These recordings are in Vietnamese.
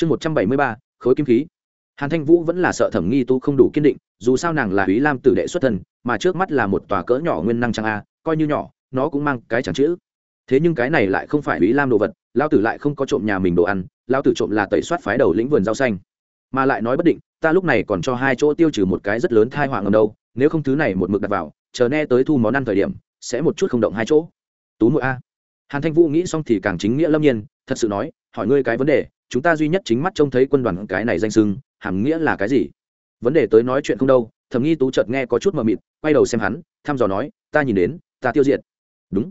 chương một trăm bảy mươi ba, khối kim khí. Hàn thanh vũ vẫn là sợ thẩm nghi tu không đủ kiên định, dù sao nàng là ý lam tử đệ xuất thân mà trước mắt là một tòa cỡ nhỏ nguyên năng trang a, coi như nhỏ, nó cũng mang cái chẳng chữ. Thế nhưng cái này lại không phải ý lam đồ vật lao tử lại không có trộm nhà mình đồ ăn lao tử trộm là tẩy soát phái đầu lĩnh vườn rau xanh. Mà lại nói bất định, ta lúc này còn cho hai chỗ tiêu trừ một cái rất lớn thai hoàng ngầm đâu, nếu không thứ này một mực đặt vào, chờ nghe tới thu món ăn thời điểm, sẽ một chút không động hai chỗ. Tú nội a. Hàn thanh vũ nghĩ xong thì càng chính nghĩa lâm nhiên, thật sự nói, hỏi ngươi cái vấn đề chúng ta duy nhất chính mắt trông thấy quân đoàn cái này danh sưng hàm nghĩa là cái gì? Vấn đề tới nói chuyện không đâu thầm nghi tú chợt nghe có chút mờ mịt, quay đầu xem hắn, thăm dò nói, ta nhìn đến, ta tiêu diệt. Đúng.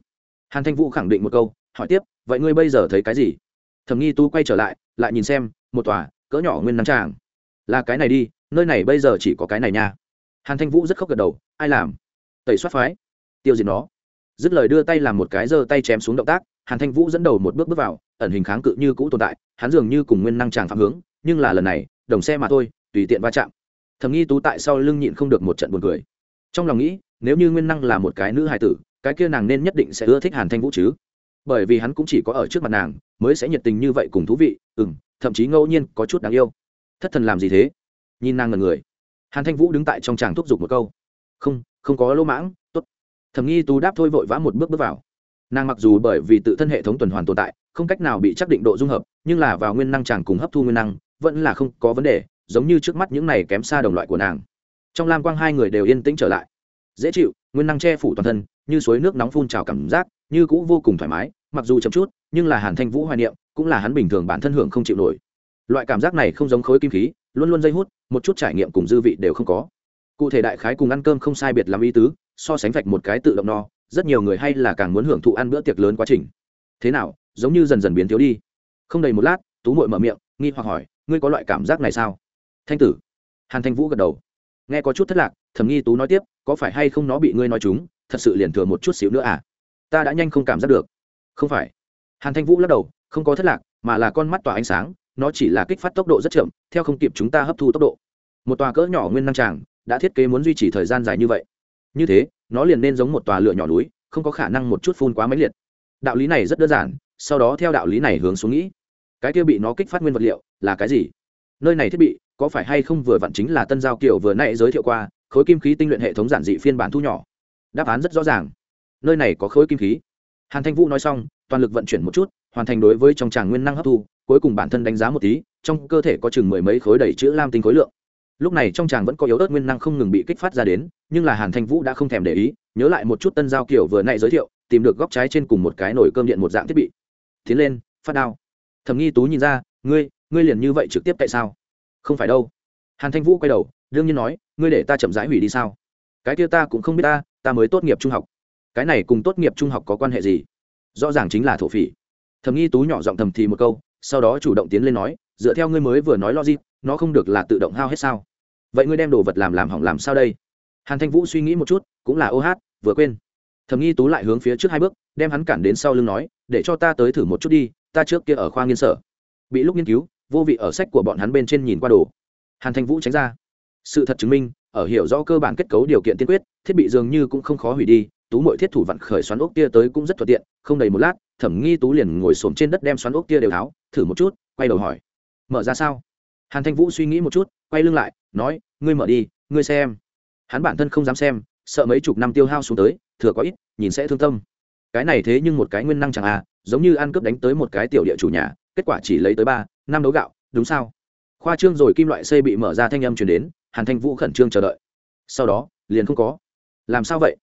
Hàn thanh vũ khẳng định một câu, hỏi tiếp, vậy ngươi bây giờ thấy cái gì? Thầm nghi tú quay trở lại lại nhìn xem, một tòa, cỡ nhỏ nguyên nắm tràng. Là cái này đi, nơi này bây giờ chỉ có cái này nha. Hàn thanh vũ rất khóc gật đầu, ai làm? Tẩy soát phái. Tiêu diệt nó. Dứt lời đưa tay làm một cái giơ tay chém xuống động tác, hàn thanh vũ dẫn đầu một bước bước vào ẩn hình kháng cự như cũ tồn tại, hắn dường như cùng nguyên năng tràng phạm hướng, nhưng là lần này, đồng xe mà thôi, tùy tiện va chạm. Thầm nghi tú tại sau lưng nhịn không được một trận buồn cười. Trong lòng nghĩ, nếu như nguyên năng là một cái nữ hài tử, cái kia nàng nên nhất định sẽ ưa thích hàn thanh vũ chứ. Bởi vì hắn cũng chỉ có ở trước mặt nàng, mới sẽ nhiệt tình như vậy cùng thú vị ừ m thậm chí ngẫu nhiên có chút đáng yêu. Thất thần làm gì thế? Nhìn nàng ngần người. Hàn thanh vũ đứng tại trong tràng thúc giục một câu. Không không có lỗ mãng t ố t thầm nghi tú đáp thôi vội vã một bước bước vào. Nàng mặc dù bởi vì tự thân hệ thống tuần hoàn tồn tại không cách nào bị chắc định độ dung hợp, nhưng là vào nguyên năng chàng cùng hấp thu nguyên năng, vẫn là không có vấn đề, giống như trước mắt những này kém xa đồng loại của nàng. Trong lam quang hai người đều yên tĩnh trở lại. Dễ chịu, nguyên năng che phủ toàn thân, như suối nước nóng phun trào cảm giác, như cũ vô cùng thoải mái, mặc dù chậm chút, nhưng là hàn thanh vũ hoài niệm, cũng là hắn bình thường bản thân hưởng không chịu nổi. Loại cảm giác này không giống khối kim khí, luôn luôn dây hút, một chút trải nghiệm cùng dư vị đều không có. Cụ thể đại khái cùng ăn cơm không sai biệt làm ý tứ, so sánh vạch một cái tự động no, rất nhiều người hay là càng muốn hưởng thụ ăn bữa tiệc lớn quá trình. Thế nào giống như dần dần biến thiếu đi. Không đầy một lát, tú mội mở miệng, nghi hoặc hỏi, ngươi có loại cảm giác này sao? Thanh tử. Hàn thanh vũ gật đầu. Nghe có chút thất lạc, thầm nghi tú nói tiếp, có phải hay không nó bị ngươi nói chúng, thật sự liền thừa một chút xíu nữa à? Ta đã nhanh không cảm giác được. Không phải. Hàn thanh vũ lắc đầu, không có thất lạc, mà là con mắt tỏa ánh sáng, nó chỉ là kích phát tốc độ rất chậm, theo không kịp chúng ta hấp thu tốc độ. Một tòa cỡ nhỏ nguyên năng tràng, đã thiết kế muốn duy trì thời gian dài như vậy. Như thế, nó liền nên giống một tòa lửa nhỏ núi, không có khả năng một chút phun quá máy liệt. Đạo lý này rất đơn giản sau đó theo đạo lý này hướng xuống nghĩ. Cái kia bị nó kích phát nguyên vật liệu là cái gì? Nơi này thiết bị có phải hay không vừa vặn chính là tân giao kiểu vừa nãy giới thiệu qua, khối kim khí tinh luyện hệ thống giản dị phiên bản thu nhỏ. Đáp án rất rõ ràng. Nơi này có khối kim khí. Hàn thanh vũ nói xong, toàn lực vận chuyển một chút, hoàn thành đối với trong tràng nguyên năng hấp thu, cuối cùng bản thân đánh giá một tí, trong cơ thể có chừng mười mấy khối đầy chữ lam tinh khối lượng. Lúc này trong tràng vẫn có yếu ớt nguyên năng không ngừng bị kích phát ra đến, nhưng là hàn thanh vũ đã không thèm để ý, nhớ lại một chút tân giao kiểu vừa nãy giới thiệu, tìm được góc trái trên cùng một cái nồi cơm điện một dạng thiết bị tiến lên, phát đao. Thầm nghi tú nhìn ra, ngươi ngươi liền như vậy trực tiếp tại sao? Không phải đâu. Hàn thanh vũ quay đầu, đương nhiên nói, ngươi để ta chậm rãi hủy đi sao? Cái kia ta cũng không biết ta ta mới tốt nghiệp trung học. Cái này cùng tốt nghiệp trung học có quan hệ gì? Rõ ràng chính là thổ phỉ. Thầm nghi tú nhỏ giọng thầm thì một câu, sau đó chủ động tiến lên nói, dựa theo ngươi mới vừa nói logic, nó không được là tự động hao hết sao? Vậy ngươi đem đồ vật làm làm hỏng làm sao đây? Hàn thanh vũ suy nghĩ một chút, cũng là ô hát, vừa quên thầm nghi tú lại hướng phía trước hai bước, đem hắn cản đến sau lưng nói, để cho ta tới thử một chút đi, ta trước kia ở khoa nghiên sở. Bị lúc nghiên cứu, vô vị ở sách của bọn hắn bên trên nhìn qua đồ. Hàn thanh vũ tránh ra. Sự thật chứng minh, ở hiểu rõ cơ bản kết cấu điều kiện tiên quyết, thiết bị dường như cũng không khó hủy đi, tú mọi thiết thủ vặn khởi xoắn ốc kia tới cũng rất thuận tiện, không đầy một lát, thẩm nghi tú liền ngồi xổm trên đất đem xoắn ốc kia đều tháo, thử một chút, quay đầu hỏi, mở ra sao? Hàn thanh vũ suy nghĩ một chút, quay lưng lại, nói, ngươi mở đi, ngươi xem. Hắn bản thân không dám xem sợ mấy chục năm tiêu hao xuống tới, thừa có ít, nhìn sẽ thương tâm. Cái này thế nhưng một cái nguyên năng chẳng à giống như ăn cướp đánh tới một cái tiểu địa chủ nhà, kết quả chỉ lấy tới ba, năm đấu gạo, đúng sao? Khoa trương rồi kim loại xây bị mở ra thanh âm chuyển đến, hàn thanh vũ khẩn trương chờ đợi. Sau đó, liền không có. Làm sao vậy?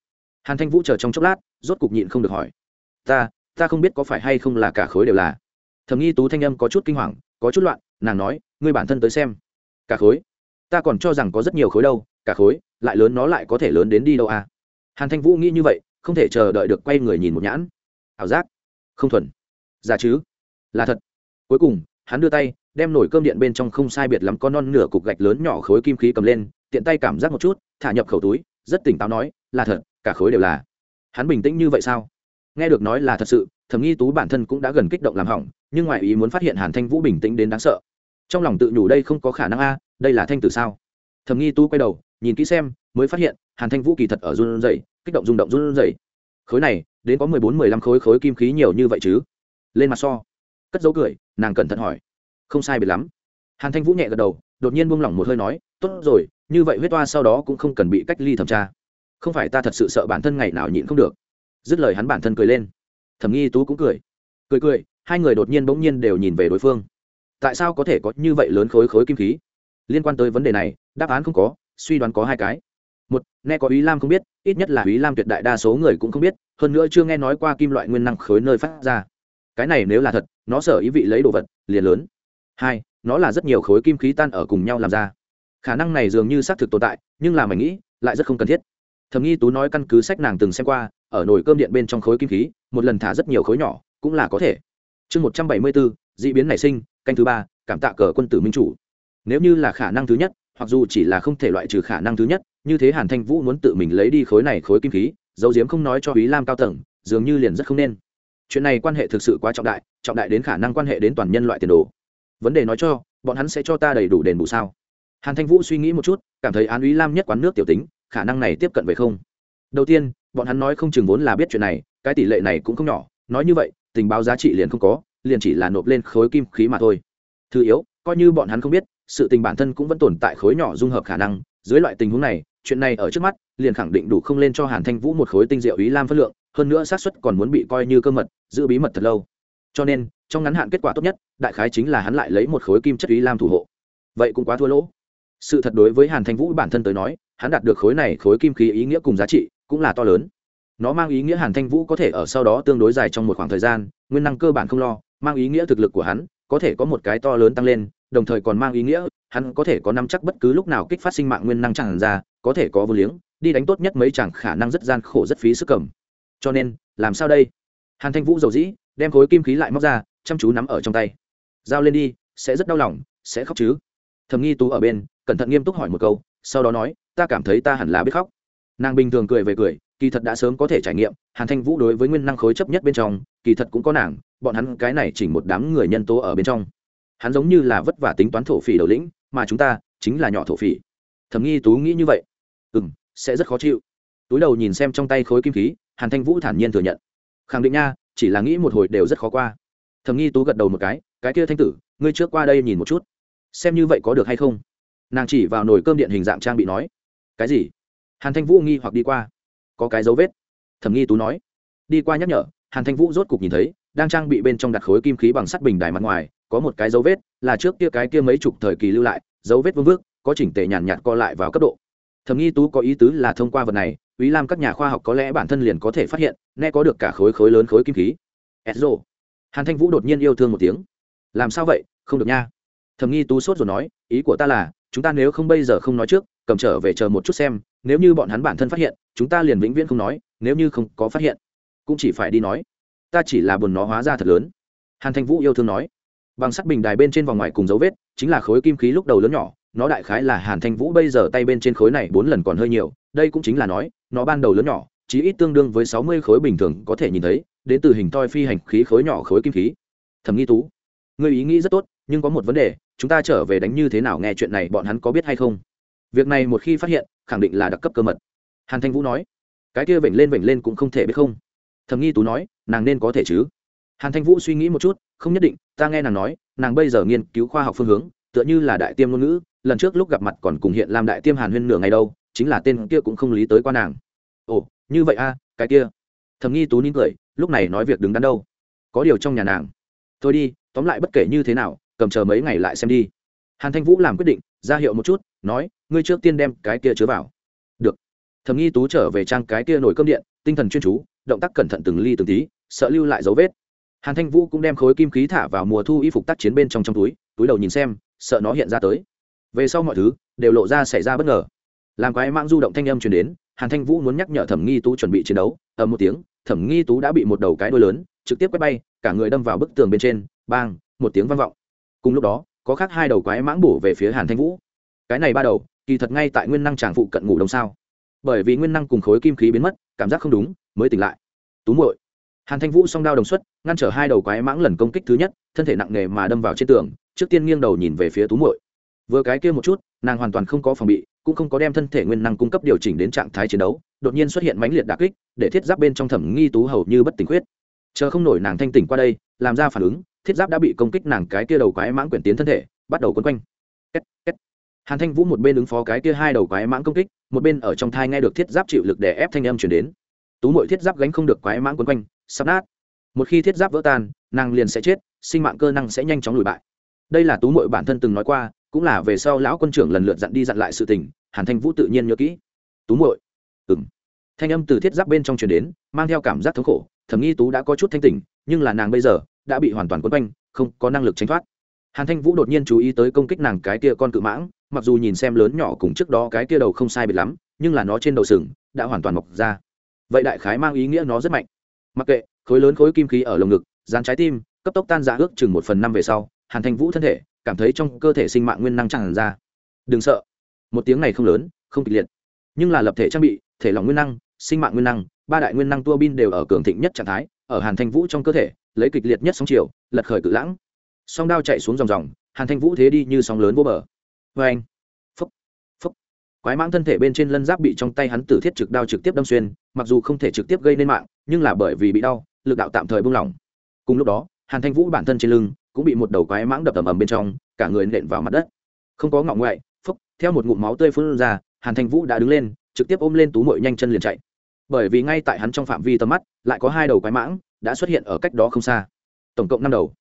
Hàn thanh vũ chờ trong chốc lát, rốt cục nhịn không được hỏi. Ta ta không biết có phải hay không là cả khối đều là. Thầm nghi tú thanh âm có chút kinh hoàng, có chút loạn, nàng nói, ngươi bản thân tới xem. Cả khối? Ta còn cho rằng có rất nhiều khối đâu, cả khối lại lớn nó lại có thể lớn đến đi đâu à? Hàn thanh vũ nghĩ như vậy, không thể chờ đợi được quay người nhìn một nhãn. Ảo giác. Không thuần. Giả chứ. Là thật. Cuối cùng, hắn đưa tay, đem nổi cơm điện bên trong không sai biệt lắm con non nửa cục gạch lớn nhỏ khối kim khí cầm lên, tiện tay cảm giác một chút, thả nhập khẩu túi, rất tỉnh táo nói, là thật, cả khối đều là. Hắn bình tĩnh như vậy sao? Nghe được nói là thật sự thầm nghi tú bản thân cũng đã gần kích động làm hỏng, nhưng ngoài ý muốn phát hiện hàn thanh vũ bình tĩnh đến đáng sợ. Trong lòng tự nhủ đây không có khả năng a, đây là thanh tử sao? Thầm nghi tú quay đầu nhìn kỹ xem, mới phát hiện, hàn thanh vũ kỳ thật ở run rẩy, kích động rung động run rẩy. Khối này, đến có mười bốn, mười lăm khối khối kim khí nhiều như vậy chứ? Lên mặt so. Cất dấu cười, nàng cẩn thận hỏi. Không sai biệt lắm. Hàn thanh vũ nhẹ gật đầu, đột nhiên buông lỏng một hơi nói, tốt rồi, như vậy huyết toa sau đó cũng không cần bị cách ly thẩm tra. Không phải ta thật sự sợ bản thân ngày nào nhịn không được. Dứt lời hắn bản thân cười lên. Thẩm nghi tú cũng cười. Cười cười, hai người đột nhiên bỗng nhiên đều nhìn về đối phương. Tại sao có thể có như vậy lớn khối khối kim khí? Liên quan tới vấn đề này, đáp án không có suy đoán có hai cái. Một, nghe có ý lam không biết, ít nhất là ý lam tuyệt đại đa số người cũng không biết, hơn nữa chưa nghe nói qua kim loại nguyên năng khối nơi phát ra. Cái này nếu là thật, nó sở ý vị lấy đồ vật, liền lớn. Hai, nó là rất nhiều khối kim khí tan ở cùng nhau làm ra. Khả năng này dường như xác thực tồn tại, nhưng là mày nghĩ, lại rất không cần thiết. Thầm nghi tú nói căn cứ sách nàng từng xem qua, ở nồi cơm điện bên trong khối kim khí, một lần thả rất nhiều khối nhỏ, cũng là có thể. Chương một trăm bảy mươi bốn d ị biến nảy sinh, canh thứ ba, cảm tạ cờ quân tử minh chủ. Nếu như là khả năng thứ nhất hoặc dù chỉ là không thể loại trừ khả năng thứ nhất, như thế hàn thanh vũ muốn tự mình lấy đi khối này khối kim khí dấu diếm không nói cho ý lam cao tầng, dường như liền rất không nên. Chuyện này quan hệ thực sự quá trọng đại trọng đại đến khả năng quan hệ đến toàn nhân loại tiền đồ. Vấn đề nói cho, bọn hắn sẽ cho ta đầy đủ đền bù sao? Hàn thanh vũ suy nghĩ một chút, cảm thấy án ý lam nhất quán nước tiểu tính, khả năng này tiếp cận về không. Đầu tiên, bọn hắn nói không chừng vốn là biết chuyện này, cái tỷ lệ này cũng không nhỏ, nói như vậy, tình báo giá trị liền không có, liền chỉ là nộp lên khối kim khí mà thôi. Thứ yếu, coi như bọn hắn không biết sự tình bản thân cũng vẫn tồn tại khối nhỏ dung hợp khả năng. Dưới loại tình huống này, chuyện này ở trước mắt, liền khẳng định đủ không lên cho hàn thanh vũ một khối tinh diệu ý lam phân lượng, hơn nữa xác suất còn muốn bị coi như cơ mật, giữ bí mật thật lâu. Cho nên, trong ngắn hạn kết quả tốt nhất, đại khái chính là hắn lại lấy một khối kim chất ý lam thủ hộ. Vậy cũng quá thua lỗ. Sự thật đối với hàn thanh vũ bản thân tới nói, hắn đạt được khối này khối kim khí ý nghĩa cùng giá trị cũng là to lớn. Nó mang ý nghĩa hàn thanh vũ có thể ở sau đó tương đối dài trong một khoảng thời gian, nguyên năng cơ bản không lo, mang ý nghĩa thực lực của hắn có thể có một cái to lớn tăng lên đồng thời còn mang ý nghĩa, hắn có thể có năm chắc bất cứ lúc nào kích phát sinh mạng nguyên năng chẳng ra, có thể có vô liếng, đi đánh tốt nhất mấy chẳng khả năng rất gian khổ rất phí sức cầm. Cho nên, làm sao đây? Hàn thanh vũ dầu dĩ, đem khối kim khí lại móc ra, chăm chú nắm ở trong tay. Giao lên đi, sẽ rất đau lòng, sẽ khóc chứ. Thầm nghi tú ở bên, cẩn thận nghiêm túc hỏi một câu, sau đó nói, ta cảm thấy ta hẳn là biết khóc. Nàng bình thường cười về cười, kỳ thật đã sớm có thể trải nghiệm, hàn thanh vũ đối với nguyên năng khối chấp nhất bên trong, kỳ thật cũng có nàng, bọn hắn cái này chỉnh một đám người nhân tố ở bên trong hắn giống như là vất vả tính toán thổ phỉ đầu lĩnh, mà chúng ta chính là nhỏ thổ phỉ. Thầm nghi tú nghĩ như vậy. Ừ m sẽ rất khó chịu. Túi đầu nhìn xem trong tay khối kim khí, hàn thanh vũ thản nhiên thừa nhận. Khẳng định nha, chỉ là nghĩ một hồi đều rất khó qua. Thầm nghi tú gật đầu một cái cái kia thanh tử, ngươi trước qua đây nhìn một chút. Xem như vậy có được hay không? Nàng chỉ vào nồi cơm điện hình dạng trang bị nói. Cái gì? Hàn thanh vũ nghi hoặc đi qua. Có cái dấu vết. Thẩm nghi tú nói. Đi qua nhắc nhở, hàn thanh vũ rốt cục nhìn thấy, đang trang bị bên trong đặt khối kim khí bằng sắt bình đài mặt ngoài có một cái dấu vết, là trước kia cái kia mấy chục thời kỳ lưu lại, dấu vết vương vước, có chỉnh tề nhàn nhạt co lại vào cấp độ. Thẩm nghi tú có ý tứ là thông qua vật này ý lam các nhà khoa học có lẽ bản thân liền có thể phát hiện nghe có được cả khối khối lớn khối kim khí. Edzo hàn thanh vũ đột nhiên yêu thương một tiếng. Làm sao vậy? Không được nha. Thẩm nghi tú sốt rồi nói, ý của ta là, chúng ta nếu không bây giờ không nói trước, cầm trở về chờ một chút xem, nếu như bọn hắn bản thân phát hiện, chúng ta liền vĩnh viễn không nói, nếu như không có phát hiện, cũng chỉ phải đi nói. Ta chỉ là buồn nó hóa ra thật lớn. Hàn thanh vũ yêu thương nói bằng sắt bình đài bên trên vòng ngoài cùng dấu vết, chính là khối kim khí lúc đầu lớn nhỏ, nó đại khái là hàn thanh vũ bây giờ tay bên trên khối này bốn lần còn hơi nhiều, đây cũng chính là nói, nó ban đầu lớn nhỏ chỉ ít tương đương với sáu mươi khối bình thường có thể nhìn thấy, đến từ hình toi phi hành khí khối nhỏ khối kim khí. Thầm nghi tú người ý nghĩ rất tốt, nhưng có một vấn đề, chúng ta trở về đánh như thế nào nghe chuyện này bọn hắn có biết hay không? Việc này một khi phát hiện, khẳng định là đặc cấp cơ mật. Hàn thanh vũ nói, cái kia vểnh lên vểnh lên cũng không thể biết không. Thầm nghi tú nói, nàng nên có thể chứ? Hàn thanh vũ suy nghĩ một chút, không nhất định, ta nghe nàng nói, nàng bây giờ nghiên cứu khoa học phương hướng, tựa như là đại tiêm ngôn ngữ, lần trước lúc gặp mặt còn cùng hiện làm đại tiêm hàn huyên nửa ngày đâu, chính là tên kia cũng không lý tới qua nàng. Ồ, như vậy a, cái kia. Thầm nghi tú nín cười, lúc này nói việc đứng đắn đâu. Có điều trong nhà nàng. Thôi đi, tóm lại bất kể như thế nào, cầm chờ mấy ngày lại xem đi. Hàn thanh vũ làm quyết định, ra hiệu một chút, nói, ngươi trước tiên đem cái kia chứa vào. Được. Thầm nghi tú trở về trang cái kia nổi cơm điện, tinh thần chuyên chú, động tác cẩn thận từng ly từng tí, sợ lưu lại dấu vết hàn thanh vũ cũng đem khối kim khí thả vào mùa thu y phục tác chiến bên trong trong túi túi đầu nhìn xem, sợ nó hiện ra tới. Về sau mọi thứ đều lộ ra xảy ra bất ngờ. Làm quái mang du động thanh âm truyền đến, hàn thanh vũ muốn nhắc nhở thẩm nghi tú chuẩn bị chiến đấu, ầm một tiếng, thẩm nghi tú đã bị một đầu cái đuôi lớn trực tiếp quét bay, cả người đâm vào bức tường bên trên, bang, một tiếng vang vọng. Cùng lúc đó, có khác hai đầu quái mãng bổ về phía hàn thanh vũ. Cái này ba đầu, kỳ thật ngay tại nguyên năng tràng phụ cận ngủ đông sao. Bởi vì nguyên năng cùng khối kim khí biến mất, cảm giác không đúng, mới tỉnh lại. Tú muội. Hàn thanh vũ song đao đồng xuất ngăn trở hai đầu quái mãng lần công kích thứ nhất thân thể nặng nề mà đâm vào trên tường trước tiên nghiêng đầu nhìn về phía tú muội. Vừa cái kia một chút nàng hoàn toàn không có phòng bị cũng không có đem thân thể nguyên năng cung cấp điều chỉnh đến trạng thái chiến đấu đột nhiên xuất hiện mãnh liệt đà kích để thiết giáp bên trong thẩm nghi tú hầu như bất tỉnh huyết, chờ không nổi nàng thanh tỉnh qua đây làm ra phản ứng thiết giáp đã bị công kích nàng cái kia đầu quái mãng quyển tiến thân thể bắt đầu quấn quanh. Két két, hàn thanh vũ một bên ứng phó cái kia hai đầu quái mãng công kích một bên ở trong thai nghe được thiết giáp chịu lực để ép thanh âm chuyển đến. Tú mội thiết giáp gánh không được quái mãng quấn quanh sắp nát một khi thiết giáp vỡ tan, nàng liền sẽ chết, sinh mạng cơ năng sẽ nhanh chóng lùi bại. Đây là tú mội bản thân từng nói qua, cũng là về sau lão quân trưởng lần lượt dặn đi dặn lại sự tình, hàn thanh vũ tự nhiên nhớ kỹ. Tú mội ừng thanh âm từ thiết giáp bên trong truyền đến, mang theo cảm giác thống khổ, thầm nghi tú đã có chút thanh tỉnh, nhưng là nàng bây giờ đã bị hoàn toàn quấn quanh, không có năng lực tránh thoát. Hàn thanh vũ đột nhiên chú ý tới công kích nàng cái kia con cự mãng, mặc dù nhìn xem lớn nhỏ cùng trước đó cái kia đầu không sai biệt lắm, nhưng là nó trên đầu sừng, đã hoàn toàn mọc ra. Vậy đại khái mang ý nghĩa nó rất mạnh. Mặc kệ khối lớn khối kim khí ở lồng ngực, dán trái tim, cấp tốc tan ra ước chừng một phần năm về sau, hàn thanh vũ thân thể, cảm thấy trong cơ thể sinh mạng nguyên năng tràn ra. Đừng sợ. Một tiếng này không lớn, không kịch liệt. Nhưng là lập thể trang bị, thể lòng nguyên năng, sinh mạng nguyên năng, ba đại nguyên năng tua bin đều ở cường thịnh nhất trạng thái, ở hàn thanh vũ trong cơ thể, lấy kịch liệt nhất sóng chiều, lật khởi cự lãng. Song đao chạy xuống dòng dòng, hàn thanh vũ thế đi như sóng lớn vô bờ. Vê anh. Phúc. Phúc. Quái mãng thân thể bên trên lân giáp bị trong tay hắn tử thiết trực đao trực tiếp đâm xuyên, mặc dù không thể trực tiếp gây nên mạng, nhưng là bởi vì bị đau lực đạo tạm thời buông lỏng. Cùng lúc đó, hàn thanh vũ bản thân trên lưng cũng bị một đầu quái mãng đập ầm ầm bên trong, cả người nện vào mặt đất. Không có ngọng ngoại, phúc, theo một ngụm máu tươi phun ra, hàn thanh vũ đã đứng lên, trực tiếp ôm lên tú mội nhanh chân liền chạy. Bởi vì ngay tại hắn trong phạm vi tầm mắt, lại có hai đầu quái mãng đã xuất hiện ở cách đó không xa. Tổng cộng năm đầu.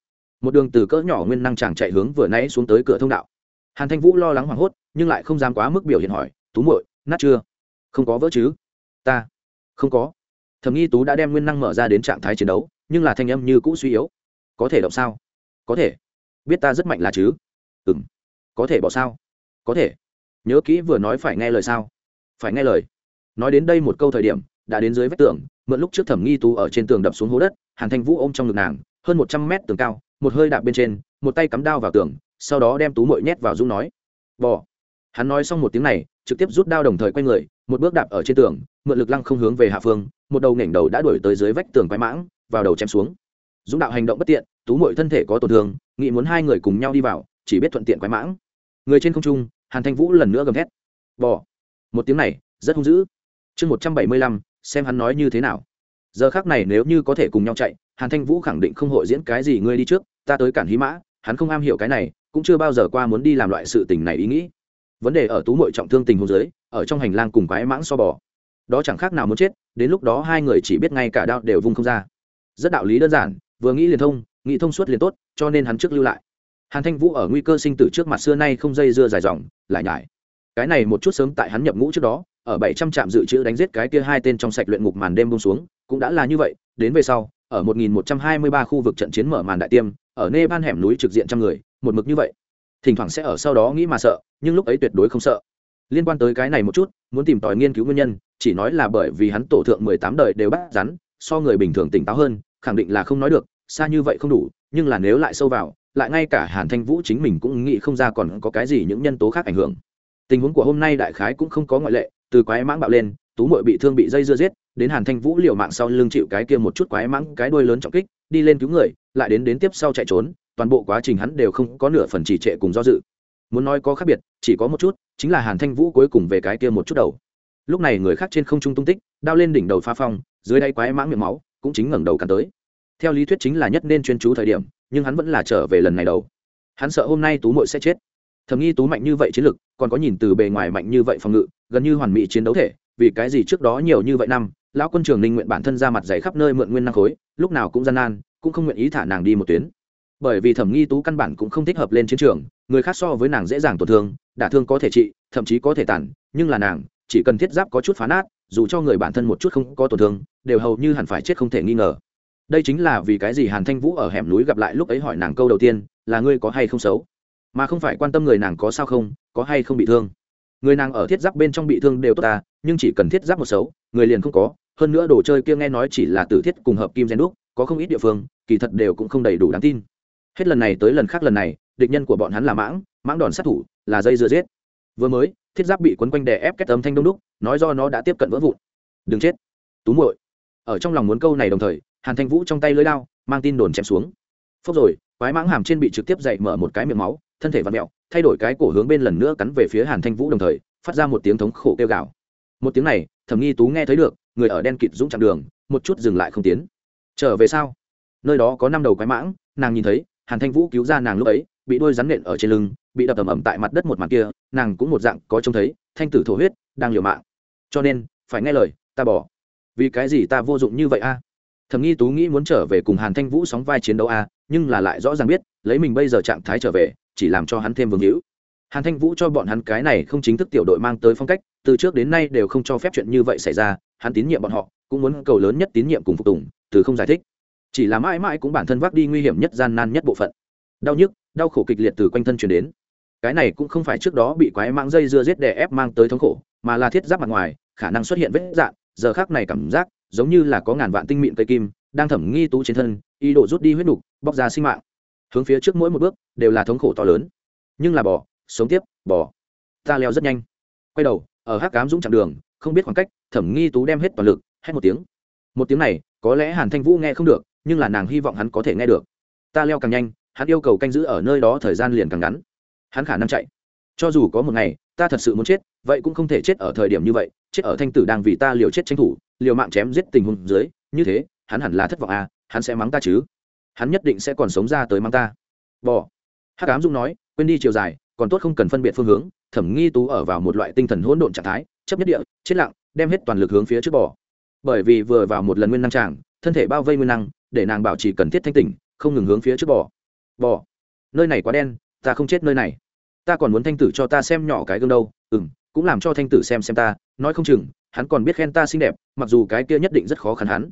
Một đường từ cỡ nhỏ nguyên năng chàng chạy hướng vừa nãy xuống tới cửa thông đạo. Hàn thanh vũ lo lắng hoảng hốt, nhưng lại không dám quá mức biểu hiện hỏi, tú muội, nát chưa? Không có vỡ chứ. Ta, không có thầm nghi tú đã đem nguyên năng mở ra đến trạng thái chiến đấu, nhưng là thanh âm như cũ suy yếu. Có thể động sao? Có thể. Biết ta rất mạnh là chứ? Ừ m có thể bỏ sao? Có thể. Nhớ kỹ vừa nói phải nghe lời sao? Phải nghe lời. Nói đến đây một câu thời điểm, đã đến dưới vách tường, mượn lúc trước thẩm nghi tú ở trên tường đập xuống hố đất, hàn thanh vũ ôm trong ngực nàng, hơn một trăm mét tường cao, một hơi đạp bên trên, một tay cắm đao vào tường, sau đó đem tú mội nhét vào dung nói, bỏ. Hắn nói xong một tiếng này trực tiếp rút đao đồng thời quay người, một bước đạp ở trên tường, mượn lực lăng không hướng về hạ phương, một đầu nghển đầu đã đuổi tới dưới vách tường quái mãng, vào đầu chém xuống. Dũng đạo hành động bất tiện, tú mội thân thể có tổn thương, nghĩ muốn hai người cùng nhau đi vào, chỉ biết thuận tiện quái mãng. Người trên không trung, hàn thanh vũ lần nữa gầm thét. Bỏ một tiếng này, rất hung dữ. Chương một trăm bảy mươi lăm, xem hắn nói như thế nào. Giờ khác này nếu như có thể cùng nhau chạy, hàn thanh vũ khẳng định không hội diễn cái gì ngươi đi trước, ta tới cản hí mã, hắn không am hiểu cái này, cũng chưa bao giờ qua muốn đi làm loại sự tình này ý nghĩ vấn đề ở tú mội trọng thương tình hồ dưới, ở trong hành lang cùng quái mãng so bò. Đó chẳng khác nào muốn chết, đến lúc đó hai người chỉ biết ngay cả đao đều vung không ra. Rất đạo lý đơn giản, vừa nghĩ liền thông, nghĩ thông suốt liền tốt, cho nên hắn trước lưu lại. Hàn thanh vũ ở nguy cơ sinh tử trước mặt xưa nay không dây dưa dài dòng, lại nhải. Cái này một chút sớm tại hắn nhập ngũ trước đó, ở bảy trăm trạm dự trữ đánh giết cái kia hai tên trong sạch luyện ngục màn đêm bông xuống, cũng đã là như vậy, đến về sau, ở một nghìn một trăm hai mươi ba khu vực trận chiến mở màn đại tiêm, ở nê ban hẻm núi trực diện trăm người, một mực như vậy thỉnh thoảng sẽ ở sau đó nghĩ mà sợ, nhưng lúc ấy tuyệt đối không sợ. Liên quan tới cái này một chút, muốn tìm tòi nghiên cứu nguyên nhân, chỉ nói là bởi vì hắn tổ thượng mười tám đời đều bắt rắn, so người bình thường tỉnh táo hơn, khẳng định là không nói được, xa như vậy không đủ, nhưng là nếu lại sâu vào, lại ngay cả hàn thanh vũ chính mình cũng nghĩ không ra còn có cái gì những nhân tố khác ảnh hưởng. Tình huống của hôm nay đại khái cũng không có ngoại lệ, từ quái mãng bạo lên, tú mội bị thương bị dây dưa giết, đến hàn thanh vũ liều mạng sau lưng chịu cái kia một chút quái mãng cái đuôi lớn trọng kích, đi lên cứu người, lại đến đến tiếp sau chạy trốn toàn bộ quá trình hắn đều không có nửa phần trì trệ cùng do dự. Muốn nói có khác biệt, chỉ có một chút, chính là hàn thanh vũ cuối cùng về cái kia một chút đầu. Lúc này người khác trên không trung tung tích, đao lên đỉnh đầu pha phong, dưới đáy quái mãng miệng máu, cũng chính ngẩng đầu cắn tới. Theo lý thuyết chính là nhất nên chuyên chú thời điểm, nhưng hắn vẫn là trở về lần này đầu. Hắn sợ hôm nay tú mội sẽ chết. Thầm nghi tú mạnh như vậy chiến lực, còn có nhìn từ bề ngoài mạnh như vậy phòng ngự, gần như hoàn mỹ chiến đấu thể, vì cái gì trước đó nhiều như vậy năm, lão quân trường ninh nguyện bản thân ra mặt giấy khắp nơi mượn nguyên năng khối, lúc nào cũng gian nan, cũng không nguyện ý thả nàng đi một tuyến bởi vì thẩm nghi tú căn bản cũng không thích hợp lên chiến trường người khác so với nàng dễ dàng tổn thương đả thương có thể trị thậm chí có thể tản, nhưng là nàng chỉ cần thiết giáp có chút phá nát dù cho người bản thân một chút không có tổn thương đều hầu như hẳn phải chết không thể nghi ngờ. Đây chính là vì cái gì hàn thanh vũ ở hẻm núi gặp lại lúc ấy hỏi nàng câu đầu tiên là ngươi có hay không xấu? Mà không phải quan tâm người nàng có sao không có hay không bị thương. Người nàng ở thiết giáp bên trong bị thương đều tốt ta nhưng chỉ cần thiết giáp một xấu người liền không có. Hơn nữa đồ chơi kia nghe nói chỉ là tử thiết cùng hợp kim gen đúc có không ít địa phương kỳ thật đều cũng không đầy đủ đáng tin hết lần này tới lần khác lần này, địch nhân của bọn hắn là mãng mãng đòn sát thủ, là dây dưa giết. Vừa mới, thiết giáp bị quấn quanh đè ép kết âm thanh đông đúc, nói do nó đã tiếp cận vỡ vụn. Đừng chết. Tú muội. Ở trong lòng muốn câu này đồng thời, hàn thanh vũ trong tay lưới lao, mang tin đồn chém xuống. Phốc rồi, quái mãng hàm trên bị trực tiếp dậy mở một cái miệng máu, thân thể vặn mẹo thay đổi cái cổ hướng bên lần nữa cắn về phía hàn thanh vũ đồng thời, phát ra một tiếng thống khổ kêu gào. Một tiếng này, thẩm nghi tú nghe thấy được, người ở đen kịt dũng chặn đường, một chút dừng lại không tiến. Trở về sau nơi đó có năm đầu quái mãng, nàng nhìn thấy hàn thanh vũ cứu ra nàng lúc ấy, bị đôi rắn nện ở trên lưng, bị đập ầm ầm tại mặt đất một mặt kia, nàng cũng một dạng có trông thấy, thanh tử thổ huyết, đang liều mạng. Cho nên, phải nghe lời, ta bỏ. Vì cái gì ta vô dụng như vậy a? Thầm nghi tú nghĩ muốn trở về cùng hàn thanh vũ sóng vai chiến đấu a, nhưng là lại rõ ràng biết, lấy mình bây giờ trạng thái trở về, chỉ làm cho hắn thêm vương hữu. Hàn thanh vũ cho bọn hắn cái này không chính thức tiểu đội mang tới phong cách, từ trước đến nay đều không cho phép chuyện như vậy xảy ra, hắn tín nhiệm bọn họ, cũng muốn cầu lớn nhất tín nhiệm cùng phục tùng, từ không giải thích chỉ là mãi mãi cũng bản thân vác đi nguy hiểm nhất gian nan nhất bộ phận. Đau nhức, đau khổ kịch liệt từ quanh thân chuyển đến. Cái này cũng không phải trước đó bị quái mang dây dưa giết đè ép mang tới thống khổ, mà là thiết giáp mặt ngoài, khả năng xuất hiện vết dạn, giờ khác này cảm giác giống như là có ngàn vạn tinh mịn cây kim đang thẩm nghi tú trên thân, ý đồ rút đi huyết đục bóc ra sinh mạng. Hướng phía trước mỗi một bước đều là thống khổ to lớn. Nhưng là bỏ sống tiếp bỏ ta leo rất nhanh. Quay đầu, ở hát cám dũng chặng đường, không biết khoảng cách, thẩm nghi tú đem hết toàn lực, hét một tiếng. Một tiếng này, có lẽ hàn thanh vũ nghe không được nhưng là nàng hy vọng hắn có thể nghe được. Ta leo càng nhanh, hắn yêu cầu canh giữ ở nơi đó thời gian liền càng ngắn. Hắn khả năng chạy. Cho dù có một ngày, ta thật sự muốn chết, vậy cũng không thể chết ở thời điểm như vậy, chết ở thanh tử đang vì ta liều chết tranh thủ, liều mạng chém giết tình huống dưới, như thế, hắn hẳn là thất vọng à hắn sẽ mắng ta chứ? Hắn nhất định sẽ còn sống ra tới mắng ta. Bỏ hắc ám dung nói, quên đi chiều dài, còn tốt không cần phân biệt phương hướng, thẩm nghi tú ở vào một loại tinh thần hỗn độn trạng thái, chấp nhất địa, chết lặng, đem hết toàn lực hướng phía trước bỏ bởi vì vừa vào một lần nguyên năng tràng, thân thể bao vây nguyên năng để nàng bảo trì cần thiết thanh tỉnh, không ngừng hướng phía trước bỏ bỏ nơi này quá đen, ta không chết nơi này. Ta còn muốn thanh tử cho ta xem nhỏ cái gương đâu. Ừ m cũng làm cho thanh tử xem xem ta. Nói không chừng, hắn còn biết khen ta xinh đẹp, mặc dù cái kia nhất định rất khó khăn hắn.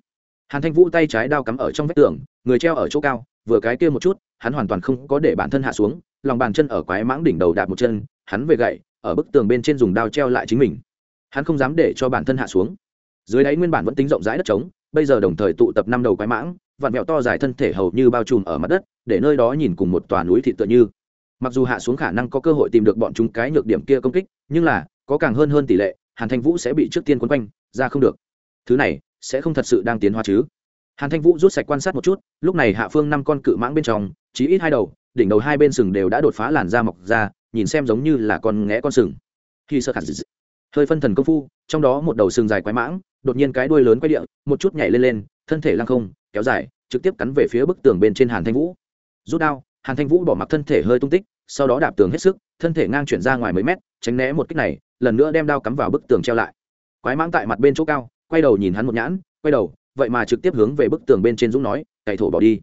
Hàn thanh vũ tay trái đao cắm ở trong vách tường, người treo ở chỗ cao, vừa cái kia một chút, hắn hoàn toàn không có để bản thân hạ xuống, lòng bàn chân ở quái mãng đỉnh đầu đạp một chân, hắn về gậy, ở bức tường bên trên dùng đao treo lại chính mình. Hắn không dám để cho bản thân hạ xuống. Dưới đáy nguyên bản vẫn tính rộng rãi đất trống bây giờ đồng thời tụ tập năm đầu quái mãng vạn mẹo to dài thân thể hầu như bao trùm ở mặt đất, để nơi đó nhìn cùng một tòa núi thị tựa như. Mặc dù hạ xuống khả năng có cơ hội tìm được bọn chúng cái nhược điểm kia công kích, nhưng là, có càng hơn hơn tỷ lệ, hàn thanh vũ sẽ bị trước tiên quấn quanh, ra không được. Thứ này, sẽ không thật sự đang tiến hóa chứ. Hàn thanh vũ rút sạch quan sát một chút, lúc này hạ phương năm con cự mãng bên trong chỉ ít hai đầu, đỉnh đầu hai bên sừng đều đã đột phá làn da mọc ra, nhìn xem giống như là con nghẽ con sừng. Khi sơ khả dị. Hơi phân thần công phu, trong đó một đầu sừng dài quái mãng đột nhiên cái đuôi lớn quay địa, một chút nhảy lên lên thân thể lăng không kéo dài trực tiếp cắn về phía bức tường bên trên hàn thanh vũ. Rút đao hàn thanh vũ bỏ mặc thân thể hơi tung tích sau đó đạp tường hết sức thân thể ngang chuyển ra ngoài mấy mét tránh né một kích này lần nữa đem đao cắm vào bức tường treo lại. Quái mãng tại mặt bên chỗ cao quay đầu nhìn hắn một nhãn quay đầu vậy mà trực tiếp hướng về bức tường bên trên dũng nói cày thổ bỏ đi.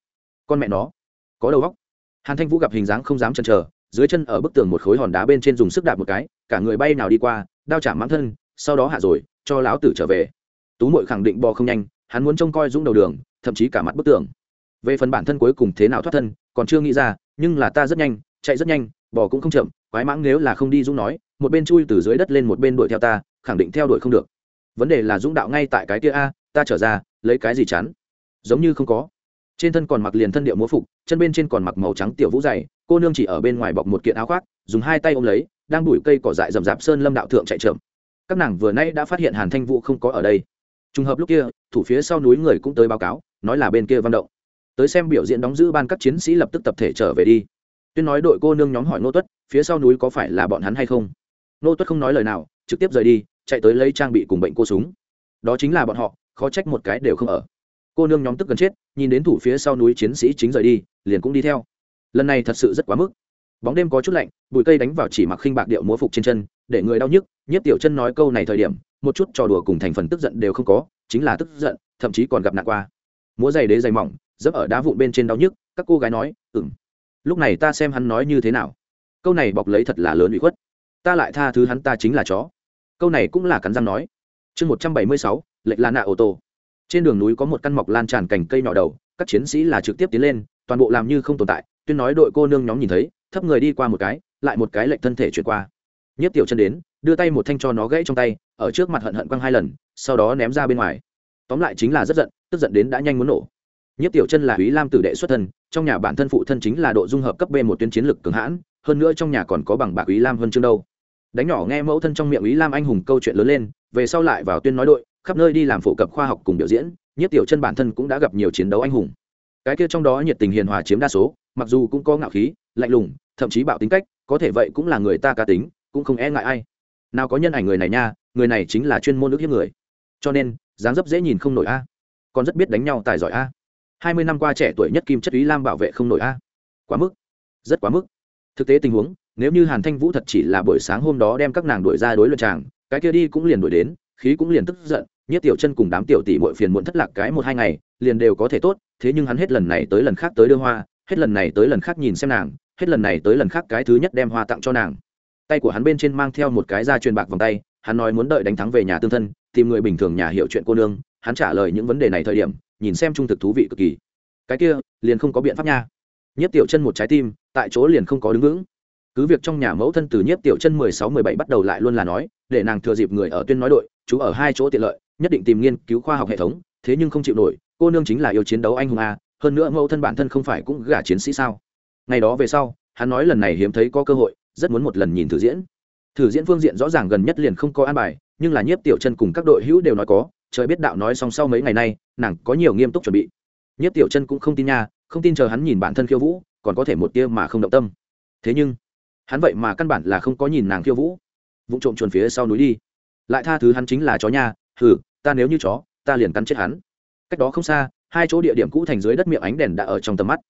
Con mẹ nó có đầu góc hàn thanh vũ gặp hình dáng không dám chần chờ dưới chân ở bức tường một khối hòn đá bên trên dùng sức đạp một cái cả người bay nào đi qua đao chạm mãng thân sau đó hạ rồi cho lão tử trở về tú mội khẳng định bò không nhanh, hắn muốn trông coi dũng đầu đường, thậm chí cả mặt bức tường. Về phần bản thân cuối cùng thế nào thoát thân, còn chưa nghĩ ra, nhưng là ta rất nhanh, chạy rất nhanh, bò cũng không chậm, quái mãng nếu là không đi dũng nói, một bên chui từ dưới đất lên một bên đuổi theo ta, khẳng định theo đuổi không được. Vấn đề là dũng đạo ngay tại cái kia a, ta trở ra, lấy cái gì chắn? Giống như không có. Trên thân còn mặc liền thân điệu múa phục, chân bên trên còn mặc màu trắng tiểu vũ dày cô nương chỉ ở bên ngoài bọc một kiện áo khoác, dùng hai tay ôm lấy, đang đuổi cây cỏ dại rậm rạp sơn lâm đạo thượng chạy trộm các nàng vừa nay đã phát hiện hàn thanh vũ không có ở đây trùng hợp lúc kia, thủ phía sau núi người cũng tới báo cáo, nói là bên kia văn động. Tới xem biểu diễn đóng giữ ban các chiến sĩ lập tức tập thể trở về đi. Tuyên nói đội cô nương nhóm hỏi nô tuất, phía sau núi có phải là bọn hắn hay không? Nô tuất không nói lời nào, trực tiếp rời đi, chạy tới lấy trang bị cùng bệnh cô súng. Đó chính là bọn họ, khó trách một cái đều không ở. Cô nương nhóm tức gần chết, nhìn đến thủ phía sau núi chiến sĩ chính rời đi, liền cũng đi theo. Lần này thật sự rất quá mức. Bóng đêm có chút lạnh, bụi cây đánh vào chỉ mặc khinh bạc điệu múa phục trên chân, để người đau nhức nhất tiểu chân nói câu này thời điểm một chút trò đùa cùng thành phần tức giận đều không có, chính là tức giận, thậm chí còn gặp nạn qua. Múa giày đế giày mỏng, dẫm ở đá vụn bên trên đau nhức, các cô gái nói ừng lúc này ta xem hắn nói như thế nào. Câu này bọc lấy thật là lớn bị khuất. Ta lại tha thứ hắn ta chính là chó. Câu này cũng là cắn răng nói. Chương một trăm bảy mươi sáu lệnh là nạ ô tô. Trên đường núi có một căn mọc lan tràn cành cây nhỏ đầu, các chiến sĩ là trực tiếp tiến lên, toàn bộ làm như không tồn tại, tuyên nói đội cô nương nhóm nhìn thấy, thấp người đi qua một cái, lại một cái lệnh thân thể chuyển qua. Nhất tiểu chân đến, đưa tay một thanh cho nó gãy trong tay ở trước mặt hận hận quăng hai lần sau đó ném ra bên ngoài tóm lại chính là rất giận tức giận đến đã nhanh muốn nổ nhất tiểu chân là Úy Lam tử đệ xuất thân, trong nhà bản thân phụ thân chính là độ dung hợp cấp B một tuyến chiến lực cường hãn, hơn nữa trong nhà còn có bằng bạc Úy Lam Vân chương đâu. Đánh nhỏ nghe mẫu thân trong miệng Úy Lam anh hùng câu chuyện lớn lên, về sau lại vào tuyên nói đội, khắp nơi đi làm phổ cập khoa học cùng biểu diễn, nhất tiểu chân bản thân cũng đã gặp nhiều chiến đấu anh hùng. Cái kia trong đó nhiệt tình hiền hòa chiếm đa số, mặc dù cũng có ngạo khí, lạnh lùng, thậm chí bạo tính cách, có thể vậy cũng là người ta cá tính, cũng không e ngại ai. Nào có nhân ảnh người này nha, người này chính là chuyên môn ước hiếp người. Cho nên, dáng dấp dễ nhìn không nổi a. Còn rất biết đánh nhau tài giỏi a. Hai mươi năm qua trẻ tuổi nhất kim chất ý lam bảo vệ không nổi a. Quá mức. Rất quá mức. Thực tế tình huống nếu như hàn thanh vũ thật chỉ là buổi sáng hôm đó đem các nàng đuổi ra đối luận tràng cái kia đi cũng liền đuổi đến khí cũng liền tức giận nhất tiểu chân cùng đám tiểu tỷ bội phiền muộn thất lạc cái một hai ngày liền đều có thể tốt thế nhưng hắn hết lần này tới lần khác tới đưa hoa hết lần này tới lần khác nhìn xem nàng hết lần này tới lần khác cái thứ nhất đem hoa tặng cho nàng. Tay của hắn bên trên mang theo một cái da truyền bạc vòng tay hắn nói muốn đợi đánh thắng về nhà tương thân, tìm người bình thường nhà hiểu chuyện cô nương, hắn trả lời những vấn đề này thời điểm, nhìn xem trung thực thú vị cực kỳ. Cái kia, liền không có biện pháp nha. Nhất tiểu chân một trái tim, tại chỗ liền không có đứng vững. Cứ việc trong nhà mẫu thân từ nhất tiểu chân mười sáu, mười bảy bắt đầu lại luôn là nói, để nàng thừa dịp người ở tuyên nói đội, chú ở hai chỗ tiện lợi, nhất định tìm nghiên cứu khoa học hệ thống, thế nhưng không chịu nổi, cô nương chính là yêu chiến đấu anh hùng a, hơn nữa mẫu thân bản thân không phải cũng gả chiến sĩ sao? Ngày đó về sau, hắn nói lần này hiếm thấy có cơ hội, rất muốn một lần nhìn thử diễn thử diễn phương diện rõ ràng gần nhất liền không có an bài, nhưng là nhiếp tiểu chân cùng các đội hữu đều nói có, trời biết đạo nói xong sau mấy ngày nay, nàng có nhiều nghiêm túc chuẩn bị. Nhiếp tiểu chân cũng không tin nha, không tin chờ hắn nhìn bản thân khiêu vũ, còn có thể một tia mà không động tâm. Thế nhưng, hắn vậy mà căn bản là không có nhìn nàng khiêu vũ. Vụ trộm chuồn phía sau núi đi. Lại tha thứ hắn chính là chó nha, hừ, ta nếu như chó, ta liền cắn chết hắn. Cách đó không xa, hai chỗ địa điểm cũ thành dưới đất miệng ánh đèn đã ở trong tầm mắt.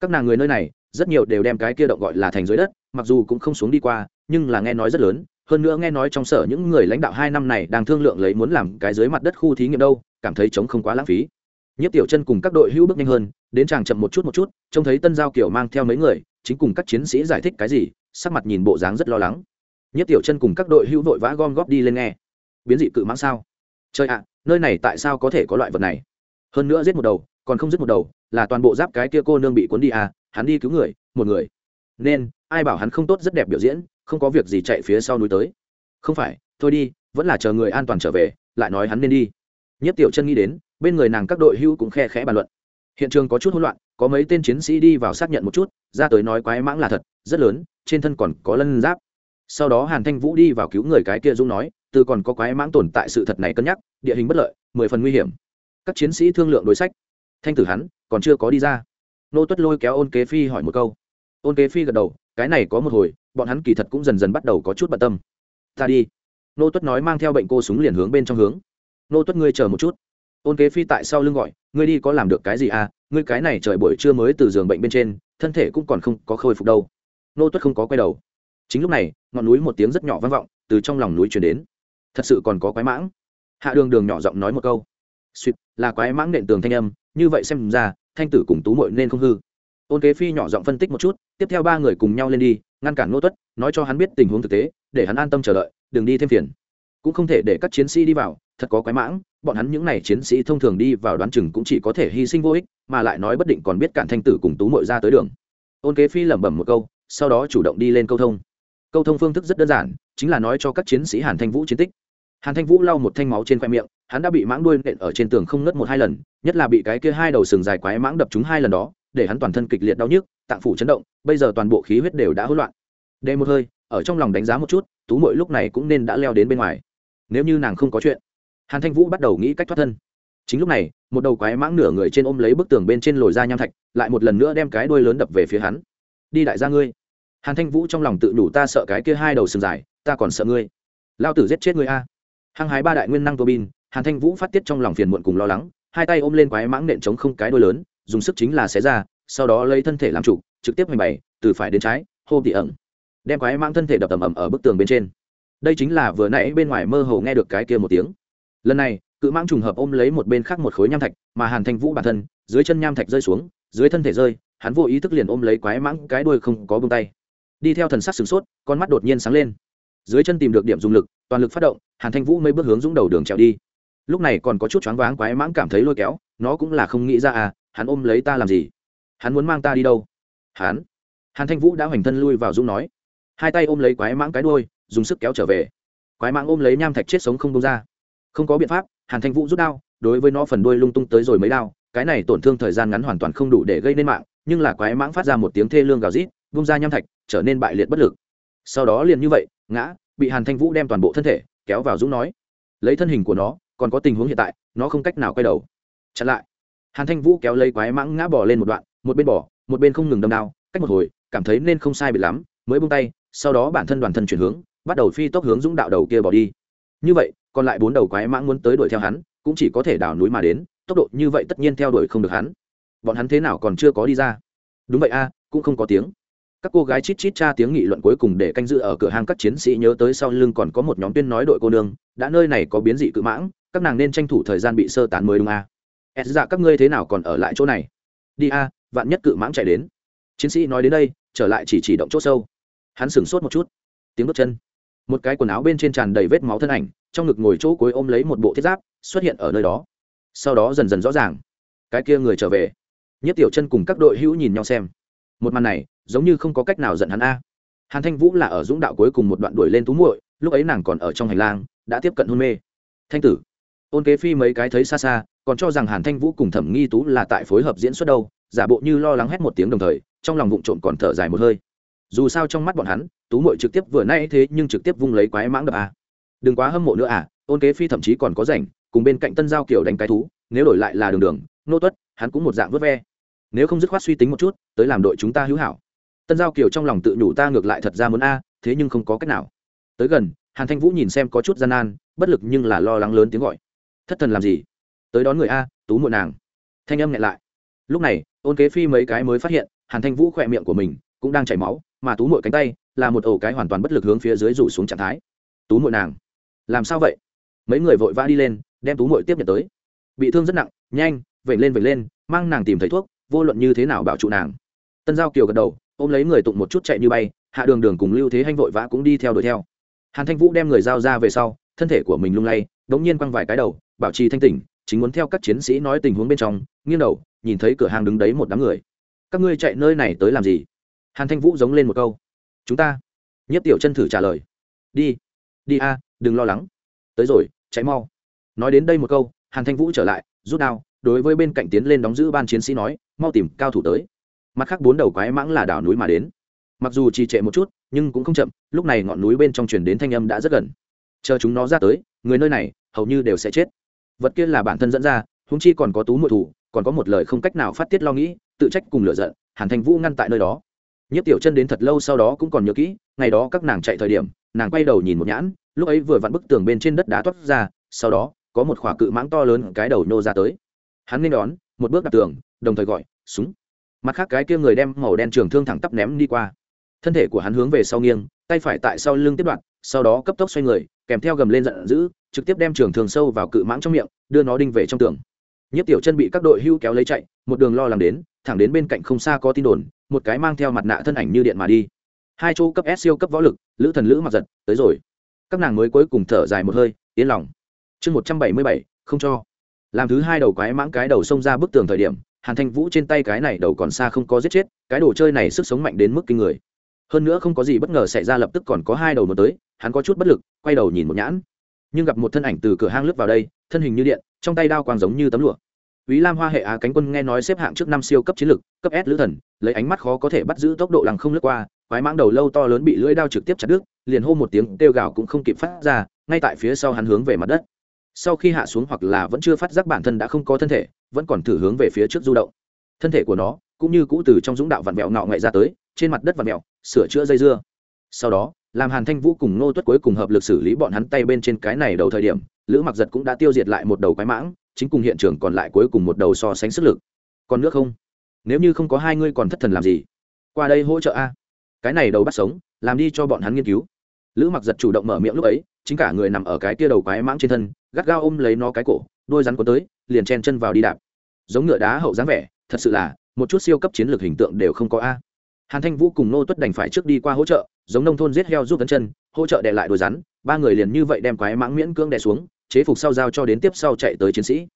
Các nàng người nơi này rất nhiều đều đem cái kia động gọi là thành dưới đất, mặc dù cũng không xuống đi qua, nhưng là nghe nói rất lớn. Hơn nữa nghe nói trong sở những người lãnh đạo hai năm này đang thương lượng lấy muốn làm cái dưới mặt đất khu thí nghiệm đâu, cảm thấy chống không quá lãng phí. Nhất tiểu chân cùng các đội hữu bước nhanh hơn, đến chàng chậm một chút một chút, trông thấy tân giao kiểu mang theo mấy người, chính cùng các chiến sĩ giải thích cái gì, sắc mặt nhìn bộ dáng rất lo lắng. Nhất tiểu chân cùng các đội hữu vội vã gom góp đi lên nghe. Biến dị cự mãng sao? Trời ạ, nơi này tại sao có thể có loại vật này? Hơn nữa giết một đầu còn không dứt một đầu, là toàn bộ giáp cái kia cô nương bị cuốn đi à hắn đi cứu người, một người. Nên, ai bảo hắn không tốt rất đẹp biểu diễn, không có việc gì chạy phía sau núi tới. Không phải, thôi đi, vẫn là chờ người an toàn trở về, lại nói hắn nên đi. Nhất tiểu chân nghĩ đến, bên người nàng các đội hưu cũng khe khẽ bàn luận. Hiện trường có chút hỗn loạn, có mấy tên chiến sĩ đi vào xác nhận một chút, ra tới nói quái mãng là thật, rất lớn, trên thân còn có lân giáp. Sau đó hàn thanh vũ đi vào cứu người cái kia dũng nói, từ còn có quái mãng tồn tại sự thật này cân nhắc, địa hình bất lợi, mười phần nguy hiểm. Các chiến sĩ thương lượng đối sách thanh tử hắn, còn chưa có đi ra. Nô tuất lôi kéo ôn kế phi hỏi một câu. Ôn kế phi gật đầu, cái này có một hồi, bọn hắn kỳ thật cũng dần dần bắt đầu có chút bận tâm. Ta đi. Nô tuất nói mang theo bệnh cô súng liền hướng bên trong hướng. Nô tuất ngươi chờ một chút. Ôn kế phi tại sau lưng gọi, ngươi đi có làm được cái gì à? Ngươi cái này trời buổi trưa mới từ giường bệnh bên trên, thân thể cũng còn không có khôi phục đâu. Nô tuất không có quay đầu. Chính lúc này, ngọn núi một tiếng rất nhỏ vang vọng, từ trong lòng núi chuyển đến. Thật sự còn có quái mãng. Hạ đường đường nhỏ giọng nói một câu. Suýt, là quái mãng nện tường thanh âm như vậy xem ra, thanh tử cùng tú mội nên không hư. Ôn kế phi nhỏ giọng phân tích một chút, tiếp theo ba người cùng nhau lên đi, ngăn cản nô tuất, nói cho hắn biết tình huống thực tế, để hắn an tâm chờ đợi, đừng đi thêm phiền. Cũng không thể để các chiến sĩ đi vào, thật có quái mãng, bọn hắn những n à y chiến sĩ thông thường đi vào đoán chừng cũng chỉ có thể hy sinh vô ích, mà lại nói bất định còn biết cản thanh tử cùng tú mội ra tới đường. Ôn kế phi lẩm bẩm một câu, sau đó chủ động đi lên câu thông. Câu thông phương thức rất đơn giản, chính là nói cho các chiến sĩ hàn thanh vũ chiến tích. Hàn thanh vũ lau một thanh máu trên khoe miệng hắn đã bị mãng đuôi nện ở trên tường không ngất một hai lần, nhất là bị cái kia hai đầu sừng dài quái mãng đập trúng hai lần đó, để hắn toàn thân kịch liệt đau nhức, tạng phủ chấn động, bây giờ toàn bộ khí huyết đều đã hỗn loạn. Đê một hơi, ở trong lòng đánh giá một chút, tú mội lúc này cũng nên đã leo đến bên ngoài. Nếu như nàng không có chuyện, hàn thanh vũ bắt đầu nghĩ cách thoát thân. Chính lúc này, một đầu quái mãng nửa người trên ôm lấy bức tường bên trên lồi ra nham thạch, lại một lần nữa đem cái đuôi lớn đập về phía hắn. Đi đại gia ngươi. Hàn thanh vũ trong lòng tự đủ ta sợ cái kia hai đầu sừng dài, ta còn sợ ngươi. Lao tử giết chết ngươi a. Hăng hái ba đại nguyên năng tô bin hàn thanh vũ phát tiết trong lòng phiền muộn cùng lo lắng, hai tay ôm lên quái mãng nện chống không cái đuôi lớn, dùng sức chính là xé ra, sau đó lấy thân thể làm chủ, trực tiếp hành bày, từ phải đến trái, hô tỉ ẩn. Đem quái mãng thân thể đập ầm ầm ở bức tường bên trên. Đây chính là vừa nãy bên ngoài mơ hồ nghe được cái kia một tiếng. Lần này, cự mãng trùng hợp ôm lấy một bên khác một khối nham thạch, mà hàn thanh vũ bản thân, dưới chân nham thạch rơi xuống, dưới thân thể rơi, hắn vô ý thức liền ôm lấy quái mãng cái đuôi không có bông tay. Đi theo thần sắc sửng sốt, con mắt đột nhiên sáng lên. Dưới chân tìm được điểm dùng lực, toàn lực phát động, hàn thanh vũ mấy bước hướng dũng đầu đường trèo đi lúc này còn có chút choáng váng quái mãng cảm thấy lôi kéo, nó cũng là không nghĩ ra à hắn ôm lấy ta làm gì? Hắn muốn mang ta đi đâu? Hắn? Hàn thanh vũ đã hoành thân lui vào dũng nói. Hai tay ôm lấy quái mãng cái đuôi, dùng sức kéo trở về. Quái mãng ôm lấy nham thạch chết sống không đông ra. Không có biện pháp, hàn thanh vũ rút đao, đối với nó phần đuôi lung tung tới rồi mấy đao, cái này tổn thương thời gian ngắn hoàn toàn không đủ để gây nên mạng, nhưng là quái mãng phát ra một tiếng thê lương gào rít bung ra nham thạch, trở nên bại liệt bất lực. Sau đó liền như vậy, ngã, bị hàn thanh vũ đem toàn bộ thân thể kéo vào dũng nói. Lấy thân hình của nó còn có tình huống hiện tại, nó không cách nào quay đầu. Chặn lại. Hàn thanh vũ kéo lấy quái mãng ngã bỏ lên một đoạn, một bên bỏ một bên không ngừng đâm đao, cách một hồi, cảm thấy nên không sai bị lắm, mới bung tay, sau đó bản thân đoàn thân chuyển hướng, bắt đầu phi tốc hướng dũng đạo đầu kia bỏ đi. Như vậy, còn lại bốn đầu quái mãng muốn tới đuổi theo hắn, cũng chỉ có thể đào núi mà đến, tốc độ như vậy tất nhiên theo đuổi không được hắn. Bọn hắn thế nào còn chưa có đi ra? Đúng vậy a, cũng không có tiếng. Các cô gái chít chít tra tiếng nghị luận cuối cùng để canh giữ ở cửa hàng các chiến sĩ nhớ tới sau lưng còn có một nhóm tuyên nói đội cô nương, đã nơi này có biến dị cự mãng các nàng nên tranh thủ thời gian bị sơ tán mới đúng a à. dạ các ngươi thế nào còn ở lại chỗ này? Đi a vạn nhất cự mãng chạy đến. Chiến sĩ nói đến đây, trở lại chỉ chỉ động chỗ sâu. Hắn sửng sốt một chút. Tiếng bước chân. Một cái quần áo bên trên tràn đầy vết máu thân ảnh, trong ngực ngồi chỗ cuối ôm lấy một bộ thiết giáp, xuất hiện ở nơi đó. Sau đó dần dần rõ ràng. Cái kia người trở về. Nhất tiểu chân cùng các đội hữu nhìn nhau xem. Một màn này, giống như không có cách nào giận hắn a. Hàn thanh vũ là ở dũng đạo cuối cùng một đoạn đuổi lên tú muội, lúc ấy nàng còn ở trong hành lang, đã tiếp cận hôn mê. Thanh tử ôn kế phi mấy cái thấy xa xa còn cho rằng hàn thanh vũ cùng thẩm nghi tú là tại phối hợp diễn xuất đâu giả bộ như lo lắng hét một tiếng đồng thời trong lòng vụng trộm còn thở dài một hơi. Dù sao trong mắt bọn hắn tú muội trực tiếp vừa nay thế nhưng trực tiếp vung lấy quái mãng đập à, đừng quá hâm mộ nữa à ôn kế phi thậm chí còn có rảnh cùng bên cạnh tân giao kiểu đánh cái thú nếu đổi lại là đường đường nô tuất hắn cũng một dạng vớt ve. Nếu không dứt khoát suy tính một chút tới làm đội chúng ta hữu hảo. Tân giao kiều trong lòng tự nhủ ta ngược lại thật ra muốn a thế nhưng không có cách nào. Tới gần hàn thanh vũ nhìn xem có chút gian nan bất lực nhưng là lo lắng lớn tiếng gọi thất thần làm gì? Tới đón người a, tú muội nàng. Thanh âm nhẹ lại. Lúc này, ôn kế phi mấy cái mới phát hiện, hàn thanh vũ khỏe miệng của mình cũng đang chảy máu, mà tú muội cánh tay là một ổ cái hoàn toàn bất lực hướng phía dưới rủ xuống trạng thái. Tú muội nàng, làm sao vậy? Mấy người vội vã đi lên, đem tú muội tiếp nhận tới. Bị thương rất nặng, nhanh vẩy lên vẩy lên, mang nàng tìm thấy thuốc, vô luận như thế nào bảo trụ nàng. Tân giao kiều gật đầu, ôm lấy người tụng một chút chạy như bay, hạ đường đường cùng lưu thế hanh vội vã cũng đi theo đuổi theo. Hàn thanh vũ đem người giao ra về sau, thân thể của mình lung lay, đống nhiên quăng vài cái đầu bảo trì thanh tỉnh, chính muốn theo các chiến sĩ nói tình huống bên trong, nghiêng đầu, nhìn thấy cửa hàng đứng đấy một đám người. Các ngươi chạy nơi này tới làm gì? Hàn thanh vũ giống lên một câu. Chúng ta. Nhất tiểu chân thử trả lời. Đi. Đi a, đừng lo lắng. Tới rồi cháy mau. Nói đến đây một câu, hàn thanh vũ trở lại, rút đao, đối với bên cạnh tiến lên đóng giữ ban chiến sĩ nói, mau tìm cao thủ tới. Mặt khác bốn đầu quái mãng là đảo núi mà đến. Mặc dù trì trệ một chút, nhưng cũng không chậm, lúc này ngọn núi bên trong truyền đến thanh âm đã rất gần. Chờ chúng nó ra tới, người nơi này, hầu như đều sẽ chết vật kia là bản thân dẫn ra húng chi còn có tú mùa thủ, còn có một lời không cách nào phát tiết lo nghĩ, tự trách cùng lựa giận, hàn thanh vũ ngăn tại nơi đó. Nhất tiểu chân đến thật lâu sau đó cũng còn nhớ kỹ, ngày đó các nàng chạy thời điểm, nàng quay đầu nhìn một nhãn, lúc ấy vừa vặn bức tường bên trên đất đá toát ra, sau đó, có một khỏa cự mãng to lớn cái đầu nhô ra tới. Hắn nên đón, một bước đặt tường, đồng thời gọi, súng. Mặt khác cái kia người đem màu đen trường thương thẳng tắp ném đi qua. Thân thể của hắn hướng về sau nghiêng, tay phải tại sau lưng tiếp đoạn, sau đó cấp tốc xoay người kèm theo gầm lên giận dữ, trực tiếp đem trường thường sâu vào cự mãng trong miệng, đưa nó đinh về trong tường. Nhất tiểu chân bị các đội hưu kéo lấy chạy, một đường lo làm đến, thẳng đến bên cạnh không xa có tin đồn, một cái mang theo mặt nạ thân ảnh như điện mà đi. Hai chỗ cấp s siêu cấp võ lực, lữ thần lữ mặc giật, tới rồi. Các nàng mới cuối cùng thở dài một hơi, yên lòng. Chương một trăm bảy mươi bảy, không cho. Làm thứ hai đầu quái mãng cái đầu xông ra bức tường thời điểm, hàn thanh vũ trên tay cái này đầu còn xa không có giết chết, cái đồ chơi này sức sống mạnh đến mức kinh người hơn nữa không có gì bất ngờ xảy ra lập tức còn có hai đầu một tới hắn có chút bất lực quay đầu nhìn một nhãn nhưng gặp một thân ảnh từ cửa hang lướt vào đây thân hình như điện trong tay đao quang giống như tấm lụa Úy Lam Hoa hệ Á cánh quân nghe nói xếp hạng trước năm siêu cấp chiến lực, cấp S lữ thần, lấy ánh mắt khó có thể bắt giữ tốc độ lằng không lướt qua, quái mãng đầu lâu to lớn bị lưỡi đao trực tiếp chặt đứt, liền hô một tiếng kêu gào cũng không kịp phát ra, ngay tại phía sau hắn hướng về mặt đất. Sau khi hạ xuống hoặc là vẫn chưa phát giác bản thân đã không có thân thể, vẫn còn thử hướng về phía trước du động. Thân thể của nó cũng như cũ từ trong dũng đạo vặn vẹo ngọ ngậy ra tới, trên mặt đất vặn vẹo, sửa chữa dây dưa. Sau đó, làm Hàn Thanh Vũ cùng Nô Tuất cuối cùng hợp lực xử lý bọn hắn tay bên trên cái này đầu thời điểm, Lữ Mặc Giật cũng đã tiêu diệt lại một đầu quái mãng, chính cùng hiện trường còn lại cuối cùng một đầu so sánh sức lực. Còn nước không? Nếu như không có hai ngươi còn thất thần làm gì? Qua đây hỗ trợ a. Cái này đầu bắt sống làm đi cho bọn hắn nghiên cứu. Lữ mặc giật chủ động mở miệng lúc ấy chính cả người nằm ở cái tia đầu quái mãng trên thân gắt gao ôm lấy nó cái cổ đôi rắn có tới liền chen chân vào đi đạp. Giống ngựa đá hậu dáng vẻ thật sự là một chút siêu cấp chiến lược hình tượng đều không có a. Hàn thanh vũ cùng nô tuất đành phải trước đi qua hỗ trợ, giống nông thôn giết heo giúp tấn chân, hỗ trợ đệ lại đôi rắn, ba người liền như vậy đem quái mãng miễn cưỡng đè xuống, chế phục sau giao cho đến tiếp sau chạy tới chiến sĩ.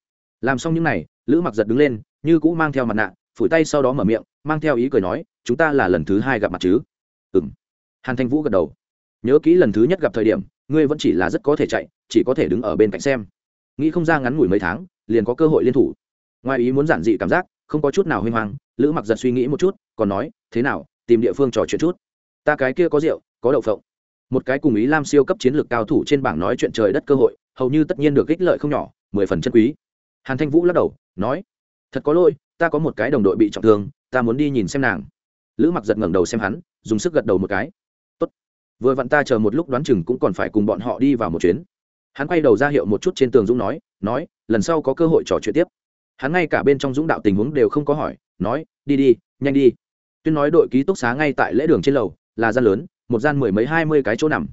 Làm xong những n à y lữ mặc giật đứng lên, như cũ mang theo mặt nạ, phủi tay sau đó mở miệng, mang theo ý cười nói, chúng ta là lần thứ hai gặp mặt chứ? Ừ m hàn thanh vũ gật đầu. Nhớ kỹ lần thứ nhất gặp thời điểm, ngươi vẫn chỉ là rất có thể chạy, chỉ có thể đứng ở bên cạnh xem. Nghĩ không ra ngắn ngủi mấy tháng, liền có cơ hội liên thủ. Ngoài ý muốn giản dị cảm giác không có chút nào huy hoàng, lữ mặc giật suy nghĩ một chút, còn nói, thế nào, tìm địa phương trò chuyện chút. Ta cái kia có rượu, có đậu phộng. Một cái cùng ý lam siêu cấp chiến lược cao thủ trên bảng nói chuyện trời đất cơ hội, hầu như tất nhiên được ích lợi không nhỏ, mười phần chân quý. Hàn thanh vũ lắc đầu, nói, thật có lỗi, ta có một cái đồng đội bị trọng thương, ta muốn đi nhìn xem nàng. Lữ mặc giật ngẩng đầu xem hắn, dùng sức gật đầu một cái. Tốt. vừa vặn ta chờ một lúc đoán chừng cũng còn phải cùng bọn họ đi vào một chuyến. Hắn quay đầu ra hiệu một chút trên tường dũng nói nói, lần sau có cơ hội trò chuyện tiếp hắn ngay cả bên trong dũng đạo tình huống đều không có hỏi, nói, đi đi, nhanh đi. Tuyên nói đội ký túc xá ngay tại lễ đường trên lầu, là gian lớn, một gian mười mấy hai mươi cái chỗ nằm.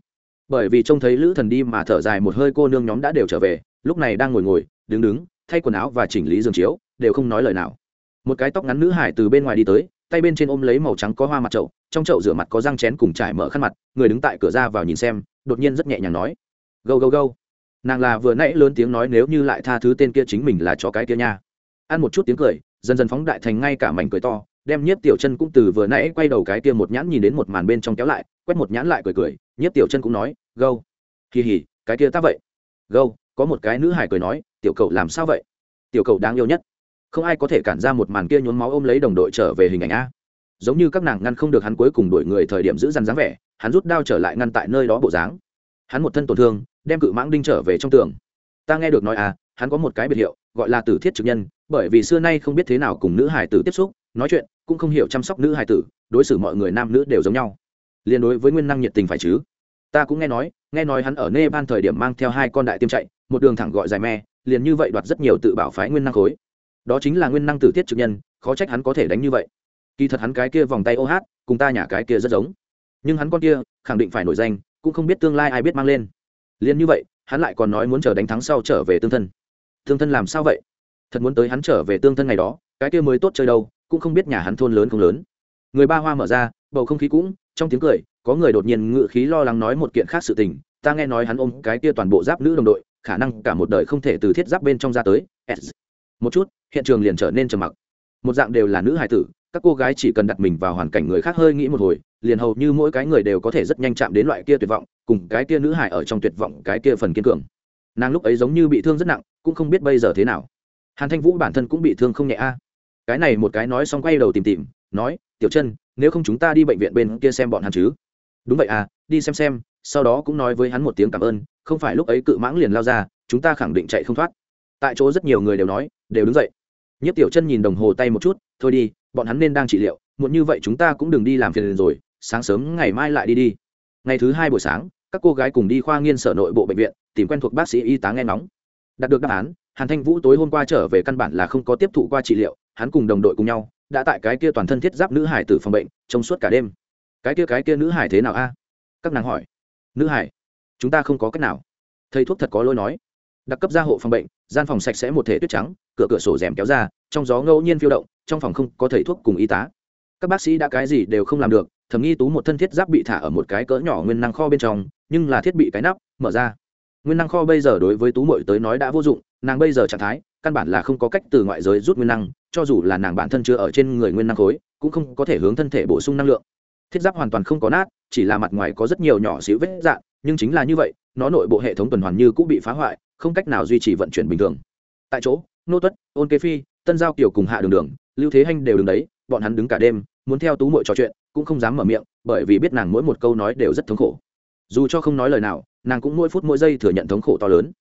Bởi vì trông thấy lữ thần đi mà thở dài một hơi, cô nương nhóm đã đều trở về, lúc này đang ngồi ngồi, đứng đứng, thay quần áo và chỉnh lý giường chiếu, đều không nói lời nào. Một cái tóc ngắn nữ hải từ bên ngoài đi tới, tay bên trên ôm lấy màu trắng có hoa mặt trậu trong chậu rửa mặt có răng chén cùng trải mở khăn mặt, người đứng tại cửa ra vào nhìn xem, đột nhiên rất nhẹ nhàng nói, gâu gâu gâu. Nàng là vừa nãy lớn tiếng nói, nếu như lại tha thứ tên kia chính mình là cho cái kia nha ăn một chút tiếng cười, dần dần phóng đại thành ngay cả mảnh cười to, đem nhiếp tiểu chân cũng từ vừa nãy quay đầu cái kia một nhãn nhìn đến một màn bên trong kéo lại, quét một nhãn lại cười cười, nhiếp tiểu chân cũng nói, gâu, kỳ hỉ, cái kia ta vậy. Gâu, có một cái nữ hải cười nói, tiểu cậu làm sao vậy? Tiểu cậu đáng yêu nhất. Không ai có thể cản ra một màn kia nhốn máu ôm lấy đồng đội trở về hình ảnh a. Giống như các nàng ngăn không được hắn cuối cùng đuổi người thời điểm giữ dằn dáng vẻ, hắn rút đao trở lại ngăn tại nơi đó bộ dáng. Hắn một thân tổn thương, đem cự mãng đinh trở về trong tường. Ta nghe được nói à hắn có một cái biệt hiệu, gọi là tử thiết trực nhân, bởi vì xưa nay không biết thế nào cùng nữ hải tử tiếp xúc, nói chuyện cũng không hiểu chăm sóc nữ hải tử, đối xử mọi người nam nữ đều giống nhau. Liên đối với nguyên năng nhiệt tình phải chứ? Ta cũng nghe nói nghe nói hắn ở nepal thời điểm mang theo hai con đại tiêm chạy, một đường thẳng gọi dài me, liền như vậy đoạt rất nhiều tự bảo phái nguyên năng khối. Đó chính là nguyên năng tử thiết trực nhân, khó trách hắn có thể đánh như vậy. Kỳ thật hắn cái kia vòng tay ô hát, cùng ta nhả cái kia rất giống. Nhưng hắn con kia, khẳng định phải nổi danh, cũng không biết tương lai ai biết mang lên. Liền như vậy, hắn lại còn nói muốn chờ đánh thắng sau trở về tương thân tương thân làm sao vậy? Thật muốn tới hắn trở về tương thân ngày đó, cái kia mới tốt chơi đâu, cũng không biết nhà hắn thôn lớn không lớn. Người ba hoa mở ra, bầu không khí cũng, trong tiếng cười, có người đột nhiên ngự khí lo lắng nói một kiện khác sự tình, ta nghe nói hắn ôm cái kia toàn bộ giáp nữ đồng đội, khả năng cả một đời không thể từ thiết giáp bên trong ra tới. Một chút, hiện trường liền trở nên trầm mặc. Một dạng đều là nữ hài tử, các cô gái chỉ cần đặt mình vào hoàn cảnh người khác hơi nghĩ một hồi, liền hầu như mỗi cái người đều có thể rất nhanh chạm đến loại kia tuyệt vọng, cùng cái kia nữ hài ở trong tuyệt vọng, cái kia phần kiên cường nàng lúc ấy giống như bị thương rất nặng, cũng không biết bây giờ thế nào. Hàn thanh vũ bản thân cũng bị thương không nhẹ a. Cái này một cái nói xong quay đầu tìm tìm, nói, tiểu chân nếu không chúng ta đi bệnh viện bên kia xem bọn hắn chứ. Đúng vậy à đi xem xem. Sau đó cũng nói với hắn một tiếng cảm ơn, không phải lúc ấy cự mãng liền lao ra, chúng ta khẳng định chạy không thoát. Tại chỗ rất nhiều người đều nói, đều đứng dậy. Nhất tiểu chân nhìn đồng hồ tay một chút, thôi đi, bọn hắn nên đang trị liệu, muộn như vậy chúng ta cũng đừng đi làm phiền rồi, sáng sớm ngày mai lại đi đi. Ngày thứ hai buổi sáng các cô gái cùng đi khoa nghiên sở nội bộ bệnh viện, tìm quen thuộc bác sĩ y tá nghe ngóng. Đạt được đáp án, hàn thanh vũ tối hôm qua trở về căn bản là không có tiếp thụ qua trị liệu, hắn cùng đồng đội cùng nhau, đã tại cái kia toàn thân thiết giáp nữ hải tử phòng bệnh trong suốt cả đêm. Cái kia cái kia nữ hải thế nào a? Các nàng hỏi. Nữ hải, chúng ta không có cách nào. Thầy thuốc thật có lỗi nói. Đặc cấp gia hộ phòng bệnh, gian phòng sạch sẽ một thể tuyết trắng, cửa cửa sổ rèm kéo ra, trong gió ngẫu nhiên phiêu động, trong phòng không có thầy thuốc cùng y tá. Các bác sĩ đã cái gì đều không làm được thẩm nghi tú một thân thiết giáp bị thả ở một cái cỡ nhỏ nguyên năng kho bên trong nhưng là thiết bị cái nắp, mở ra. Nguyên năng kho bây giờ đối với tú mội tới nói đã vô dụng, nàng bây giờ trạng thái, căn bản là không có cách từ ngoại giới rút nguyên năng, cho dù là nàng bản thân chưa ở trên người nguyên năng khối, cũng không có thể hướng thân thể bổ sung năng lượng. Thiết giáp hoàn toàn không có nát, chỉ là mặt ngoài có rất nhiều nhỏ xíu vết dạn nhưng chính là như vậy, nó nội bộ hệ thống tuần hoàn như cũng bị phá hoại, không cách nào duy trì vận chuyển bình thường. Tại chỗ, nô tuất, ôn kế phi, tân giao kiều cùng hạ đường đường, lưu thế hanh đều đứng đấy, bọn hắn đứng cả đêm, muốn theo tú mội trò chuyện, cũng không dám mở miệng, bởi vì biết nàng mỗi một câu nói đều rất thống khổ dù cho không nói lời nào, nàng cũng mỗi phút mỗi giây thừa nhận thống khổ to lớn.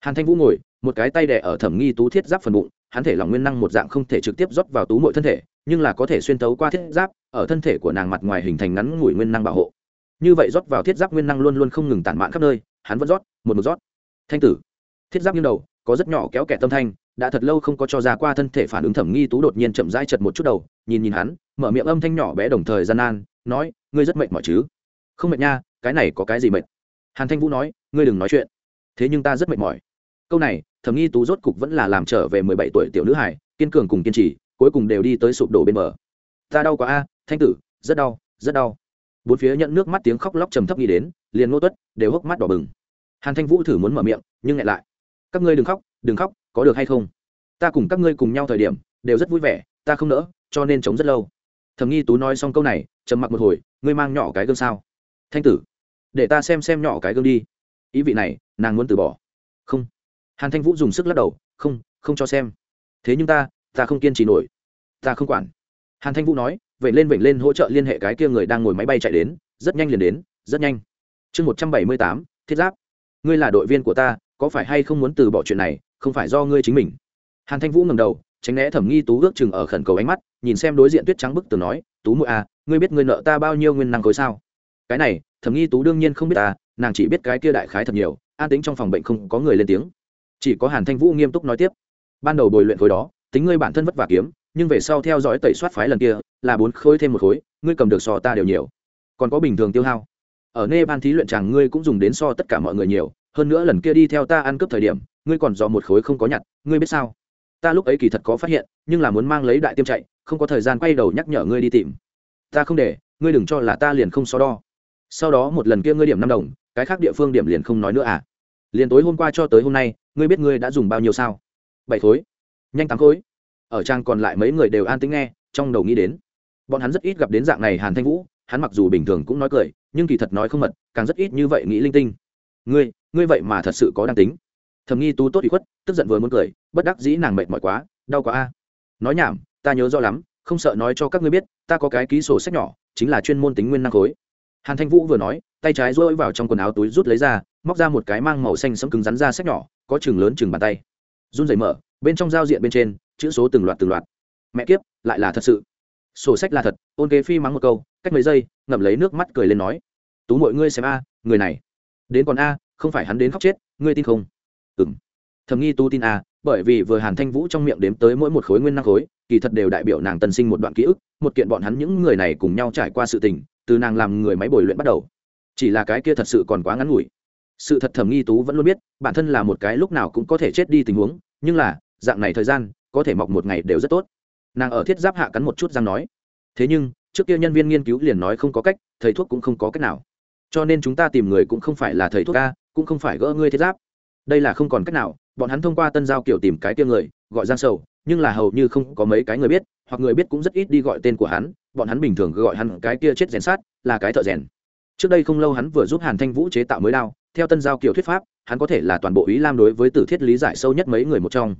Hàn thanh vũ ngồi, một cái tay đẻ ở thẩm nghi tú thiết giáp phần bụng, hắn thể lòng nguyên năng một dạng không thể trực tiếp rót vào tú mọi thân thể, nhưng là có thể xuyên tấu qua thiết giáp, ở thân thể của nàng mặt ngoài hình thành ngắn ngủi nguyên năng bảo hộ. Như vậy rót vào thiết giáp nguyên năng luôn luôn không ngừng tản mạn khắp nơi, hắn vẫn rót, một một rót. Thanh tử, thiết giáp như đầu, có rất nhỏ kéo kẻ tâm thanh, đã thật lâu không có cho ra qua thân thể phản ứng thẩm nghi tú đột nhiên chậm rãi chật một chút đầu, nhìn nhìn hắn, mở miệng âm thanh nhỏ bé đồng thời gian nan, nói, ngươi rất mệt mỏi chứ? Không mệt nha cái này có cái gì mệt? Hàn thanh vũ nói, ngươi đừng nói chuyện. Thế nhưng ta rất mệt mỏi. Câu này, thẩm nghi tú rốt cục vẫn là làm trở về mười bảy tuổi tiểu nữ hải kiên cường cùng kiên trì, cuối cùng đều đi tới sụp đổ bên bờ. Ta đau quá a, thanh tử, rất đau rất đau. Bốn phía nhận nước mắt tiếng khóc lóc trầm thấp nghĩ đến, liền ngô tuất đều hốc mắt đỏ bừng. Hàn thanh vũ thử muốn mở miệng, nhưng ngại lại. Các ngươi đừng khóc đừng khóc, có được hay không? Ta cùng các ngươi cùng nhau thời điểm, đều rất vui vẻ, ta không nỡ, cho nên chống rất lâu. Thầm nghi tú nói xong câu này, trầm mặc một hồi, ngươi mang nhỏ cái gương sao? Thanh tử để ta xem xem nhỏ cái gương đi. Ý vị này, nàng muốn từ bỏ. Không. Hàn thanh vũ dùng sức lắc đầu, không không cho xem. Thế nhưng ta ta không kiên trì nổi. Ta không quản. Hàn thanh vũ nói vậy lên vậy lên hỗ trợ liên hệ cái kia người đang ngồi máy bay chạy đến, rất nhanh liền đến, rất nhanh. Chương một trăm bảy mươi tám, thiết giáp. Ngươi là đội viên của ta, có phải hay không muốn từ bỏ chuyện này, không phải do ngươi chính mình? Hàn thanh vũ ngầm đầu, tránh né thẩm nghi tú ước chừng ở khẩn cầu ánh mắt, nhìn xem đối diện tuyết trắng bức tường nói, tú muội à ngươi biết ngươi nợ ta bao nhiêu nguyên năng khối sao? Cái này, thẩm nghi tú đương nhiên không biết ta, nàng chỉ biết cái kia đại khái thật nhiều, an tính trong phòng bệnh không có người lên tiếng. Chỉ có hàn thanh vũ nghiêm túc nói tiếp. Ban đầu bồi luyện khối đó, tính ngươi bản thân vất vả kiếm, nhưng về sau theo dõi tẩy soát phái lần kia, là bốn khối thêm một khối, ngươi cầm được so ta đều nhiều. Còn có bình thường tiêu hao. Ở nê ban thí luyện chàng ngươi cũng dùng đến so tất cả mọi người nhiều, hơn nữa lần kia đi theo ta ăn cướp thời điểm, ngươi còn dò một khối không có nhặt, ngươi biết sao? Ta lúc ấy kỳ thật có phát hiện, nhưng là muốn mang lấy đại tiêm chạy, không có thời gian quay đầu nhắc nhở ngươi đi tìm. Ta không để, ngươi đừng cho là ta liền không so đo sau đó một lần kia ngươi điểm năm đồng, cái khác địa phương điểm liền không nói nữa à? Liền tối hôm qua cho tới hôm nay, ngươi biết ngươi đã dùng bao nhiêu sao? Bảy khối. Nhanh tám khối. Ở trang còn lại mấy người đều an tính nghe, trong đầu nghĩ đến. Bọn hắn rất ít gặp đến dạng này hàn thanh vũ, hắn mặc dù bình thường cũng nói cười, nhưng kỳ thật nói không mật, càng rất ít như vậy nghĩ linh tinh. Ngươi ngươi vậy mà thật sự có đáng tính. Thầm nghi tú tốt bị khuất, tức giận vừa muốn cười, bất đắc dĩ nàng mệt mỏi quá, đau quá a. Nói nhảm, ta nhớ rõ lắm, không sợ nói cho các ngươi biết, ta có cái ký sổ sách nhỏ, chính là chuyên môn tính nguyên năng khối hàn thanh vũ vừa nói, tay trái rỗi vào trong quần áo túi rút lấy ra, móc ra một cái mang màu xanh sẫm cứng rắn ra sách nhỏ, có chừng lớn chừng bàn tay. Run rẩy mở, bên trong giao diện bên trên, chữ số từng loạt từng loạt. Mẹ kiếp, lại là thật sự. Sổ sách là thật, ôn kế phi mắng một câu, cách mấy giây, ngậm lấy nước mắt cười lên nói. Tú mọi ngươi xem a, người này. Đến còn a, không phải hắn đến khóc chết, ngươi tin không? Ừng thầm nghi tu tin a, bởi vì vừa hàn thanh vũ trong miệng đếm tới mỗi một khối nguyên năng khối, kỳ thật đều đại biểu nàng tân sinh một đoạn ký ức, một kiện bọn hắn những người này cùng nhau trải qua sự tình từ nàng làm người máy bồi luyện bắt đầu. Chỉ là cái kia thật sự còn quá ngắn ngủi. Sự thật thẩm nghi tú vẫn luôn biết, bản thân là một cái lúc nào cũng có thể chết đi tình huống, nhưng là, dạng này thời gian, có thể mọc một ngày đều rất tốt. Nàng ở thiết giáp hạ cắn một chút răng nói. Thế nhưng, trước kia nhân viên nghiên cứu liền nói không có cách, thầy thuốc cũng không có cách nào. Cho nên chúng ta tìm người cũng không phải là thầy thuốc ca cũng không phải gỡ ngươi thiết giáp. Đây là không còn cách nào, bọn hắn thông qua tân giao kiểu tìm cái kia người, gọi giang sầu nhưng là hầu như không có mấy cái người biết, hoặc người biết cũng rất ít đi gọi tên của hắn, bọn hắn bình thường gọi hắn cái kia chết rèn sát, là cái thợ rèn. Trước đây không lâu hắn vừa giúp hàn thanh vũ chế tạo mới đao, theo tân giao kiểu thuyết pháp, hắn có thể là toàn bộ ý lam đối với tử thiết lý giải sâu nhất mấy người một trong.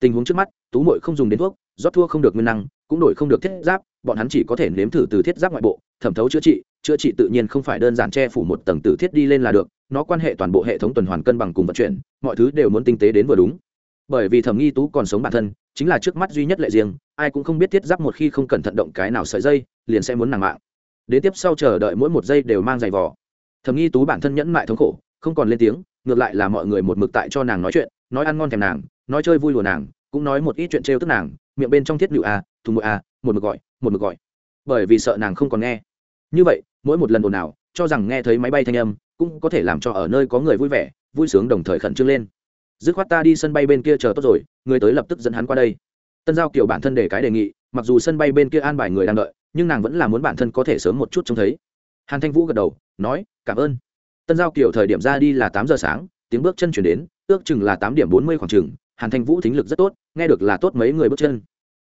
Tình huống trước mắt, tú mội không dùng đến thuốc, rót thua không được nguyên năng, cũng đổi không được thiết giáp, bọn hắn chỉ có thể nếm thử từ thiết giáp ngoại bộ, thẩm thấu chữa trị chữa trị tự nhiên không phải đơn giản che phủ một tầng tử thiết đi lên là được, nó quan hệ toàn bộ hệ thống tuần hoàn cân bằng cùng vận chuyển, mọi thứ đều muốn tinh tế đến vừa đúng bởi vì thẩm nghi tú còn sống bản thân, chính là trước mắt duy nhất lệ riêng, ai cũng không biết thiết giáp một khi không cẩn thận động cái nào sợi dây, liền sẽ muốn nàng mạng. Đến tiếp sau chờ đợi mỗi một giây đều mang giày vò. Thẩm nghi tú bản thân nhẫn mại thống khổ, không còn lên tiếng, ngược lại là mọi người một mực tại cho nàng nói chuyện, nói ăn ngon thèm nàng, nói chơi vui lùa nàng, cũng nói một ít chuyện trêu tức nàng, miệng bên trong thiết nhự a à, thùng mụi a à, một mực gọi, một mực gọi. Bởi vì sợ nàng không còn nghe. Như vậy, mỗi một lần ồn nào cho rằng nghe thấy máy bay thanh âm, cũng có thể làm cho ở nơi có người vui vẻ, vui sướng đồng thời khẩn trương lên dứt khoát ta đi sân bay bên kia chờ tốt rồi, người tới lập tức dẫn hắn qua đây. Tân giao kiểu bản thân để cái đề nghị, mặc dù sân bay bên kia an bài người đang đợi, nhưng nàng vẫn là muốn bản thân có thể sớm một chút trông thấy. Hàn thanh vũ gật đầu, nói, cảm ơn. Tân giao kiểu thời điểm ra đi là tám giờ sáng, tiếng bước chân chuyển đến, ước chừng là tám điểm bốn mươi khoảng chừng, hàn thanh vũ thính lực rất tốt, nghe được là tốt mấy người bước chân.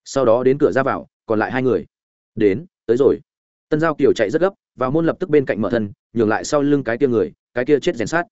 Sau đó đến cửa ra vào, còn lại hai người. Đến, tới rồi. Tân giao kiều chạy rất gấp, vào môn lập tức bên cạnh mở thân, nhường lại sau lưng cái kia người, cái kia chết rèn sát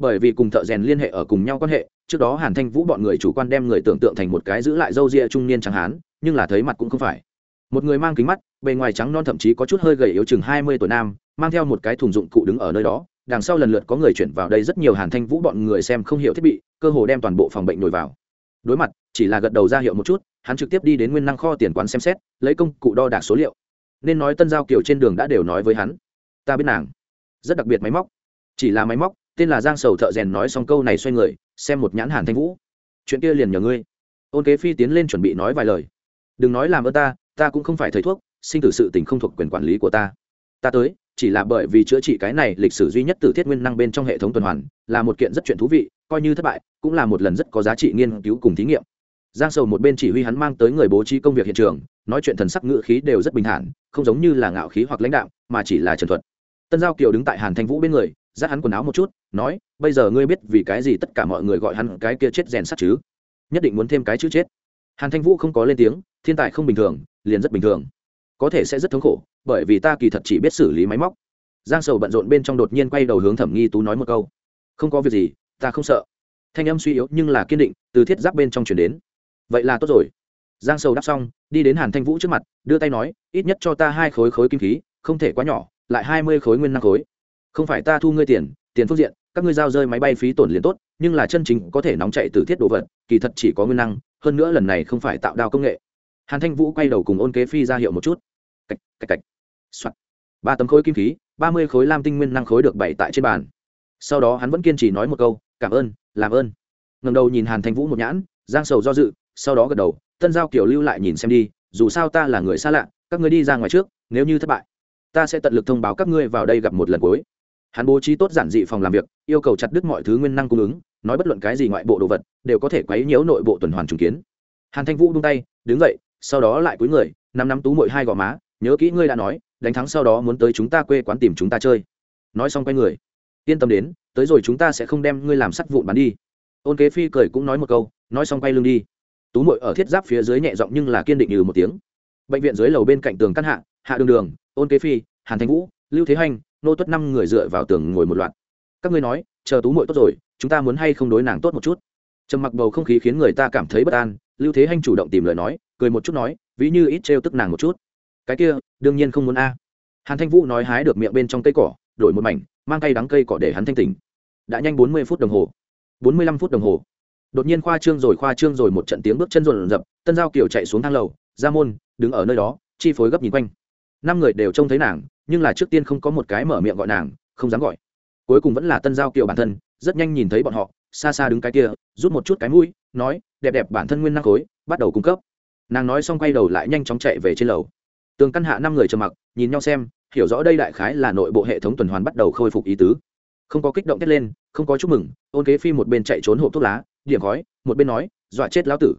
bởi vì cùng thợ rèn liên hệ ở cùng nhau quan hệ, trước đó hàn thanh vũ bọn người chủ quan đem người tưởng tượng thành một cái giữ lại râu ria trung niên trắng hán, nhưng là thấy mặt cũng không phải. Một người mang kính mắt, bề ngoài trắng non thậm chí có chút hơi gầy yếu chừng hai mươi tuổi nam, mang theo một cái thùng dụng cụ đứng ở nơi đó, đằng sau lần lượt có người chuyển vào đây rất nhiều hàn thanh vũ bọn người xem không hiểu thiết bị, cơ hồ đem toàn bộ phòng bệnh nổi vào. Đối mặt, chỉ là gật đầu ra hiệu một chút, hắn trực tiếp đi đến nguyên năng kho tiền quán xem xét, lấy công cụ đo đạc số liệu. Nên nói tân giao Kiều trên đường đã đều nói với hắn. Ta biết nàng. Rất đặc biệt máy móc. Chỉ là máy móc tên là giang sầu thợ rèn nói xong câu này xoay người, xem một nhãn hàn thanh vũ. Chuyện kia liền nhờ ngươi. Ôn kế phi tiến lên chuẩn bị nói vài lời. Đừng nói làm ơn ta ta cũng không phải thầy thuốc, sinh tử sự tình không thuộc quyền quản lý của ta. Ta tới, chỉ là bởi vì chữa trị cái này lịch sử duy nhất từ thiết nguyên năng bên trong hệ thống tuần hoàn, là một kiện rất chuyện thú vị, coi như thất bại, cũng là một lần rất có giá trị nghiên cứu cùng thí nghiệm. Giang sầu một bên chỉ huy hắn mang tới người bố trí công việc hiện trường, nói chuyện thần sắc ngữ khí đều rất bình thản, không giống như là ngạo khí hoặc lãnh đạo mà chỉ là trần thuật. Tân giao kiều đứng tại hàn thanh vũ bên người dắt hắn quần áo một chút, nói, bây giờ ngươi biết vì cái gì tất cả mọi người gọi hắn cái kia chết rèn sắt chứ? Nhất định muốn thêm cái chữ chết. Hàn thanh vũ không có lên tiếng, thiên tài không bình thường, liền rất bình thường. Có thể sẽ rất thống khổ, bởi vì ta kỳ thật chỉ biết xử lý máy móc. Giang sầu bận rộn bên trong đột nhiên quay đầu hướng thẩm nghi tú nói một câu, không có việc gì, ta không sợ. Thanh âm suy yếu nhưng là kiên định, từ thiết giáp bên trong chuyển đến. Vậy là tốt rồi. Giang sầu đáp xong, đi đến hàn thanh vũ trước mặt, đưa tay nói, ít nhất cho ta hai khối khối kim khí, không thể quá nhỏ, lại hai mươi khối nguyên năng khối không phải ta thu ngươi tiền tiền phương diện, các ngươi giao rơi máy bay phí tổn liền tốt, nhưng là chân chính có thể nóng chạy từ thiết đồ vật, kỳ thật chỉ có nguyên năng, hơn nữa lần này không phải tạo đao công nghệ. Hàn thanh vũ quay đầu cùng ôn kế phi ra hiệu một chút. Cạch cạch cạch. Soạt. Ba tấm khối kim khí, ba mươi khối lam tinh nguyên năng khối được bày tại trên bàn. Sau đó hắn vẫn kiên trì nói một câu, cảm ơn, làm ơn. Ngầm đầu nhìn hàn thanh vũ một nhãn, giang sầu do dự, sau đó gật đầu, tân giao kiểu lưu lại nhìn xem đi, dù sao ta là người xa lạ, các ngươi đi ra ngoài trước, nếu như thất bại, ta sẽ tận lực thông báo các ngươi vào đây gặp một lần cuối hắn bố trí tốt giản dị phòng làm việc, yêu cầu chặt đứt mọi thứ nguyên năng cung ứng, nói bất luận cái gì ngoại bộ đồ vật, đều có thể quấy nhiễu nội bộ tuần hoàn trùng kiến. Hàn thanh vũ buông tay, đứng dậy, sau đó lại cúi người, năm năm tú mội hai gò má, nhớ kỹ ngươi đã nói, đánh thắng sau đó muốn tới chúng ta quê quán tìm chúng ta chơi. Nói xong quay người. Yên tâm đến, tới rồi chúng ta sẽ không đem ngươi làm sắt vụn bắn đi. Ôn kế phi cười cũng nói một câu, nói xong quay lưng đi. Tú mội ở thiết giáp phía dưới nhẹ giọng nhưng là kiên định như một tiếng. Bệnh viện dưới lầu bên cạnh tường căn hạ hạ đường đường, ôn kế phi, hàn thanh vũ, lưu thế hanh nô tuất năm người dựa vào tường ngồi một loạt. Các ngươi nói, chờ tú mội tốt rồi, chúng ta muốn hay không đối nàng tốt một chút? Trầm mặc bầu không khí khiến người ta cảm thấy bất an, lưu thế hanh chủ động tìm lời nói, cười một chút nói, ví như ít trêu tức nàng một chút. Cái kia, đương nhiên không muốn a. Hàn thanh vũ nói hái được miệng bên trong cây cỏ, đổi một mảnh, mang cây đắng cây cỏ để hắn thanh tỉnh. Đã nhanh bốn mươi phút đồng hồ. bốn mươi lăm phút đồng hồ. Đột nhiên khoa trương rồi, khoa trương rồi, một trận tiếng bước chân rộn rập, tân giao kiều chạy xuống thang lầu ra môn, đứng ở nơi đó, chi phối gấp nhìn quanh. Năm người đều trông thấy nàng nhưng là trước tiên không có một cái mở miệng gọi nàng, không dám gọi. Cuối cùng vẫn là tân giao kiều bản thân, rất nhanh nhìn thấy bọn họ, xa xa đứng cái kia, rút một chút cái mũi, nói, đẹp đẹp, bản thân nguyên năng khối, bắt đầu cung cấp. Nàng nói xong quay đầu lại nhanh chóng chạy về trên lầu. Tường căn hạ năm người trầm mặc, nhìn nhau xem, hiểu rõ đây đại khái là nội bộ hệ thống tuần hoàn bắt đầu khôi phục ý tứ. Không có kích động thét lên, không có chúc mừng, ôn kế phi một bên chạy trốn hộp thuốc lá, điểm khói, một bên nói, dọa chết lão tử.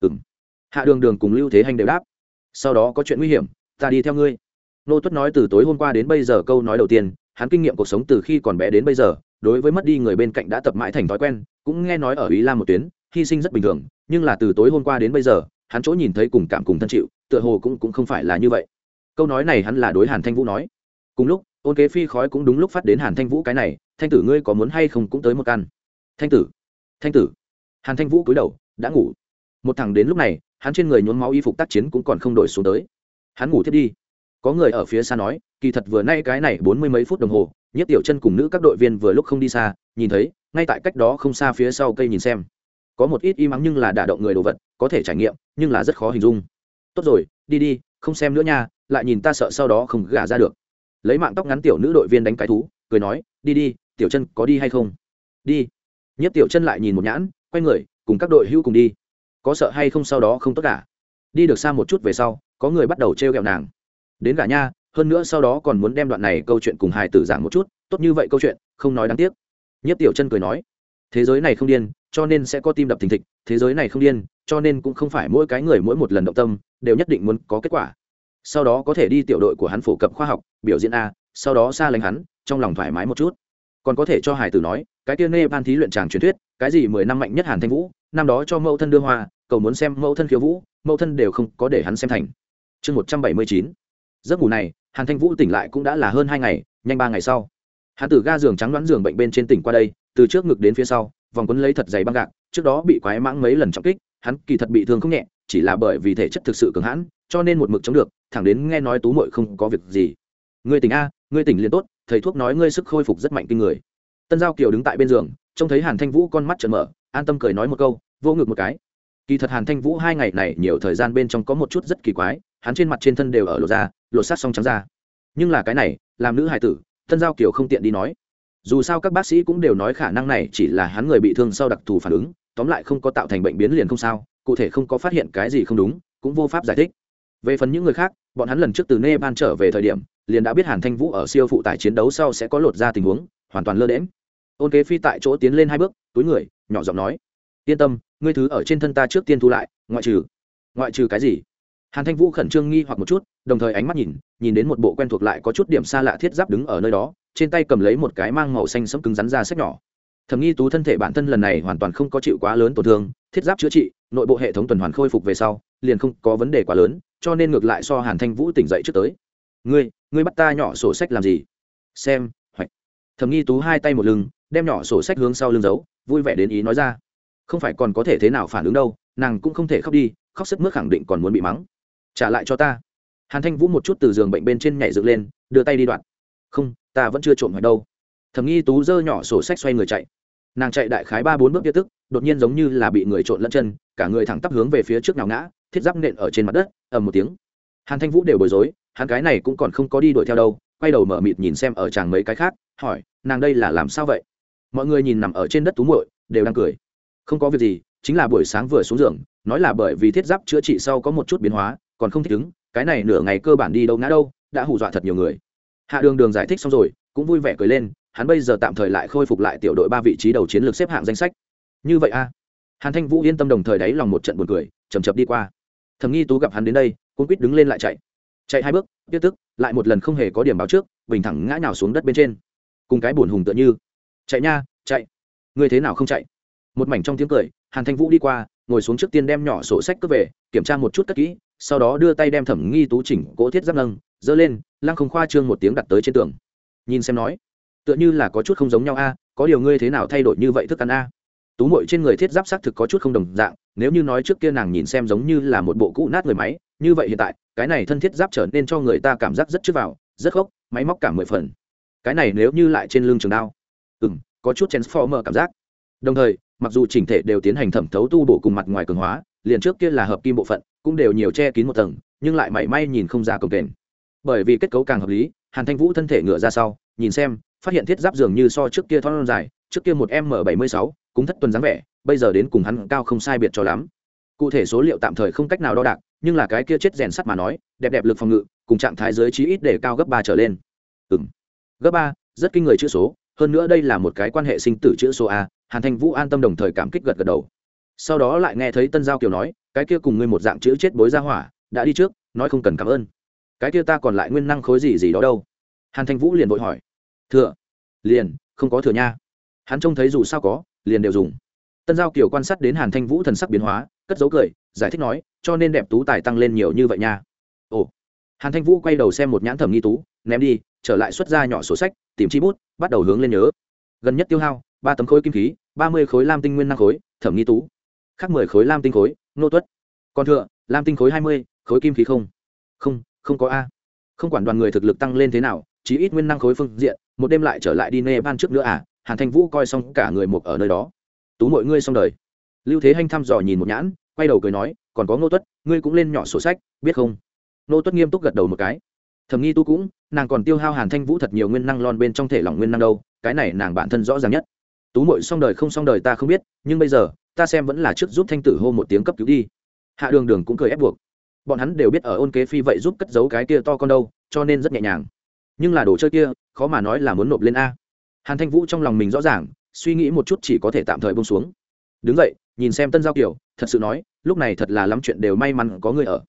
Ừng hạ đường đường cùng lưu thế hành đều đáp, sau đó có chuyện nguy hiểm, ta đi theo ngươi nô tuất nói từ tối hôm qua đến bây giờ câu nói đầu tiên, hắn kinh nghiệm cuộc sống từ khi còn bé đến bây giờ, đối với mất đi người bên cạnh đã tập mãi thành thói quen, cũng nghe nói ở ý lam một tuyến, hy sinh rất bình thường, nhưng là từ tối hôm qua đến bây giờ, hắn chỗ nhìn thấy cùng cảm cùng thân chịu, tựa hồ cũng cũng không phải là như vậy. Câu nói này hắn là đối hàn thanh vũ nói. Cùng lúc, ôn kế phi khói cũng đúng lúc phát đến hàn thanh vũ cái này, thanh tử ngươi có muốn hay không cũng tới một căn. Thanh tử thanh tử. Hàn thanh vũ cúi đầu, đã ngủ. Một thằng đến lúc này, hắn trên người nhuốm máu y phục tác chiến cũng còn không đổi xuống tới. Hắn ngủ thiết đi có người ở phía xa nói, kỳ thật vừa nay cái này bốn mươi mấy phút đồng hồ nhất tiểu chân cùng nữ các đội viên vừa lúc không đi xa, nhìn thấy, ngay tại cách đó không xa phía sau cây nhìn xem. Có một ít y mắng nhưng là đả động người đồ vật, có thể trải nghiệm, nhưng là rất khó hình dung. Tốt rồi, đi đi, không xem nữa nha, lại nhìn ta sợ sau đó không gả ra được. Lấy mạng tóc ngắn tiểu nữ đội viên đánh cái thú, cười nói, đi đi, tiểu chân có đi hay không? Đi. Nhất tiểu chân lại nhìn một nhãn, quay người, cùng các đội hữu cùng đi. Có sợ hay không sau đó không tất cả. Đi được xa một chút về sau, có người bắt đầu t r e o g ẹ o nàng đến cả nha, hơn nữa sau đó còn muốn đem đoạn này câu chuyện cùng hài tử giảng một chút, tốt như vậy câu chuyện, không nói đáng tiếc. Nhất tiểu chân cười nói, thế giới này không điên, cho nên sẽ có tim đập thình thịch, thế giới này không điên, cho nên cũng không phải mỗi cái người mỗi một lần động tâm, đều nhất định muốn có kết quả. Sau đó có thể đi tiểu đội của hắn phổ cập khoa học, biểu diễn a, sau đó xa lánh hắn, trong lòng thoải mái một chút. Còn có thể cho hải tử nói, cái kia nê ban thí luyện tràng truyền thuyết, cái gì mười năm mạnh nhất hàn thanh vũ, năm đó cho mẫu thân đưa hoa, cầu muốn xem mẫu thân khiêu vũ, mẫu thân đều không có để hắn xem thành. Chương một trăm bảy mươi chín giấc ngủ này, hàn thanh vũ tỉnh lại cũng đã là hơn hai ngày, nhanh ba ngày sau. Hắn từ ga giường trắng đoán giường bệnh bên trên tỉnh qua đây, từ trước ngực đến phía sau, vòng quấn lấy thật dày băng gạc, trước đó bị quái mãng mấy lần trọng kích, hắn kỳ thật bị thương không nhẹ, chỉ là bởi vì thể chất thực sự cường hãn, cho nên một mực chống được, thẳng đến nghe nói tú mội không có việc gì. Ngươi tỉnh a, ngươi tỉnh liền tốt, thầy thuốc nói ngươi sức khôi phục rất mạnh kinh người. Tân giao kiều đứng tại bên giường, trông thấy hàn thanh vũ con mắt trợn mở, an tâm cười nói một câu vô ngực một cái. Kỳ thật hàn thanh vũ hai ngày này nhiều thời gian bên trong có một chút rất kỳ quái hắn trên mặt trên thân đều ở lộ ra, lộ sát xong trắng ra. Nhưng là cái này, làm nữ hải tử, thân giao kiều không tiện đi nói. Dù sao các bác sĩ cũng đều nói khả năng này chỉ là hắn người bị thương sau đặc thù phản ứng, tóm lại không có tạo thành bệnh biến liền không sao, cụ thể không có phát hiện cái gì không đúng, cũng vô pháp giải thích. Về phần những người khác, bọn hắn lần trước từ nepal trở về thời điểm, liền đã biết hàn thanh vũ ở siêu phụ tải chiến đấu sau sẽ có lột ra tình huống, hoàn toàn lơ đễm ôn kế phi tại chỗ tiến lên hai bước, túi người, nhỏ giọng nói. Yên tâm, ngươi thứ ở trên thân ta trước tiên thu lại, ngoại trừ. Ngoại trừ cái gì? Hàn thanh vũ khẩn trương nghi hoặc một chút, đồng thời ánh mắt nhìn nhìn đến một bộ quen thuộc lại có chút điểm xa lạ thiết giáp đứng ở nơi đó, trên tay cầm lấy một cái mang màu xanh sẫm cứng rắn ra sách nhỏ. Thẩm nghi tú thân thể bản thân lần này hoàn toàn không có chịu quá lớn tổn thương, thiết giáp chữa trị, nội bộ hệ thống tuần hoàn khôi phục về sau, liền không có vấn đề quá lớn, cho nên ngược lại so hàn thanh vũ tỉnh dậy trước tới. Ngươi ngươi bắt ta nhỏ sổ sách làm gì? Xem, hoạch. Thẩm nghi tú hai tay một lưng, đem nhỏ sổ sách hướng sau lưng giấu, vui vẻ đến ý nói ra. Không phải còn có thể thế nào phản ứng đâu, nàng cũng không thể khóc đi, khóc sức mướt khẳng định còn muốn bị mắng trả lại cho ta. Hàn thanh vũ một chút từ giường bệnh bên trên nhảy dựng lên, đưa tay đi đoạn. Không, ta vẫn chưa trộm hoạch đâu. Thầm nghi tú dơ nhỏ sổ sách xoay người chạy. Nàng chạy đại khái ba bốn bước kia tức, đột nhiên giống như là bị người trộn lẫn chân, cả người thẳng tắp hướng về phía trước nào ngã, thiết giáp nện ở trên mặt đất, ầm một tiếng. Hàn thanh vũ đều bối rối, hắn cái này cũng còn không có đi đuổi theo đâu, quay đầu mở mịt nhìn xem ở chàng mấy cái khác, hỏi, nàng đây là làm sao vậy? Mọi người nhìn nằm ở trên đất tú muội, đều đang cười. Không có việc gì, chính là buổi sáng vừa xuống giường, nói là bởi vì thiết giáp chữa trị sau có một chút biến hóa còn không thích ứng, cái này nửa ngày cơ bản đi đâu ngã đâu, đã hù dọa thật nhiều người. Hạ đường đường giải thích xong rồi, cũng vui vẻ cười lên, hắn bây giờ tạm thời lại khôi phục lại tiểu đội ba vị trí đầu chiến lược xếp hạng danh sách. Như vậy a? Hàn thanh vũ yên tâm đồng thời đáy lòng một trận buồn cười chầm chập đi qua. Thầm nghi tú gặp hắn đến đây cũng quýt đứng lên lại chạy. Chạy hai bước, tiếp tức, lại một lần không hề có điểm báo trước, bình thẳng ngã nhào xuống đất bên trên. Cùng cái buồn hùng tựa như. Chạy nha, chạy. Người thế nào không chạy? Một mảnh trong tiếng cười, hàn thanh vũ đi qua, ngồi xuống trước tiên đem nhỏ sổ sách cướp về, kiểm tra một chút cất kỹ sau đó đưa tay đem thẩm nghi tú chỉnh cỗ thiết giáp nâng dơ lên, lăng không khoa trương một tiếng đặt tới trên tường. Nhìn xem nói, tựa như là có chút không giống nhau a, có điều ngươi thế nào thay đổi như vậy thức ăn a? Tú mội trên người thiết giáp xác thực có chút không đồng dạng, nếu như nói trước kia nàng nhìn xem giống như là một bộ cũ nát người máy, như vậy hiện tại, cái này thân thiết giáp trở nên cho người ta cảm giác rất trước vào, rất gốc máy móc cả mười phần. Cái này nếu như lại trên lưng trường đao ừ m có chút transformer cảm giác. Đồng thời, mặc dù chỉnh thể đều tiến hành thẩm thấu tu bổ cùng mặt ngoài cường hóa, liền trước kia là hợp kim bộ phận cũng đều nhiều che kín một tầng, nhưng lại mảy may nhìn không ra cổng kềnh bởi vì kết cấu càng hợp lý, hàn thanh vũ thân thể ngựa ra sau, nhìn xem, phát hiện thiết giáp dường như so trước kia thon dài, trước kia một m bảy mươi sáu, cũng thất tuần dáng vẻ, bây giờ đến cùng hắn cao không sai biệt cho lắm. Cụ thể số liệu tạm thời không cách nào đo đạc, nhưng là cái kia chết rèn sắt mà nói, đẹp đẹp lực phòng ngự, cùng trạng thái giới trí ít để cao gấp ba trở lên. Ừ m gấp ba, rất kinh người chữ số, hơn nữa đây là một cái quan hệ sinh tử chữ số a, hàn thanh vũ an tâm đồng thời cảm kích gật gật đầu. Sau đó lại nghe thấy tân giao kiều nói cái kia cùng ngươi một dạng chữ chết bối ra hỏa, đã đi trước, nói không cần cảm ơn. Cái kia ta còn lại nguyên năng khối gì gì đó đâu? Hàn thanh vũ liền vội hỏi. Thừa. Liền, không có thừa nha. Hắn trông thấy dù sao có, liền đều dùng. Tân giao kiều quan sát đến hàn thanh vũ thần sắc biến hóa, cất dấu cười, giải thích nói, cho nên đẹp tú tài tăng lên nhiều như vậy nha. Ồ. Hàn thanh vũ quay đầu xem một nhãn thẩm nghi tú, ném đi, trở lại xuất ra nhỏ sổ sách, tìm chi bút, bắt đầu hướng lên nhớ. Gần nhất tiêu hao, ba tấm khối kim khí, ba mươi khối lam tinh nguyên năng khối, thẩm nghi tú khác mười khối lam tinh khối, nô tuất. Còn thừa, lam tinh khối hai mươi, khối kim khí không. Không không có a. Không quản đoàn người thực lực tăng lên thế nào, chí ít nguyên năng khối phương diện, một đêm lại trở lại đi nê ban trước nữa à hàn thanh vũ coi xong cả người một ở nơi đó. Tú mọi ngươi xong đời. Lưu thế hanh thăm dò nhìn một nhãn, quay đầu cười nói, còn có ngô tuất, ngươi cũng lên nhỏ sổ sách, biết không? Ngô tuất nghiêm túc gật đầu một cái. Thầm nghi tu cũng, nàng còn tiêu hao hàn thanh vũ thật nhiều nguyên năng lon bên trong thể lỏng nguyên năng đâu, cái này nàng bản thân rõ ràng nhất. Tú mội xong đời không xong đời ta không biết, nhưng bây giờ ta xem vẫn là trước giúp thanh tử hô một tiếng cấp cứu đi. Hạ đường đường cũng cười ép buộc. Bọn hắn đều biết ở ôn kế phi vậy giúp cất giấu cái kia to con đâu, cho nên rất nhẹ nhàng. Nhưng là đồ chơi kia, khó mà nói là muốn nộp lên a. Hàn thanh vũ trong lòng mình rõ ràng, suy nghĩ một chút chỉ có thể tạm thời bông xuống. Đứng vậy nhìn xem tân giao kiều, thật sự nói, lúc này thật là lắm chuyện đều may mắn có người ở.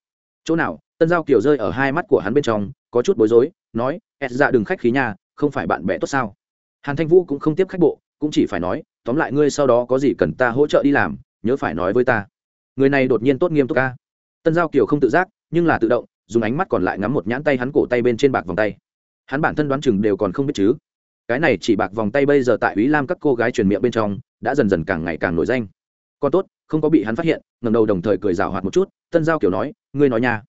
Chỗ nào, tân giao kiều rơi ở hai mắt của hắn bên trong, có chút bối rối, nói ẹt dạ đừng khách khí nhà không phải bạn bè tốt sao? Hàn thanh vũ cũng không tiếp khách bộ, cũng chỉ phải nói tóm lại ngươi sau đó có gì cần ta hỗ trợ đi làm, nhớ phải nói với ta. Người này đột nhiên tốt nghiêm túc ca tân giao kiều không tự giác, nhưng là tự động, dùng ánh mắt còn lại ngắm một nhãn tay hắn cổ tay bên trên bạc vòng tay. Hắn bản thân đoán chừng đều còn không biết chứ. Cái này chỉ bạc vòng tay bây giờ tại ý lam các cô gái truyền miệng bên trong, đã dần dần càng ngày càng nổi danh. Còn tốt, không có bị hắn phát hiện ngầm đầu đồng thời cười rào hoạt một chút, tân giao kiểu nói, ngươi nói nha.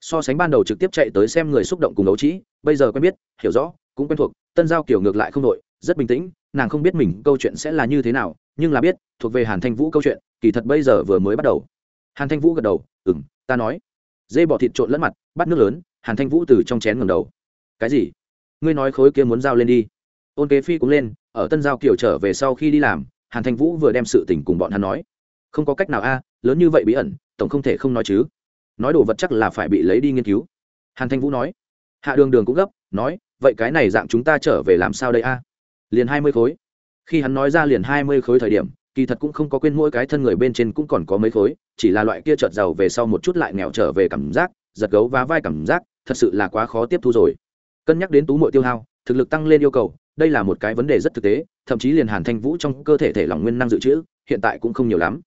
So sánh ban đầu trực tiếp chạy tới xem người xúc động cùng đấu trí, bây giờ quen biết, hiểu rõ, cũng quen thuộc, tân giao kiểu ngược lại không đội rất bình tĩnh, nàng không biết mình câu chuyện sẽ là như thế nào, nhưng là biết, thuộc về hàn thanh vũ câu chuyện, kỳ thật bây giờ vừa mới bắt đầu. Hàn thanh vũ gật đầu ừ m ta nói. Dê bỏ thịt trộn lẫn mặt, bắt nước lớn, hàn thanh vũ từ trong chén ngầm đầu. Cái gì? Ngươi nói khối kia muốn giao lên đi. Ôn kế phi cũng lên, ở tân giao kiểu trở về sau khi đi làm, hàn thanh vũ vừa đem sự tình cùng bọn hắn nói. Không có cách nào a, lớn như vậy bí ẩn, tổng không thể không nói chứ. Nói đồ vật chắc là phải bị lấy đi nghiên cứu. Hàn thanh vũ nói. Hạ đường đường cũng gấp, nói, vậy cái này dạng chúng ta trở về làm sao đây a? Liền hai mươi khối. Khi hắn nói ra liền hai mươi khối thời điểm, kỳ thật cũng không có quên mỗi cái thân người bên trên cũng còn có mấy khối, chỉ là loại kia chợt giàu về sau một chút lại nghèo trở về cảm giác, giật gấu và vai cảm giác, thật sự là quá khó tiếp thu rồi. Cân nhắc đến tú mội tiêu hao, thực lực tăng lên yêu cầu, đây là một cái vấn đề rất thực tế, thậm chí liền hàn thanh vũ trong cơ thể thể lỏng nguyên năng dự trữ, hiện tại cũng không nhiều lắm.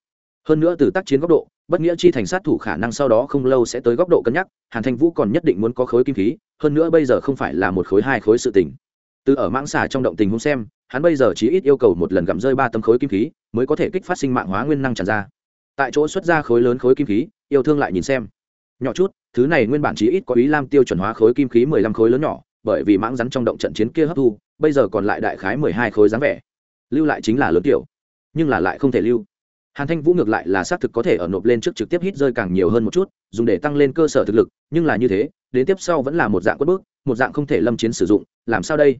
Hơn nữa từ tác chiến góc độ, bất nghĩa chi thành sát thủ khả năng sau đó không lâu sẽ tới góc độ cân nhắc, hàn thanh vũ còn nhất định muốn có khối kim khí, hơn nữa bây giờ không phải là một khối hai khối sự tình từ ở mãng xà trong động tình huống xem, hắn bây giờ chỉ ít yêu cầu một lần gặm rơi ba tấm khối kim khí, mới có thể kích phát sinh mạng hóa nguyên năng tràn ra. Tại chỗ xuất ra khối lớn khối kim khí, yêu thương lại nhìn xem. Nhỏ chút, thứ này nguyên bản chỉ ít có ý lam tiêu chuẩn hóa khối kim khí mười lăm khối lớn nhỏ, bởi vì mãng rắn trong động trận chiến kia hấp thu, bây giờ còn lại đại khái mười hai khối dáng vẻ. Lưu lại chính là lớn tiểu, nhưng là lại không thể lưu. Hàn thanh vũ ngược lại là xác thực có thể ở nộp lên trước trực tiếp hít rơi càng nhiều hơn một chút, dùng để tăng lên cơ sở thực lực, nhưng là như thế, đến tiếp sau vẫn là một dạng quất bước một dạng không thể lâm chiến sử dụng, làm sao đây?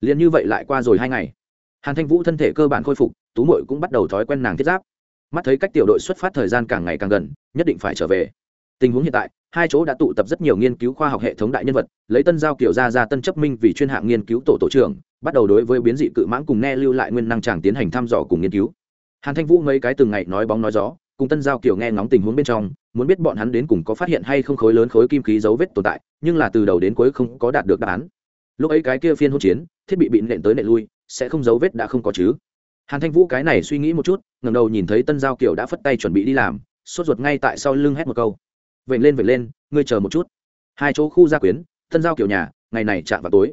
Liền như vậy lại qua rồi hai ngày. Hàn thanh vũ thân thể cơ bản khôi phục, tú mội cũng bắt đầu thói quen nàng thiết giáp. Mắt thấy cách tiểu đội xuất phát thời gian càng ngày càng gần, nhất định phải trở về. Tình huống hiện tại, hai chỗ đã tụ tập rất nhiều nghiên cứu khoa học hệ thống đại nhân vật, lấy tân giao kiểu ra ra tân chấp minh vì chuyên hạng nghiên cứu tổ tổ trưởng, bắt đầu đối với biến dị cự mãng cùng nghe lưu lại nguyên năng tràng tiến hành thăm dò cùng nghiên cứu. Hàn thanh vũ mấy cái từng ngày nói bóng nói gió, cùng tân giao kiểu nghe ngóng tình huống bên trong, muốn biết bọn hắn đến cùng có phát hiện hay không khối lớn khối kim khí dấu vết tồn tại, nhưng là từ đầu đến cuối không có đạt được đáp án lúc ấy cái kia phiên hỗn chiến, thiết bị bị nện tới nện lui, sẽ không dấu vết đã không có chứ. Hàn thanh vũ cái này suy nghĩ một chút ngầm đầu nhìn thấy tân giao Kiều đã phất tay chuẩn bị đi làm, sốt ruột ngay tại sau lưng hét một câu. Vậy lên vậy lên, ngươi chờ một chút. Hai chỗ khu gia quyến, tân giao kiểu nhà, ngày này chạm vào tối.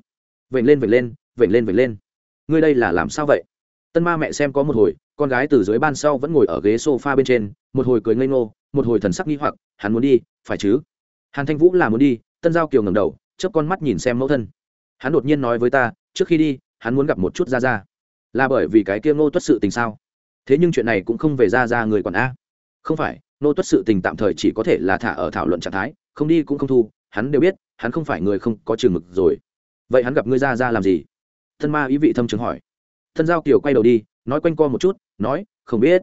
Vậy lên vậy lên vậy lên vậy lên. Ngươi đây là làm sao vậy? Tân ma mẹ xem có một hồi, con gái từ dưới ban sau vẫn ngồi ở ghế sofa bên trên, một hồi cười ngây ngô, một hồi thần sắc nghi hoặc, hắn muốn đi, phải chứ? Hàn thanh vũ là muốn đi, tân giao kiều ngầm đầu, chớp con mắt nhìn xem mẫu thân hắn đột nhiên nói với ta, trước khi đi, hắn muốn gặp một chút ra ra là bởi vì cái kia ngô tuất sự tình sao? Thế nhưng chuyện này cũng không về ra ra người quản a. Không phải, ngô tuất sự tình tạm thời chỉ có thể là thả ở thảo luận trạng thái, không đi cũng không thu, hắn đều biết, hắn không phải người không có trường mực rồi. Vậy hắn gặp ngươi ra ra làm gì? Thân ma ý vị thâm trường hỏi. Thân giao kiều quay đầu đi, nói quanh co một chút, nói, không biết.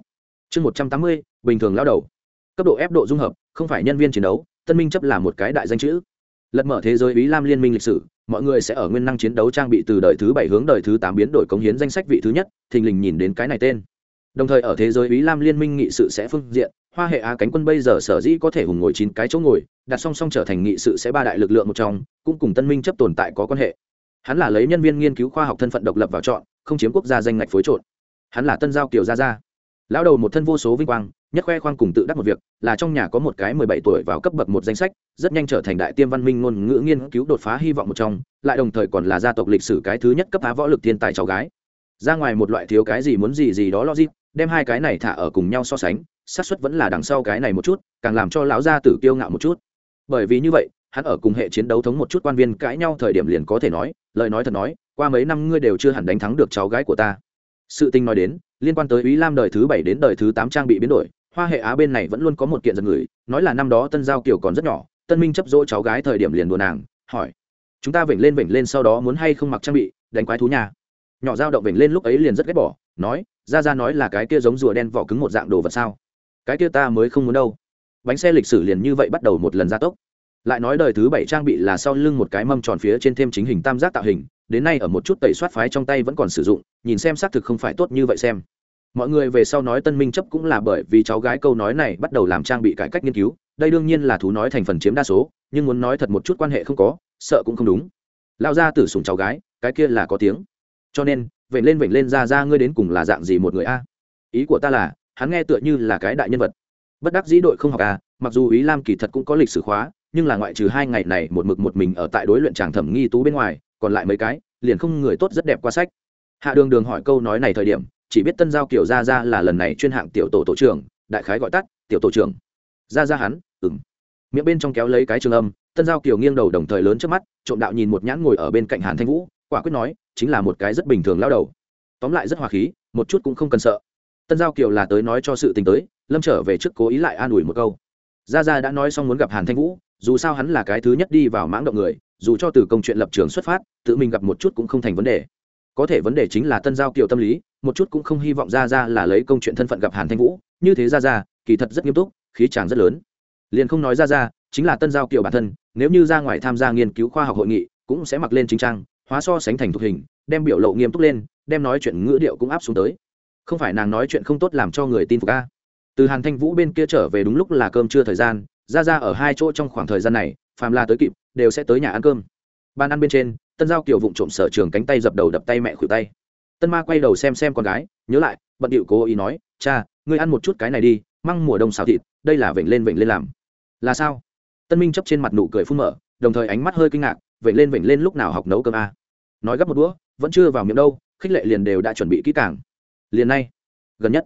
Chương một trăm tám mươi, bình thường lao đầu. Cấp độ ép độ dung hợp, không phải nhân viên chiến đấu, tân minh chấp là một cái đại danh chữ. Lật mở thế giới ý lam liên minh lịch sử mọi người sẽ ở nguyên năng chiến đấu trang bị từ đời thứ bảy hướng đời thứ tám biến đổi cống hiến danh sách vị thứ nhất, thình lình nhìn đến cái này tên. Đồng thời ở thế giới ý lam liên minh nghị sự sẽ phương diện, hoa hệ á cánh quân bây giờ sở dĩ có thể hùng ngồi chín cái chỗ ngồi, đặt song song trở thành nghị sự sẽ ba đại lực lượng một trong, cũng cùng tân minh chấp tồn tại có quan hệ. Hắn là lấy nhân viên nghiên cứu khoa học thân phận độc lập vào chọn, không chiếm quốc gia danh ngạch phối trộn. Hắn là tân giao kiều gia gia lão đầu một thân vô số vinh quang, nhất khoe khoang cùng tự đắc một việc, là trong nhà có một cái mười bảy tuổi vào cấp bậc một danh sách, rất nhanh trở thành đại tiêm văn minh ngôn ngữ nghiên cứu đột phá hy vọng một trong, lại đồng thời còn là gia tộc lịch sử cái thứ nhất cấp phá võ lực thiên tài cháu gái. Ra ngoài một loại thiếu cái gì muốn gì gì đó logic, đem hai cái này thả ở cùng nhau so sánh, xác suất vẫn là đằng sau cái này một chút, càng làm cho lão gia tử kiêu ngạo một chút. Bởi vì như vậy, hắn ở cùng hệ chiến đấu thống một chút quan viên cãi nhau thời điểm liền có thể nói, lời nói thật nói, qua mấy năm ngươi đều chưa hẳn đánh thắng được cháu gái của ta. Sự tình nói đến liên quan tới ý lam đời thứ bảy đến đời thứ tám trang bị biến đổi, hoa hệ á bên này vẫn luôn có một kiện giật người, nói là năm đó tân giao kiều còn rất nhỏ, tân minh chấp dỗ cháu gái thời điểm liền đùa nàng, hỏi, chúng ta vểnh lên vểnh lên sau đó muốn hay không mặc trang bị, đánh quái thú nhà? Nhỏ dao động vểnh lên lúc ấy liền rất ghét bỏ, nói, ra ra nói là cái kia giống rùa đen vỏ cứng một dạng đồ vật sao? Cái kia ta mới không muốn đâu. Bánh xe lịch sử liền như vậy bắt đầu một lần gia tốc. Lại nói đời thứ bảy trang bị là sau lưng một cái mâm tròn phía trên thêm chính hình tam giác tạo hình đến nay ở một chút tẩy soát phái trong tay vẫn còn sử dụng, nhìn xem xác thực không phải tốt như vậy xem. Mọi người về sau nói tân minh chấp cũng là bởi vì cháu gái câu nói này bắt đầu làm trang bị cải cách nghiên cứu, đây đương nhiên là thú nói thành phần chiếm đa số, nhưng muốn nói thật một chút quan hệ không có, sợ cũng không đúng. Lao ra tử sùng cháu gái, cái kia là có tiếng. Cho nên vậy lên vểnh lên ra ra ngươi đến cùng là dạng gì một người a? Ý của ta là, hắn nghe tựa như là cái đại nhân vật. Bất đắc dĩ đội không học à mặc dù ý lam kỳ thật cũng có lịch sử khóa, nhưng là ngoại trừ hai ngày này một mực một mình ở tại đối luyện tràng thẩm nghi tú bên ngoài còn lại mấy cái, liền không người tốt rất đẹp qua sách. Hạ đường đường hỏi câu nói này thời điểm, chỉ biết tân giao kiểu ra ra là lần này chuyên hạng tiểu tổ tổ trưởng, đại khái gọi tắt, tiểu tổ trưởng. Ra ra hắn ừng miệng bên trong kéo lấy cái trường âm, tân giao kiểu nghiêng đầu đồng thời lớn trước mắt, trộm đạo nhìn một nhãn ngồi ở bên cạnh hàn thanh vũ, quả quyết nói, chính là một cái rất bình thường lao đầu. Tóm lại rất hòa khí, một chút cũng không cần sợ. Tân giao kiều là tới nói cho sự tình tới, lâm trở về trước cố ý lại an ủi một câu. Gia gia đã nói xong muốn gặp hàn thanh vũ, dù sao hắn là cái thứ nhất đi vào mãng động người dù cho từ công chuyện lập trường xuất phát, tự mình gặp một chút cũng không thành vấn đề. Có thể vấn đề chính là tân giao kiều tâm lý, một chút cũng không hy vọng ra ra là lấy công chuyện thân phận gặp hàn thanh vũ. Như thế ra ra kỳ thật rất nghiêm túc, khí tràng rất lớn. Liền không nói ra ra chính là tân giao kiều bản thân, nếu như ra ngoài tham gia nghiên cứu khoa học hội nghị, cũng sẽ mặc lên chính trang, hóa so sánh thành thuộc hình, đem biểu lộ nghiêm túc lên, đem nói chuyện ngữ điệu cũng áp xuống tới. Không phải nàng nói chuyện không tốt làm cho người tin phục a. Từ hàn thanh vũ bên kia trở về đúng lúc là cơm trưa thời gian ra ra ở hai chỗ trong khoảng thời gian này phàm là tới kịp, đều sẽ tới nhà ăn cơm. Ban ăn bên trên, tân giao kiểu vụng trộm sở trường cánh tay dập đầu đập tay mẹ khuỷu tay. Tân ma quay đầu xem xem con gái, nhớ lại, bận điệu cố ý nói, cha, ngươi ăn một chút cái này đi, măng mùa đông xào thịt, đây là vểnh lên vểnh lên làm. Là sao? Tân minh chấp trên mặt nụ cười phun mở, đồng thời ánh mắt hơi kinh ngạc, vểnh lên vểnh lên lúc nào học nấu cơm a nói gấp một đũa, vẫn chưa vào miệng đâu, khích lệ liền đều đã chuẩn bị kỹ càng. Liền nay? Gần nhất.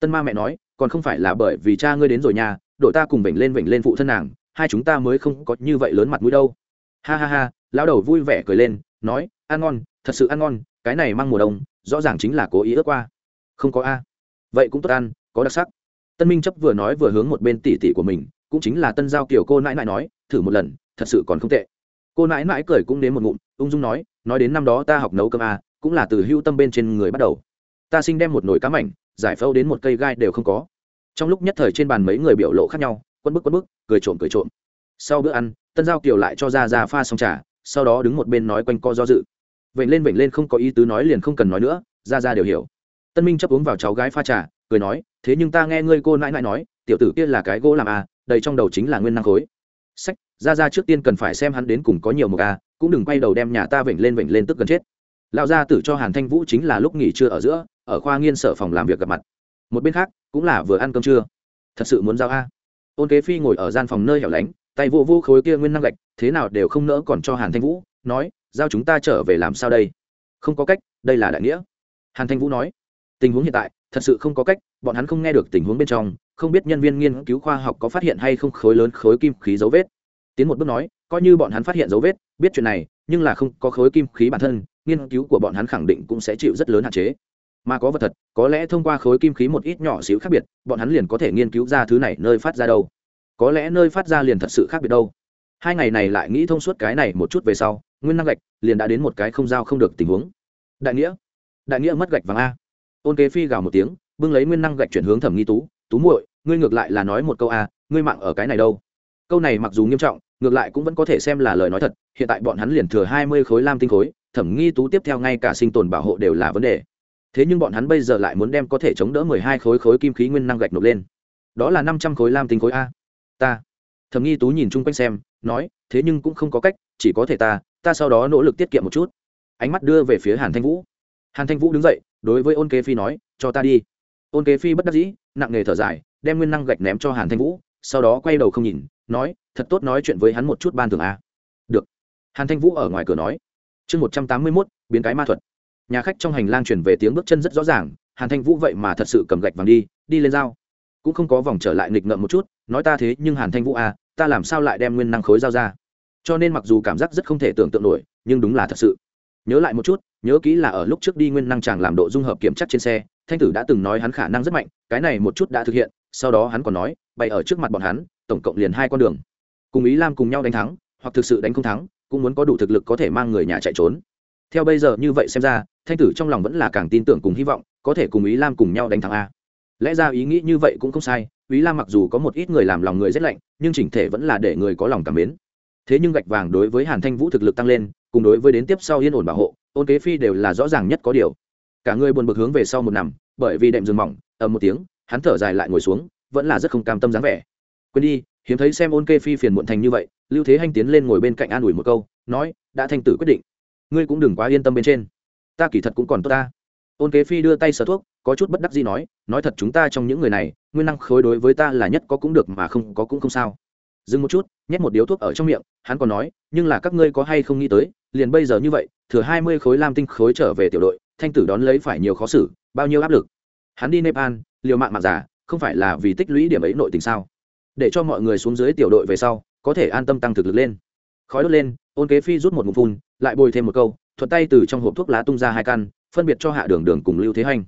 Tân ma mẹ nói, còn không phải là bởi vì cha ngươi đến rồi nhà, đội ta cùng vểnh lên vểnh lên phụ thân nàng hai chúng ta mới không có như vậy lớn mặt mũi đâu. Ha ha ha, lão đầu vui vẻ cười lên, nói, ăn ngon, thật sự ăn ngon, cái này mang mùa đông, rõ ràng chính là cố ý ước qua. Không có a. Vậy cũng tốt ăn, có đặc sắc. Tân minh chấp vừa nói vừa hướng một bên tỷ tỷ của mình, cũng chính là tân giao kiểu cô nãi nãi nói, thử một lần, thật sự còn không tệ. Cô nãi nãi cười cũng đến một ngụm, ung dung nói nói đến năm đó ta học nấu cơm a, cũng là từ hưu tâm bên trên người bắt đầu. Ta sinh đem một nồi cá mảnh, giải phâu đến một cây gai đều không có. Trong lúc nhất thời trên bàn mấy người biểu lộ khác nhau quân bức quân bức, cười trộm cười trộm. Sau bữa ăn, tân giao kiều lại cho ra ra pha xong trà, sau đó đứng một bên nói quanh co do dự. Vậy lên vậy lên không có ý tứ nói liền không cần nói nữa ra ra đều hiểu. Tân minh chấp uống vào cháu gái pha trà, cười nói, thế nhưng ta nghe ngươi cô nãi nãi nói, tiểu tử kia là cái gỗ làm à đầy trong đầu chính là nguyên năng khối. Sách ra ra trước tiên cần phải xem hắn đến cùng có nhiều một a à, cũng đừng quay đầu đem nhà ta vểnh lên vểnh lên tức gần chết. Lão gia tử cho hàn thanh vũ chính là lúc nghỉ trưa ở giữa, ở khoa nghiên sở phòng làm việc gặp mặt. Một bên khác, cũng là vừa ăn cơm trưa. Thật sự muốn giao a? Ôn kế phi ngồi ở gian phòng nơi hẻo lánh, tay vô vô khối kia nguyên năng gạch, thế nào đều không nỡ còn cho hàn thanh vũ, nói, giao chúng ta trở về làm sao đây? Không có cách, đây là đại nghĩa. Hàn thanh vũ nói, tình huống hiện tại, thật sự không có cách, bọn hắn không nghe được tình huống bên trong, không biết nhân viên nghiên cứu khoa học có phát hiện hay không khối lớn khối kim khí dấu vết. Tiến một bước nói, coi như bọn hắn phát hiện dấu vết, biết chuyện này, nhưng là không có khối kim khí bản thân, nghiên cứu của bọn hắn khẳng định cũng sẽ chịu rất lớn hạn chế mà có vật thật, có lẽ thông qua khối kim khí một ít nhỏ xíu khác biệt, bọn hắn liền có thể nghiên cứu ra thứ này nơi phát ra đâu. Có lẽ nơi phát ra liền thật sự khác biệt đâu. Hai ngày này lại nghĩ thông suốt cái này một chút về sau, nguyên năng gạch liền đã đến một cái không giao không được tình huống. Đại nghĩa đại nghĩa mất gạch vàng a. Ôn kế phi gào một tiếng, bưng lấy nguyên năng gạch chuyển hướng thẩm nghi tú tú muội, ngươi ngược lại là nói một câu a, ngươi mạng ở cái này đâu? Câu này mặc dù nghiêm trọng, ngược lại cũng vẫn có thể xem là lời nói thật, hiện tại bọn hắn liền thừa hai mươi khối lam tinh khối, thẩm nghi tú tiếp theo ngay cả sinh tồn bảo hộ đều là vấn đề thế nhưng bọn hắn bây giờ lại muốn đem có thể chống đỡ mười hai khối khối kim khí nguyên năng gạch nộp lên. Đó là năm trăm khối lam tinh khối a. Ta. Thẩm nghi tú nhìn chung quanh xem, nói, thế nhưng cũng không có cách, chỉ có thể ta ta sau đó nỗ lực tiết kiệm một chút. Ánh mắt đưa về phía hàn thanh vũ. Hàn thanh vũ đứng dậy, đối với ôn kế phi nói, cho ta đi. Ôn kế phi bất đắc dĩ, nặng nề thở dài, đem nguyên năng gạch ném cho hàn thanh vũ, sau đó quay đầu không nhìn, nói, thật tốt nói chuyện với hắn một chút ban thường a. Được. Hàn thanh vũ ở ngoài cửa nói, chương một trăm tám mươi mốt, biến cái ma thuật nhà khách trong hành lang chuyển về tiếng bước chân rất rõ ràng hàn thanh vũ vậy mà thật sự cầm gạch vàng đi đi lên dao. Cũng không có vòng trở lại nghịch ngợm một chút nói ta thế nhưng hàn thanh vũ à, ta làm sao lại đem nguyên năng khối dao ra? Cho nên mặc dù cảm giác rất không thể tưởng tượng nổi nhưng đúng là thật sự. Nhớ lại một chút nhớ kỹ là ở lúc trước đi nguyên năng chàng làm độ dung hợp kiểm chắc trên xe thanh tử đã từng nói hắn khả năng rất mạnh cái này một chút đã thực hiện sau đó hắn còn nói bày ở trước mặt bọn hắn tổng cộng liền hai con đường. Cùng ý lam cùng nhau đánh thắng hoặc thực sự đánh không thắng cũng muốn có đủ thực lực có thể mang người nhà chạy trốn. Theo bây giờ như vậy xem ra thanh tử trong lòng vẫn là càng tin tưởng cùng hy vọng, có thể cùng ý lam cùng nhau đánh thắng a. Lẽ ra ý nghĩ như vậy cũng không sai, ý lam mặc dù có một ít người làm lòng người rét lạnh, nhưng chỉnh thể vẫn là để người có lòng cảm mến. Thế nhưng gạch vàng đối với hàn thanh vũ thực lực tăng lên, cùng đối với đến tiếp sau yên ổn bảo hộ ôn kế phi đều là rõ ràng nhất có điều. Cả người buồn bực hướng về sau một nằm, bởi vì đệm giường mỏng, ầm một tiếng, hắn thở dài lại ngồi xuống, vẫn là rất không cam tâm dáng vẻ. Quên đi, hiếm thấy xem ôn kê phi phiền muộn thành như vậy, lưu thế hanh tiến lên ngồi bên cạnh an ủi một câu, nói, đã thanh tử quyết định, ngươi cũng đừng quá yên tâm bên trên ta kỳ thật cũng còn tốt ta. Ôn kế phi đưa tay sờ thuốc, có chút bất đắc gì nói nói thật chúng ta trong những người này, nguyên năng khối đối với ta là nhất có cũng được mà không có cũng không sao. Dừng một chút, nhét một điếu thuốc ở trong miệng, hắn còn nói, nhưng là các ngươi có hay không nghĩ tới, liền bây giờ như vậy, thừa hai mươi khối lam tinh khối trở về tiểu đội, thanh tử đón lấy phải nhiều khó xử, bao nhiêu áp lực. Hắn đi nepal, liều mạng mạng giả, không phải là vì tích lũy điểm ấy nội tình sao? Để cho mọi người xuống dưới tiểu đội về sau, có thể an tâm tăng thực lực lên. Khói đốt lên, ôn kế phi rút một ngụm phun, lại bồi thêm một câu thuận tay từ trong hộp thuốc lá tung ra hai căn, phân biệt cho hạ đường đường cùng lưu thế hành.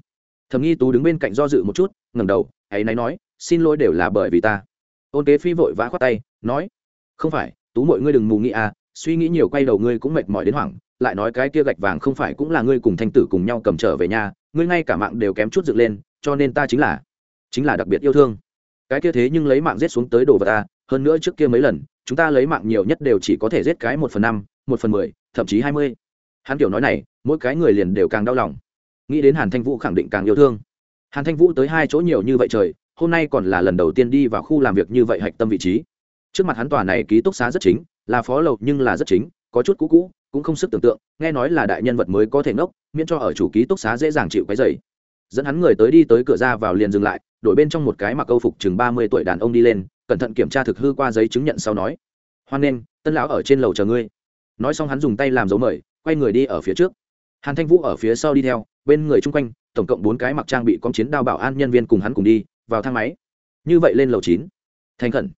Thầm nghi tú đứng bên cạnh do dự một chút, ngẩng đầu, ấy náy nói, xin lỗi đều là bởi vì ta. Ôn kế phi vội vã khoát tay, nói, không phải, tú mọi ngươi đừng mù nghĩ à suy nghĩ nhiều quay đầu ngươi cũng mệt mỏi đến hoảng, lại nói cái kia gạch vàng không phải cũng là ngươi cùng thanh tử cùng nhau cầm trở về nhà, ngươi ngay cả mạng đều kém chút dựng lên, cho nên ta chính là chính là đặc biệt yêu thương. Cái kia thế nhưng lấy mạng giết xuống tới đồ vật ta, hơn nữa trước kia mấy lần, chúng ta lấy mạng nhiều nhất đều chỉ có thể giết cái một phần năm, một phần mười, thậm chí hai mươi hắn kiểu nói này, mỗi cái người liền đều càng đau lòng. Nghĩ đến hàn thanh vũ khẳng định càng yêu thương. Hàn thanh vũ tới hai chỗ nhiều như vậy trời, hôm nay còn là lần đầu tiên đi vào khu làm việc như vậy hạch tâm vị trí. Trước mặt hắn tòa này ký túc xá rất chính, là phó lầu nhưng là rất chính, có chút cũ cũ, cũng không sức tưởng tượng, nghe nói là đại nhân vật mới có thể ngốc, miễn cho ở chủ ký túc xá dễ dàng chịu cái dày. Dẫn hắn người tới đi tới cửa ra vào liền dừng lại, đổi bên trong một cái mặc câu phục chừng ba mươi tuổi đàn ông đi lên, cẩn thận kiểm tra thực hư qua giấy chứng nhận sau nói, hoan nghênh, tân lão ở trên lầu chờ ngươi. Nói xong hắn dùng tay làm dấu mời quay người đi ở phía trước. Hàn thanh vũ ở phía sau đi theo, bên người chung quanh, tổng cộng bốn cái mặc trang bị con chiến đao bảo an nhân viên cùng hắn cùng đi, vào thang máy. Như vậy lên lầu chín. Thành khẩn.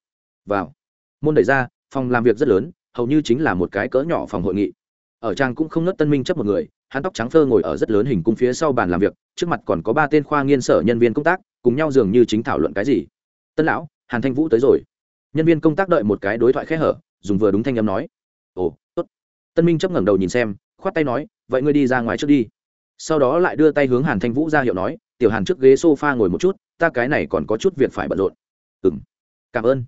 Vào. Môn đẩy ra, phòng làm việc rất lớn, hầu như chính là một cái cỡ nhỏ phòng hội nghị. Ở trang cũng không nớt tân minh chấp một người, hắn tóc trắng phơ ngồi ở rất lớn hình cung phía sau bàn làm việc, trước mặt còn có ba tên khoa nghiên sở nhân viên công tác, cùng nhau dường như chính thảo luận cái gì. Tân lão, hàn thanh vũ tới rồi. Nhân viên công tác đợi một cái đối thoại khẽ hở, dùng vừa đúng thanh âm nói. Ồ, tốt tân minh chấp ngẩng đầu nhìn xem, khoát tay nói, vậy ngươi đi ra ngoài trước đi. Sau đó lại đưa tay hướng hàn thanh vũ ra hiệu nói, tiểu hàn trước ghế s o f a ngồi một chút, ta cái này còn có chút việc phải bận rộn. Ừ m cảm ơn.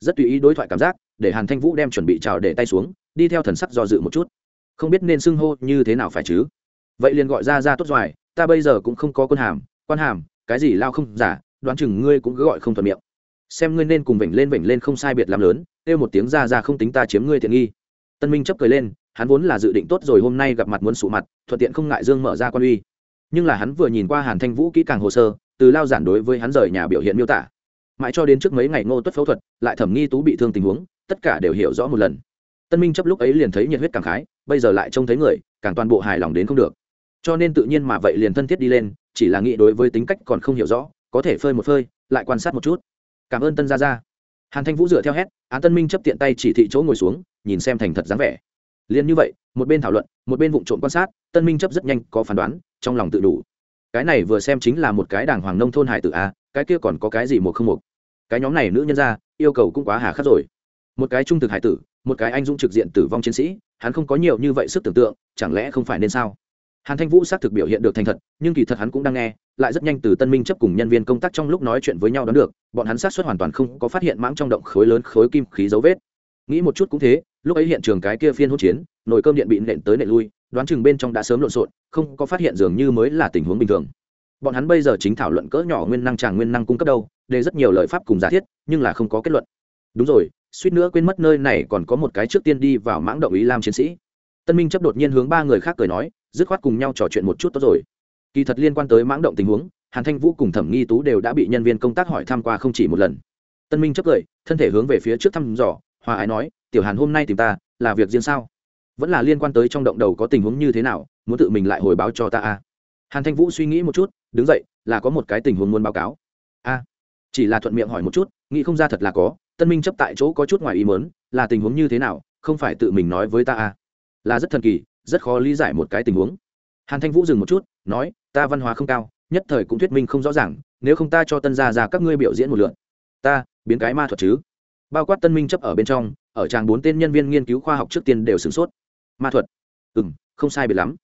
Rất tùy ý đối thoại cảm giác, để hàn thanh vũ đem chuẩn bị chào để tay xuống, đi theo thần sắc do dự một chút. Không biết nên xưng hô như thế nào phải chứ? Vậy liền gọi ra ra tốt doài ta bây giờ cũng không có quân hàm, quan hàm, cái gì lao không giả, đoán chừng ngươi cũng cứ gọi không thuận miệng. Xem ngươi nên cùng vểnh lên vểnh lên không sai biệt làm lớn, kêu một tiếng ra ra không tính ta chiếm ngươi tiện nghi. Tân minh chấp cười lên hắn vốn là dự định tốt rồi hôm nay gặp mặt muốn sụ mặt, thuận tiện không ngại dương mở ra quan uy. Nhưng là hắn vừa nhìn qua hàn thanh vũ kỹ càng hồ sơ, từ lao giản đối với hắn rời nhà biểu hiện miêu tả. Mãi cho đến trước mấy ngày ngô tuất phẫu thuật, lại thẩm nghi tú bị thương tình huống, tất cả đều hiểu rõ một lần. Tân minh chấp lúc ấy liền thấy nhiệt huyết càng khái, bây giờ lại trông thấy người, càng toàn bộ hài lòng đến không được. Cho nên tự nhiên mà vậy liền thân thiết đi lên, chỉ là nghĩ đối với tính cách còn không hiểu rõ, có thể phơi một phơi, lại quan sát một chút. Cảm ơn tân gia gia. Hàn thanh vũ dựa theo hét, án tân minh chấp tiện tay chỉ thị chỗ ngồi xuống, nhìn xem thành thật dáng vẻ liền như vậy, một bên thảo luận, một bên vụ trộm quan sát, tân minh chấp rất nhanh có phán đoán, trong lòng tự đủ. Cái này vừa xem chính là một cái đảng hoàng nông thôn hải tử a, cái kia còn có cái gì một không một. Cái nhóm này nữ nhân ra, yêu cầu cũng quá hà khắc rồi. Một cái trung thực hải tử, một cái anh dũng trực diện tử vong chiến sĩ, hắn không có nhiều như vậy sức tưởng tượng, chẳng lẽ không phải nên sao? Hàn thanh vũ xác thực biểu hiện được thành thật, nhưng kỳ thật hắn cũng đang nghe, lại rất nhanh từ tân minh chấp cùng nhân viên công tác trong lúc nói chuyện với nhau đón được, bọn hắn sát xuất hoàn toàn không có phát hiện mãng trong động khối lớn khối kim khí dấu vết nghĩ một chút cũng thế, lúc ấy hiện trường cái kia phiên hỗn chiến, nồi cơm điện bị nện tới nện lui, đoán chừng bên trong đã sớm lộn xộn, không có phát hiện dường như mới là tình huống bình thường. Bọn hắn bây giờ chính thảo luận cỡ nhỏ nguyên năng tràng nguyên năng cung cấp đâu, để rất nhiều lời pháp cùng giả thiết, nhưng là không có kết luận. Đúng rồi, suýt nữa quên mất nơi này còn có một cái trước tiên đi vào mãng động ý lam chiến sĩ. Tân minh chấp đột nhiên hướng ba người khác cười nói, dứt khoát cùng nhau trò chuyện một chút tốt rồi. Kỳ thật liên quan tới mãng động tình huống, hàn thanh vũ cùng thẩm nghi tú đều đã bị nhân viên công tác hỏi tham q u a không chỉ một lần. Tân minh chấp cười, thân thể hướng về phía trước thăm dò hòa ái nói, tiểu hàn hôm nay tìm ta, là việc riêng sao? Vẫn là liên quan tới trong động đầu có tình huống như thế nào, muốn tự mình lại hồi báo cho ta à? hàn thanh vũ suy nghĩ một chút, đứng dậy, là có một cái tình huống muốn báo cáo. A, chỉ là thuận miệng hỏi một chút, nghĩ không ra thật là có, tân minh chấp tại chỗ có chút ngoài ý mớn là tình huống như thế nào, không phải tự mình nói với ta à? là rất thần kỳ, rất khó lý giải một cái tình huống. Hàn thanh vũ dừng một chút, nói, ta văn hóa không cao, nhất thời cũng thuyết minh không rõ ràng, nếu không ta cho tân gia ra các ngươi biểu diễn một lượn ta, biến cái ma thuật chứ bao quát tân minh chấp ở bên trong, ở tràng bốn tên nhân viên nghiên cứu khoa học trước tiên đều sửng sốt. Ma thuật. Ừ m không sai biệt lắm.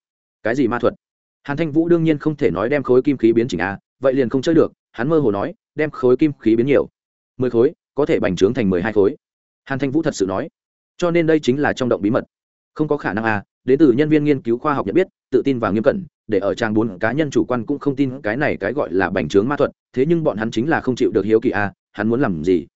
Cái gì ma thuật? Hàn thanh vũ đương nhiên không thể nói đem khối kim khí biến chỉnh a, vậy liền không chơi được, hắn mơ hồ nói, đem khối kim khí biến nhiều. Mười khối, có thể bành trướng thành mười hai khối. Hàn thanh vũ thật sự nói. Cho nên đây chính là trong động bí mật. Không có khả năng a, đến từ nhân viên nghiên cứu khoa học nhận biết, tự tin và nghiêm cẩn, để ở trang bốn cá nhân chủ quan cũng không tin cái này cái gọi là bành trướng ma thuật, thế nhưng bọn hắn chính là không chịu được hiếu kỳ a, hắn muốn làm gì?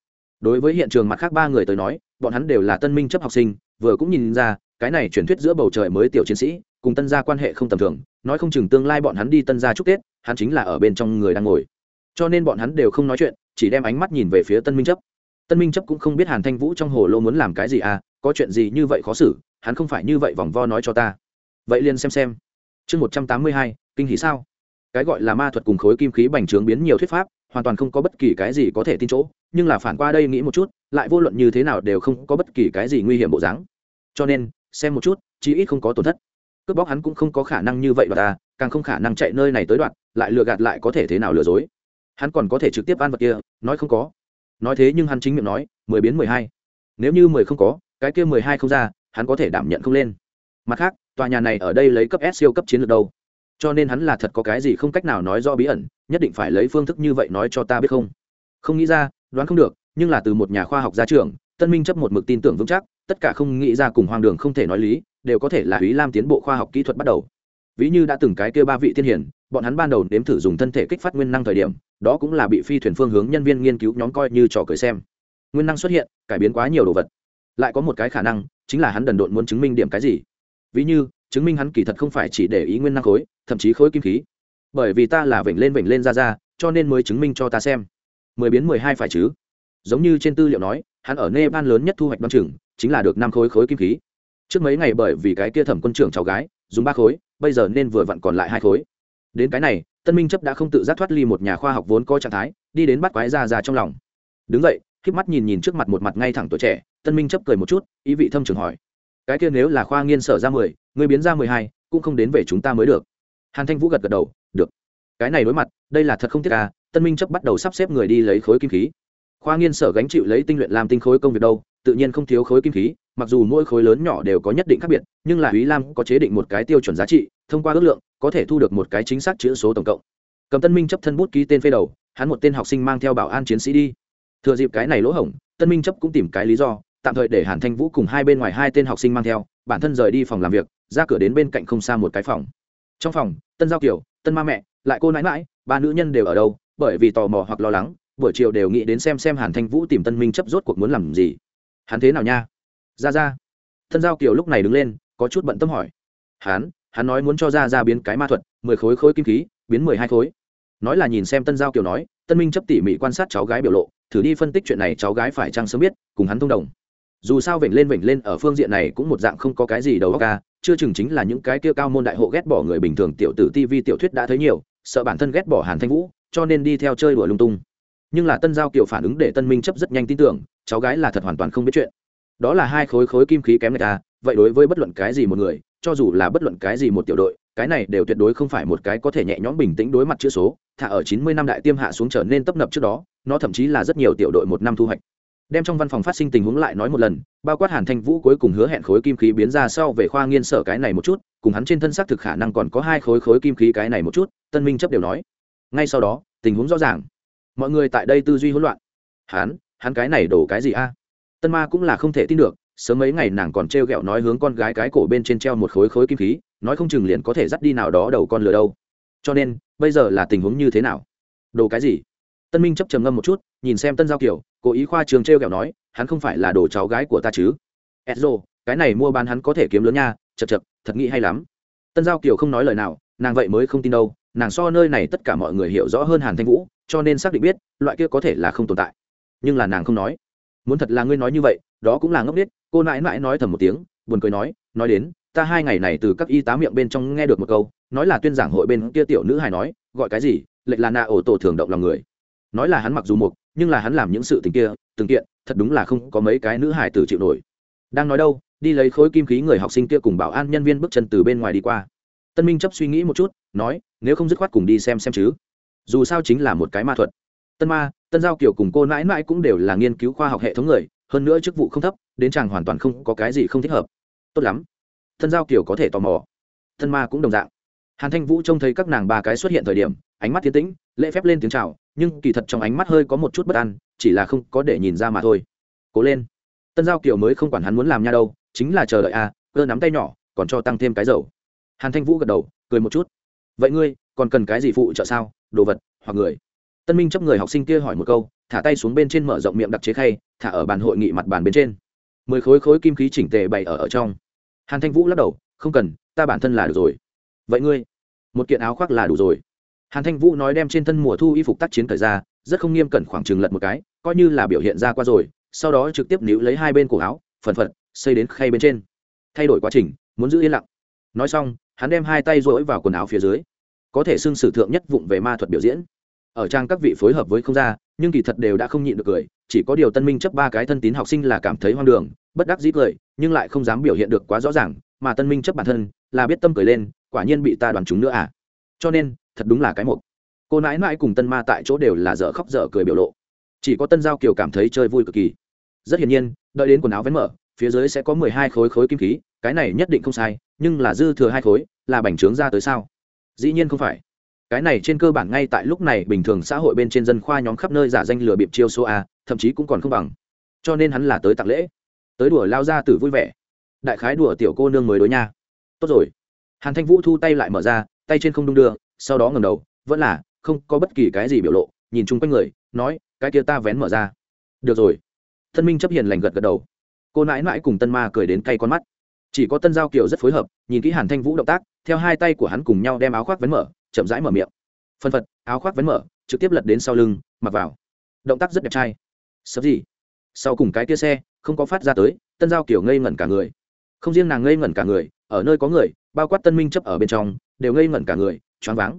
Đối với hiện trường mặt khác ba người tới nói, bọn hắn đều là tân minh chấp học sinh, vừa cũng nhìn ra, cái này truyền thuyết giữa bầu trời mới tiểu chiến sĩ, cùng tân gia quan hệ không tầm thường, nói không chừng tương lai bọn hắn đi tân gia chúc tết, hắn chính là ở bên trong người đang ngồi. Cho nên bọn hắn đều không nói chuyện, chỉ đem ánh mắt nhìn về phía tân minh chấp. Tân minh chấp cũng không biết hàn thanh vũ trong hồ lô muốn làm cái gì à có chuyện gì như vậy khó xử, hắn không phải như vậy vòng vo nói cho ta. Vậy liền xem xem. Chương một trăm tám mươi hai, kinh hỷ sao? Cái gọi là ma thuật cùng khối kim khí bành trướng biến nhiều thuyết pháp, hoàn toàn không có bất kỳ cái gì có thể tin chỗ nhưng là phản qua đây nghĩ một chút, lại vô luận như thế nào đều không có bất kỳ cái gì nguy hiểm bộ dáng. Cho nên, xem một chút, chí ít không có tổn thất. Cướp bóc hắn cũng không có khả năng như vậy và ta, càng không khả năng chạy nơi này tới đoạn lại lừa gạt lại có thể thế nào lừa dối. Hắn còn có thể trực tiếp ăn vật kia, nói không có. Nói thế nhưng hắn chính miệng nói, mười biến mười hai. Nếu như mười không có, cái kia mười hai không ra, hắn có thể đảm nhận không lên. Mặt khác, tòa nhà này ở đây lấy cấp s siêu cấp chiến lược đâu? Cho nên hắn là thật có cái gì không cách nào nói do bí ẩn, nhất định phải lấy phương thức như vậy nói cho ta biết không? Không nghĩ ra đoán không được, nhưng là từ một nhà khoa học gia trường tân minh chấp một mực tin tưởng vững chắc, tất cả không nghĩ ra cùng hoang đường không thể nói lý, đều có thể là ý lam tiến bộ khoa học kỹ thuật bắt đầu. Ví như đã từng cái kia ba vị tiên hiển bọn hắn ban đầu nếm thử dùng thân thể kích phát nguyên năng thời điểm, đó cũng là bị phi thuyền phương hướng nhân viên nghiên cứu nhóm coi như trò cười xem. Nguyên năng xuất hiện, cải biến quá nhiều đồ vật. Lại có một cái khả năng, chính là hắn đần độn muốn chứng minh điểm cái gì. Ví như, chứng minh hắn kỳ thật không phải chỉ để ý nguyên năng khối, thậm chí khối kim khí. Bởi vì ta là vểnh lên vểnh lên ra ra, cho nên mới chứng minh cho ta xem mười biến mười hai phải chứ? Giống như trên tư liệu nói, hắn ở nepal lớn nhất thu hoạch đ o chừng, chính là được năm khối khối kim khí. Trước mấy ngày bởi vì cái kia thẩm quân trưởng cháu gái, dùng ba khối, bây giờ nên vừa vặn còn lại hai khối. Đến cái này, tân minh chấp đã không tự giác thoát ly một nhà khoa học vốn có trạng thái, đi đến bắt quái ra ra trong lòng. Đứng dậy k mắt nhìn nhìn trước mặt một mặt ngay thẳng tuổi trẻ, tân minh chấp cười một chút, ý vị thâm trường hỏi. Cái kia nếu là khoa nghiên sở ra mười người biến ra mười hai, cũng không đến về chúng ta mới được. Hàn thanh vũ gật gật đầu, được. Cái này đối mặt, đây là thật không thiết à tân minh chấp bắt đầu sắp xếp người đi lấy khối kim khí. Khoa nghiên sở gánh chịu lấy tinh luyện làm tinh khối công việc đâu, tự nhiên không thiếu khối kim khí, mặc dù mỗi khối lớn nhỏ đều có nhất định khác biệt, nhưng là ý lam có chế định một cái tiêu chuẩn giá trị, thông qua ước lượng, có thể thu được một cái chính xác chữ số tổng cộng. Cầm tân minh chấp thân bút ký tên phê đầu, hắn một tên học sinh mang theo bảo an chiến sĩ đi. Thừa dịp cái này lỗ hổng, tân minh chấp cũng tìm cái lý do, tạm thời để hàn thanh vũ cùng hai bên ngoài hai tên học sinh mang theo, bản thân rời đi phòng làm việc, ra cửa đến bên cạnh không xa một cái phòng. Trong phòng, tân giao kiều, tân ma mẹ, lại cô nãi mãi ba nữ nhân đều ở đâu bởi vì tò mò hoặc lo lắng, buổi chiều đều nghĩ đến xem xem hàn thanh vũ tìm tân minh chấp rốt cuộc muốn làm gì. Hắn thế nào nha? Ra ra. Tân giao kiều lúc này đứng lên, có chút bận tâm hỏi. Hắn hắn nói muốn cho ra ra biến cái ma thuật, mười khối khối kim khí, biến mười hai khối. Nói là nhìn xem tân giao kiều nói, tân minh chấp tỉ mỉ quan sát cháu gái biểu lộ, thử đi phân tích chuyện này cháu gái phải chăng sớm biết, cùng hắn thông đồng. Dù sao vểnh lên vểnh lên ở phương diện này cũng một dạng không có cái gì đầu óc ca chưa chừng chính là những cái kia cao môn đại hộ ghét bỏ người bình thường tiểu tử tv tiểu thuyết đã thấy nhiều, sợ bản thân ghét bỏ hàn thanh vũ cho nên đi theo chơi đùa lung tung. Nhưng là tân giao kiều phản ứng để tân minh chấp rất nhanh tin tưởng, cháu gái là thật hoàn toàn không biết chuyện. Đó là hai khối khối kim khí kém người ta, vậy đối với bất luận cái gì một người, cho dù là bất luận cái gì một tiểu đội, cái này đều tuyệt đối không phải một cái có thể nhẹ nhõm bình tĩnh đối mặt chữ số, thả ở chín mươi năm đại tiêm hạ xuống trở nên tấp nập trước đó, nó thậm chí là rất nhiều tiểu đội một năm thu hoạch. Đem trong văn phòng phát sinh tình huống lại nói một lần, bao quát hàn thanh vũ cuối cùng hứa hẹn khối kim khí biến ra sau về khoa nghiên sở cái này một chút, cùng hắn trên thân xác thực khả năng còn có hai khối khối kim khí cái này một chút, tân minh chấp đều nói ngay sau đó, tình huống rõ ràng. Mọi người tại đây tư duy hỗn loạn. Hắn hắn cái này đổ cái gì a? Tân ma cũng là không thể tin được, sớm mấy ngày nàng còn t r e o g ẹ o nói hướng con gái cái cổ bên trên treo một khối khối kim khí, nói không chừng liền có thể dắt đi nào đó đầu con lừa đâu. Cho nên, bây giờ là tình huống như thế nào? Đồ cái gì? Tân minh chấp trầm ngâm một chút, nhìn xem tân giao kiều, cố ý khoa trường t r e o kẹo nói, hắn không phải là đồ cháu gái của ta chứ? Edzo cái này mua bán hắn có thể kiếm lớn nha chật chật thật nghĩ hay lắm. Tân giao kiều không nói lời nào, nàng vậy mới không tin đâu nàng so nơi này tất cả mọi người hiểu rõ hơn hàn thanh vũ, cho nên xác định biết, loại kia có thể là không tồn tại. Nhưng là nàng không nói. Muốn thật là ngươi nói như vậy, đó cũng là ngốc biết cô nãi nãi nói thầm một tiếng, buồn cười nói nói đến, ta hai ngày này từ các y tá miệng bên trong nghe được một câu, nói là tuyên giảng hội bên kia tiểu nữ hài nói, gọi cái gì, lệch là nạ ổ tổ thường động lòng người. Nói là hắn mặc dù mục, nhưng là hắn làm những sự tình kia, từng kiện, thật đúng là không có mấy cái nữ hài tử chịu nổi. Đang nói đâu, đi lấy khối kim khí người học sinh kia cùng bảo an nhân viên bước chân từ bên ngoài đi qua tân minh chấp suy nghĩ một chút nói nếu không dứt khoát cùng đi xem xem chứ. Dù sao chính là một cái ma thuật. Tân ma tân giao kiểu cùng cô mãi mãi cũng đều là nghiên cứu khoa học hệ thống người hơn nữa chức vụ không thấp đến chàng hoàn toàn không có cái gì không thích hợp. Tốt lắm. Tân giao kiểu có thể tò mò. Tân ma cũng đồng dạng. Hàn thanh vũ trông thấy các nàng ba cái xuất hiện thời điểm ánh mắt tiến tĩnh lễ phép lên tiếng chào nhưng kỳ thật trong ánh mắt hơi có một chút bất an chỉ là không có để nhìn ra mà thôi. Cố lên. Tân giao kiều mới không quản hắn muốn làm nha đâu chính là chờ đợi a à, cơ nắm tay nhỏ còn cho tăng thêm cái dầu hàn thanh vũ gật đầu, cười một chút. Vậy ngươi còn cần cái gì phụ trợ sao? Đồ vật, hoặc người? Tân minh chấp người học sinh kia hỏi một câu, thả tay xuống bên trên mở rộng miệng đặc chế khay, thả ở bàn hội nghị mặt bàn bên trên. Mười khối khối kim khí chỉnh tề bày ở ở trong. Hàn thanh vũ lắc đầu, không cần, ta bản thân là được rồi. Vậy ngươi, một kiện áo khoác là đủ rồi. Hàn thanh vũ nói đem trên thân mùa thu y phục tác chiến thời ra, rất không nghiêm cẩn khoảng chừng lật một cái, coi như là biểu hiện ra qua rồi, sau đó trực tiếp níu lấy hai bên cổ áo, phần phật, xây đến khay bên trên. Thay đổi quá trình, muốn giữ yên lặng. Nói xong hắn đem hai tay rỗi vào quần áo phía dưới, có thể xưng sử thượng nhất vụng về ma thuật biểu diễn. Ở trang các vị phối hợp với không ra, nhưng kỳ thật đều đã không nhịn được cười, chỉ có điều tân minh chấp ba cái thân tín học sinh là cảm thấy hoang đường, bất đắc dĩ cười, nhưng lại không dám biểu hiện được quá rõ ràng, mà tân minh chấp bản thân là biết tâm cười lên, quả nhiên bị ta đoàn chúng nữa à. Cho nên, thật đúng là cái một cô nãi nãi cùng tân ma tại chỗ đều là dở khóc dở cười biểu lộ. Chỉ có tân giao kiều cảm thấy chơi vui cực kỳ. Rất hiển nhiên, đợi đến quần áo vén mở, phía dưới sẽ có mười hai khối khối kim khí cái này nhất định không sai, nhưng là dư thừa hai khối, là bành trướng ra tới sao? Dĩ nhiên không phải. Cái này trên cơ bản ngay tại lúc này bình thường xã hội bên trên dân khoa nhóm khắp nơi giả danh lừa bịp chiêu số a, thậm chí cũng còn không bằng. Cho nên hắn là tới tặng lễ. Tới đùa lao ra tử vui vẻ. Đại khái đùa tiểu cô nương mới đối nha. Tốt rồi. Hàn thanh vũ thu tay lại mở ra, tay trên không đung đưa, sau đó ngầm đầu, vẫn là không có bất kỳ cái gì biểu lộ, nhìn chung quanh người, nói, cái kia ta vén mở ra. Được rồi. Thân minh chấp hiền lành gật gật đầu. Cô nãi nãi cùng tân ma cười đến cay con mắt chỉ có tân giao kiều rất phối hợp, nhìn kỹ hàn thanh vũ động tác, theo hai tay của hắn cùng nhau đem áo khoác vén mở, chậm rãi mở miệng. Phân phật, áo khoác vén mở, trực tiếp lật đến sau lưng, mặc vào. Động tác rất đẹp trai. Sớm gì? Sau cùng cái kia xe, không có phát ra tới, tân giao kiều ngây ngẩn cả người. Không riêng nàng ngây ngẩn cả người, ở nơi có người, bao quát tân minh chấp ở bên trong, đều ngây ngẩn cả người, choáng váng.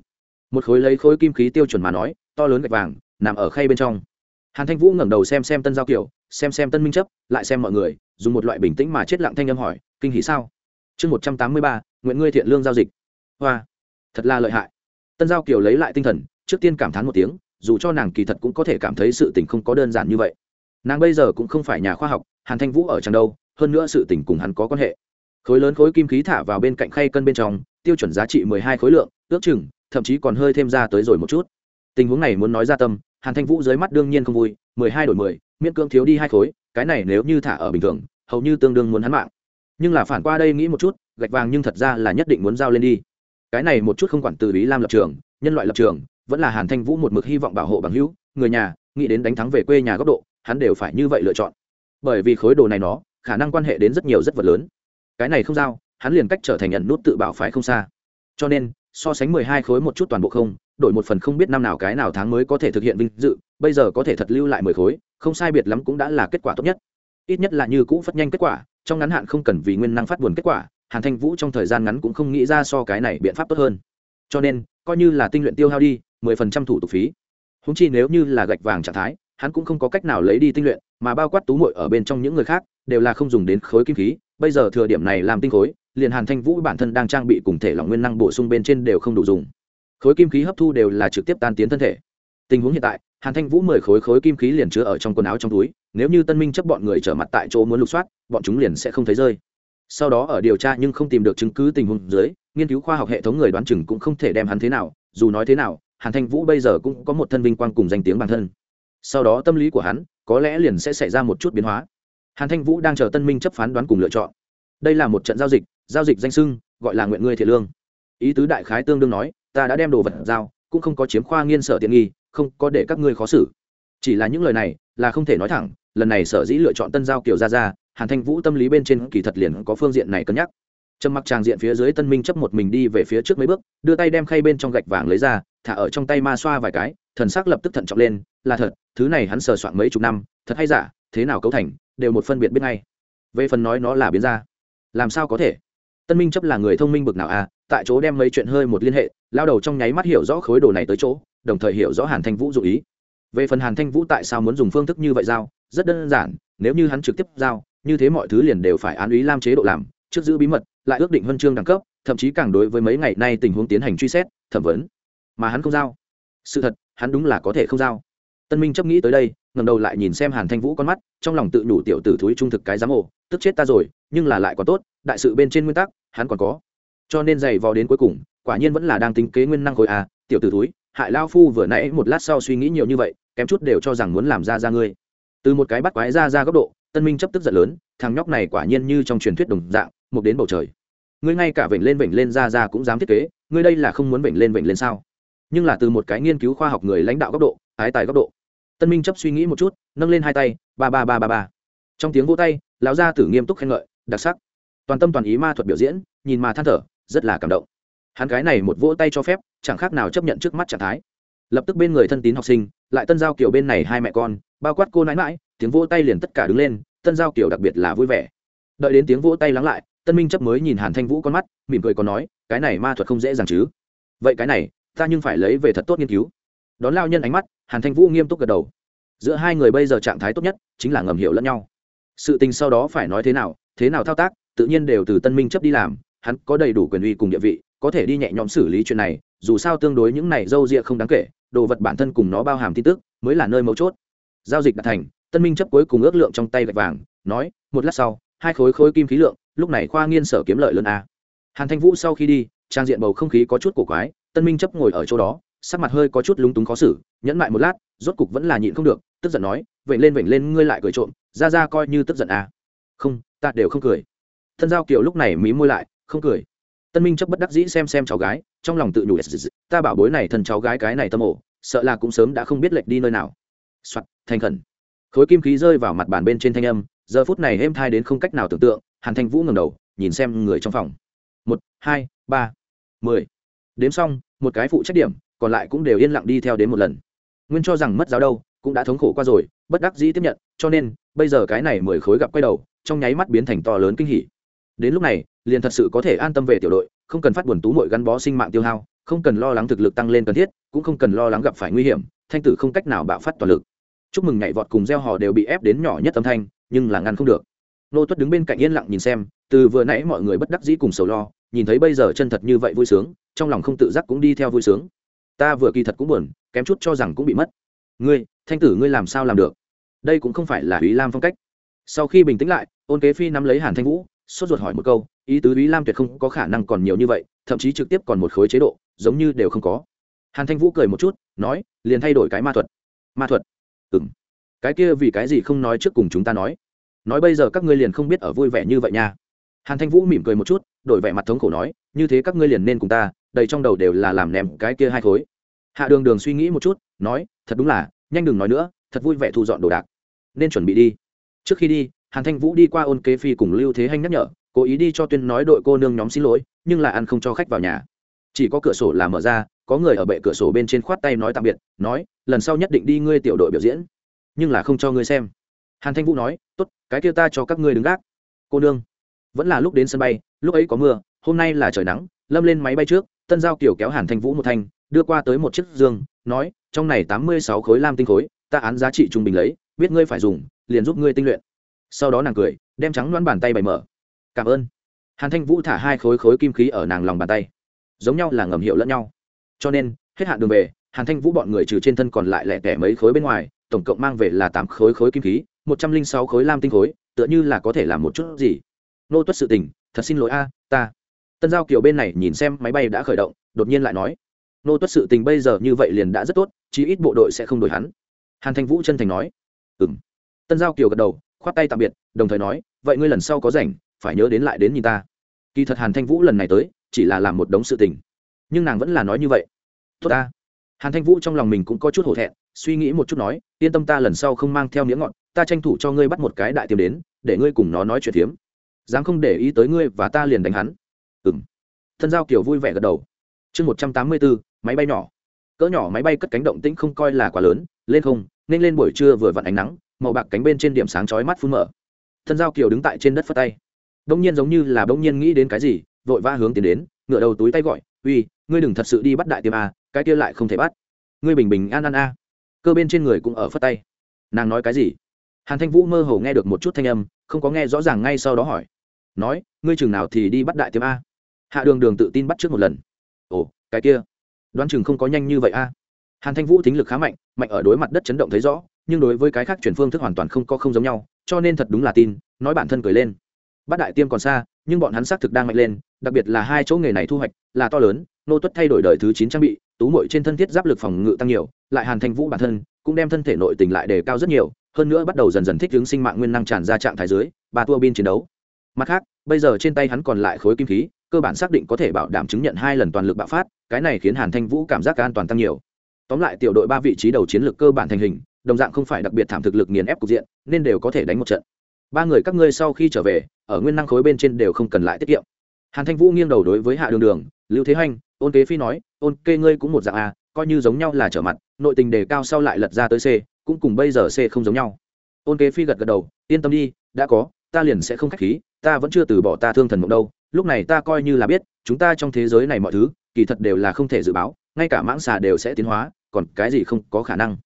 Một khối lấy khối kim khí tiêu chuẩn mà nói, to lớn gạch vàng, nằm ở khay bên trong. Hàn thanh vũ ngẩng đầu xem xem tân giao kiều xem xem tân minh chấp, lại xem mọi người, dùng một loại bình tĩnh mà chết lặng thanh âm hỏi, kinh hỉ sao? Chương một trăm tám mươi ba, nguyện ngươi thiện lương giao dịch. Hoa, thật là lợi hại. Tân giao kiều lấy lại tinh thần, trước tiên cảm thán một tiếng, dù cho nàng kỳ thật cũng có thể cảm thấy sự tình không có đơn giản như vậy. Nàng bây giờ cũng không phải nhà khoa học, hàn thanh vũ ở chẳng đâu, hơn nữa sự tình cùng hắn có quan hệ. Khối lớn khối kim khí thả vào bên cạnh khay cân bên trong, tiêu chuẩn giá trị mười hai khối lượng, ước chừng, thậm chí còn hơi thêm ra tới rồi một chút. Tình huống này muốn nói ra tâm, hàn thanh vũ dưới mắt đương nhiên không vui, mười hai đổi mười miễn cưỡng thiếu đi hai khối, cái này nếu như thả ở bình thường, hầu như tương đương muốn hắn mạng. Nhưng là phản qua đây nghĩ một chút, gạch vàng nhưng thật ra là nhất định muốn giao lên đi. Cái này một chút không quản từ ý lam lập trường, nhân loại lập trường, vẫn là hàn thanh vũ một mực hy vọng bảo hộ bằng hữu, người nhà, nghĩ đến đánh thắng về quê nhà góc độ, hắn đều phải như vậy lựa chọn. Bởi vì khối đồ này nó, khả năng quan hệ đến rất nhiều rất vật lớn. Cái này không giao, hắn liền cách trở thành nhận nút tự bảo phải không xa. Cho nên, so sánh mười hai khối một chút toàn bộ không đổi một phần không biết năm nào cái nào tháng mới có thể thực hiện vinh dự, bây giờ có thể thật lưu lại mười khối, không sai biệt lắm cũng đã là kết quả tốt nhất. Ít nhất là như cũ phát nhanh kết quả, trong ngắn hạn không cần vì nguyên năng phát buồn kết quả, hàn thanh vũ trong thời gian ngắn cũng không nghĩ ra so cái này biện pháp tốt hơn. Cho nên, coi như là tinh luyện tiêu hao đi, mười phần trăm thủ tục phí. Húng chi nếu như là gạch vàng trạng thái, hắn cũng không có cách nào lấy đi tinh luyện, mà bao quát tú mội ở bên trong những người khác, đều là không dùng đến khối kim khí. Bây giờ thừa điểm này làm tinh khối, liền hàn thanh vũ bản thân đang trang bị cùng thể lỏng nguyên năng bổ sung bên trên đều không đủ dùng khối kim khí hấp thu đều là trực tiếp tan tiến thân thể. Tình huống hiện tại, hàn thanh vũ mười khối khối kim khí liền chứa ở trong quần áo trong túi, nếu như tân minh chấp bọn người trở mặt tại chỗ muốn lục soát, bọn chúng liền sẽ không thấy rơi. Sau đó ở điều tra nhưng không tìm được chứng cứ tình huống dưới, nghiên cứu khoa học hệ thống người đoán chừng cũng không thể đem hắn thế nào, dù nói thế nào, hàn thanh vũ bây giờ cũng có một thân vinh quang cùng danh tiếng bản thân. Sau đó tâm lý của hắn, có lẽ liền sẽ xảy ra một chút biến hóa. Hàn thanh vũ đang chờ tân minh chấp phán đoán cùng lựa chọn. Đây là một trận giao dịch giao dịch danh sưng, gọi là nguyện ngươi thiện lương. Ý tứ đại khái tương đương nói ta đã đem đồ vật giao, cũng không có chiếm khoa nghiên sở tiện nghi, không có để các ngươi khó xử. Chỉ là những lời này là không thể nói thẳng, lần này sở dĩ lựa chọn tân giao kiều ra ra hàn thanh vũ tâm lý bên trên kỳ thật liền có phương diện này cân nhắc. Trầm mặc tràng diện phía dưới tân minh chấp một mình đi về phía trước mấy bước, đưa tay đem khay bên trong gạch vàng lấy ra, thả ở trong tay ma xoa vài cái, thần sắc lập tức thận trọng lên, là thật, thứ này hắn sờ soạn mấy chục năm, thật hay giả, thế nào cấu thành, đều một phân biệt biết ngay. Về phần nói nó là biến ra, làm sao có thể? Tân minh chấp là người thông minh bực nào à tại chỗ đem mấy chuyện hơi một liên hệ lao đầu trong nháy mắt hiểu rõ khối đồ này tới chỗ, đồng thời hiểu rõ hàn thanh vũ dụ ý. Về phần hàn thanh vũ tại sao muốn dùng phương thức như vậy giao? Rất đơn giản, nếu như hắn trực tiếp giao, như thế mọi thứ liền đều phải án ý lam chế độ làm, trước giữ bí mật, lại ước định huân chương đẳng cấp, thậm chí càng đối với mấy ngày nay tình huống tiến hành truy xét, thẩm vấn. Mà hắn không giao. Sự thật, hắn đúng là có thể không giao. Tân minh chấp nghĩ tới đây ngầm đầu lại nhìn xem hàn thanh vũ con mắt, trong lòng tự nhủ tiểu tử thúi trung thực cái giám ổ tức chết ta rồi, nhưng là lại còn tốt, đại sự bên trên nguyên tắc, hắn còn có. Cho nên giày vò đến cuối cùng quả nhiên vẫn là đang tính kế nguyên năng khối à tiểu tử túi hại lao phu vừa nãy một lát sau suy nghĩ nhiều như vậy, kém chút đều cho rằng muốn làm ra ra ngươi. Từ một cái bắt quái ra ra góc độ, tân minh chấp tức giận lớn, thằng nhóc này quả nhiên như trong truyền thuyết đồng dạng một đến bầu trời. Ngươi ngay cả vểnh lên vểnh lên ra ra cũng dám thiết kế, ngươi đây là không muốn vểnh lên vểnh lên sao? Nhưng là từ một cái nghiên cứu khoa học người lãnh đạo góc độ, ái tài góc độ. Tân minh chấp suy nghĩ một chút, nâng lên hai tay, ba ba ba ba ba. Trong tiếng vỗ tay, lão gia tử nghiêm túc khen ngợi, đặc sắc. Toàn tâm toàn ý ma thuật biểu diễn, nhìn mà than thở, rất là cảm động hắn cái này một vỗ tay cho phép, chẳng khác nào chấp nhận trước mắt trạng thái. Lập tức bên người thân tín học sinh, lại tân giao kiểu bên này hai mẹ con, bao quát cô nãi mãi tiếng vỗ tay liền tất cả đứng lên, tân giao kiểu đặc biệt là vui vẻ. Đợi đến tiếng vỗ tay lắng lại, tân minh chấp mới nhìn hàn thanh vũ con mắt, mỉm cười còn nói, cái này ma thuật không dễ dàng chứ. Vậy cái này, ta nhưng phải lấy về thật tốt nghiên cứu. Đón lao nhân ánh mắt, hàn thanh vũ nghiêm túc gật đầu. Giữa hai người bây giờ trạng thái tốt nhất chính là ngầm hiểu lẫn nhau. Sự tình sau đó phải nói thế nào thế nào thao tác, tự nhiên đều từ tân minh chấp đi làm, hắn có đầy đủ quyền uy cùng địa vị có thể đi nhẹ nhõm xử lý chuyện này, dù sao tương đối những này dâu ria không đáng kể, đồ vật bản thân cùng nó bao hàm tin tức, mới là nơi mấu chốt. Giao dịch đã thành, tân minh chấp cuối cùng ước lượng trong tay gạch vàng, nói, một lát sau, hai khối khối kim khí lượng, lúc này khoa nghiên sở kiếm lợi lớn a. Hàn thanh vũ sau khi đi, trang diện bầu không khí có chút cổ quái, tân minh chấp ngồi ở chỗ đó, sắc mặt hơi có chút lúng túng khó xử, nhẫn lại một lát, rốt cục vẫn là nhịn không được, tức giận nói vậy lên vậy lên, ngươi lại cười trộm, ra ra coi như tức giận à. không, ta đều không cười. Thân giao kiều lúc này mí môi lại, không cười tân minh chấp bất đắc dĩ xem xem cháu gái, trong lòng tự nhủ ta bảo bối này thần cháu gái cái này tâm ổ, sợ là cũng sớm đã không biết lệch đi nơi nào. Soạt, thành khẩn. Khối kim khí rơi vào mặt bàn bên trên thanh âm, giờ phút này êm thai đến không cách nào tưởng tượng, hàn thanh vũ ngẩng đầu, nhìn xem người trong phòng. Một, hai, ba, mười. Đếm xong, một cái phụ trách điểm, còn lại cũng đều yên lặng đi theo đến một lần. Nguyên cho rằng mất giáo đâu, cũng đã thống khổ qua rồi, bất đắc dĩ tiếp nhận, cho nên, bây giờ cái này mười khối gặp quay đầu, trong nháy mắt biến thành to lớn kinh hỉ đến lúc này, liền thật sự có thể an tâm về tiểu đội, không cần phát buồn tú mội gắn bó sinh mạng tiêu hao, không cần lo lắng thực lực tăng lên cần thiết, cũng không cần lo lắng gặp phải nguy hiểm, thanh tử không cách nào bạo phát toàn lực. Chúc mừng nhảy vọt cùng gieo hò đều bị ép đến nhỏ nhất âm thanh, nhưng là ngăn không được. Nô tuất đứng bên cạnh yên lặng nhìn xem, từ vừa nãy mọi người bất đắc dĩ cùng sầu lo, nhìn thấy bây giờ chân thật như vậy vui sướng, trong lòng không tự giác cũng đi theo vui sướng. Ta vừa kỳ thật cũng buồn, kém chút cho rằng cũng bị mất. Ngươi, thanh tử ngươi làm sao làm được? Đây cũng không phải là ý lam phong cách. Sau khi bình tĩnh lại, ôn kế phi nắm lấy hàn thanh vũ sốt ruột hỏi một câu ý tứ ý lam tuyệt không có khả năng còn nhiều như vậy thậm chí trực tiếp còn một khối chế độ giống như đều không có. Hàn thanh vũ cười một chút nói liền thay đổi cái ma thuật. Ma thuật? Ừ m cái kia vì cái gì không nói trước cùng chúng ta nói? Nói bây giờ các ngươi liền không biết ở vui vẻ như vậy nha. Hàn thanh vũ mỉm cười một chút đổi vẻ mặt thống khổ nói như thế các ngươi liền nên cùng ta đầy trong đầu đều là làm nèm, cái kia hai khối. Hạ đường đường suy nghĩ một chút nói thật đúng là nhanh đừng nói nữa thật vui vẻ thu dọn đồ đạc. Nên chuẩn bị đi. Trước khi đi hàn thanh vũ đi qua ôn kế phi cùng lưu thế hanh nhắc nhở, cố ý đi cho tuyên nói đội cô nương nhóm xin lỗi, nhưng là ăn không cho khách vào nhà. Chỉ có cửa sổ là mở ra, có người ở bệ cửa sổ bên trên khoát tay nói tạm biệt, nói, lần sau nhất định đi ngươi tiểu đội biểu diễn, nhưng là không cho ngươi xem. Hàn thanh vũ nói, tốt, cái kia ta cho các ngươi đứng gác. Cô nương, vẫn là lúc đến sân bay, lúc ấy có mưa, hôm nay là trời nắng, lâm lên máy bay trước, tân giao kiểu kéo hàn thanh vũ một thanh, đưa qua tới một chiếc giường, nói, trong này tám mươi sáu khối lam tinh khối, ta án giá trị trung bình lấy, biết ngươi phải dùng, liền giúp ngươi tinh luyện sau đó nàng cười, đem trắng đoán bàn tay bày mở. Cảm ơn. Hàn thanh vũ thả hai khối khối kim khí ở nàng lòng bàn tay. Giống nhau là ngầm hiệu lẫn nhau. Cho nên, hết hạn đường về, hàn thanh vũ bọn người trừ trên thân còn lại lẻ tẻ mấy khối bên ngoài, tổng cộng mang về là tám khối khối kim khí, một trăm linh sáu khối lam tinh khối, tựa như là có thể làm một chút gì. Nô tuất sự tình, thật xin lỗi a, ta. Tân giao kiểu bên này nhìn xem máy bay đã khởi động, đột nhiên lại nói, nô tuất sự tình bây giờ như vậy liền đã rất tốt, chí ít bộ đội sẽ không đổi hắn. Hàn thanh vũ chân thành nói ừ m tân giao kiều gật đầu khoát tay tạm biệt, đồng thời nói, vậy ngươi lần sau có rảnh, phải nhớ đến lại đến nhìn ta. Kỳ thật hàn thanh vũ lần này tới, chỉ là làm một đống sự tình. Nhưng nàng vẫn là nói như vậy. Tốt ta. Hàn thanh vũ trong lòng mình cũng có chút hổ thẹn, suy nghĩ một chút nói, yên tâm ta lần sau không mang theo miếng ngọn ta tranh thủ cho ngươi bắt một cái đại tiêm đến, để ngươi cùng nó nói chuyện phiếm. Dám không để ý tới ngươi và ta liền đánh hắn. Ừng thân giao kiểu vui vẻ gật đầu. Chương một trăm tám mươi bốn máy bay nhỏ. Cỡ nhỏ máy bay cất cánh động tĩnh không coi là quá lớn, lên không, nên lên buổi trưa vừa vặn ánh nắng màu bạc cánh bên trên điểm sáng chói mắt phun mở. Thân giao kiều đứng tại trên đất phất tay. Đông nhiên giống như là đông nhiên nghĩ đến cái gì, vội vã hướng tiến đến, ngựa đầu túi tay gọi, uy, ngươi đừng thật sự đi bắt đại tiêm a, cái kia lại không thể bắt. Ngươi bình bình an an a. Cơ bên trên người cũng ở phất tay. Nàng nói cái gì? Hàn thanh vũ mơ hồ nghe được một chút thanh âm, không có nghe rõ ràng ngay sau đó hỏi. Nói, ngươi chừng nào thì đi bắt đại tiêm a? Hạ đường đường tự tin bắt trước một lần. Ồ, cái kia. Đoán chừng không có nhanh như vậy a. Hàn thanh vũ thính lực khá mạnh mạnh ở đối mặt đất chấn động thấy rõ nhưng đối với cái khác chuyển phương thức hoàn toàn không có không giống nhau, cho nên thật đúng là tin, nói bản thân cười lên. Bát đại tiêm còn xa, nhưng bọn hắn xác thực đang mạnh lên, đặc biệt là hai chỗ nghề này thu hoạch, là to lớn, nô tuất thay đổi đời thứ chín trang bị, tú mội trên thân thiết giáp lực phòng ngự tăng nhiều, lại hàn thanh vũ bản thân, cũng đem thân thể nội tình lại đề cao rất nhiều, hơn nữa bắt đầu dần dần thích ứng sinh mạng nguyên năng tràn ra trạng thái dưới, ba tua bin chiến đấu. Mặt khác, bây giờ trên tay hắn còn lại khối kim khí, cơ bản xác định có thể bảo đảm chứng nhận hai lần toàn lực bạo phát, cái này khiến hàn thanh vũ cảm giác an toàn tăng nhiều. Tóm lại tiểu đội ba vị trí đầu chiến lược cơ bản thành hình đồng dạng không phải đặc biệt thảm thực lực nghiền ép cục diện, nên đều có thể đánh một trận. Ba người các ngươi sau khi trở về, ở nguyên năng khối bên trên đều không cần lại tiết kiệm. Hàn thanh vũ nghiêng đầu đối với hạ đường đường, lưu thế hanh ôn kế phi nói, ôn kê ngươi cũng một dạng a coi như giống nhau là trở mặt, nội tình đề cao sau lại lật ra tới c, cũng cùng bây giờ c không giống nhau. Ôn kế phi gật gật đầu, yên tâm đi, đã có, ta liền sẽ không k h á c h khí, ta vẫn chưa từ bỏ ta thương thần mộng đâu, lúc này ta coi như là biết, chúng ta trong thế giới này mọi thứ, kỳ thật đều là không thể dự báo, ngay cả mãng xà đều sẽ tiến hóa, còn cái gì không có khả năng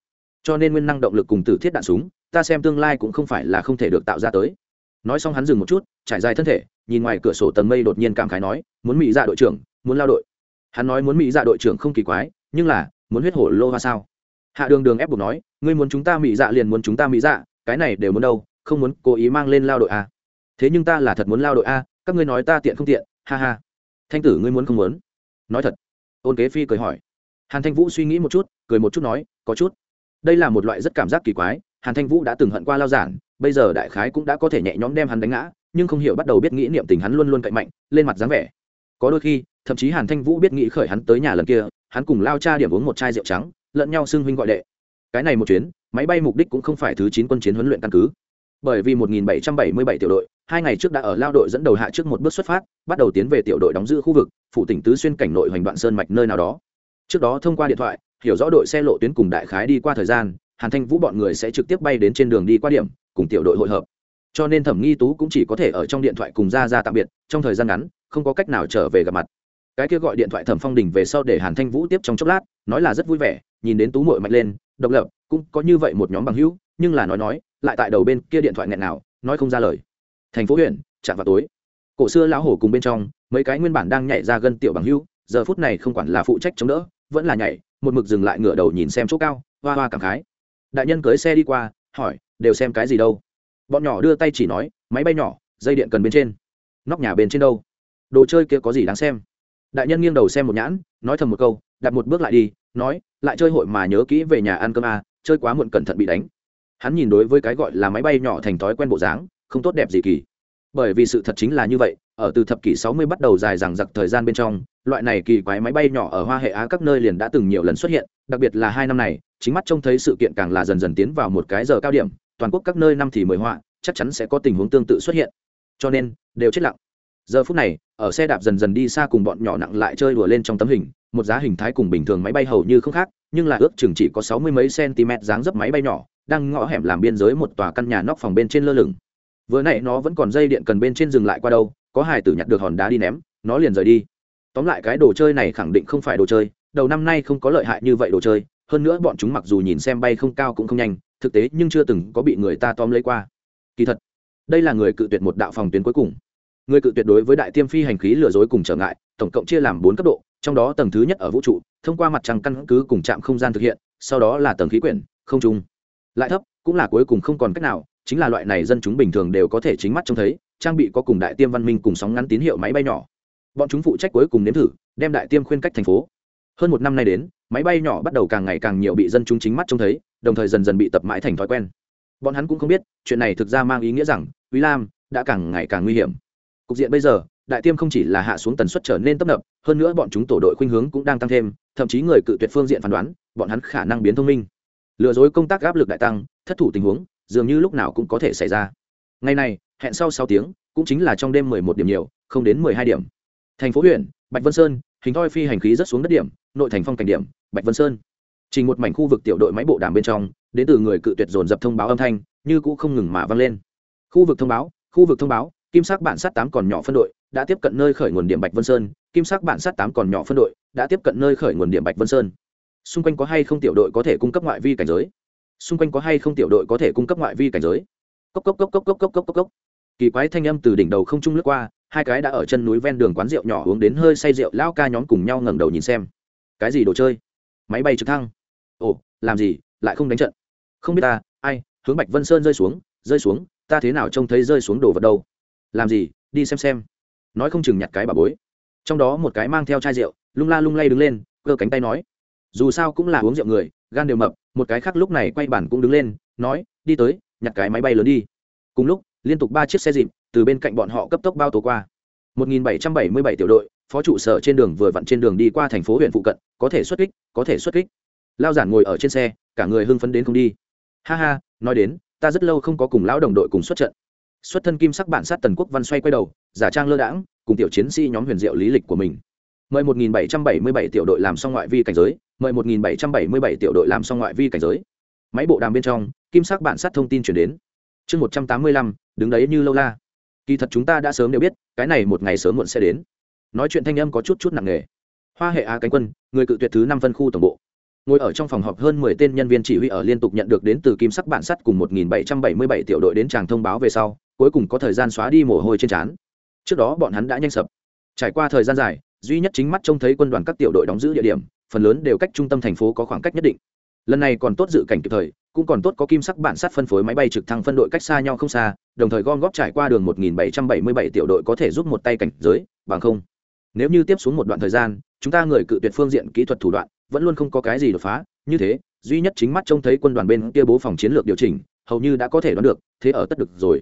cho nên nguyên năng động lực cùng tử thiết đạn súng, ta xem tương lai cũng không phải là không thể được tạo ra tới. Nói xong hắn dừng một chút, trải dài thân thể, nhìn ngoài cửa sổ tầng mây đột nhiên cảm khái nói, muốn mỹ dạ đội trưởng, muốn lao đội. Hắn nói, muốn mỹ dạ đội trưởng không kỳ quái, nhưng là, muốn huyết hổ lô hoa sao? Hạ đường đường ép buộc nói, ngươi muốn chúng ta mỹ dạ liền muốn chúng ta mỹ dạ cái này đều muốn đâu, không muốn cố ý mang lên lao đội a thế nhưng ta là thật muốn lao đội a các ngươi nói ta tiện không tiện, ha ha. Thanh tử, ngươi muốn không muốn? Nói thật. Ôn kế phi cười hỏi. Hàn thanh vũ suy nghĩ một chút, cười một chút nói, có chút đây là một loại rất cảm giác kỳ quái, hàn thanh vũ đã từng hận qua lao giản, bây giờ đại khái cũng đã có thể nhẹ nhõm đem hắn đánh ngã, nhưng không hiểu bắt đầu biết nghĩ niệm tình hắn luôn luôn cậy mạnh, lên mặt dáng vẻ. Có đôi khi, thậm chí hàn thanh vũ biết nghĩ khởi hắn tới nhà lần kia, hắn cùng lao cha điểm uống một chai rượu trắng, lẫn nhau xưng huynh gọi đệ. Cái này một chuyến, máy bay mục đích cũng không phải thứ chín quân chiến huấn luyện căn cứ. Bởi vì 1777 tiểu đội, hai ngày trước đã ở lao đội dẫn đầu hạ trước một bước xuất phát, bắt đầu tiến về tiểu đội đóng giữ khu vực phụ tỉnh tứ xuyên cảnh nội hoành đoạn sơn mạch nơi nào đó. Trước đó thông qua điện thoại hiểu rõ đội xe lộ tuyến cùng đại khái đi qua thời gian, hàn thanh vũ bọn người sẽ trực tiếp bay đến trên đường đi qua điểm, cùng tiểu đội hội hợp. Cho nên thẩm nghi tú cũng chỉ có thể ở trong điện thoại cùng ra ra tạm biệt, trong thời gian ngắn, không có cách nào trở về gặp mặt. Cái kia gọi điện thoại thẩm phong đình về sau để hàn thanh vũ tiếp trong chốc lát, nói là rất vui vẻ, nhìn đến tú mội mạnh lên, độc lập, cũng có như vậy một nhóm bằng hữu, nhưng là nói nói, lại tại đầu bên kia điện thoại nghẹn nào, nói không ra lời. Thành phố huyện, chạm vào tối. Cổ xưa lão hổ cùng bên trong, mấy cái nguyên bản đang nhảy ra gân tiểu bằng hữu, giờ phút này không quản là phụ trách chống đỡ, vẫn là nhảy một mực dừng lại ngửa đầu nhìn xem chỗ cao hoa hoa cảm khái. Đại nhân cưới xe đi qua hỏi đều xem cái gì đâu? Bọn nhỏ đưa tay chỉ nói máy bay nhỏ dây điện cần bên trên. Nóc nhà bên trên đâu? Đồ chơi kia có gì đáng xem? Đại nhân nghiêng đầu xem một nhãn nói thầm một câu đặt một bước lại đi nói lại chơi hội mà nhớ kỹ về nhà ăn cơm à, chơi quá muộn cẩn thận bị đánh. Hắn nhìn đối với cái gọi là máy bay nhỏ thành thói quen bộ dáng không tốt đẹp gì kỳ. Bởi vì sự thật chính là như vậy ở từ thập kỷ 60 bắt đầu dài dằng dặc thời gian bên trong loại này kỳ quái máy bay nhỏ ở hoa hệ á các nơi liền đã từng nhiều lần xuất hiện, đặc biệt là hai năm này, chính mắt trông thấy sự kiện càng là dần dần tiến vào một cái giờ cao điểm, toàn quốc các nơi năm thì mười họa, chắc chắn sẽ có tình huống tương tự xuất hiện. Cho nên, đều chết lặng. Giờ phút này, ở xe đạp dần dần đi xa cùng bọn nhỏ nặng lại chơi đùa lên trong tấm hình, một giá hình thái cùng bình thường máy bay hầu như không khác, nhưng là ước chừng chỉ có sáu mươi mấy cm dáng dấp máy bay nhỏ, đang ngõ hẻm làm biên giới một tòa căn nhà nóc phòng bên trên lơ lửng. Vừa nãy nó vẫn còn dây điện cần bên trên dừng lại qua đâu, có hải tử nhặt được hòn đá đi ném, nó liền rời đi tóm lại cái đồ chơi này khẳng định không phải đồ chơi, đầu năm nay không có lợi hại như vậy đồ chơi, hơn nữa bọn chúng mặc dù nhìn xem bay không cao cũng không nhanh, thực tế nhưng chưa từng có bị người ta tóm lấy qua. Kỳ thật, đây là người cự tuyệt một đạo phòng tuyến cuối cùng. Người cự tuyệt đối với đại tiêm phi hành khí lừa dối cùng trở ngại, tổng cộng chia làm bốn cấp độ, trong đó tầng thứ nhất ở vũ trụ, thông qua mặt trăng căn cứ cùng chạm không gian thực hiện, sau đó là tầng khí quyển, không trung. Lại thấp, cũng là cuối cùng không còn cách nào, chính là loại này dân chúng bình thường đều có thể chính mắt trông thấy, trang bị có cùng đại tiêm văn minh cùng sóng ngắn tín hiệu máy bay nhỏ bọn chúng phụ trách cuối cùng nếm thử, đem đại tiêm khuyên cách thành phố. Hơn một năm nay đến, máy bay nhỏ bắt đầu càng ngày càng nhiều bị dân chúng chính mắt trông thấy, đồng thời dần dần bị tập mãi thành thói quen. Bọn hắn cũng không biết, chuyện này thực ra mang ý nghĩa rằng, quý lam đã càng ngày càng nguy hiểm. Cục diện bây giờ, đại tiêm không chỉ là hạ xuống tần suất trở nên tấp nập, hơn nữa bọn chúng tổ đội khuynh hướng cũng đang tăng thêm, thậm chí người cự tuyệt phương diện phán đoán, bọn hắn khả năng biến thông minh. Lừa dối công tác áp lực đại tăng, thất thủ tình huống, dường như lúc nào cũng có thể xảy ra. Ngày này, hẹn sau sáu tiếng, cũng chính là trong đêm mười một điểm nhiều, không đến mười hai điểm thành phố huyện, bạch vân sơn, hình thoi phi hành khí rất xuống đất điểm, nội thành phong cảnh điểm, bạch vân sơn. Chỉ một mảnh khu vực tiểu đội máy bộ đàm bên trong, đến từ người cự tuyệt dồn dập thông báo âm thanh, như cũ không ngừng mà vang lên. Khu vực thông báo, khu vực thông báo, kim sắc bản sát tám còn nhỏ phân đội, đã tiếp cận nơi khởi nguồn điểm bạch vân sơn, kim sắc bản sát tám còn nhỏ phân đội, đã tiếp cận nơi khởi nguồn điểm bạch vân sơn. Xung quanh có hay không tiểu đội có thể cung cấp ngoại vi cảnh giới? Xung quanh có hay không tiểu đội có thể cung cấp ngoại vi cảnh giới? Cốc cốc cốc cốc cốc cốc cốc cốc cốc. Kỳ quái thanh âm từ đỉnh đầu không trung lướt qua hai cái đã ở chân núi ven đường quán rượu nhỏ uống đến hơi say rượu lao ca nhóm cùng nhau ngẩng đầu nhìn xem. Cái gì đồ chơi? Máy bay trực thăng. Ồ, làm gì? Lại không đánh trận. Không biết ta, ai? Hướng bạch vân sơn rơi xuống rơi xuống, ta thế nào trông thấy rơi xuống đồ vật đâu? Làm gì? Đi xem xem. Nói không chừng nhặt cái bà bối. Trong đó một cái mang theo chai rượu, lung la lung lay đứng lên, cơ cánh tay nói. Dù sao cũng là uống rượu người, gan đều mập, một cái khác lúc này quay bản cũng đứng lên, nói, đi tới, nhặt cái máy bay lớn đi. Cùng lúc, liên tục ba chiếc xe dịp từ bên cạnh bọn họ cấp tốc bao tố qua. 1777 tiểu đội phó trụ sở trên đường vừa vặn trên đường đi qua thành phố huyện phụ cận có thể xuất kích có thể xuất kích. Lao giản ngồi ở trên xe cả người hưng phấn đến không đi. Ha ha nói đến ta rất lâu không có cùng lão đồng đội cùng xuất trận. Xuất thân kim sắc bản sát tần quốc văn xoay quay đầu giả trang lơ đãng cùng tiểu chiến sĩ nhóm huyền diệu lý lịch của mình. Mời 1777 tiểu đội làm xong ngoại vi cảnh giới mời 1777 tiểu đội làm xong ngoại vi cảnh giới. Máy bộ đàm bên trong kim sắc bản sát thông tin chuyển đến. Chương 185, đứng đấy như lâu la kỳ thật chúng ta đã sớm đều biết, cái này một ngày sớm muộn sẽ đến. Nói chuyện thanh âm có chút chút nặng nề. Hoa hệ á cánh quân, người cự tuyệt thứ năm phân khu tổng bộ. Ngồi ở trong phòng họp hơn mười tên nhân viên chỉ huy ở liên tục nhận được đến từ kim sắc bản sắt cùng một nghìn bảy trăm bảy mươi bảy tiểu đội đến tràng thông báo về sau, cuối cùng có thời gian xóa đi mồ hôi trên trán. Trước đó bọn hắn đã nhanh sập. Trải qua thời gian dài, duy nhất chính mắt trông thấy quân đoàn các tiểu đội đóng giữ địa điểm, phần lớn đều cách trung tâm thành phố có khoảng cách nhất định lần này còn tốt dự cảnh kịp thời, cũng còn tốt có kim sắc bản sắt phân phối máy bay trực thăng phân đội cách xa nhau không xa, đồng thời gom góp trải qua đường 1777 tiểu đội có thể giúp một tay cảnh giới, bằng không. Nếu như tiếp xuống một đoạn thời gian, chúng ta người cự tuyệt phương diện kỹ thuật thủ đoạn, vẫn luôn không có cái gì đột phá. Như thế, duy nhất chính mắt trông thấy quân đoàn bên kia bố phòng chiến lược điều chỉnh, hầu như đã có thể đoán được, thế ở tất được rồi.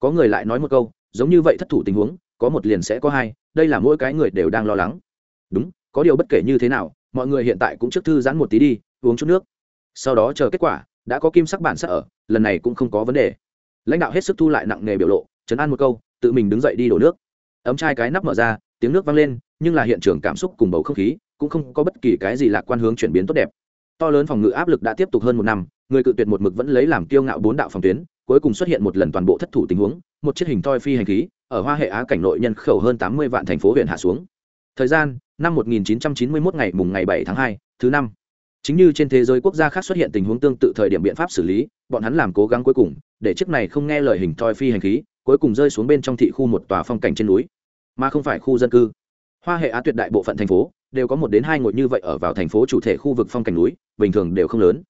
Có người lại nói một câu, giống như vậy thất thủ tình huống, có một liền sẽ có hai, đây là mỗi cái người đều đang lo lắng. Đúng, có điều bất kể như thế nào, mọi người hiện tại cũng trước thư giãn một tí đi, uống chút nước sau đó chờ kết quả đã có kim sắc bản sắc ở lần này cũng không có vấn đề. Lãnh đạo hết sức thu lại nặng nghề biểu lộ chấn an một câu tự mình đứng dậy đi đổ nước. Ấm chai cái nắp mở ra tiếng nước vang lên nhưng là hiện trường cảm xúc cùng bầu không khí cũng không có bất kỳ cái gì lạc quan hướng chuyển biến tốt đẹp. To lớn phòng ngự áp lực đã tiếp tục hơn một năm người cự tuyệt một mực vẫn lấy làm kiêu ngạo bốn đạo phòng tuyến cuối cùng xuất hiện một lần toàn bộ thất thủ tình huống một chiếc hình toi phi hành khí ở hoa hệ á cảnh nội nhân khẩu hơn tám mươi vạn thành phố huyện hạ xuống. Thời gian năm 1991 ngày mùng ngày 7 tháng 2, thứ năm chính như trên thế giới quốc gia khác xuất hiện tình huống tương tự thời điểm biện pháp xử lý, bọn hắn làm cố gắng cuối cùng, để chiếc này không nghe lời hình toi phi hành khí, cuối cùng rơi xuống bên trong thị khu một tòa phong cảnh trên núi. Mà không phải khu dân cư. Hoa hệ á tuyệt đại bộ phận thành phố đều có một đến hai ngồi như vậy ở vào thành phố chủ thể khu vực phong cảnh núi, bình thường đều không lớn.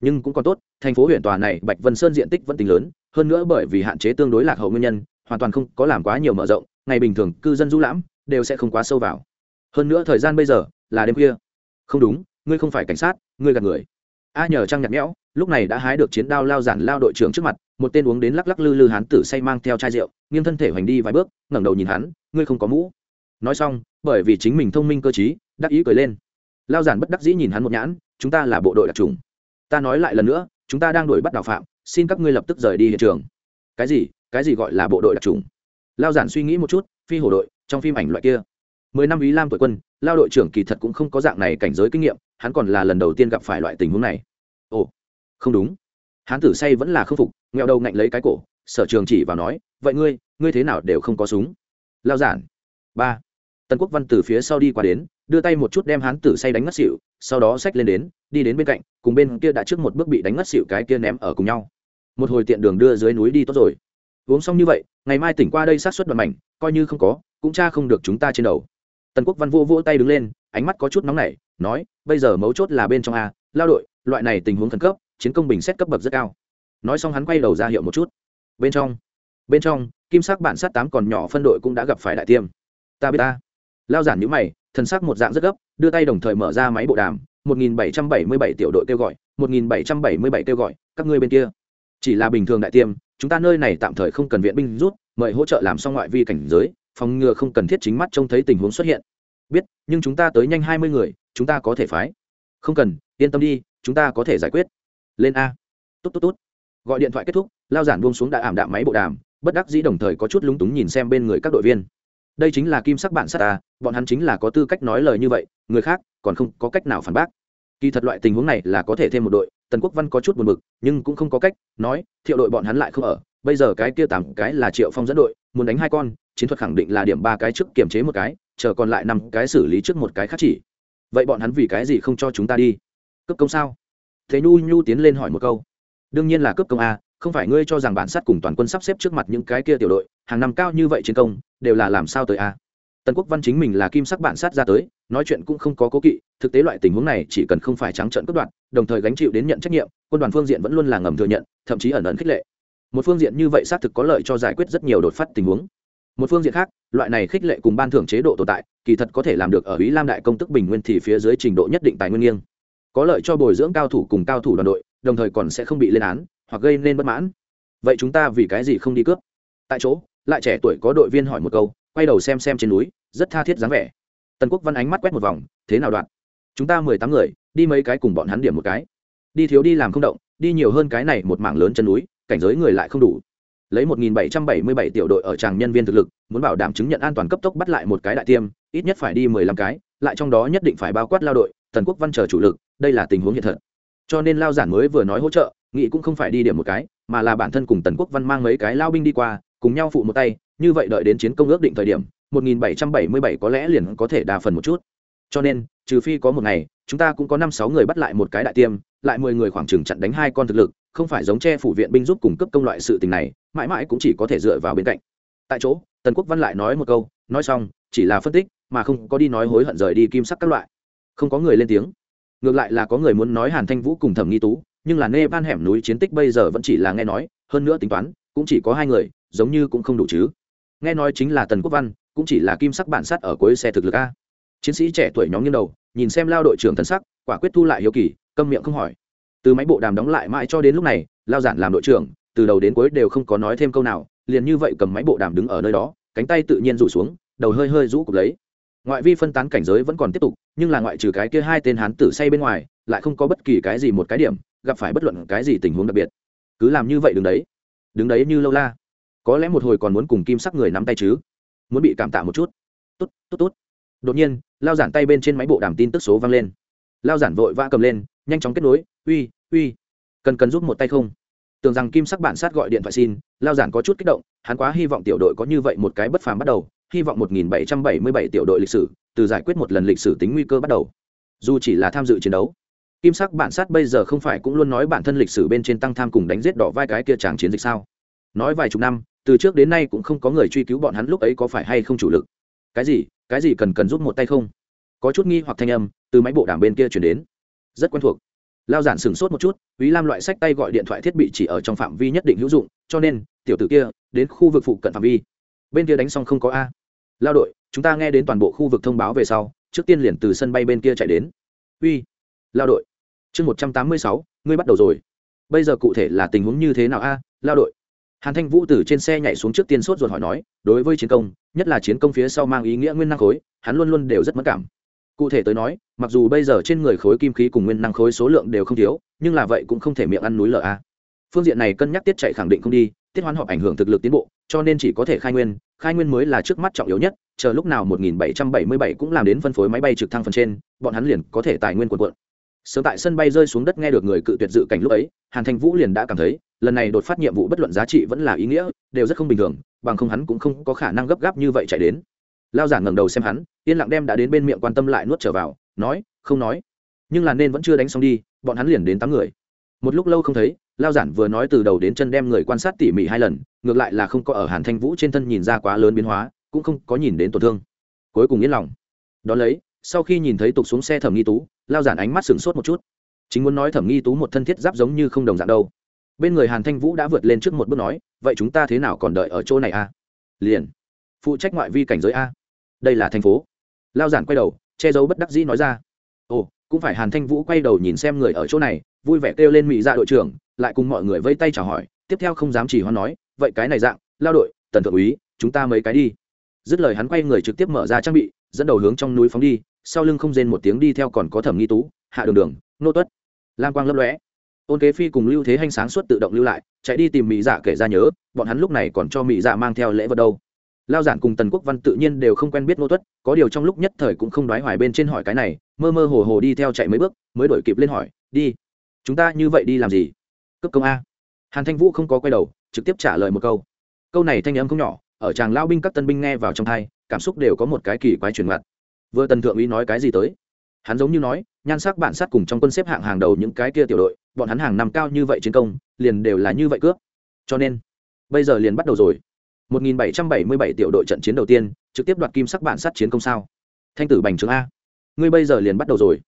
Nhưng cũng còn tốt, thành phố huyện tòa này bạch vân sơn diện tích vẫn tính lớn, hơn nữa bởi vì hạn chế tương đối lạc hậu nguyên nhân, hoàn toàn không có làm quá nhiều mở rộng, ngày bình thường, cư dân du lãm đều sẽ không quá sâu vào. Hơn nữa thời gian bây giờ là đêm khuya. Không đúng, ngươi không phải cảnh sát ngươi gạt người. A nhờ trăng nhạt nhẽo, lúc này đã hái được chiến đao lao giản lao đội trưởng trước mặt, một tên uống đến lắc lắc lư lư hán tử say mang theo chai rượu, nghiêng thân thể hoành đi vài bước, ngẩng đầu nhìn hắn, ngươi không có mũ. Nói xong, bởi vì chính mình thông minh cơ t đắc ý cười lên. Lao giản bất đắc dĩ nhìn hắn một nhãn, chúng ta là bộ đội đặc trùng ta nói lại lần nữa, chúng ta đang đuổi bắt đào phạm, xin các ngươi lập tức rời đi hiện trường. Cái gì? Cái gì gọi là bộ đội đặc trùng lao giản suy nghĩ một chút, phi hổ đội, trong phim ảnh loại kia. Mười năm ý lam tuổi quân, lao đội trưởng kỳ thật cũng không có dạng này cảnh giới kinh nghiệm hắn còn là lần đầu tiên gặp phải loại tình huống này. Ồ, không đúng. Hắn tử say vẫn là k phục, nghẹo đầu ngạnh lấy cái cổ, sở trường chỉ vào nói, vậy ngươi ngươi thế nào đều không có súng? Lao giản. Ba. Tần quốc văn từ phía sau đi qua đến, đưa tay một chút đem hắn tử say đánh ngất xịu sau đó xách lên đến, đi đến bên cạnh, cùng bên kia đã trước một bước bị đánh ngất xịu cái kia ném ở cùng nhau. Một hồi tiện đường đưa dưới núi đi tốt rồi. Uống xong như vậy, ngày mai tỉnh qua đây sát xuất đoạn mảnh coi như không có, cũng cha không được chúng ta trên đầu tần quốc văn vô vỗ tay đứng lên, ánh mắt có chút nóng nảy, nói, bây giờ mấu chốt là bên trong a, lao đội, loại này tình huống khẩn cấp, chiến công bình xét cấp bậc rất cao. Nói xong hắn quay đầu ra hiệu một chút. Bên trong bên trong, kim sắc bản sát tám còn nhỏ phân đội cũng đã gặp phải đại tiêm. Ta biết ta lao giản nhữ mày, thần sắc một dạng rất gấp, đưa tay đồng thời mở ra máy bộ đàm 1777 tiểu đội kêu gọi 1777 kêu gọi, các ngươi bên kia. Chỉ là bình thường đại tiêm, chúng ta nơi này tạm thời không cần viện binh rút, mời hỗ trợ làm xong ngoại vi cảnh giới phòng ngừa không cần thiết chính mắt trông thấy tình huống xuất hiện. Biết, nhưng chúng ta tới nhanh hai mươi người, chúng ta có thể phái. Không cần, yên tâm đi, chúng ta có thể giải quyết. Lên a. Tốt tốt tốt. Gọi điện thoại kết thúc, lao giản buông xuống đã ảm đạm máy bộ đàm, bất đắc dĩ đồng thời có chút lúng túng nhìn xem bên người các đội viên. Đây chính là kim sắc bạn sát ta bọn hắn chính là có tư cách nói lời như vậy, người khác còn không có cách nào phản bác. Kỳ thật loại tình huống này là có thể thêm một đội, tần quốc văn có chút buồn bực, nhưng cũng không có cách, nói, thiệu đội bọn hắn lại không ở bây giờ cái kia tám cái là triệu phong dẫn đội, muốn đánh hai con, chiến thuật khẳng định là điểm ba cái trước kiềm chế một cái, chờ còn lại năm cái xử lý trước một cái khác chỉ. Vậy bọn hắn vì cái gì không cho chúng ta đi? Cấp công sao? Thế nhu nhu tiến lên hỏi một câu. Đương nhiên là cấp công a, không phải ngươi cho rằng bản sát cùng toàn quân sắp xếp trước mặt những cái kia tiểu đội, hàng năm cao như vậy chiến công, đều là làm sao tới a? Tần quốc văn chính mình là kim sắc bản sát ra tới, nói chuyện cũng không có cố kỵ, thực tế loại tình huống này chỉ cần không phải trắng trợn cướp đoạt, đồng thời gánh chịu đến nhận trách nhiệm, quân đoàn phương diện vẫn luôn là ngầm thừa nhận, thậm chí ẩn ẩn khích lệ một phương diện như vậy xác thực có lợi cho giải quyết rất nhiều đột phát tình huống. Một phương diện khác, loại này khích lệ cùng ban thưởng chế độ tồn tại, kỳ thật có thể làm được ở ý lam đại công tức bình nguyên thì phía dưới trình độ nhất định tài nguyên nghiêng. Có lợi cho bồi dưỡng cao thủ cùng cao thủ đoàn đội, đồng thời còn sẽ không bị lên án, hoặc gây nên bất mãn. Vậy chúng ta vì cái gì không đi cướp? Tại chỗ, lại trẻ tuổi có đội viên hỏi một câu, quay đầu xem xem trên núi, rất tha thiết dáng vẻ. Tần quốc văn ánh mắt quét một vòng, thế nào đoạn? Chúng ta mười tám người, đi mấy cái cùng bọn hắn điểm một cái. Đi thiếu đi làm không động, đi nhiều hơn cái này một mảng lớn chân núi cảnh giới người lại không đủ. Lấy một nghìn bảy trăm bảy mươi bảy tiểu đội ở tràng nhân viên thực lực, muốn bảo đảm chứng nhận an toàn cấp tốc bắt lại một cái đại tiêm, ít nhất phải đi mười lăm cái, lại trong đó nhất định phải bao quát lao đội tần quốc văn chờ chủ lực, đây là tình huống hiện thật. Cho nên lao giản mới vừa nói hỗ trợ nghị cũng không phải đi điểm một cái, mà là bản thân cùng tần quốc văn mang mấy cái lao binh đi qua, cùng nhau phụ một tay, như vậy đợi đến chiến công ước định thời điểm 1777 có lẽ liền có thể đa phần một chút. Cho nên, trừ phi có một ngày, chúng ta cũng có năm sáu người bắt lại một cái đại tiêm, lại mười người khoảng chừng chặn đánh hai con thực lực không phải giống che phủ viện binh giúp cung cấp công loại sự tình này, mãi mãi cũng chỉ có thể dựa vào bên cạnh. Tại chỗ, tần quốc văn lại nói một câu, nói xong, chỉ là phân tích, mà không có đi nói hối hận rời đi kim sắc các loại. Không có người lên tiếng. Ngược lại là có người muốn nói hàn thanh vũ cùng thẩm nghi tú, nhưng là nê ban hẻm núi chiến tích bây giờ vẫn chỉ là nghe nói, hơn nữa tính toán, cũng chỉ có hai người, giống như cũng không đủ chứ. Nghe nói chính là tần quốc văn, cũng chỉ là kim sắc bản sắt ở cuối xe thực lực a. Chiến sĩ trẻ tuổi nhóm nghiêng đầu, nhìn xem lao đội trưởng thần sắc, quả quyết thu lại hiếu kỳ, câm miệng không hỏi từ máy bộ đàm đóng lại mãi cho đến lúc này, lao giản làm đội trưởng, từ đầu đến cuối đều không có nói thêm câu nào, liền như vậy cầm máy bộ đàm đứng ở nơi đó, cánh tay tự nhiên rủ xuống, đầu hơi hơi rũ cục lấy. Ngoại vi phân tán cảnh giới vẫn còn tiếp tục, nhưng là ngoại trừ cái kia hai tên hán tử say bên ngoài, lại không có bất kỳ cái gì một cái điểm, gặp phải bất luận cái gì tình huống đặc biệt. Cứ làm như vậy đứng đấy. Đứng đấy như lâu la. Có lẽ một hồi còn muốn cùng kim sắc người nắm tay chứ. Muốn bị cảm tạ một chút. Tốt tốt tốt. Đột nhiên, lao giản tay bên trên máy bộ đàm tin tức số vang lên. Lao giản vội vã cầm lên nhanh chóng kết nối, uy uy. Cần cần giúp một tay không? Tưởng rằng kim sắc bản sát gọi điện thoại xin, lao giản có chút kích động, hắn quá hy vọng tiểu đội có như vậy một cái bất phàm bắt đầu, hy vọng 1777 tiểu đội lịch sử, từ giải quyết một lần lịch sử tính nguy cơ bắt đầu. Dù chỉ là tham dự chiến đấu, kim sắc bản sát bây giờ không phải cũng luôn nói bản thân lịch sử bên trên tăng tham cùng đánh giết đỏ vai cái kia tràng chiến dịch sao? Nói vài chục năm, từ trước đến nay cũng không có người truy cứu bọn hắn lúc ấy có phải hay không chủ lực. Cái gì? Cái gì cần cần giúp một tay không? Có chút nghi hoặc thanh âm từ máy bộ đàm bên kia chuyển đến rất quen thuộc. Lao giản sửng sốt một chút ý lam loại sách tay gọi điện thoại thiết bị chỉ ở trong phạm vi nhất định hữu dụng, cho nên, tiểu tử kia, đến khu vực phụ cận phạm vi. Bên kia đánh xong không có a. Lao đội, chúng ta nghe đến toàn bộ khu vực thông báo về sau, trước tiên liền từ sân bay bên kia chạy đến. Uy, lao đội. Chương một trăm tám mươi sáu, ngươi bắt đầu rồi. Bây giờ cụ thể là tình huống như thế nào a? Lao đội. Hàn thanh vũ từ trên xe nhảy xuống trước tiên sốt ruột hỏi nói, đối với chiến công, nhất là chiến công phía sau mang ý nghĩa nguyên năng khối, hắn luôn luôn đều rất mất cảm cụ thể tới nói, mặc dù bây giờ trên người khối kim khí cùng nguyên năng khối số lượng đều không thiếu, nhưng là vậy cũng không thể miệng ăn núi lở a. Phương diện này cân nhắc tiết chạy khẳng định không đi, tiết hoán họp ảnh hưởng thực lực tiến bộ, cho nên chỉ có thể khai nguyên khai nguyên mới là trước mắt trọng yếu nhất, chờ lúc nào 1777 cũng làm đến phân phối máy bay trực thăng phần trên, bọn hắn liền có thể tài nguyên quần quận sớm tại sân bay rơi xuống đất nghe được người cự tuyệt dự cảnh lúc ấy, hàn thanh vũ liền đã cảm thấy, lần này đột phát nhiệm vụ bất luận giá trị vẫn là ý nghĩa, đều rất không bình thường, bằng không hắn cũng không có khả năng gấp gáp như vậy chạy đến lao giản ngẩng đầu xem hắn, yên lặng đem đã đến bên miệng quan tâm lại nuốt trở vào, nói, không nói. Nhưng là nên vẫn chưa đánh xong đi, bọn hắn liền đến tám người. Một lúc lâu không thấy, lao giản vừa nói từ đầu đến chân đem người quan sát tỉ mỉ hai lần, ngược lại là không có ở hàn thanh vũ trên thân nhìn ra quá lớn biến hóa, cũng không có nhìn đến tổn thương. Cuối cùng yên lòng. Đón lấy, sau khi nhìn thấy tục xuống xe thẩm nghi tú, lao giản ánh mắt sửng sốt một chút. Chính muốn nói thẩm nghi tú một thân thiết giáp giống như không đồng dạng đâu. Bên người hàn thanh vũ đã vượt lên trước một bước nói, vậy chúng ta thế nào còn đợi ở chỗ này a à? liền, phụ trách ngoại vi cảnh giới a đây là thành phố. Lao giản quay đầu, che giấu bất đắc dĩ nói ra. Ồ, cũng phải hàn thanh vũ quay đầu nhìn xem người ở chỗ này, vui vẻ kêu lên mỹ dạ đội trưởng, lại cùng mọi người vây tay chào hỏi, tiếp theo không dám chỉ hoan nói, vậy cái này dạng, lao đội, tần thượng úy, chúng ta mấy cái đi. Dứt lời hắn quay người trực tiếp mở ra trang bị, dẫn đầu hướng trong núi phóng đi, sau lưng không rên một tiếng đi theo còn có thẩm nghi tú, hạ đường đường, nô tuất. Lam quang lấp lóe. Ôn kế phi cùng lưu thế hành sáng suốt tự động lưu lại, chạy đi tìm mỹ dạ kể ra nhớ, bọn hắn lúc này còn cho mỹ dạ mang theo lễ vật đâu lao giản cùng tần quốc văn tự nhiên đều không quen biết Ngô tuất, có điều trong lúc nhất thời cũng không đoái hoài bên trên hỏi cái này, mơ mơ hồ hồ đi theo chạy mấy bước, mới đổi kịp lên hỏi, đi, chúng ta như vậy đi làm gì? Cấp công a. Hàn thanh vũ không có quay đầu, trực tiếp trả lời một câu. Câu này thanh âm không nhỏ, ở tràng lao binh các tân binh nghe vào trong thai cảm xúc đều có một cái kỳ quái truyền mặt vừa tần thượng úy nói cái gì tới? Hắn giống như nói, nhan sắc bản sát cùng trong quân xếp hạng hàng đầu những cái kia tiểu đội, bọn hắn hàng năm cao như vậy chiến công, liền đều là như vậy cướp. Cho nên, bây giờ liền bắt đầu rồi. 1777 tiểu đội trận chiến đầu tiên, trực tiếp đoạt kim sắc bản sát chiến công sao? Thanh tử bành trướng a. Ngươi bây giờ liền bắt đầu rồi.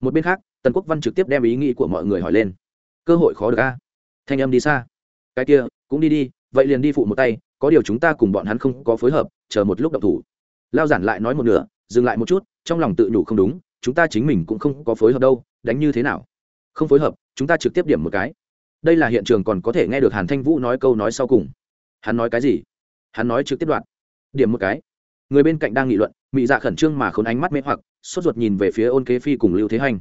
Một bên khác, tần quốc văn trực tiếp đem ý nghĩ của mọi người hỏi lên. Cơ hội khó được a. Thanh âm đi xa. Cái kia, cũng đi đi, vậy liền đi phụ một tay, có điều chúng ta cùng bọn hắn không có phối hợp, chờ một lúc động thủ. Lao giản lại nói một nửa, dừng lại một chút, trong lòng tự nhủ không đúng, chúng ta chính mình cũng không có phối hợp đâu, đánh như thế nào? Không phối hợp, chúng ta trực tiếp điểm một cái. Đây là hiện trường còn có thể nghe được hàn thanh vũ nói câu nói sau cùng. Hắn nói cái gì? Hắn nói trực tiếp đoạn điểm một cái. Người bên cạnh đang nghị luận, mị dạ khẩn trương mà khốn ánh mắt mê hoặc, sốt ruột nhìn về phía ôn kế phi cùng lưu thế hành.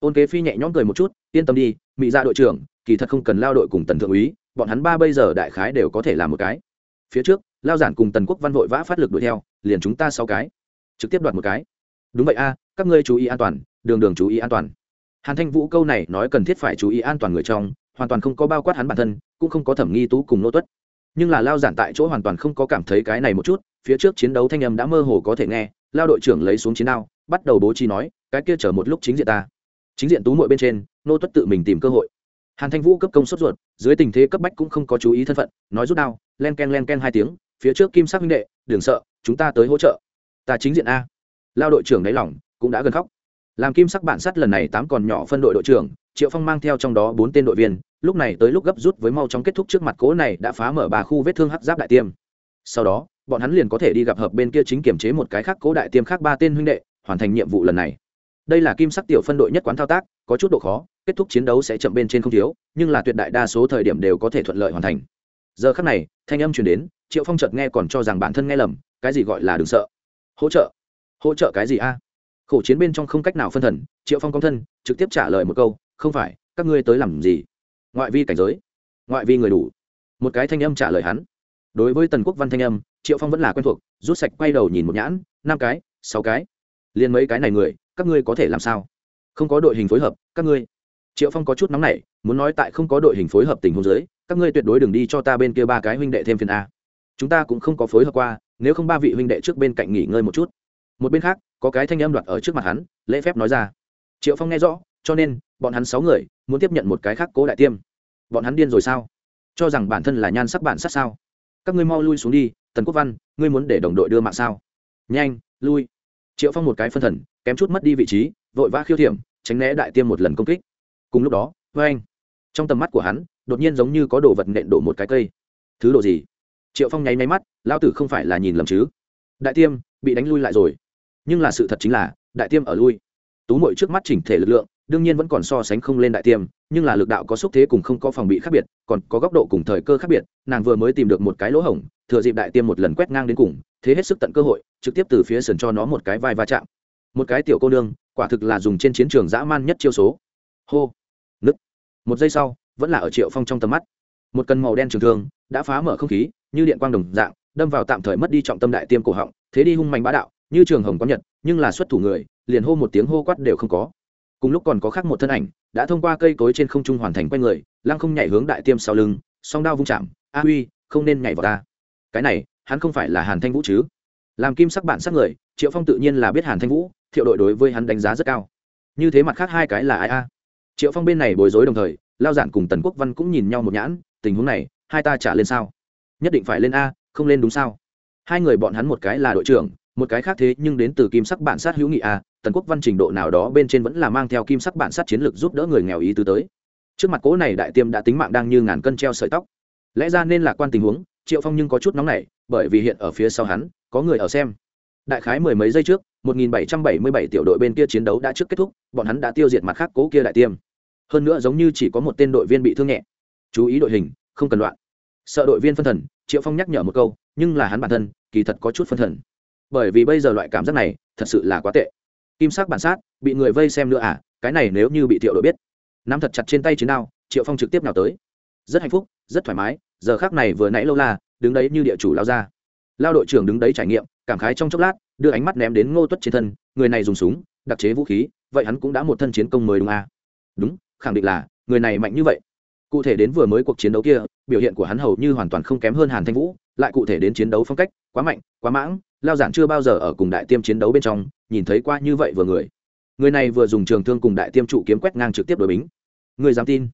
Ôn kế phi nhẹ nhõm cười một chút, yên tâm đi, mị dạ đội trưởng, kỳ thật không cần lao đội cùng tần thượng úy, bọn hắn ba bây giờ đại khái đều có thể làm một cái. Phía trước, lao giản cùng tần quốc văn vội vã phát lực đuổi theo, liền chúng ta sáu cái. Trực tiếp đoạt một cái. Đúng vậy a, các ngươi chú ý an toàn, đường đường chú ý an toàn. Hàn thanh vũ câu này nói cần thiết phải chú ý an toàn người trong, hoàn toàn không có bao quát hắn bản thân, cũng không có thẩm nghi tú cùng nô tuất nhưng là lao giản tại chỗ hoàn toàn không có cảm thấy cái này một chút, phía trước chiến đấu thanh âm đã mơ hồ có thể nghe, lao đội trưởng lấy xuống chiến đao, bắt đầu bố trí nói, cái kia chờ một lúc chính diện ta. Chính diện tú mội bên trên, nô tuất tự mình tìm cơ hội. Hàn thanh vũ cấp công suất ruột, dưới tình thế cấp bách cũng không có chú ý thân phận, nói rút đao, len ken len ken hai tiếng, phía trước kim sắc huynh đệ, đừng sợ, chúng ta tới hỗ trợ. Ta chính diện a. Lao đội trưởng đáy lỏng cũng đã gần khóc. Làm kim sắc bản sắt lần này tám còn nhỏ phân đội đội trưởng, triệu phong mang theo trong đó bốn tên đội viên lúc này tới lúc gấp rút với mau chóng kết thúc trước mặt cố này đã phá mở ba khu vết thương hắc giáp đại tiêm. Sau đó, bọn hắn liền có thể đi gặp hợp bên kia chính kiểm chế một cái khác cố đại tiêm khác ba tên huynh đệ, hoàn thành nhiệm vụ lần này. Đây là kim sắc tiểu phân đội nhất quán thao tác, có chút độ khó, kết thúc chiến đấu sẽ chậm bên trên không thiếu, nhưng là tuyệt đại đa số thời điểm đều có thể thuận lợi hoàn thành. Giờ khắc này, thanh âm truyền đến, triệu phong chợt nghe còn cho rằng bản thân nghe lầm, cái gì gọi là đừng sợ? Hỗ trợ. Hỗ trợ cái gì a? Khổ chiến bên trong không cách nào phân thần, triệu phong công thân, trực tiếp trả lời một câu, không phải, các ngươi tới làm gì? Ngoại vi cảnh giới, ngoại vi người đủ. Một cái thanh âm trả lời hắn. Đối với tần quốc văn thanh âm, triệu phong vẫn là quen thuộc, rút sạch quay đầu nhìn một nhãn, năm cái, sáu cái. Liền mấy cái này người, các ngươi có thể làm sao? Không có đội hình phối hợp, các ngươi. Triệu phong có chút nóng nảy, muốn nói tại không có đội hình phối hợp tình huống giới các ngươi tuyệt đối đừng đi cho ta bên kia ba cái huynh đệ thêm phiền a. Chúng ta cũng không có phối hợp qua, nếu không ba vị huynh đệ trước bên cạnh nghỉ ngơi một chút. Một bên khác, có cái thanh âm đoạt ở trước mặt hắn, lễ phép nói ra. Triệu phong nghe rõ cho nên bọn hắn sáu người muốn tiếp nhận một cái khác cố đại tiêm. Bọn hắn điên rồi sao? Cho rằng bản thân là nhan sắc bản sát sao? Các ngươi mau lui xuống đi, tần quốc văn, ngươi muốn để đồng đội đưa mạng sao? Nhanh, lui. Triệu phong một cái phân thần, kém chút mất đi vị trí, vội vã khiêu thiểm, tránh né đại tiêm một lần công kích. Cùng lúc đó vê anh, trong tầm mắt của hắn, đột nhiên giống như có đồ vật nện đổ một cái cây. Thứ đồ gì? Triệu phong nháy máy mắt lao tử không phải là nhìn lầm chứ? Đại tiêm, bị đánh lui lại rồi. Nhưng là sự thật chính là, đại tiêm ở lui. Tú mội trước mắt chỉnh thể lực lượng đương nhiên vẫn còn so sánh không lên đại tiêm, nhưng là lực đạo có xúc thế cùng không có phòng bị khác biệt, còn có góc độ cùng thời cơ khác biệt, nàng vừa mới tìm được một cái lỗ hổng, thừa dịp đại tiêm một lần quét ngang đến cùng, thế hết sức tận cơ hội, trực tiếp từ phía sườn cho nó một cái vai va chạm. Một cái tiểu cô nương, quả thực là dùng trên chiến trường dã man nhất chiêu số. Hô nứt một giây sau, vẫn là ở triệu phong trong tầm mắt. Một cân màu đen trường thương đã phá mở không khí, như điện quang đồng dạng, đâm vào tạm thời mất đi trọng tâm đại tiêm cổ họng, thế đi hung mạnh bá đạo, như trường hồng có nhật, nhưng là xuất thủ người, liền hô một tiếng hô quát đều không có cùng lúc còn có khác một thân ảnh, đã thông qua cây cối trên không trung hoàn thành quay người, lăng không nhảy hướng đại tiêm sau lưng, song đao vung chạm, a huy, không nên nhảy vào ta. Cái này, hắn không phải là hàn thanh vũ chứ? Làm kim sắc bạn sắc người, triệu phong tự nhiên là biết hàn thanh vũ, thiệu đội đối với hắn đánh giá rất cao. Như thế mặt khác hai cái là ai a? Triệu phong bên này bối rối đồng thời, lao giản cùng tần quốc văn cũng nhìn nhau một nhãn, tình huống này, hai ta trả lên sao? Nhất định phải lên a, không lên đúng sao? Hai người bọn hắn một cái là đội trưởng, một cái khác thế nhưng đến từ kim sắc bản sát hữu nghị a tần quốc văn trình độ nào đó bên trên vẫn là mang theo kim sắc bản sát chiến lược giúp đỡ người nghèo ý tứ tới. Trước mặt cố này đại tiêm đã tính mạng đang như ngàn cân treo sợi tóc. Lẽ ra nên lạc quan tình huống, triệu phong nhưng có chút nóng nảy, bởi vì hiện ở phía sau hắn, có người ở xem. Đại khái mười mấy giây trước 1777 tiểu đội bên kia chiến đấu đã trước kết thúc, bọn hắn đã tiêu diệt mặt khác cố kia đại tiêm. Hơn nữa giống như chỉ có một tên đội viên bị thương nhẹ. Chú ý đội hình, không cần loạn. Sợ đội viên phân thần, triệu phong nhắc nhở một câu, nhưng là hắn bản thân, kỳ thật có chút phân thần. Bởi vì bây giờ loại cảm giác này, thật sự là quá tệ kim sắc bản sát, bị người vây xem nữa à cái này nếu như bị thiệu đội biết, nắm thật chặt trên tay chiến đao, triệu phong trực tiếp nào tới. Rất hạnh phúc, rất thoải mái, giờ khác này vừa nãy lâu la, đứng đấy như địa chủ lao ra. Lao đội trưởng đứng đấy trải nghiệm, cảm khái trong chốc lát, đưa ánh mắt ném đến ngô tuất trên thân, người này dùng súng, đặc chế vũ khí, vậy hắn cũng đã một thân chiến công mới đúng à? đúng, khẳng định là, người này mạnh như vậy. Cụ thể đến vừa mới cuộc chiến đấu kia, biểu hiện của hắn hầu như hoàn toàn không kém hơn hàn thanh vũ, lại cụ thể đến chiến đấu phong cách, quá mạnh, quá mãng, lao giản chưa bao giờ ở cùng đại tiêm chiến đấu bên trong nhìn thấy qua như vậy vừa người. Người này vừa dùng trường thương cùng đại tiêm trụ kiếm quét ngang trực tiếp đội bính. Người dám tin?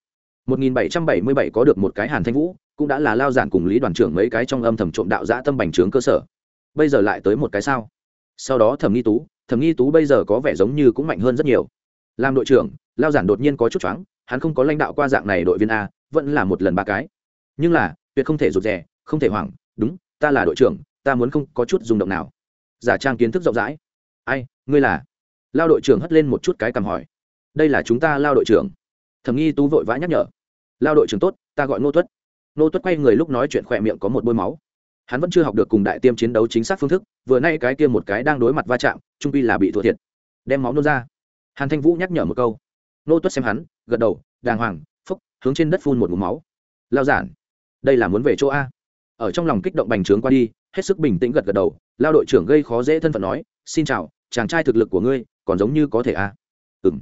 1777 có được một cái hàn thanh vũ, cũng đã là lao giản cùng lý đoàn trưởng mấy cái trong âm thầm trộm đạo giã tâm bành trướng cơ sở. Bây giờ lại tới một cái sao? Sau đó thẩm nghi tú, thẩm nghi tú bây giờ có vẻ giống như cũng mạnh hơn rất nhiều. Làm đội trưởng, lao giản đột nhiên có chút choáng, hắn không có lãnh đạo qua dạng này đội viên a, vẫn là một lần ba cái. Nhưng là, tuyệt không thể rụt rè, không thể hoảng, đúng, ta là đội trưởng, ta muốn không có chút rung động nào. Giả trang kiến thức rộng rãi ai, ngươi là? Lao đội trưởng hất lên một chút cái cằm hỏi. Đây là chúng ta lao đội trưởng. Thẩm nghi tú vội vã nhắc nhở. Lao đội trưởng tốt, ta gọi ngô tuất. Ngô tuất quay người lúc nói chuyện khỏe miệng có một bôi máu. Hắn vẫn chưa học được cùng đại tiêm chiến đấu chính xác phương thức, vừa nay cái kia một cái đang đối mặt va chạm, trung pi là bị thua thiệt. Đem máu nôn ra. Hàn thanh vũ nhắc nhở một câu. Ngô tuất xem hắn, gật đầu, đàng hoàng, phúc, hướng trên đất phun một mũ máu. Lao giản, đây là muốn về chỗ a. Ở trong lòng kích động bành trướng qua đi, hết sức bình tĩnh gật gật đầu. Lao đội trưởng gây khó dễ thân phận nói, xin chào chàng trai thực lực của ngươi còn giống như có thể à? a ừ m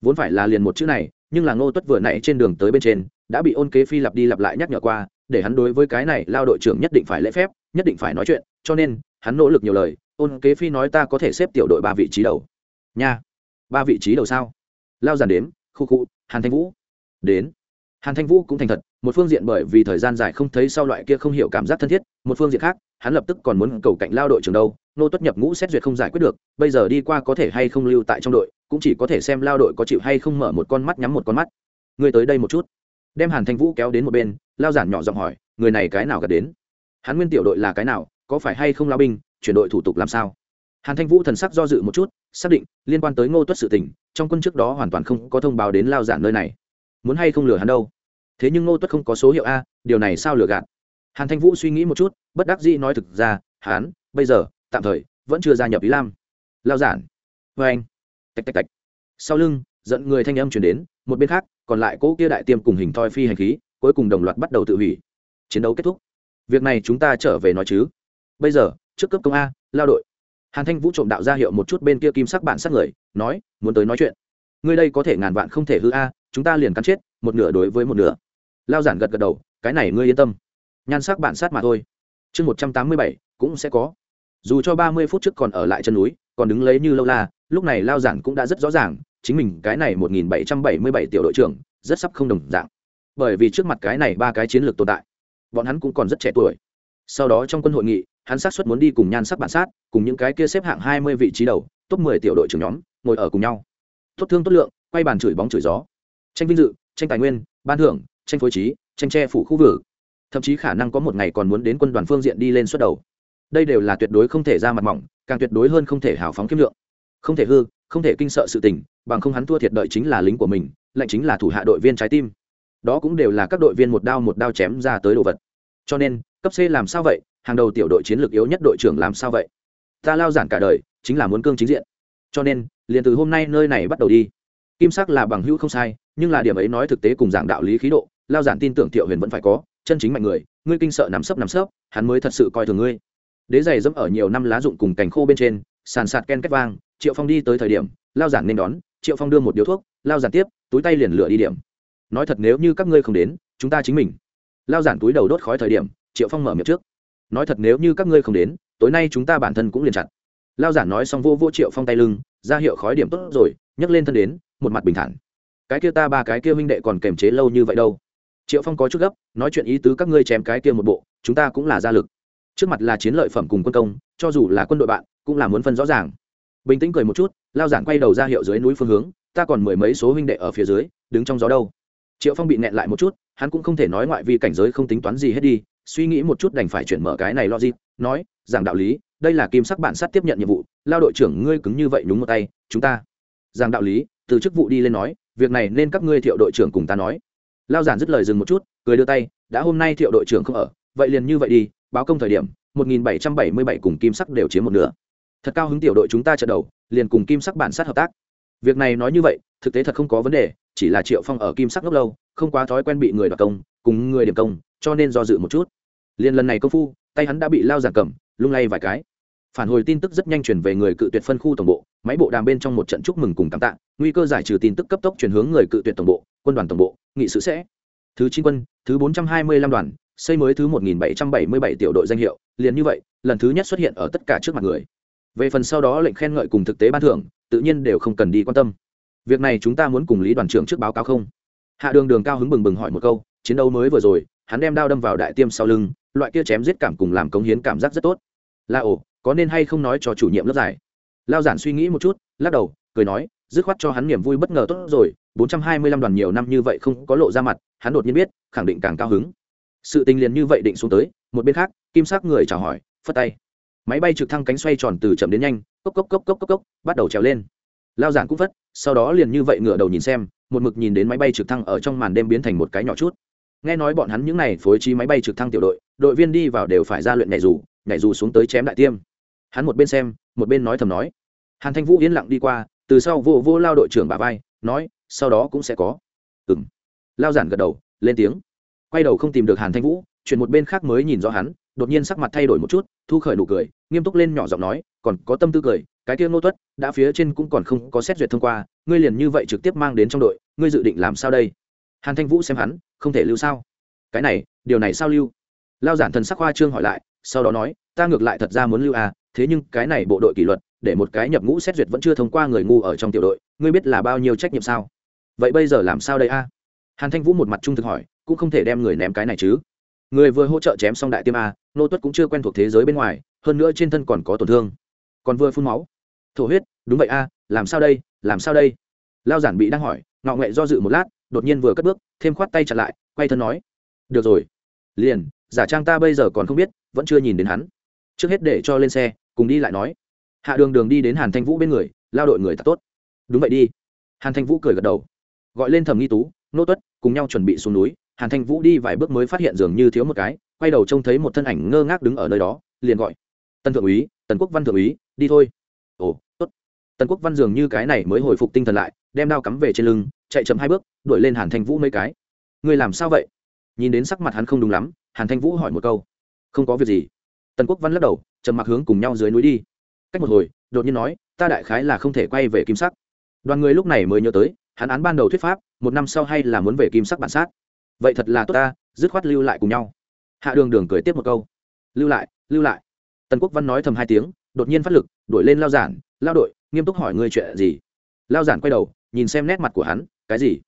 vốn phải là liền một chữ này, nhưng là ngô tuất vừa nãy trên đường tới bên trên, đã bị ôn kế phi lặp đi lặp lại nhắc nhở qua, để hắn đối với cái này lao đội trưởng nhất định phải lễ phép, nhất định phải nói chuyện, cho nên, hắn nỗ lực nhiều lời, ôn kế phi nói ta có thể xếp tiểu đội ba vị trí đầu. Nha. Ba vị trí đầu sao? Lao giản đếm, khu khu, hàn thanh vũ. Đến. Hàn thanh vũ cũng thành thật một phương diện bởi vì thời gian dài không thấy sau loại kia không hiểu cảm giác thân thiết, một phương diện khác, hắn lập tức còn muốn cầu cạnh lao đội trưởng đâu, nô tuất nhập ngũ xét duyệt không giải quyết được, bây giờ đi qua có thể hay không lưu tại trong đội, cũng chỉ có thể xem lao đội có chịu hay không mở một con mắt nhắm một con mắt. Người tới đây một chút. Đem hàn thanh vũ kéo đến một bên, lao giản nhỏ giọng hỏi, người này cái nào gặp đến? Hắn nguyên tiểu đội là cái nào, có phải hay không lao binh, chuyển đội thủ tục làm sao? Hàn thanh vũ thần sắc do dự một chút, xác định, liên quan tới ngô tuất sự tình, trong quân trước đó hoàn toàn không có thông báo đến lao giản nơi này. Muốn hay không lừa hắn đâu? Thế nhưng ngô tuất không có số hiệu a điều này sao lừa gạt? Hàn thanh vũ suy nghĩ một chút bất đắc dĩ nói thực ra hán, bây giờ tạm thời vẫn chưa gia nhập ý lam. Lao giản. Vê anh. Tạch tạch tạch. Sau lưng dẫn người thanh âm chuyển đến một bên khác còn lại cỗ kia đại tiêm cùng hình thoi phi hành khí cuối cùng đồng loạt bắt đầu tự hủy. Chiến đấu kết thúc. Việc này chúng ta trở về nói chứ. Bây giờ trước cấp công a lao đội. Hàn thanh vũ trộm đạo ra hiệu một chút bên kia kim sắc bản sát người nói muốn tới nói chuyện. Ngươi đây có thể ngàn vạn không thể hư a chúng ta liền cắn chết một nửa đối với một nửa lao giản gật gật đầu, cái này ngươi yên tâm. Nhan sắc bản sát mà thôi. Chương một trăm tám mươi bảy, cũng sẽ có. Dù cho ba mươi phút trước còn ở lại chân núi, còn đứng lấy như lâu la, lúc này lao giản cũng đã rất rõ ràng, chính mình cái này một nghìn bảy trăm bảy mươi bảy tiểu đội trưởng, rất sắp không đồng dạng. Bởi vì trước mặt cái này ba cái chiến lược tồn tại, bọn hắn cũng còn rất trẻ tuổi. Sau đó trong quân hội nghị, hắn xác suất muốn đi cùng nhan sắc bản sát, cùng những cái kia xếp hạng hai mươi vị trí đầu, top mười tiểu đội trưởng nhóm, ngồi ở cùng nhau. Tốt thương tốt lượng, quay bàn chửi bóng chửi gió. Tranh vinh dự, tranh tài nguyên, ban thưởng tranh phối trí, tranh che phủ khu vực. Thậm chí khả năng có một ngày còn muốn đến quân đoàn phương diện đi lên xuất đầu. Đây đều là tuyệt đối không thể ra mặt mỏng, càng tuyệt đối hơn không thể hào phóng kiếm lượng. Không thể hư, không thể kinh sợ sự tình, bằng không hắn thua thiệt đợi chính là lính của mình lệnh chính là thủ hạ đội viên trái tim. Đó cũng đều là các đội viên một đao một đao chém ra tới đồ vật. Cho nên, cấp c làm sao vậy? Hàng đầu tiểu đội chiến lược yếu nhất đội trưởng làm sao vậy? Ta lao giản cả đời, chính là muốn cương chính diện. Cho nên, liền từ hôm nay nơi này bắt đầu đi. Kim sắc là bằng hữu không sai, nhưng là điểm ấy nói thực tế cùng giảng đạo lý khí độ lao giản tin tưởng thiệu huyền vẫn phải có, chân chính mạnh người, ngươi kinh sợ nằm sấp nằm sấp, hắn mới thật sự coi thường ngươi. Đế giày dẫm ở nhiều năm lá dụng cùng cành khô bên trên, sàn sạt ken két vang, triệu phong đi tới thời điểm, lao giản nên đón, triệu phong đưa một điếu thuốc, lao giản tiếp, túi tay liền lửa đi điểm. Nói thật nếu như các ngươi không đến, chúng ta chính mình. Lao giản túi đầu đốt khói thời điểm, triệu phong mở miệng trước. Nói thật nếu như các ngươi không đến, tối nay chúng ta bản thân cũng liền chặt. Lao giản nói xong vô vô triệu phong tay lưng, ra hiệu khói điểm tốt rồi, nhấc lên thân đến, một mặt bình thản. Cái kia ta ba cái kia huynh đệ còn kềm chế lâu như vậy đâu triệu phong có chút gấp, nói chuyện ý tứ các ngươi chém cái kia một bộ, chúng ta cũng là gia lực. Trước mặt là chiến lợi phẩm cùng quân công, cho dù là quân đội bạn, cũng là muốn phân rõ ràng. Bình tĩnh cười một chút, lao giản quay đầu ra hiệu dưới núi phương hướng, ta còn mười mấy số huynh đệ ở phía dưới, đứng trong gió đâu. Triệu phong bị nẹn lại một chút, hắn cũng không thể nói ngoại vi cảnh giới không tính toán gì hết đi, suy nghĩ một chút đành phải chuyển mở cái này logic, nói, giảng đạo lý, đây là kim sắc bản sát tiếp nhận nhiệm vụ, lao đội trưởng ngươi cứng như vậy nhúng một tay, chúng ta. Giảng đạo lý, từ chức vụ đi lên nói, việc này nên các ngươi thiệu đội trưởng cùng ta nói lao giản dứt lời dừng một chút, cười đưa tay, đã hôm nay thiệu đội trưởng không ở, vậy liền như vậy đi, báo công thời điểm 1777 cùng kim sắc đều chiếm một nửa. Thật cao hứng tiểu đội chúng ta trận đầu, liền cùng kim sắc bản sát hợp tác. Việc này nói như vậy, thực tế thật không có vấn đề, chỉ là triệu phong ở kim sắc ngốc lâu, không quá thói quen bị người đoạt công, cùng người điểm công, cho nên do dự một chút. Liền lần này công phu, tay hắn đã bị lao giản cầm, lung lay vài cái. Phản hồi tin tức rất nhanh chuyển về người cự tuyệt phân khu tổng bộ, máy bộ đàm bên trong một trận chúc mừng cùng cảm tạ, nguy cơ giải trừ tin tức cấp tốc chuyển hướng người cự tuyệt tổng bộ quân đoàn tổng bộ, nghị sự sẽ. Thứ chín quân, thứ bốn trăm hai mươi lăm đoàn, xây mới thứ một nghìn bảy trăm bảy mươi bảy tiểu đội danh hiệu, liền như vậy, lần thứ nhất xuất hiện ở tất cả trước mặt người. Về phần sau đó lệnh khen ngợi cùng thực tế ban thưởng, tự nhiên đều không cần đi quan tâm. Việc này chúng ta muốn cùng lý đoàn trưởng trước báo cáo không? Hạ đường đường cao hứng bừng bừng hỏi một câu, chiến đấu mới vừa rồi, hắn đem đao đâm vào đại tiêm sau lưng, loại kia chém giết cảm cùng làm cống hiến cảm giác rất tốt. Là ổ có nên hay không nói cho chủ nhiệm lớp giải? Lao giản suy nghĩ một chút, lắc đầu, cười nói, dứt khoát cho hắn niềm vui bất ngờ tốt rồi bốn trăm hai mươi lăm đoàn nhiều năm như vậy không có lộ ra mặt, hắn đột nhiên biết, khẳng định càng cao hứng. Sự tình liền như vậy định xuống tới, một bên khác, kim sắc người chào hỏi, phất tay. Máy bay trực thăng cánh xoay tròn từ chậm đến nhanh, cốc cốc cốc cốc cốc cốc, bắt đầu trèo lên. Lao giản cũng phất, sau đó liền như vậy ngửa đầu nhìn xem, một mực nhìn đến máy bay trực thăng ở trong màn đêm biến thành một cái nhỏ chút. Nghe nói bọn hắn những này phối trí máy bay trực thăng tiểu đội đội viên đi vào đều phải ra luyện nhảy dù nhảy dù xuống tới chém đại tiêm. Hắn một bên xem, một bên nói thầm nói. Hàn thanh vũ yên lặng đi qua, từ sau vô vô lao đội trưởng bà vai, nói sau đó cũng sẽ có. Ừng lao giản gật đầu, lên tiếng. Quay đầu không tìm được hàn thanh vũ, chuyển một bên khác mới nhìn rõ hắn, đột nhiên sắc mặt thay đổi một chút, thu khởi nụ cười, nghiêm túc lên nhỏ giọng nói, còn có tâm tư cười, cái kia ngô tuất, đã phía trên cũng còn không có xét duyệt thông qua, ngươi liền như vậy trực tiếp mang đến trong đội, ngươi dự định làm sao đây? Hàn thanh vũ xem hắn, không thể lưu sao? Cái này, điều này sao lưu? Lao giản thần sắc hoa trương hỏi lại, sau đó nói, ta ngược lại thật ra muốn lưu à thế nhưng cái này bộ đội kỷ luật, để một cái nhập ngũ xét duyệt vẫn chưa thông qua người ngu ở trong tiểu đội, ngươi biết là bao nhiêu trách nhiệm sao? Vậy bây giờ làm sao đây a? Hàn thanh vũ một mặt trung thực hỏi, cũng không thể đem người ném cái này chứ. Người vừa hỗ trợ chém xong đại tiêm a, nô tuất cũng chưa quen thuộc thế giới bên ngoài, hơn nữa trên thân còn có tổn thương. Còn vừa phun máu. Thổ huyết, đúng vậy a, làm sao đây, làm sao đây? Lao giản bị đang hỏi, ngọ nghệ do dự một lát, đột nhiên vừa cất bước, thêm khoát tay chặt lại, quay thân nói, được rồi. Liền, giả trang ta bây giờ còn không biết, vẫn chưa nhìn đến hắn. Trước hết để cho lên xe, cùng đi lại nói. Hạ đường đường đi đến hàn thanh vũ bên người, lao đội người ta tốt. Đúng vậy đi. Hàn thanh vũ cười gật đầu gọi lên thẩm nghi tú, nô tuất, cùng nhau chuẩn bị xuống núi, hàn thanh vũ đi vài bước mới phát hiện dường như thiếu một cái, quay đầu trông thấy một thân ảnh ngơ ngác đứng ở nơi đó, liền gọi tân thượng úy, tần quốc văn thượng úy, đi thôi. Ồ, tốt. Tần quốc văn dường như cái này mới hồi phục tinh thần lại, đem đao cắm về trên lưng, chạy chậm hai bước, đuổi lên hàn thanh vũ mấy cái. Người làm sao vậy? Nhìn đến sắc mặt hắn không đúng lắm, hàn thanh vũ hỏi một câu, không có việc gì. Tần quốc văn lắc đầu, trầm mặc hướng cùng nhau dưới núi đi. Cách một hồi, đột nhiên nói, ta đại khái là không thể quay về kim sắc. Đoàn người lúc này mới nhớ tới hắn án ban đầu thuyết pháp, một năm sau hay là muốn về kim sắc bản sát. Vậy thật là tốt ta, dứt khoát lưu lại cùng nhau. Hạ đường đường cười tiếp một câu. Lưu lại lưu lại. Tần quốc văn nói thầm hai tiếng, đột nhiên phát lực, đuổi lên lao giản. Lao đội, nghiêm túc hỏi ngươi chuyện gì? Lao giản quay đầu, nhìn xem nét mặt của hắn, cái gì?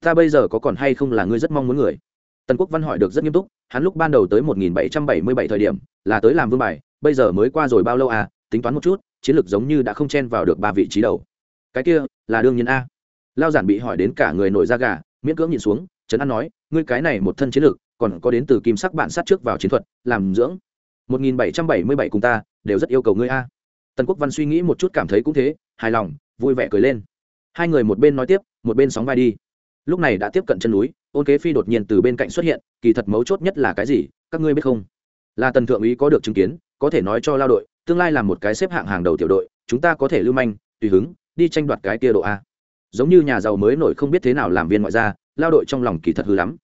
Ta bây giờ có còn hay không là ngươi rất mong muốn người? Tần quốc văn hỏi được rất nghiêm túc, hắn lúc ban đầu tới một nghìn bảy trăm bảy mươi bảy thời điểm, là tới làm vương bài, bây giờ mới qua rồi bao lâu à? Tính toán một chút, chiến lược giống như đã không chen vào được ba vị trí đầu. Cái kia, là đương nhiên a lao giản bị hỏi đến cả người nổi da gà, miễn cưỡng nhìn xuống, trấn an nói, ngươi cái này một thân chiến lược, còn có đến từ kim sắc bản sát trước vào chiến thuật, làm dưỡng. Một nghìn bảy trăm bảy mươi bảy cùng ta, đều rất yêu cầu ngươi a. Tần quốc văn suy nghĩ một chút cảm thấy cũng thế, hài lòng, vui vẻ cười lên. Hai người một bên nói tiếp, một bên sóng vai đi. Lúc này đã tiếp cận chân núi, ôn kế phi đột nhiên từ bên cạnh xuất hiện, kỳ thật mấu chốt nhất là cái gì, các ngươi biết không? Là tần thượng úy có được chứng kiến, có thể nói cho lao đội, tương lai là một cái xếp hạng hàng đầu tiểu đội, chúng ta có thể lưu manh, tùy hứng, đi tranh đoạt cái kia độ a giống như nhà giàu mới nổi không biết thế nào làm viên ngoại gia, lao đội trong lòng kỳ thật hư lắm.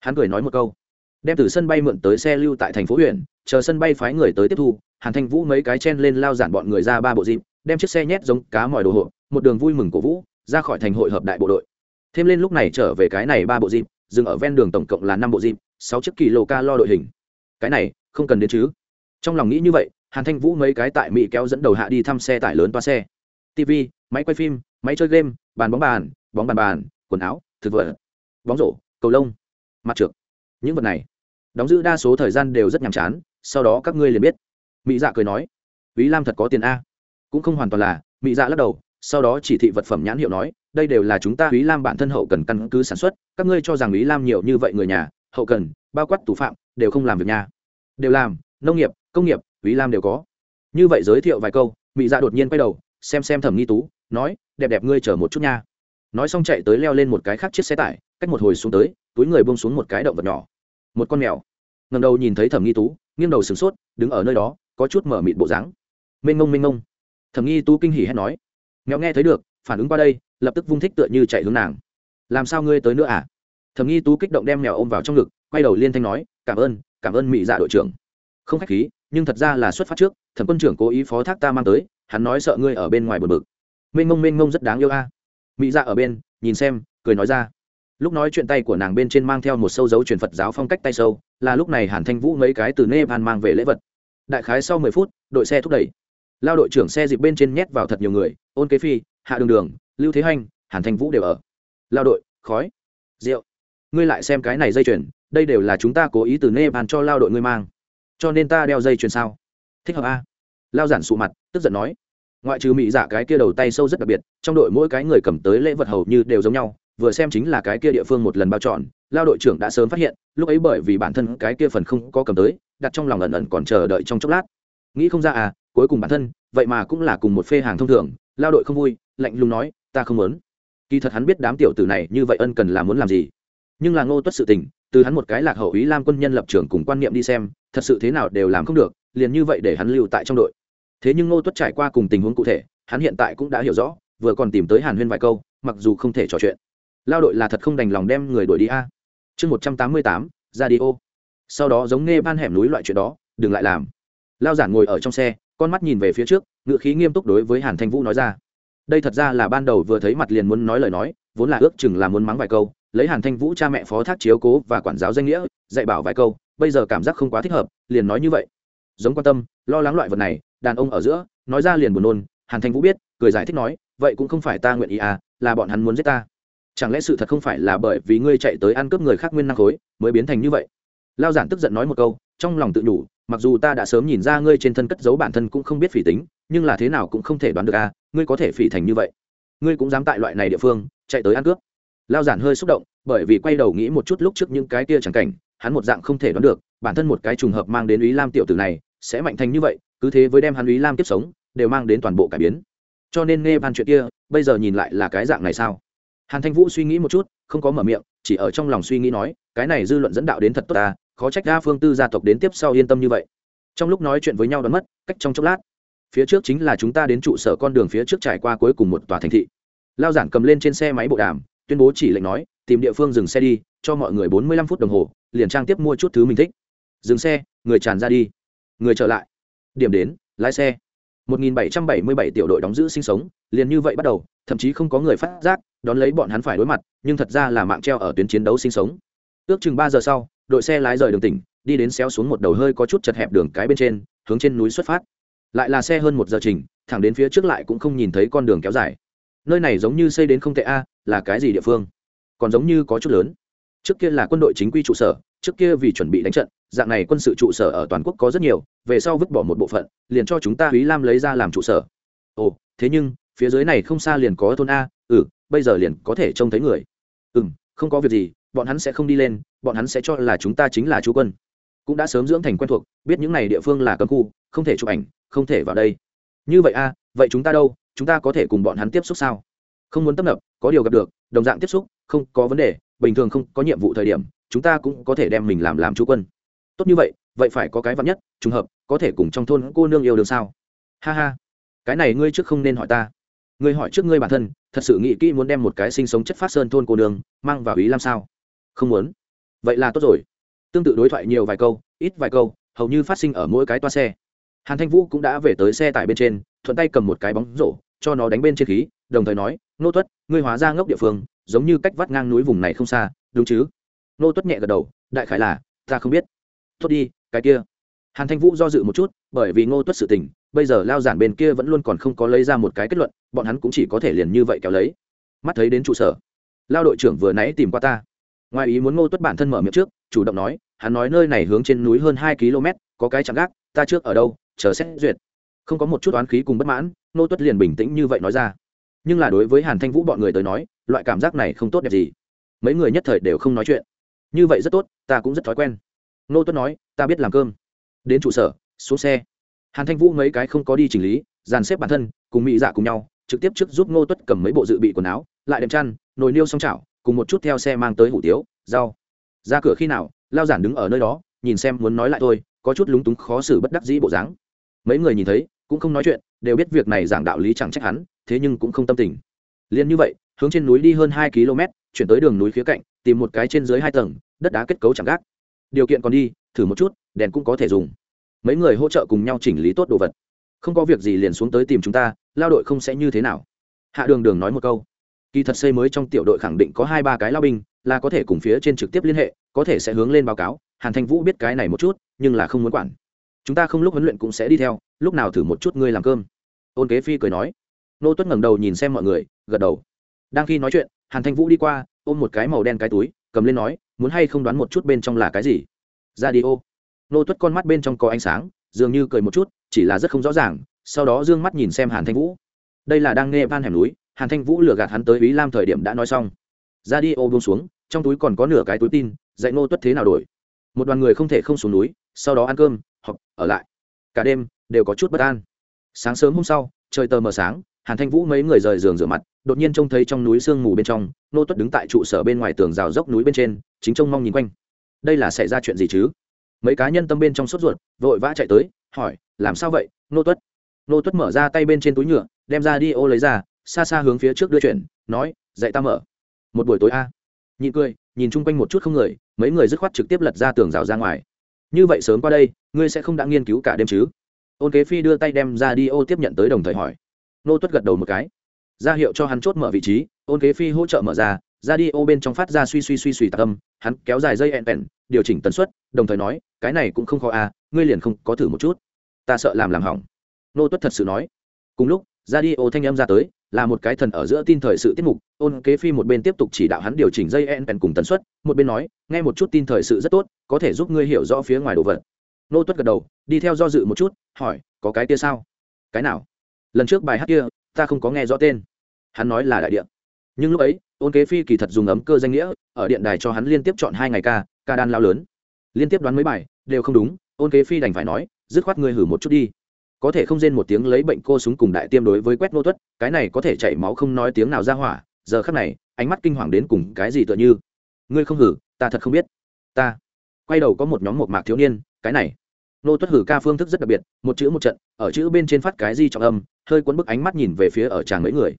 Hắn cười nói một câu, đem từ sân bay mượn tới xe lưu tại thành phố huyện, chờ sân bay phái người tới tiếp thu, hàn thanh vũ mấy cái chen lên lao giản bọn người ra ba bộ dịp, đem chiếc xe nhét giống cá mọi đồ hộ, một đường vui mừng cổ vũ, ra khỏi thành hội hợp đại bộ đội. Thêm lên lúc này trở về cái này ba bộ dịp, dừng ở ven đường tổng cộng là năm bộ dịp, sáu chiếc kỳ lô ca lo đội hình. Cái này, không cần đến chứ. Trong lòng nghĩ như vậy, hàn thanh vũ mấy cái tại mỹ kéo dẫn đầu hạ đi thăm xe tải lớn toa xe. Tv máy quay phim, máy chơi game bàn bóng bàn bóng bàn bàn, quần áo, thực vật, bóng rổ, cầu lông, mặt trượt những vật này, đóng giữ đa số thời gian đều rất nhàm chán, sau đó các ngươi liền biết. Mỹ dạ cười nói ý lam thật có tiền a. Cũng không hoàn toàn là mỹ dạ lắc đầu, sau đó chỉ thị vật phẩm nhãn hiệu nói, đây đều là chúng ta ý lam bản thân hậu cần căn cứ sản xuất, các ngươi cho rằng ý lam nhiều như vậy người nhà, hậu cần, bao quát tù phạm, đều không làm việc nhà. Đều làm, nông nghiệp, công nghiệp ý lam đều có. Như vậy giới thiệu vài câu mỹ dạ đột nhiên quay đầu, xem xem thẩm nghi tú nói, đẹp đẹp ngươi chờ một chút nha. Nói xong chạy tới leo lên một cái khác chiếc xe tải, cách một hồi xuống tới, túi người bông xuống một cái động vật nhỏ. Một con mèo. Ngầm đầu nhìn thấy thẩm nghi tú, nghiêng đầu sửng sốt, đứng ở nơi đó, có chút mở mịt bộ dáng. Mênh ngông mênh ngông thẩm nghi tú kinh hỉ hét nói. Mèo nghe thấy được, phản ứng qua đây, lập tức vung thích tựa như chạy hướng nàng. Làm sao ngươi tới nữa à? Thẩm nghi tú kích động đem mèo ôm vào trong ngực, quay đầu liên thanh nói, cảm ơn cảm ơn mỹ dạ đội trưởng. Không khách khí, nhưng thật ra là xuất phát trước, thẩm quân trưởng cố ý phó thác ta mang tới, hắn nói sợ ngươi ở bên ngoài bờ bực mênh mông mênh mông rất đáng yêu a. Mỹ dạ ở bên, nhìn xem, cười nói ra. Lúc nói chuyện tay của nàng bên trên mang theo một sâu dấu truyền phật giáo phong cách tay sâu, là lúc này hàn thanh vũ mấy cái từ nepal mang về lễ vật. Đại khái sau mười phút, đội xe thúc đẩy. Lao đội trưởng xe dịp bên trên nhét vào thật nhiều người, ôn kế phi, hạ đường đường, lưu thế hanh hàn thanh vũ đều ở. Lao đội, khói, rượu. Ngươi lại xem cái này dây chuyền, đây đều là chúng ta cố ý từ nepal cho lao đội ngươi mang. Cho nên ta đeo dây chuyền sao? Thích hợp a. Lao giản sụ mặt, tức giận nói ngoại trừ mỹ giả cái kia đầu tay sâu rất đặc biệt, trong đội mỗi cái người cầm tới lễ vật hầu như đều giống nhau, vừa xem chính là cái kia địa phương một lần bao trọn, lao đội trưởng đã sớm phát hiện, lúc ấy bởi vì bản thân cái kia phần không có cầm tới, đặt trong lòng ẩn ẩn còn chờ đợi trong chốc lát. Nghĩ không ra à cuối cùng bản thân, vậy mà cũng là cùng một phê hàng thông thường, lao đội không vui, lạnh lùng nói, ta không muốn. Kỳ thật hắn biết đám tiểu tử này như vậy ân cần là muốn làm gì. Nhưng là ngô tuất sự tình, từ hắn một cái lạc hậu ý lam quân nhân lập trường cùng quan niệm đi xem, thật sự thế nào đều làm không được, liền như vậy để hắn lưu tại trong đội thế nhưng ngô tuất trải qua cùng tình huống cụ thể, hắn hiện tại cũng đã hiểu rõ, vừa còn tìm tới hàn huyên vài câu, mặc dù không thể trò chuyện. Lao đội là thật không đành lòng đem người đuổi đi a. Chương một trăm tám mươi tám, ra đi ô. Sau đó giống nghe ban hẻm núi loại chuyện đó, đừng lại làm. Lao giản ngồi ở trong xe, con mắt nhìn về phía trước ngự khí nghiêm túc đối với hàn thanh vũ nói ra. Đây thật ra là ban đầu vừa thấy mặt liền muốn nói lời nói, vốn là ước chừng là muốn mắng vài câu, lấy hàn thanh vũ cha mẹ phó thác chiếu cố và quản giáo danh nghĩa, dạy bảo vài câu, bây giờ cảm giác không quá thích hợp, liền nói như vậy. Giống quan tâm, lo lắng loại vật này đàn ông ở giữa, nói ra liền buồn nôn, hàn thanh vũ biết, cười giải thích nói, vậy cũng không phải ta nguyện ý à là bọn hắn muốn giết ta. Chẳng lẽ sự thật không phải là bởi vì ngươi chạy tới ăn cướp người khác nguyên năng khối, mới biến thành như vậy? Lao giản tức giận nói một câu, trong lòng tự nhủ, mặc dù ta đã sớm nhìn ra ngươi trên thân cất giấu bản thân cũng không biết phỉ tính, nhưng là thế nào cũng không thể đoán được à ngươi có thể phỉ thành như vậy. Ngươi cũng dám tại loại này địa phương, chạy tới ăn cướp. Lao giản hơi xúc động, bởi vì quay đầu nghĩ một chút lúc trước những cái kia chẳng cảnh, hắn một dạng không thể đoán được, bản thân một cái trùng hợp mang đến ý lam tiểu tử này sẽ mạnh thành như vậy, cứ thế với đem hắn ý lam tiếp sống, đều mang đến toàn bộ cải biến. Cho nên nghe ban chuyện kia, bây giờ nhìn lại là cái dạng này sao? Hàn thanh vũ suy nghĩ một chút, không có mở miệng, chỉ ở trong lòng suy nghĩ nói, cái này dư luận dẫn đạo đến thật tốt ta, khó trách đa phương tư gia tộc đến tiếp sau yên tâm như vậy. Trong lúc nói chuyện với nhau đón mất, cách trong chốc lát, phía trước chính là chúng ta đến trụ sở con đường phía trước trải qua cuối cùng một tòa thành thị. Lao giản cầm lên trên xe máy bộ đàm, tuyên bố chỉ lệnh nói, tìm địa phương dừng xe đi, cho mọi người bốn mươi lăm phút đồng hồ, liền trang tiếp mua chút thứ mình thích. Dừng xe, người tràn ra đi người trở lại điểm đến lái xe 1777 tiểu đội đóng giữ sinh sống, liền như vậy bắt đầu, thậm chí không có người phát giác, đón lấy bọn hắn phải đối mặt, nhưng thật ra là mạng treo ở tuyến chiến đấu sinh sống. Ước chừng ba giờ sau, đội xe lái rời đường tỉnh, đi đến xéo xuống một đầu hơi có chút chật hẹp đường cái bên trên, hướng trên núi xuất phát. Lại là xe hơn một giờ trình, thẳng đến phía trước lại cũng không nhìn thấy con đường kéo dài. Nơi này giống như xây đến không tệ a, là cái gì địa phương? Còn giống như có chút lớn. Trước kia là quân đội chính quy trụ sở, trước kia vì chuẩn bị đánh trận dạng này quân sự trụ sở ở toàn quốc có rất nhiều về sau vứt bỏ một bộ phận liền cho chúng ta Úy Lam lấy ra làm trụ sở. Ồ, thế nhưng, phía dưới này không xa liền có thôn a, ừ, bây giờ liền có thể trông thấy người. Ừ, không có việc gì, bọn hắn sẽ không đi lên, bọn hắn sẽ cho là chúng ta chính là chú quân. Cũng đã sớm dưỡng thành quen thuộc, biết những này địa phương là cấm khu, không thể chụp ảnh, không thể vào đây. Như vậy a, vậy chúng ta đâu, chúng ta có thể cùng bọn hắn tiếp xúc sao? không muốn tấp nập có điều gặp được đồng dạng tiếp xúc không có vấn đề bình thường không có nhiệm vụ thời điểm chúng ta cũng có thể đem mình làm làm chú quân tốt như vậy vậy phải có cái vắn nhất, trùng hợp, có thể cùng trong thôn cô nương yêu được sao? Ha ha. Cái này ngươi trước không nên hỏi ta. Ngươi hỏi trước ngươi bản thân, thật sự nghĩ kỹ muốn đem một cái sinh sống chất phát sơn thôn cô nương mang vào ý làm sao? Không muốn. Vậy là tốt rồi. Tương tự đối thoại nhiều vài câu, ít vài câu, hầu như phát sinh ở mỗi cái toa xe. Hàn thanh vũ cũng đã về tới xe tải bên trên, thuận tay cầm một cái bóng rổ, cho nó đánh bên trên khí, đồng thời nói, nô tuất, ngươi hóa ra ngốc địa phương, giống như cách vắt ngang núi vùng này không xa, đúng chứ? Nô tuất nhẹ gật đầu, đại khái là, ta không biết tốt đi, cái kia. Hàn thanh vũ do dự một chút, bởi vì ngô tuất sự tình, bây giờ lao giản bên kia vẫn luôn còn không có lấy ra một cái kết luận, bọn hắn cũng chỉ có thể liền như vậy kéo lấy. Mắt thấy đến trụ sở, lao đội trưởng vừa nãy tìm qua ta. Ngoài ý muốn ngô tuất bản thân mở miệng trước, chủ động nói, hắn nói nơi này hướng trên núi hơn hai km, có cái chạm gác, ta trước ở đâu, chờ xét duyệt. Không có một chút oán khí cùng bất mãn, ngô tuất liền bình tĩnh như vậy nói ra. Nhưng là đối với hàn thanh vũ bọn người tới nói, loại cảm giác này không tốt đẹp gì. Mấy người nhất thời đều không nói chuyện. Như vậy rất tốt, ta cũng rất thói quen. Nô tuất nói, ta biết làm cơm. Đến trụ sở, xuống xe. Hàn thanh vũ mấy cái không có đi chỉnh lý, dàn xếp bản thân, cùng mỹ dạ cùng nhau, trực tiếp trước giúp ngô tuất cầm mấy bộ dự bị quần áo, lại đệm chăn, nồi niêu xong chảo, cùng một chút theo xe mang tới hủ tiếu, rau. Ra cửa khi nào, lao giản đứng ở nơi đó, nhìn xem muốn nói lại thôi, có chút lúng túng khó xử bất đắc dĩ bộ dáng. Mấy người nhìn thấy, cũng không nói chuyện, đều biết việc này giảng đạo lý chẳng trách hắn, thế nhưng cũng không tâm tình. Liền như vậy, hướng trên núi đi hơn hai km, chuyển tới đường núi phía cạnh, tìm một cái trên dưới hai tầng, đất đá kết cấu chẳng gác điều kiện còn đi, thử một chút, đèn cũng có thể dùng. Mấy người hỗ trợ cùng nhau chỉnh lý tốt đồ vật. Không có việc gì liền xuống tới tìm chúng ta, lao đội không sẽ như thế nào. Hạ đường đường nói một câu. Kỳ thật xây mới trong tiểu đội khẳng định có hai ba cái lao binh, là có thể cùng phía trên trực tiếp liên hệ, có thể sẽ hướng lên báo cáo. Hàn thanh vũ biết cái này một chút, nhưng là không muốn quản. Chúng ta không lúc huấn luyện cũng sẽ đi theo, lúc nào thử một chút ngươi làm cơm. Ôn kế phi cười nói. Nô tuất ngẩng đầu nhìn xem mọi người, gật đầu. Đang khi nói chuyện, hàn thanh vũ đi qua, ôm một cái màu đen cái túi, cầm lên nói muốn hay không đoán một chút bên trong là cái gì? Ra đi ô. Nô tuất con mắt bên trong có ánh sáng, dường như cười một chút, chỉ là rất không rõ ràng, sau đó d ư ơ n g mắt nhìn xem hàn thanh vũ. Đây là đang nghe van hẻm núi, hàn thanh vũ lừa gạt hắn tới ý lam thời điểm đã nói xong. Ra đi ô buông xuống, trong túi còn có nửa cái túi tin, dạy nô tuất thế nào đổi. Một đoàn người không thể không xuống núi, sau đó ăn cơm hoặc ở lại. Cả đêm, đều có chút bất an. Sáng sớm hôm sau, trời tờ mờ sáng hàn thanh vũ mấy người rời giường rửa mặt, đột nhiên trông thấy trong núi sương mù bên trong, nô tuất đứng tại trụ sở bên ngoài tường rào dốc núi bên trên, chính trông mong nhìn quanh. Đây là xảy ra chuyện gì chứ? Mấy cá nhân tâm bên trong sốt ruột, vội vã chạy tới, hỏi, làm sao vậy, nô tuất? Nô tuất mở ra tay bên trên túi nhựa, đem ra đi ô lấy ra, xa xa hướng phía trước đưa chuyển nói, dạy ta mở. Một buổi tối a. Nhị cười, nhìn chung quanh một chút không người, mấy người dứt khoát trực tiếp lật ra tường rào ra ngoài. Như vậy sớm qua đây, ngươi sẽ không đã nghiên cứu cả đêm chứ? Ôn kế phi đưa tay đem ra đi ô tiếp nhận tới đồng thời hỏi nô tuất gật đầu một cái. Ra hiệu cho hắn chốt mở vị trí, ôn kế phi hỗ trợ mở ra ra đi ô bên trong phát ra suy suy suy suy tạc âm, hắn kéo dài dây ẹn ẹn điều chỉnh tần suất, đồng thời nói, cái này cũng không khó à ngươi liền không có thử một chút. Ta sợ làm làm hỏng. Nô tuất thật sự nói. Cùng lúc, ra đi ô thanh âm ra tới, là một cái thần ở giữa tin thời sự tiết mục, ôn kế phi một bên tiếp tục chỉ đạo hắn điều chỉnh dây ẹn ẹn cùng tần suất, một bên nói, nghe một chút tin thời sự rất tốt, có thể giúp ngươi hiểu rõ phía ngoài đồ vật. Nô tuất gật đầu, đi theo do dự một chút, hỏi, có cái kia sao? Cái nào? Lần trước bài hát kia, ta không có nghe rõ tên. Hắn nói là đại điện nhưng lúc ấy, ôn kế phi kỳ thật dùng ấm cơ danh nghĩa, ở điện đài cho hắn liên tiếp chọn hai ngày ca ca đan lao lớn. Liên tiếp đoán mấy bài, đều không đúng, ôn kế phi đành phải nói, dứt khoát ngươi hử một chút đi. Có thể không rên một tiếng lấy bệnh cô súng cùng đại tiêm đối với quét nô tuất, cái này có thể chảy máu không nói tiếng nào ra hỏa, giờ khắc này, ánh mắt kinh hoàng đến cùng cái gì tựa như. Ngươi không hử, ta thật không biết. Ta. Quay đầu có một nhóm một mạc thiếu niên, cái này. Nô tuất hử ca phương thức rất đặc biệt, một chữ một trận, ở chữ bên trên phát cái gì trọng âm hơi cuốn bức ánh mắt nhìn về phía ở chàng mấy người.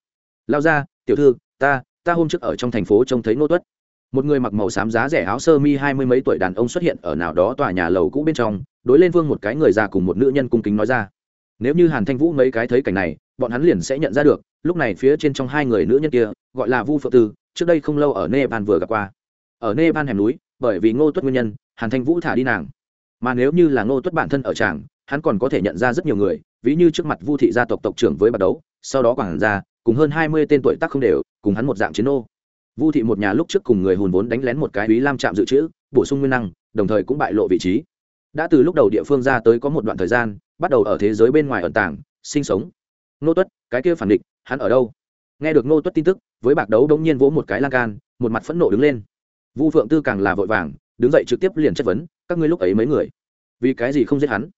Lao ra, tiểu thư, ta ta hôm trước ở trong thành phố trông thấy nô tuất. Một người mặc màu xám giá rẻ áo sơ mi hai mươi mấy tuổi đàn ông xuất hiện ở nào đó tòa nhà lầu cũ bên trong, đối lên vương một cái người già cùng một nữ nhân cung kính nói ra. Nếu như hàn thanh vũ mấy cái thấy cảnh này, bọn hắn liền sẽ nhận ra được, lúc này phía trên trong hai người nữ nhân kia, gọi là vu phượng tư, trước đây không lâu ở nepal vừa gặp qua. Ở nepal hẻm núi, bởi vì ngô tuất nguyên nhân, hàn thanh vũ thả đi nàng. Mà nếu như là ngô tuất bản thân ở tràng, hắn còn có thể nhận ra rất nhiều người ví như trước mặt vu thị gia tộc tộc trưởng với bắt đấu, sau đó quảng ra cùng hơn hai mươi tên tuổi tác không đều, cùng hắn một dạng chiến ô vu thị một nhà lúc trước cùng người hồn vốn đánh lén một cái Úy lam trạm dự trữ, bổ sung nguyên năng, đồng thời cũng bại lộ vị trí. Đã từ lúc đầu địa phương ra tới có một đoạn thời gian, bắt đầu ở thế giới bên ngoài ẩn tàng, sinh sống. Nô tuất, cái kia phản định hắn ở đâu? Nghe được nô tuất tin tức, với bạc đấu đống nhiên vỗ một cái lan can, một mặt phẫn nộ đứng lên. Vu phượng tư càng là vội vàng, đứng dậy trực tiếp liền chất vấn, các ngươi lúc ấy mấy người? Vì cái gì không giết hắn?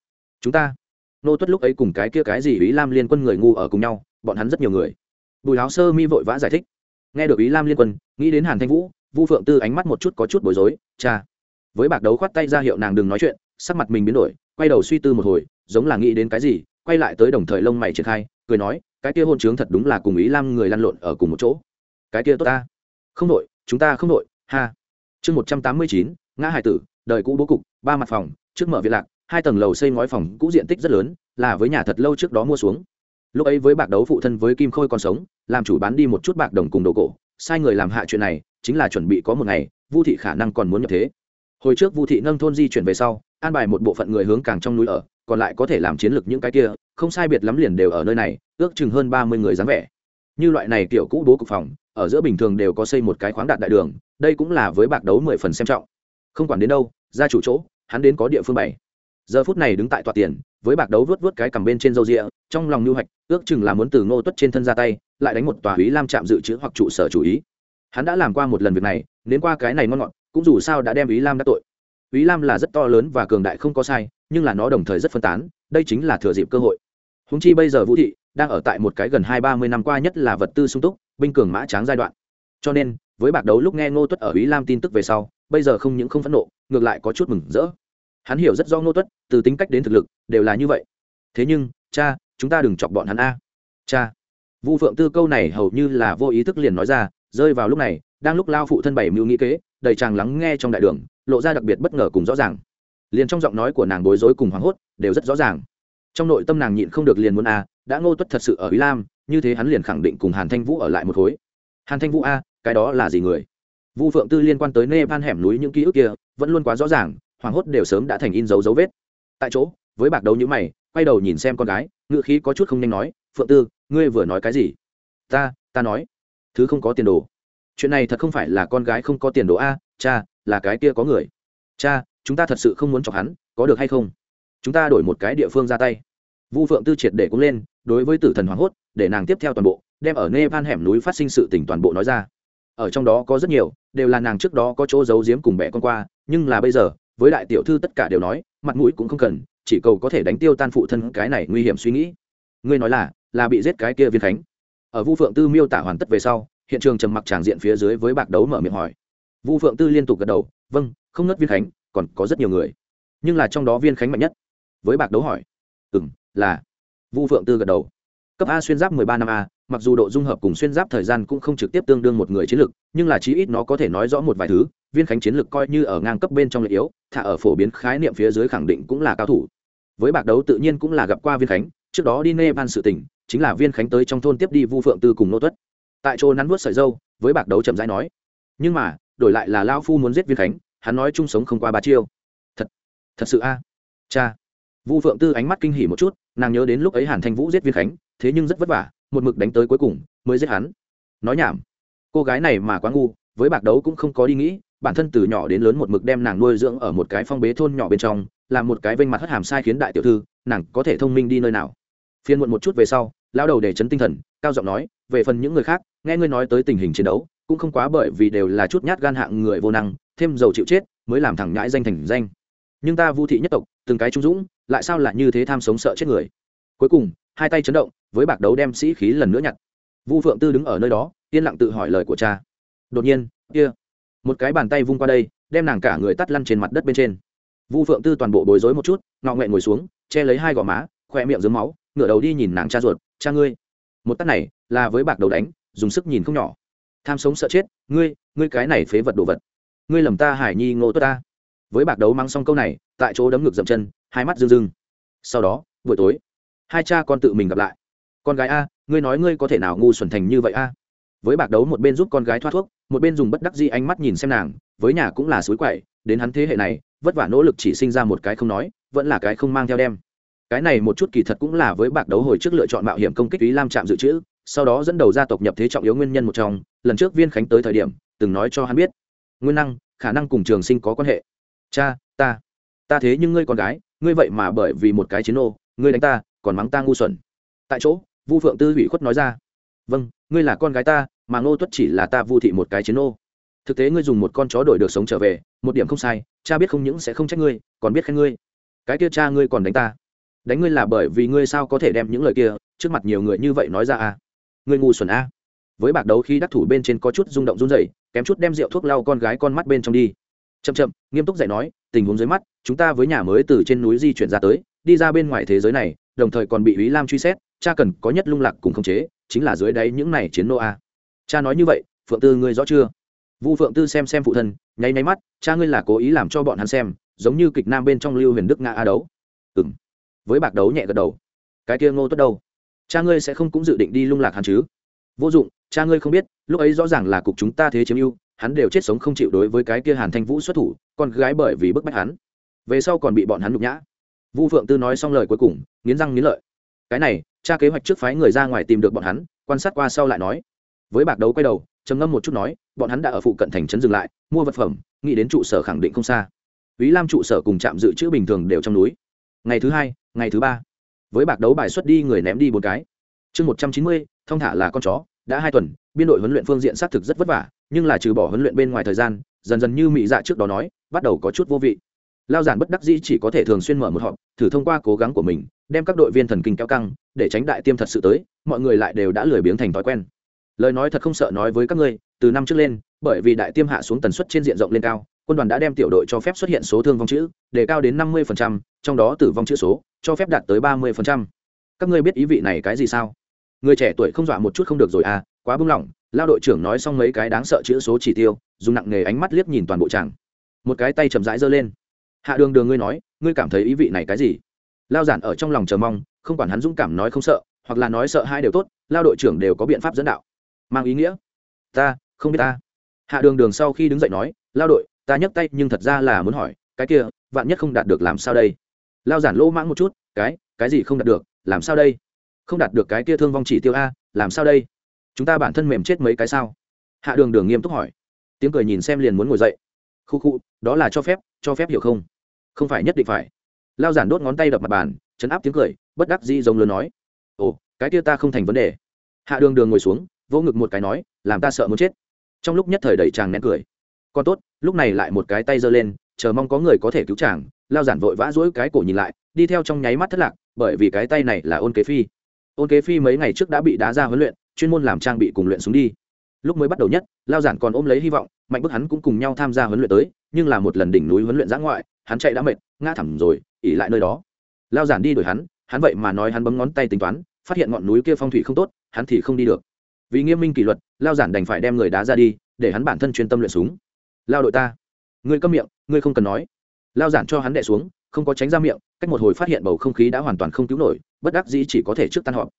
Chúng ta nô tuất lúc ấy cùng cái kia cái gì ý lam liên quân người ngu ở cùng nhau, bọn hắn rất nhiều người. Bùi áo sơ mi vội vã giải thích. Nghe được ý lam liên quân, nghĩ đến hàn thanh vũ, vu phượng tư ánh mắt một chút có chút bối rối, cha. Với bạc đấu khoát tay ra hiệu nàng đừng nói chuyện, sắc mặt mình biến đổi, quay đầu suy tư một hồi, giống là nghĩ đến cái gì, quay lại tới đồng thời lông mày triển khai, cười nói, cái kia hôn trướng thật đúng là cùng ý lam người lăn lộn ở cùng một chỗ. Cái kia tốt ta. Không đội, chúng ta không đội, ha. Chương một trăm tám mươi chín, ngã hải tử, đời cũ bố cục, ba mặt phòng, trước mở viện lạc hai tầng lầu xây ngói phòng cũ diện tích rất lớn, là với nhà thật lâu trước đó mua xuống. Lúc ấy với bạc đấu phụ thân với kim khôi còn sống, làm chủ bán đi một chút bạc đồng cùng đồ cổ. Sai người làm hạ chuyện này, chính là chuẩn bị có một ngày, vu thị khả năng còn muốn nhập thế. Hồi trước vu thị nâng thôn di chuyển về sau, an bài một bộ phận người hướng càng trong núi ở, còn lại có thể làm chiến lược những cái kia, không sai biệt lắm liền đều ở nơi này, ước chừng hơn ba mươi người dáng vẻ. Như loại này kiểu cũ bố cục phòng, ở giữa bình thường đều có xây một cái khoáng đạt đại đường, đây cũng là với bạc đấu mười phần xem trọng. Không quản đến đâu ra chủ chỗ, hắn đến có địa phương bảy giờ phút này đứng tại tòa tiền, với bạc đấu vớt vớt cái cầm bên trên râu rịa, trong lòng lưu hạch, ước chừng là muốn từ ngô tuất trên thân ra tay, lại đánh một tòa úy lam chạm dự trữ hoặc trụ sở chủ ý. Hắn đã làm qua một lần việc này đến qua cái này ngon ngọt, cũng dù sao đã đem ý lam đã tội. Ý lam là rất to lớn và cường đại không có sai, nhưng là nó đồng thời rất phân tán, đây chính là thừa dịp cơ hội. Húng chi bây giờ vũ thị đang ở tại một cái gần hai ba mươi năm qua nhất là vật tư sung túc, binh cường mã tráng giai đoạn. Cho nên, với bạc đấu lúc nghe ngô tuất ở ý lam tin tức về sau, bây giờ không những không phẫn nộ, ngược lại có chút mừng rỡ hắn hiểu rất do ngô tuất, từ tính cách đến thực lực, đều là như vậy. Thế nhưng, cha, chúng ta đừng chọc bọn hắn a. Cha. Vu phượng tư câu này hầu như là vô ý thức liền nói ra, rơi vào lúc này, đang lúc lao phụ thân bảy mưu nghĩ kế, đầy chàng lắng nghe trong đại đường, lộ ra đặc biệt bất ngờ cùng rõ ràng. Liền trong giọng nói của nàng bối rối cùng hoảng hốt, đều rất rõ ràng. Trong nội tâm nàng nhịn không được liền muốn a, đã ngô tuất thật sự ở ý lam, như thế hắn liền khẳng định cùng hàn thanh vũ ở lại một khối. Hàn thanh vũ a, cái đó là gì người? Vu phượng tư liên quan tới nê ban hẻm núi những ký ức kia, vẫn luôn quá rõ ràng hoảng hốt đều sớm đã thành in dấu dấu vết. Tại chỗ, với bạc đấu như mày, quay đầu nhìn xem con gái ngự khí có chút không nhanh nói, phượng tư, ngươi vừa nói cái gì? Ta ta nói, thứ không có tiền đồ. Chuyện này thật không phải là con gái không có tiền đồ a, cha, là cái kia có người. Cha, chúng ta thật sự không muốn chọc hắn, có được hay không? Chúng ta đổi một cái địa phương ra tay. Vu phượng tư triệt để cũng lên, đối với tử thần hoảng hốt, để nàng tiếp theo toàn bộ, đem ở nepal hẻm núi phát sinh sự tình toàn bộ nói ra. Ở trong đó có rất nhiều, đều là nàng trước đó có chỗ giấu giếm cùng bẻ con qua, nhưng là bây giờ với đại tiểu thư tất cả đều nói, mặt mũi cũng không cần, chỉ cầu có thể đánh tiêu tan phụ thân cái này nguy hiểm suy nghĩ. Ngươi nói là là bị giết cái kia viên khánh ở vu phượng tư miêu tả hoàn tất về sau, hiện trường trầm mặc tràng diện phía dưới với bạc đấu mở miệng hỏi. Vu phượng tư liên tục gật đầu vâng không nớt viên khánh còn có rất nhiều người. Nhưng là trong đó viên khánh mạnh nhất. Với bạc đấu hỏi. Ừ m là. Vu phượng tư gật đầu cấp a xuyên giáp mười ba năm a, mặc dù độ dung hợp cùng xuyên giáp thời gian cũng không trực tiếp tương đương một người chiến lược nhưng là chí ít nó có thể nói rõ một vài thứ, viên khánh chiến lược coi như ở ngang cấp bên trong lợi yếu, thả ở phổ biến khái niệm phía dưới khẳng định cũng là cao thủ. Với bạc đấu tự nhiên cũng là gặp qua viên khánh, trước đó đi nepal sự tỉnh, chính là viên khánh tới trong thôn tiếp đi vu phượng tư cùng nô tuất. Tại chỗ nắn vuốt sợi dâu, với bạc đấu chậm rãi nói, nhưng mà, đổi lại là lao phu muốn giết viên khánh, hắn nói chung sống không qua ba chiêu. Thật thật sự a? Cha. Vu phượng tư ánh mắt kinh hỉ một chút, nàng nhớ đến lúc ấy hàn thanh vũ giết viên khánh thế nhưng rất vất vả, một mực đánh tới cuối cùng mới giết hắn. Nói nhảm. Cô gái này mà quá ngu, với bạc đấu cũng không có đi nghĩ, bản thân từ nhỏ đến lớn một mực đem nàng nuôi dưỡng ở một cái phong bế thôn nhỏ bên trong làm một cái vênh mặt hất hàm sai khiến đại tiểu thư, nàng có thể thông minh đi nơi nào? Phiên muộn một chút về sau lao đầu để chấn tinh thần, cao giọng nói, về phần những người khác, nghe ngươi nói tới tình hình chiến đấu, cũng không quá bởi vì đều là chút nhát gan hạng người vô năng, thêm dầu chịu chết, mới làm thẳng nhãi danh thành danh. Nhưng ta vu thị nhất tộc, từng cái trung dũng, lại sao lại như thế tham sống sợ chết người? Cuối cùng hai tay chấn động, với bạc đấu đem sĩ khí lần nữa nhặt. Vu phượng tư đứng ở nơi đó, yên lặng tự hỏi lời của cha. Đột nhiên, kia, một cái bàn tay vung qua đây, đem nàng cả người tắt lăn trên mặt đất bên trên. Vu phượng tư toàn bộ bối rối một chút, ngọ nghệ ngồi xuống, che lấy hai gò má khoe miệng dưới máu, ngửa đầu đi nhìn nàng cha ruột, cha ngươi. Một tắt này, là với bạc đầu đánh, dùng sức nhìn không nhỏ. Tham sống sợ chết, ngươi ngươi cái này phế vật đồ vật. Ngươi lầm ta hải nhi ngô tốt ta. Với bạc đấu mang xong câu này, tại chỗ đấm ngực dậm chân, hai mắt rưng rưng. Sau đó, buổi tối hai cha con tự mình gặp lại. Con gái a, ngươi nói ngươi có thể nào ngu xuẩn thành như vậy a? Với bạc đấu một bên giúp con gái thoát thuốc, một bên dùng bất đắc di ánh mắt nhìn xem nàng, với nhà cũng là suối quậy, đến hắn thế hệ này, vất vả nỗ lực chỉ sinh ra một cái không nói, vẫn là cái không mang theo đem. Cái này một chút kỳ thật cũng là với bạc đấu hồi trước lựa chọn mạo hiểm công kích ý lam trạm dự trữ, sau đó dẫn đầu gia tộc nhập thế trọng yếu nguyên nhân một trong, lần trước viên khánh tới thời điểm, từng nói cho hắn biết. Nguyên năng, khả năng cùng trường sinh có quan hệ. Cha, ta ta thế nhưng ngươi con gái, ngươi vậy mà bởi vì một cái chiến ô ngươi đánh ta còn mắng ta ngu xuẩn. Tại chỗ, vu phượng tư hủy khuất nói ra vâng ngươi là con gái ta, mà ngô tuất chỉ là ta vu thị một cái chiến ô thực tế ngươi dùng một con chó đổi được sống trở về, một điểm không sai, cha biết không những sẽ không trách ngươi, còn biết khen ngươi. Cái kia cha ngươi còn đánh ta. Đánh ngươi là bởi vì ngươi sao có thể đem những lời kia trước mặt nhiều người như vậy nói ra à? Ngươi ngu xuẩn a với bạc đấu khi đắc thủ bên trên có chút rung động run rẩy, kém chút đem rượu thuốc lau con gái con mắt bên trong đi. Chậm chậm, nghiêm túc dạy nói, tình huống dưới mắt, chúng ta với nhà mới từ trên núi di chuyển ra tới, đi ra bên ngoài thế giới này đồng thời còn bị ý lam truy xét, cha cần có nhất lung lạc cùng khống chế, chính là dưới đáy những này chiến nô a. Cha nói như vậy, phượng tư ngươi rõ chưa? Vu phượng tư xem xem phụ thân, nháy nháy mắt, cha ngươi là cố ý làm cho bọn hắn xem, giống như kịch nam bên trong lưu huyền đức nga a đấu. Ừ m với bạc đấu nhẹ gật đầu. Cái kia ngô tốt đâu? Cha ngươi sẽ không cũng dự định đi lung lạc hắn chứ? Vô dụng, cha ngươi không biết, lúc ấy rõ ràng là cục chúng ta thế chiếm ưu, hắn đều chết sống không chịu đối với cái kia hàn thanh vũ xuất thủ, con gái bởi vì bức bách hắn. Về sau còn bị bọn hắn nhục nhã vu phượng tư nói xong lời cuối cùng nghiến răng nghiến lợi cái này cha kế hoạch trước phái người ra ngoài tìm được bọn hắn quan sát qua sau lại nói với bạc đấu quay đầu trầm ngâm một chút nói bọn hắn đã ở phụ cận thành trấn dừng lại mua vật phẩm nghĩ đến trụ sở khẳng định không xa Vĩ Lam trụ sở cùng trạm dự trữ bình thường đều trong núi. Ngày thứ hai, ngày thứ ba, với bạc đấu bài xuất đi người ném đi bốn cái. Chương một trăm chín mươi, thông thả là con chó, đã hai tuần, biên đội huấn luyện phương diện xác thực rất vất vả, nhưng là trừ bỏ huấn luyện bên ngoài thời gian, dần dần như mị dạ trước đó nói, bắt đầu có chút vô vị. Lao giản bất đắc dĩ chỉ có thể thường xuyên mở một họp, thử thông qua cố gắng của mình, đem các đội viên thần kinh kéo căng, để tránh đại tiêm thật sự tới, mọi người lại đều đã lười biếng thành thói quen. Lời nói thật không sợ nói với các ngươi, từ năm trước lên, bởi vì đại tiêm hạ xuống tần suất trên diện rộng lên cao, quân đoàn đã đem tiểu đội cho phép xuất hiện số thương vong chữ để cao đến năm mươi trong đó tử vong chữ số cho phép đạt tới ba mươi các ngươi biết ý vị này cái gì sao? Người trẻ tuổi không dọa một chút không được rồi à quá bung lỏng lao đội trưởng nói xong mấy cái đáng sợ chữ số chỉ tiêu dùng nặng nghề ánh mắt liếc nhìn toàn bộ tràng. Một cái tay chậm rãi giơ lên hạ đường đường ngươi nói, ngươi cảm thấy ý vị này cái gì? Lao giản ở trong lòng chờ mong, không quản hắn dũng cảm nói không sợ, hoặc là nói sợ hai đều tốt, lao đội trưởng đều có biện pháp dẫn đạo. Mang ý nghĩa. Ta, không biết ta. Hạ đường đường sau khi đứng dậy nói, lao đội, ta nhấc tay nhưng thật ra là muốn hỏi, cái kia, vạn nhất không đạt được làm sao đây? Lao giản lỗ mãng một chút, cái cái gì không đạt được, làm sao đây? Không đạt được cái kia thương vong chỉ tiêu a, làm sao đây? Chúng ta bản thân mềm chết mấy cái sao? Hạ đường đường nghiêm túc hỏi. Tiếng cười nhìn xem liền muốn ngồi dậy khu khu, đó là cho phép cho phép hiểu không? Không phải nhất định phải. Lao giản đốt ngón tay đập mặt bàn, chấn áp tiếng cười, bất đắc dĩ giống lớn nói. Ồ, cái kia ta không thành vấn đề. Hạ đường đường ngồi xuống, vỗ ngực một cái nói, làm ta sợ muốn chết. Trong lúc nhất thời đầy chàng nén cười. Còn tốt, lúc này lại một cái tay giơ lên, chờ mong có người có thể cứu chàng, lao giản vội vã dỗi cái cổ nhìn lại, đi theo trong nháy mắt thất lạc, bởi vì cái tay này là ôn kế phi. Ôn kế phi mấy ngày trước đã bị đá ra huấn luyện, chuyên môn làm trang bị cùng luyện súng đi lúc mới bắt đầu nhất, lao giản còn ôm lấy hy vọng, mạnh bức hắn cũng cùng nhau tham gia huấn luyện tới, nhưng là một lần đỉnh núi huấn luyện giã ngoại, hắn chạy đã mệt, ngã thẳm rồi, ỉ lại nơi đó. Lao giản đi đuổi hắn hắn vậy mà nói hắn bấm ngón tay tính toán, phát hiện ngọn núi kia phong thủy không tốt, hắn thì không đi được. Vì nghiêm minh kỷ luật, lao giản đành phải đem người đá ra đi, để hắn bản thân chuyên tâm luyện súng. Lao đội ta, ngươi câm miệng, ngươi không cần nói. Lao giản cho hắn đẻ xuống, không có tránh ra miệng, cách một hồi phát hiện bầu không khí đã hoàn toàn không cứu nổi, bất đắc dĩ chỉ có thể trước tan họp.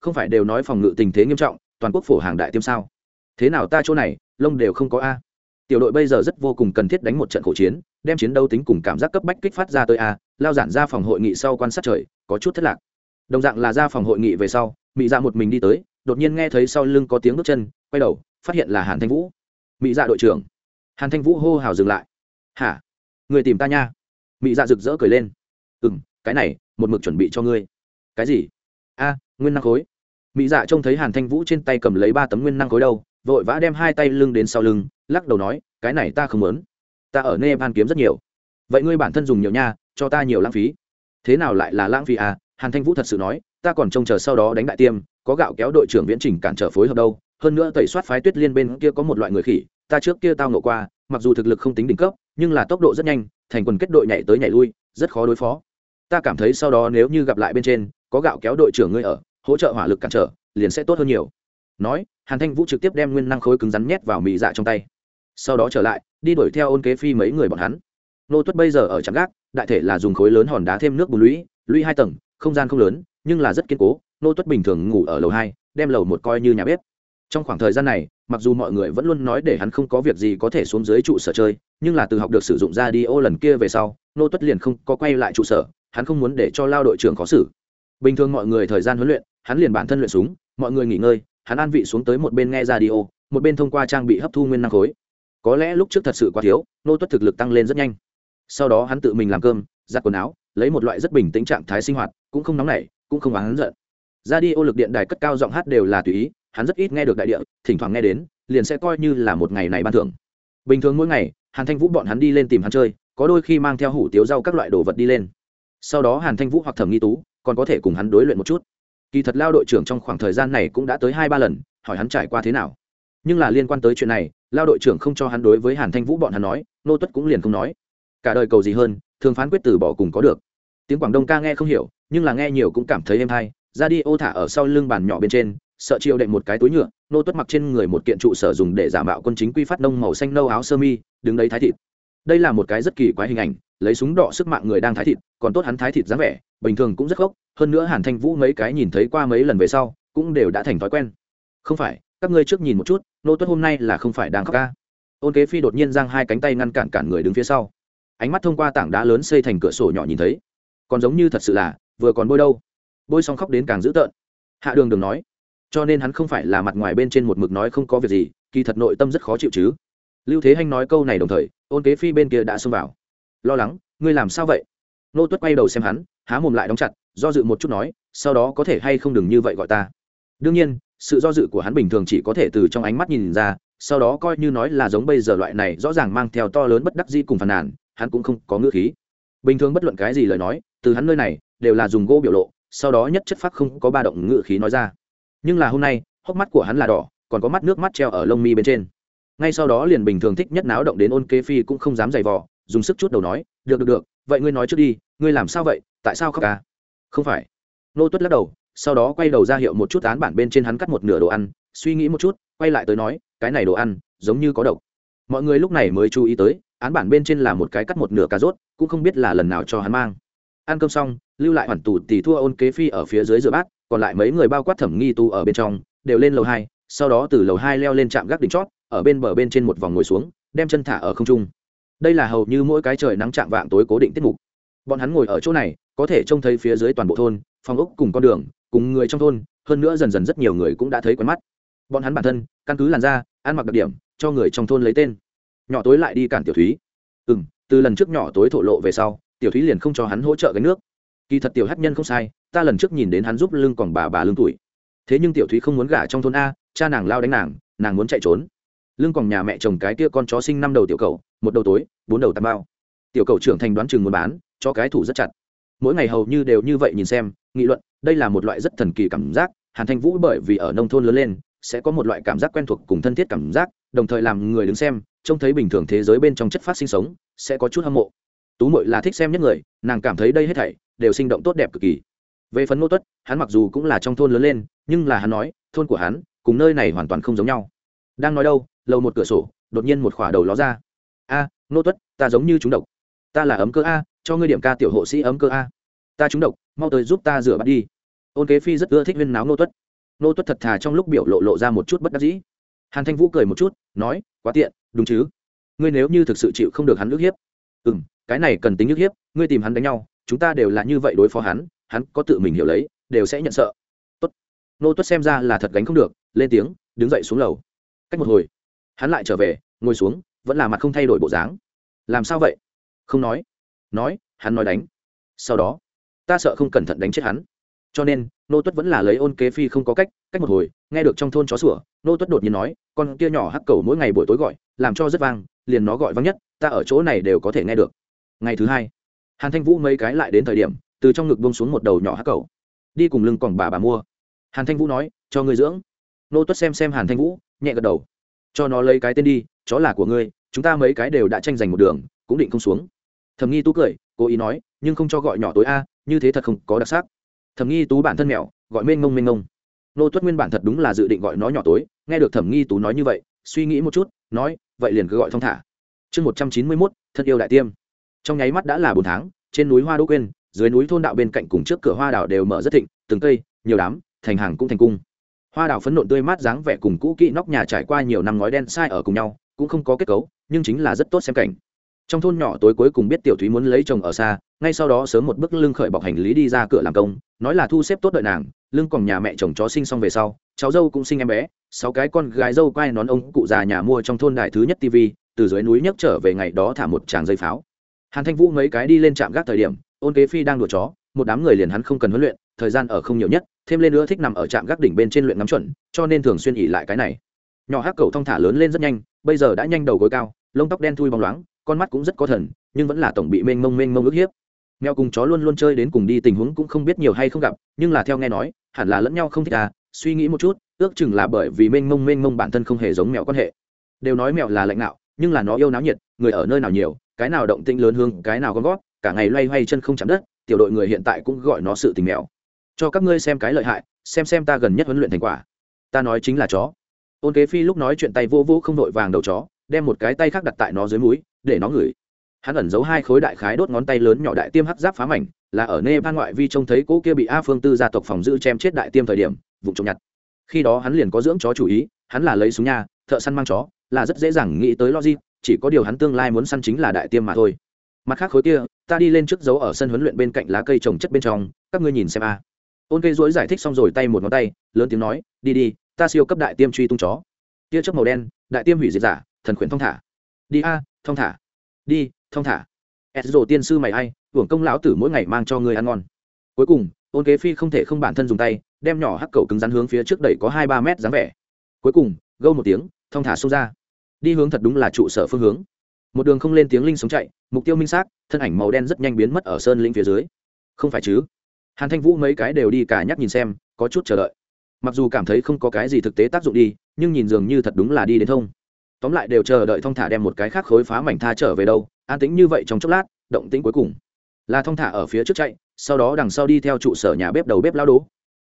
Không phải đều nói phòng ngự tình thế nghiêm trọng toàn quốc phổ hàng đại tiêm sao? Thế nào ta chỗ này, lông đều không có a. Tiểu đội bây giờ rất vô cùng cần thiết đánh một trận khổ chiến, đem chiến đấu tính cùng cảm giác cấp bách kích phát ra tới a, lao giản ra phòng hội nghị sau quan sát trời, có chút thất lạc. Đồng dạng là ra phòng hội nghị về sau mỹ dạ một mình đi tới, đột nhiên nghe thấy sau lưng có tiếng bước chân, quay đầu, phát hiện là hàn thanh vũ. Mỹ dạ đội trưởng. Hàn thanh vũ hô hào dừng lại. Hả? Người tìm ta nha. Mị dạ rực rỡ cười lên. Ừ m cái này, một mực chuẩn bị cho ngươi. Cái gì? A, nguyên năng khối mị dạ trông thấy hàn thanh vũ trên tay cầm lấy ba tấm nguyên năng khối đâu vội vã đem hai tay lưng đến sau lưng, lắc đầu nói, cái này ta không muốn. Ta ở nê ban kiếm rất nhiều. Vậy ngươi bản thân dùng nhiều nha, cho ta nhiều lãng phí. Thế nào lại là lãng phí à? Hàn thanh vũ thật sự nói, ta còn trông chờ sau đó đánh đại tiêm, có gạo kéo đội trưởng viễn trình cản trở phối hợp đâu. Hơn nữa tẩy soát phái tuyết liên bên kia có một loại người khỉ, ta trước kia tao ngộ qua, mặc dù thực lực không tính đỉnh cấp, nhưng là tốc độ rất nhanh, thành quần kết đội nhảy tới nhảy lui, rất khó đối phó. Ta cảm thấy sau đó nếu như gặp lại bên trên, có gạo kéo đội trưởng ngươi ở hỗ trợ hỏa lực cản trở, liền sẽ tốt hơn nhiều. Nói, hàn thanh vũ trực tiếp đem nguyên năng khối cứng rắn nhét vào mị dạ trong tay. Sau đó trở lại, đi đuổi theo ôn kế phi mấy người bọn hắn. Nô tuất bây giờ ở trạm gác, đại thể là dùng khối lớn hòn đá thêm nước bùn lũy lũy hai tầng, không gian không lớn, nhưng là rất kiên cố, nô tuất bình thường ngủ ở lầu hai, đem lầu một coi như nhà bếp. Trong khoảng thời gian này, mặc dù mọi người vẫn luôn nói để hắn không có việc gì có thể xuống dưới trụ sở chơi, nhưng là từ học được sử dụng ra đi ô lần kia về sau, nô tuất liền không có quay lại trụ sở, hắn không muốn để cho lao đội trưởng khó xử. Bình thường mọi người thời gian huấn luyện hắn liền bản thân luyện súng, mọi người nghỉ ngơi, hắn an vị xuống tới một bên nghe ra đi ô một bên thông qua trang bị hấp thu nguyên năng khối. Có lẽ lúc trước thật sự quá thiếu, nô tuất thực lực tăng lên rất nhanh. Sau đó hắn tự mình làm cơm, giặt quần áo, lấy một loại rất bình tĩnh trạng thái sinh hoạt, cũng không nóng nảy, cũng không oán giận. Ra đi ô lực điện đài cất cao giọng hát đều là tùy ý, hắn rất ít nghe được đại địa, thỉnh thoảng nghe đến, liền sẽ coi như là một ngày này ban thưởng. Bình thường mỗi ngày, hàn thanh vũ bọn hắn đi lên tìm hắn chơi, có đôi khi mang theo hủ tiếu rau các loại đồ vật đi lên. Sau đó hàn thanh vũ hoặc thẩm nghi tú, còn có thể cùng hắn đối luyện một chút kỳ thật lao đội trưởng trong khoảng thời gian này cũng đã tới hai ba lần, hỏi hắn trải qua thế nào. Nhưng là liên quan tới chuyện này, lao đội trưởng không cho hắn đối với hàn thanh vũ bọn hắn nói, nô tuất cũng liền không nói. Cả đời cầu gì hơn, thường phán quyết từ bỏ cùng có được. Tiếng quảng đông ca nghe không hiểu, nhưng là nghe nhiều cũng cảm thấy êm hay. Ra đi ô thả ở sau lưng bàn nhỏ bên trên, sợ chiêu đệm một cái túi nhựa, nô tuất mặc trên người một kiện trụ sở dùng để giả mạo quân chính quy phát nông màu xanh nâu áo sơ mi, đứng đấy thái thịt đây là một cái rất kỳ quái hình ảnh, lấy súng đỏ sức mạng người đang thái thịt, còn tốt hắn thái thịt dáng vẻ, bình thường cũng rất gốc hơn nữa hàn thanh vũ mấy cái nhìn thấy qua mấy lần về sau, cũng đều đã thành thói quen. Không phải, các ngươi trước nhìn một chút, nô tuất hôm nay là không phải đang khóc ca. Ôn kế phi đột nhiên giang hai cánh tay ngăn cản cản người đứng phía sau. Ánh mắt thông qua tảng đá lớn xây thành cửa sổ nhỏ nhìn thấy. Còn giống như thật sự là, vừa còn bôi đâu. Bôi xong khóc đến càng dữ tợn. Hạ đường đừng nói, cho nên hắn không phải là mặt ngoài bên trên một mực nói không có việc gì, kỳ thật nội tâm rất khó chịu chứ lưu thế hanh nói câu này đồng thời, ôn kế phi bên kia đã xông vào. Lo lắng, ngươi làm sao vậy? Nô tuất quay đầu xem hắn, há mồm lại đóng chặt, do dự một chút nói, sau đó có thể hay không đừng như vậy gọi ta. Đương nhiên, sự do dự của hắn bình thường chỉ có thể từ trong ánh mắt nhìn ra, sau đó coi như nói là giống bây giờ loại này rõ ràng mang theo to lớn bất đắc di cùng phàn nàn, hắn cũng không có ngữ khí. Bình thường bất luận cái gì lời nói, từ hắn nơi này, đều là dùng gỗ biểu lộ, sau đó nhất chất phác không có ba động ngữ khí nói ra. Nhưng là hôm nay, hốc mắt của hắn là đỏ, còn có mắt nước mắt treo ở lông mi bên trên ngay sau đó liền bình thường thích nhất náo động đến ôn kế phi cũng không dám giày vò, dùng sức chút đầu nói, được được được, vậy ngươi nói trước đi, ngươi làm sao vậy, tại sao khóc ca không phải. Nô tuất lắc đầu, sau đó quay đầu ra hiệu một chút án bản bên trên hắn cắt một nửa đồ ăn, suy nghĩ một chút, quay lại tới nói, cái này đồ ăn, giống như có độc. Mọi người lúc này mới chú ý tới, án bản bên trên là một cái cắt một nửa cà rốt, cũng không biết là lần nào cho hắn mang. Ăn cơm xong, lưu lại hoàn tù thì thua ôn kế phi ở phía dưới rửa bát, còn lại mấy người bao quát thẩm nghi tu ở bên trong, đều lên lầu hai, sau đó từ lầu hai leo lên trạm gác đỉnh chót ở bên bờ bên trên một vòng ngồi xuống, đem chân thả ở không trung. Đây là hầu như mỗi cái trời nắng chạm vạng tối cố định tiết mục. Bọn hắn ngồi ở chỗ này, có thể trông thấy phía dưới toàn bộ thôn, phòng ốc cùng con đường, cùng người trong thôn, hơn nữa dần dần rất nhiều người cũng đã thấy quen mắt. Bọn hắn bản thân, căn cứ làn da, ăn mặc đặc điểm, cho người trong thôn lấy tên. Nhỏ tối lại đi cản tiểu thúy. Ừ m từ lần trước nhỏ tối thổ lộ về sau, tiểu thúy liền không cho hắn hỗ trợ gánh nước. Kỳ thật tiểu hát nhân không sai, ta lần trước nhìn đến hắn giúp lưng còn bà bà lưng tuổi. Thế nhưng tiểu thúy không muốn gả trong thôn a, cha nàng lao đánh nàng nàng muốn chạy trốn lưng còn nhà mẹ chồng cái kia con chó sinh năm đầu tiểu cầu, một đầu tối, bốn đầu tạt bao. Tiểu cầu trưởng thành đoán chừng muốn bán, cho cái thủ rất chặt. Mỗi ngày hầu như đều như vậy nhìn xem, nghị luận, đây là một loại rất thần kỳ cảm giác, hàn thanh vũ bởi vì ở nông thôn lớn lên, sẽ có một loại cảm giác quen thuộc cùng thân thiết cảm giác, đồng thời làm người đứng xem, trông thấy bình thường thế giới bên trong chất phát sinh sống, sẽ có chút hâm mộ. Tú mội là thích xem nhất người, nàng cảm thấy đây hết thảy đều sinh động tốt đẹp cực kỳ. Về phần nô tuất, hắn mặc dù cũng là trong thôn lớn lên, nhưng là hắn nói, thôn của hắn cùng nơi này hoàn toàn không giống nhau. Đang nói đâu lầu một cửa sổ, đột nhiên một khỏa đầu ló ra. A nô tuất, ta giống như chúng độc. Ta là ấm cơ a, cho ngươi điểm ca tiểu hộ sĩ ấm cơ a. Ta chúng độc, mau tới giúp ta rửa bát đi. Ôn kế phi rất ưa thích viên náo nô tuất. Nô tuất thật thà trong lúc biểu lộ lộ ra một chút bất đắc dĩ. Hàn thanh vũ cười một chút, nói, quá tiện, đúng chứ? Ngươi nếu như thực sự chịu không được hắn ức hiếp ừ m cái này cần tính ức hiếp, ngươi tìm hắn đánh nhau, chúng ta đều là như vậy đối phó hắn hắn có tự mình hiểu lấy, đều sẽ nhận sợ. Tốt. nô tuất xem ra là thật gánh không được, lên tiếng, đứng dậy xuống lầu. Cách một hồi hắn lại trở về, ngồi xuống, vẫn là mặt không thay đổi bộ dáng. Làm sao vậy? Không nói. Nói, hắn nói đánh. Sau đó, ta sợ không cẩn thận đánh chết hắn. Cho nên, nô tuất vẫn là lấy ôn kế phi không có cách cách một hồi, nghe được trong thôn chó sủa, nô tuất đột nhiên nói, con kia nhỏ hắc cầu mỗi ngày buổi tối gọi, làm cho rất vang, liền nó gọi vang nhất, ta ở chỗ này đều có thể nghe được. Ngày thứ hai, hàn thanh vũ mấy cái lại đến thời điểm, từ trong ngực bông xuống một đầu nhỏ hắc cầu. Đi cùng lưng còn bà bà mua. Hàn thanh vũ nói, cho người dưỡng. Nô tuất xem xem hàn thanh vũ, nhẹ gật đầu cho nó lấy cái tên đi, chó là của ngươi, chúng ta mấy cái đều đã tranh giành một đường, cũng định không xuống. Thầm nghi tú cười, cố ý nói, nhưng không cho gọi nhỏ tối a, như thế thật không có đặc sắc. Thẩm nghi tú bản thân mèo gọi mênh mông mênh mông. Nô tuất nguyên bản thật đúng là dự định gọi nó nhỏ tối, nghe được thẩm nghi tú nói như vậy, suy nghĩ một chút, nói, vậy liền cứ gọi thong thả. Chương một trăm chín mươi mốt, thân yêu đại tiêm. Trong nháy mắt đã là bốn tháng, trên núi hoa đỗ quên dưới núi thôn đạo bên cạnh cùng trước cửa hoa đảo đều mở rất thịnh, từng cây, nhiều đám, thành hàng cũng thành cung hoa đảo phấn nộn tươi mát dáng vẻ cùng cũ kỹ nóc nhà trải qua nhiều năm ngói đen sai ở cùng nhau, cũng không có kết cấu, nhưng chính là rất tốt xem cảnh. Trong thôn nhỏ tối cuối cùng biết tiểu thúy muốn lấy chồng ở xa, ngay sau đó sớm một bước lưng khởi bọc hành lý đi ra cửa làm công, nói là thu xếp tốt đợi nàng, lưng còn nhà mẹ chồng chó sinh xong về sau, cháu dâu cũng sinh em bé, sáu cái con gái dâu quay nón ông cụ già nhà mua trong thôn đại thứ nhất tv từ dưới núi nhấc trở về ngày đó thả một tràng dây pháo. Hàn thanh vũ mấy cái đi lên trạm gác thời điểm, ôn kế phi đang đùa chó, một đám người liền hắn không cần huấn luyện thời gian ở không nhiều nhất, thêm lên nữa thích nằm ở trạm gác đỉnh bên trên luyện ngắm chuẩn, cho nên thường xuyên ỉ lại cái này. Nhỏ hắc cầu thong thả lớn lên rất nhanh, bây giờ đã nhanh đầu gối cao, lông tóc đen thui bóng loáng, con mắt cũng rất có thần, nhưng vẫn là tổng bị mênh mông mênh mông ức hiếp. Mèo cùng chó luôn luôn chơi đến cùng đi tình huống cũng không biết nhiều hay không gặp, nhưng là theo nghe nói, hẳn là lẫn nhau không thích à suy nghĩ một chút, ước chừng là bởi vì mênh mông mênh mông bản thân không hề giống mèo quan hệ. Đều nói mèo là lãnh đạo, nhưng là nó yêu náo nhiệt, người ở nơi nào nhiều, cái nào động tĩnh lớn hương cái nào gom gót cả ngày loay hoay chân không chạm đất, tiểu đội người hiện tại cũng gọi nó sự tình mèo cho các ngươi xem cái lợi hại xem xem ta gần nhất huấn luyện thành quả. Ta nói chính là chó. Ôn kế phi lúc nói chuyện tay vô vô không đội vàng đầu chó đem một cái tay khác đặt tại nó dưới mũi để nó ngửi. Hắn ẩn giấu hai khối đại khái đốt ngón tay lớn nhỏ đại tiêm hắc giáp phá mảnh là ở nê ban ngoại vi trông thấy cỗ kia bị a phương tư gia tộc phòng giữ chém chết đại tiêm thời điểm vụ trộm nhặt. Khi đó hắn liền có dưỡng chó chủ ý hắn là lấy súng nhà, thợ săn mang chó là rất dễ dàng nghĩ tới logic chỉ có điều hắn tương lai muốn săn chính là đại tiêm mà thôi. Mặt khác khối kia ta đi lên trước dấu ở sân huấn luyện bên cạnh lá cây trồng chất bên trong các ngươi nhìn xem a ôn cây dối giải thích xong rồi tay một ngón tay, lớn tiếng nói, đi đi, ta siêu cấp đại tiêm truy tung chó. Tia chớp màu đen, đại tiêm hủy diệt giả, thần khuyển thong thả. Đi a thong thả. Đi thong thả. S rồ tiên sư mày ai, hưởng công lão tử mỗi ngày mang cho người ăn ngon. Cuối cùng, ôn kế phi không thể không bản thân dùng tay, đem nhỏ hắc cầu cứng rắn hướng phía trước đẩy có hai ba mét dáng vẻ. Cuối cùng, gâu một tiếng thong thả xông ra. Đi hướng thật đúng là trụ sở phương hướng. Một đường không lên tiếng linh sống chạy, mục tiêu minh xác, thân ảnh màu đen rất nhanh biến mất ở sơn lĩnh phía dưới. Không phải chứ? Hàn thanh vũ mấy cái đều đi cả nhắc nhìn xem, có chút chờ đợi. Mặc dù cảm thấy không có cái gì thực tế tác dụng đi, nhưng nhìn dường như thật đúng là đi đến thông. Tóm lại đều chờ đợi thong thả đem một cái khác khối phá mảnh tha trở về đâu, an tĩnh như vậy trong chốc lát, động tĩnh cuối cùng. Là thong thả ở phía trước chạy, sau đó đằng sau đi theo trụ sở nhà bếp đầu bếp lao đố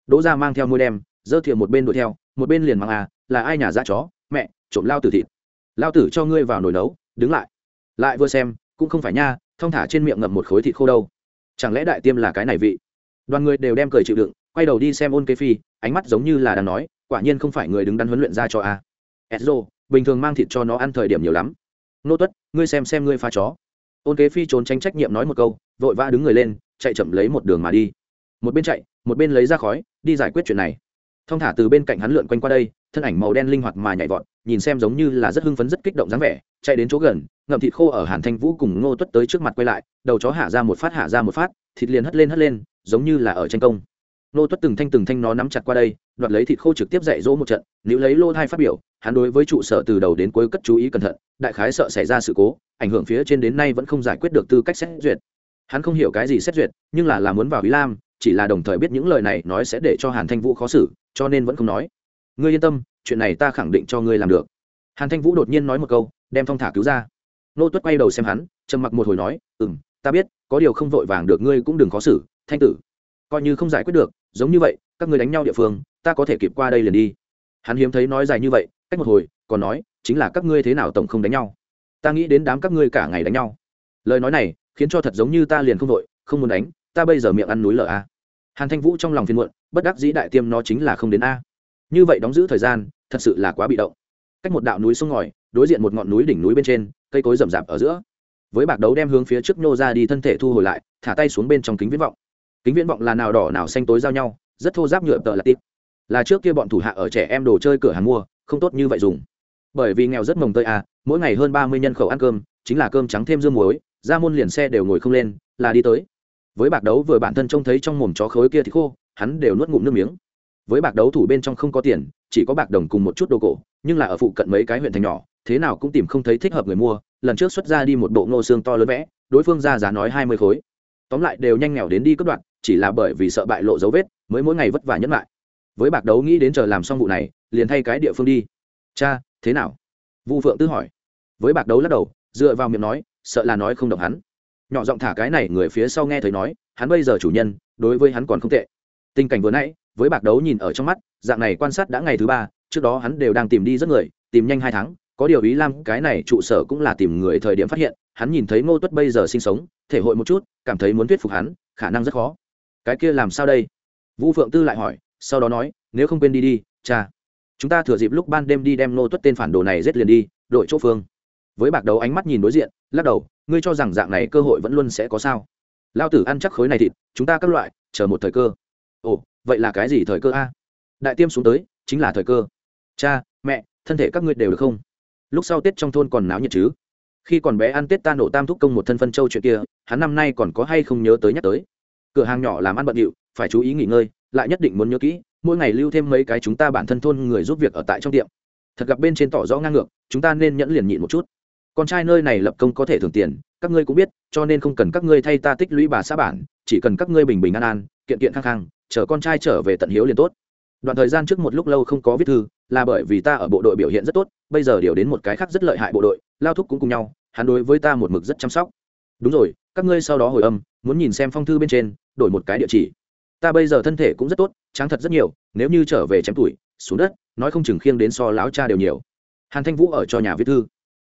đỗ ra mang theo môi đem dơ thiệu một bên đuổi theo, một bên liền mang à là ai nhà ra chó, mẹ, trộm lao tử thịt. Lao tử cho ngươi vào nồi nấu, đứng lại. Lại vừa xem, cũng không phải nha thong thả trên miệng ngậm một khối thịt khô đâu. Chẳng lẽ đại tiêm là cái này vị? Đoàn người đều đem cười chịu đựng, quay đầu đi xem ôn kế phi, ánh mắt giống như là đang nói, quả nhiên không phải người đứng đắn huấn luyện ra cho a. À. edzo bình thường mang thịt cho nó ăn thời điểm nhiều lắm. Nô tuất, ngươi xem xem ngươi pha chó. Ôn kế phi trốn tránh trách nhiệm nói một câu, vội vã đứng người lên, chạy chậm lấy một đường mà đi. Một bên chạy, một bên lấy ra khói, đi giải quyết chuyện này. Thong thả từ bên cạnh hắn lượn quanh qua đây, thân ảnh màu đen linh hoạt mà nhảy vọt, nhìn xem giống như là rất hưng phấn rất kích động dáng vẻ, chạy đến chỗ gần, ngậm thịt khô ở hàn thanh vũ cùng ngô tuất tới trước mặt quay lại, đầu chó hạ ra một phát, hạ ra một phát, thịt liền hất lên hất lên giống như là ở tranh công. Nô tuất từng thanh từng thanh nó nắm chặt qua đây, đoạt lấy thịt khô trực tiếp dạy dỗ một trận nếu lấy lô thai phát biểu, hắn đối với trụ sở từ đầu đến cuối cất chú ý cẩn thận, đại khái sợ xảy ra sự cố, ảnh hưởng phía trên đến nay vẫn không giải quyết được tư cách xét duyệt. Hắn không hiểu cái gì xét duyệt, nhưng là là muốn vào ý lam, chỉ là đồng thời biết những lời này nói sẽ để cho hàn thanh vũ khó xử, cho nên vẫn không nói. Ngươi yên tâm, chuyện này ta khẳng định cho ngươi làm được. Hàn thanh vũ đột nhiên nói một câu, đem thong thả cứu ra. Nô tuất quay đầu xem hắn, trầm mặc một hồi nói ừ m ta biết, có điều không vội vàng được, ngươi cũng đừng khó xử thanh tử, coi như không giải quyết được, giống như vậy, các ngươi đánh nhau địa phương, ta có thể kịp qua đây liền đi. Hắn hiếm thấy nói dài như vậy, cách một hồi, còn nói, chính là các ngươi thế nào tổng không đánh nhau. Ta nghĩ đến đám các ngươi cả ngày đánh nhau. Lời nói này, khiến cho thật giống như ta liền không vội, không muốn đánh, ta bây giờ miệng ăn núi lở a. Hàn thanh vũ trong lòng phiền muộn, bất đắc dĩ đại tiêm nó chính là không đến a. Như vậy đóng giữ thời gian, thật sự là quá bị động. Cách một đạo núi sông ngòi, đối diện một ngọn núi đỉnh núi bên trên, cây cối rậm rạp ở giữa. Với bạc đấu đem hướng phía trước nhô ra đi thân thể thu hồi lại, thả tay xuống bên trong kính viễn vọng kính viễn vọng là nào đỏ nào xanh tối giao nhau, rất thô giáp nhựa tợ là tịp là trước kia bọn thủ hạ ở trẻ em đồ chơi cửa hàng mua, không tốt như vậy dùng. Bởi vì nghèo rất mồng tơi à mỗi ngày hơn ba mươi nhân khẩu ăn cơm, chính là cơm trắng thêm dương muối, ra môn liền xe đều ngồi không lên, là đi tới. Với bạc đấu vừa bản thân trông thấy trong mồm chó khối kia thì khô, hắn đều nuốt ngụm nước miếng. Với bạc đấu thủ bên trong không có tiền, chỉ có bạc đồng cùng một chút đồ cổ, nhưng là ở phụ cận mấy cái huyện thành nhỏ, thế nào cũng tìm không thấy thích hợp người mua, lần trước xuất ra đi một bộ ngô xương to lớn vẽ, đối phương ra giá nói hai mươi khối. Tóm lại đều nhanh nghèo đến đi cất đoạn chỉ là bởi vì sợ bại lộ dấu vết, mới mỗi ngày vất vả nhẫn lại. Với bạc đấu nghĩ đến chờ làm xong vụ này, liền thay cái địa phương đi. Cha, thế nào? Vu phượng tư hỏi. Với bạc đấu lắc đầu, dựa vào miệng nói, sợ là nói không động hắn. Nhỏ giọng thả cái này người phía sau nghe thấy nói, hắn bây giờ chủ nhân, đối với hắn còn không tệ. Tình cảnh vừa nãy, với bạc đấu nhìn ở trong mắt, dạng này quan sát đã ngày thứ ba, trước đó hắn đều đang tìm đi rất người, tìm nhanh hai tháng, có điều ý lam cái này trụ sở cũng là tìm người thời điểm phát hiện, hắn nhìn thấy ngô tuất bây giờ sinh sống, thể hội một chút, cảm thấy muốn thuyết phục hắn, khả năng rất khó cái kia làm sao đây? Vũ phượng tư lại hỏi, sau đó nói, nếu không quên đi đi, cha. Chúng ta thừa dịp lúc ban đêm đi đem nô tuất tên phản đồ này giết liền đi đội chỗ phương. Với bạc đầu ánh mắt nhìn đối diện, lắc đầu, ngươi cho rằng dạng này cơ hội vẫn luôn sẽ có sao? Lao tử ăn chắc khối này thịt, chúng ta các loại, chờ một thời cơ. Ồ, vậy là cái gì thời cơ a? Đại tiêm xuống tới, chính là thời cơ. Cha, mẹ, thân thể các ngươi đều được không? Lúc sau tết trong thôn còn náo nhiệt chứ? Khi còn bé ăn tết ta nổ tam thúc công một thân phân châu chuyện kia, hắn năm nay còn có hay không nhớ tới nhắc tới? Cửa hàng nhỏ làm ăn bận điệu, phải chú ý nghỉ ngơi, lại nhất định muốn nhớ kỹ, mỗi ngày lưu thêm mấy cái chúng ta bản thân thôn người giúp việc ở tại trong tiệm. Thật gặp bên trên tỏ rõ ngang ngược, chúng ta nên nhẫn liền nhịn một chút. Con trai nơi này lập công có thể thưởng tiền, các ngươi cũng biết, cho nên không cần các ngươi thay ta tích lũy bà xã bản, chỉ cần các ngươi bình bình an an, kiện kiện khang khang, chờ con trai trở về tận hiếu liền tốt. Đoạn thời gian trước một lúc lâu không có viết thư, là bởi vì ta ở bộ đội biểu hiện rất tốt, bây giờ điều đến một cái khác rất lợi hại bộ đội, lao thúc cũng cùng nhau, hắn đối với ta một mực rất chăm sóc. Đúng rồi các ngươi sau đó hồi âm, muốn nhìn xem phong thư bên trên, đổi một cái địa chỉ. Ta bây giờ thân thể cũng rất tốt, tráng thật rất nhiều, nếu như trở về chém tuổi, xuống đất, nói không chừng khiêng đến so láo cha đều nhiều. Hàn thanh vũ ở cho nhà viết thư.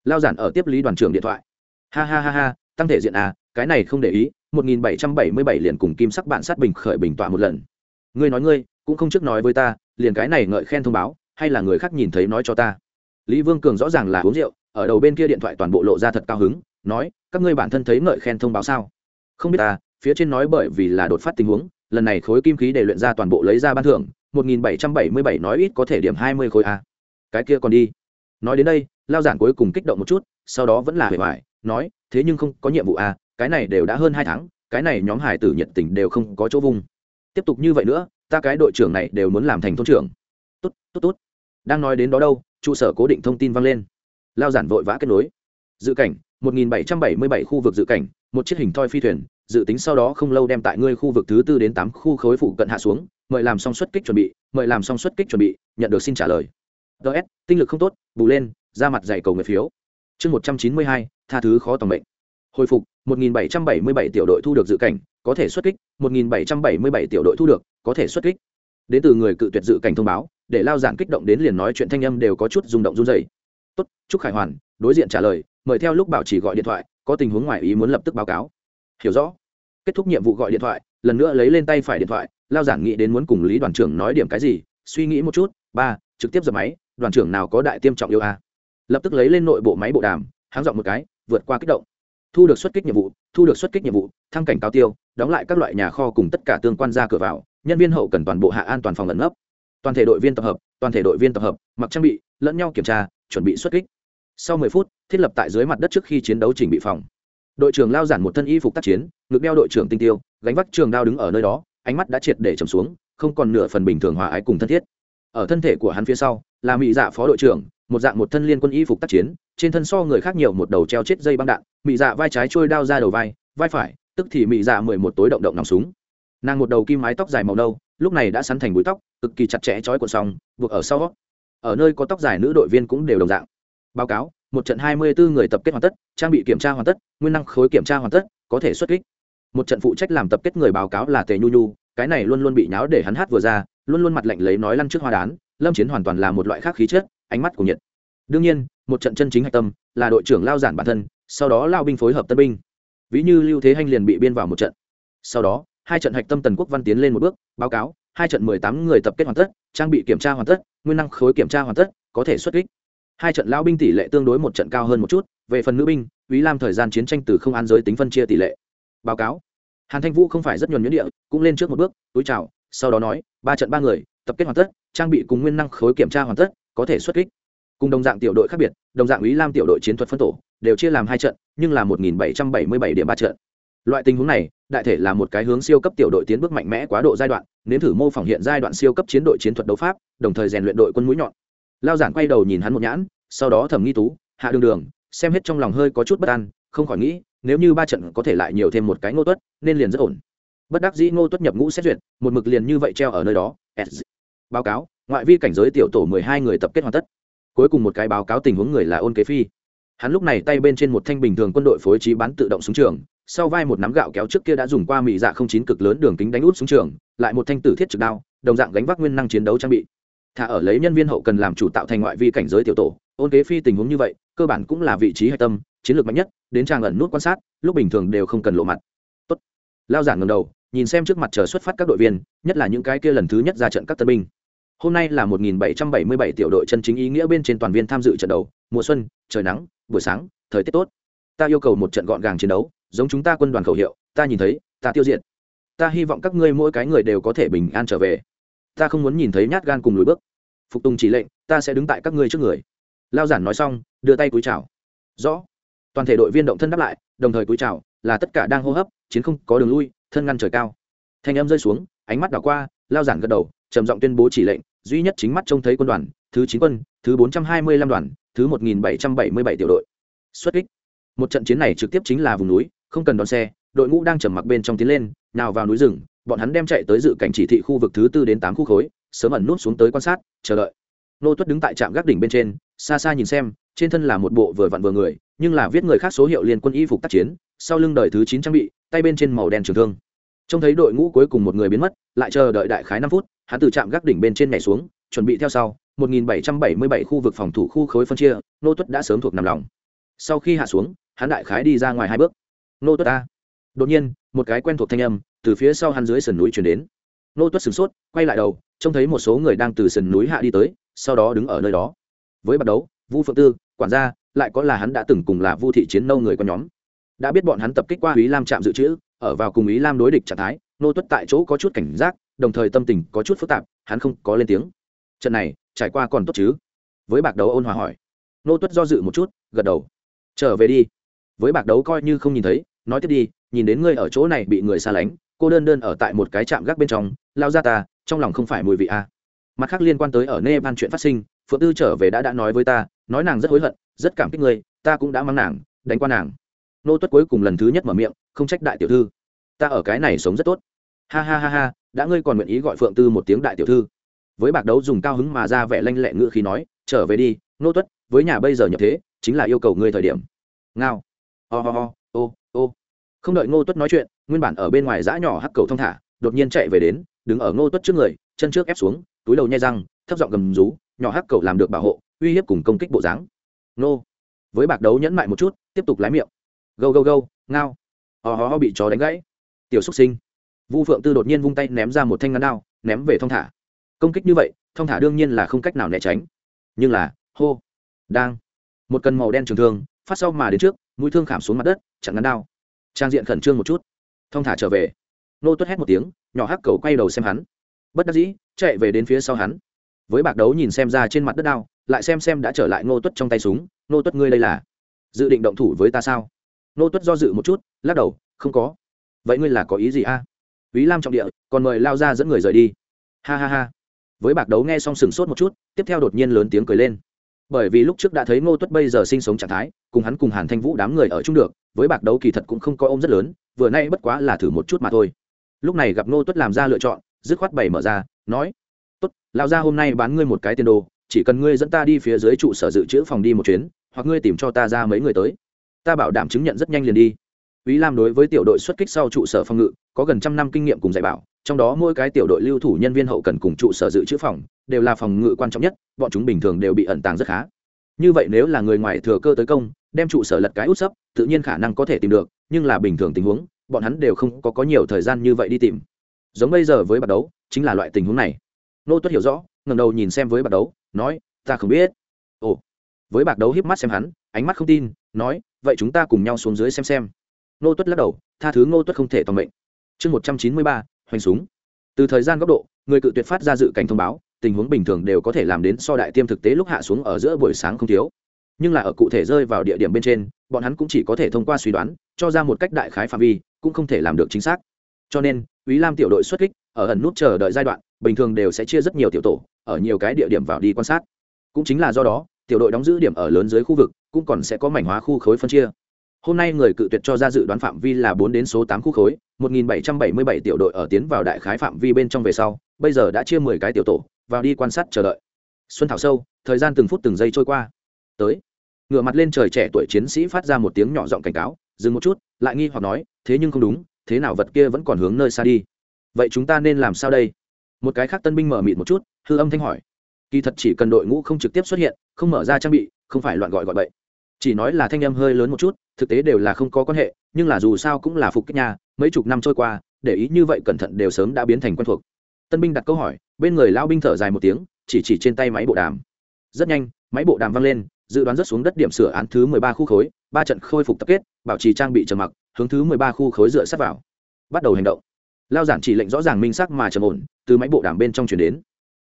Lao giản ở tiếp lý đoàn trưởng điện thoại. Ha ha ha ha, tăng thể diện à cái này không để ý, một nghìn bảy trăm bảy mươi bảy liền cùng kim sắc bạn sát bình khởi bình tọa một lần. Ngươi nói ngươi, cũng không trước nói với ta, liền cái này ngợi khen thông báo, hay là người khác nhìn thấy nói cho ta. Lý vương cường rõ ràng là uống rượu, ở đầu bên kia điện thoại toàn bộ lộ ra thật cao hứng nói, các ngươi bản thân thấy ngợi khen thông báo sao? Không biết ta, phía trên nói bởi vì là đột phát tình huống, lần này khối kim khí để luyện ra toàn bộ lấy ra ban thưởng, một nghìn bảy trăm bảy mươi bảy nói ít có thể điểm hai mươi khối a. Cái kia còn đi. Nói đến đây, lao giản cuối cùng kích động một chút, sau đó vẫn là hề hoài, nói, thế nhưng không có nhiệm vụ a, cái này đều đã hơn hai tháng, cái này nhóm hải tử nhiệt tình đều không có chỗ vung. Tiếp tục như vậy nữa, ta cái đội trưởng này đều muốn làm thành thôn trưởng. Tốt tốt tốt. Đang nói đến đó đâu, trụ sở cố định thông tin vang lên. Lao giản vội vã kết nối. Dự cảnh 1777 khu vực dự cảnh một chiếc hình thoi phi thuyền dự tính sau đó không lâu đem tại ngươi khu vực thứ tư đến tám khu khối phụ cận hạ xuống mời làm xong xuất kích chuẩn bị mời làm xong xuất kích chuẩn bị nhận được xin trả lời. DS, tinh lực không tốt bù lên ra mặt dạy cầu người phiếu. Chương một trăm chín mươi hai tha thứ khó tầm mệnh. Hồi phục 1777 tiểu đội thu được dự cảnh có thể xuất kích 1777 tiểu đội thu được có thể xuất kích. Đến từ người cự tuyệt dự cảnh thông báo để lao giản kích động đến liền nói chuyện thanh âm đều có chút rung động run rẩy. tốt chúc khải hoàn đối diện trả lời mời theo lúc bảo chỉ gọi điện thoại, có tình huống ngoài ý muốn lập tức báo cáo. Hiểu rõ. Kết thúc nhiệm vụ gọi điện thoại, lần nữa lấy lên tay phải điện thoại, lao giản nghĩ đến muốn cùng lý đoàn trưởng nói điểm cái gì, suy nghĩ một chút, ba, trực tiếp dập máy, đoàn trưởng nào có đại tiêm trọng yêu a? Lập tức lấy lên nội bộ máy bộ đàm, háng dọn một cái, vượt qua kích động. Thu được xuất kích nhiệm vụ, thu được xuất kích nhiệm vụ, thăng cảnh cao tiêu, đóng lại các loại nhà kho cùng tất cả tương quan ra cửa vào, nhân viên hậu cần toàn bộ hạ an toàn phòng lẫn nấp. toàn thể đội viên tập hợp, toàn thể đội viên tập hợp, mặc trang bị, lẫn nhau kiểm tra, chuẩn bị xuất kích sau 10 phút, thiết lập tại dưới mặt đất trước khi chiến đấu chỉnh bị phòng. Đội trưởng lao giản một thân y phục tác chiến, ngực đeo đội trưởng tinh tiêu, gánh vác trường đao đứng ở nơi đó, ánh mắt đã triệt để trầm xuống, không còn nửa phần bình thường hòa ái cùng thân thiết. Ở thân thể của hắn phía sau, là mỹ dạ phó đội trưởng, một dạng một thân liên quân y phục tác chiến, trên thân so người khác nhiều một đầu treo chết dây băng đạn mỹ dạ vai trái trôi đao ra đầu vai vai phải, tức thì mỹ dạ mười một tối động động nòng súng. Nàng một đầu kim mái tóc dài màu nâu, lúc này đã sắn thành búi tóc, cực kỳ chặt chẽ trói cuộn xong buộc ở sau ở nơi có tóc dài nữ đội viên cũng đều đồng dạng báo cáo, một trận hai mươi bốn người tập kết hoàn tất, trang bị kiểm tra hoàn tất, nguyên năng khối kiểm tra hoàn tất, có thể xuất kích. Một trận phụ trách làm tập kết người báo cáo là tề nhu nhu, cái này luôn luôn bị nháo để hắn hát vừa ra, luôn luôn mặt lạnh lấy nói lăn trước hoa đán, lâm chiến hoàn toàn là một loại khác khí chất, ánh mắt của nhiệt. Đương nhiên, một trận chân chính hạch tâm là đội trưởng lao giản bản thân, sau đó lao binh phối hợp tân binh. Ví như lưu thế hanh liền bị biên vào một trận. Sau đó, hai trận hạch tâm tần quốc văn tiến lên một bước, báo cáo, hai trận mười tám người tập kết hoàn tất, trang bị kiểm tra hoàn tất, nguyên năng khối kiểm tra hoàn tất, có thể xuất kích hai trận lao binh tỷ lệ tương đối một trận cao hơn một chút, về phần nữ binh ý lam thời gian chiến tranh từ không an giới tính phân chia tỷ lệ. Báo cáo. Hàn thanh vũ không phải rất nhuần nhuyễn địa, cũng lên trước một bước, túi chào, sau đó nói, ba trận ba người, tập kết hoàn tất, trang bị cùng nguyên năng khối kiểm tra hoàn tất, có thể xuất kích. Cùng đồng dạng tiểu đội khác biệt, đồng dạng ý lam tiểu đội chiến thuật phân tổ, đều chia làm hai trận, nhưng là một nghìn bảy trăm bảy mươi bảy điểm ba trận. Loại tình huống này, đại thể là một cái hướng siêu cấp tiểu đội tiến bước mạnh mẽ quá độ giai đoạn, nếm thử mô phỏng hiện giai đoạn siêu cấp chiến đội chiến thuật đấu pháp, đồng thời rèn luyện đội quân mũi nhọn lao giản quay đầu nhìn hắn một nhãn, sau đó thẩm nghi tú, hạ đường đường, xem hết trong lòng hơi có chút bất an, không khỏi nghĩ, nếu như ba trận có thể lại nhiều thêm một cái ngô tuất, nên liền rất ổn. Bất đắc dĩ ngô tuất nhập ngũ xét duyệt, một mực liền như vậy treo ở nơi đó báo cáo, ngoại vi cảnh giới tiểu tổ mười hai người tập kết hoàn tất. Cuối cùng một cái báo cáo tình huống người là ôn kế phi. Hắn lúc này tay bên trên một thanh bình thường quân đội phối trí bắn tự động súng trường, sau vai một nắm gạo kéo trước kia đã dùng qua mị dạ không chín cực lớn đường kính đánh út súng trường, lại một thanh tử thiết trực đao, đồng dạng gánh vác nguyên năng chiến đấu trang bị thả ở lấy nhân viên hậu cần làm chủ tạo thành ngoại vi cảnh giới tiểu tổ, ôn kế phi tình huống như vậy, cơ bản cũng là vị trí hạch tâm, chiến lược mạnh nhất, đến trang ẩn nút quan sát, lúc bình thường đều không cần lộ mặt. Tốt. lao giản ngầm đầu, nhìn xem trước mặt chờ xuất phát các đội viên, nhất là những cái kia lần thứ nhất ra trận các tân binh. Hôm nay là 1777 tiểu đội chân chính ý nghĩa bên trên toàn viên tham dự trận đấu mùa xuân, trời nắng, buổi sáng, thời tiết tốt. Ta yêu cầu một trận gọn gàng chiến đấu, giống chúng ta quân đoàn khẩu hiệu, ta nhìn thấy, ta tiêu diệt. Ta hy vọng các ngươi mỗi cái người đều có thể bình an trở về ta không muốn nhìn thấy nhát gan cùng lùi bước. Phục tùng chỉ lệnh, ta sẽ đứng tại các ngươi trước người. Lao giản nói xong, đưa tay cúi chào. Rõ. Toàn thể đội viên động thân đáp lại, đồng thời cúi chào, là tất cả đang hô hấp, chiến không có đường lui, thân ngăn trời cao. Thanh âm rơi xuống, ánh mắt đảo qua, lao giản gật đầu, trầm giọng tuyên bố chỉ lệnh, duy nhất chính mắt trông thấy quân đoàn, thứ chín quân, thứ bốn trăm hai mươi lăm đoàn, thứ một nghìn bảy trăm bảy mươi bảy tiểu đội. Xuất kích. Một trận chiến này trực tiếp chính là vùng núi, không cần đón xe, đội ngũ đang trầm mặc bên trong tiến lên, nào vào núi rừng bọn hắn đem chạy tới dự cảnh chỉ thị khu vực thứ tư đến tám khu khối sớm ẩn nút xuống tới quan sát chờ đợi. Nô tuất đứng tại trạm gác đỉnh bên trên xa xa nhìn xem trên thân là một bộ vừa vặn vừa người nhưng là viết người khác số hiệu liên quân y phục tác chiến sau lưng đời thứ chín trang bị tay bên trên màu đen trường thương. Trông thấy đội ngũ cuối cùng một người biến mất lại chờ đợi đại khái năm phút hắn từ trạm gác đỉnh bên trên nhảy xuống chuẩn bị theo sau 1777 khu vực phòng thủ khu khối phân chia nô tuất đã sớm thuộc nằm lòng. Sau khi hạ xuống hắn đại khái đi ra ngoài hai bước. Nô tuất a, đột nhiên một cái quen thuộc thanh âm từ phía sau hắn dưới sườn núi chuyển đến. Nô tuất sửng sốt, quay lại đầu, trông thấy một số người đang từ sườn núi hạ đi tới, sau đó đứng ở nơi đó. Với bắt đấu, vu phượng tư, quản gia, lại có là hắn đã từng cùng là vu thị chiến nâu người con nhóm. Đã biết bọn hắn tập kích qua ý lam trạm dự trữ, ở vào cùng ý lam đối địch trạng thái, nô tuất tại chỗ có chút cảnh giác, đồng thời tâm tình có chút phức tạp, hắn không có lên tiếng. Trận này, trải qua còn tốt chứ? Với bạc đấu ôn hòa hỏi. Nô tuất do dự một chút, gật đầu. Trở về đi. Với bạc đấu coi như không nhìn thấy, nói tiếp đi, nhìn đến ngươi ở chỗ này bị người xa lánh cô đơn đơn ở tại một cái trạm gác bên trong, lao ra ta, trong lòng không phải mùi vị a à. mặt khác liên quan tới ở nê ban chuyện phát sinh, phượng tư trở về đã đã nói với ta, nói nàng rất hối hận, rất cảm kích ngươi, ta cũng đã mang nàng, đánh qua nàng. Nô tuất cuối cùng lần thứ nhất mở miệng, không trách đại tiểu thư. Ta ở cái này sống rất tốt. Ha ha ha ha, đã ngươi còn nguyện ý gọi phượng tư một tiếng đại tiểu thư. Với bạc đấu dùng cao hứng mà ra vẻ lanh lẹ ngữ khi nói, trở về đi, nô tuất, với nhà bây giờ nhập thế, chính là yêu cầu ngươi thời điểm. Ngao. Ho、oh、ho、oh、ho, ô ô. Không đợi ngô tuất nói chuyện nguyên bản ở bên ngoài giã nhỏ hắc cầu thong thả, đột nhiên chạy về đến, đứng ở ngô tuất trước người, chân trước ép xuống, túi đầu nhai răng, thấp giọng gầm rú, nhỏ hắc cầu làm được bảo hộ, uy hiếp cùng công kích bộ dáng. Nô với bạc đấu nhẫn mại một chút, tiếp tục lái miệng. Gâu gâu gâu, ngao. Ho、oh、ho、oh、ho bị chó đánh gãy. Tiểu xúc sinh. Vu phượng tư đột nhiên vung tay ném ra một thanh ngắn đao, ném về thong thả. Công kích như vậy, thong thả đương nhiên là không cách nào né tránh. Nhưng là, hô, đang. Một cần màu đen trường thương, phát sau mà đến trước, mũi thương khảm xuống mặt đất, chặn ngắn đao. Trang diện khẩn trương một chút thong thả trở về nô tuất hét một tiếng nhỏ hắc cầu quay đầu xem hắn bất đắc dĩ chạy về đến phía sau hắn với bạc đấu nhìn xem ra trên mặt đất đao lại xem xem đã trở lại nô tuất trong tay súng nô tuất ngươi đây là dự định động thủ với ta sao nô tuất do dự một chút lắc đầu không có vậy ngươi là có ý gì a à? Lam trọng địa, còn mời lao ra dẫn người rời đi. Ha ha ha. Với bạc đấu nghe xong sừng sốt một chút, tiếp theo đột nhiên lớn tiếng cười lên. Bởi vì lúc trước đã thấy Ngô Tuất bây giờ sinh sống trạng thái, cùng hắn cùng Hàn Thanh Vũ đám người ở chung được, với bạc đấu kỳ thật cũng không có ôm rất lớn, vừa nay bất quá là thử một chút mà thôi. Lúc này gặp Ngô Tuất làm ra lựa chọn, dứt khoát bày mở ra, nói: "Tốt, lão gia hôm nay bán ngươi một cái tiền đồ, chỉ cần ngươi dẫn ta đi phía dưới trụ sở dự trữ phòng đi một chuyến, hoặc ngươi tìm cho ta ra mấy người tới, ta bảo đảm chứng nhận rất nhanh liền đi." ý Lam đối với tiểu đội xuất kích sau trụ sở phòng ngự, có gần trăm năm kinh nghiệm cùng dạy bảo, trong đó mỗi cái tiểu đội lưu thủ nhân viên hậu cần cùng trụ sở dự trữ phòng, đều là phòng ngự quan trọng nhất, bọn chúng bình thường đều bị ẩn tàng rất khá. Như vậy nếu là người ngoài thừa cơ tới công, đem trụ sở lật cái út sấp, tự nhiên khả năng có thể tìm được, nhưng là bình thường tình huống, bọn hắn đều không có có nhiều thời gian như vậy đi tìm. Giống bây giờ với bắt đấu, chính là loại tình huống này. Nô Tuất hiểu rõ, ngẩng đầu nhìn xem với bạc đấu, nói, ta không biết. Ồ. Với bạc đấu híp mắt xem hắn, ánh mắt không tin, nói, vậy chúng ta cùng nhau xuống dưới xem xem nô tuất lắc đầu tha thứ ngô tuất không thể toàn mệnh chương một trăm chín mươi ba hoành súng. Từ thời gian góc độ, người cự tuyệt phát ra dự cảnh thông báo, tình huống bình thường đều có thể làm đến so đại tiêm thực tế lúc hạ xuống ở giữa buổi sáng không thiếu. Nhưng là ở cụ thể rơi vào địa điểm bên trên, bọn hắn cũng chỉ có thể thông qua suy đoán, cho ra một cách đại khái phạm vi, cũng không thể làm được chính xác. Cho nên ý Lam tiểu đội xuất kích, ở ẩn nút chờ đợi giai đoạn, bình thường đều sẽ chia rất nhiều tiểu tổ, ở nhiều cái địa điểm vào đi quan sát. Cũng chính là do đó, tiểu đội đóng giữ điểm ở lớn dưới khu vực, cũng còn sẽ có mảnh hóa khu khối phân chia hôm nay người cự tuyệt cho ra dự đoán phạm vi là bốn đến số tám khu khối, một nghìn bảy trăm bảy mươi bảy tiểu đội ở tiến vào đại khái phạm vi bên trong về sau, bây giờ đã chia mười cái tiểu tổ, vào đi quan sát chờ đợi. Xuân thảo sâu, thời gian từng phút từng giây trôi qua. Tới. Ngựa mặt lên trời trẻ tuổi chiến sĩ phát ra một tiếng nhỏ giọng cảnh cáo, dừng một chút, lại nghi hoặc nói, thế nhưng không đúng, thế nào vật kia vẫn còn hướng nơi xa đi. Vậy chúng ta nên làm sao đây? Một cái khác tân binh mở mịt một chút, hư âm thanh hỏi. Kỳ thật chỉ cần đội ngũ không trực tiếp xuất hiện, không mở ra trang bị, không phải loạn gọi gọi bậy chỉ nói là thanh âm hơi lớn một chút, thực tế đều là không có quan hệ, nhưng là dù sao cũng là phục kích nhà mấy chục năm trôi qua, để ý như vậy cẩn thận đều sớm đã biến thành quen thuộc. Tân binh đặt câu hỏi, bên người lao binh thở dài một tiếng, chỉ chỉ trên tay máy bộ đàm. Rất nhanh, máy bộ đàm văng lên, dự đoán rất xuống đất điểm sửa án thứ mười ba khu khối, ba trận khôi phục tập kết, bảo trì trang bị trầm mặc, hướng thứ mười ba khu khối dựa sát vào. Bắt đầu hành động. Lao giản chỉ lệnh rõ ràng minh sắc mà trầm ổn, từ máy bộ đàm bên trong chuyển đến.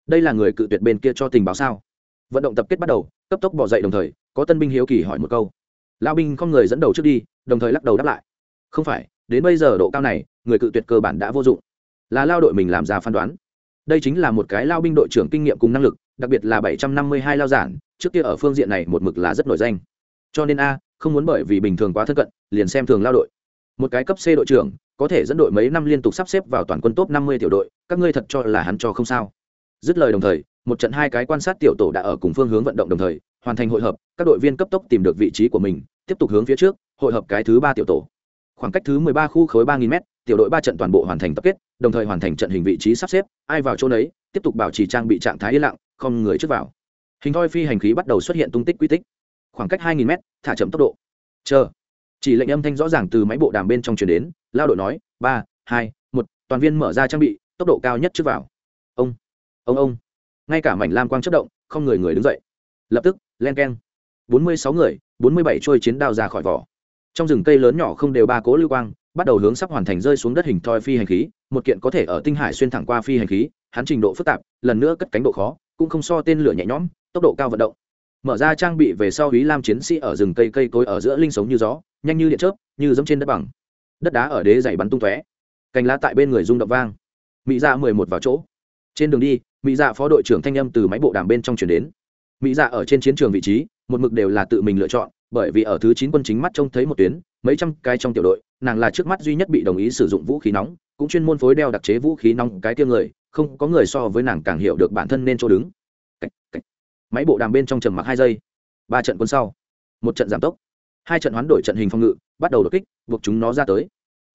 Đây là người cự tuyệt bên kia cho tình báo sao? Vận động tập kết bắt đầu, cấp tốc bỏ dậy đồng thời, có tân binh hiếu kỳ hỏi một câu. Lao binh không người dẫn đầu trước đi, đồng thời lắc đầu đáp lại. Không phải, đến bây giờ độ cao này, người cự tuyệt cơ bản đã vô dụng. Là lao đội mình làm ra phán đoán. Đây chính là một cái lao binh đội trưởng kinh nghiệm cùng năng lực, đặc biệt là bảy trăm năm mươi hai lao giản, trước kia ở phương diện này một mực là rất nổi danh. Cho nên a, không muốn bởi vì bình thường quá thân cận, liền xem thường lao đội. Một cái cấp c đội trưởng, có thể dẫn đội mấy năm liên tục sắp xếp vào toàn quân top năm mươi tiểu đội, các ngươi thật cho là hắn cho không sao. Dứt lời đồng thời một trận hai cái quan sát tiểu tổ đã ở cùng phương hướng vận động đồng thời, hoàn thành hội hợp, các đội viên cấp tốc tìm được vị trí của mình, tiếp tục hướng phía trước, hội hợp cái thứ ba tiểu tổ. Khoảng cách thứ mười ba khu khối ba nghìn m tiểu đội ba trận toàn bộ hoàn thành tập kết, đồng thời hoàn thành trận hình vị trí sắp xếp, ai vào chỗ nấy, tiếp tục bảo trì trang bị trạng thái yên lặng, không người trước vào. Hình thoi phi hành khí bắt đầu xuất hiện tung tích quy tích. Khoảng cách hai nghìn m thả chậm tốc độ. Chờ. Chỉ lệnh âm thanh rõ ràng từ máy bộ đàm bên trong chuyển đến, lao đội nói, ba, hai, một, toàn viên mở ra trang bị, tốc độ cao nhất trước vào. Ông ông ông ngay cả mảnh lam quang chất động, không người người đứng dậy. Lập tức, len keng. Bốn mươi sáu người, bốn mươi bảy trôi chiến đao ra khỏi vỏ. Trong rừng cây lớn nhỏ không đều ba cố lưu quang, bắt đầu hướng sắp hoàn thành rơi xuống đất hình thoi phi hành khí, một kiện có thể ở tinh hải xuyên thẳng qua phi hành khí, hắn trình độ phức tạp, lần nữa cất cánh độ khó, cũng không so tên lửa nhẹ nhõm, tốc độ cao vận động. Mở ra trang bị về sau ý lam chiến sĩ ở rừng cây cây cối ở giữa linh sống như gió, nhanh như điện chớp, như giống trên đất bằng. Đất đá ở đế dày bắn tung tóe. Cành lá tại bên người rung động vang. Mỹ ra dạ mười một vào chỗ. Trên đường đi mỹ dạ phó đội trưởng thanh âm từ máy bộ đàm bên trong chuyển đến. Mỹ dạ ở trên chiến trường vị trí một mực đều là tự mình lựa chọn bởi vì ở thứ chín quân chính mắt trông thấy một tuyến mấy trăm cái trong tiểu đội nàng là trước mắt duy nhất bị đồng ý sử dụng vũ khí nóng cũng chuyên môn phối đeo đặc chế vũ khí nóng cái tiêu người không có người so với nàng càng hiểu được bản thân nên chỗ đứng. Cách, cách. máy bộ đàm bên trong trầm mặc hai giây. Ba trận quân sau một trận giảm tốc. Hai trận hoán đổi trận hình phòng ngự bắt đầu đột kích buộc chúng nó ra tới.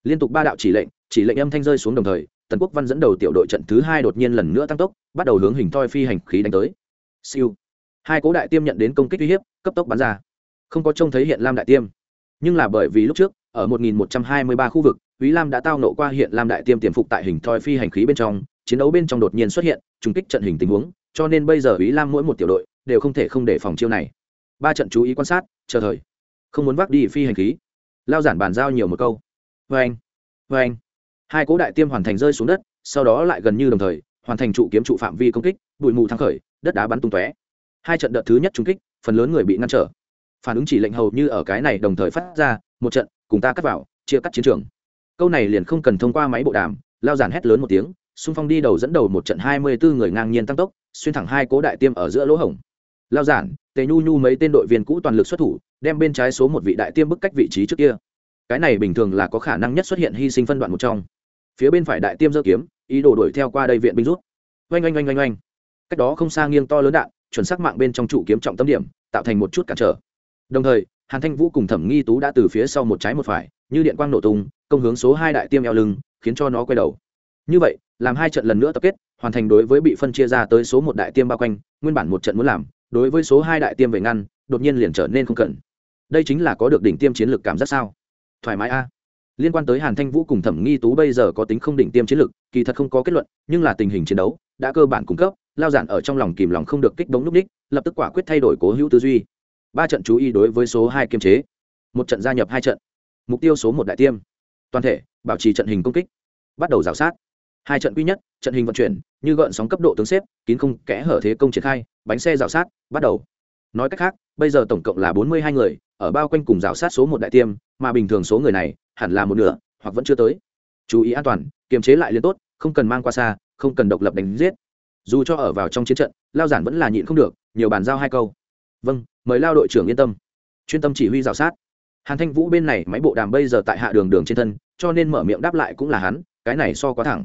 Liên tục ba đạo chỉ lệnh chỉ lệnh âm thanh rơi xuống đồng thời tần quốc văn dẫn đầu tiểu đội trận thứ hai đột nhiên lần nữa tăng tốc bắt đầu hướng hình thoi phi hành khí đánh tới siêu hai cố đại tiêm nhận đến công kích uy hiếp cấp tốc bắn ra không có trông thấy hiện lam đại tiêm nhưng là bởi vì lúc trước ở 1123 khu vực Úy Lam đã tao nộ qua hiện Lam đại tiêm tiềm phục tại hình thoi phi hành khí bên trong, chiến đấu bên trong đột nhiên xuất hiện, trùng kích trận hình tình huống, cho nên bây giờ Úy Lam mỗi một tiểu đội đều không thể không để phòng chiêu này. Ba trận chú ý quan sát, chờ thời. Không muốn vác đi phi hành khí. Lao giản bàn giao nhiều một câu. Oeng, anh. Hai cố đại tiêm hoàn thành rơi xuống đất, sau đó lại gần như đồng thời, hoàn thành trụ kiếm trụ phạm vi công kích, bụi mù thăng khởi, đất đá bắn tung tóe. Hai trận đợt thứ nhất trúng kích, phần lớn người bị ngăn trở. Phản ứng chỉ lệnh hầu như ở cái này đồng thời phát ra một trận cùng ta cắt vào chia cắt chiến trường. Câu này liền không cần thông qua máy bộ đàm lao giản hét lớn một tiếng xung phong đi đầu dẫn đầu một trận hai mươi bốn người ngang nhiên tăng tốc xuyên thẳng hai cố đại tiêm ở giữa lỗ hổng. Lao giản tề nhu nhu mấy tên đội viên cũ toàn lực xuất thủ đem bên trái số một vị đại tiêm bức cách vị trí trước kia. Cái này bình thường là có khả năng nhất xuất hiện hy sinh phân đoạn một trong phía bên phải đại tiêm dơ kiếm, ý đồ đuổi theo qua đây viện binh rút. Oanh oanh oanh oanh oanh. Cách đó không xa nghiêng to lớn đạn, chuẩn xác mạng bên trong trụ kiếm trọng tâm điểm, tạo thành một chút cản trở. Đồng thời, hàn thanh vũ cùng thẩm nghi tú đã từ phía sau một trái một phải, như điện quang nổ tung, công hướng số hai đại tiêm eo lưng, khiến cho nó quay đầu. Như vậy, làm hai trận lần nữa tập kết, hoàn thành đối với bị phân chia ra tới số một đại tiêm bao quanh, nguyên bản một trận muốn làm, đối với số hai đại tiêm về ngăn, đột nhiên liền trở nên không cần. Đây chính là có được đỉnh tiêm chiến lược cảm giác sao? Thoải mái a liên quan tới hàn thanh vũ cùng thẩm nghi tú bây giờ có tính không đỉnh tiêm chiến lược, kỳ thật không có kết luận, nhưng là tình hình chiến đấu đã cơ bản cung cấp, lao giản ở trong lòng kìm lòng không được kích bóng núp ních, lập tức quả quyết thay đổi cố hữu tư duy. Ba trận chú ý đối với số hai kiềm chế. Một trận gia nhập, hai trận. Mục tiêu số một đại tiêm. Toàn thể, bảo trì trận hình công kích. Bắt đầu g sát. Hai trận quy nhất, trận hình vận chuyển, như gợn sóng cấp độ tướng xếp, kín không kẽ hở thế công triển khai, bánh xe rào sát, bắt đầu. Nói cách khác bây giờ tổng cộng là bốn mươi hai người, ở bao quanh cùng rào sát số một đại tiêm, mà bình thường số người này hẳn là một nửa, hoặc vẫn chưa tới. Chú ý an toàn, kiềm chế lại liên tốt, không cần mang qua xa, không cần độc lập đánh giết. Dù cho ở vào trong chiến trận, lao giản vẫn là nhịn không được, nhiều bàn giao hai câu. Vâng mời lao đội trưởng yên tâm. Chuyên tâm chỉ huy rào sát. Hàn thanh vũ bên này máy bộ đàm bây giờ tại hạ đường đường trên thân, cho nên mở miệng đáp lại cũng là hắn, cái này so quá thẳng.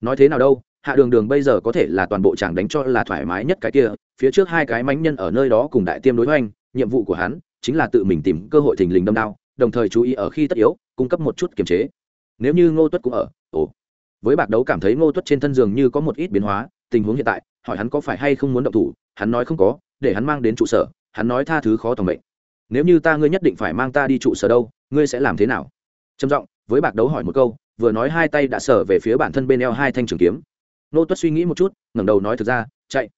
Nói thế nào đâu, hạ đường đường bây giờ có thể là toàn bộ chẳng đánh cho là thoải mái nhất cái kia phía trước hai cái mánh nhân ở nơi đó cùng đại tiêm đối hoành, nhiệm vụ của hắn chính là tự mình tìm cơ hội thình lình đâm đao, đồng thời chú ý ở khi tất yếu, cung cấp một chút kiềm chế. Nếu như ngô tuất cũng ở, ồ. Với bạc đấu cảm thấy ngô tuất trên thân giường như có một ít biến hóa, tình huống hiện tại, hỏi hắn có phải hay không muốn động thủ, hắn nói không có, để hắn mang đến trụ sở, hắn nói tha thứ khó tòng mệnh. Nếu như ta ngươi nhất định phải mang ta đi trụ sở đâu, ngươi sẽ làm thế nào? Trầm giọng, với bạc đấu hỏi một câu, vừa nói hai tay đã sở về phía bản thân bên eo hai thanh trường kiếm. Nô tuất suy nghĩ một chút, ngẩng đầu nói thực ra, chạy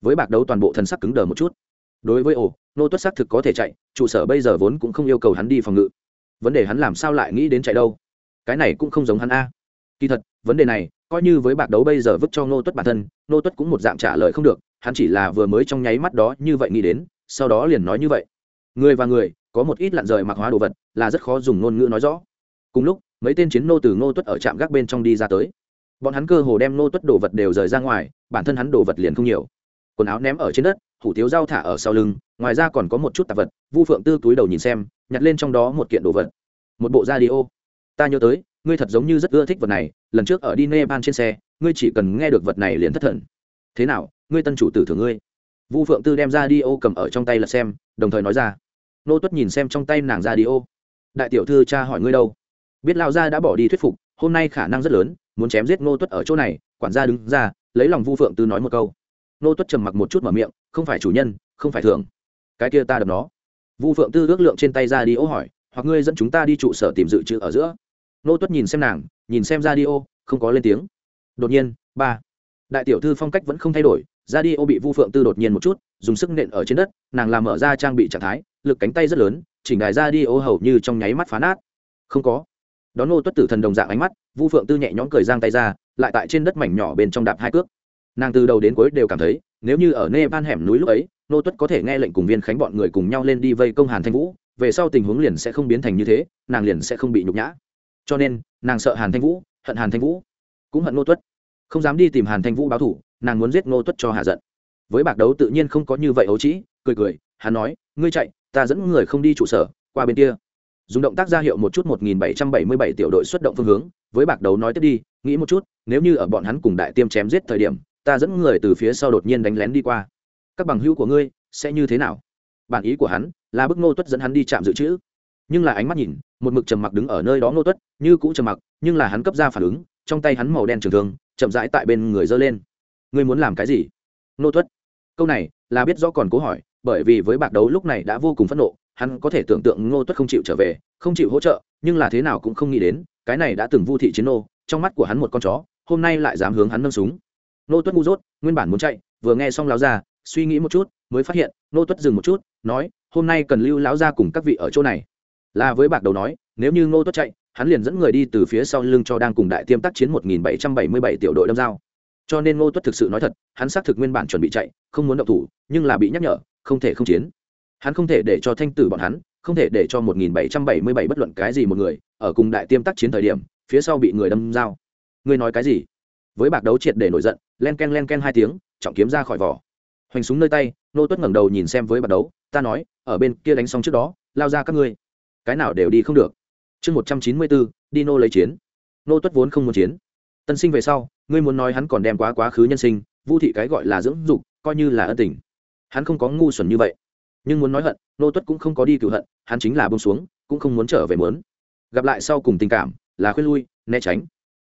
với bạc đấu toàn bộ thần sắc cứng đờ một chút. Đối với ổ nô tuất xác thực có thể chạy, trụ sở bây giờ vốn cũng không yêu cầu hắn đi phòng ngự. Vấn đề hắn làm sao lại nghĩ đến chạy đâu? Cái này cũng không giống hắn a. Kỳ thật, vấn đề này, coi như với bạc đấu bây giờ vứt cho nô tuất bản thân, nô tuất cũng một dạng trả lời không được, hắn chỉ là vừa mới trong nháy mắt đó như vậy nghĩ đến, sau đó liền nói như vậy. Người và người, có một ít lặn rời mặc hóa đồ vật, là rất khó dùng ngôn ngữ nói rõ. Cùng lúc, mấy tên chiến nô từ nô tuất ở trạm gác bên trong đi ra tới. Bọn hắn cơ hồ đem nô tuất đồ vật đều rời ra ngoài, bản thân hắn đồ vật liền không nhiều quần áo ném ở trên đất, hủ tiếu dao thả ở sau lưng, ngoài ra còn có một chút tạp vật, vu phượng tư túi đầu nhìn xem, nhặt lên trong đó một kiện đồ vật. Một bộ radio ta nhớ tới, ngươi thật giống như rất ưa thích vật này, lần trước ở đi nepal trên xe, ngươi chỉ cần nghe được vật này liền thất thần. Thế nào, ngươi tân chủ tử thường ngươi? Vu phượng tư đem radio cầm ở trong tay là xem, đồng thời nói ra. Nô tuất nhìn xem trong tay nàng radio đại tiểu thư cha hỏi ngươi đâu? Biết lao gia đã bỏ đi thuyết phục, hôm nay khả năng rất lớn, muốn chém giết ngô tuất ở chỗ này, quản gia đứng ra, lấy lòng vu phượng tư nói một câu nô tuất trầm mặc một chút mở miệng, không phải chủ nhân, không phải thường. cái kia ta đập nó. Vu phượng tư ước lượng trên tay ra đi ô hỏi, hoặc ngươi dẫn chúng ta đi trụ sở tìm dự trữ ở giữa? Nô tuất nhìn xem nàng, nhìn xem ra đi ô, không có lên tiếng. Đột nhiên, ba. Đại tiểu thư phong cách vẫn không thay đổi, ra đi ô bị vu phượng tư đột nhiên một chút, dùng sức nện ở trên đất, nàng làm mở ra trang bị trạng thái, lực cánh tay rất lớn, chỉnh đài ra đi ô hầu như trong nháy mắt phá nát. Không có. Đón nô tuất tử thần đồng dạng ánh mắt, vu phượng tư nhẹ nhõm cười giang tay ra, lại tại trên đất mảnh nhỏ bên trong đạp hai cước nàng từ đầu đến cuối đều cảm thấy, nếu như ở nê ban hẻm núi lúc ấy, nô tuất có thể nghe lệnh cùng viên khánh bọn người cùng nhau lên đi vây công hàn thanh vũ, về sau tình huống liền sẽ không biến thành như thế, nàng liền sẽ không bị nhục nhã. Cho nên, nàng sợ hàn thanh vũ, hận hàn thanh vũ, cũng hận nô tuất. Không dám đi tìm hàn thanh vũ báo thủ nàng muốn giết nô tuất cho hạ giận. Với bạc đấu tự nhiên không có như vậy ấu trĩ, cười cười, hắn nói, ngươi chạy, ta dẫn người không đi trụ sở, qua bên kia. Dùng động tác ra hiệu một chút một nghìn bảy trăm bảy mươi bảy tiểu đội xuất động phương hướng, với bạc đấu nói tiếp đi, nghĩ một chút, nếu như ở bọn hắn cùng đại tiêm chém giết thời điểm ta dẫn người từ phía sau đột nhiên đánh lén đi qua. Các bằng hữu của ngươi, sẽ như thế nào? Bản ý của hắn là bức ngô tuất dẫn hắn đi chạm dự trữ. Nhưng là ánh mắt nhìn, một mực trầm mặc đứng ở nơi đó ngô tuất, như cũ trầm mặc, nhưng là hắn cấp ra phản ứng, trong tay hắn màu đen trường thương, chậm rãi tại bên người giơ lên. Ngươi muốn làm cái gì? Ngô tuất. Câu này là biết rõ còn cố hỏi, bởi vì với bạc đấu lúc này đã vô cùng phẫn nộ, hắn có thể tưởng tượng ngô tuất không chịu trở về, không chịu hỗ trợ, nhưng là thế nào cũng không nghĩ đến, cái này đã từng vu thị chiến nô, trong mắt của hắn một con chó, hôm nay lại dám hướng hắn nâng súng nô tuất ngu dốt nguyên bản muốn chạy vừa nghe xong Lão Gia, suy nghĩ một chút mới phát hiện nô tuất dừng một chút nói hôm nay cần lưu Lão Gia cùng các vị ở chỗ này. Là với bạc đầu nói nếu như ngô tuất chạy hắn liền dẫn người đi từ phía sau lưng cho đang cùng đại tiêm tác chiến một nghìn bảy trăm bảy mươi bảy tiểu đội đâm dao cho nên ngô tuất thực sự nói thật hắn xác thực nguyên bản chuẩn bị chạy không muốn động thủ nhưng là bị nhắc nhở không thể không chiến. Hắn không thể để cho thanh tử bọn hắn không thể để cho 1777 bất luận cái gì một người ở cùng đại tiêm tác chiến thời điểm phía sau bị người đâm dao ngươi nói cái gì? Với bạc đấu triệt để nổi giận, len ken len ken hai tiếng, trọng kiếm ra khỏi vỏ. Hoành súng nơi tay, nô tuất ngẩng đầu nhìn xem với bạc đấu, ta nói, ở bên kia đánh xong trước đó, lao ra các ngươi. Cái nào đều đi không được. Chương một trăm chín mươi bốn, đi nô lấy chiến. Nô tuất vốn không muốn chiến. Tân sinh về sau, ngươi muốn nói hắn còn đem quá quá khứ nhân sinh, vu thị cái gọi là dưỡng dục, coi như là ân tình. Hắn không có ngu xuẩn như vậy. Nhưng muốn nói hận, nô tuất cũng không có đi cựu hận, hắn chính là bông xuống, cũng không muốn trở về mớn gặp lại sau cùng tình cảm, là khuyên lui, né tránh.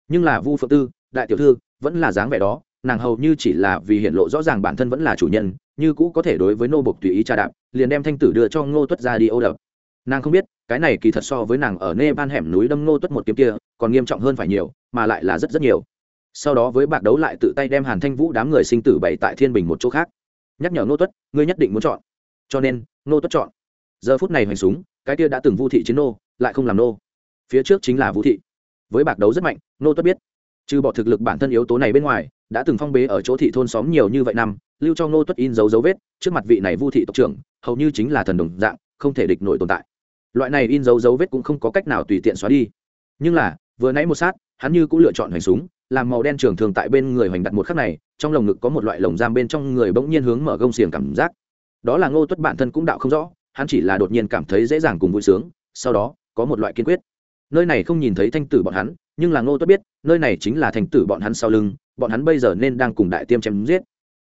Nhưng là vu phượng tư đại tiểu thư, vẫn là dáng vẻ đó, nàng hầu như chỉ là vì hiện lộ rõ ràng bản thân vẫn là chủ nhân, như cũ có thể đối với nô bộc tùy ý tra đạp, liền đem thanh tử đưa cho ngô tuất ra đi ô đập. Nàng không biết, cái này kỳ thật so với nàng ở nê ban hẻm núi đâm ngô tuất một kiếm kia, còn nghiêm trọng hơn phải nhiều, mà lại là rất rất nhiều. Sau đó với bạc đấu lại tự tay đem hàn thanh vũ đám người sinh tử bày tại thiên bình một chỗ khác. Nhắc nhở ngô tuất, ngươi nhất định muốn chọn. Cho nên, Ngô tuất chọn. Giờ phút này hoành súng, cái kia đã từng vu thị chiến nô, lại không làm nô. Phía trước chính là vũ thị. Với bạc đấu rất mạnh, Ngô tuất biết trừ bỏ thực lực bản thân yếu tố này bên ngoài, đã từng phong bế ở chỗ thị thôn xóm nhiều như vậy năm, lưu cho Ngô tuất in dấu dấu vết trước mặt vị này vu thị tộc trưởng, hầu như chính là thần đồng dạng, không thể địch nổi tồn tại. Loại này in dấu dấu vết cũng không có cách nào tùy tiện xóa đi. Nhưng là, vừa nãy một sát, hắn như cũng lựa chọn hoành súng, làm màu đen trường thường tại bên người hoành đặt một khắc này, trong lồng ngực có một loại lồng giam bên trong người bỗng nhiên hướng mở gông xiềng cảm giác. Đó là ngô tuất bản thân cũng đạo không rõ, hắn chỉ là đột nhiên cảm thấy dễ dàng cùng vui sướng, sau đó, có một loại kiên quyết. Nơi này không nhìn thấy thanh tử bọn hắn nhưng là ngô tuất biết, nơi này chính là thành tử bọn hắn sau lưng, bọn hắn bây giờ nên đang cùng đại tiêm chém giết.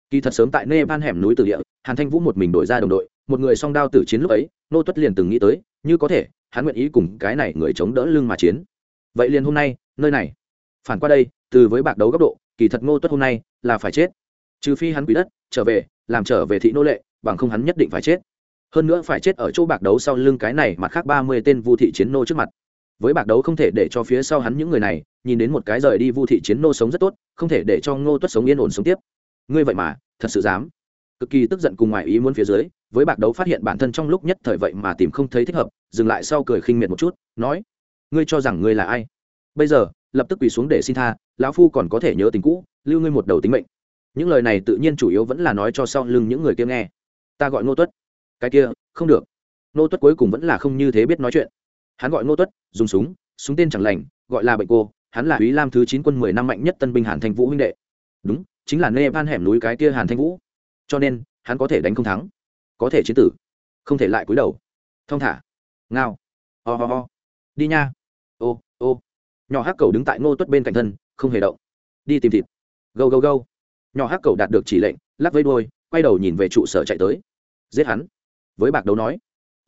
Kỳ thật sớm tại nê ban hẻm núi tử địa, hàn thanh vũ một mình đổi ra đồng đội, một người song đao tử chiến lúc ấy, ngô tuất liền từng nghĩ tới, như có thể, hắn nguyện ý cùng cái này người chống đỡ lưng mà chiến. Vậy liền hôm nay, nơi này. Phản qua đây, từ với bạc đấu góc độ, kỳ thật ngô tuất hôm nay là phải chết. Trừ phi hắn quý đất, trở về, làm trở về thị nô lệ, bằng không hắn nhất định phải chết. Hơn nữa phải chết ở chỗ bạc đấu sau lưng cái này mặt khác ba mươi tên vu thị chiến nô trước mặt với bạc đấu không thể để cho phía sau hắn những người này nhìn đến một cái rời đi vu thị chiến nô sống rất tốt, không thể để cho ngô tuất sống yên ổn sống tiếp. Ngươi vậy mà, thật sự dám. Cực kỳ tức giận cùng ngoài ý muốn phía dưới, với bạc đấu phát hiện bản thân trong lúc nhất thời vậy mà tìm không thấy thích hợp, dừng lại sau cười khinh miệt một chút, nói, ngươi cho rằng ngươi là ai? Bây giờ, lập tức quỳ xuống để xin tha, lão phu còn có thể nhớ tình cũ, lưu ngươi một đầu tính mệnh. Những lời này tự nhiên chủ yếu vẫn là nói cho sau lưng những người kia nghe. Ta gọi ngô tuất. Cái kia, không được. Ngô tuất cuối cùng vẫn là không như thế biết nói chuyện hắn gọi ngô tuất, dùng súng súng tên chẳng lành, gọi là bệnh cô, hắn là úy lam thứ chín quân mười năm mạnh nhất tân binh hàn thanh vũ huynh đệ. Đúng, chính là nê van hẻm núi cái kia hàn thanh vũ. Cho nên, hắn có thể đánh không thắng, có thể chiến tử, không thể lại cúi đầu. Thong thả, ngao, ho、oh、ho、oh、ho、oh. đi nha. Ô ô. Nhỏ hắc cầu đứng tại ngô tuất bên cạnh thân, không hề động. Đi tìm thịt. Gâu gâu gâu. Nhỏ hắc cầu đạt được chỉ lệnh, lắc vây đôi quay đầu nhìn về trụ sở chạy tới. Giết hắn. Với bạc đấu nói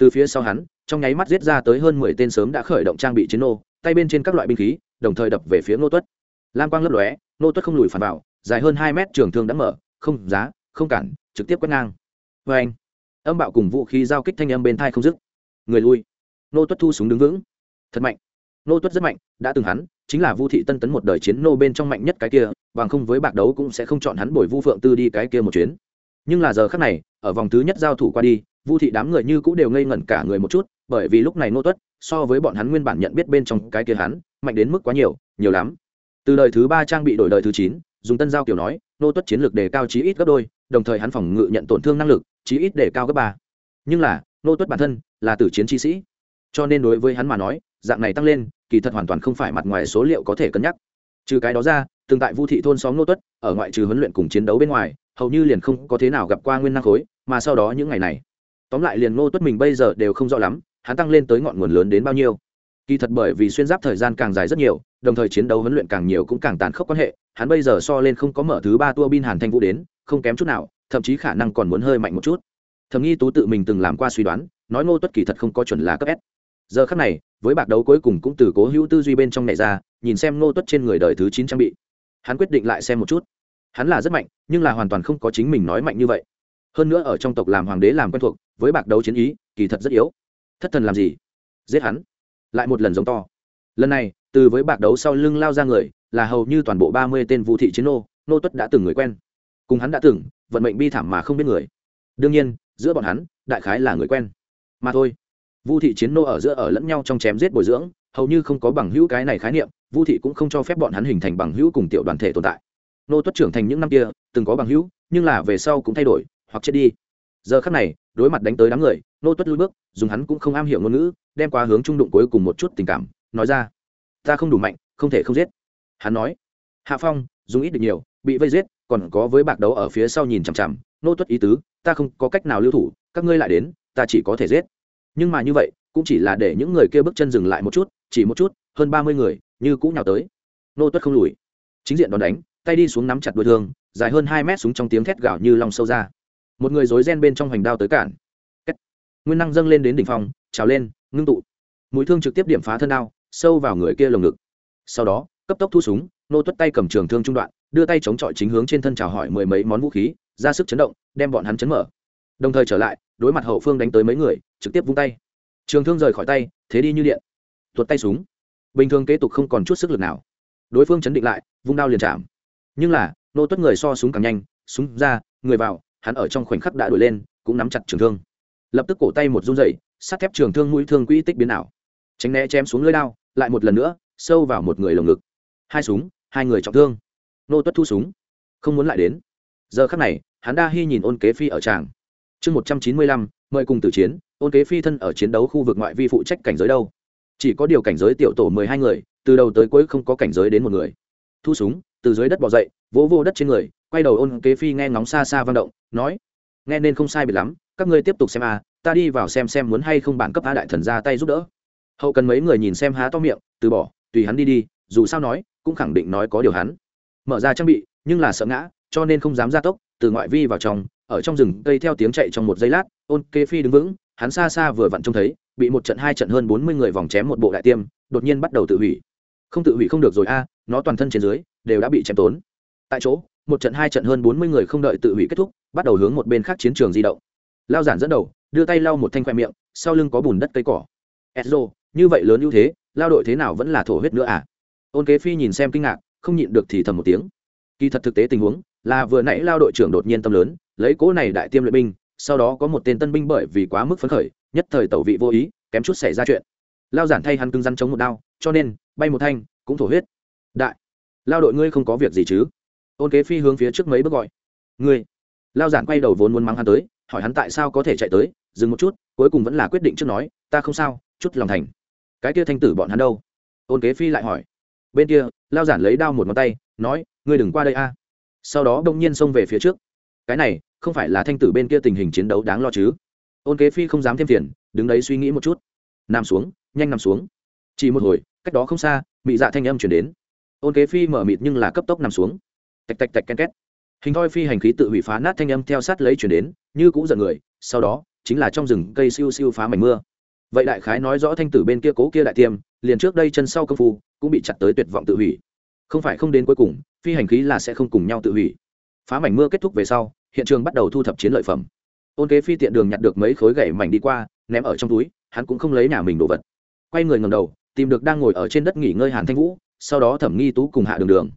từ phía sau hắn, trong nháy mắt giết ra tới hơn mười tên sớm đã khởi động trang bị chiến nô, tay bên trên các loại binh khí, đồng thời đập về phía ngô tuất. Lam quang lấp lóe, ngô tuất không lùi phản vào, dài hơn hai mét trường thương đã mở, không giá, không cản, trực tiếp quét ngang. Vê anh, âm bạo cùng vũ khí giao kích thanh âm bên thai không dứt. Người lui. Ngô tuất thu súng đứng vững. Thật mạnh. Ngô tuất rất mạnh, đã từng hắn, chính là vu thị tân tấn một đời chiến nô bên trong mạnh nhất cái kia, bằng không với bạc đấu cũng sẽ không chọn hắn bồi vu phượng tư đi cái kia một chuyến. Nhưng là giờ khác này, ở vòng thứ nhất giao thủ qua đi vu thị đám người như cũng đều ngây ngẩn cả người một chút, bởi vì lúc này nô tuất, so với bọn hắn nguyên bản nhận biết bên trong cái kia hắn, mạnh đến mức quá nhiều nhiều lắm. Từ đời thứ ba trang bị đổi đời thứ chín, dùng tân giao kiểu nói nô tuất chiến lược đề cao chí ít gấp đôi, đồng thời hắn phòng ngự nhận tổn thương năng lực, chí ít đề cao gấp ba. Nhưng là nô tuất bản thân là tử chiến chi sĩ. Cho nên đối với hắn mà nói, dạng này tăng lên, kỳ thật hoàn toàn không phải mặt ngoài số liệu có thể cân nhắc. Trừ cái đó ra, tương tại vu thị thôn xóm nô tuất, ở ngoại trừ huấn luyện cùng chiến đấu bên ngoài, hầu như liền không có thế nào gặp qua nguyên năng khối, mà sau đó những ngày này tóm lại liền ngô tuất mình bây giờ đều không rõ lắm, hắn tăng lên tới ngọn nguồn lớn đến bao nhiêu. Kỳ thật bởi vì xuyên giáp thời gian càng dài rất nhiều, đồng thời chiến đấu huấn luyện càng nhiều cũng càng tàn khốc quan hệ, hắn bây giờ so lên không có mở thứ ba tua bin hàn thanh vũ đến, không kém chút nào, thậm chí khả năng còn muốn hơi mạnh một chút. Thầm nghi tú tự mình từng làm qua suy đoán, nói ngô tuất kỳ thật không có chuẩn là cấp s. Giờ khắc này, với bạc đấu cuối cùng cũng từ cố hữu tư duy bên trong này ra, nhìn xem ngô tuất trên người đời thứ chín trang bị. Hắn quyết định lại xem một chút. Hắn là rất mạnh, nhưng là hoàn toàn không có chính mình nói mạnh như vậy. Hơn nữa ở trong tộc làm hoàng đế làm quen thuộc với bạc đấu chiến ý, kỳ thật rất yếu. Thất thần làm gì? Giết hắn. Lại một lần giống to. Lần này, từ với bạc đấu sau lưng lao ra người, là hầu như toàn bộ ba mươi tên vũ thị chiến nô nô tuất đã từng người quen. Cùng hắn đã từng, vận mệnh bi thảm mà không biết người. Đương nhiên, giữa bọn hắn, đại khái là người quen. Mà thôi vu thị chiến nô ở giữa ở lẫn nhau trong chém giết bồi dưỡng, hầu như không có bằng hữu cái này khái niệm vu thị cũng không cho phép bọn hắn hình thành bằng hữu cùng tiểu đoàn thể tồn tại. Nô tuất trưởng thành những năm kia, từng có bằng hữu, nhưng là về sau cũng thay đổi, hoặc chết đi giờ khắc này, đối mặt đánh tới đám người, nô tuất lui bước, dùng hắn cũng không am hiểu ngôn ngữ, đem qua hướng trung đụng cuối cùng một chút tình cảm, nói ra. Ta không đủ mạnh, không thể không giết. Hắn nói. Hạ phong, dùng ít được nhiều, bị vây giết, còn có với bạc đấu ở phía sau nhìn chằm chằm, nô tuất ý tứ, ta không có cách nào lưu thủ, các ngươi lại đến, ta chỉ có thể giết. Nhưng mà như vậy, cũng chỉ là để những người kia bước chân dừng lại một chút, chỉ một chút, hơn ba mươi người, như cũng nhào tới. Nô tuất không lùi. Chính diện đón đánh, tay đi xuống nắm chặt đôi thương, dài hơn hai mét súng trong tiếng thét gạo như lòng sâu ra một người dối ren bên trong hoành đao tới cản. Kết. nguyên năng dâng lên đến đỉnh phòng, trào lên, ngưng tụ. Mũi thương trực tiếp điểm phá thân đao, sâu vào người kia lồng ngực. Sau đó, cấp tốc thu súng, nô tuất tay cầm trường thương trung đoạn, đưa tay chống chọi chính hướng trên thân chào hỏi mười mấy món vũ khí, ra sức chấn động, đem bọn hắn chấn mở. Đồng thời trở lại, đối mặt hậu phương đánh tới mấy người, trực tiếp vung tay. Trường thương rời khỏi tay, thế đi như điện. Tuột tay súng. Bình thường kế tục không còn chút sức lực nào. Đối phương chấn định lại, vung đao liền chạm. Nhưng là, nô tuất người so súng càng nhanh, súng ra, người vào hắn ở trong khoảnh khắc đã đuổi lên, cũng nắm chặt trường thương. Lập tức cổ tay một run dậy sắt thép trường thương mũi thương quỹ tích biến ảo. Tránh né chém xuống lưới đao, lại một lần nữa, sâu vào một người lồng ngực. Hai súng, hai người trọng thương. Nô tuất thu súng. Không muốn lại đến. Giờ khắc này, hắn đa hy nhìn ôn kế phi ở tràng. Chương một trăm chín mươi lăm, mời cùng tử chiến, ôn kế phi thân ở chiến đấu khu vực ngoại vi phụ trách cảnh giới đâu? Chỉ có điều cảnh giới tiểu tổ mười hai người, từ đầu tới cuối không có cảnh giới đến một người. Thu súng từ dưới đất bỏ dậy, vỗ vô đất trên người, quay đầu ôn kế phi nghe ngóng xa xa vang động, nói, nghe nên không sai biệt lắm, các ngươi tiếp tục xem a, ta đi vào xem xem muốn hay không bản cấp a đại thần ra tay giúp đỡ. Hậu cần mấy người nhìn xem há to miệng, từ bỏ, tùy hắn đi đi, dù sao nói, cũng khẳng định nói có điều hắn. Mở ra trang bị, nhưng là sợ ngã, cho nên không dám ra tốc, từ ngoại vi vào trong, ở trong rừng, cây theo tiếng chạy trong một giây lát, ôn kế phi đứng vững, hắn xa xa vừa vặn trông thấy, bị một trận hai trận hơn bốn mươi người vòng chém một bộ đại tiêm, đột nhiên bắt đầu tự hủy. Không tự hủy không được rồi a, nó toàn thân trên dưới đều đã bị chém tốn. Tại chỗ, một trận hai trận hơn bốn mươi người không đợi tự hủy kết thúc, bắt đầu hướng một bên khác chiến trường di động. Lao giản dẫn đầu, đưa tay lau một thanh khoe miệng, sau lưng có bùn đất cây cỏ. Edzo như vậy lớn ưu thế, lao đội thế nào vẫn là thổ huyết nữa à? Ôn kế phi nhìn xem kinh ngạc, không nhịn được thì thầm một tiếng. Kỳ thật thực tế tình huống, là vừa nãy lao đội trưởng đột nhiên tâm lớn, lấy cỗ này đại tiêm luyện binh, sau đó có một tên tân binh bởi vì quá mức phấn khởi, nhất thời tẩu vị vô ý, kém chút xảy ra chuyện. Lao giản thay hắn cưng răn chống một đao, cho nên, bay một thanh, cũng thổ huyết. Đại lao đội ngươi không có việc gì chứ? Ôn kế phi hướng phía trước mấy bước gọi. Ngươi? Lao giản quay đầu vốn muốn mắng hắn tới, hỏi hắn tại sao có thể chạy tới, dừng một chút, cuối cùng vẫn là quyết định trước nói, ta không sao, chút lòng thành. Cái kia thanh tử bọn hắn đâu? Ôn kế phi lại hỏi. Bên kia, lao giản lấy đao một ngón tay, nói, ngươi đừng qua đây a. Sau đó đông nhiên xông về phía trước. Cái này, không phải là thanh tử bên kia tình hình chiến đấu đáng lo chứ? Ôn kế phi không dám thêm phiền, đứng đấy suy nghĩ một chút. Nằm xuống, nhanh nằm xuống. Chỉ một hồi, cách đó không xa, mị dạ thanh âm chuyển đến ôn kế phi mở mịt nhưng là cấp tốc nằm xuống. Tạch tạch tạch ken két. Hình thoi phi hành khí tự hủy phá nát thanh âm theo sát lấy chuyển đến, như cũng giận người, sau đó, chính là trong rừng cây siêu siêu phá mảnh mưa. Vậy đại khái nói rõ thanh tử bên kia cố kia đại tiêm, liền trước đây chân sau công phu, cũng bị chặt tới tuyệt vọng tự hủy. Không phải không đến cuối cùng, phi hành khí là sẽ không cùng nhau tự hủy. Phá mảnh mưa kết thúc về sau, hiện trường bắt đầu thu thập chiến lợi phẩm. Ôn kế phi tiện đường nhặt được mấy khối gậy mảnh đi qua, ném ở trong túi, hắn cũng không lấy nhà mình đồ vật. Quay người ngầm đầu, tìm được đang ngồi ở trên đất nghỉ ngơi hàn thanh vũ sau đó thẩm nghi tú cùng hạ đường đường.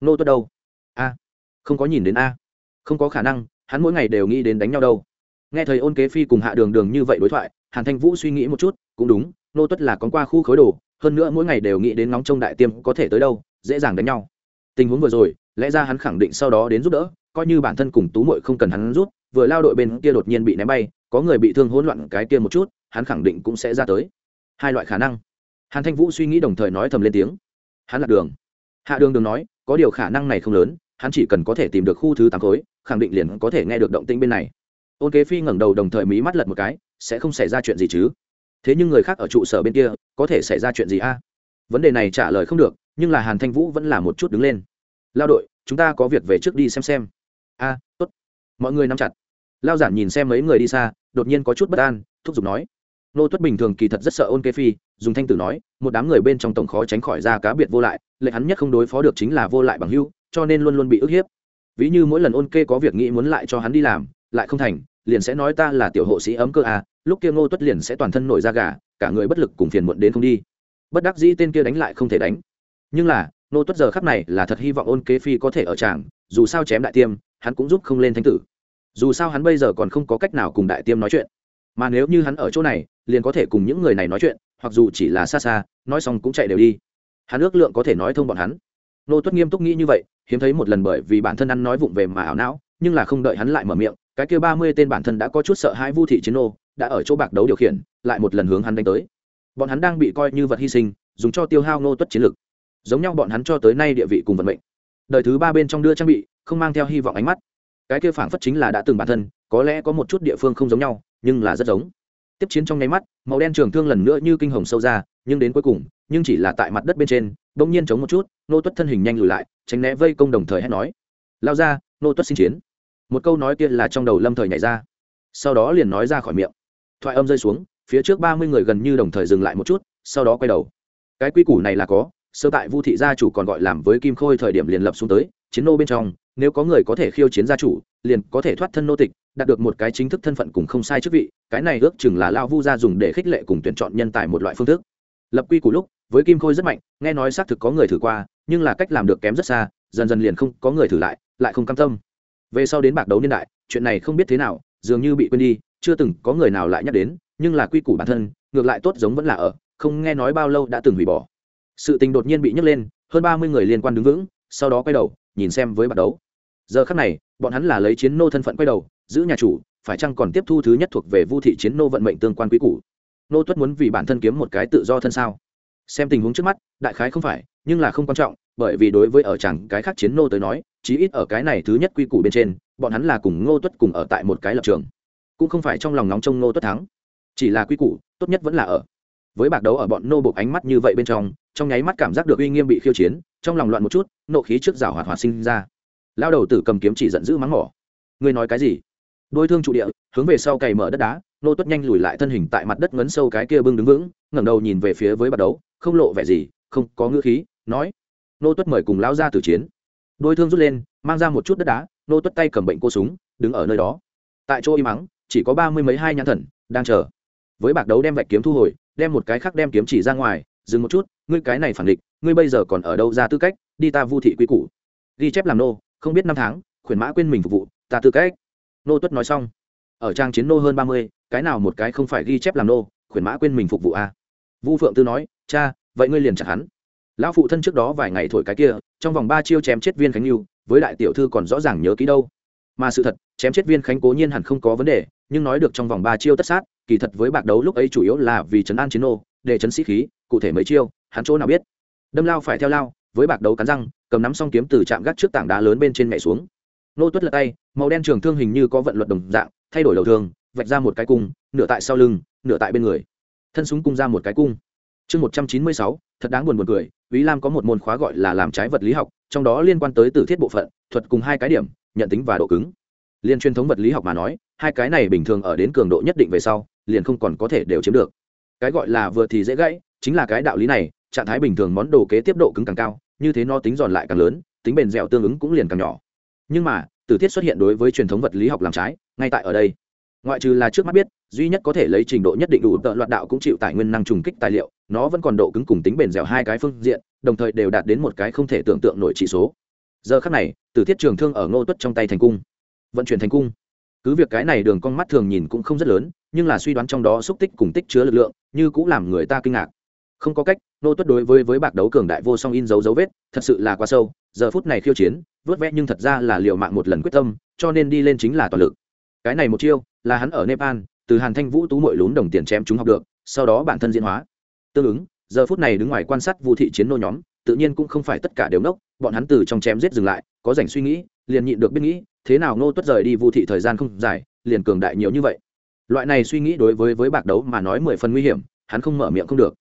Nô tuất đâu? A. Không có nhìn đến a. Không có khả năng, hắn mỗi ngày đều nghĩ đến đánh nhau đâu. Nghe thầy ôn kế phi cùng hạ đường đường như vậy đối thoại, hàn thanh vũ suy nghĩ một chút, cũng đúng, nô tuất là con qua khu khối đồ, hơn nữa mỗi ngày đều nghĩ đến nóng trông đại tiêm có thể tới đâu, dễ dàng đánh nhau. Tình huống vừa rồi, lẽ ra hắn khẳng định sau đó đến giúp đỡ, coi như bản thân cùng tú muội không cần hắn rút vừa lao đội bên kia đột nhiên bị ném bay, có người bị thương hỗn loạn cái kia một chút, hắn khẳng định cũng sẽ ra tới. Hai loại khả năng. Hàn thanh vũ suy nghĩ đồng thời nói thầm lên tiếng hắn lạc đường. Hạ đường đường nói, có điều khả năng này không lớn, hắn chỉ cần có thể tìm được khu thứ tám khối, khẳng định liền có thể nghe được động tĩnh bên này. Ôn kế phi ngẩng đầu đồng thời mí mắt lật một cái, sẽ không xảy ra chuyện gì chứ? Thế nhưng người khác ở trụ sở bên kia, có thể xảy ra chuyện gì a? Vấn đề này trả lời không được, nhưng là hàn thanh vũ vẫn là một chút đứng lên. Lao đội, chúng ta có việc về trước đi xem xem. A, tốt. Mọi người nắm chặt. Lao giản nhìn xem mấy người đi xa, đột nhiên có chút bất an, thúc giục nói nô tuất bình thường kỳ thật rất sợ ôn kế phi, dùng thanh tử nói, một đám người bên trong tổng khó tránh khỏi ra cá biệt vô lại, lệ hắn nhất không đối phó được chính là vô lại bằng hưu, cho nên luôn luôn bị ức hiếp. Ví như mỗi lần ôn kê có việc nghĩ muốn lại cho hắn đi làm, lại không thành, liền sẽ nói ta là tiểu hộ sĩ ấm cơ à lúc kia ngô tuất liền sẽ toàn thân nổi da gà, cả người bất lực cùng phiền muộn đến không đi. Bất đắc dĩ tên kia đánh lại không thể đánh. Nhưng là, ngô tuất giờ khắp này là thật hy vọng ôn kế phi có thể ở tràng, dù sao chém đại tiêm, hắn cũng giúp không lên thanh tử. Dù sao hắn bây giờ còn không có cách nào cùng đại tiêm nói chuyện. Mà nếu như hắn ở chỗ này liền có thể cùng những người này nói chuyện, hoặc dù chỉ là xa xa, nói xong cũng chạy đều đi. Hắn ước lượng có thể nói thông bọn hắn. Nô tuất nghiêm túc nghĩ như vậy, hiếm thấy một lần bởi vì bản thân ăn nói vụng về mà ảo não, nhưng là không đợi hắn lại mở miệng, cái kia ba mươi tên bản thân đã có chút sợ hãi vu thị chiến nô, đã ở chỗ bạc đấu điều khiển, lại một lần hướng hắn đánh tới. Bọn hắn đang bị coi như vật hy sinh, dùng cho tiêu hao nô tuất chiến lực. Giống nhau bọn hắn cho tới nay địa vị cùng vận mệnh. Đời thứ ba bên trong đưa trang bị, không mang theo hy vọng ánh mắt. Cái kia phảng phất chính là đã từng bản thân, có lẽ có một chút địa phương không giống nhau, nhưng là rất giống tiếp chiến trong nháy mắt, màu đen trường thương lần nữa như kinh hồng sâu ra, nhưng đến cuối cùng, nhưng chỉ là tại mặt đất bên trên, bỗng nhiên chống một chút, nô tuất thân hình nhanh lùi lại, tránh né vây công đồng thời hét nói. Lao ra, nô tuất xin chiến. Một câu nói kia là trong đầu lâm thời nhảy ra. Sau đó liền nói ra khỏi miệng. Thoại âm rơi xuống, phía trước ba mươi người gần như đồng thời dừng lại một chút, sau đó quay đầu. Cái quy củ này là có, sơ tại vu thị gia chủ còn gọi làm với kim khôi thời điểm liền lập xuống tới, chiến nô bên trong, nếu có người có thể khiêu chiến gia chủ, liền có thể thoát thân nô tịch đạt được một cái chính thức thân phận cùng không sai chức vị, cái này ước chừng là lao vu gia dùng để khích lệ cùng tuyển chọn nhân tài một loại phương thức. Lập quy củ lúc, với kim khôi rất mạnh, nghe nói xác thực có người thử qua, nhưng là cách làm được kém rất xa, dần dần liền không có người thử lại lại không cam tâm. Về sau đến bạc đấu niên đại, chuyện này không biết thế nào, dường như bị quên đi, chưa từng có người nào lại nhắc đến, nhưng là quy củ bản thân, ngược lại tốt giống vẫn là ở, không nghe nói bao lâu đã từng hủy bỏ. Sự tình đột nhiên bị nhấc lên, hơn ba mươi người liên quan đứng vững, sau đó quay đầu, nhìn xem với bạc đấu. Giờ khắc này, bọn hắn là lấy chiến nô thân phận quay đầu giữ nhà chủ, phải chăng còn tiếp thu thứ nhất thuộc về vu thị chiến nô vận mệnh tương quan quý cũ nô tuất muốn vì bản thân kiếm một cái tự do thân sao? Xem tình huống trước mắt, đại khái không phải, nhưng là không quan trọng, bởi vì đối với ở chẳng cái khác chiến nô tới nói, chí ít ở cái này thứ nhất quy củ bên trên, bọn hắn là cùng ngô tuất cùng ở tại một cái lập trường. Cũng không phải trong lòng nóng trông ngô tuất thắng. Chỉ là quy củ, tốt nhất vẫn là ở. Với bạc đấu ở bọn nô bộc ánh mắt như vậy bên trong trong nháy mắt cảm giác được uy nghiêm bị khiêu chiến, trong lòng loạn một chút, nộ khí trước rào hoạt hoạt sinh ra. Lao đầu tử cầm kiếm chỉ giận dữ mắng mỏ. Ngươi nói cái gì? Đôi thương trụ địa, hướng về sau cày mở đất đá, nô tuất nhanh lùi lại thân hình tại mặt đất ngấn sâu cái kia bưng đứng vững, ngẩng đầu nhìn về phía với bạc đấu, không lộ vẻ gì, không có ngữ khí, nói. Nô tuất mời cùng lão ra từ chiến. Đôi thương rút lên, mang ra một chút đất đá, nô tuất tay cầm bệnh cô súng, đứng ở nơi đó. Tại chỗ im mắng chỉ có ba mươi mấy hai nhãn thần đang chờ. Với bạc đấu đem vạch kiếm thu hồi, đem một cái khác đem kiếm chỉ ra ngoài, dừng một chút, ngươi cái này phản địch, ngươi bây giờ còn ở đâu ra tư cách, đi ta vu thị quy củ. Ghi chép làm nô, không biết năm tháng, khuyển mã quên mình phục vụ, ta tư cách nô tuất nói xong, ở trang chiến nô hơn ba mươi, cái nào một cái không phải ghi chép làm nô, khuyển mã quên mình phục vụ a. À? vu phượng tư nói, cha, vậy ngươi liền chặt hắn. Lão phụ thân trước đó vài ngày thổi cái kia, trong vòng ba chiêu chém chết viên khánh lưu với đại tiểu thư còn rõ ràng nhớ kỹ đâu. Mà sự thật, chém chết viên khánh cố nhiên hẳn không có vấn đề, nhưng nói được trong vòng ba chiêu tất sát, kỳ thật với bạc đấu lúc ấy chủ yếu là vì trấn an chiến nô, để trấn sĩ khí, cụ thể mấy chiêu, hắn chỗ nào biết. Đâm lao phải theo lao, với bạc đấu cắn răng, cầm nắm xong kiếm từ trạm gác trước tảng đá lớn bên trên mẹ xuống nô tuất lật tay màu đen trường thương hình như có vận luật đồng dạng thay đổi đầu thương vạch ra một cái cung nửa tại sau lưng nửa tại bên người thân súng cung ra một cái cung chương một trăm chín mươi sáu thật đáng buồn buồn cười Vĩ Lam có một môn khóa gọi là làm trái vật lý học, trong đó liên quan tới tử thiết bộ phận, thuật cùng hai cái điểm, nhận tính và độ cứng. Liên truyền thống vật lý học mà nói, hai cái này bình thường ở đến cường độ nhất định về sau, liền không còn có thể đều chiếm được. Cái gọi là vừa thì dễ gãy, chính là cái đạo lý này, trạng thái bình thường món đồ kế tiếp độ cứng càng cao, như thế nó tính giòn lại càng lớn, tính bền dẻo tương ứng cũng liền càng nhỏ. Nhưng mà, tử thiết xuất hiện đối với truyền thống vật lý học làm trái, ngay tại ở đây. Ngoại trừ là trước mắt biết, duy nhất có thể lấy trình độ nhất định đủ tợ loạt đạo cũng chịu tải nguyên năng trùng kích tài liệu, nó vẫn còn độ cứng cùng tính bền dẻo hai cái phương diện đồng thời đều đạt đến một cái không thể tưởng tượng nổi chỉ số. Giờ khắc này tử thiết trường thương ở ngô tuất trong tay thành cung. Vận chuyển thành cung. Cứ việc cái này đường con mắt thường nhìn cũng không rất lớn nhưng là suy đoán trong đó xúc tích cùng tích chứa lực lượng như cũng làm người ta kinh ngạc không có cách ngô tuất đối với với bạc đấu cường đại vô song in dấu dấu vết, thật sự là quá sâu, giờ phút này khiêu chiến, vớt vẽ nhưng thật ra là liệu mạng một lần quyết tâm, cho nên đi lên chính là toàn lực. Cái này một chiêu, là hắn ở nepal, từ hàn thanh vũ tú mội lún đồng tiền chém chúng học được, sau đó bản thân diễn hóa. Tương ứng, giờ phút này đứng ngoài quan sát vũ thị chiến nô nhóm, tự nhiên cũng không phải tất cả đều nốc, bọn hắn từ trong chém giết dừng lại, có rảnh suy nghĩ, liền nhịn được biết nghĩ, thế nào ngô tuất rời đi vũ thị thời gian không dài, liền cường đại nhiều như vậy. Loại này suy nghĩ đối với với bạc đấu mà nói mười phần nguy hiểm, hắn không mở miệng không được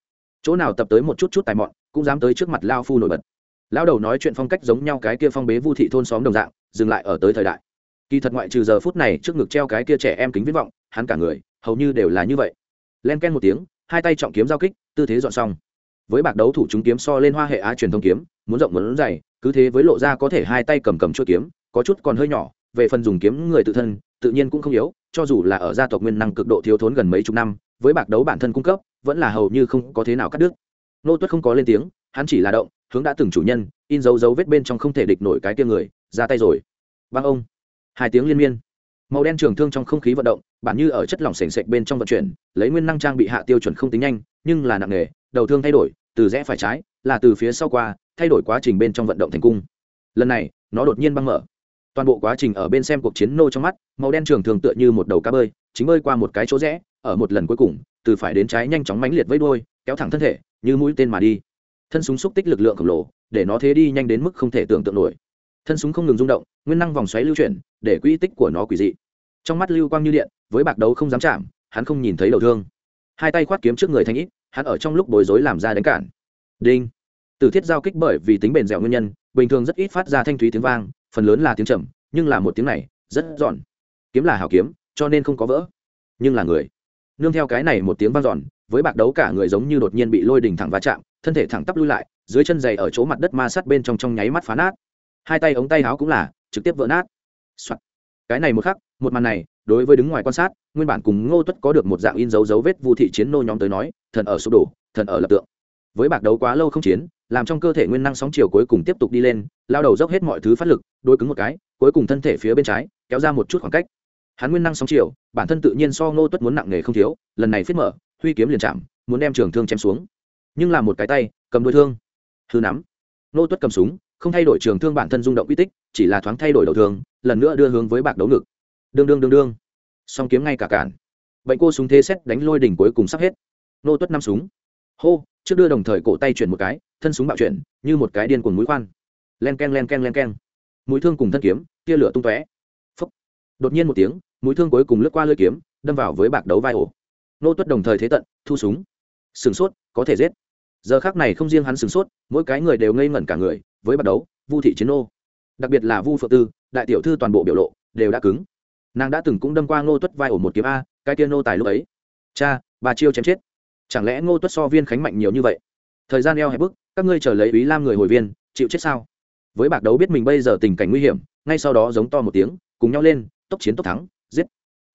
chỗ nào tập tới một chút chút tài mọn, cũng dám tới trước mặt lao phu nổi bật. Lao đầu nói chuyện phong cách giống nhau cái kia phong bế vu thị thôn xóm đồng dạng, dừng lại ở tới thời đại. Kỳ thật ngoại trừ giờ phút này trước ngực treo cái kia trẻ em kính viết vọng, hắn cả người, hầu như đều là như vậy. Len ken một tiếng, hai tay trọng kiếm giao kích, tư thế dọn xong. Với bạc đấu thủ chúng kiếm so lên hoa hệ á truyền thông kiếm, muốn rộng muốn dày, cứ thế với lộ ra có thể hai tay cầm cầm chuôi kiếm, có chút còn hơi nhỏ, về phần dùng kiếm người tự thân, tự nhiên cũng không yếu, cho dù là ở gia tộc nguyên năng cực độ thiếu thốn gần mấy chục năm, với bạc đấu bản thân cung cấp vẫn là hầu như không có thế nào cắt đứt. Nô tuất không có lên tiếng, hắn chỉ là động, hướng đã từng chủ nhân, in dấu dấu vết bên trong không thể địch nổi cái tia người, ra tay rồi. Băng ông. Hai tiếng liên miên. Màu đen trường thương trong không khí vận động, bản như ở chất lỏng sền sệt bên trong vận chuyển, lấy nguyên năng trang bị hạ tiêu chuẩn không tính nhanh, nhưng là nặng nghề đầu thương thay đổi, từ rẽ phải trái, là từ phía sau qua, thay đổi quá trình bên trong vận động thành cung. Lần này, nó đột nhiên băng mở. Toàn bộ quá trình ở bên xem cuộc chiến nô trong mắt, màu đen trường thường tựa như một đầu cá bơi, chính bơi qua một cái chỗ rẽ ở một lần cuối cùng, từ phải đến trái nhanh chóng mãnh liệt với đôi kéo thẳng thân thể, như mũi tên mà đi. Thân súng xúc tích lực lượng khổng lồ, để nó thế đi nhanh đến mức không thể tưởng tượng nổi. Thân súng không ngừng rung động, nguyên năng vòng xoáy lưu chuyển, để quỹ tích của nó quỷ dị. Trong mắt lưu quang như điện, với bạc đấu không dám chạm, hắn không nhìn thấy đầu thương. Hai tay khoát kiếm trước người thanh ít, hắn ở trong lúc bối rối làm ra đánh cản. Đinh. Từ thiết giao kích bởi vì tính bền dẻo nguyên nhân, bình thường rất ít phát ra thanh thúy tiếng vang, phần lớn là tiếng trầm, nhưng là một tiếng này, rất giòn. Kiếm là hảo kiếm, cho nên không có vỡ, nhưng là người nương theo cái này một tiếng vang giòn với bạc đấu cả người giống như đột nhiên bị lôi đỉnh thẳng va chạm, thân thể thẳng tắp lui lại, dưới chân giày ở chỗ mặt đất ma sát bên trong trong nháy mắt phá nát. Hai tay ống tay áo cũng là trực tiếp vỡ nát、Soạn. cái này một khắc, một màn này, đối với đứng ngoài quan sát, nguyên bản cùng ngô tuất có được một dạng in dấu dấu vết vu thị chiến nô nhóm tới nói, thần ở sụp đổ, thần ở lập tượng. Với bạc đấu quá lâu không chiến, làm trong cơ thể nguyên năng sóng chiều cuối cùng tiếp tục đi lên, lao đầu dốc hết mọi thứ phát lực đôi cứng một cái, cuối cùng thân thể phía bên trái, kéo ra một chút khoảng cách hắn nguyên năng sóng chiều, bản thân tự nhiên so ngô tuất muốn nặng nghề không thiếu, lần này phết mở, huy kiếm liền chạm, muốn đem trường thương chém xuống. Nhưng là một cái tay, cầm đôi thương. Hư nắm. Ngô tuất cầm súng, không thay đổi trường thương bản thân rung động uy tích, chỉ là thoáng thay đổi đầu thương, lần nữa đưa hướng với bạc đấu ngực. Đương đương đương đương. Song kiếm ngay cả cản. Bệnh cô súng thế xét đánh lôi đỉnh cuối cùng sắp hết. Nô tuất năm súng. Hô, trước đưa đồng thời cổ tay chuyển một cái, thân súng bạo chuyển, như một cái điên cuồng mũi khoan. Len k e n len k e n len k e n mũi thương cùng thân kiếm, tia lửa tung tóe. Phấp đột nhiên một tiếng mũi thương cuối cùng lướt qua lưỡi kiếm, đâm vào với bạc đấu vai ổ. Nô tuất đồng thời thế tận, thu súng. Sửng sốt, có thể giết. Giờ khác này không riêng hắn sửng sốt, mỗi cái người đều ngây ngẩn cả người, với bạc đấu, vu thị chiến nô. Đặc biệt là vu phượng tư, đại tiểu thư toàn bộ biểu lộ, đều đã cứng. Nàng đã từng cũng đâm qua ngô tuất vai ổ một kiếm a, cái tiên nô tài lúc ấy. Cha, bà chiêu chém chết. Chẳng lẽ ngô tuất so viên khánh mạnh nhiều như vậy? Thời gian eo hẹp bức, các ngươi chờ lấy ý lam người hồi viên, chịu chết sao? Với bạc đấu biết mình bây giờ tình cảnh nguy hiểm, ngay sau đó giống to một tiếng, cùng nhau lên, tốc chiến tốc thắng giết.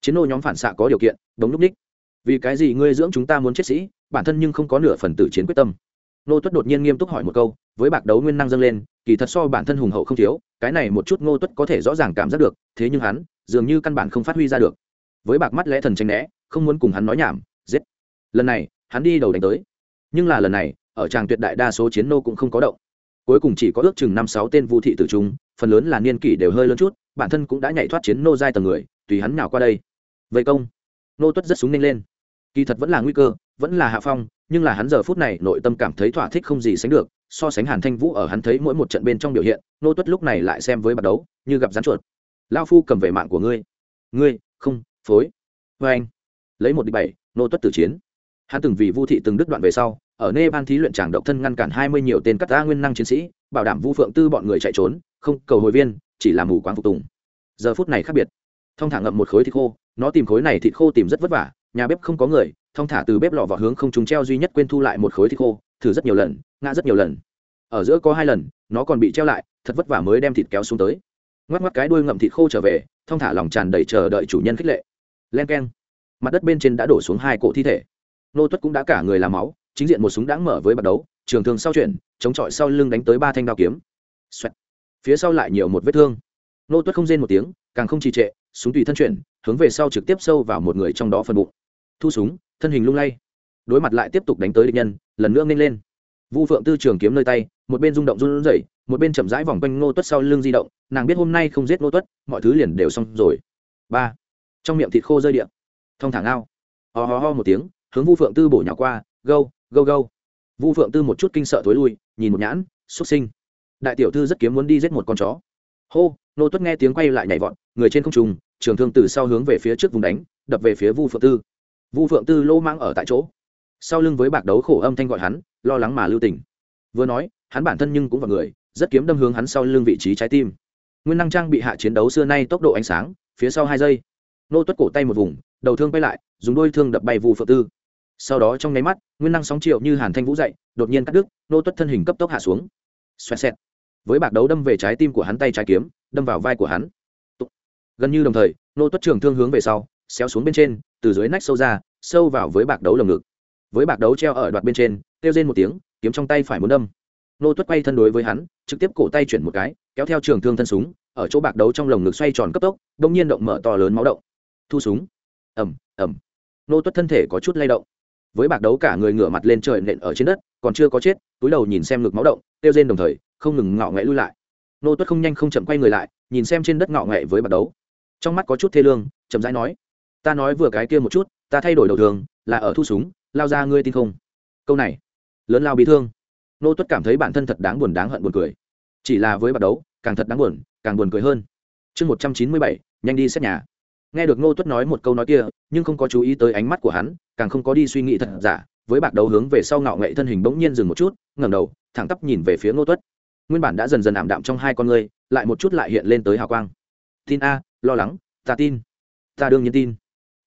Chiến nô nhóm phản xạ có điều kiện, đống lúc ních. Vì cái gì ngươi dưỡng chúng ta muốn chết sĩ, bản thân nhưng không có nửa phần tử chiến quyết tâm. Nô tuất đột nhiên nghiêm túc hỏi một câu, với bạc đấu nguyên năng dâng lên, kỳ thật so bản thân hùng hậu không thiếu, cái này một chút ngô tuất có thể rõ ràng cảm giác được, thế nhưng hắn, dường như căn bản không phát huy ra được. Với bạc mắt lẽ thần tranh né, không muốn cùng hắn nói nhảm, giết. Lần này, hắn đi đầu đánh tới. Nhưng là lần này, ở tràng tuyệt đại đa số chiến nô cũng không có động. Cuối cùng chỉ có ước chừng năm sáu tên vũ thị tử trung, phần lớn là niên kỷ đều hơi lớn chút, bản thân cũng đã nhảy thoát chiến nô giai tầng người tùy hắn nào qua đây. Vậy công. Nô tuất rất súng ninh lên. Kỳ thật vẫn là nguy cơ, vẫn là hạ phong, nhưng là hắn giờ phút này nội tâm cảm thấy thỏa thích không gì sánh được, so sánh hàn thanh vũ ở hắn thấy mỗi một trận bên trong biểu hiện, nô tuất lúc này lại xem với bắt đấu, như gặp rắn chuột. Lao phu cầm về mạng của ngươi. Ngươi, không, phối. Vê anh, lấy một đi bảy, nô tuất tử chiến. Hắn từng vì vu thị từng đứt đoạn về sau, ở nê ban thí luyện tràng độc thân ngăn cản hai mươi nhiều tên cắt ta nguyên năng chiến sĩ, bảo đảm vu phượng tư bọn người chạy trốn, không cầu hồi viên, chỉ là mù quáng phục tùng. Giờ phút này khác biệt thông thả ngậm một khối thịt khô, nó tìm khối này thịt khô tìm rất vất vả, nhà bếp không có người thông thả từ bếp lò vào hướng không trúng treo duy nhất quên thu lại một khối thịt khô, thử rất nhiều lần, ngã rất nhiều lần. Ở giữa có hai lần, nó còn bị treo lại, thật vất vả mới đem thịt kéo xuống tới. Ngoắc ngoắc cái đuôi ngậm thịt khô trở về thông thả lòng tràn đầy chờ đợi chủ nhân khích lệ. Len keng. Mặt đất bên trên đã đổ xuống hai cỗ thi thể. Nô tuất cũng đã cả người làm máu, chính diện một súng đáng mở với bắt đấu, trường thương sau chuyển, chống chọi sau lưng đánh tới ba thanh đao kiếm. Xoẹt. phía sau lại nhiều một vết thương. Nô tuất không rên một tiếng, càng không trì trệ súng tùy thân chuyển, hướng về sau trực tiếp sâu vào một người trong đó phần bụng. Thu súng, thân hình lung lay. Đối mặt lại tiếp tục đánh tới địch nhân, lần nữa nghênh lên. Vu phượng tư trường kiếm nơi tay, một bên rung động run rẩy, một bên chậm rãi vòng quanh ngô tuất sau lưng di động, nàng biết hôm nay không giết ngô tuất, mọi thứ liền đều xong rồi. Ba. Trong miệng thịt khô rơi điện thong thẳng ao ho ho ho một tiếng, hướng vu phượng tư bổ nhỏ qua, gâu gâu gâu. Vu phượng tư một chút kinh sợ thối lui, nhìn một nhãn, xuất sinh. Đại tiểu thư rất kiếm muốn đi giết một con chó hô, nô tuất nghe tiếng quay lại nhảy vọt, người trên không trùng trường thương từ sau hướng về phía trước vùng đánh, đập về phía vu phượng tư. Vu phượng tư lỗ mang ở tại chỗ. Sau lưng với bạc đấu khổ âm thanh gọi hắn, lo lắng mà lưu tình. Vừa nói, hắn bản thân nhưng cũng vào người, rất kiếm đâm hướng hắn sau lưng vị trí trái tim. Nguyên năng trang bị hạ chiến đấu xưa nay tốc độ ánh sáng, phía sau hai giây. Nô tuất cổ tay một vùng, đầu thương bay lại, dùng đôi thương đập bay vu phượng tư. Sau đó trong nháy mắt, nguyên năng sóng triệu như hàn thanh vũ dậy, đột nhiên cắt đứt, nô tuất thân hình cấp tốc hạ xuống. Xoẹt xẹt với bạc đấu đâm về trái tim của hắn tay trái kiếm, đâm vào vai của hắn. Gần như đồng thời, nô tuất trường thương hướng về sau, xéo xuống bên trên, từ dưới nách sâu ra, sâu vào với bạc đấu lồng ngực. Với bạc đấu treo ở đoạt bên trên, kêu rên một tiếng, kiếm trong tay phải muốn đâm. Nô tuất quay thân đối với hắn, trực tiếp cổ tay chuyển một cái, kéo theo trường thương thân súng, ở chỗ bạc đấu trong lồng ngực xoay tròn cấp tốc, đông nhiên động mở to lớn máu động. Thu súng. Ẩm ẩm nô tuất thân thể có chút lay động. Với bạc đấu cả người ngửa mặt lên trời nện ở trên đất, còn chưa có chết, túi đầu nhìn xem ngực máu động, kêu rên đồng thời không ngừng ngạo nghệ lui lại. Nô tuất không nhanh không chậm quay người lại, nhìn xem trên đất ngạo nghệ với bạt đấu. Trong mắt có chút thê lương, chậm rãi nói, ta nói vừa cái kia một chút, ta thay đổi đầu thường là ở thu súng, lao ra ngươi tin không? Câu này, lớn lao bị thương. Nô tuất cảm thấy bản thân thật đáng buồn đáng hận buồn cười. Chỉ là với bạt đấu, càng thật đáng buồn, càng buồn cười hơn. Chương một trăm chín mươi bảy, nhanh đi xét nhà. Nghe được nô tuất nói một câu nói kia, nhưng không có chú ý tới ánh mắt của hắn, càng không có đi suy nghĩ thật giả, với bạc đấu hướng về sau ngạo nghệ thân hình bỗng nhiên dừng một chút, ngẩng đầu, thẳng tắp nhìn về phía nô tuất nguyên bản đã dần dần ảm đạm trong hai con ngươi, lại một chút lại hiện lên tới hào quang. Tin a, lo lắng, ta tin. Ta đương nhiên tin.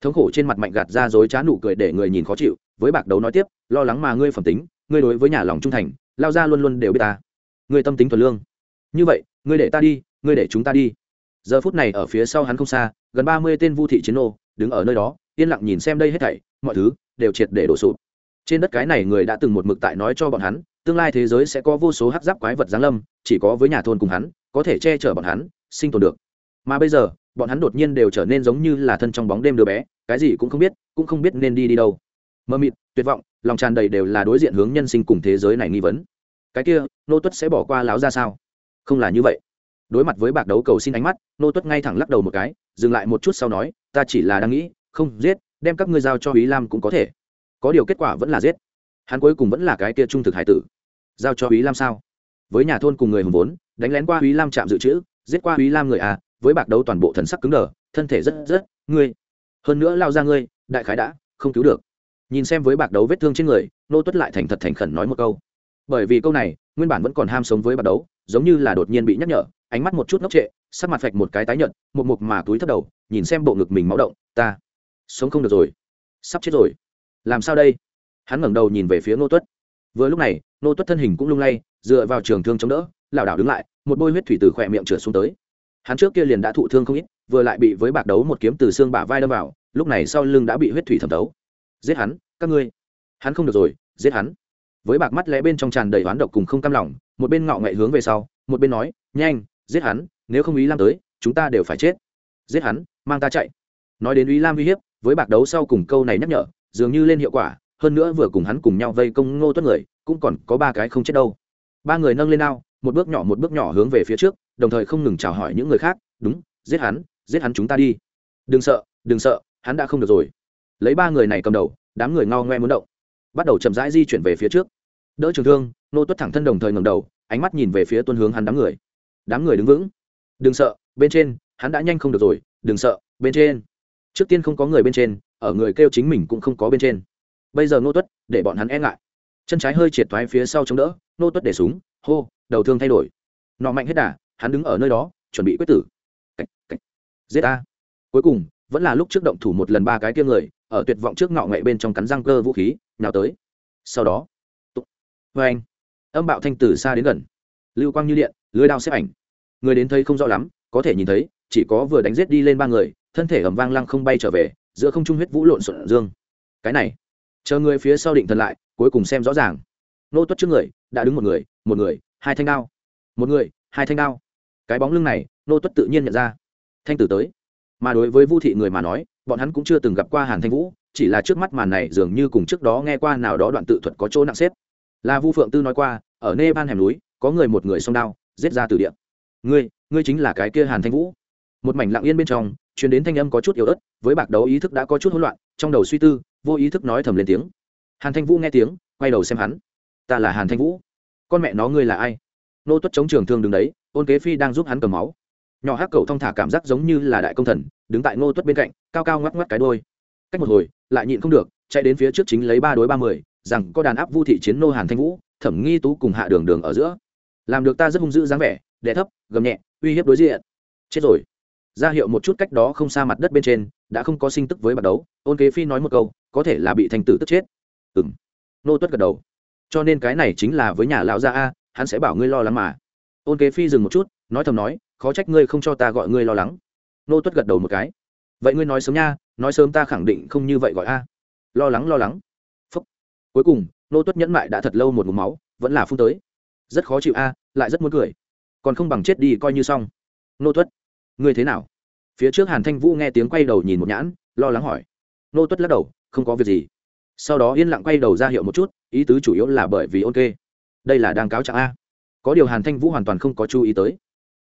Thống khổ trên mặt mạnh gạt ra dối trá nụ cười để người nhìn khó chịu, với bạc đấu nói tiếp, lo lắng mà ngươi phẩm tính, ngươi đối với nhà lòng trung thành, lao ra luôn luôn đều biết ta. Ngươi tâm tính thuần lương. Như vậy, ngươi để ta đi, ngươi để chúng ta đi. Giờ phút này ở phía sau hắn không xa, gần ba mươi tên vu thị chiến nô, đứng ở nơi đó, yên lặng nhìn xem đây hết thảy, mọi thứ đều triệt để đổ sụp. Trên đất cái này người đã từng một mực tại nói cho bọn hắn tương lai thế giới sẽ có vô số hắc giáp quái vật giáng lâm, chỉ có với nhà thôn cùng hắn, có thể che chở bọn hắn, sinh tồn được. Mà bây giờ, bọn hắn đột nhiên đều trở nên giống như là thân trong bóng đêm đứa bé, cái gì cũng không biết, cũng không biết nên đi đi đâu. Mơ mịt, tuyệt vọng, lòng tràn đầy đều là đối diện hướng nhân sinh cùng thế giới này nghi vấn. Cái kia, nô tuất sẽ bỏ qua láo ra sao? Không là như vậy. Đối mặt với bạc đấu cầu xin ánh mắt, nô tuất ngay thẳng lắc đầu một cái, dừng lại một chút sau nói, ta chỉ là đang nghĩ, không giết, đem các ngươi giao cho ý lam cũng có thể. Có điều kết quả vẫn là giết. Hắn cuối cùng vẫn là cái kia trung thực hải tử giao cho ý lam sao? Với nhà thôn cùng người hùng vốn, đánh lén qua ý lam chạm dự trữ, giết qua ý lam người à với bạc đấu toàn bộ thần sắc cứng đờ, thân thể rất rất, ngươi. Hơn nữa lao ra ngươi, đại khái đã, không cứu được. Nhìn xem với bạc đấu vết thương trên người, nô tuất lại thành thật thành khẩn nói một câu. Bởi vì câu này, nguyên bản vẫn còn ham sống với bạc đấu, giống như là đột nhiên bị nhắc nhở, ánh mắt một chút ngốc trệ, sắc mặt phạch một cái tái nhợt, một mục mà túi thấp đầu, nhìn xem bộ ngực mình máu động, ta sống không được rồi. Sắp chết rồi. Làm sao đây? Hắn ngẩng đầu nhìn về phía nô tuất vừa lúc này, nô tuất thân hình cũng lung lay, dựa vào trường thương chống đỡ, lảo đảo đứng lại, một bôi huyết thủy từ khỏe miệng trượt xuống tới. Hắn trước kia liền đã thụ thương không ít, vừa lại bị với bạc đấu một kiếm từ xương bả vai đâm vào, lúc này sau lưng đã bị huyết thủy thẩm tấu giết hắn, các ngươi. Hắn không được rồi, giết hắn. Với bạc mắt lẽ bên trong tràn đầy oán độc cùng không cam lòng, một bên ngạo ngậy hướng về sau, một bên nói, nhanh, giết hắn, nếu không ý lam tới, chúng ta đều phải chết. Giết hắn, mang ta chạy. Nói đến ý lam uy hiếp, với bạc đấu sau cùng câu này nhắc nhở, dường như lên hiệu quả hơn nữa vừa cùng hắn cùng nhau vây công ngô tuất người, cũng còn có ba cái không chết đâu. Ba người nâng lên ao, một bước nhỏ một bước nhỏ hướng về phía trước, đồng thời không ngừng chào hỏi những người khác, đúng, giết hắn giết hắn chúng ta đi. Đừng sợ đừng sợ, hắn đã không được rồi. Lấy ba người này cầm đầu, đám người ngao ngoe muốn động, bắt đầu chậm rãi di chuyển về phía trước. Đỡ trường thương nô tuất thẳng thân đồng thời ngầm đầu, ánh mắt nhìn về phía tuân hướng hắn đám người. Đám người đứng vững. Đừng sợ, bên trên, hắn đã nhanh không được rồi, đừng sợ, bên trên. Trước tiên không có người bên trên, ở người kêu chính mình cũng không có bên trên bây giờ ngô tuất để bọn hắn e ngại. Chân trái hơi triệt thoái phía sau chống đỡ ngô tuất để súng hô đầu thương thay đổi. Nọ mạnh hết đà hắn đứng ở nơi đó chuẩn bị quyết tử. Cách, cách. giết ta. Cuối cùng vẫn là lúc trước động thủ một lần ba cái kia người ở tuyệt vọng trước ngọ ngậy bên trong cắn răng cơ vũ khí nào tới. Sau đó tụ. Vê anh âm bạo thanh từ xa đến gần. Lưu quang như điện lưới đao xếp ảnh. Người đến thấy không rõ lắm có thể nhìn thấy chỉ có vừa đánh giết đi lên ba người thân thể ẩm vang lăng không bay trở về giữa không trung huyết vũ lộn xộn dương. Cái này chờ người phía sau định thần lại, cuối cùng xem rõ ràng. Nô tuất trước người, đã đứng một người một người, hai thanh đao. Một người, hai thanh đao. Cái bóng lưng này, nô tuất tự nhiên nhận ra. Thanh tử tới. Mà đối với vu thị người mà nói, bọn hắn cũng chưa từng gặp qua hàn thanh vũ, chỉ là trước mắt màn này dường như cùng trước đó nghe qua nào đó đoạn tự thuật có chỗ nặng xếp. Là vu phượng tư nói qua, ở nê ban hẻm núi, có người một người song đao, giết ra từ địa. Ngươi ngươi chính là cái kia hàn thanh vũ. Một mảnh lặng yên bên trong chuyến đến thanh âm có chút yếu ớt, với bạc đấu ý thức đã có chút hỗn loạn, trong đầu suy tư vô ý thức nói thầm lên tiếng. Hàn thanh vũ nghe tiếng, quay đầu xem hắn. Ta là hàn thanh vũ. Con mẹ nó ngươi là ai? Nô tuất chống trường thương đứng đấy, ôn kế phi đang giúp hắn cầm máu. Nhỏ hắc cầu thong thả cảm giác giống như là đại công thần, đứng tại ngô tuất bên cạnh, cao cao ngoắc ngoắc cái đôi cách một hồi, lại nhịn không được, chạy đến phía trước chính lấy ba đối ba mươi rằng có đàn áp vu thị chiến nô hàn thanh vũ, thẩm nghi tú cùng hạ đường đường ở giữa. Làm được ta rất hung dữ dáng vẻ đẻ thấp, gầm nhẹ, uy hiếp đối diện. Chết rồi. Ra hiệu một chút cách đó không xa mặt đất bên trên, đã không có sinh tức với bạt đấu, ôn kế phi nói một câu có thể là bị thành tử tức chết. Ừng nô tuất gật đầu. Cho nên cái này chính là với nhà lão gia a, hắn sẽ bảo ngươi lo lắng mà. Ôn kế phi dừng một chút, nói thầm nói, khó trách ngươi không cho ta gọi ngươi lo lắng. Nô tuất gật đầu một cái. Vậy ngươi nói sớm nha, nói sớm ta khẳng định không như vậy gọi a. Lo lắng lo lắng. Phúc. Cuối cùng, nô tuất nhẫn mại đã thật lâu một mục máu, vẫn là phung tới. Rất khó chịu a, lại rất muốn cười. Còn không bằng chết đi coi như xong. Nô tuất. Ngươi thế nào? Phía trước hàn thanh vũ nghe tiếng quay đầu nhìn một nhãn, lo lắng hỏi. Nô tuất lắc đầu không có việc gì. Sau đó yên lặng quay đầu ra hiệu một chút, ý tứ chủ yếu là bởi vì ok. Đây là đang cáo trạng a. Có điều hàn thanh vũ hoàn toàn không có chú ý tới.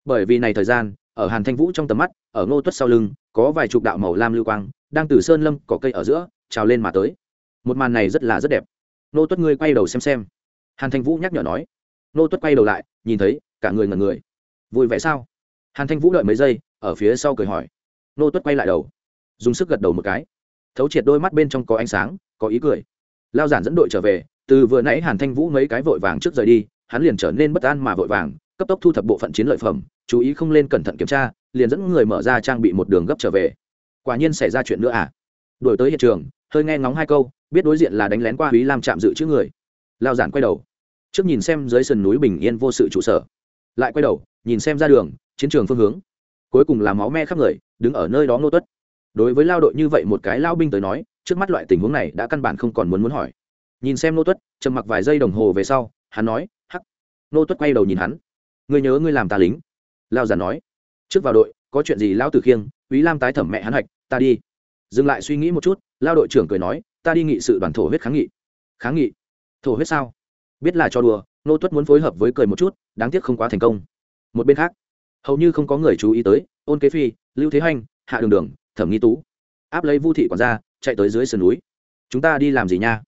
Bởi vì này thời gian, ở hàn thanh vũ trong tầm mắt, ở ngô tuất sau lưng, có vài chục đạo màu lam lưu quang, đang từ sơn lâm, cỏ cây ở giữa, trào lên mà tới. Một màn này rất là rất đẹp. Ngô tuất ngươi quay đầu xem xem. Hàn thanh vũ nhắc nhở nói. Ngô tuất quay đầu lại, nhìn thấy, cả người ngần người. Vui vẻ sao? Hàn thanh vũ đợi mấy giây, ở phía sau cười hỏi. Ngô tuất quay lại đầu. Dùng sức gật đầu một cái thấu triệt đôi mắt bên trong có ánh sáng, có ý cười. Lao giản dẫn đội trở về, từ vừa nãy hàn thanh vũ mấy cái vội vàng trước rời đi, hắn liền trở nên bất an mà vội vàng, cấp tốc thu thập bộ phận chiến lợi phẩm, chú ý không lên cẩn thận kiểm tra, liền dẫn người mở ra trang bị một đường gấp trở về. Quả nhiên xảy ra chuyện nữa à? Đổi tới hiện trường, hơi nghe ngóng hai câu, biết đối diện là đánh lén qua húy làm chạm dự chữ người. Lao giản quay đầu. Trước nhìn xem dưới sườn núi bình yên vô sự trụ sở. Lại quay đầu, nhìn xem ra đường, chiến trường phương hướng. Cuối cùng là máu me khắp người, đứng ở nơi đó nô tuất đối với lao đội như vậy một cái lao binh tới nói, trước mắt loại tình huống này đã căn bản không còn muốn muốn hỏi. Nhìn xem nô tuất, trầm mặc vài giây đồng hồ về sau, hắn nói, hắc. Nô tuất quay đầu nhìn hắn. Ngươi nhớ ngươi làm ta lính? Lao già nói. Trước vào đội, có chuyện gì lao tử khiêng ý lam tái thẩm mẹ hắn hạch, ta đi. Dừng lại suy nghĩ một chút, lao đội trưởng cười nói, ta đi nghị sự đoàn thổ huyết kháng nghị. Kháng nghị? Thổ huyết sao? Biết là cho đùa, nô tuất muốn phối hợp với cười một chút, đáng tiếc không quá thành công. Một bên khác, hầu như không có người chú ý tới, ôn kế phi, lưu thế hanh hạ đường đường thẩm nghi tú. Áp lấy vu thị quản ra chạy tới dưới sườn núi. Chúng ta đi làm gì nha?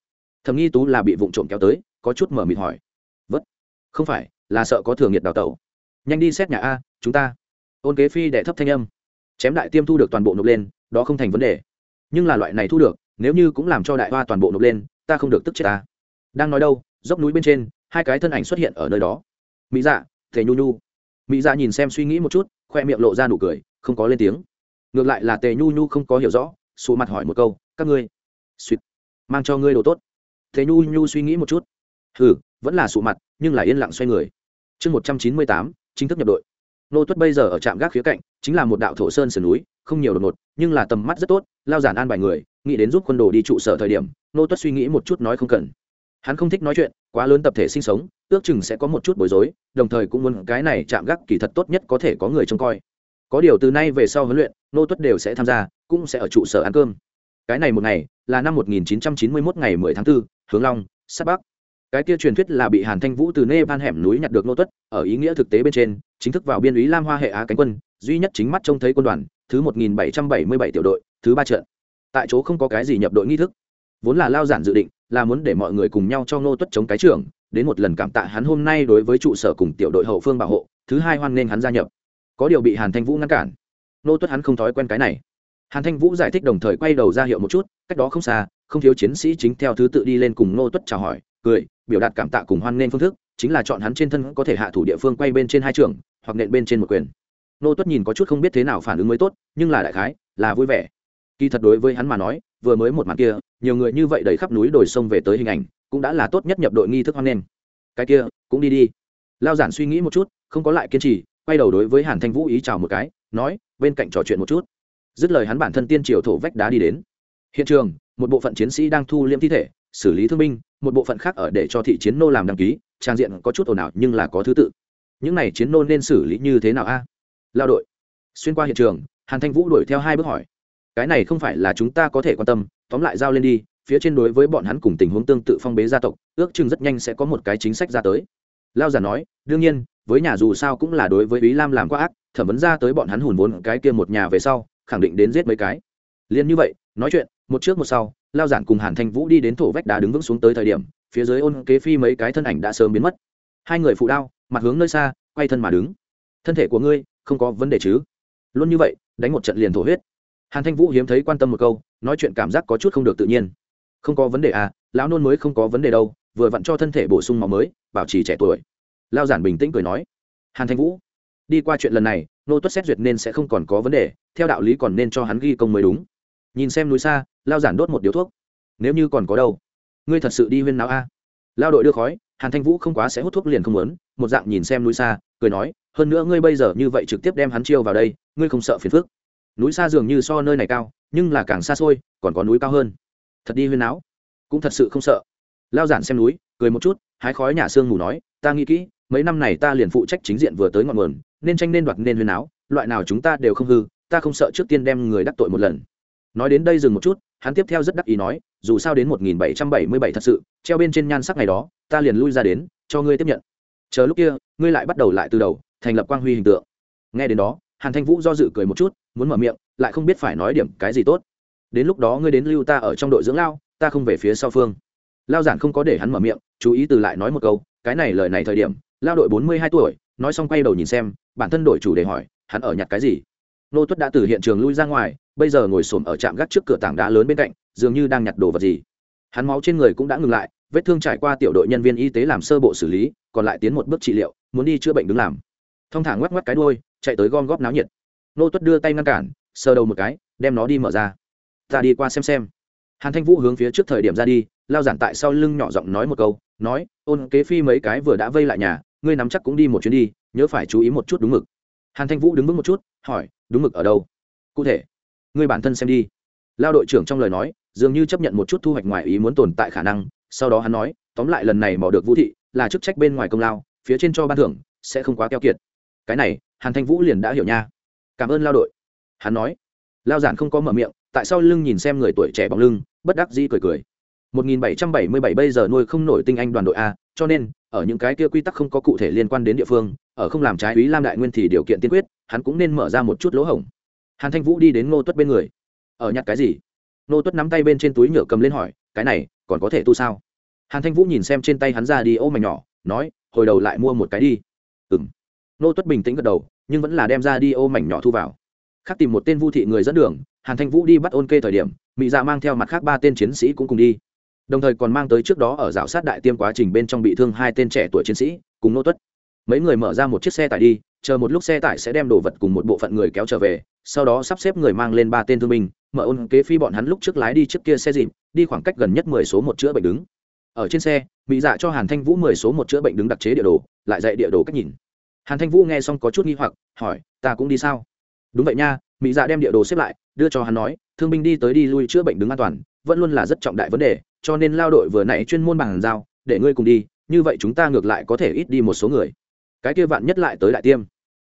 Thẩm nghi tú là bị vụ trộm kéo tới, có chút mở mịt hỏi. Vất. Không phải, là sợ có thường nhiệt đào tẩu. Nhanh đi xét nhà a, chúng ta. Ôn kế phi đẻ thấp thanh âm. Chém đại tiêm thu được toàn bộ nộp lên, đó không thành vấn đề. Nhưng là loại này thu được, nếu như cũng làm cho đại hoa toàn bộ nộp lên, ta không được tức chết ta. Đang nói đâu, dốc núi bên trên, hai cái thân ảnh xuất hiện ở nơi đó. Mỹ dạ thể nhu nhu. Mỹ dạ nhìn xem suy nghĩ một chút, khoe miệng lộ ra nụ cười, không có lên tiếng ngược lại là tề nhu nhu không có hiểu rõ xù mặt hỏi một câu, các ngươi? Suýt mang cho ngươi đồ tốt. Tề nhu nhu suy nghĩ một chút. Hừ, vẫn là sụ mặt, nhưng là yên lặng xoay người. Chương một trăm chín mươi tám, chính thức nhập đội. Nô tuất bây giờ ở trạm gác khía cạnh, chính là một đạo thổ sơn sườn núi, không nhiều đột ngột, nhưng là tầm mắt rất tốt, lao giản an bài người, nghĩ đến giúp quân đồ đi trụ sở thời điểm, nô tuất suy nghĩ một chút nói không cần. Hắn không thích nói chuyện, quá lớn tập thể sinh sống, ước chừng sẽ có một chút bối rối, đồng thời cũng muốn cái này chạm gác kỳ thật tốt nhất có thể có người trông coi có điều từ nay về sau huấn luyện nô tuất đều sẽ tham gia cũng sẽ ở trụ sở ăn cơm. Cái này một ngày là năm 1991 ngày 10 tháng 4, hướng long sát bắc. Cái kia truyền thuyết là bị hàn thanh vũ từ nê ban hẻm núi nhặt được nô tuất ở ý nghĩa thực tế bên trên chính thức vào biên úy lam hoa hệ á cánh quân duy nhất chính mắt trông thấy quân đoàn thứ 1777 tiểu đội thứ ba trận. Tại chỗ không có cái gì nhập đội nghi thức. Vốn là lao giản dự định là muốn để mọi người cùng nhau cho nô tuất chống cái trưởng đến một lần cảm tạ hắn hôm nay đối với trụ sở cùng tiểu đội hậu phương bảo hộ thứ hai hoan nghênh hắn gia nhập có điều bị hàn thanh vũ ngăn cản. Nô tuất hắn không thói quen cái này. Hàn thanh vũ giải thích đồng thời quay đầu ra hiệu một chút, cách đó không xa, không thiếu chiến sĩ chính theo thứ tự đi lên cùng nô tuất chào hỏi, cười, biểu đạt cảm tạ cùng hoan nghênh phương thức, chính là chọn hắn trên thân có thể hạ thủ địa phương quay bên trên hai trường, hoặc nện bên trên một quyền. Nô tuất nhìn có chút không biết thế nào phản ứng mới tốt, nhưng là đại khái, là vui vẻ. Kỳ thật đối với hắn mà nói, vừa mới một màn kia, nhiều người như vậy đầy khắp núi đồi sông về tới hình ảnh, cũng đã là tốt nhất nhập đội nghi thức hoan nghênh. Cái kia, cũng đi đi. Lao giản suy nghĩ một chút, không có lại kiên trì quay đầu đối với hàn thanh vũ ý chào một cái, nói, bên cạnh trò chuyện một chút. Dứt lời hắn bản thân tiên triều thổ vách đá đi đến. Hiện trường, một bộ phận chiến sĩ đang thu liêm thi thể, xử lý thương binh, một bộ phận khác ở để cho thị chiến nô làm đăng ký, trang diện có chút ồn ào nhưng là có thứ tự. Những này chiến nô nên xử lý như thế nào a? Lao đội. Xuyên qua hiện trường, hàn thanh vũ đuổi theo hai bước hỏi. Cái này không phải là chúng ta có thể quan tâm, tóm lại giao lên đi, phía trên đối với bọn hắn cùng tình huống tương tự phong bế gia tộc, ước chừng rất nhanh sẽ có một cái chính sách ra tới. Lao giả nói, đương nhiên với nhà dù sao cũng là đối với ý lam làm quá ác, thẩm vấn ra tới bọn hắn hùn vốn cái kia một nhà về sau, khẳng định đến giết mấy cái. Liền như vậy, nói chuyện, một trước một sau, lao giản cùng hàn thanh vũ đi đến thổ vách đá đứng vững xuống tới thời điểm, phía dưới ôn kế phi mấy cái thân ảnh đã sớm biến mất. Hai người phụ đao, mặt hướng nơi xa, quay thân mà đứng. Thân thể của ngươi, không có vấn đề chứ? Luôn như vậy, đánh một trận liền thổ huyết. Hàn thanh vũ hiếm thấy quan tâm một câu, nói chuyện cảm giác có chút không được tự nhiên. Không có vấn đề à lão nôn mới không có vấn đề đâu, vừa vặn cho thân thể bổ sung máu mới, bảo trì trẻ tuổi lao giản bình tĩnh cười nói, hàn thanh vũ, đi qua chuyện lần này, nô tuất xét duyệt nên sẽ không còn có vấn đề, theo đạo lý còn nên cho hắn ghi công mới đúng. Nhìn xem núi xa, lao giản đốt một điếu thuốc. Nếu như còn có đâu, ngươi thật sự đi huyên nào a. Lao đội đưa khói, hàn thanh vũ không quá sẽ hút thuốc liền không muốn. Một dạng nhìn xem núi xa, cười nói, hơn nữa ngươi bây giờ như vậy trực tiếp đem hắn chiêu vào đây, ngươi không sợ phiền phức. Núi xa dường như so nơi này cao, nhưng là càng xa xôi, còn có núi cao hơn. Thật đi huyên não cũng thật sự không sợ. Lao giản xem núi, cười một chút, hái khói nhà sương mù nói, ta nghĩ kỹ mấy năm này ta liền phụ trách chính diện vừa tới ngọn nguồn, nên tranh nên đoạt nên huyên áo, loại nào chúng ta đều không hư, ta không sợ trước tiên đem người đắc tội một lần. Nói đến đây dừng một chút, hắn tiếp theo rất đắc ý nói, dù sao đến một nghìn bảy trăm bảy mươi bảy thật sự, treo bên trên nhan sắc ngày đó, ta liền lui ra đến, cho ngươi tiếp nhận. Chờ lúc kia, ngươi lại bắt đầu lại từ đầu, thành lập quang huy hình tượng. Nghe đến đó, hàn thanh vũ do dự cười một chút, muốn mở miệng, lại không biết phải nói điểm cái gì tốt. Đến lúc đó ngươi đến lưu ta ở trong đội dưỡng lao, ta không về phía sau phương. Lao giản không có để hắn mở miệng, chú ý từ lại nói một câu, cái này lời này thời điểm lao đội bốn mươi hai tuổi, nói xong quay đầu nhìn xem, bản thân đổi chủ để hỏi, hắn ở nhặt cái gì? Nô tuất đã từ hiện trường lui ra ngoài, bây giờ ngồi xổm ở trạm gác trước cửa tảng đá lớn bên cạnh, dường như đang nhặt đồ vật gì. Hắn máu trên người cũng đã ngừng lại, vết thương trải qua tiểu đội nhân viên y tế làm sơ bộ xử lý, còn lại tiến một bước trị liệu, muốn đi chữa bệnh đứng làm. Thông thả ngoắc ngoắc cái đôi chạy tới gom góp náo nhiệt. Nô tuất đưa tay ngăn cản, sờ đầu một cái, đem nó đi mở ra. Ta đi qua xem xem. Hàn thanh vũ hướng phía trước thời điểm ra đi, lao giản tại sau lưng nhỏ giọng nói một câu, nói, ôn kế phi mấy cái vừa đã vây lại nhà ngươi nắm chắc cũng đi một chuyến đi, nhớ phải chú ý một chút đúng mực. Hàn thanh vũ đứng vững một chút, hỏi, đúng mực ở đâu? Cụ thể. Ngươi bản thân xem đi. Lao đội trưởng trong lời nói, dường như chấp nhận một chút thu hoạch ngoài ý muốn tồn tại khả năng, sau đó hắn nói, tóm lại lần này mò được vũ thị, là chức trách bên ngoài công lao, phía trên cho ban thưởng, sẽ không quá keo kiệt. Cái này, hàn thanh vũ liền đã hiểu nha. Cảm ơn lao đội. Hắn nói. Lao giản không có mở miệng, tại sao lưng nhìn xem người tuổi trẻ bóng lưng, bất đắc dĩ cười cười. 1777 bây giờ nuôi không nổi tinh anh đoàn đội a cho nên, ở những cái kia quy tắc không có cụ thể liên quan đến địa phương, ở không làm trái ý lam đại nguyên thì điều kiện tiên quyết, hắn cũng nên mở ra một chút lỗ hổng. Hàn thanh vũ đi đến ngô tuất bên người. Ở nhặt cái gì? Ngô tuất nắm tay bên trên túi nhựa cầm lên hỏi, cái này, còn có thể tu sao? Hàn thanh vũ nhìn xem trên tay hắn ra đi ô mảnh nhỏ, nói, hồi đầu lại mua một cái đi. Ừ m ngô tuất bình tĩnh gật đầu, nhưng vẫn là đem ra đi ô mảnh nhỏ thu vào. Khác tìm một tên vu thị người dẫn đường, hàn thanh vũ đi bắt ôn kê thời điểm mỹ dạ mang theo mặt khác ba tên chiến sĩ cũng cùng đi đồng thời còn mang tới trước đó ở rào sát đại tiêm quá trình bên trong bị thương hai tên trẻ tuổi chiến sĩ, cùng nô tuất. Mấy người mở ra một chiếc xe tải đi, chờ một lúc xe tải sẽ đem đồ vật cùng một bộ phận người kéo trở về, sau đó sắp xếp người mang lên ba tên thương binh, mở ôn kế phi bọn hắn lúc trước lái đi trước kia xe dịp, đi khoảng cách gần nhất mười số một chữa bệnh đứng. Ở trên xe, mỹ dạ cho hàn thanh vũ mười số một chữa bệnh đứng đặc chế địa đồ, lại dạy địa đồ cách nhìn. Hàn thanh vũ nghe xong có chút nghi hoặc, hỏi, ta cũng đi sao? Đúng vậy nha, mỹ dạ đem địa đồ xếp lại, đưa cho hắn nói, thương binh đi tới đi lui chữa bệnh đứng an toàn, vẫn luôn là rất trọng đại vấn đề cho nên lao đội vừa nãy chuyên môn bằng giao, để ngươi cùng đi, như vậy chúng ta ngược lại có thể ít đi một số người. Cái kia vạn nhất lại tới đại tiêm.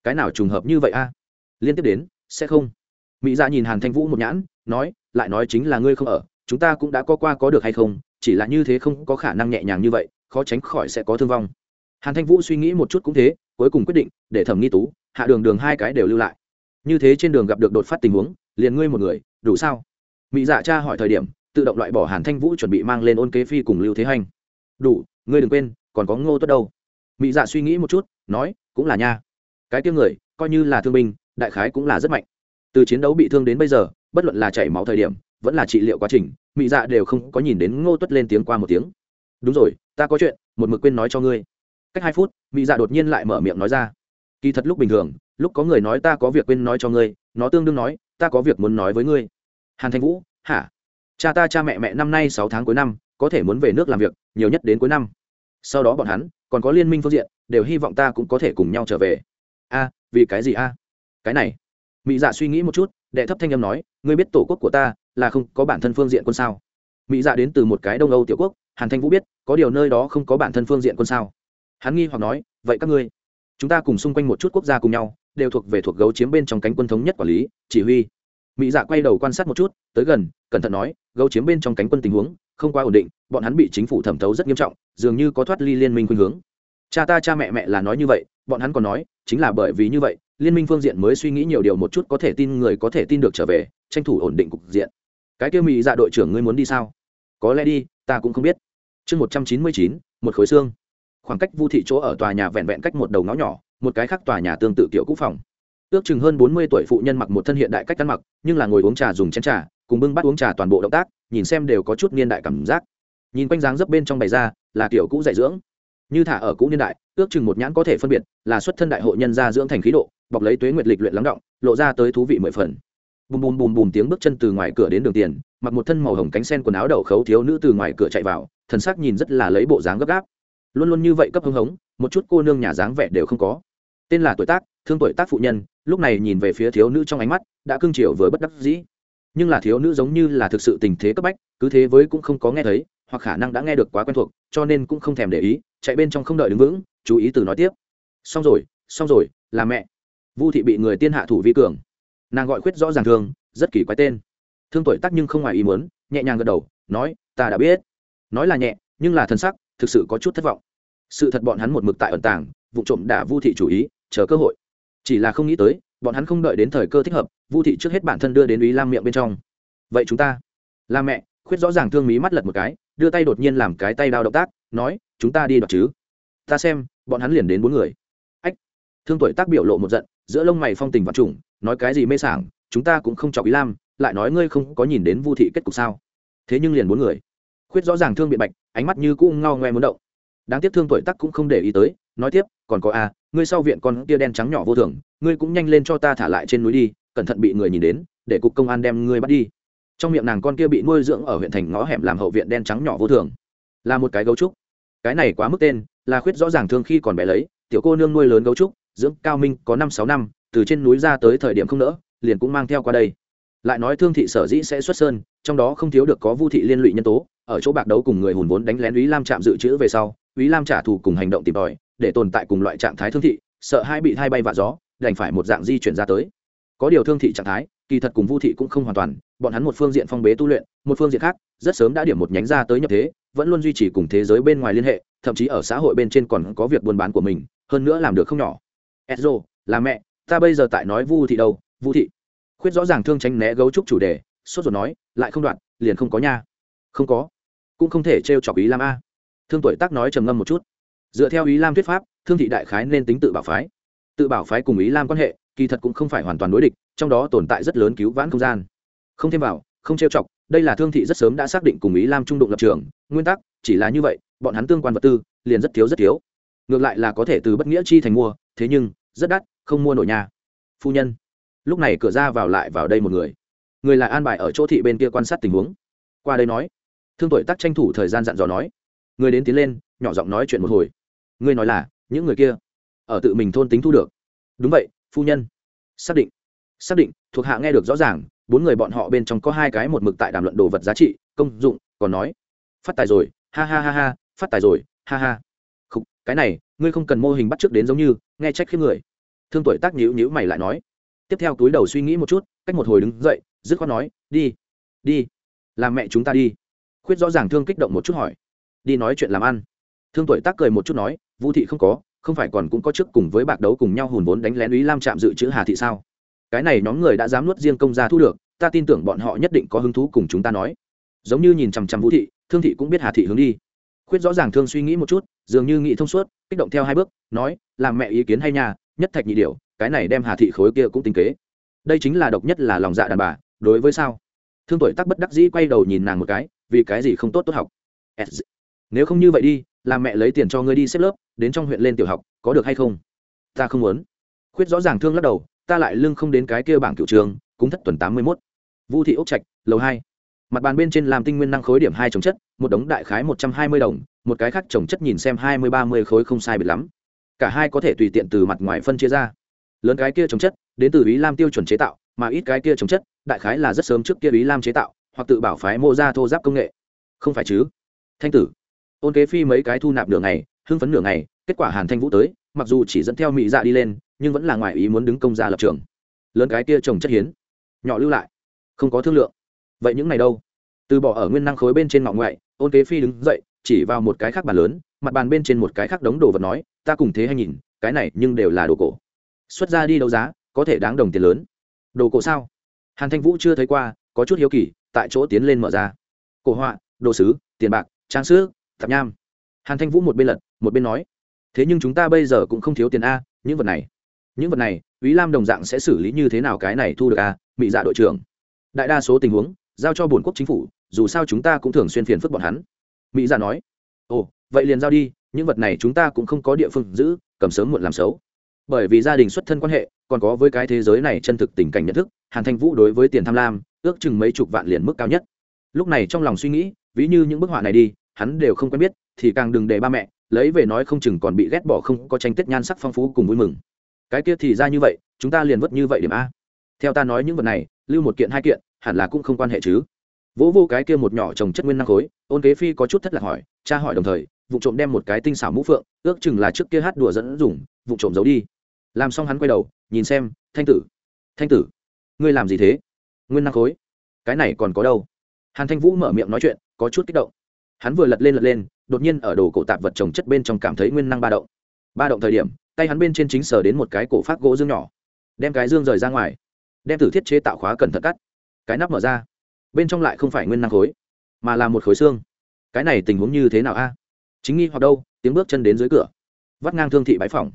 Cái nào trùng hợp như vậy a? Liên tiếp đến, sẽ không. Mỹ dạ nhìn hàn thanh vũ một nhãn, nói, lại nói chính là ngươi không ở, chúng ta cũng đã có qua có được hay không, chỉ là như thế không có khả năng nhẹ nhàng như vậy, khó tránh khỏi sẽ có thương vong. Hàn thanh vũ suy nghĩ một chút cũng thế, cuối cùng quyết định, để thẩm nghi tú, hạ đường đường hai cái đều lưu lại. Như thế trên đường gặp được đột phát tình huống, liền ngươi một người, đủ sao? Mỹ dạ cha hỏi thời điểm tự động loại bỏ hàn thanh vũ chuẩn bị mang lên ôn kế phi cùng lưu thế hành. Đủ, ngươi đừng quên, còn có ngô tuất đâu. Mỹ dạ suy nghĩ một chút, nói, cũng là nha. Cái kia người, coi như là thương binh, đại khái cũng là rất mạnh. Từ chiến đấu bị thương đến bây giờ, bất luận là chảy máu thời điểm, vẫn là trị liệu quá trình mỹ dạ đều không có nhìn đến ngô tuất lên tiếng qua một tiếng. Đúng rồi, ta có chuyện, một mực quên nói cho ngươi. Cách hai phút mỹ dạ đột nhiên lại mở miệng nói ra. Kỳ thật lúc bình thường, lúc có người nói ta có việc quên nói cho ngươi, nó tương đương nói, ta có việc muốn nói với ngươi. Hàn thanh vũ, hả? Cha ta cha mẹ mẹ năm nay sáu tháng cuối năm, có thể muốn về nước làm việc, nhiều nhất đến cuối năm. Sau đó bọn hắn, còn có liên minh phương diện, đều hy vọng ta cũng có thể cùng nhau trở về. A, vì cái gì a? Cái này. Mỹ dạ suy nghĩ một chút, đệ thấp thanh âm nói, ngươi biết tổ quốc của ta là không có bản thân phương diện quân sao? Mỹ dạ đến từ một cái đông âu tiểu quốc, hàn thanh vũ biết, có điều nơi đó không có bản thân phương diện quân sao? Hắn nghi hoặc nói, vậy các ngươi, chúng ta cùng xung quanh một chút quốc gia cùng nhau, đều thuộc về thuộc gấu chiếm bên trong cánh quân thống nhất quản lý, chỉ huy mỹ dạ quay đầu quan sát một chút, tới gần, cẩn thận nói, gấu chiếm bên trong cánh quân tình huống, không quá ổn định, bọn hắn bị chính phủ thẩm thấu rất nghiêm trọng, dường như có thoát ly liên minh khuynh hướng. Cha ta cha mẹ mẹ là nói như vậy, bọn hắn còn nói, chính là bởi vì như vậy, liên minh phương diện mới suy nghĩ nhiều điều một chút có thể tin người có thể tin được trở về, tranh thủ ổn định cục diện. Cái kia mỹ dạ đội trưởng ngươi muốn đi sao? Có lẽ đi, ta cũng không biết. Chương một trăm chín mươi chín, một khối xương. Khoảng cách vu thị chỗ ở tòa nhà vẹn vẹn cách một đầu ngõ nhỏ, một cái khác tòa nhà tương tự kiểu cũ phòng ước chừng hơn bốn mươi tuổi phụ nhân mặc một thân hiện đại cách ăn mặc, nhưng là ngồi uống trà dùng chén trà, cùng bưng bắt uống trà toàn bộ động tác, nhìn xem đều có chút niên đại cảm giác. Nhìn quanh dáng dấp bên trong bày ra, là kiểu cũ dạy dưỡng. Như thả ở cũ niên đại, ước chừng một nhãn có thể phân biệt, là xuất thân đại hội nhân gia dưỡng thành khí độ, bọc lấy tuế nguyệt lịch luyện lắng động, lộ ra tới thú vị mười phần. Bùm bùm bùm bùm tiếng bước chân từ ngoài cửa đến đường tiền, mặc một thân màu hồng cánh sen quần áo đậu khấu thiếu nữ từ ngoài cửa chạy vào, thần sắc nhìn rất là lấy bộ dáng gấp gáp. Luôn luôn như vậy cấp hưng hống, một chút cô nương nhà dáng vẻ đều không có. Tên là tuổi tác, thương tuổi tác phụ nhân lúc này nhìn về phía thiếu nữ trong ánh mắt, đã cưng chiều với bất đắc dĩ. Nhưng là thiếu nữ giống như là thực sự tình thế cấp bách, cứ thế với cũng không có nghe thấy, hoặc khả năng đã nghe được quá quen thuộc, cho nên cũng không thèm để ý, chạy bên trong không đợi đứng vững, chú ý từ nói tiếp. Xong rồi xong rồi, là mẹ. Vu thị bị người tiên hạ thủ vi cường. Nàng gọi khuyết rõ ràng thương rất kỳ quái tên. Thương tuổi tắc nhưng không ngoài ý muốn, nhẹ nhàng gật đầu, nói, ta đã biết. Nói là nhẹ, nhưng là thân sắc, thực sự có chút thất vọng. Sự thật bọn hắn một mực tại ẩn tàng, vụ trộm đả vu thị chủ ý, chờ cơ hội chỉ là không nghĩ tới, bọn hắn không đợi đến thời cơ thích hợp, vu thị trước hết bản thân đưa đến ý lam miệng bên trong. Vậy chúng ta? Là mẹ, khuyết rõ ràng thương mí mắt lật một cái, đưa tay đột nhiên làm cái tay đao động tác, nói, chúng ta đi đoạt chứ. Ta xem, bọn hắn liền đến bốn người. Ách. Thương tuổi tác biểu lộ một giận, giữa lông mày phong tình vật trùng, nói cái gì mê sảng, chúng ta cũng không chọc ý lam, lại nói ngươi không có nhìn đến vu thị kết cục sao? Thế nhưng liền bốn người. Khuyết rõ ràng thương biện bạch, ánh mắt như cũng ngao ngoe muốn động. Đáng tiếc thương tuổi tắc cũng không để ý tới, nói tiếp, còn có a ngươi sau viện con tia đen trắng nhỏ vô thường, ngươi cũng nhanh lên cho ta thả lại trên núi đi, cẩn thận bị người nhìn đến, để cục công an đem ngươi bắt đi. Trong miệng nàng con kia bị nuôi dưỡng ở huyện thành ngõ hẻm làm hậu viện đen trắng nhỏ vô thường. Là một cái gấu trúc. Cái này quá mức tên, là khuyết rõ ràng thương khi còn bé lấy, tiểu cô nương nuôi lớn gấu trúc, dưỡng cao minh, có năm sáu năm, từ trên núi ra tới thời điểm không nỡ, liền cũng mang theo qua đây. Lại nói thương thị sở dĩ sẽ xuất sơn, trong đó không thiếu được có vu thị liên lụy nhân tố, ở chỗ bạc đấu cùng người hùn vốn đánh lén ý lam chạm dự trữ về sau ý lam trả thù cùng hành động tìm tòi để tồn tại cùng loại trạng thái thương thị, sợ hai bị hai bay vạ gió, đành phải một dạng di chuyển ra tới. Có điều thương thị trạng thái, kỳ thật cùng vu thị cũng không hoàn toàn, bọn hắn một phương diện phong bế tu luyện, một phương diện khác, rất sớm đã điểm một nhánh ra tới nhập thế, vẫn luôn duy trì cùng thế giới bên ngoài liên hệ, thậm chí ở xã hội bên trên còn có việc buôn bán của mình, hơn nữa làm được không nhỏ. Edzo là mẹ, ta bây giờ tại nói vu thị đâu, vu thị. Khuyết rõ ràng thương tránh né gấu trúc chủ đề, sốt ruột nói, lại không đoạn, liền không có nha. Không có. Cũng không thể trêu chọc ý lam a. Thương tuổi tác nói trầm ngâm một chút dựa theo ý lam thuyết pháp, thương thị đại khái nên tính tự bảo phái. Tự bảo phái cùng ý lam quan hệ, kỳ thật cũng không phải hoàn toàn đối địch, trong đó tồn tại rất lớn cứu vãn không gian. Không thêm vào, không trêu chọc, đây là thương thị rất sớm đã xác định cùng ý lam trung đụng lập trường, nguyên tắc chỉ là như vậy, bọn hắn tương quan vật tư liền rất thiếu rất thiếu. Ngược lại là có thể từ bất nghĩa chi thành mua, thế nhưng, rất đắt, không mua nổi nhà. Phu nhân, lúc này cửa ra vào lại vào đây một người. Người là an bài ở chỗ thị bên kia quan sát tình huống. Qua đây nói, thương tuổi tắc tranh thủ thời gian dặn dò nói. Người đến tiến lên, nhỏ giọng nói chuyện một hồi ngươi nói là những người kia ở tự mình thôn tính thu được. Đúng vậy phu nhân. Xác định. Xác định thuộc hạ nghe được rõ ràng bốn người bọn họ bên trong có hai cái một mực tại đàm luận đồ vật giá trị công dụng còn nói phát tài rồi ha ha ha ha phát tài rồi ha ha. Khúc, cái này ngươi không cần mô hình bắt trước đến giống như nghe trách khiếp người. Thương tuổi tác nhữ nhữ mày lại nói. Tiếp theo túi đầu suy nghĩ một chút cách một hồi đứng dậy dứt khoát nói đi đi làm mẹ chúng ta đi. Khuyết rõ ràng thương kích động một chút hỏi đi nói chuyện làm ăn thương tuổi tác cười một chút nói vũ thị không có, không phải còn cũng có chức cùng với bạc đấu cùng nhau hùn vốn đánh lén ý lam chạm dự trữ hà thị sao? Cái này nhóm người đã dám nuốt riêng công gia thu được, ta tin tưởng bọn họ nhất định có hứng thú cùng chúng ta nói. Giống như nhìn chằm chằm vũ thị, thương thị cũng biết hà thị hướng đi. Khuyết rõ ràng thương suy nghĩ một chút, dường như nghĩ thông suốt, kích động theo hai bước, nói, làm mẹ ý kiến hay nhà nhất thạch nhị điều cái này đem hà thị khối kia cũng tính kế. Đây chính là độc nhất là lòng dạ đàn bà, đối với sao? Thương tuổi tắc bất đắc dĩ quay đầu nhìn nàng một cái, vì cái gì không tốt tốt học? Nếu không như vậy đi làm mẹ lấy tiền cho ngươi đi xếp lớp, đến trong huyện lên tiểu học, có được hay không? Ta không muốn. Khuyết rõ ràng thương lắc đầu, ta lại lưng không đến cái kia bảng cựu trường, cúng thất tuần tám mươi mốt. Vũ thị ốc trạch, lầu hai. Mặt bàn bên trên làm tinh nguyên năng khối điểm hai trồng chất, một đống đại khái một trăm hai mươi đồng, một cái khác trồng chất nhìn xem hai mươi ba mươi khối không sai biệt lắm. Cả hai có thể tùy tiện từ mặt ngoài phân chia ra. Lớn cái kia trồng chất, đến từ ý lam tiêu chuẩn chế tạo, mà ít cái kia trồng chất, đại khái là rất sớm trước kia ý lam chế tạo, hoặc tự bảo phái mô ra thô giáp công nghệ. Không phải chứ? Thanh tử ôn kế phi mấy cái thu nạp nửa ngày, hưng phấn nửa ngày, kết quả hàn thanh vũ tới, mặc dù chỉ dẫn theo mỹ dạ đi lên, nhưng vẫn là ngoài ý muốn đứng công ra lập trường. Lớn cái kia trồng chất hiến, nhỏ lưu lại, không có thương lượng. Vậy những này đâu? Từ bỏ ở nguyên năng khối bên trên ngọn ngoại, ôn kế phi đứng dậy, chỉ vào một cái khác bàn lớn, mặt bàn bên trên một cái khác đống đồ vật nói, ta cùng thế hay nhìn, cái này nhưng đều là đồ cổ. Xuất ra đi đấu giá, có thể đáng đồng tiền lớn. Đồ cổ sao? Hàn thanh vũ chưa thấy qua, có chút hiếu kỳ, tại chỗ tiến lên mở ra. Cổ họa, đồ sứ, tiền bạc, trang sức tạp nham. Hàn thanh vũ một bên lật, một bên nói, thế nhưng chúng ta bây giờ cũng không thiếu tiền a, những vật này. Những vật này ý lam đồng dạng sẽ xử lý như thế nào cái này thu được a mỹ dạ đội trưởng? Đại đa số tình huống, giao cho bổn quốc chính phủ, dù sao chúng ta cũng thường xuyên phiền phức bọn hắn. Mỹ dạ nói, ồ, vậy liền giao đi, những vật này chúng ta cũng không có địa phương giữ, cầm sớm muộn làm xấu. Bởi vì gia đình xuất thân quan hệ, còn có với cái thế giới này chân thực tình cảnh nhận thức, hàn thanh vũ đối với tiền tham lam, ước chừng mấy chục vạn liền mức cao nhất. Lúc này trong lòng suy nghĩ, ví như những bức họa này đi hắn đều không quen biết, thì càng đừng để ba mẹ lấy về nói không chừng còn bị ghét bỏ không có tranh tết nhan sắc phong phú cùng vui mừng. Cái kia thì ra như vậy, chúng ta liền vất như vậy điểm a. Theo ta nói những vật này, lưu một kiện hai kiện, hẳn là cũng không quan hệ chứ. Vỗ vô cái kia một nhỏ trồng chất nguyên năng khối, ôn kế phi có chút thất lạc hỏi, cha hỏi đồng thời, vụ trộm đem một cái tinh xảo mũ phượng, ước chừng là trước kia hát đùa dẫn dùng, vụ trộm giấu đi. Làm xong hắn quay đầu, nhìn xem, thanh tử thanh tử, ngươi làm gì thế? Nguyên năng khối, cái này còn có đâu? Hàn thanh vũ mở miệng nói chuyện, có chút kích động hắn vừa lật lên lật lên, đột nhiên ở đồ cổ tạp vật trồng chất bên trong cảm thấy nguyên năng ba động. Ba động thời điểm, tay hắn bên trên chính sở đến một cái cổ phát gỗ dương nhỏ. Đem cái dương rời ra ngoài. Đem tử thiết chế tạo khóa cẩn thận cắt. Cái nắp mở ra. Bên trong lại không phải nguyên năng khối, mà là một khối xương. Cái này tình huống như thế nào a? Chính nghi hoặc đâu, tiếng bước chân đến dưới cửa. Vắt ngang thương thị bái phòng.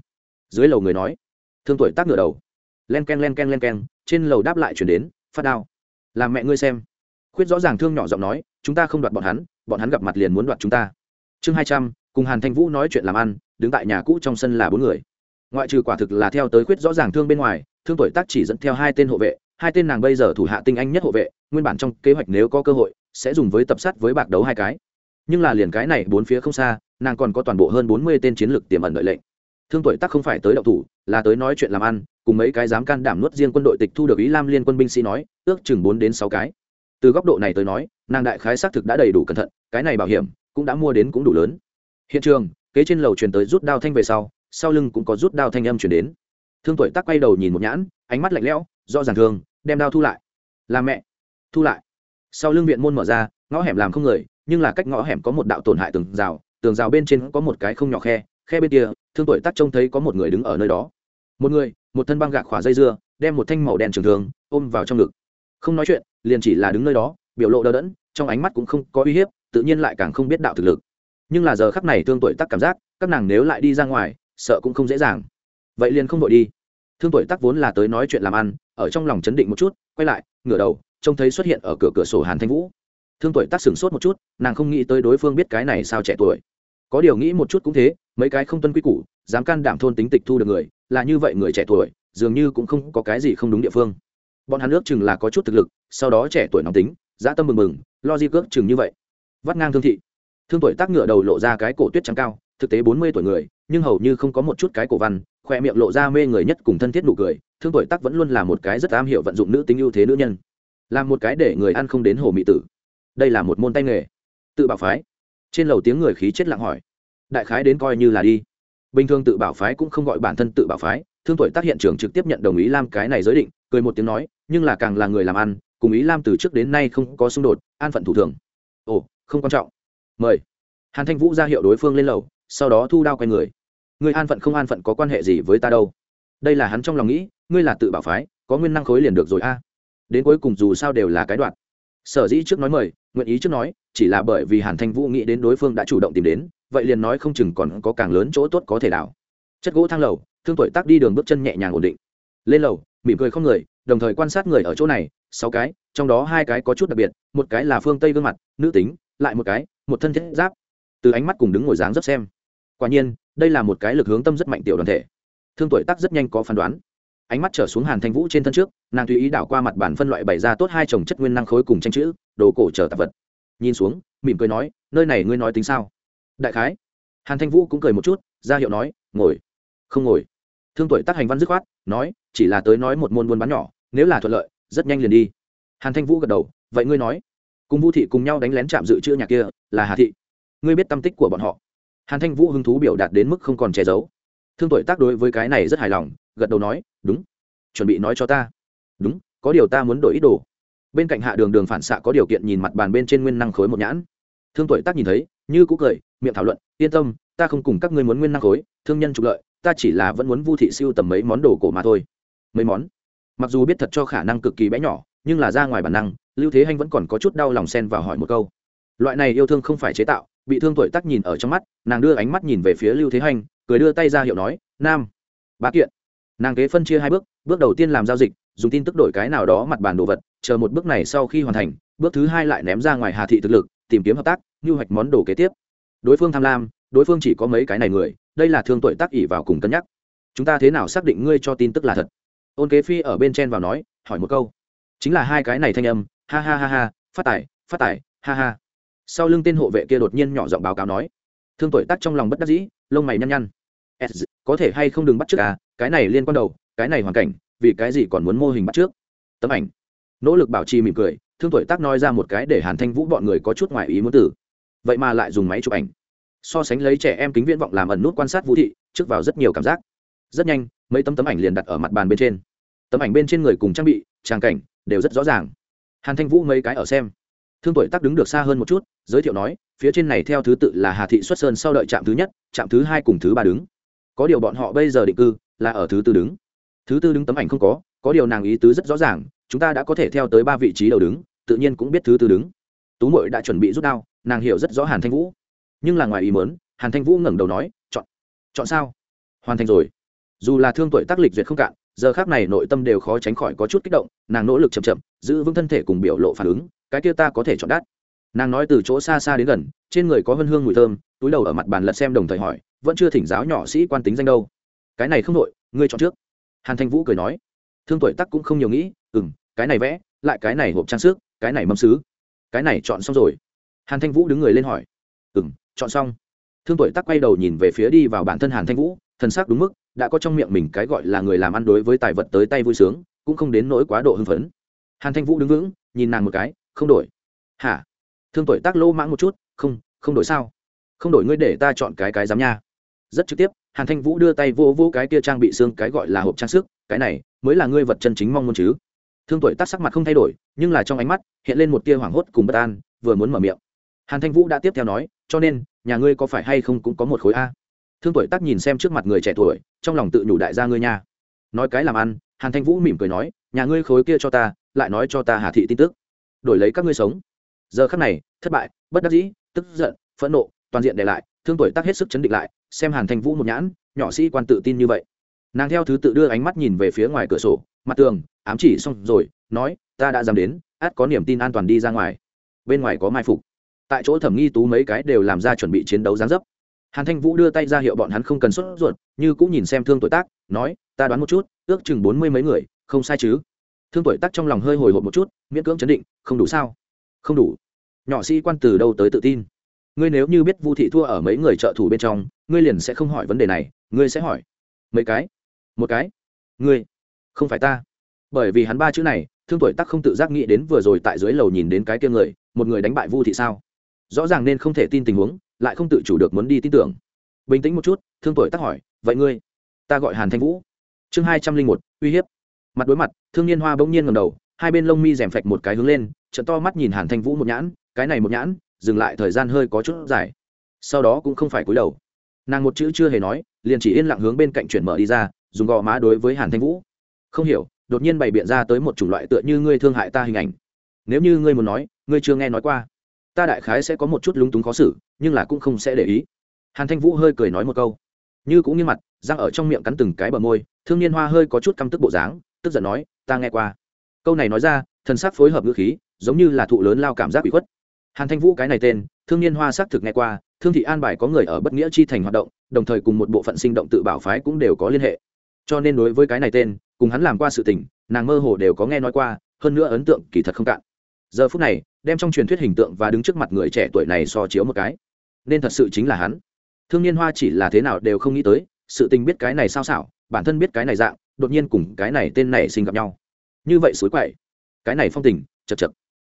Dưới lầu người nói, thương tuổi tác ngửa đầu. Len k e n len k e n len k e n trên lầu đáp lại chuyển đến, phát đao. Làm mẹ ngươi xem. Khuyết rõ ràng thương nhỏ giọng nói, chúng ta không đoạt bọn hắn bọn hắn gặp mặt liền muốn đoạt chúng ta. Chương hai trăm, cùng hàn thanh vũ nói chuyện làm ăn, đứng tại nhà cũ trong sân là bốn người. Ngoại trừ quả thực là theo tới khuyết rõ ràng thương bên ngoài, thương tuổi tác chỉ dẫn theo hai tên hộ vệ, hai tên nàng bây giờ thủ hạ tinh anh nhất hộ vệ, nguyên bản trong kế hoạch nếu có cơ hội, sẽ dùng với tập sát với bạc đấu hai cái. Nhưng là liền cái này bốn phía không xa, nàng còn có toàn bộ hơn bốn mươi tên chiến lược tiềm ẩn đợi lệnh. Thương tuổi tác không phải tới đậu thủ, là tới nói chuyện làm ăn, cùng mấy cái dám can đảm nuốt riêng quân đội tịch thu được ý lam liên quân binh sĩ nói, ước chừng bốn đến sáu cái từ góc độ này tới nói, nàng đại khái xác thực đã đầy đủ cẩn thận, cái này bảo hiểm cũng đã mua đến cũng đủ lớn. Hiện trường, kế trên lầu truyền tới rút đao thanh về sau sau lưng cũng có rút đao thanh âm chuyển đến. Thương tuổi tắc quay đầu nhìn một nhãn, ánh mắt lạnh lẽo do ràng thương đem đao thu lại. Làm mẹ. Thu lại. Sau lưng viện môn mở ra, ngõ hẻm làm không người, nhưng là cách ngõ hẻm có một đạo tổn hại tường rào tường rào bên trên có một cái không nhỏ khe khe bên kia, thương tuổi tắc trông thấy có một người đứng ở nơi đó. Một người, một thân băng gạc khỏa dây dưa, đem một thanh màu đen trường thường ôm vào trong ngực. Không nói chuyện liền chỉ là đứng nơi đó, biểu lộ đờ đẫn, trong ánh mắt cũng không có uy hiếp, tự nhiên lại càng không biết đạo thực lực. Nhưng là giờ khắc này thương tuổi tắc cảm giác, các nàng nếu lại đi ra ngoài, sợ cũng không dễ dàng. Vậy liền không vội đi. Thương tuổi tắc vốn là tới nói chuyện làm ăn, ở trong lòng chấn định một chút, quay lại, ngửa đầu, trông thấy xuất hiện ở cửa cửa sổ hàn thanh vũ. Thương tuổi tắc sửng sốt một chút, nàng không nghĩ tới đối phương biết cái này sao trẻ tuổi. Có điều nghĩ một chút cũng thế, mấy cái không tuân quy củ, dám can đảm thôn tính tịch thu được người, là như vậy người trẻ tuổi, dường như cũng không có cái gì không đúng địa phương bọn hắn ước chừng là có chút thực lực, sau đó trẻ tuổi nóng tính, dã tâm mừng mừng, lo di cước chừng như vậy. Vắt ngang thương thị. Thương tuổi tác ngựa đầu lộ ra cái cổ tuyết trắng cao, thực tế bốn mươi tuổi người, nhưng hầu như không có một chút cái cổ văn, khoe miệng lộ ra mê người nhất cùng thân thiết nụ cười, thương tuổi tác vẫn luôn là một cái rất am hiểu vận dụng nữ tính ưu thế nữ nhân. Làm một cái để người ăn không đến hồ mỹ tử. Đây là một môn tay nghề. Tự bảo phái. Trên lầu tiếng người khí chết lặng hỏi. Đại khái đến coi như là đi. Bình thường tự bảo phái cũng không gọi bản thân tự bảo phái, thương tuổi tác hiện trường trực tiếp nhận đồng ý làm cái này giới định cười một tiếng nói, nhưng là càng là người làm ăn, cùng ý lam từ trước đến nay không có xung đột, an phận thủ thường. Ồ, không quan trọng. Mời. Hàn thanh vũ ra hiệu đối phương lên lầu, sau đó thu đao quay người. Người an phận không an phận có quan hệ gì với ta đâu? Đây là hắn trong lòng nghĩ, ngươi là tự bảo phái, có nguyên năng khối liền được rồi a. Đến cuối cùng dù sao đều là cái đoạn. Sở dĩ trước nói mời, nguyện ý trước nói, chỉ là bởi vì hàn thanh vũ nghĩ đến đối phương đã chủ động tìm đến, vậy liền nói không chừng còn có càng lớn chỗ tốt có thể đảo. Chất gỗ thang lầu, thương tuổi tác đi đường bước chân nhẹ nhàng ổn định. Lên lầu mỉm cười không người, đồng thời quan sát người ở chỗ này, sáu cái, trong đó hai cái có chút đặc biệt, một cái là phương tây gương mặt, nữ tính, lại một cái, một thân thiết giáp. Từ ánh mắt cùng đứng ngồi dáng dấp xem. Quả nhiên, đây là một cái lực hướng tâm rất mạnh tiểu đoàn thể. Thương tuổi tác rất nhanh có phán đoán. Ánh mắt trở xuống hàn thanh vũ trên thân trước, nàng tùy ý đảo qua mặt bản phân loại bày ra tốt hai chồng chất nguyên năng khối cùng tranh chữ, đồ cổ trở tạp vật. Nhìn xuống, mỉm cười nói, nơi này ngươi nói tính sao? Đại khái. Hàn thanh vũ cũng cười một chút, ra hiệu nói, ngồi. Không ngồi thương tuổi tác hành văn dứt khoát, nói, chỉ là tới nói một môn buôn bán nhỏ, nếu là thuận lợi, rất nhanh liền đi. Hàn thanh vũ gật đầu, vậy ngươi nói. Cùng vũ thị cùng nhau đánh lén chạm dự trữ nhà kia, là hà thị. Ngươi biết tâm tích của bọn họ. Hàn thanh vũ hứng thú biểu đạt đến mức không còn che giấu. Thương tuổi tác đối với cái này rất hài lòng, gật đầu nói, đúng. Chuẩn bị nói cho ta. Đúng, có điều ta muốn đổi ít đồ. Bên cạnh hạ đường đường phản xạ có điều kiện nhìn mặt bàn bên trên nguyên năng khối một nhãn. Thương tuổi tác nhìn thấy, như cũ cười, miệng thảo luận, yên tâm, ta không cùng các ngươi muốn nguyên năng khối, thương nhân trục lợi ta chỉ là vẫn muốn vu thị siêu tầm mấy món đồ cổ mà thôi. Mấy món? Mặc dù biết thật cho khả năng cực kỳ bé nhỏ, nhưng là ra ngoài bản năng, lưu thế hanh vẫn còn có chút đau lòng xen vào hỏi một câu. Loại này yêu thương không phải chế tạo, bị thương tuổi tắc nhìn ở trong mắt, nàng đưa ánh mắt nhìn về phía lưu thế hanh, cười đưa tay ra hiệu nói, nam ba kiện. Nàng kế phân chia hai bước bước đầu tiên làm giao dịch, dùng tin tức đổi cái nào đó mặt bàn đồ vật, chờ một bước này sau khi hoàn thành, bước thứ hai lại ném ra ngoài hà thị thực lực, tìm kiếm hợp tác như hoạch món đồ kế tiếp. Đối phương tham lam, đối phương chỉ có mấy cái này người đây là thương tuổi tác ỉ vào cùng cân nhắc. Chúng ta thế nào xác định ngươi cho tin tức là thật? Ôn kế phi ở bên trên vào nói hỏi một câu. Chính là hai cái này thanh âm ha ha ha ha phát tài phát tài ha ha. Sau lưng tên hộ vệ kia đột nhiên nhỏ giọng báo cáo nói thương tuổi tác trong lòng bất đắc dĩ lông mày nhăn nhăn. S, có thể hay không đừng bắt trước à cái này liên quan đầu cái này hoàn cảnh vì cái gì còn muốn mô hình bắt trước? Tấm ảnh. Nỗ lực bảo trì mỉm cười thương tuổi tác nói ra một cái để hàn thanh vũ bọn người có chút ngoài ý muốn tử. Vậy mà lại dùng máy chụp ảnh so sánh lấy trẻ em kính viễn vọng làm ẩn nút quan sát vũ thị, trước vào rất nhiều cảm giác. Rất nhanh, mấy tấm tấm ảnh liền đặt ở mặt bàn bên trên. Tấm ảnh bên trên người cùng trang bị trang cảnh đều rất rõ ràng. Hàn thanh vũ mấy cái ở xem. Thương tuổi tắc đứng được xa hơn một chút, giới thiệu nói, phía trên này theo thứ tự là hà thị xuất sơn sau đợi trạm thứ nhất, trạm thứ hai cùng thứ ba đứng. Có điều bọn họ bây giờ định cư là ở thứ tư đứng. Thứ tư đứng tấm ảnh không có có điều nàng ý tứ rất rõ ràng, chúng ta đã có thể theo tới ba vị trí đầu đứng, tự nhiên cũng biết thứ tư đứng. Tú mội đã chuẩn bị rút đao, nàng hiểu rất rõ hàn thanh vũ nhưng là ngoài ý mớn hàn thanh vũ ngẩng đầu nói, chọn chọn sao? Hoàn thành rồi. Dù là thương tuổi tác lịch duyệt không cạn, giờ khác này nội tâm đều khó tránh khỏi có chút kích động, nàng nỗ lực chậm chậm, giữ vững thân thể cùng biểu lộ phản ứng, cái kia ta có thể chọn đắt. Nàng nói từ chỗ xa xa đến gần, trên người có hân hương mùi thơm, túi đầu ở mặt bàn lật xem đồng thời hỏi, vẫn chưa thỉnh giáo nhỏ sĩ quan tính danh đâu? Cái này không đội ngươi chọn trước. Hàn thanh vũ cười nói, thương tuổi tắc cũng không nhiều nghĩ ừ m cái này vẽ, lại cái này hộp trang sức, cái này mâm xứ cái này chọn xong rồi. Hàn thanh vũ đứng người lên hỏi ừ m chọn xong. Thương tuổi tắc quay đầu nhìn về phía đi vào bản thân hàn thanh vũ, thần sắc đúng mức, đã có trong miệng mình cái gọi là người làm ăn đối với tài vật tới tay vui sướng, cũng không đến nỗi quá độ hưng phấn. Hàn thanh vũ đứng vững, nhìn nàng một cái, không đổi. Hả? Thương tuổi tác lô mãng một chút, không không đổi sao? Không đổi ngươi để ta chọn cái cái dám nha. Rất trực tiếp, hàn thanh vũ đưa tay vô vô cái kia trang bị xương cái gọi là hộp trang sức, cái này mới là ngươi vật chân chính mong muốn chứ? Thương tuổi tác sắc mặt không thay đổi, nhưng là trong ánh mắt hiện lên một tia hoảng hốt cùng bất an, vừa muốn mở miệng. Hàn thanh vũ đã tiếp theo nói, cho nên nhà ngươi có phải hay không cũng có một khối a? Thương tuổi tác nhìn xem trước mặt người trẻ tuổi, trong lòng tự nhủ đại gia ngươi nha. Nói cái làm ăn, hàn thanh vũ mỉm cười nói, nhà ngươi khối kia cho ta, lại nói cho ta hà thị tin tức. Đổi lấy các ngươi sống. Giờ khắc này, thất bại, bất đắc dĩ, tức giận, phẫn nộ, toàn diện để lại, thương tuổi tác hết sức chấn định lại, xem hàn thanh vũ một nhãn, nhỏ sĩ quan tự tin như vậy. Nàng theo thứ tự đưa ánh mắt nhìn về phía ngoài cửa sổ, mặt tường, ám chỉ xong rồi, nói, ta đã dám đến át có niềm tin an toàn đi ra ngoài. Bên ngoài có mai phục tại chỗ thẩm nghi tú mấy cái đều làm ra chuẩn bị chiến đấu gián dấp. Hàn thanh vũ đưa tay ra hiệu bọn hắn không cần sốt ruột, như cũng nhìn xem thương tuổi tác, nói, ta đoán một chút, ước chừng bốn mươi mấy người, không sai chứ? Thương tuổi tác trong lòng hơi hồi hộp một chút, miễn cưỡng chấn định, không đủ sao? Không đủ. Nhỏ sĩ quan từ đâu tới tự tin? Ngươi nếu như biết vu thị thua ở mấy người trợ thủ bên trong, ngươi liền sẽ không hỏi vấn đề này, ngươi sẽ hỏi. Mấy cái? Một cái. Ngươi? Không phải ta. Bởi vì hắn ba chữ này, thương tuổi tắc không tự giác nghĩ đến vừa rồi tại dưới lầu nhìn đến cái kia người, một người đánh bại vu thị sao? Rõ ràng nên không thể tin tình huống, lại không tự chủ được muốn đi tin tưởng. Bình tĩnh một chút, thương tuổi tắc hỏi, vậy ngươi? Ta gọi hàn thanh vũ. Chương hai trăm linh một, uy hiếp. Mặt đối mặt, thương niên hoa bỗng nhiên ngầm đầu, hai bên lông mi rèm phạch một cái hướng lên trận to mắt nhìn hàn thanh vũ một nhãn, cái này một nhãn, dừng lại thời gian hơi có chút dài. Sau đó cũng không phải cúi đầu. Nàng một chữ chưa hề nói, liền chỉ yên lặng hướng bên cạnh chuyển mở đi ra, dùng gò má đối với hàn thanh vũ. Không hiểu, đột nhiên bày biện ra tới một chủng loại tựa như ngươi thương hại ta hình ảnh. Nếu như ngươi muốn nói, ngươi chưa nghe nói qua ta đại khái sẽ có một chút lúng túng khó xử, nhưng là cũng không sẽ để ý. Hàn thanh vũ hơi cười nói một câu. Như cũng như mặt, răng ở trong miệng cắn từng cái bờ môi, thương niên hoa hơi có chút căm tức bộ dáng, tức giận nói, ta nghe qua. Câu này nói ra, thần sắc phối hợp ngữ khí, giống như là thụ lớn lao cảm giác bị khuất. Hàn thanh vũ cái này tên, thương niên hoa xác thực nghe qua, thương thị an bài có người ở bất nghĩa chi thành hoạt động, đồng thời cùng một bộ phận sinh động tự bảo phái cũng đều có liên hệ. Cho nên đối với cái này tên, cùng hắn làm qua sự tình, nàng mơ hồ đều có nghe nói qua, hơn nữa ấn tượng kỳ thật không cạn giờ phút này, đem trong truyền thuyết hình tượng và đứng trước mặt người trẻ tuổi này so chiếu một cái. Nên thật sự chính là hắn. Thương niên hoa chỉ là thế nào đều không nghĩ tới, sự tình biết cái này sao xảo, bản thân biết cái này dạng, đột nhiên cùng cái này tên này sinh gặp nhau. Như vậy suối quậy. Cái này phong tình, chật chật.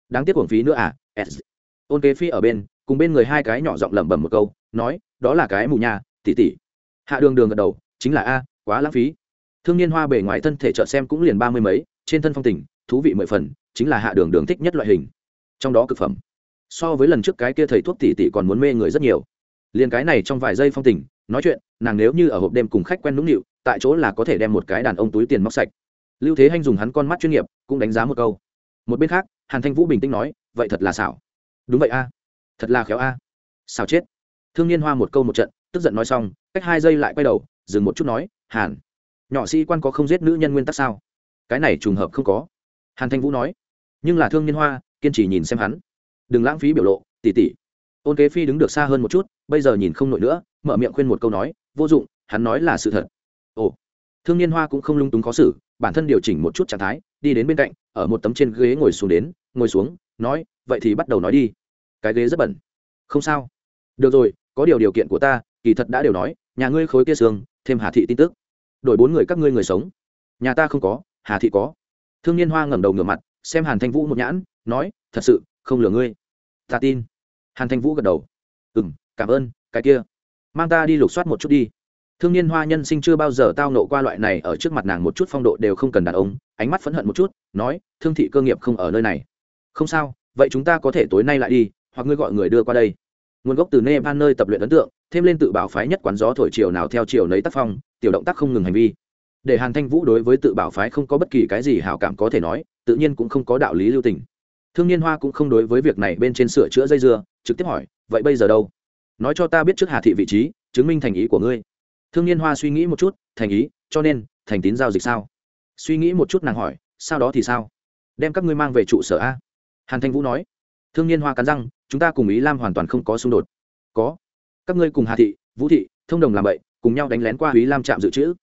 Đáng tiếc uổng phí nữa à s. Ôn kế phi ở bên, cùng bên người hai cái nhỏ giọng lẩm bẩm một câu, nói, đó là cái mù nhà tỉ tỉ hạ đường đường gật đầu, chính là a, quá lãng phí. Thương niên hoa bề ngoài thân thể trợ xem cũng liền ba mươi mấy, trên thân phong tình, thú vị mười phần chính là hạ đường đường thích nhất loại hình. Trong đó cực phẩm. So với lần trước cái kia thầy thuốc tỷ tỷ còn muốn mê người rất nhiều. Liền cái này trong vài giây phong tình, nói chuyện, nàng nếu như ở hộp đêm cùng khách quen nũng nịu, tại chỗ là có thể đem một cái đàn ông túi tiền móc sạch. Lưu thế hanh dùng hắn con mắt chuyên nghiệp, cũng đánh giá một câu. Một bên khác, hàn thanh vũ bình tĩnh nói, vậy thật là xảo. Đúng vậy a. Thật là khéo a. À. xảo chết. Thương niên hoa một câu một trận, tức giận nói xong, cách hai giây lại quay đầu, dừng một chút nói, hàn, nhỏ sĩ quan có không giết nữ nhân nguyên tắc sao? Cái này trùng hợp không có. Hàn thanh vũ nói nhưng là thương niên hoa, kiên trì nhìn xem hắn. Đừng lãng phí biểu lộ, tỉ tỉ. Ôn kế phi đứng được xa hơn một chút, bây giờ nhìn không nổi nữa, mở miệng khuyên một câu nói, vô dụng, hắn nói là sự thật. Ồ. Thương niên hoa cũng không lung túng khó xử, bản thân điều chỉnh một chút trạng thái, đi đến bên cạnh, ở một tấm trên ghế ngồi xuống đến, ngồi xuống, nói, vậy thì bắt đầu nói đi. Cái ghế rất bẩn. Không sao. Được rồi, có điều điều kiện của ta, kỳ thật đã đều nói, nhà ngươi khối kia xương, thêm hà thị tin tức. Đổi bốn người các ngươi người sống. Nhà ta không có, hà thị có. Thương niên hoa ngẩng đầu ngửa mặt xem hàn thanh vũ một nhãn, nói, thật sự, không lừa ngươi. Ta tin. Hàn thanh vũ gật đầu. Ừ m cảm ơn, cái kia. Mang ta đi lục soát một chút đi. Thương niên hoa nhân sinh chưa bao giờ tao nộ qua loại này ở trước mặt nàng một chút phong độ đều không cần đàn ông, ánh mắt phẫn hận một chút, nói, thương thị cơ nghiệp không ở nơi này. Không sao, vậy chúng ta có thể tối nay lại đi, hoặc ngươi gọi người đưa qua đây. Nguồn gốc từ nepal nơi tập luyện ấn tượng, thêm lên tự bảo phái nhất quán gió thổi chiều nào theo chiều nấy tác phong, tiểu động tác không ngừng hành vi. Để hàn thanh vũ đối với tự bảo phái không có bất kỳ cái gì hảo cảm có thể nói tự nhiên cũng không có đạo lý lưu tình. Thương niên hoa cũng không đối với việc này bên trên sửa chữa dây dưa, trực tiếp hỏi, vậy bây giờ đâu? Nói cho ta biết trước hà thị vị trí, chứng minh thành ý của ngươi. Thương niên hoa suy nghĩ một chút, thành ý, cho nên, thành tín giao dịch sao? Suy nghĩ một chút nàng hỏi, sau đó thì sao? Đem các ngươi mang về trụ sở a. Hàn thanh vũ nói. Thương niên hoa cắn răng, chúng ta cùng ý lam hoàn toàn không có xung đột. Có. Các ngươi cùng hà thị, vũ thị, thông đồng làm vậy, cùng nhau đánh lén qua ý lam trạm dự trữ.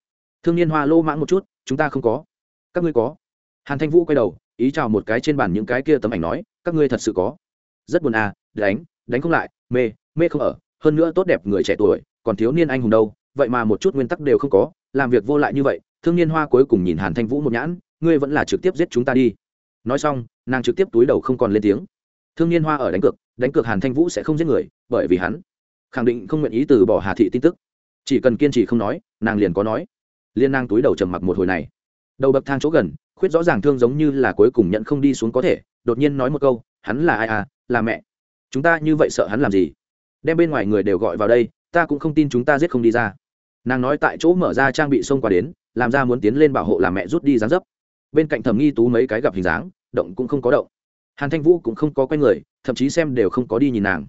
Thương niên hoa lô mãng một chút, chúng ta không có. Các ngươi có hàn thanh vũ quay đầu, ý chào một cái trên bàn những cái kia tấm ảnh nói, các ngươi thật sự có. Rất buồn à đánh đánh không lại, mê mê không ở, hơn nữa tốt đẹp người trẻ tuổi, còn thiếu niên anh hùng đâu, vậy mà một chút nguyên tắc đều không có, làm việc vô lại như vậy, thương niên hoa cuối cùng nhìn hàn thanh vũ một nhãn, ngươi vẫn là trực tiếp giết chúng ta đi. Nói xong, nàng trực tiếp túi đầu không còn lên tiếng. Thương niên hoa ở đánh cược đánh cược hàn thanh vũ sẽ không giết người, bởi vì hắn khẳng định không nguyện ý từ bỏ hà thị tin tức. Chỉ cần kiên trì không nói, nàng liền có nói. Liên nàng túi đầu trầm mặc một hồi này. Đầu bậc thang chỗ gần khuyết rõ ràng thương giống như là cuối cùng nhận không đi xuống có thể, đột nhiên nói một câu, hắn là ai à? Là mẹ. Chúng ta như vậy sợ hắn làm gì? Đem bên ngoài người đều gọi vào đây, ta cũng không tin chúng ta giết không đi ra. Nàng nói tại chỗ mở ra trang bị xông qua đến, làm ra muốn tiến lên bảo hộ làm mẹ rút đi dáng dấp. Bên cạnh thẩm nghi tú mấy cái gặp hình dáng, động cũng không có động. Hàn thanh vũ cũng không có quay người, thậm chí xem đều không có đi nhìn nàng.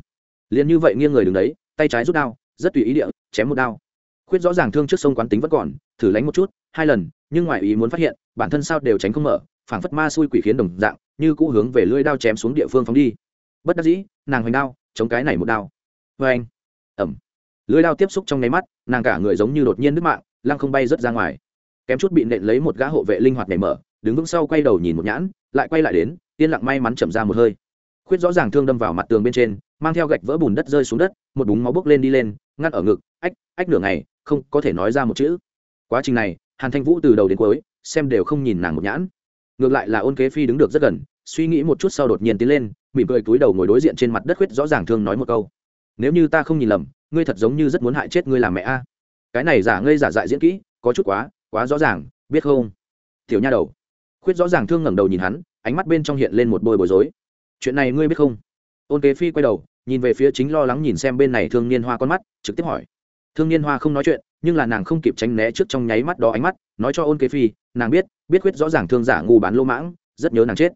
Liền như vậy nghiêng người đứng đấy, tay trái rút đao, rất tùy ý địa, chém một đao. Khuyết rõ ràng thương trước sông quán tính vẫn còn, thử lánh một chút hai lần, nhưng ngoài ý muốn phát hiện, bản thân sao đều tránh không mở, phảng phất ma xui quỷ khiến đồng dạng, như cũ hướng về lưỡi đao chém xuống địa phương phóng đi. Bất đắc dĩ, nàng hoành đao, chống cái này một đao. Vê anh ẩm lưỡi đao tiếp xúc trong nháy mắt, nàng cả người giống như đột nhiên nước mạng, lăng không bay rớt ra ngoài. Kém chút bị nện lấy một gã hộ vệ linh hoạt nhảy mở, đứng vững sau quay đầu nhìn một nhãn, lại quay lại đến, yên lặng may mắn chậm ra một hơi. Khuyết rõ ràng thương đâm vào mặt tường bên trên, mang theo gạch vỡ bùn đất rơi xuống đất, một búng máu bốc lên đi lên ngắt ở ngực, ách ách nửa ngày, không có thể nói ra một chữ. Quá trình này hàn thanh vũ từ đầu đến cuối, xem đều không nhìn nàng một nhãn. Ngược lại là ôn kế phi đứng được rất gần, suy nghĩ một chút sau đột nhiên tiến lên, mỉm cười túi đầu ngồi đối diện trên mặt đất khuyết rõ ràng thương nói một câu. Nếu như ta không nhìn lầm, ngươi thật giống như rất muốn hại chết ngươi làm mẹ a. Cái này giả ngây giả dại diễn kỹ, có chút quá quá rõ ràng, biết không? Tiểu nha đầu. Khuyết rõ ràng thương ngẩng đầu nhìn hắn, ánh mắt bên trong hiện lên một bôi bối rối. Chuyện này ngươi biết không? Ôn kế phi quay đầu, nhìn về phía chính lo lắng nhìn xem bên này thương niên hoa con mắt, trực tiếp hỏi. Thương niên hoa không nói chuyện nhưng là nàng không kịp tránh né trước trong nháy mắt đó ánh mắt, nói cho ôn kế phi, nàng biết biết quyết rõ ràng thương giả ngu bán lô mãng, rất nhớ nàng chết.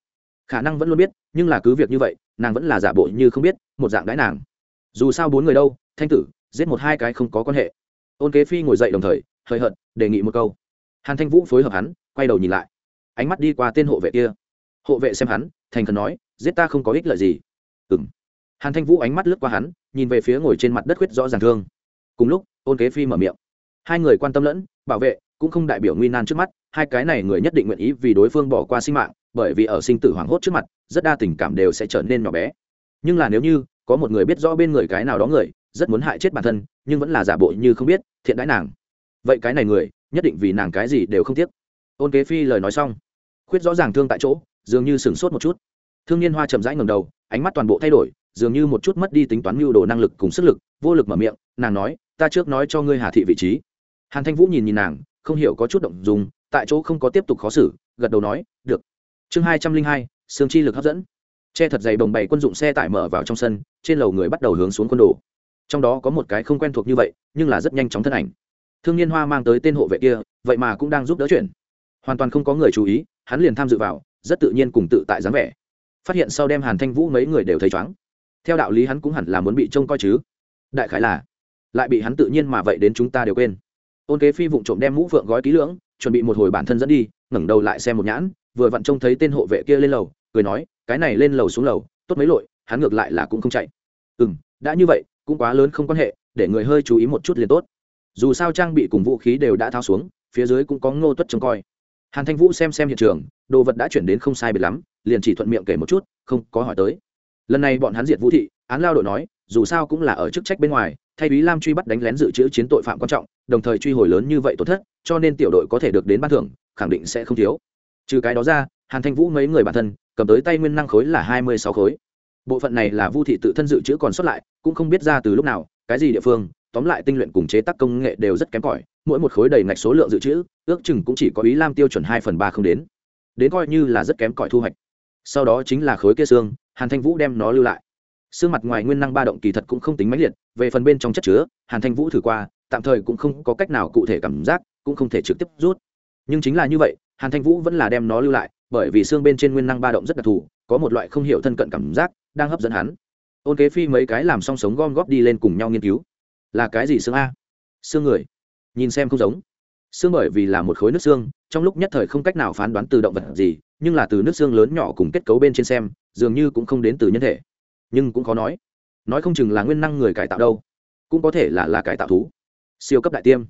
Khả năng vẫn luôn biết, nhưng là cứ việc như vậy, nàng vẫn là giả bộ như không biết, một dạng đãi nàng. Dù sao bốn người đâu, thanh tử, giết một hai cái không có quan hệ. Ôn kế phi ngồi dậy đồng thời, hơi hận đề nghị một câu. Hàn thanh vũ phối hợp hắn, quay đầu nhìn lại. Ánh mắt đi qua tên hộ vệ kia. Hộ vệ xem hắn, thành khẩn nói, giết ta không có ích lợi gì. Ừng hàn thanh vũ ánh mắt lướt qua hắn, nhìn về phía ngồi trên mặt đất huyết rõ ràng thương. Cùng lúc, ôn kế phi mở miệng hai người quan tâm lẫn, bảo vệ, cũng không đại biểu nguy nan trước mắt, hai cái này người nhất định nguyện ý vì đối phương bỏ qua sinh mạng, bởi vì ở sinh tử hoảng hốt trước mặt, rất đa tình cảm đều sẽ trở nên nhỏ bé. Nhưng là nếu như, có một người biết rõ bên người cái nào đó người, rất muốn hại chết bản thân, nhưng vẫn là giả bộ như không biết, thiện đãi nàng. Vậy cái này người, nhất định vì nàng cái gì đều không tiếc. Ôn kế phi lời nói xong, khuyết rõ ràng thương tại chỗ, dường như sửng sốt một chút. Thương niên hoa chậm rãi ngầm đầu, ánh mắt toàn bộ thay đổi, dường như một chút mất đi tính toán mưu đồ năng lực cùng sức lực, vô lực mở miệng, nàng nói, ta trước nói cho ngươi hà thị vị trí hàn thanh vũ nhìn nhìn nàng, không hiểu có chút động dùng tại chỗ không có tiếp tục khó xử, gật đầu nói, được. Chương hai trăm linh hai xương chi lực hấp dẫn. Che thật dày bồng bày quân dụng xe tải mở vào trong sân, trên lầu người bắt đầu hướng xuống quân đồ. Trong đó có một cái không quen thuộc như vậy, nhưng là rất nhanh chóng thân ảnh. Thương niên hoa mang tới tên hộ vệ kia, vậy mà cũng đang giúp đỡ chuyện. Hoàn toàn không có người chú ý, hắn liền tham dự vào, rất tự nhiên cùng tự tại dáng vẻ. Phát hiện sau đem hàn thanh vũ mấy người đều thấy chóng theo đạo lý hắn cũng hẳn là muốn bị trông coi chứ. Đại khái là, lại bị hắn tự nhiên mà vậy đến chúng ta đều quên ôn kế phi vụng trộm đem mũ phượng gói ký lưỡng, chuẩn bị một hồi bản thân dẫn đi, ngẩng đầu lại xem một nhãn, vừa vặn trông thấy tên hộ vệ kia lên lầu, cười nói, cái này lên lầu xuống lầu, tốt mấy lội, hắn ngược lại là cũng không chạy. Ừ m đã như vậy, cũng quá lớn không quan hệ, để người hơi chú ý một chút liền tốt. Dù sao trang bị cùng vũ khí đều đã thao xuống, phía dưới cũng có ngô tuất trông coi. Hàn thanh vũ xem xem hiện trường, đồ vật đã chuyển đến không sai biệt lắm, liền chỉ thuận miệng kể một chút, không có hỏi tới. Lần này bọn hắn diệt vũ thị, án lao đội nói, dù sao cũng là ở chức trách bên ngoài, thay bí lam truy bắt đánh lén dự trữ chiến tội phạm quan trọng đồng thời truy hồi lớn như vậy tổn thất, cho nên tiểu đội có thể được đến ban thưởng, khẳng định sẽ không thiếu. Trừ cái đó ra, hàn thanh vũ mấy người bản thân, cầm tới tay nguyên năng khối là hai mươi sáu khối. Bộ phận này là vu thị tự thân dự trữ còn sót lại, cũng không biết ra từ lúc nào, cái gì địa phương, tóm lại tinh luyện cùng chế tác công nghệ đều rất kém cỏi, mỗi một khối đầy ngạch số lượng dự trữ, ước chừng cũng chỉ có ý lam tiêu chuẩn hai phần ba không đến. Đến coi như là rất kém cỏi thu hoạch. Sau đó chính là khối kia xương, hàn thanh vũ đem nó lưu lại. Xương mặt ngoài nguyên năng ba động kỳ thật cũng không tính mãnh liệt, về phần bên trong chất chứa, hàn thanh vũ thử qua tạm thời cũng không có cách nào cụ thể cảm giác, cũng không thể trực tiếp rút. Nhưng chính là như vậy, hàn thanh vũ vẫn là đem nó lưu lại, bởi vì xương bên trên nguyên năng ba động rất đặc thù, có một loại không hiểu thân cận cảm giác đang hấp dẫn hắn. Ôn kế phi mấy cái làm song sống gom góp đi lên cùng nhau nghiên cứu. Là cái gì xương a? Xương người. Nhìn xem không giống. Xương bởi vì là một khối nước xương, trong lúc nhất thời không cách nào phán đoán từ động vật gì, nhưng là từ nước xương lớn nhỏ cùng kết cấu bên trên xem, dường như cũng không đến từ nhân thể. Nhưng cũng khó nói. Nói không chừng là nguyên năng người cải tạo đâu. Cũng có thể là là cải tạo thú siêu cấp đại tiêm.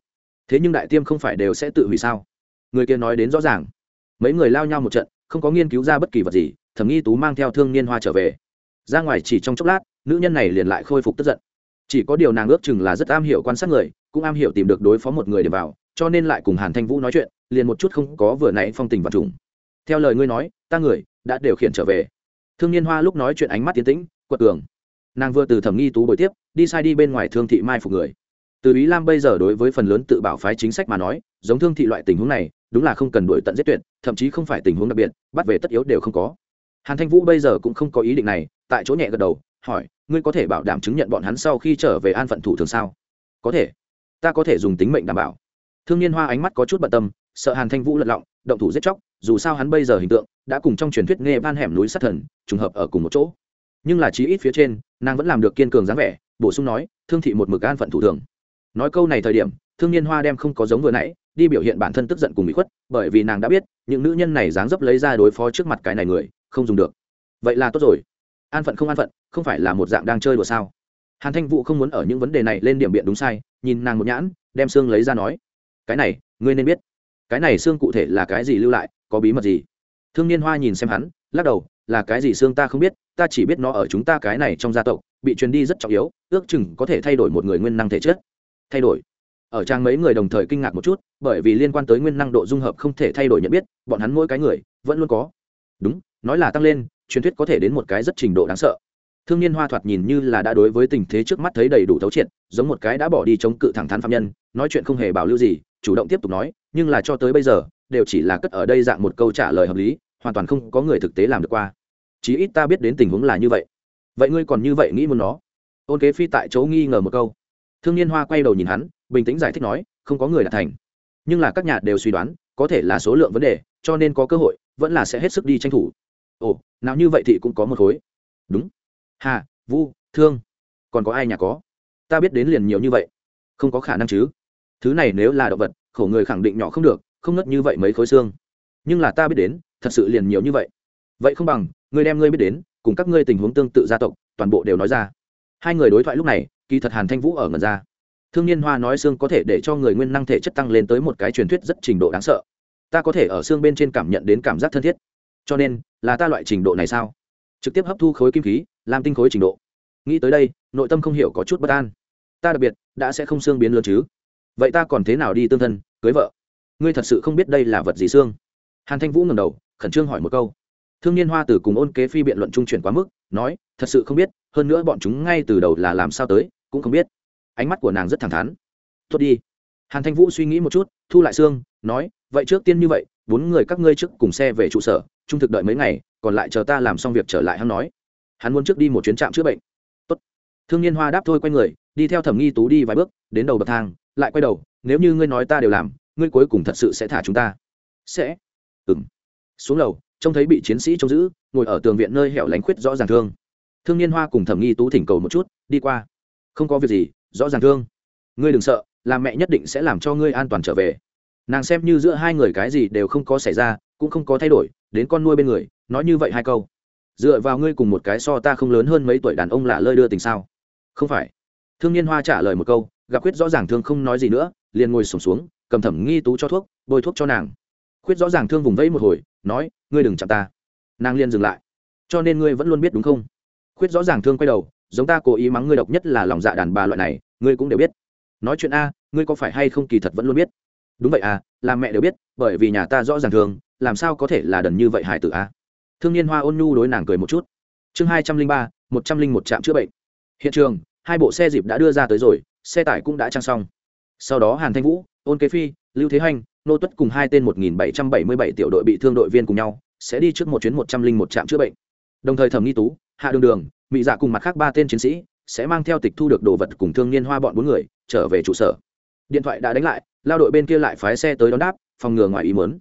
Thế nhưng đại tiêm không phải đều sẽ tự hủy sao? Người kia nói đến rõ ràng. Mấy người lao nhau một trận, không có nghiên cứu ra bất kỳ vật gì, thẩm nghi tú mang theo thương niên hoa trở về. Ra ngoài chỉ trong chốc lát, nữ nhân này liền lại khôi phục tức giận. Chỉ có điều nàng ước chừng là rất am hiểu quan sát người, cũng am hiểu tìm được đối phó một người để vào, cho nên lại cùng hàn thanh vũ nói chuyện, liền một chút không có vừa nãy phong tình và trùng. Theo lời ngươi nói, ta người đã đều khiển trở về. Thương niên hoa lúc nói chuyện ánh mắt tiến tĩnh, quật cường. Nàng vừa từ thẩm nghi tú bồi tiếp, đi sai đi bên ngoài thương thị mai phục người từ ý lam bây giờ đối với phần lớn tự bảo phái chính sách mà nói, giống thương thị loại tình huống này, đúng là không cần đuổi tận giết tuyệt, thậm chí không phải tình huống đặc biệt, bắt về tất yếu đều không có. Hàn thanh vũ bây giờ cũng không có ý định này, tại chỗ nhẹ gật đầu, hỏi, ngươi có thể bảo đảm chứng nhận bọn hắn sau khi trở về an phận thủ thường sao? Có thể. Ta có thể dùng tính mệnh đảm bảo. Thương niên hoa ánh mắt có chút bận tâm, sợ hàn thanh vũ lật lọng, động thủ giết chóc, dù sao hắn bây giờ hình tượng đã cùng trong truyền thuyết nghe van hẻm núi sát thần, trùng hợp ở cùng một chỗ. Nhưng là chí ít phía trên, nàng vẫn làm được kiên cường dáng vẻ, bổ sung nói, thương thị một mực an phận thủ thường nói câu này thời điểm, thương niên hoa đem không có giống vừa nãy, đi biểu hiện bản thân tức giận cùng bị khuất, bởi vì nàng đã biết, những nữ nhân này dáng dấp lấy ra đối phó trước mặt cái này người, không dùng được. Vậy là tốt rồi. An phận không an phận, không phải là một dạng đang chơi đùa sao? Hàn thanh vũ không muốn ở những vấn đề này lên điểm biện đúng sai, nhìn nàng một nhãn, đem xương lấy ra nói, cái này, ngươi nên biết. Cái này xương cụ thể là cái gì lưu lại, có bí mật gì? Thương niên hoa nhìn xem hắn, lắc đầu, là cái gì xương ta không biết, ta chỉ biết nó ở chúng ta cái này trong gia tộc, bị truyền đi rất trọng yếu, ước chừng có thể thay đổi một người nguyên năng thể chất thay đổi. Ở trang mấy người đồng thời kinh ngạc một chút, bởi vì liên quan tới nguyên năng độ dung hợp không thể thay đổi nhận biết, bọn hắn mỗi cái người, vẫn luôn có. Đúng, nói là tăng lên, truyền thuyết có thể đến một cái rất trình độ đáng sợ. Thương niên hoa thoạt nhìn như là đã đối với tình thế trước mắt thấy đầy đủ thấu triệt, giống một cái đã bỏ đi chống cự thẳng thắn phạm nhân, nói chuyện không hề bảo lưu gì, chủ động tiếp tục nói, nhưng là cho tới bây giờ, đều chỉ là cất ở đây dạng một câu trả lời hợp lý, hoàn toàn không có người thực tế làm được qua. Chí ít ta biết đến tình huống là như vậy. Vậy ngươi còn như vậy nghĩ muốn nó? Ôn kế phi tại chỗ nghi ngờ một câu thương niên hoa quay đầu nhìn hắn, bình tĩnh giải thích nói, không có người đạt thành. Nhưng là các nhà đều suy đoán, có thể là số lượng vấn đề, cho nên có cơ hội, vẫn là sẽ hết sức đi tranh thủ. Ồ, nào như vậy thì cũng có một khối. Đúng. Hà, vu, thương. Còn có ai nhà có? Ta biết đến liền nhiều như vậy. Không có khả năng chứ. Thứ này nếu là động vật, khổ người khẳng định nhỏ không được, không nứt như vậy mấy khối xương. Nhưng là ta biết đến, thật sự liền nhiều như vậy. Vậy không bằng, ngươi đem ngươi biết đến, cùng các ngươi tình huống tương tự gia tộc, toàn bộ đều nói ra. Hai người đối thoại lúc này kỳ thật hàn thanh vũ ở ngần ra. Thương niên hoa nói xương có thể để cho người nguyên năng thể chất tăng lên tới một cái truyền thuyết rất trình độ đáng sợ. Ta có thể ở xương bên trên cảm nhận đến cảm giác thân thiết. Cho nên, là ta loại trình độ này sao? Trực tiếp hấp thu khối kim khí, làm tinh khối trình độ. Nghĩ tới đây, nội tâm không hiểu có chút bất an. Ta đặc biệt, đã sẽ không xương biến lớn chứ? Vậy ta còn thế nào đi tương thân, cưới vợ? Ngươi thật sự không biết đây là vật gì xương? Hàn thanh vũ ngầm đầu, khẩn trương hỏi một câu. Thương niên hoa từ cùng ôn kế phi biện luận trung chuyển quá mức, nói, thật sự không biết, hơn nữa bọn chúng ngay từ đầu là làm sao tới cũng không biết. Ánh mắt của nàng rất thẳng thắn. Tốt đi. Hàn thanh vũ suy nghĩ một chút, thu lại xương, nói, vậy trước tiên như vậy, bốn người các ngươi trước cùng xe về trụ sở, trung thực đợi mấy ngày, còn lại chờ ta làm xong việc trở lại, hắn nói. Hắn muốn trước đi một chuyến trạm chữa bệnh. Tốt. thương niên hoa đáp, thôi quay người, đi theo thẩm nghi tú đi vài bước, đến đầu bậc thang, lại quay đầu, nếu như ngươi nói ta đều làm, ngươi cuối cùng thật sự sẽ thả chúng ta. Sẽ. Ừng xuống lầu, trông thấy bị chiến sĩ trông giữ, ngồi ở tường viện nơi hẻo lánh khuyết rõ ràng thương. Thương niên hoa cùng thẩm nghi tú thỉnh cầu một chút, đi qua không có việc gì rõ ràng thương. Ngươi đừng sợ là mẹ nhất định sẽ làm cho ngươi an toàn trở về. Nàng xem như giữa hai người cái gì đều không có xảy ra cũng không có thay đổi đến con nuôi bên người nói như vậy hai câu. Dựa vào ngươi cùng một cái so ta không lớn hơn mấy tuổi đàn ông lạ lơi đưa tình sao? Không phải. Thương niên hoa trả lời một câu gặp quyết rõ ràng thương không nói gì nữa liền ngồi sùng xuống, xuống cầm thẩm nghi tú cho thuốc bôi thuốc cho nàng. Quyết rõ ràng thương vùng vẫy một hồi nói ngươi đừng chạm ta. Nàng liền dừng lại. Cho nên ngươi vẫn luôn biết đúng không? Quyết rõ ràng thương quay đầu giống ta cố ý mắng ngươi độc nhất là lòng dạ đàn bà loại này, ngươi cũng đều biết. Nói chuyện a, ngươi có phải hay không kỳ thật vẫn luôn biết? Đúng vậy à làm mẹ đều biết, bởi vì nhà ta rõ ràng thường, làm sao có thể là đần như vậy hải tử a? Thương niên hoa ôn nhu đối nàng cười một chút. Chương hai trăm linh ba, một trăm linh một trạm chữa bệnh. Hiện trường, hai bộ xe dịp đã đưa ra tới rồi, xe tải cũng đã trang xong. Sau đó hàn thanh vũ, ôn kế phi, lưu thế hanh nô tuất cùng hai tên một nghìn bảy trăm bảy mươi bảy tiểu đội bị thương đội viên cùng nhau, sẽ đi trước một chuyến một trăm linh một trạm chữa bệnh. Đồng thời thẩm nghi tú hạ đường đường mỹ dạ cùng mặt khác ba tên chiến sĩ sẽ mang theo tịch thu được đồ vật cùng thương niên hoa bọn bốn người trở về trụ sở. Điện thoại đã đánh lại, lao đội bên kia lại phái xe tới đón đáp, phòng ngừa ngoài ý mớn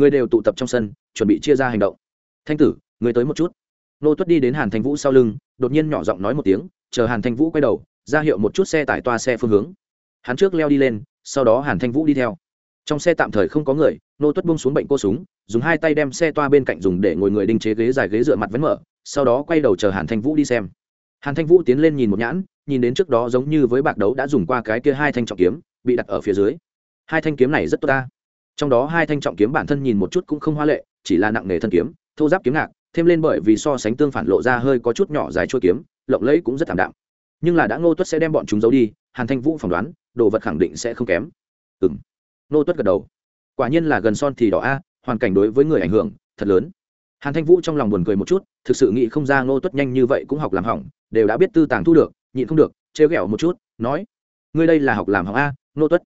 người đều tụ tập trong sân, chuẩn bị chia ra hành động. Thanh tử, người tới một chút. Nô tuất đi đến hàn thanh vũ sau lưng, đột nhiên nhỏ giọng nói một tiếng, chờ hàn thanh vũ quay đầu, ra hiệu một chút xe tải toa xe phương hướng. Hắn trước leo đi lên, sau đó hàn thanh vũ đi theo trong xe tạm thời không có người, nô tuất bung xuống bệnh cô súng, dùng hai tay đem xe toa bên cạnh dùng để ngồi người đinh chế ghế dài ghế dựa mặt vẫn mở, sau đó quay đầu chờ hàn thanh vũ đi xem. Hàn thanh vũ tiến lên nhìn một nhãn, nhìn đến trước đó giống như với bạc đấu đã dùng qua cái kia hai thanh trọng kiếm, bị đặt ở phía dưới. Hai thanh kiếm này rất tốt ta. Trong đó hai thanh trọng kiếm bản thân nhìn một chút cũng không hoa lệ, chỉ là nặng nề thân kiếm, thô giáp kiếm ngạc, thêm lên bởi vì so sánh tương phản lộ ra hơi có chút nhỏ dài chua kiếm, lộng lẫy cũng rất thảm đạm. Nhưng là đã ngô tuất sẽ đem bọn chúng giấu đi, hàn thanh vũ phỏng đoán, đồ vật khẳng định sẽ không kém. Ừ m Nô tuất gật đầu. Quả nhiên là gần son thì đỏ a, hoàn cảnh đối với người ảnh hưởng thật lớn. Hàn thanh vũ trong lòng buồn cười một chút, thực sự nghĩ không ra Nô tuất nhanh như vậy cũng học làm hỏng, đều đã biết tư tàng thu được, nhịn không được, trêu ghẹo một chút, nói, ngươi đây là học làm hỏng a, Nô tuất.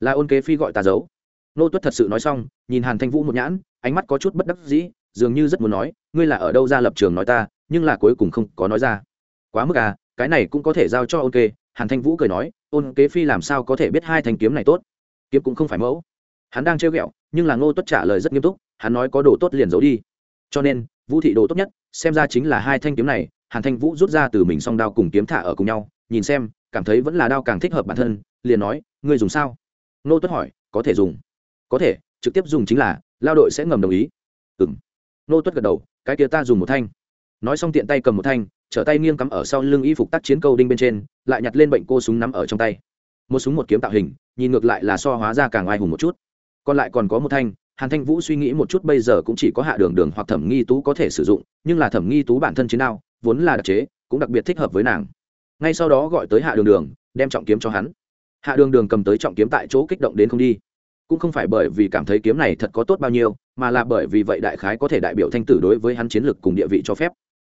Là ôn kế phi gọi tà giấu Nô tuất thật sự nói xong, nhìn hàn thanh vũ một nhãn, ánh mắt có chút bất đắc dĩ, dường như rất muốn nói, ngươi là ở đâu ra lập trường nói ta, nhưng là cuối cùng không có nói ra. Quá mức à cái này cũng có thể giao cho ôn kế, hàn thanh vũ cười nói, ôn kế phi làm sao có thể biết hai thanh kiếm này tốt? Kiếm cũng không phải mẫu. Hắn đang trêu ghẹo, nhưng là ngô tuất trả lời rất nghiêm túc, hắn nói có đồ tốt liền giấu đi. Cho nên, vũ thị đồ tốt nhất, xem ra chính là hai thanh kiếm này, hàn thanh vũ rút ra từ mình song đao cùng kiếm thả ở cùng nhau, nhìn xem, cảm thấy vẫn là đao càng thích hợp bản thân, liền nói, ngươi dùng sao? Ngô tuất hỏi, có thể dùng. Có thể, trực tiếp dùng chính là, lao đội sẽ ngầm đồng ý. Ừ m ngô tuất gật đầu, cái kia ta dùng một thanh. Nói xong tiện tay cầm một thanh, trở tay nghiêng cắm ở sau lưng y phục tác chiến câu đinh bên trên, lại nhặt lên bệnh cô súng nắm ở trong tay một súng một kiếm tạo hình, nhìn ngược lại là so hóa ra càng oai hùng một chút. Còn lại còn có một thanh, hàn thanh vũ suy nghĩ một chút bây giờ cũng chỉ có hạ đường đường hoặc thẩm nghi tú có thể sử dụng, nhưng là thẩm nghi tú bản thân chiến đao, vốn là đặc chế, cũng đặc biệt thích hợp với nàng. Ngay sau đó gọi tới hạ đường đường, đem trọng kiếm cho hắn. Hạ đường đường cầm tới trọng kiếm tại chỗ kích động đến không đi. Cũng không phải bởi vì cảm thấy kiếm này thật có tốt bao nhiêu, mà là bởi vì vậy đại khái có thể đại biểu thanh tử đối với hắn chiến lược cùng địa vị cho phép.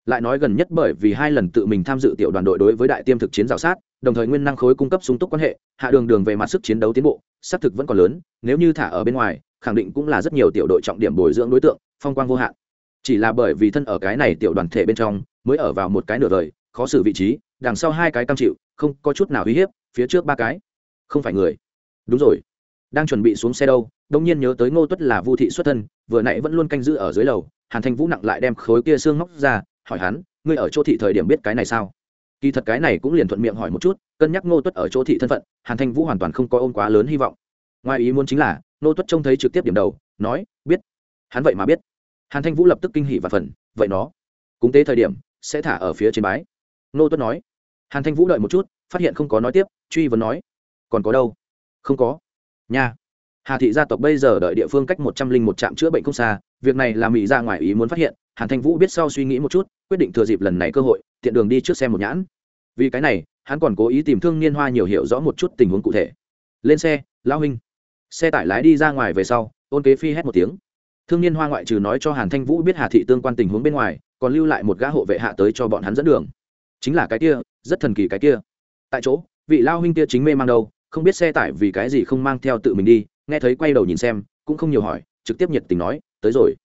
Lại nói gần nhất bởi vì hai lần tự mình tham dự tiểu đoàn đội đối với đại tiêm thực chiến rào sát đồng thời nguyên năng khối cung cấp sung túc quan hệ, hạ đường đường về mặt sức chiến đấu tiến bộ, xác thực vẫn còn lớn, nếu như thả ở bên ngoài, khẳng định cũng là rất nhiều tiểu đội trọng điểm bồi dưỡng đối tượng, phong quang vô hạn. Chỉ là bởi vì thân ở cái này tiểu đoàn thể bên trong, mới ở vào một cái nửa đời khó xử vị trí, đằng sau hai cái cam chịu, không có chút nào uy hiếp, phía trước ba cái. Không phải người. Đúng rồi. Đang chuẩn bị xuống xe đâu, đông nhiên nhớ tới ngô tuất là vu thị xuất thân, vừa nãy vẫn luôn canh giữ ở dưới lầu, hàn thanh vũ nặng lại đem khối kia xương móc ra, hỏi hắn, ngươi ở chỗ thị thời điểm biết cái này sao? Kỳ thật cái này cũng liền thuận miệng hỏi một chút, cân nhắc ngô tuất ở chỗ thị thân phận, hàn thanh vũ hoàn toàn không có ôm quá lớn hy vọng. Ngoài ý muốn chính là, ngô tuất trông thấy trực tiếp điểm đầu, nói, biết. Hắn vậy mà biết. Hàn thanh vũ lập tức kinh hỉ và phần vậy nó cúng tế thời điểm, sẽ thả ở phía trên bái. Ngô tuất nói. Hàn thanh vũ đợi một chút, phát hiện không có nói tiếp, truy vấn nói, còn có đâu? Không có. Nha hà thị gia tộc bây giờ đợi địa phương cách một trăm linh một trạm chữa bệnh không xa, việc này là mỹ ra ngoài ý muốn phát hiện, hàn thanh vũ biết sau suy nghĩ một chút, quyết định thừa dịp lần này cơ hội, tiện đường đi trước xem một nhãn. Vì cái này, hắn còn cố ý tìm thương niên hoa nhiều hiểu rõ một chút tình huống cụ thể. Lên xe, lao huynh. Xe tải lái đi ra ngoài về sau, ôn kế phi hét một tiếng. Thương niên hoa ngoại trừ nói cho hàn thanh vũ biết hà thị tương quan tình huống bên ngoài, còn lưu lại một gã hộ vệ hạ tới cho bọn hắn dẫn đường. Chính là cái kia, rất thần kỳ cái kia. Tại chỗ, vị lao huynh kia chính mê mang đâu, không biết xe tải vì cái gì không mang theo tự mình đi nghe thấy quay đầu nhìn xem, cũng không nhiều hỏi, trực tiếp nhiệt tình nói, tới rồi.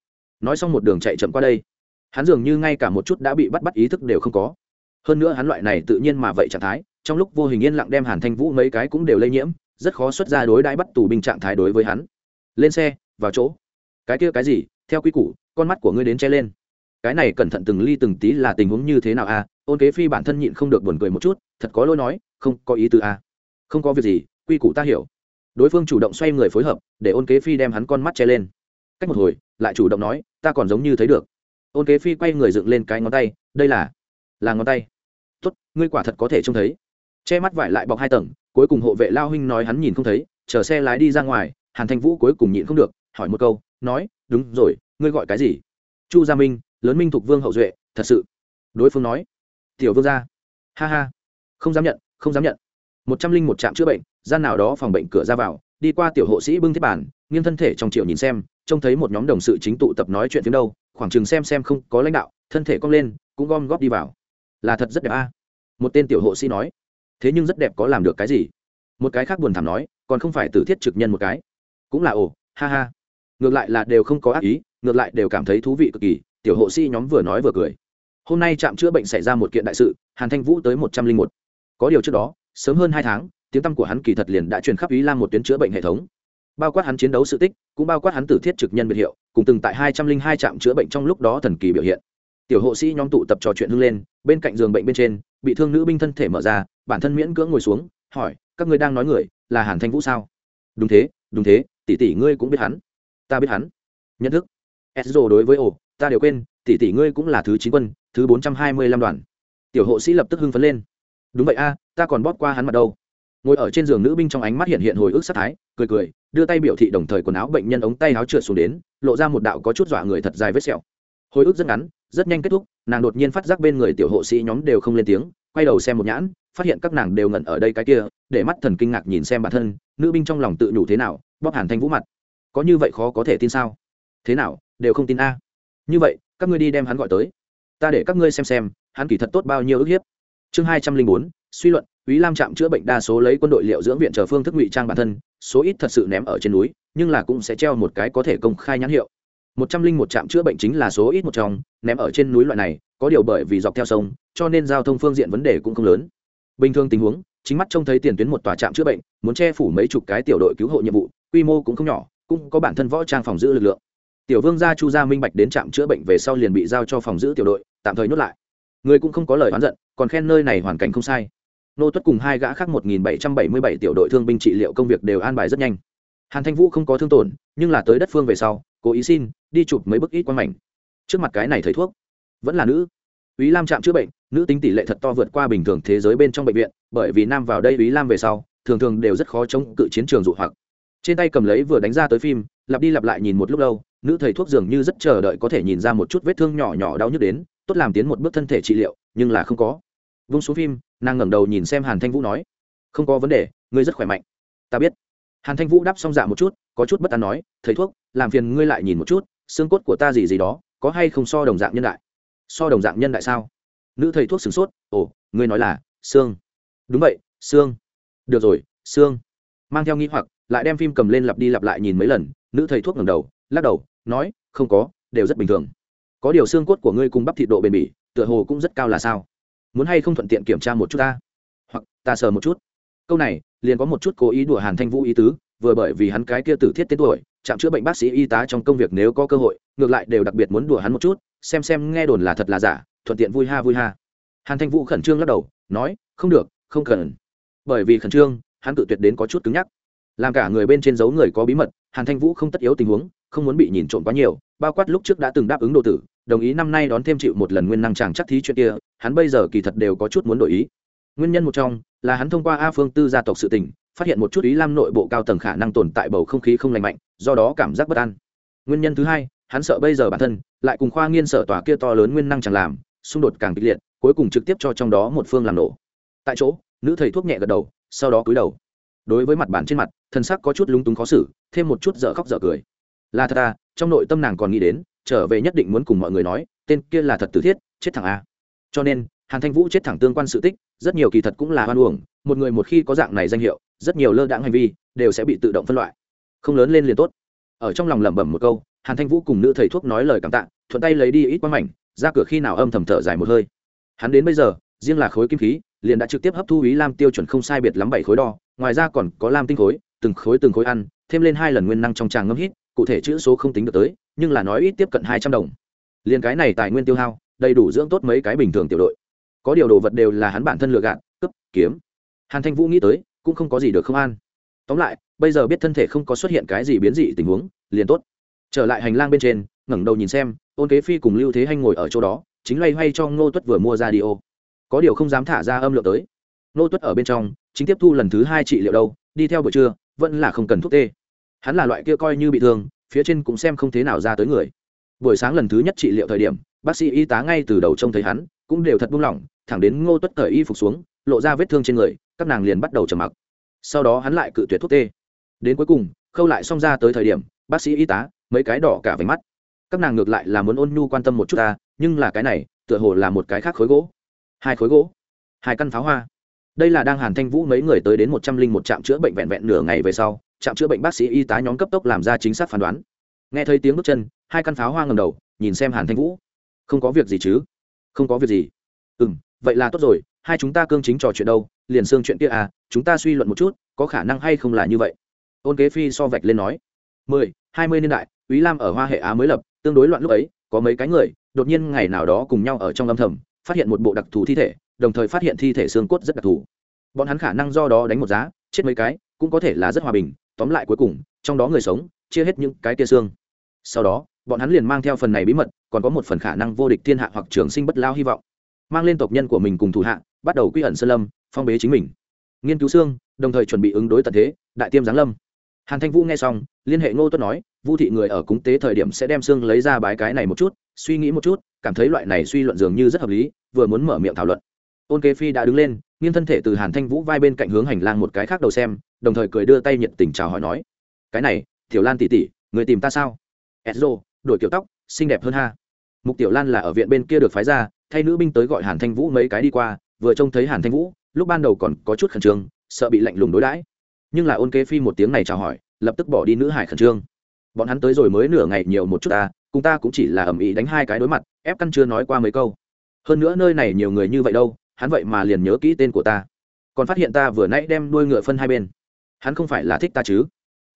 Nói xong một đường chạy chậm qua đây. Hắn dường như ngay cả một chút đã bị bắt bắt ý thức đều không có. Hơn nữa hắn loại này tự nhiên mà vậy trạng thái, trong lúc vô hình yên lặng đem hàn thanh vũ mấy cái cũng đều lây nhiễm, rất khó xuất ra đối đãi bắt tù binh trạng thái đối với hắn. Lên xe, vào chỗ. Cái kia cái gì? Theo quy củ, con mắt của ngươi đến che lên. Cái này cẩn thận từng ly từng tí là tình huống như thế nào a à? ôn kế phi bản thân nhịn không được buồn cười một chút, thật có lỗi nói, không có ý tư a à? không có việc gì, quy củ ta hiểu đối phương chủ động xoay người phối hợp, để ôn kế phi đem hắn con mắt che lên. Cách một hồi, lại chủ động nói, ta còn giống như thấy được. Ôn kế phi quay người dựng lên cái ngón tay, đây là là ngón tay. Tốt, ngươi quả thật có thể trông thấy. Che mắt vải lại bọc hai tầng, cuối cùng hộ vệ lao huynh nói hắn nhìn không thấy, chờ xe lái đi ra ngoài, hàn thanh vũ cuối cùng nhịn không được, hỏi một câu, nói, đúng rồi, ngươi gọi cái gì? Chu gia minh, lớn minh thuộc vương hậu duệ, thật sự. Đối phương nói, tiểu vương gia. Ha ha. Không dám nhận, không dám nhận một trăm linh một trạm chữa bệnh, gian nào đó phòng bệnh cửa ra vào, đi qua tiểu hộ sĩ bưng thiết bản nghiêng thân thể trong triệu nhìn xem, trông thấy một nhóm đồng sự chính tụ tập nói chuyện phía đâu, khoảng chừng xem xem không có lãnh đạo, thân thể cong lên, cũng gom góp đi vào. Là thật rất đẹp a. Một tên tiểu hộ sĩ nói. Thế nhưng rất đẹp có làm được cái gì? Một cái khác buồn thảm nói, còn không phải tử thiết trực nhân một cái. Cũng là ồ, ha ha. Ngược lại là đều không có ác ý, ngược lại đều cảm thấy thú vị cực kỳ, tiểu hộ sĩ nhóm vừa nói vừa cười. Hôm nay trạm chữa bệnh xảy ra một kiện đại sự, hàn thanh vũ tới một trăm linh một. Có điều trước đó sớm hơn hai tháng tiếng tăm của hắn kỳ thật liền đã truyền khắp ý lam một tuyến chữa bệnh hệ thống. Bao quát hắn chiến đấu sự tích cũng bao quát hắn tử thiết trực nhân biệt hiệu cùng từng tại hai trăm linh hai trạm chữa bệnh trong lúc đó thần kỳ biểu hiện. Tiểu hộ sĩ nhóm tụ tập trò chuyện hưng lên bên cạnh giường bệnh bên trên bị thương nữ binh thân thể mở ra bản thân miễn cưỡng ngồi xuống hỏi các ngươi đang nói người là hàn thanh vũ sao? Đúng thế đúng thế tỷ tỷ ngươi cũng biết hắn. Ta biết hắn. Nhận thức. Sro đối với ổ, ta đều quên tỷ tỷ ngươi cũng là thứ chín quân thứ bốn trăm hai mươi lăm đoàn. Tiểu hộ sĩ lập tức hưng phấn lên đúng vậy a, ta còn bóp qua hắn mặt đâu. Ngồi ở trên giường nữ binh trong ánh mắt hiện hiện hồi ức sát thái, cười cười, đưa tay biểu thị đồng thời quần áo bệnh nhân ống tay áo trượt xuống đến, lộ ra một đạo có chút dọa người thật dài vết sẹo. Hồi ức rất ngắn, rất nhanh kết thúc, nàng đột nhiên phát giác bên người tiểu hộ sĩ nhóm đều không lên tiếng, quay đầu xem một nhãn, phát hiện các nàng đều ngẩn ở đây cái kia, để mắt thần kinh ngạc nhìn xem bản thân, nữ binh trong lòng tự nhủ thế nào, bóp hàn thanh vũ mặt. Có như vậy khó có thể tin sao? Thế nào, đều không tin a. Như vậy, các ngươi đi đem hắn gọi tới. Ta để các ngươi xem xem, hắn kỳ thật tốt bao nhiêu ức hiếp chương hai trăm linh bốn suy luận Úy Lam trạm chữa bệnh đa số lấy quân đội liệu dưỡng viện chờ phương thức ngụy trang bản thân, số ít thật sự ném ở trên núi, nhưng là cũng sẽ treo một cái có thể công khai nhãn hiệu. Một trăm linh một trạm chữa bệnh chính là số ít một trong, ném ở trên núi loại này, có điều bởi vì dọc theo sông, cho nên giao thông phương diện vấn đề cũng không lớn. Bình thường tình huống, chính mắt trông thấy tiền tuyến một tòa trạm chữa bệnh, muốn che phủ mấy chục cái tiểu đội cứu hộ nhiệm vụ, quy mô cũng không nhỏ, cũng có bản thân võ trang phòng giữ lực lượng. Tiểu Vương gia Chu gia minh bạch đến trạm chữa bệnh về sau liền bị giao cho phòng giữ tiểu đội, tạm thời nhốt lại. Người cũng không có lời oán giận, còn khen nơi này hoàn cảnh không sai. Nô tuất cùng hai gã khác một nghìn bảy trăm bảy mươi bảy tiểu đội thương binh trị liệu công việc đều an bài rất nhanh. Hàn thanh vũ không có thương tổn nhưng là tới đất phương về sau cố ý xin đi chụp mấy bức ít quang mảnh. Trước mặt cái này thầy thuốc vẫn là nữ. Ý lam chạm chữa bệnh nữ tính tỷ lệ thật to vượt qua bình thường thế giới bên trong bệnh viện bởi vì nam vào đây ý lam về sau thường thường đều rất khó chống cự chiến trường dụ hoặc trên tay cầm lấy vừa đánh ra tới phim, lặp đi lặp lại nhìn một lúc lâu, nữ thầy thuốc dường như rất chờ đợi có thể nhìn ra một chút vết thương nhỏ nhỏ đau nhức đến, tốt làm tiến một bước thân thể trị liệu, nhưng là không có. Vung xuống phim, nàng ngẩng đầu nhìn xem hàn thanh vũ nói, không có vấn đề, ngươi rất khỏe mạnh. Ta biết. Hàn thanh vũ đáp xong dạ một chút, có chút bất an nói, thầy thuốc, làm phiền ngươi lại nhìn một chút, xương cốt của ta gì gì đó, có hay không so đồng dạng nhân đại? So đồng dạng nhân đại sao? Nữ thầy thuốc sửng sốt, ồ, ngươi nói là xương. Đúng vậy, xương. Được rồi, xương mang theo nghĩ hoặc, lại đem phim cầm lên lặp đi lặp lại nhìn mấy lần, nữ thầy thuốc ngẩng đầu, lắc đầu, nói, không có, đều rất bình thường. Có điều xương cốt của ngươi cùng bắp thịt độ bền bỉ, tựa hồ cũng rất cao là sao? Muốn hay không thuận tiện kiểm tra một chút ta? Hoặc, ta sờ một chút. Câu này, liền có một chút cố ý đùa hàn thanh vũ ý tứ, vừa bởi vì hắn cái kia tử thiết tên tuổi, chạm chữa bệnh bác sĩ y tá trong công việc nếu có cơ hội, ngược lại đều đặc biệt muốn đùa hắn một chút, xem xem nghe đồn là thật là giả, thuận tiện vui ha vui ha. Hàn thanh vũ khẩn trương lắc đầu, nói, không được, không cần. Bởi vì khẩn trương hắn tự tuyệt đến có chút cứng nhắc. Làm cả người bên trên giấu người có bí mật, hàn thanh vũ không tất yếu tình huống, không muốn bị nhìn trộm quá nhiều, bao quát lúc trước đã từng đáp ứng đồ tử, đồng ý năm nay đón thêm chịu một lần nguyên năng chàng chắc thí chuyện kia, hắn bây giờ kỳ thật đều có chút muốn đổi ý. Nguyên nhân một trong là hắn thông qua a phương tư gia tộc sự tình, phát hiện một chút ý lam nội bộ cao tầng khả năng tồn tại bầu không khí không lành mạnh, do đó cảm giác bất an. Nguyên nhân thứ hai, hắn sợ bây giờ bản thân lại cùng khoa nghiên sở tòa kia to lớn nguyên năng chẳng làm, xung đột càng kịch liệt, cuối cùng trực tiếp cho trong đó một phương làm nổ. Tại chỗ, nữ thầy thuốc nhẹ gật đầu sau đó cúi đầu. Đối với mặt bản trên mặt, thân sắc có chút lúng túng khó xử, thêm một chút dở khóc dở cười. Là thật à trong nội tâm nàng còn nghĩ đến, trở về nhất định muốn cùng mọi người nói, tên kia là thật tử thiết, chết thẳng a cho nên, hàn thanh vũ chết thẳng tương quan sự tích, rất nhiều kỳ thật cũng là hoan uổng, một người một khi có dạng này danh hiệu, rất nhiều lơ đãng hành vi, đều sẽ bị tự động phân loại. Không lớn lên liền tốt. Ở trong lòng lẩm bẩm một câu, hàn thanh vũ cùng nữ thầy thuốc nói lời cảm tạ, thuận tay lấy đi ít quá mảnh, ra cửa khi nào âm thầm thở dài một hơi. Hắn đến bây giờ, riêng là khối kim khí liền đã trực tiếp hấp thu ý lam tiêu chuẩn không sai biệt lắm bảy khối đo, ngoài ra còn có lam tinh khối, từng khối từng khối ăn, thêm lên hai lần nguyên năng trong tràng ngâm hít, cụ thể chữ số không tính được tới, nhưng là nói ít tiếp cận hai trăm đồng. Liền cái này tài nguyên tiêu hao, đầy đủ dưỡng tốt mấy cái bình thường tiểu đội. Có điều đồ vật đều là hắn bản thân lựa gạn cấp kiếm. Hàn thanh vũ nghĩ tới, cũng không có gì được không an. Tóm lại, bây giờ biết thân thể không có xuất hiện cái gì biến dị tình huống, liền tốt. Trở lại hành lang bên trên, ngẩng đầu nhìn xem ôn kế phi cùng lưu thế hanh ngồi ở chỗ đó, chính loay hoay cho ngô tuất vừa mua ra đi ô có điều không dám thả ra âm lượng tới. Ngô tuất ở bên trong, chính tiếp thu lần thứ hai trị liệu đâu, đi theo buổi trưa, vẫn là không cần thuốc tê. Hắn là loại kia coi như bị thương, phía trên cũng xem không thế nào ra tới người. Buổi sáng lần thứ nhất trị liệu thời điểm, bác sĩ y tá ngay từ đầu trông thấy hắn, cũng đều thật buông lỏng, thẳng đến ngô tuất cởi y phục xuống, lộ ra vết thương trên người, các nàng liền bắt đầu trầm mặc. Sau đó hắn lại cự tuyệt thuốc tê. Đến cuối cùng, khâu lại xong ra tới thời điểm, bác sĩ y tá, mấy cái đỏ cả váy mắt. Các nàng ngược lại là muốn ôn nhu quan tâm một chút ta, nhưng là cái này, tựa hồ là một cái khác khối gỗ hai khối gỗ, hai căn pháo hoa. Đây là đang hàn thanh vũ mấy người tới đến một trăm linh một trạm chữa bệnh vẹn vẹn nửa ngày về sau, trạm chữa bệnh bác sĩ y tá nhóm cấp tốc làm ra chính xác phán đoán. Nghe thấy tiếng bước chân, hai căn pháo hoa ngầm đầu, nhìn xem hàn thanh vũ. Không có việc gì chứ? Không có việc gì. Ừ m vậy là tốt rồi, hai chúng ta cương chính trò chuyện đâu, liền xương chuyện kia à chúng ta suy luận một chút, có khả năng hay không là như vậy? Ôn kế phi so vạch lên nói. Mười, hai mươi niên đại, úy lam ở hoa hệ á mới lập, tương đối loạn lúc ấy, có mấy cái người, đột nhiên ngày nào đó cùng nhau ở trong âm thầm phát hiện một bộ đặc thù thi thể, đồng thời phát hiện thi thể xương cốt rất đặc thù. Bọn hắn khả năng do đó đánh một giá, chết mấy cái, cũng có thể là rất hòa bình, tóm lại cuối cùng, trong đó người sống, chia hết những cái tia xương. Sau đó, bọn hắn liền mang theo phần này bí mật, còn có một phần khả năng vô địch thiên hạ hoặc trường sinh bất lao hy vọng. Mang lên tộc nhân của mình cùng thủ hạ, bắt đầu quy ẩn sơn lâm, phong bế chính mình. Nghiên cứu xương, đồng thời chuẩn bị ứng đối tận thế, đại tiêm giáng lâm hàn thanh vũ nghe xong, liên hệ ngô tuất nói, vu thị người ở cúng tế thời điểm sẽ đem xương lấy ra bái cái này một chút, suy nghĩ một chút, cảm thấy loại này suy luận dường như rất hợp lý, vừa muốn mở miệng thảo luận. Ôn kế phi đã đứng lên, nghiêng thân thể từ hàn thanh vũ vai bên cạnh hướng hành lang một cái khác đầu xem, đồng thời cười đưa tay nhiệt tình chào hỏi nói, cái này, tiểu lan tỉ tỉ người tìm ta sao? Edzo đổi kiểu tóc, xinh đẹp hơn ha. Mục tiểu lan là ở viện bên kia được phái ra, thay nữ binh tới gọi hàn thanh vũ mấy cái đi qua, vừa trông thấy hàn thanh vũ, lúc ban đầu còn có chút khẩn trương, sợ bị lạnh lùng đối đãi nhưng là ôn kế phi một tiếng này chào hỏi, lập tức bỏ đi nữ hải khẩn trương. Bọn hắn tới rồi mới nửa ngày nhiều một chút ta, cùng ta cũng chỉ là ẩm ý đánh hai cái đối mặt, ép căn chưa nói qua mấy câu. Hơn nữa nơi này nhiều người như vậy đâu, hắn vậy mà liền nhớ kỹ tên của ta. Còn phát hiện ta vừa nãy đem đuôi ngựa phân hai bên. Hắn không phải là thích ta chứ?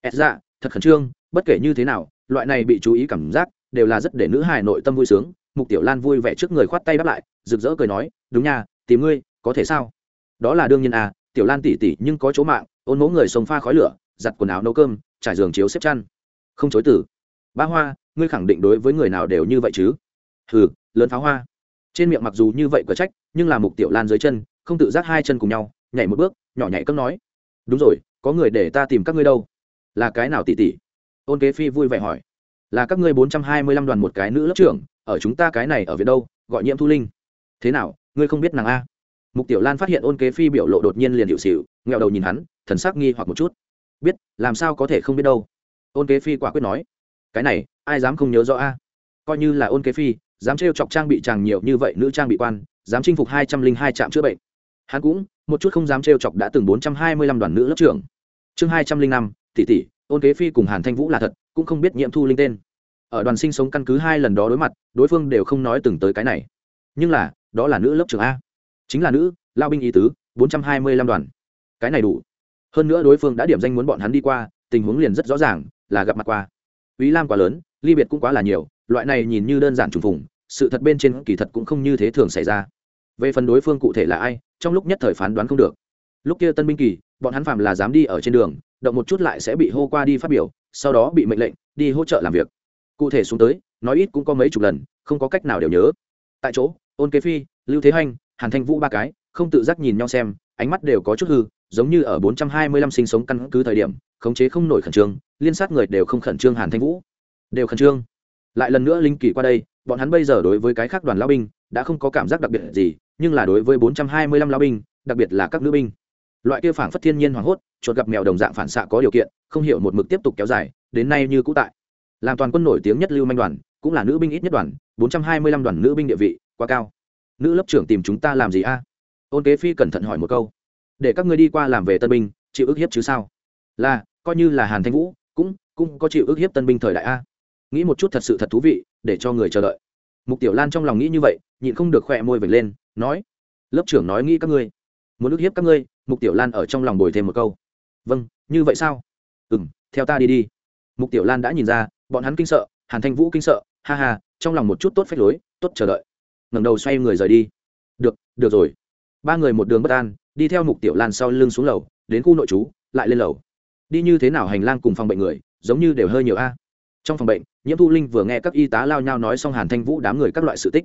Ẹt dạ thật khẩn trương, bất kể như thế nào, loại này bị chú ý cảm giác đều là rất để nữ hài nội tâm vui sướng. Mục tiểu lan vui vẻ trước người khoát tay đáp lại, rực rỡ cười nói, đúng nha, tìm ngươi, có thể sao? Đó là đương nhiên à tiểu lan tỉ tỉ nhưng có chỗ mạng ôn mố người sống pha khói lửa, giặt quần áo nấu cơm, trải giường chiếu xếp chăn. Không chối tử ba hoa, ngươi khẳng định đối với người nào đều như vậy chứ? Hừ, lớn pháo hoa. Trên miệng mặc dù như vậy có trách, nhưng là mục tiểu lan dưới chân, không tự giác hai chân cùng nhau, nhảy một bước, nhỏ nhảy cấm nói. Đúng rồi, có người để ta tìm các ngươi đâu. Là cái nào tỉ tỉ ôn kế phi vui vẻ hỏi. Là các ngươi bốn trăm hai mươi lăm đoàn một cái nữ lớp trưởng, ở chúng ta cái này ở viện đâu, gọi nhiễm thu linh. Thế nào, ngươi không biết nàng a? Mục tiểu lan phát hiện ôn kế phi biểu lộ đột nhiên liền hiệu xịu nghẹo đầu nhìn hắn thần sắc nghi hoặc một chút. Biết, làm sao có thể không biết đâu. Ôn kế phi quả quyết nói, cái này, ai dám không nhớ rõ a? À? Coi như là ôn kế phi, dám trêu chọc trang bị chàng nhiều như vậy nữ trang bị quan, dám chinh phục hai trăm linh hai trạm chữa bệnh. Hắn cũng, một chút không dám trêu chọc đã từng bốn trăm hai mươi lăm đoàn nữ lớp trưởng. Chương hai trăm linh năm, tỷ tỷ, ôn kế phi cùng hàn thanh vũ là thật, cũng không biết nhiệm thu linh tên. Ở đoàn sinh sống căn cứ hai lần đó đối mặt, đối phương đều không nói từng tới cái này. Nhưng là, đó là nữ lớp trưởng a. Chính là nữ, lao binh ý tứ, bốn trăm hai mươi lăm đoàn. Cái này đủ hơn nữa đối phương đã điểm danh muốn bọn hắn đi qua, tình huống liền rất rõ ràng, là gặp mặt qua. Ý lam quá lớn, ly biệt cũng quá là nhiều, loại này nhìn như đơn giản trùng phùng, sự thật bên trên kỳ thật cũng không như thế thường xảy ra. Về phần đối phương cụ thể là ai, trong lúc nhất thời phán đoán không được. Lúc kia tân binh kỳ, bọn hắn phạm là dám đi ở trên đường, động một chút lại sẽ bị hô qua đi phát biểu, sau đó bị mệnh lệnh, đi hỗ trợ làm việc. Cụ thể xuống tới, nói ít cũng có mấy chục lần, không có cách nào đều nhớ. Tại chỗ, ôn kế phi, lưu thế hanh hàn thanh vũ ba cái, không tự giác nhìn nhau xem, ánh mắt đều có chút hư giống như ở 425 sinh sống căn cứ thời điểm, khống chế không nổi khẩn trương, liên sát người đều không khẩn trương hàn thanh vũ. Đều khẩn trương. Lại lần nữa linh kỳ qua đây, bọn hắn bây giờ đối với cái khác đoàn Lão binh, đã không có cảm giác đặc biệt gì, nhưng là đối với 425 Lão binh, đặc biệt là các nữ binh. Loại kia phản phất thiên nhiên hoảng hốt, chuột gặp mèo đồng dạng phản xạ có điều kiện, không hiểu một mực tiếp tục kéo dài, đến nay như cũ tại. Làm toàn quân nổi tiếng nhất lưu manh đoàn, cũng là nữ binh ít nhất đoàn 425 đoàn nữ binh địa vị, quá cao. Nữ lớp trưởng tìm chúng ta làm gì a? Ôn kế phi cẩn thận hỏi một câu để các ngươi đi qua làm về tân binh, chịu ức hiếp chứ sao? Là, coi như là hàn thanh vũ, cũng cũng có chịu ức hiếp tân binh thời đại a. Nghĩ một chút thật sự thật thú vị, để cho người chờ đợi. Mục tiểu lan trong lòng nghĩ như vậy, nhịn không được khỏe môi vểnh lên, nói, lớp trưởng nói nghĩ các ngươi. Muốn ức hiếp các ngươi, mục tiểu lan ở trong lòng bồi thêm một câu. Vâng như vậy sao? Ừ m theo ta đi đi. Mục tiểu lan đã nhìn ra, bọn hắn kinh sợ, hàn thanh vũ kinh sợ, ha ha, trong lòng một chút tốt phép lối, tốt chờ đợi. Ngẩng đầu xoay người rời đi. Được được rồi. Ba người một đường bất an đi theo mục tiểu lan sau lưng xuống lầu, đến khu nội trú, lại lên lầu. Đi như thế nào hành lang cùng phòng bệnh người, giống như đều hơi nhiều a. Trong phòng bệnh, nhiễm thu linh vừa nghe các y tá lao nhau nói xong hàn thanh vũ đám người các loại sự tích.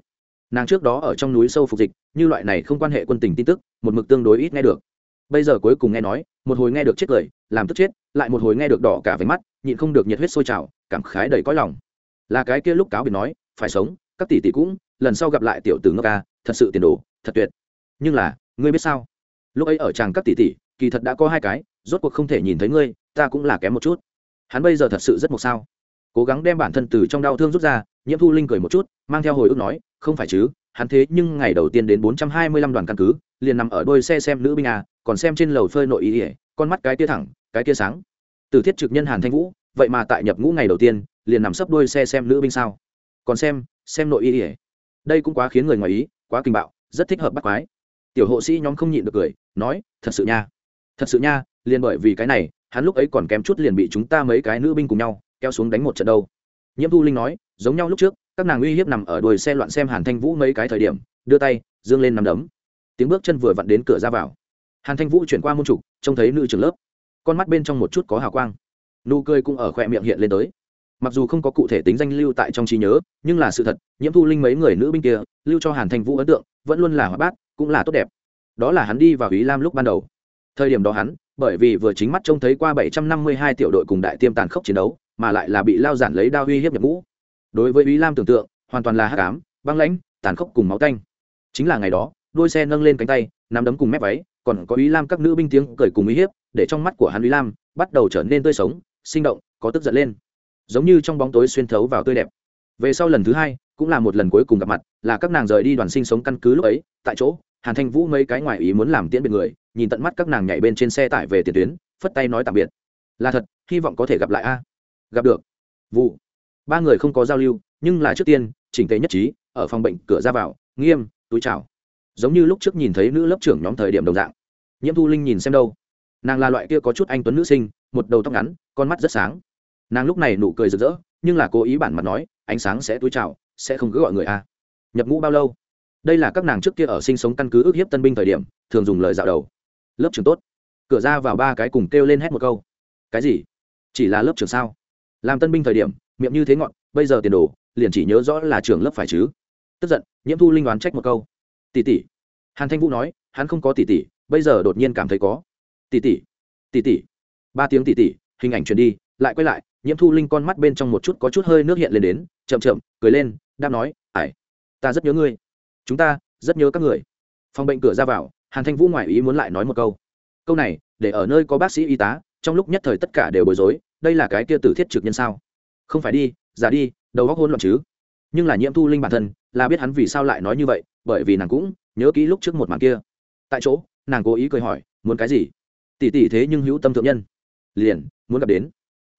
Nàng trước đó ở trong núi sâu phục dịch, như loại này không quan hệ quân tình tin tức, một mực tương đối ít nghe được. Bây giờ cuối cùng nghe nói, một hồi nghe được chết cười, làm tức chết, lại một hồi nghe được đỏ cả váy mắt, nhịn không được nhiệt huyết sôi trào, cảm khái đầy cõi lòng. Là cái kia lúc cáo biệt nói, phải sống, các tỷ tỷ cũng, lần sau gặp lại tiểu tử ngốc ca, thật sự tiền đồ, thật tuyệt. Nhưng là, ngươi biết sao? Lúc ấy ở chàng các tỷ tỷ, kỳ thật đã có hai cái, rốt cuộc không thể nhìn thấy ngươi, ta cũng là kém một chút. Hắn bây giờ thật sự rất một sao. Cố gắng đem bản thân từ trong đau thương rút ra, nhiễm thu linh cười một chút, mang theo hồi ức nói, không phải chứ, hắn thế nhưng ngày đầu tiên đến bốn trăm hai mươi lăm đoàn căn cứ, liền nằm ở đôi xe xem nữ binh à còn xem trên lầu phơi nội ý ỉa con mắt cái tia thẳng, cái tia sáng. Từ thiết trực nhân hàn thanh vũ, vậy mà tại nhập ngũ ngày đầu tiên, liền nằm sấp đôi xe xem nữ binh sao? Còn xem xem nội ý ỉa đây cũng quá khiến người ngoài ý, quá kinh bạo, rất thích hợp bắt quái tiểu hộ sĩ nhóm không nhịn được cười, nói, thật sự nha, thật sự nha, liền bởi vì cái này, hắn lúc ấy còn kém chút liền bị chúng ta mấy cái nữ binh cùng nhau, kéo xuống đánh một trận đâu. Nhiễm thu linh nói, giống nhau lúc trước, các nàng uy hiếp nằm ở đuôi xe loạn xem hàn thanh vũ mấy cái thời điểm, đưa tay, dương lên nằm đấm. Tiếng bước chân vừa vặn đến cửa ra vào. Hàn thanh vũ chuyển qua môn trục trông thấy nữ trường lớp. Con mắt bên trong một chút có hào quang. Nụ cười cũng ở khỏe miệng hiện lên tới. Mặc dù không có cụ thể tính danh lưu tại trong trí nhớ, nhưng là sự thật, nhiễm thu linh mấy người nữ binh kia, lưu cho hàn thanh vũ ấn tượng, vẫn luôn là hoạt bát cũng là tốt đẹp. Đó là hắn đi vào ý lam lúc ban đầu. Thời điểm đó hắn, bởi vì vừa chính mắt trông thấy qua 752 tiểu đội cùng đại tiêm tàn khốc chiến đấu, mà lại là bị lao giản lấy đao uy hiếp nhập ngũ. Đối với ý lam tưởng tượng, hoàn toàn là hắc ám, băng lãnh, tàn khốc cùng máu tanh. Chính là ngày đó, đôi xe nâng lên cánh tay, nắm đấm cùng mép váy, còn có ý lam các nữ binh tiếng cười cùng uy hiếp, để trong mắt của hắn ý lam bắt đầu trở nên tươi sống, sinh động, có tức giận lên. Giống như trong bóng tối xuyên thấu vào tươi đẹp. Về sau lần thứ hai, cũng là một lần cuối cùng gặp mặt là các nàng rời đi đoàn sinh sống căn cứ lúc ấy, tại chỗ, hàn thanh vũ mấy cái ngoài ý muốn làm tiễn biệt người, nhìn tận mắt các nàng nhảy bên trên xe tải về tiền tuyến, phất tay nói tạm biệt. Là thật, hy vọng có thể gặp lại a. Gặp được. Vụ. Ba người không có giao lưu, nhưng là trước tiên, chỉnh tề nhất trí, ở phòng bệnh, cửa ra vào, nghiêm, túi chào. Giống như lúc trước nhìn thấy nữ lớp trưởng nhóm thời điểm đồng dạng. Nhiễm thu linh nhìn xem đâu. Nàng là loại kia có chút anh tuấn nữ sinh, một đầu tóc ngắn, con mắt rất sáng. Nàng lúc này nụ cười rực rỡ, nhưng là cố ý bản mặt nói, ánh sáng sẽ túi chào, sẽ không cứ gọi người a nhập ngũ bao lâu? Đây là các nàng trước kia ở sinh sống căn cứ ước hiếp tân binh thời điểm, thường dùng lời dạo đầu. Lớp trường tốt. Cửa ra vào ba cái cùng kêu lên hét một câu. Cái gì? Chỉ là lớp trường sao? Làm tân binh thời điểm, miệng như thế ngọn, bây giờ tiền đồ, liền chỉ nhớ rõ là trường lớp phải chứ. Tức giận, nhiễm thu linh đoán trách một câu. Tỷ tỷ. Hàn thanh vũ nói, hắn không có tỷ tỷ, bây giờ đột nhiên cảm thấy có. Tỷ tỷ. Tỷ tỷ. Ba tiếng tỷ tỷ, hình ảnh truyền đi, lại quay lại, nhiễm thu linh con mắt bên trong một chút có chút hơi nước hiện lên đến, chậm chậm, cười lên, đáp nói ải ta rất nhớ ngươi. Chúng ta rất nhớ các người. Phòng bệnh cửa ra vào, hàn thanh vũ ngoài ý muốn lại nói một câu. Câu này, để ở nơi có bác sĩ y tá, trong lúc nhất thời tất cả đều bối rối, đây là cái kia tử thiết trực nhân sao? Không phải đi, giả đi, đầu góc hôn loạn chứ. Nhưng là nhiễm thu linh bản thân, là biết hắn vì sao lại nói như vậy, bởi vì nàng cũng nhớ kỹ lúc trước một màn kia. Tại chỗ, nàng cố ý cười hỏi, muốn cái gì? Tỷ tỷ thế nhưng hữu tâm thượng nhân. Liền, muốn gặp đến.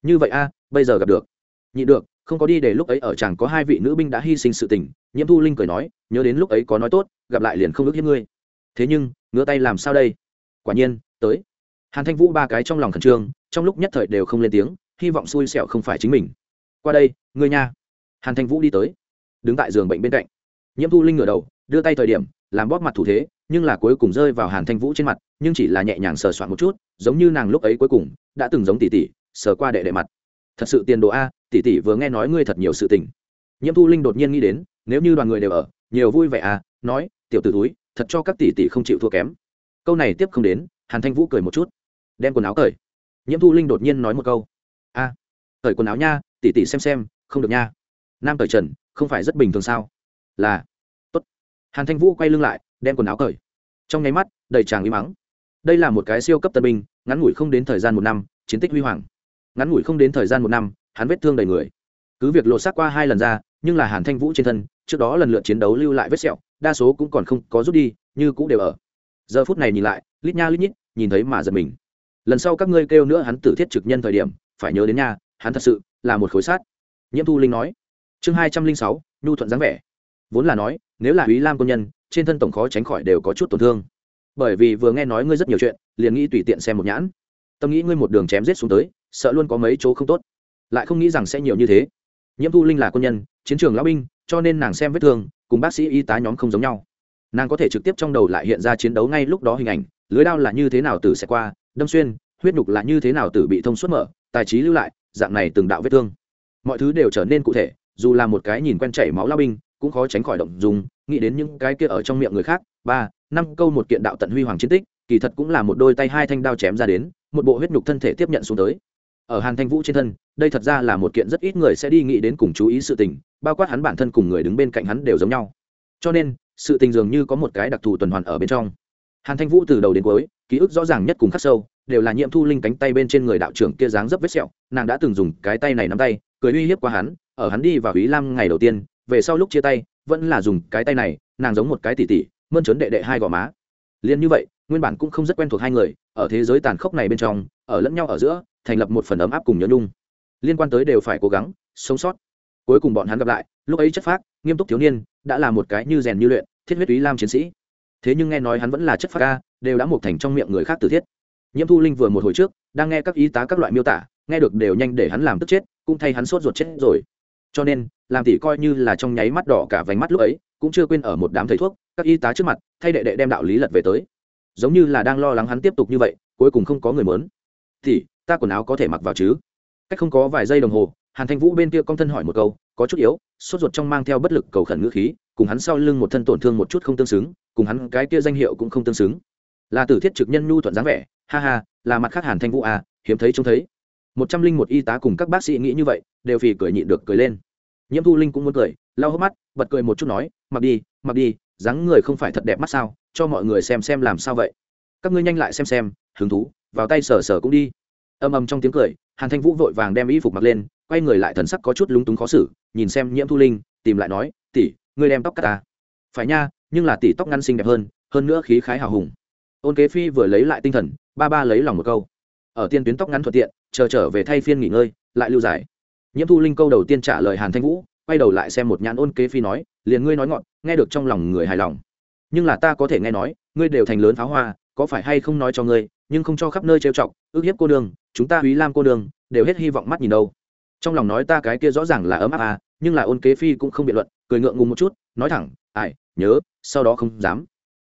Như vậy a, bây giờ gặp được. Nhị được không có đi để lúc ấy ở chàng có hai vị nữ binh đã hy sinh sự tình, nhiễm thu linh cười nói, nhớ đến lúc ấy có nói tốt, gặp lại liền không ước hiếp ngươi. Thế nhưng, ngứa tay làm sao đây? Quả nhiên, tới. Hàn thanh vũ ba cái trong lòng khẩn trương, trong lúc nhất thời đều không lên tiếng, hy vọng xui xẹo không phải chính mình. Qua đây, ngươi nha. Hàn thanh vũ đi tới. Đứng tại giường bệnh bên cạnh. Nhiễm thu linh ngửa đầu, đưa tay thời điểm, làm bóp mặt thủ thế, nhưng là cuối cùng rơi vào hàn thanh vũ trên mặt, nhưng chỉ là nhẹ nhàng sờ soạn một chút, giống như nàng lúc ấy cuối cùng, đã từng giống tỉ tỉ sờ qua đệ đệ mặt thật sự tiền đồ a, tỷ tỷ vừa nghe nói ngươi thật nhiều sự tình. Nhiễm thu linh đột nhiên nghĩ đến, nếu như đoàn người đều ở, nhiều vui vẻ à nói, tiểu t ử túi thật cho các tỷ tỷ không chịu thua kém. Câu này tiếp không đến, hàn thanh vũ cười một chút. Đem quần áo cởi. Nhiễm thu linh đột nhiên nói một câu. A, cởi quần áo nha, tỷ tỷ xem xem, không được nha. Nam cởi trần, không phải rất bình thường sao? Là, tốt. Hàn thanh vũ quay lưng lại, đem quần áo cởi. Trong nháy mắt, đầy tràng im mắng đây là một cái siêu cấp tân binh, ngắn ngủi không đến thời gian một năm, chiến tích huy hoàng ngắn ngủi không đến thời gian một năm, hắn vết thương đầy người. Cứ việc lột xác qua hai lần ra, nhưng là hàn thanh vũ trên thân, trước đó lần lượt chiến đấu lưu lại vết sẹo, đa số cũng còn không có rút đi, như cũng đều ở. Giờ phút này nhìn lại, lít nha lít nhít, nhìn thấy mà giật mình. Lần sau các ngươi kêu nữa hắn tử thiết trực nhân thời điểm, phải nhớ đến nha, hắn thật sự là một khối sát. Nhiễm thu linh nói. Chương hai trăm linh sáu, nhu thuận dáng vẻ. Vốn là nói, nếu là ý lam công nhân, trên thân tổng khó tránh khỏi đều có chút tổn thương. Bởi vì vừa nghe nói ngươi rất nhiều chuyện, liền nghĩ tùy tiện xem một nhãn. Tâm nghĩ ngươi một đường chém giết xuống tới sợ luôn có mấy chỗ không tốt. Lại không nghĩ rằng sẽ nhiều như thế. Nhiễm thu linh là quân nhân, chiến trường lão binh, cho nên nàng xem vết thương, cùng bác sĩ y tá nhóm không giống nhau. Nàng có thể trực tiếp trong đầu lại hiện ra chiến đấu ngay lúc đó hình ảnh, lưới đao là như thế nào từ sẽ qua, đâm xuyên, huyết nhục là như thế nào từ bị thông suốt mở, tài trí lưu lại, dạng này từng đạo vết thương. Mọi thứ đều trở nên cụ thể, dù là một cái nhìn quen chảy máu lao binh, cũng khó tránh khỏi động dùng nghĩ đến những cái kia ở trong miệng người khác, ba, năm câu một kiện đạo tận huy hoàng chiến tích, kỳ thật cũng là một đôi tay hai thanh đao chém ra đến, một bộ huyết nhục thân thể tiếp nhận xuống tới ở hàn thanh vũ trên thân, đây thật ra là một kiện rất ít người sẽ đi nghĩ đến cùng chú ý sự tình, bao quát hắn bản thân cùng người đứng bên cạnh hắn đều giống nhau. Cho nên, sự tình dường như có một cái đặc thù tuần hoàn ở bên trong. Hàn thanh vũ từ đầu đến cuối, ký ức rõ ràng nhất cùng khắc sâu, đều là nhiệm thu linh cánh tay bên trên người đạo trưởng kia dáng dấp vết sẹo, nàng đã từng dùng cái tay này nắm tay, cười uy hiếp qua hắn, ở hắn đi vào ý lam ngày đầu tiên, về sau lúc chia tay, vẫn là dùng cái tay này, nàng giống một cái tỉ tỉ, mơn trớn đệ đệ hai gò má. Liền như vậy, nguyên bản cũng không rất quen thuộc hai người, ở thế giới tàn khốc này bên trong, ở lẫn nhau ở giữa thành lập một phần ấm áp cùng nhớ nhung. Liên quan tới đều phải cố gắng, sống sót. Cuối cùng bọn hắn gặp lại, lúc ấy chất phác, nghiêm túc thiếu niên, đã là một cái như rèn như luyện, thiết huyết ý lam chiến sĩ. Thế nhưng nghe nói hắn vẫn là chất phác ca, đều đã mục thành trong miệng người khác tử thiết. Nhiễm thu linh vừa một hồi trước, đang nghe các y tá các loại miêu tả, nghe được đều nhanh để hắn làm tức chết, cũng thay hắn sốt ruột chết rồi. Cho nên, làm tỷ coi như là trong nháy mắt đỏ cả vành mắt lúc ấy, cũng chưa quên ở một đám thầy thuốc, các y tá trước mặt, thay đệ đệ đem đạo lý lật về tới. Giống như là đang lo lắng hắn tiếp tục như vậy, cuối cùng không có người mớn thì ta quần áo có thể mặc vào chứ? Cách không có vài giây đồng hồ, hàn thanh vũ bên kia con thân hỏi một câu, có chút yếu, sốt ruột trong mang theo bất lực cầu khẩn ngữ khí, cùng hắn sau lưng một thân tổn thương một chút không tương xứng, cùng hắn cái kia danh hiệu cũng không tương xứng. Là tử thiết trực nhân nhu thuận dáng vẻ, ha ha, là mặt khác hàn thanh vũ à hiếm thấy trông thấy. Một trăm linh một y tá cùng các bác sĩ nghĩ như vậy, đều vì cười nhịn được cười lên. Nhiễm thu linh cũng muốn cười, lau hốc mắt, bật cười một chút nói, mặc đi mặc đi, dáng người không phải thật đẹp mắt sao, cho mọi người xem xem làm sao vậy. Các ngươi nhanh lại xem xem, hứng thú, vào tay sờ sờ cũng đi âm âm trong tiếng cười, hàn thanh vũ vội vàng đem y phục mặc lên, quay người lại thần sắc có chút lúng túng khó xử, nhìn xem nhiễm thu linh, tìm lại nói, tỷ, ngươi đem tóc cắt ta. Phải nha, nhưng là tỷ tóc ngăn xinh đẹp hơn hơn nữa khí khái hào hùng. Ôn kế phi vừa lấy lại tinh thần, ba ba lấy lòng một câu. Ở tiên tuyến tóc ngắn thuận tiện, chờ trở về thay phiên nghỉ ngơi, lại lưu giải. Nhiễm thu linh câu đầu tiên trả lời hàn thanh vũ, quay đầu lại xem một nhãn ôn kế phi nói, liền ngươi nói ngọn, nghe được trong lòng người hài lòng. Nhưng là ta có thể nghe nói, ngươi đều thành lớn pháo hoa có phải hay không nói cho ngươi, nhưng không cho khắp nơi trêu chọc ước hiếp cô đường chúng ta húy lam cô đường đều hết hy vọng mắt nhìn đâu. Trong lòng nói ta cái kia rõ ràng là ấm áp à nhưng là ôn kế phi cũng không biện luận, cười ngượng ngùng một chút, nói thẳng, ai, nhớ, sau đó không dám.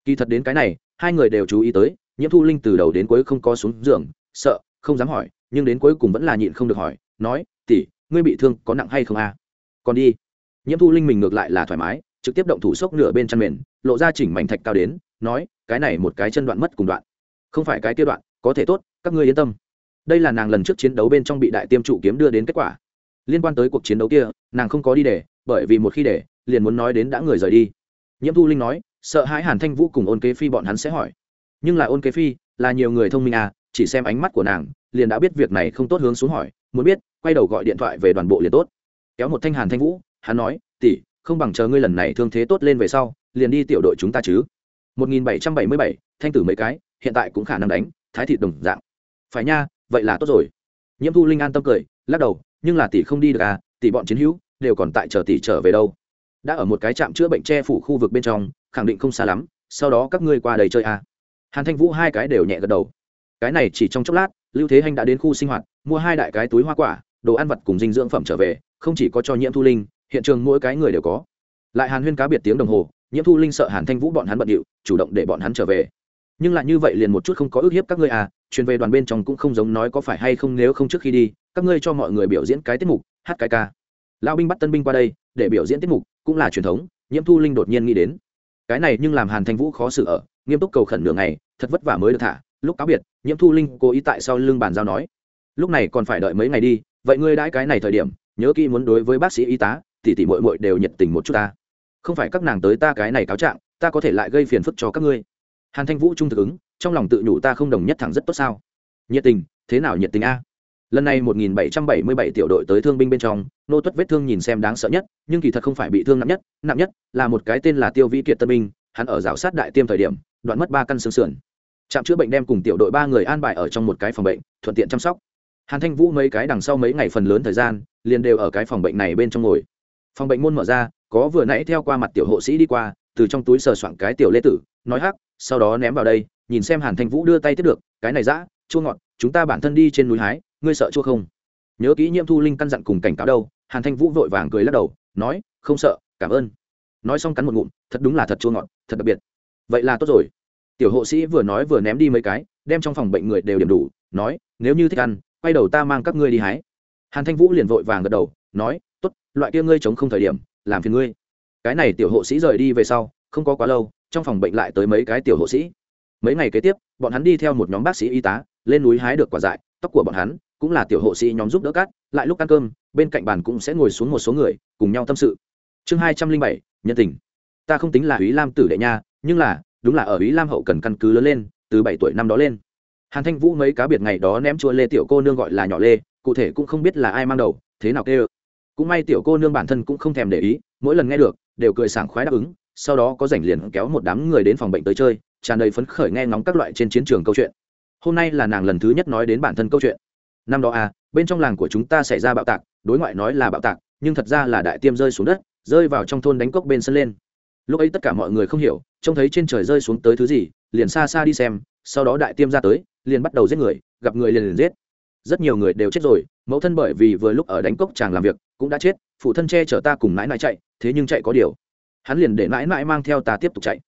Kỳ thật đến cái này, hai người đều chú ý tới, nhiễm thu linh từ đầu đến cuối không có xuống giường, sợ, không dám hỏi, nhưng đến cuối cùng vẫn là nhịn không được hỏi, nói, tỷ, ngươi bị thương có nặng hay không à? Còn đi. Nhiễm thu linh mình ngược lại là thoải mái, trực tiếp động thủ sốc nửa bên chăn mền, lộ ra chỉnh mảnh thạch cao đến, nói cái này một cái chân đoạn mất cùng đoạn. Không phải cái kia đoạn, có thể tốt, các ngươi yên tâm. Đây là nàng lần trước chiến đấu bên trong bị đại tiêm trụ kiếm đưa đến kết quả. Liên quan tới cuộc chiến đấu kia, nàng không có đi để, bởi vì một khi để, liền muốn nói đến đã người rời đi. Nhiễm thu linh nói, sợ hãi hàn thanh vũ cùng ôn kế phi bọn hắn sẽ hỏi. Nhưng là ôn kế phi, là nhiều người thông minh à chỉ xem ánh mắt của nàng, liền đã biết việc này không tốt hướng xuống hỏi, muốn biết, quay đầu gọi điện thoại về đoàn bộ liền tốt. Kéo một thanh hàn thanh vũ, hắn nói, tỷ, không bằng chờ ngươi lần này thương thế tốt lên về sau, liền đi tiểu đội chúng ta chứ. 1777, thanh tử mấy cái hiện tại cũng khả năng đánh thái thịt đồng dạng. Phải nha vậy là tốt rồi. Nhiễm thu linh an tâm cười lắc đầu nhưng là tỷ không đi được à tỷ bọn chiến hữu đều còn tại chờ tỷ trở về đâu. Đã ở một cái trạm chữa bệnh che phủ khu vực bên trong khẳng định không xa lắm sau đó các ngươi qua đây chơi à. hàn thanh vũ hai cái đều nhẹ gật đầu. Cái này chỉ trong chốc lát lưu thế hành đã đến khu sinh hoạt mua hai đại cái túi hoa quả đồ ăn vặt cùng dinh dưỡng phẩm trở về không chỉ có cho nhiễm thu linh hiện trường mỗi cái người đều có. Lại hàn huyên cá biệt tiếng đồng hồ nhiễm thu linh sợ hàn thanh vũ bọn hắn bận điệu chủ động để bọn hắn trở về. Nhưng lại như vậy liền một chút không có ước hiếp các ngươi à truyền về đoàn bên trong cũng không giống nói có phải hay không nếu không trước khi đi, các ngươi cho mọi người biểu diễn cái tiết mục, hát cái ca. Lão binh bắt tân binh qua đây, để biểu diễn tiết mục, cũng là truyền thống, nhiễm thu linh đột nhiên nghĩ đến. Cái này nhưng làm hàn thanh vũ khó xử ở, nghiêm túc cầu khẩn nửa ngày, thật vất vả mới được thả, lúc cáo biệt, nhiễm thu linh cố ý tại sau lưng bàn giao nói. Lúc này còn phải đợi mấy ngày đi, vậy ngươi đãi cái này thời điểm, nhớ kỹ muốn đối với bác sĩ y tá thì tỷ mội mội đều nhiệt tình một chút ta. Không phải các nàng tới ta cái này cáo trạng ta có thể lại gây phiền phức cho các ngươi. Hàn thanh vũ trung thực ứng, trong lòng tự nhủ ta không đồng nhất thẳng rất tốt sao? Nhiệt tình, thế nào nhiệt tình a? Lần này 1777 tiểu đội tới thương binh bên trong, nô tuất vết thương nhìn xem đáng sợ nhất, nhưng kỳ thật không phải bị thương nặng nhất nặng nhất là một cái tên là tiêu vĩ kiệt tân binh, hắn ở rào sát đại tiêm thời điểm, đoạn mất ba căn xương sườn. Trạm chữa bệnh đem cùng tiểu đội ba người an bài ở trong một cái phòng bệnh, thuận tiện chăm sóc. Hàn thanh vũ mấy cái đằng sau mấy ngày phần lớn thời gian, liền đều ở cái phòng bệnh này bên trong ngồi. Phòng bệnh môn mở ra, có vừa nãy theo qua mặt tiểu hộ sĩ đi qua từ trong túi sờ soạn cái tiểu lê tử, nói hắc, sau đó ném vào đây, nhìn xem hàn thanh vũ đưa tay tiếp được, cái này dã, chua ngọt, chúng ta bản thân đi trên núi hái, ngươi sợ chua không? Nhớ kỹ nhiễm thu linh căn dặn cùng cảnh cáo đâu, hàn thanh vũ vội vàng cười lắc đầu, nói, không sợ, cảm ơn. Nói xong cắn một ngụm, thật đúng là thật chua ngọt, thật đặc biệt. Vậy là tốt rồi. Tiểu hộ sĩ vừa nói vừa ném đi mấy cái, đem trong phòng bệnh người đều điểm đủ, nói, nếu như thích ăn, quay đầu ta mang các ngươi đi hái. Hàn thanh vũ liền vội vàng gật đầu, nói t ố t loại kia ngươi chống không thời điểm, làm phiền ngươi cái này tiểu hộ sĩ rời đi về sau, không có quá lâu, trong phòng bệnh lại tới mấy cái tiểu hộ sĩ. Mấy ngày kế tiếp, bọn hắn đi theo một nhóm bác sĩ y tá, lên núi hái được quả dại, tóc của bọn hắn cũng là tiểu hộ sĩ nhóm giúp đỡ cắt, lại lúc ăn cơm, bên cạnh bàn cũng sẽ ngồi xuống một số người, cùng nhau tâm sự. Chương hai trăm linh bảy, nhân tình. Ta không tính là ý lam tử đệ nha, nhưng là, đúng là ở ý lam hậu cần căn cứ lớn lên, từ bảy tuổi năm đó lên. Hàn thanh vũ mấy cá biệt ngày đó ném chua lê tiểu cô nương gọi là nhỏ lê, cụ thể cũng không biết là ai mang đầu, thế nào kêu. Cũng may tiểu cô nương bản thân cũng không thèm để ý mỗi lần nghe được, đều cười sảng khoái đáp ứng, sau đó có rảnh liền kéo một đám người đến phòng bệnh tới chơi, tràn đầy phấn khởi nghe ngóng các loại trên chiến trường câu chuyện. Hôm nay là nàng lần thứ nhất nói đến bản thân câu chuyện. Năm đó à bên trong làng của chúng ta xảy ra bạo tạc, đối ngoại nói là bạo tạc, nhưng thật ra là đại tiêm rơi xuống đất, rơi vào trong thôn đánh cốc bên sân lên. Lúc ấy tất cả mọi người không hiểu, trông thấy trên trời rơi xuống tới thứ gì, liền xa xa đi xem, sau đó đại tiêm ra tới, liền bắt đầu giết người, gặp người liền liền giết. Rất nhiều người đều chết rồi, mẫu thân bởi vì vừa lúc ở đánh cốc chàng làm việc, cũng đã chết, phụ thân che chở ta cùng mãi mãi chạy thế nhưng chạy có điều. Hắn liền để mãi mãi mang theo ta tiếp tục chạy.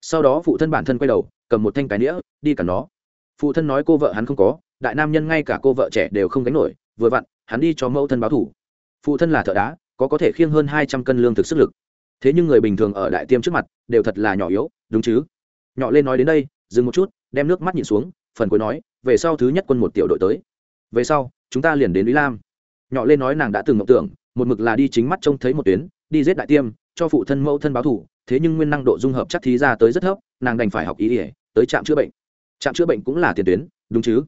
Sau đó phụ thân bản thân quay đầu, cầm một thanh cái nĩa, đi cả nó. Phụ thân nói cô vợ hắn không có, đại nam nhân ngay cả cô vợ trẻ đều không gánh nổi, vừa vặn, hắn đi cho mẫu thân báo thủ. Phụ thân là thợ đá, có có thể khiêng hơn hai trăm cân lương thực sức lực. Thế nhưng người bình thường ở đại tiêm trước mặt, đều thật là nhỏ yếu, đúng chứ? Nhỏ lên nói đến đây, dừng một chút, đem nước mắt nhìn xuống, phần cuối nói, về sau thứ nhất quân một tiểu đội tới. Về sau, chúng ta liền đến lý lam. Nhỏ lên nói nàng đã từng mộng tưởng, một mực là đi chính mắt trông thấy một tuyến đi giết đại tiêm, cho phụ thân mẫu thân báo thủ thế nhưng nguyên năng độ dung hợp chắc thí ra tới rất thấp, nàng đành phải học ý ỉa tới trạm chữa bệnh. Trạm chữa bệnh cũng là tiền tuyến, đúng chứ?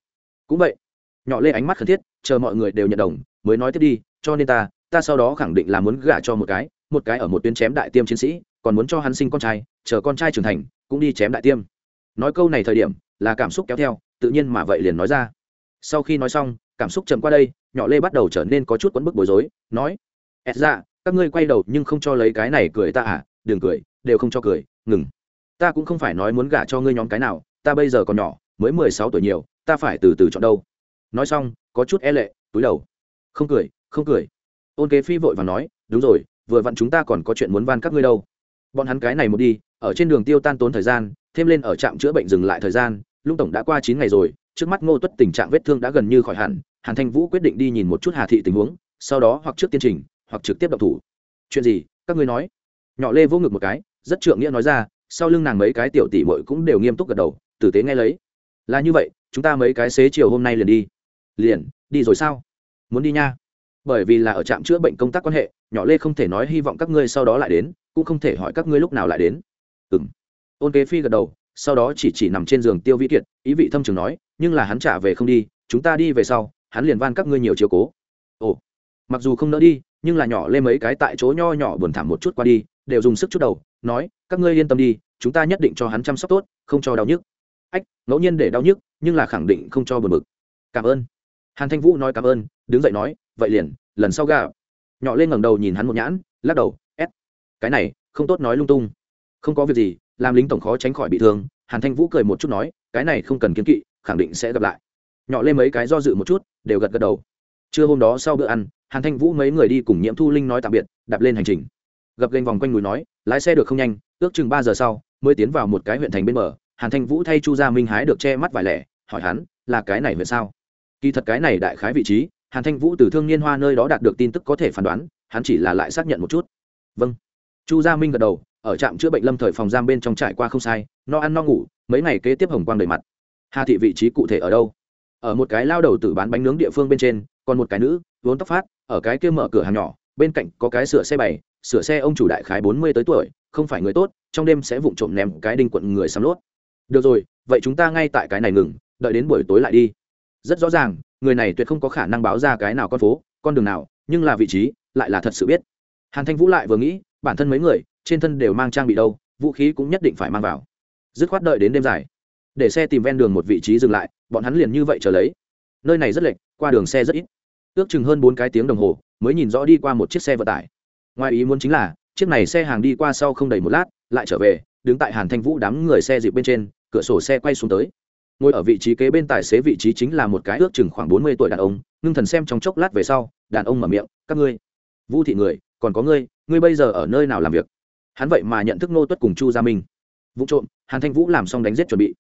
Cũng vậy. Nhỏ lê ánh mắt khẩn thiết, chờ mọi người đều nhận đồng, mới nói tiếp đi, cho nên ta ta sau đó khẳng định là muốn gả cho một cái một cái ở một tuyến chém đại tiêm chiến sĩ, còn muốn cho hắn sinh con trai, chờ con trai trưởng thành, cũng đi chém đại tiêm. Nói câu này thời điểm, là cảm xúc kéo theo, tự nhiên mà vậy liền nói ra. Sau khi nói xong, cảm xúc chậm qua đây, nhỏ lê bắt đầu trở nên có chút quấn bức bối rối, nói ẹt ra dạ, các ngươi quay đầu nhưng không cho lấy cái này cười ta à đừng cười, đều không cho cười, ngừng. Ta cũng không phải nói muốn gả cho ngươi nhóm cái nào, ta bây giờ còn nhỏ, mới mười sáu tuổi nhiều, ta phải từ từ chọn đâu. Nói xong, có chút e lệ, túi đầu. Không cười không cười. Ôn kế phi vội và nói, đúng rồi, vừa vặn chúng ta còn có chuyện muốn van các ngươi đâu. Bọn hắn cái này một đi, ở trên đường tiêu tan tốn thời gian, thêm lên ở trạm chữa bệnh dừng lại thời gian lúc tổng đã qua chín ngày rồi, trước mắt ngô tuất tình trạng vết thương đã gần như khỏi hẳn, hàn thanh vũ quyết định đi nhìn một chút hà thị tình huống, sau đó hoặc trước tiên trình hoặc trực tiếp động thủ. Chuyện gì? Các ngươi nói. Nhỏ lê vô ngực một cái, rất trượng nghĩa nói ra, sau lưng nàng mấy cái tiểu tỷ mội cũng đều nghiêm túc gật đầu, tử tế nghe lấy. Là như vậy, chúng ta mấy cái xế chiều hôm nay liền đi. Liền, đi rồi sao? Muốn đi nha. Bởi vì là ở trạm chữa bệnh công tác quan hệ, nhỏ lê không thể nói hy vọng các ngươi sau đó lại đến, cũng không thể hỏi các ngươi lúc nào lại đến. Ừ m ôn kế phi gật đầu, sau đó chỉ chỉ nằm trên giường tiêu vĩ kiệt, ý vị thâm trường nói, nhưng là hắn trả về không đi, chúng ta đi về sau, hắn liền van các ngươi nhiều chiều cố. Ồ. Mặc dù không nỡ đi nhưng là nhỏ lên mấy cái tại chỗ nho nhỏ buồn thảm một chút qua đi, đều dùng sức chút đầu, nói, các ngươi yên tâm đi, chúng ta nhất định cho hắn chăm sóc tốt, không cho đau nhức. Ách, ngẫu nhiên để đau nhức, nhưng là khẳng định không cho buồn bực. Cảm ơn. Hàn thanh vũ nói cảm ơn, đứng dậy nói, vậy liền, lần sau gà nhỏ lên ngẩng đầu nhìn hắn một nhãn, lắc đầu ép cái này, không tốt nói lung tung. Không có việc gì, làm lính tổng khó tránh khỏi bị thương. Hàn thanh vũ cười một chút nói, cái này không cần kiến kỵ, khẳng định sẽ gặp lại. Nhỏ lên mấy cái do dự một chút, đều gật gật đầu trưa hôm đó sau bữa ăn, hàn thanh vũ mấy người đi cùng nhiễm thu linh nói tạm biệt, đạp lên hành trình. Gập gành vòng quanh núi nói, lái xe được không nhanh, ước chừng ba giờ sau, mới tiến vào một cái huyện thành bên bờ. Hàn thanh vũ thay chu gia minh hái được che mắt vài lẻ, hỏi hắn, là cái này huyện sao? Kỳ thật cái này đại khái vị trí, hàn thanh vũ từ thương niên hoa nơi đó đạt được tin tức có thể phán đoán, hắn chỉ là lại xác nhận một chút. Vâng. Chu gia minh gật đầu, ở trạm chữa bệnh lâm thời phòng giam bên trong trải qua không sai, no ăn no ngủ, mấy ngày kế tiếp hồng quang đầy mặt. Hà thị vị trí cụ thể ở đâu? Ở một cái lao đầu tử bán bánh nướng địa phương bên trên còn một cái nữ, vốn tóc phát, ở cái kia mở cửa hàng nhỏ, bên cạnh có cái sửa xe bày, sửa xe ông chủ đại khái bốn mươi tới tuổi, không phải người tốt, trong đêm sẽ vụng trộm ném cái đinh quận người xăm lốt. Được rồi, vậy chúng ta ngay tại cái này ngừng, đợi đến buổi tối lại đi. Rất rõ ràng, người này tuyệt không có khả năng báo ra cái nào con phố, con đường nào, nhưng là vị trí, lại là thật sự biết. Hàn thanh vũ lại vừa nghĩ, bản thân mấy người, trên thân đều mang trang bị đâu, vũ khí cũng nhất định phải mang vào. Dứt khoát đợi đến đêm dài. Để xe tìm ven đường một vị trí dừng lại, bọn hắn liền như vậy chờ lấy nơi này rất lệch, qua đường xe rất ít. Ước chừng hơn bốn cái tiếng đồng hồ mới nhìn rõ đi qua một chiếc xe vận tải. Ngoài ý muốn chính là, chiếc này xe hàng đi qua sau không đầy một lát, lại trở về, đứng tại hàn thanh vũ đám người xe dịp bên trên, cửa sổ xe quay xuống tới. Ngồi ở vị trí kế bên tài xế vị trí chính là một cái ước chừng khoảng bốn mươi tuổi đàn ông, ngưng thần xem trong chốc lát về sau, đàn ông mở miệng, các ngươi, vũ thị người, còn có ngươi ngươi bây giờ ở nơi nào làm việc? Hắn vậy mà nhận thức nô tuất cùng chu gia minh. Vụ trộm, hàn thanh vũ làm xong đánh giết chuẩn bị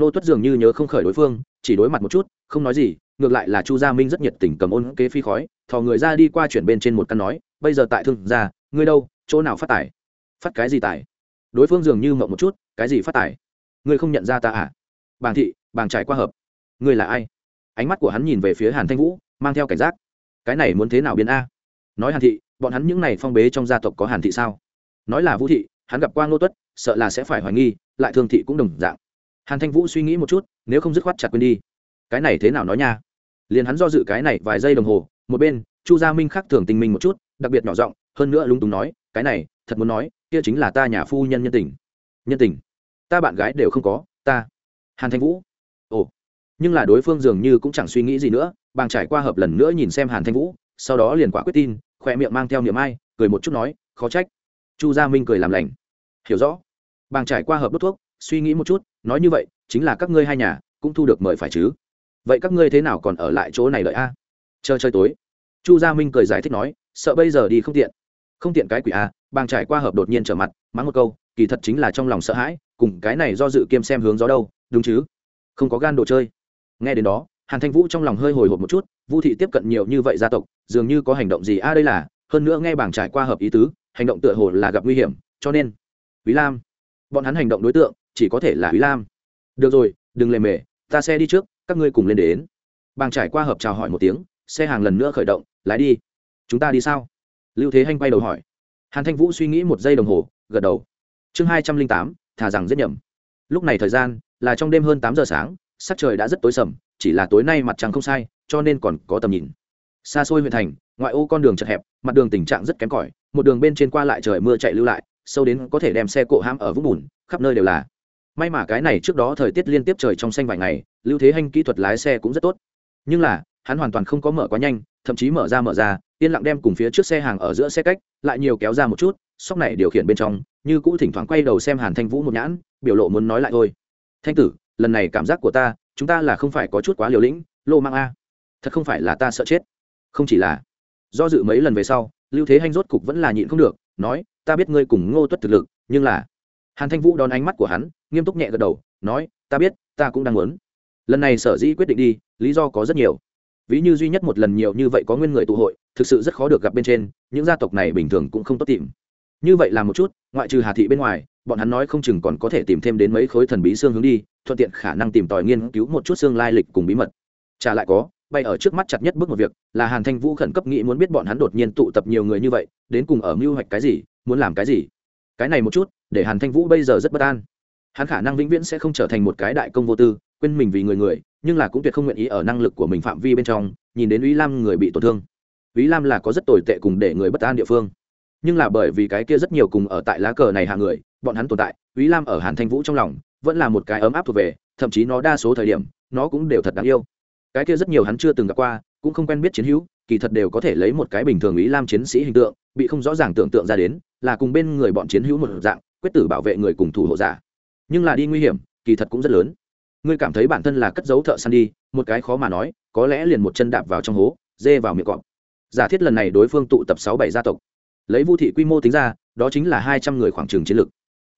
nô tuất dường như nhớ không khởi đối phương, chỉ đối mặt một chút, không nói gì, ngược lại là chu gia minh rất nhiệt tình cầm ôn kế phi khói, thò người ra đi qua chuyển bên trên một căn nói, bây giờ tại thương gia, ngươi đâu, chỗ nào phát tài? Phát cái gì tài? Đối phương dường như mộng một chút, cái gì phát tài? Ngươi không nhận ra ta à? Bàng thị, bàng trải qua hợp. Ngươi là ai? Ánh mắt của hắn nhìn về phía hàn thanh vũ, mang theo cảnh giác. Cái này muốn thế nào biến a? Nói hàn thị, bọn hắn những này phong bế trong gia tộc có hàn thị sao? Nói là vũ thị, hắn gặp Quang Nô tuất, sợ là sẽ phải hoài nghi, lại thương thị cũng đồng dạng hàn thanh vũ suy nghĩ một chút, nếu không dứt khoát chặt quên đi. Cái này thế nào nói nha? Liền hắn do dự cái này vài giây đồng hồ, một bên, chu gia minh khắc thường tình mình một chút, đặc biệt nhỏ giọng, hơn nữa lúng túng nói, cái này, thật muốn nói, kia chính là ta nhà phu nhân nhân tình. Nhân tình? Ta bạn gái đều không có, ta. Hàn thanh vũ. Ồ. Nhưng là đối phương dường như cũng chẳng suy nghĩ gì nữa, bàng trải qua hợp lần nữa nhìn xem hàn thanh vũ, sau đó liền quả quyết tin, khoe miệng mang theo niềm ai, cười một chút nói, khó trách. Chu gia minh cười làm lành. Hiểu rõ. Bàng trải qua hợp đốt thuốc, suy nghĩ một chút nói như vậy, chính là các ngươi hai nhà, cũng thu được mời phải chứ? Vậy các ngươi thế nào còn ở lại chỗ này đợi a? Chờ chơi tối. Chu gia minh cười giải thích nói, sợ bây giờ đi không tiện. Không tiện cái quỷ a, bàng trải qua hợp đột nhiên trở mặt, mắng một câu, kỳ thật chính là trong lòng sợ hãi, cùng cái này do dự kiêm xem hướng gió đâu, đúng chứ? Không có gan đồ chơi. Nghe đến đó, hàn thanh vũ trong lòng hơi hồi hộp một chút, vu thị tiếp cận nhiều như vậy gia tộc, dường như có hành động gì a à đây là, hơn nữa nghe bảng trải qua hợp ý tứ, hành động tựa hồ là gặp nguy hiểm, cho nên, quý lam, bọn hắn hành động đối tượng chỉ có thể là quý lam. Được rồi, đừng lề mề, ta xe đi trước, các ngươi cùng lên đến. Bàng trải qua hợp chào hỏi một tiếng, xe hàng lần nữa khởi động, lái đi. Chúng ta đi sao? Lưu thế Hành quay đầu hỏi. Hàn thanh vũ suy nghĩ một giây đồng hồ, gật đầu. Chương hai trăm linh tám, thà rằng giết nhầm. Lúc này thời gian là trong đêm hơn tám giờ sáng, sắc trời đã rất tối sầm, chỉ là tối nay mặt trăng không sai, cho nên còn có tầm nhìn. Xa xôi huyện thành, ngoại ô con đường chật hẹp, mặt đường tình trạng rất kém cỏi, một đường bên trên qua lại trời mưa chạy lưu lại, sâu đến có thể đem xe cộ hãm ở vũng bùn, khắp nơi đều là may mà cái này trước đó thời tiết liên tiếp trời trong xanh vài ngày, lưu thế hanh kỹ thuật lái xe cũng rất tốt. Nhưng là, hắn hoàn toàn không có mở quá nhanh, thậm chí mở ra mở ra, yên lặng đem cùng phía trước xe hàng ở giữa xe cách lại nhiều kéo ra một chút, sóc này điều khiển bên trong, như cũ thỉnh thoảng quay đầu xem hàn thanh vũ một nhãn, biểu lộ muốn nói lại thôi. Thanh tử, lần này cảm giác của ta, chúng ta là không phải có chút quá liều lĩnh, lô mang a. Thật không phải là ta sợ chết. Không chỉ là. Do dự mấy lần về sau, lưu thế hanh rốt cục vẫn là nhịn không được, nói, ta biết ngươi cùng ngô tuất thực lực, nhưng là hàn thanh vũ đón ánh mắt của hắn, nghiêm túc nhẹ gật đầu, nói, ta biết, ta cũng đang muốn. Lần này sở dĩ quyết định đi, lý do có rất nhiều. Ví như duy nhất một lần nhiều như vậy có nguyên người tụ hội, thực sự rất khó được gặp bên trên, những gia tộc này bình thường cũng không tốt tìm. Như vậy là một chút, ngoại trừ hà thị bên ngoài, bọn hắn nói không chừng còn có thể tìm thêm đến mấy khối thần bí xương hướng đi, thuận tiện khả năng tìm tòi nghiên cứu một chút xương lai lịch cùng bí mật. Trả lại có, bay ở trước mắt chặt nhất bước một việc, là hàn thanh vũ khẩn cấp nghĩ muốn biết bọn hắn đột nhiên tụ tập nhiều người như vậy, đến cùng ở mưu hoạch cái gì, muốn làm cái gì. Cái này một chút để hàn thanh vũ bây giờ rất bất an. Hắn khả năng vĩnh viễn sẽ không trở thành một cái đại công vô tư, quên mình vì người người, nhưng là cũng tuyệt không nguyện ý ở năng lực của mình phạm vi bên trong, nhìn đến ý lam người bị tổn thương. Ý lam là có rất tồi tệ cùng để người bất an địa phương. Nhưng là bởi vì cái kia rất nhiều cùng ở tại lá cờ này hạ người, bọn hắn tồn tại ý lam ở hàn thanh vũ trong lòng, vẫn là một cái ấm áp thuộc về, thậm chí nó đa số thời điểm, nó cũng đều thật đáng yêu. Cái kia rất nhiều hắn chưa từng gặp qua, cũng không quen biết chiến hữu, kỳ thật đều có thể lấy một cái bình thường ý lam chiến sĩ hình tượng, bị không rõ ràng tưởng tượng ra đến, là cùng bên người bọn chiến hữu một dạng quyết tử bảo vệ người cùng thủ hộ giả. Nhưng là đi nguy hiểm, kỳ thật cũng rất lớn. Ngươi cảm thấy bản thân là cất dấu thợ săn đi, một cái khó mà nói, có lẽ liền một chân đạp vào trong hố, dê vào miệng cọp. Giả thiết lần này đối phương tụ tập sáu bảy gia tộc. Lấy vu thị quy mô tính ra, đó chính là hai trăm người khoảng trường chiến lược.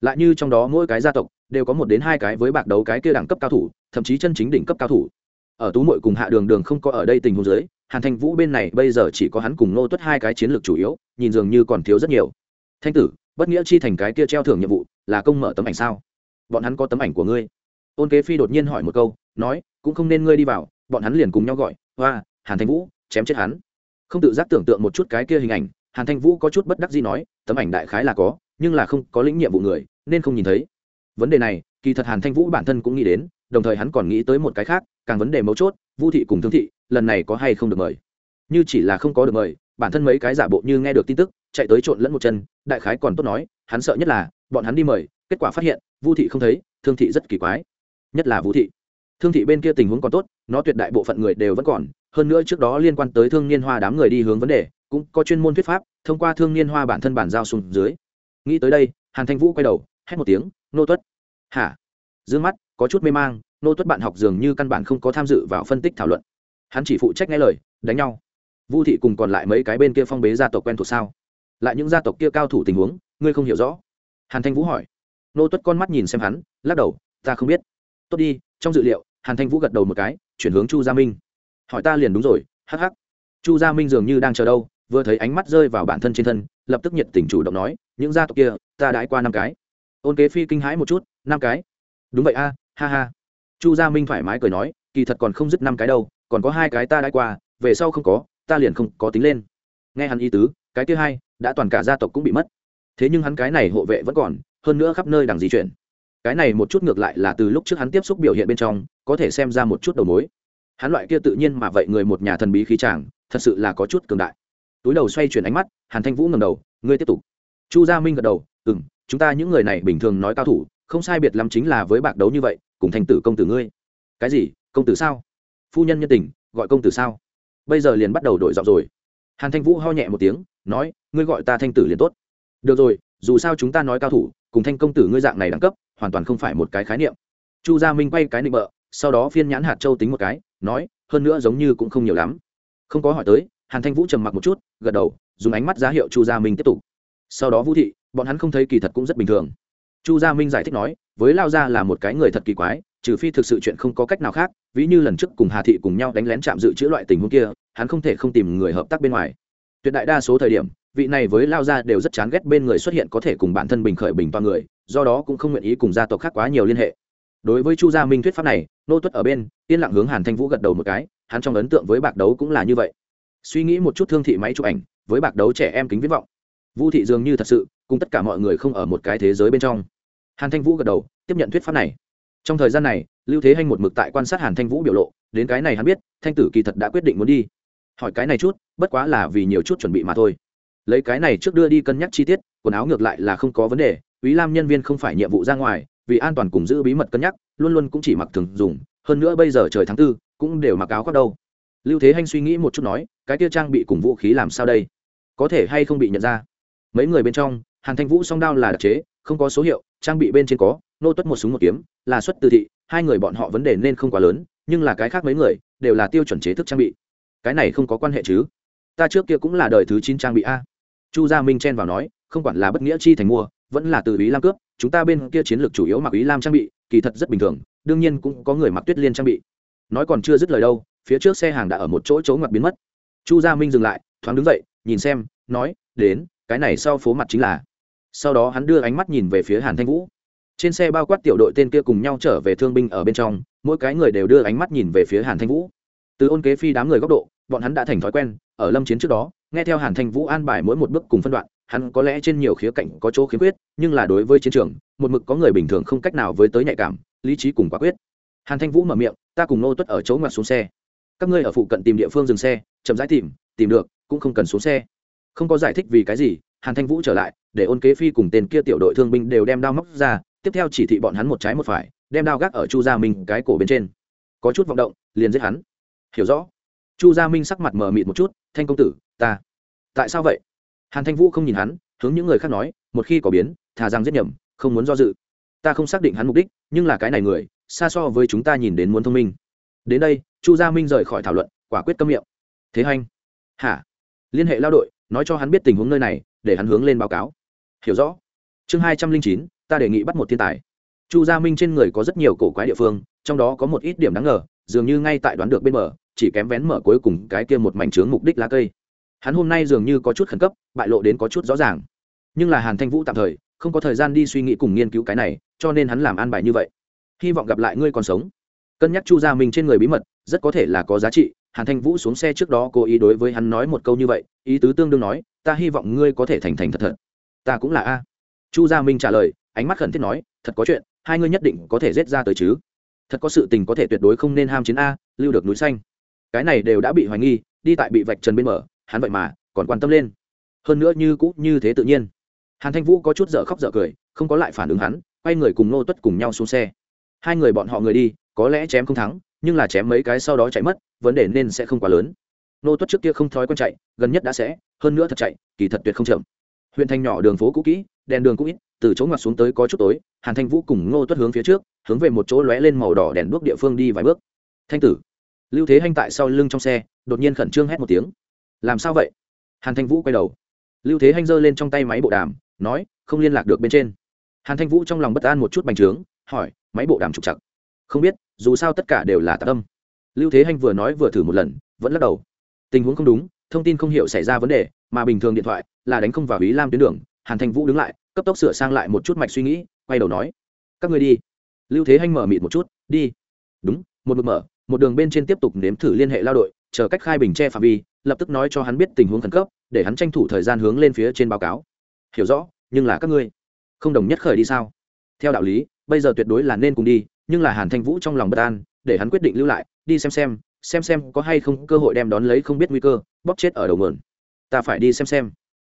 Lại như trong đó mỗi cái gia tộc, đều có một đến hai cái với bạc đấu cái kia đẳng cấp cao thủ, thậm chí chân chính đỉnh cấp cao thủ. Ở tú mội cùng hạ đường đường không có ở đây tình huống giới hàn thanh vũ bên này bây giờ chỉ có hắn cùng nô tuất hai cái chiến lược chủ yếu, nhìn dường như còn thiếu rất nhiều. Thanh tử bất nghĩa chi thành cái kia treo thưởng nhiệm vụ là công mở tấm ảnh sao? Bọn hắn có tấm ảnh của ngươi. Ôn kế phi đột nhiên hỏi một câu, nói, cũng không nên ngươi đi vào, bọn hắn liền cùng nhau gọi, hoa, hàn thanh vũ, chém chết hắn. Không tự giác tưởng tượng một chút cái kia hình ảnh, hàn thanh vũ có chút bất đắc gì nói, tấm ảnh đại khái là có, nhưng là không có lĩnh nhiệm vụ người, nên không nhìn thấy. Vấn đề này, kỳ thật hàn thanh vũ bản thân cũng nghĩ đến, đồng thời hắn còn nghĩ tới một cái khác, càng vấn đề mấu chốt, vu thị cùng thương thị, lần này có hay không được mời? Như chỉ là không có được mời, bản thân mấy cái giả bộ như nghe được tin tức chạy tới trộn lẫn một chân, đại khái còn tốt nói, hắn sợ nhất là, bọn hắn đi mời, kết quả phát hiện, vu thị không thấy, thương thị rất kỳ quái. Nhất là vũ thị. Thương thị bên kia tình huống còn tốt, nó tuyệt đại bộ phận người đều vẫn còn, hơn nữa trước đó liên quan tới thương niên hoa đám người đi hướng vấn đề, cũng có chuyên môn thuyết pháp, thông qua thương niên hoa bản thân bản giao xuống dưới. Nghĩ tới đây, hàn thanh vũ quay đầu, hét một tiếng, nô tuất! Hả? D mắt, có chút mê mang, nô tuất bạn học dường như căn bản không có tham dự vào phân tích thảo luận. Hắn chỉ phụ trách nghe lời, đánh nhau. Vu thị cùng còn lại mấy cái bên kia phong bế gia tộc quen thuộc sao? Lại những gia tộc kia cao thủ tình huống, ngươi không hiểu rõ. Hàn thanh vũ hỏi. Nô tuất con mắt nhìn xem hắn, lắc đầu, ta không biết. Tốt đi, trong dự liệu, hàn thanh vũ gật đầu một cái, chuyển hướng chu gia minh. Hỏi ta liền đúng rồi, hắc hắc. Chu gia minh dường như đang chờ đâu, vừa thấy ánh mắt rơi vào bản thân trên thân, lập tức nhiệt tình chủ động nói, những gia tộc kia, ta đãi qua năm cái. Ôn kế phi kinh hãi một chút, năm cái? Đúng vậy a, ha ha. Chu gia minh thoải mái cười nói, kỳ thật còn không dứt năm cái đâu, còn có hai cái ta đãi qua, về sau không có, ta liền không có tính lên. Nghe hắn ý tứ cái thứ hai, đã toàn cả gia tộc cũng bị mất. Thế nhưng hắn cái này hộ vệ vẫn còn, hơn nữa khắp nơi đằng di chuyển. Cái này một chút ngược lại là từ lúc trước hắn tiếp xúc biểu hiện bên trong, có thể xem ra một chút đầu mối. Hắn loại kia tự nhiên mà vậy người một nhà thần bí khí chàng, thật sự là có chút cường đại. Túi đầu xoay chuyển ánh mắt, hàn thanh vũ ngầm đầu, ngươi tiếp tục. Chu gia minh gật đầu ừ m chúng ta những người này bình thường nói cao thủ, không sai biệt lắm chính là với bạc đấu như vậy, cùng thành tử công tử ngươi. Cái gì? Công tử sao? Phu nhân nhân tình, gọi công tử sao? Bây giờ liền bắt đầu đổi giọng rồi. Hàn thanh vũ ho nhẹ một tiếng nói, ngươi gọi ta thanh tử liền tốt. Được rồi, dù sao chúng ta nói cao thủ, cùng thanh công tử ngươi dạng này đẳng cấp, hoàn toàn không phải một cái khái niệm. Chu gia minh quay cái nịnh bợ, sau đó phiên nhãn hạt châu tính một cái, nói, hơn nữa giống như cũng không nhiều lắm. Không có hỏi tới, hàn thanh vũ trầm mặc một chút, gật đầu, dùng ánh mắt giá hiệu chu gia minh tiếp tục. Sau đó vũ thị, bọn hắn không thấy kỳ thật cũng rất bình thường. Chu gia minh giải thích nói, với lao gia là một cái người thật kỳ quái, trừ phi thực sự chuyện không có cách nào khác, ví như lần trước cùng hà thị cùng nhau đánh lén chạm dự chữa loại tình huống kia, hắn không thể không tìm người hợp tác bên ngoài tuyệt đại đa số thời điểm, vị này với lao gia đều rất chán ghét bên người xuất hiện có thể cùng bản thân bình khởi bình toàn người, do đó cũng không nguyện ý cùng gia tộc khác quá nhiều liên hệ. Đối với chu gia minh thuyết pháp này, nô tuất ở bên, yên lặng hướng hàn thanh vũ gật đầu một cái, hắn trong ấn tượng với bạc đấu cũng là như vậy. Suy nghĩ một chút thương thị máy chụp ảnh, với bạc đấu trẻ em kính viết vọng. Vu thị dường như thật sự, cùng tất cả mọi người không ở một cái thế giới bên trong. Hàn thanh vũ gật đầu, tiếp nhận thuyết pháp này. Trong thời gian này, lưu thế hanh một mực tại quan sát hàn thanh vũ biểu lộ, đến cái này hắn biết, thanh tử kỳ thật đã quyết định muốn đi hỏi cái này chút bất quá là vì nhiều chút chuẩn bị mà thôi lấy cái này trước đưa đi cân nhắc chi tiết quần áo ngược lại là không có vấn đề ý Lam nhân viên không phải nhiệm vụ ra ngoài, vì an toàn cùng giữ bí mật cân nhắc, luôn luôn cũng chỉ mặc thường dùng, hơn nữa bây giờ trời tháng tư, cũng đều mặc áo khoác đâu. Lưu Thế Hành suy nghĩ một chút nói, cái kia trang bị cùng vũ khí làm sao đây? Có thể hay không bị nhận ra? Mấy người bên trong, Hàn Thanh Vũ song đao là đặc chế, không có số hiệu, trang bị bên trên có, nô tuất một súng một kiếm, là xuất từ thị, hai người bọn họ vấn đề nên không quá lớn, nhưng là cái khác mấy người, đều là tiêu chuẩn chế thức trang bị. Cái này không có quan hệ chứ? Ta trước kia cũng là đời thứ chín trang bị a. Chu Gia Minh chen vào nói, không quản là bất nghĩa chi thành mua, vẫn là từ ý lam cướp chúng ta bên kia chiến lược chủ yếu mặc ý lam trang bị kỳ thật rất bình thường đương nhiên cũng có người mặc tuyết liên trang bị. Nói còn chưa dứt lời đâu phía trước xe hàng đã ở một chỗ chỗ ngoặt biến mất. Chu gia minh dừng lại thoáng đứng dậy nhìn xem nói đến cái này sau phố mặt chính là. Sau đó hắn đưa ánh mắt nhìn về phía hàn thanh vũ. Trên xe bao quát tiểu đội tên kia cùng nhau trở về thương binh ở bên trong mỗi cái người đều đưa ánh mắt nhìn về phía hàn thanh vũ từ ôn kế phi đám người góc độ, bọn hắn đã thành thói quen, ở lâm chiến trước đó, nghe theo hàn thanh vũ an bài mỗi một bước cùng phân đoạn, hắn có lẽ trên nhiều khía cạnh có chỗ khiếm khuyết, nhưng là đối với chiến trường, một mực có người bình thường không cách nào với tới nhạy cảm, lý trí cùng quả quyết. Hàn thanh vũ mở miệng, ta cùng nô tuất ở chỗ ngoặt xuống xe. Các ngươi ở phụ cận tìm địa phương dừng xe, chậm rãi tìm tìm được, cũng không cần xuống xe. Không có giải thích vì cái gì, hàn thanh vũ trở lại, để ôn kế phi cùng tên kia tiểu đội thương binh đều đem đao móc ra, tiếp theo chỉ thị bọn hắn một trái một phải, đem đao gác ở chu gia minh cái cổ bên trên. Có chút vọng động, liền giết hắn hiểu rõ. Chu gia minh sắc mặt mờ mịt một chút, thanh công tử, ta, tại sao vậy? Hàn thanh vũ không nhìn hắn, hướng những người khác nói, một khi có biến, thà rằng giết nhầm, không muốn do dự. Ta không xác định hắn mục đích, nhưng là cái này người, xa so với chúng ta nhìn đến muốn thông minh. Đến đây, chu gia minh rời khỏi thảo luận, quả quyết câm miệng. Thế hành hả? Liên hệ lao đội, nói cho hắn biết tình huống nơi này, để hắn hướng lên báo cáo. Hiểu rõ. Chương hai trăm linh chín, ta đề nghị bắt một thiên tài. Chu gia minh trên người có rất nhiều cổ quái địa phương, trong đó có một ít điểm đáng ngờ, dường như ngay tại đoán được bên bờ chỉ kém vén mở cuối cùng cái kia một mảnh trướng mục đích lá cây. Hắn hôm nay dường như có chút khẩn cấp, bại lộ đến có chút rõ ràng. Nhưng là hàn thanh vũ tạm thời không có thời gian đi suy nghĩ cùng nghiên cứu cái này, cho nên hắn làm an bài như vậy. Hy vọng gặp lại ngươi còn sống. Cân nhắc chu gia minh trên người bí mật, rất có thể là có giá trị. Hàn thanh vũ xuống xe trước đó cố ý đối với hắn nói một câu như vậy, ý tứ tương đương nói, ta hy vọng ngươi có thể thành thành thật thật. Ta cũng là a. Chu gia minh trả lời, ánh mắt khẩn thiết nói, thật có chuyện, hai ngươi nhất định có thể rết ra tới chứ. Thật có sự tình có thể tuyệt đối không nên ham chiến a, lưu được núi xanh cái này đều đã bị hoài nghi, đi tại bị vạch trần bên mở, hắn vậy mà còn quan tâm lên. Hơn nữa như cũ như thế tự nhiên. Hàn thanh vũ có chút dở khóc dở cười, không có lại phản ứng hắn, quay người cùng nô tuất cùng nhau xuống xe. Hai người bọn họ người đi, có lẽ chém không thắng, nhưng là chém mấy cái sau đó chạy mất, vấn đề nên sẽ không quá lớn. Nô tuất trước kia không thói quen chạy, gần nhất đã sẽ, hơn nữa thật chạy, kỳ thật tuyệt không chậm. Huyện thành nhỏ đường phố cũ kỹ, đèn đường cũ ít, từ chỗ ngoặt xuống tới có chút tối, hàn thanh vũ cùng ngô tuất hướng phía trước, hướng về một chỗ lóe lên màu đỏ đèn đuốc địa phương đi vài bước. Thanh tử lưu thế hanh tại sau lưng trong xe, đột nhiên khẩn trương hét một tiếng. Làm sao vậy? Hàn thanh vũ quay đầu. Lưu thế hanh giơ lên trong tay máy bộ đàm, nói, không liên lạc được bên trên. Hàn thanh vũ trong lòng bất an một chút bành trướng, hỏi, máy bộ đàm trục chặt không biết, dù sao tất cả đều là tạ tâm lưu thế hanh vừa nói vừa thử một lần, vẫn lắc đầu. Tình huống không đúng, thông tin không hiểu xảy ra vấn đề, mà bình thường điện thoại là đánh không vào ý lam tuyến đường. Hàn thanh vũ đứng lại, cấp tốc sửa sang lại một chút mạch suy nghĩ, quay đầu nói, các người đi. Lưu thế hanh mở mịt một chút, đi. Đúng, một mực mở một đường bên trên tiếp tục nếm thử liên hệ lao đội, chờ cách khai bình che phạm vi, lập tức nói cho hắn biết tình huống khẩn cấp, để hắn tranh thủ thời gian hướng lên phía trên báo cáo. Hiểu rõ, nhưng là các ngươi không đồng nhất khởi đi sao? Theo đạo lý, bây giờ tuyệt đối là nên cùng đi, nhưng là hàn thanh vũ trong lòng bất an, để hắn quyết định lưu lại, đi xem xem xem xem có hay không cơ hội đem đón lấy không biết nguy cơ, bóp chết ở đầu mườn ta phải đi xem xem.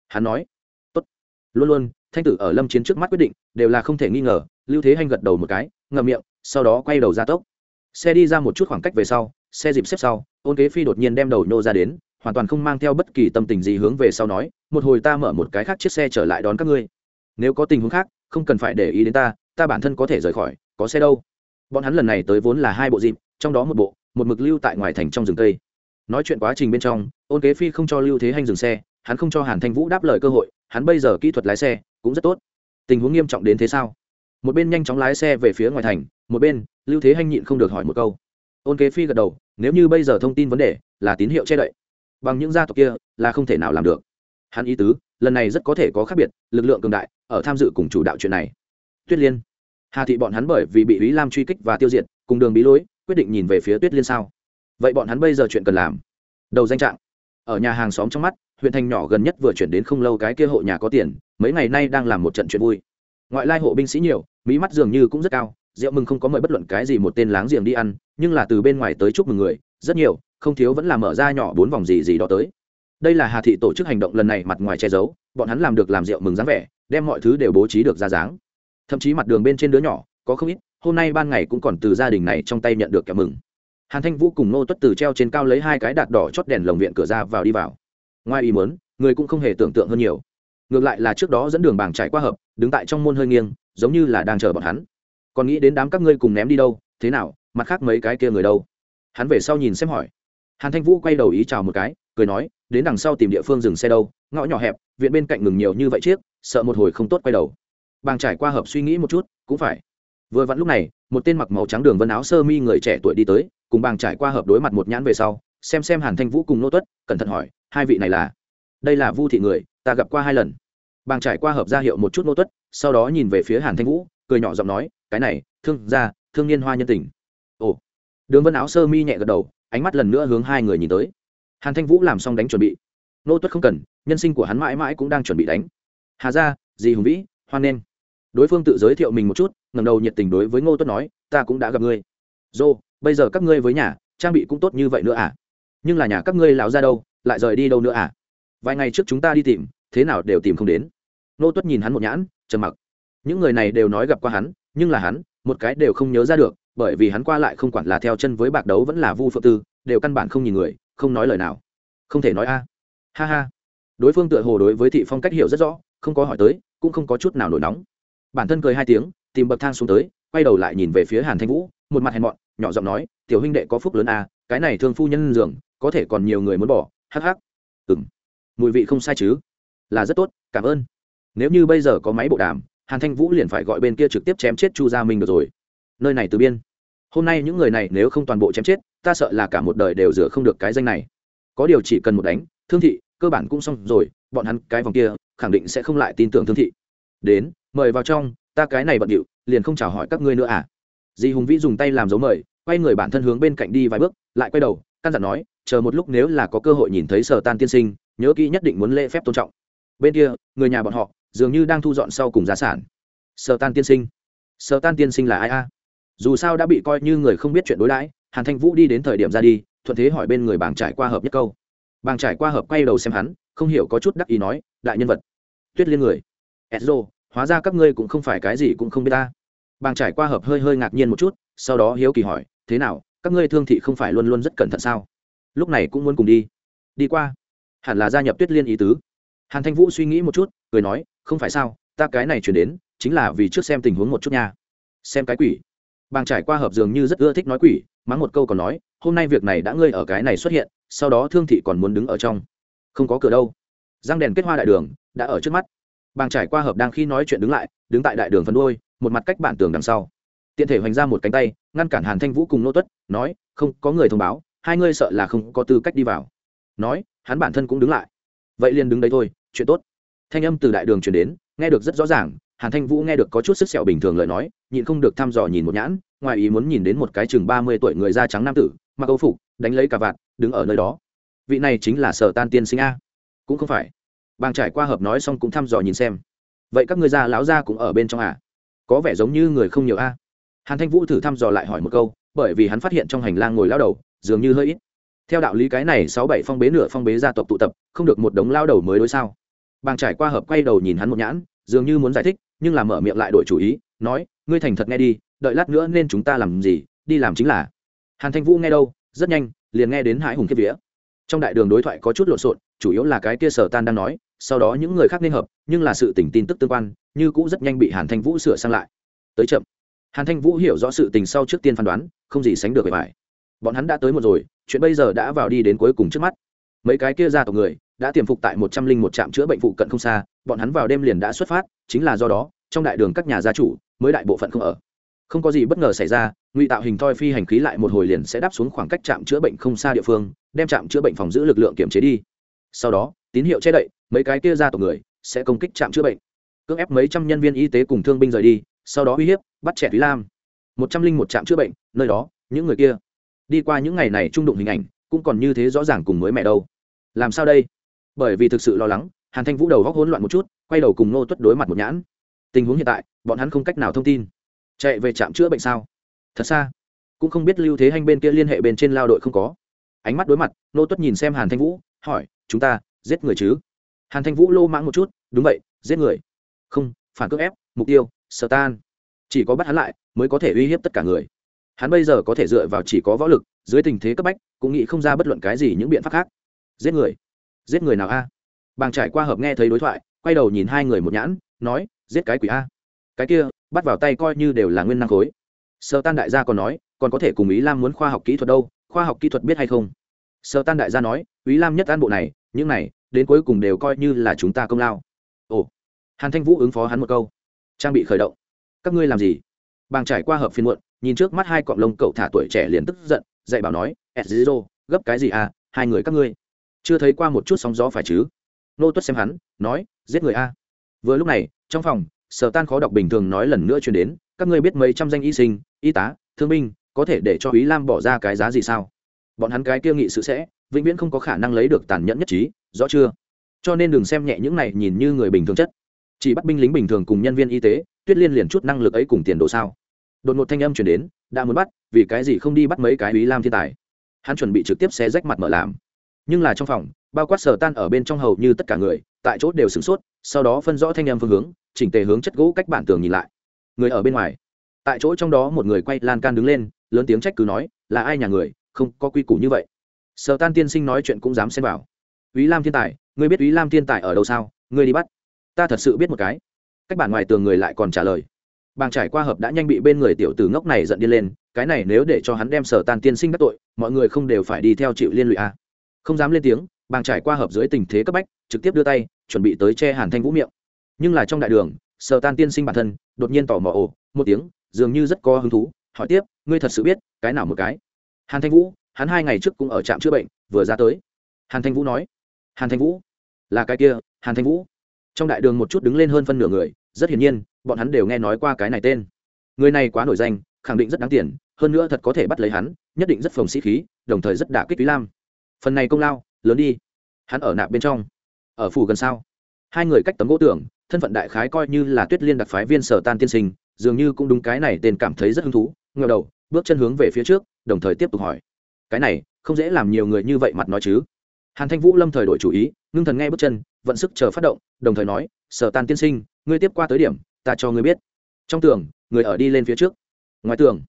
Hắn nói. Tốt. Luôn luôn, thanh tử ở lâm chiến trước mắt quyết định, đều là không thể nghi ngờ, lưu thế hanh gật đầu một cái, ngậm miệng, sau đó quay đầu ra tốc xe đi ra một chút khoảng cách về sau, xe dịp xếp sau, ôn kế phi đột nhiên đem đầu nô ra đến, hoàn toàn không mang theo bất kỳ tâm tình gì hướng về sau nói, một hồi ta mở một cái khác chiếc xe trở lại đón các ngươi. Nếu có tình huống khác, không cần phải để ý đến ta ta bản thân có thể rời khỏi, có xe đâu. Bọn hắn lần này tới vốn là hai bộ dịp, trong đó một bộ, một mực lưu tại ngoài thành trong rừng tây nói chuyện quá trình bên trong, ôn kế phi không cho lưu thế hành dừng xe, hắn không cho hàn thanh vũ đáp lời cơ hội, hắn bây giờ kỹ thuật lái xe cũng rất tốt. Tình huống nghiêm trọng đến thế sao? Một bên nhanh chóng lái xe về phía ngoài thành một bên, lưu thế hanh nhịn không được hỏi một câu. Ôn kế phi gật đầu, nếu như bây giờ thông tin vấn đề là tín hiệu che đậy, bằng những gia tộc kia là không thể nào làm được. Hắn ý tứ, lần này rất có thể có khác biệt, lực lượng cường đại, ở tham dự cùng chủ đạo chuyện này. Tuyết liên. Hà thị bọn hắn bởi vì bị ý lam truy kích và tiêu diệt, cùng đường bí lối, quyết định nhìn về phía tuyết liên sao. Vậy bọn hắn bây giờ chuyện cần làm? Đầu danh trạng. Ở nhà hàng xóm trong mắt, huyện thành nhỏ gần nhất vừa chuyển đến không lâu cái kia hộ nhà có tiền, mấy ngày nay đang làm một trận chuyện vui. Ngoại lai hộ binh sĩ nhiều mỹ mắt dường như cũng rất cao rượu mừng không có mời bất luận cái gì một tên láng giềng đi ăn, nhưng là từ bên ngoài tới chúc mừng người, rất nhiều, không thiếu vẫn là mở ra nhỏ bốn vòng gì gì đó tới. Đây là hà thị tổ chức hành động lần này mặt ngoài che giấu, bọn hắn làm được làm rượu mừng dáng vẻ, đem mọi thứ đều bố trí được ra dáng. Thậm chí mặt đường bên trên đứa nhỏ, có không ít, hôm nay ban ngày cũng còn từ gia đình này trong tay nhận được kẹo mừng. Hàn thanh vũ cùng nô tuất từ treo trên cao lấy hai cái đạt đỏ chót đèn lồng viện cửa ra vào đi vào. Ngoài ý muốn, người cũng không hề tưởng tượng hơn nhiều. Ngược lại là trước đó dẫn đường bảng trải qua hợp, đứng tại trong môn hơi nghiêng, giống như là đang chờ bọn hắn còn nghĩ đến đám các ngươi cùng ném đi đâu, thế nào, mặt khác mấy cái kia người đâu? Hắn về sau nhìn xem hỏi. Hàn thanh vũ quay đầu ý chào một cái, cười nói, đến đằng sau tìm địa phương dừng xe đâu, ngõ nhỏ hẹp, viện bên cạnh ngừng nhiều như vậy chiếc, sợ một hồi không tốt quay đầu. Bàng trải qua hợp suy nghĩ một chút, cũng phải. Vừa vặn lúc này, một tên mặc màu trắng đường vân áo sơ mi người trẻ tuổi đi tới, cùng bàng trải qua hợp đối mặt một nhãn về sau, xem xem hàn thanh vũ cùng nô tuất, cẩn thận hỏi, hai vị này là? Đây là vu thị người, ta gặp qua hai lần. Bàng trải qua hợp ra hiệu một chút nô tuất, sau đó nhìn về phía hàn thanh vũ cười nhỏ giọng nói, cái này, thương gia, thương niên hoa nhân tình. Ồ. Đường vân áo sơ mi nhẹ gật đầu, ánh mắt lần nữa hướng hai người nhìn tới. Hàn thanh vũ làm xong đánh chuẩn bị. Nô tuất không cần, nhân sinh của hắn mãi mãi cũng đang chuẩn bị đánh. Hà ra dì hùng vĩ, hoan nghênh. Đối phương tự giới thiệu mình một chút ngầm đầu nhiệt tình đối với ngô tuất nói, ta cũng đã gặp ngươi. Dô, bây giờ các ngươi với nhà, trang bị cũng tốt như vậy nữa à? Nhưng là nhà các ngươi lão ra đâu, lại rời đi đâu nữa à? Vài ngày trước chúng ta đi tìm, thế nào đều tìm không đến. Nô tuất nhìn hắn một nhãn, trầm mặc những người này đều nói gặp qua hắn, nhưng là hắn, một cái đều không nhớ ra được, bởi vì hắn qua lại không quản là theo chân với bạc đấu vẫn là vu phượng tư, đều căn bản không nhìn người, không nói lời nào. Không thể nói a. Ha ha. Đối phương tựa hồ đối với thị phong cách hiểu rất rõ, không có hỏi tới, cũng không có chút nào nổi nóng. Bản thân cười hai tiếng, tìm bậc thang xuống tới, quay đầu lại nhìn về phía hàn thanh vũ, một mặt hèn mọn, nhỏ giọng nói, tiểu huynh đệ có phúc lớn a, cái này thương phu nhân giường có thể còn nhiều người muốn bỏ, hắc hắc. Ừng mùi vị không sai chứ. Là rất tốt, cảm ơn. Nếu như bây giờ có máy bộ đàm hàn thanh vũ liền phải gọi bên kia trực tiếp chém chết chu gia minh được rồi. Nơi này từ biên. Hôm nay những người này nếu không toàn bộ chém chết, ta sợ là cả một đời đều rửa không được cái danh này. Có điều chỉ cần một đánh, thương thị, cơ bản cũng xong rồi, bọn hắn cái vòng kia, khẳng định sẽ không lại tin tưởng thương thị. Đến, mời vào trong, ta cái này bận điệu, liền không chào hỏi các ngươi nữa à? Di hùng vĩ dùng tay làm dấu mời, quay người bản thân hướng bên cạnh đi vài bước, lại quay đầu, căn dặn nói, chờ một lúc nếu là có cơ hội nhìn thấy sở tan tiên sinh, nhớ kỹ nhất định muốn lễ phép tôn trọng. Bên kia, người nhà bọn họ dường như đang thu dọn sau cùng gia sản. Sở tan tiên sinh. Sở tan tiên sinh là ai a? Dù sao đã bị coi như người không biết chuyện đối đãi, hàn thanh vũ đi đến thời điểm ra đi, thuận thế hỏi bên người bảng trải qua hợp nhất câu. Bảng trải qua hợp quay đầu xem hắn, không hiểu có chút đắc ý nói, đại nhân vật, tuyết liên người. Edzo hóa ra các ngươi cũng không phải cái gì cũng không biết ta. Bàng trải qua hợp hơi hơi ngạc nhiên một chút, sau đó hiếu kỳ hỏi, thế nào, các ngươi thương thị không phải luôn luôn rất cẩn thận sao? Lúc này cũng muốn cùng đi. Đi qua. Hẳn là gia nhập tuyết liên ý tứ. Hàn thanh vũ suy nghĩ một chút, cười nói không phải sao, ta cái này chuyển đến, chính là vì trước xem tình huống một chút nha. Xem cái quỷ. Bàng trải qua hợp dường như rất ưa thích nói quỷ, mắng một câu còn nói, hôm nay việc này đã ngươi ở cái này xuất hiện, sau đó thương thị còn muốn đứng ở trong. Không có cửa đâu. Răng đèn kết hoa đại đường, đã ở trước mắt. Bàng trải qua hợp đang khi nói chuyện đứng lại, đứng tại đại đường phân đôi một mặt cách bản tường đằng sau. Tiện thể hoành ra một cánh tay, ngăn cản hàn thanh vũ cùng nô tuất, nói, không, có người thông báo, hai ngươi sợ là không có tư cách đi vào. Nói, hắn bản thân cũng đứng lại. Vậy liền đứng đấy thôi, chuyện tốt thanh âm từ đại đường truyền đến, nghe được rất rõ ràng, hàn thanh vũ nghe được có chút sức sẹo bình thường lời nói, nhịn không được thăm dò nhìn một nhãn, ngoài ý muốn nhìn đến một cái chừng ba mươi tuổi người da trắng nam tử, mặc âu phục, đánh lấy cả vạt, đứng ở nơi đó. Vị này chính là sở tan tiên sinh a. Cũng không phải. Bàng trải qua hợp nói xong cũng thăm dò nhìn xem. Vậy các ngươi già láo da cũng ở bên trong à? Có vẻ giống như người không nhiều a. Hàn thanh vũ thử thăm dò lại hỏi một câu, bởi vì hắn phát hiện trong hành lang ngồi lao đầu, dường như hơi ít. Theo đạo lý cái này sáu bảy phong bế nửa phong bế gia tộc tụ tập, không được một đống lao đầu mới đối sao? Bàng trải qua hợp quay đầu nhìn hắn một nhãn, dường như muốn giải thích, nhưng là mở miệng lại đổi chủ ý, nói, ngươi thành thật nghe đi, đợi lát nữa nên chúng ta làm gì, đi làm chính là. Hàn thanh vũ nghe đâu, rất nhanh, liền nghe đến hải hùng kiếp vía. Trong đại đường đối thoại có chút lộn xộn, chủ yếu là cái kia sở tan đang nói, sau đó những người khác nên hợp, nhưng là sự tỉnh tin tức tương quan, như cũ rất nhanh bị hàn thanh vũ sửa sang lại. Tới chậm. Hàn thanh vũ hiểu rõ sự tình sau trước tiên phán đoán, không gì sánh được bề bài bọn hắn đã tới một rồi, chuyện bây giờ đã vào đi đến cuối cùng trước mắt. Mấy cái kia ra tộc người đã tiềm phục tại một trăm linh một trạm chữa bệnh phụ cận không xa, bọn hắn vào đêm liền đã xuất phát, chính là do đó, trong đại đường các nhà gia chủ mới đại bộ phận không ở. Không có gì bất ngờ xảy ra, ngụy tạo hình thoi phi hành khí lại một hồi liền sẽ đáp xuống khoảng cách trạm chữa bệnh không xa địa phương, đem trạm chữa bệnh phòng giữ lực lượng kiểm chế đi. Sau đó, tín hiệu che đậy, mấy cái kia ra tộc người sẽ công kích trạm chữa bệnh. Cưỡng ép mấy trăm nhân viên y tế cùng thương binh rời đi, sau đó uy hiếp, bắt trẻ thúy lam. Một trăm linh một trạm chữa bệnh, nơi đó, những người kia. Đi qua những ngày này trung đụng hình ảnh, cũng còn như thế rõ ràng cùng mới mẹ đâu. Làm sao đây? Bởi vì thực sự lo lắng, hàn thanh vũ đầu góc hỗn loạn một chút, quay đầu cùng nô tuất đối mặt một nhãn. Tình huống hiện tại, bọn hắn không cách nào thông tin. Chạy về trạm chữa bệnh sao? Thật xa. Cũng không biết lưu thế hanh bên kia liên hệ bên trên lao đội không có. Ánh mắt đối mặt nô tuất nhìn xem hàn thanh vũ, hỏi, chúng ta giết người chứ? Hàn thanh vũ lô mãng một chút, đúng vậy, giết người. Không, phản cước ép, mục tiêu sờ tan. Chỉ có bắt hắn lại, mới có thể uy hiếp tất cả người. Hắn bây giờ có thể dựa vào chỉ có võ lực, dưới tình thế cấp bách, cũng nghĩ không ra bất luận cái gì những biện pháp khác. Giết người giết người nào a? À? bàng trải qua hợp nghe thấy đối thoại, quay đầu nhìn hai người một nhãn, nói, giết cái quỷ a. Cái kia, bắt vào tay coi như đều là nguyên năng khối. Sơ tan đại gia còn nói, còn có thể cùng ý lam muốn khoa học kỹ thuật đâu, khoa học kỹ thuật biết hay không? Sơ tan đại gia nói, ý lam nhất an bộ này, những này, đến cuối cùng đều coi như là chúng ta công lao. Ồ, hàn thanh vũ ứng phó hắn một câu. Trang bị khởi động. Các ngươi làm gì? Bàng trải qua hợp phiên muộn, nhìn trước mắt hai cọng lông cậu thả tuổi trẻ liền tức giận, dạy bảo nói ezero gấp cái gì à? Hai người các ngươi chưa thấy qua một chút sóng gió phải chứ? Nô tuất xem hắn, nói, giết người a. Vừa lúc này, trong phòng, sở tan khó đọc bình thường nói lần nữa chuyển đến, các ngươi biết mấy trăm danh y sinh, y tá, thương binh, có thể để cho ý lam bỏ ra cái giá gì sao? Bọn hắn cái kia nghị sự sẽ, vĩnh viễn không có khả năng lấy được tàn nhẫn nhất trí, rõ chưa? Cho nên đừng xem nhẹ những này nhìn như người bình thường chất. Chỉ bắt binh lính bình thường cùng nhân viên y tế, tuyết liên liền chút năng lực ấy cùng tiền đồ sao? Đột ngột thanh âm chuyển đến, đã muốn bắt, vì cái gì không đi bắt mấy cái ý lam thiên tài? Hắn chuẩn bị trực tiếp xé rách mặt mở làm nhưng là trong phòng, bao quát sở tan ở bên trong hầu như tất cả người, tại chỗ đều sửng sốt, sau đó phân rõ thanh em phương hướng, chỉnh tề hướng chất gỗ cách bản tường nhìn lại. Người ở bên ngoài. Tại chỗ trong đó một người quay lan can đứng lên, lớn tiếng trách cứ nói, là ai nhà người? Không có quy củ như vậy. Sở tan tiên sinh nói chuyện cũng dám xem vào. Ý lam thiên tài, ngươi biết ý lam thiên tài ở đâu sao? Ngươi đi bắt. Ta thật sự biết một cái. Cách bản ngoài tường người lại còn trả lời. Bàng trải qua hợp đã nhanh bị bên người tiểu tử ngốc này giận đi lên, cái này nếu để cho hắn đem sở tan tiên sinh bắt tội, mọi người không đều phải đi theo chịu liên lụy à không dám lên tiếng, bàng trải qua hợp dưới tình thế cấp bách, trực tiếp đưa tay, chuẩn bị tới che hàn thanh vũ miệng. Nhưng là trong đại đường, sở tan tiên sinh bản thân, đột nhiên tỏ mò ồ, một tiếng, dường như rất có hứng thú, hỏi tiếp, ngươi thật sự biết, cái nào một cái? Hàn thanh vũ, hắn hai ngày trước cũng ở trạm chữa bệnh, vừa ra tới. Hàn thanh vũ nói, hàn thanh vũ, là cái kia, hàn thanh vũ. Trong đại đường một chút đứng lên hơn phân nửa người, rất hiển nhiên, bọn hắn đều nghe nói qua cái này tên. Người này quá nổi danh, khẳng định rất đáng tiền, hơn nữa thật có thể bắt lấy hắn, nhất định rất phồng sĩ khí, đồng thời rất đả kích túy lam phần này công lao, lớn đi. Hắn ở nạp bên trong, ở phủ gần sao? Hai người cách tấm gỗ tưởng thân phận đại khái coi như là tuyết liên đặc phái viên sở tan tiên sinh, dường như cũng đúng cái này tên cảm thấy rất hứng thú ngờ đầu, bước chân hướng về phía trước, đồng thời tiếp tục hỏi. Cái này, không dễ làm nhiều người như vậy mặt nói chứ. Hàn thanh vũ lâm thời đổi chủ ý, ngưng thần nghe bước chân, vận sức chờ phát động, đồng thời nói, sở tan tiên sinh, ngươi tiếp qua tới điểm, ta cho ngươi biết. Trong tường, người ở đi lên phía trước. Ngoài tường,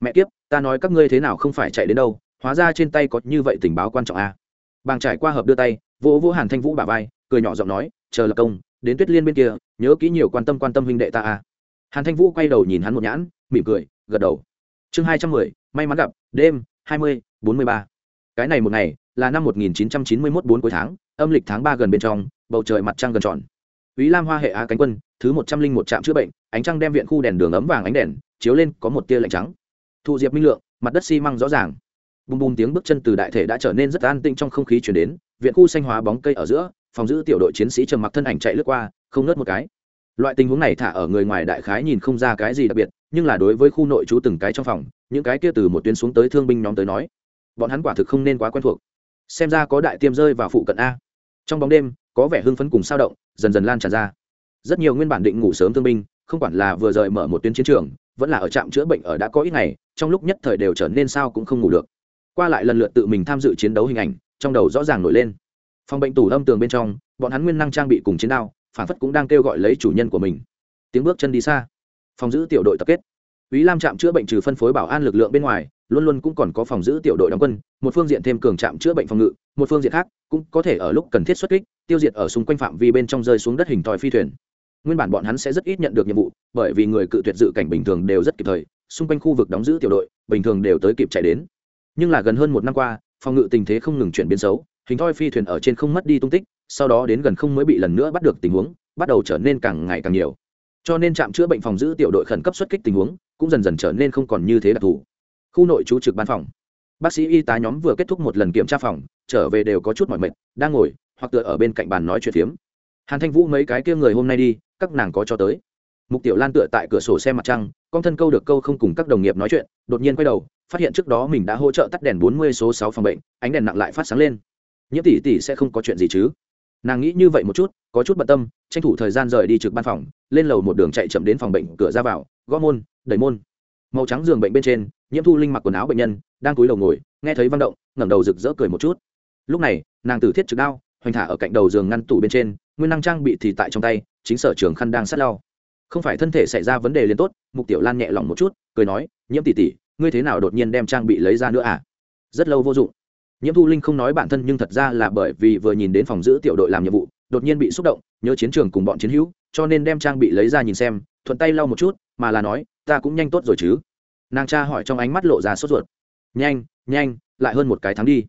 mẹ kiếp, ta nói các ngươi thế nào không phải chạy đến đâu hóa ra trên tay có như vậy tình báo quan trọng à. bàng trải qua hợp đưa tay vỗ vỗ hàn thanh vũ bà vai cười nhỏ giọng nói chờ lập công đến tuyết liên bên kia nhớ kỹ nhiều quan tâm quan tâm huynh đệ ta à. hàn thanh vũ quay đầu nhìn hắn một nhãn mỉm cười gật đầu chương hai trăm mười may mắn gặp đêm hai mươi bốn mươi ba cái này một ngày là năm một nghìn chín trăm chín mươi mốt bốn cuối tháng âm lịch tháng ba gần bên trong bầu trời mặt trăng gần tròn Úy Lam Hoa hệ Á cánh quân, thứ một trăm linh một trạm chữa bệnh, ánh trăng đem viện khu đèn đường ấm vàng ánh đèn, chiếu lên có một tia lạnh trắng. Thu Diệp minh lượng, mặt đất xi măng rõ ràng. Bùm bùm tiếng bước chân từ đại thể đã trở nên rất an tĩnh trong không khí truyền đến, viện khu xanh hóa bóng cây ở giữa, phòng giữ tiểu đội chiến sĩ trầm mặc thân ảnh chạy lướt qua, không nớt một cái. Loại tình huống này thả ở người ngoài đại khái nhìn không ra cái gì đặc biệt, nhưng là đối với khu nội trú từng cái trong phòng, những cái kia từ một tuyến xuống tới thương binh nhóm tới nói, bọn hắn quả thực không nên quá quen thuộc. Xem ra có đại tiêm rơi vào phụ cận a. Trong bóng đêm, có vẻ hưng phấn cùng sao động, dần dần lan tràn ra rất nhiều nguyên bản định ngủ sớm thương binh không quản là vừa rời mở một tuyến chiến trường vẫn là ở trạm chữa bệnh ở đã có ít ngày trong lúc nhất thời đều trở nên sao cũng không ngủ được qua lại lần lượt tự mình tham dự chiến đấu hình ảnh trong đầu rõ ràng nổi lên phòng bệnh tủ lâm tường bên trong bọn hắn nguyên năng trang bị cùng chiến đao phản phất cũng đang kêu gọi lấy chủ nhân của mình tiếng bước chân đi xa phòng giữ tiểu đội tập kết ý Lam trạm chữa bệnh trừ phân phối bảo an lực lượng bên ngoài, luôn luôn cũng còn có phòng giữ tiểu đội đóng quân, một phương diện thêm cường trạm chữa bệnh phòng ngự, một phương diện khác cũng có thể ở lúc cần thiết xuất kích, tiêu diệt ở xung quanh phạm vi bên trong rơi xuống đất hình thoi phi thuyền. Nguyên bản bọn hắn sẽ rất ít nhận được nhiệm vụ, bởi vì người cự tuyệt dự cảnh bình thường đều rất kịp thời, xung quanh khu vực đóng giữ tiểu đội, bình thường đều tới kịp chạy đến. Nhưng là gần hơn một năm qua, phòng ngự tình thế không ngừng chuyển biến xấu, hình thoi phi thuyền ở trên không mất đi tung tích, sau đó đến gần không mới bị lần nữa bắt được tình huống, bắt đầu trở nên càng ngày càng nhiều. Cho nên trạm chữa bệnh phòng giữ tiểu đội khẩn cấp xuất kích tình huống cũng dần dần trở nên không còn như thế đặc thù. Khu nội trú trực ban phòng. Bác sĩ y tá nhóm vừa kết thúc một lần kiểm tra phòng trở về đều có chút mỏi mệt đang ngồi hoặc tựa ở bên cạnh bàn nói chuyện phiếm. Hàn thanh vũ mấy cái kia người hôm nay đi các nàng có cho tới. Mục tiểu lan tựa tại cửa sổ xe mặt trăng con thân câu được câu không cùng các đồng nghiệp nói chuyện đột nhiên quay đầu phát hiện trước đó mình đã hỗ trợ tắt đèn bốn mươi số sáu phòng bệnh, ánh đèn nặng lại phát sáng lên. Nhiễm tỷ tỷ sẽ không có chuyện gì chứ? Nàng nghĩ như vậy một chút, có chút bận tâm, tranh thủ thời gian rời đi trực ban phòng, lên lầu một đường chạy chậm đến phòng bệnh, cửa ra vào, gõ môn, đẩy môn. Màu trắng giường bệnh bên trên, nhiễm thu linh mặc quần áo bệnh nhân, đang cúi đầu ngồi, nghe thấy văn động, ngẩng đầu rực rỡ cười một chút. Lúc này, nàng tử thiết trực đao, hoành thả ở cạnh đầu giường ngăn tủ bên trên, nguyên năng trang bị thì tại trong tay, chính sở trường khăn đang sát lau. Không phải thân thể xảy ra vấn đề liền tốt, mục tiểu lan nhẹ lòng một chút, cười nói, nhiễm tỷ tỷ ngươi thế nào đột nhiên đem trang bị lấy ra nữa à? Rất lâu vô dụng. Nhiễm thu linh không nói bản thân nhưng thật ra là bởi vì vừa nhìn đến phòng giữ tiểu đội làm nhiệm vụ, đột nhiên bị xúc động, nhớ chiến trường cùng bọn chiến hữu, cho nên đem trang bị lấy ra nhìn xem, thuận tay lau một chút, mà là nói, ta cũng nhanh tốt rồi chứ. Nàng cha hỏi trong ánh mắt lộ ra sốt ruột. Nhanh nhanh, lại hơn một cái tháng đi.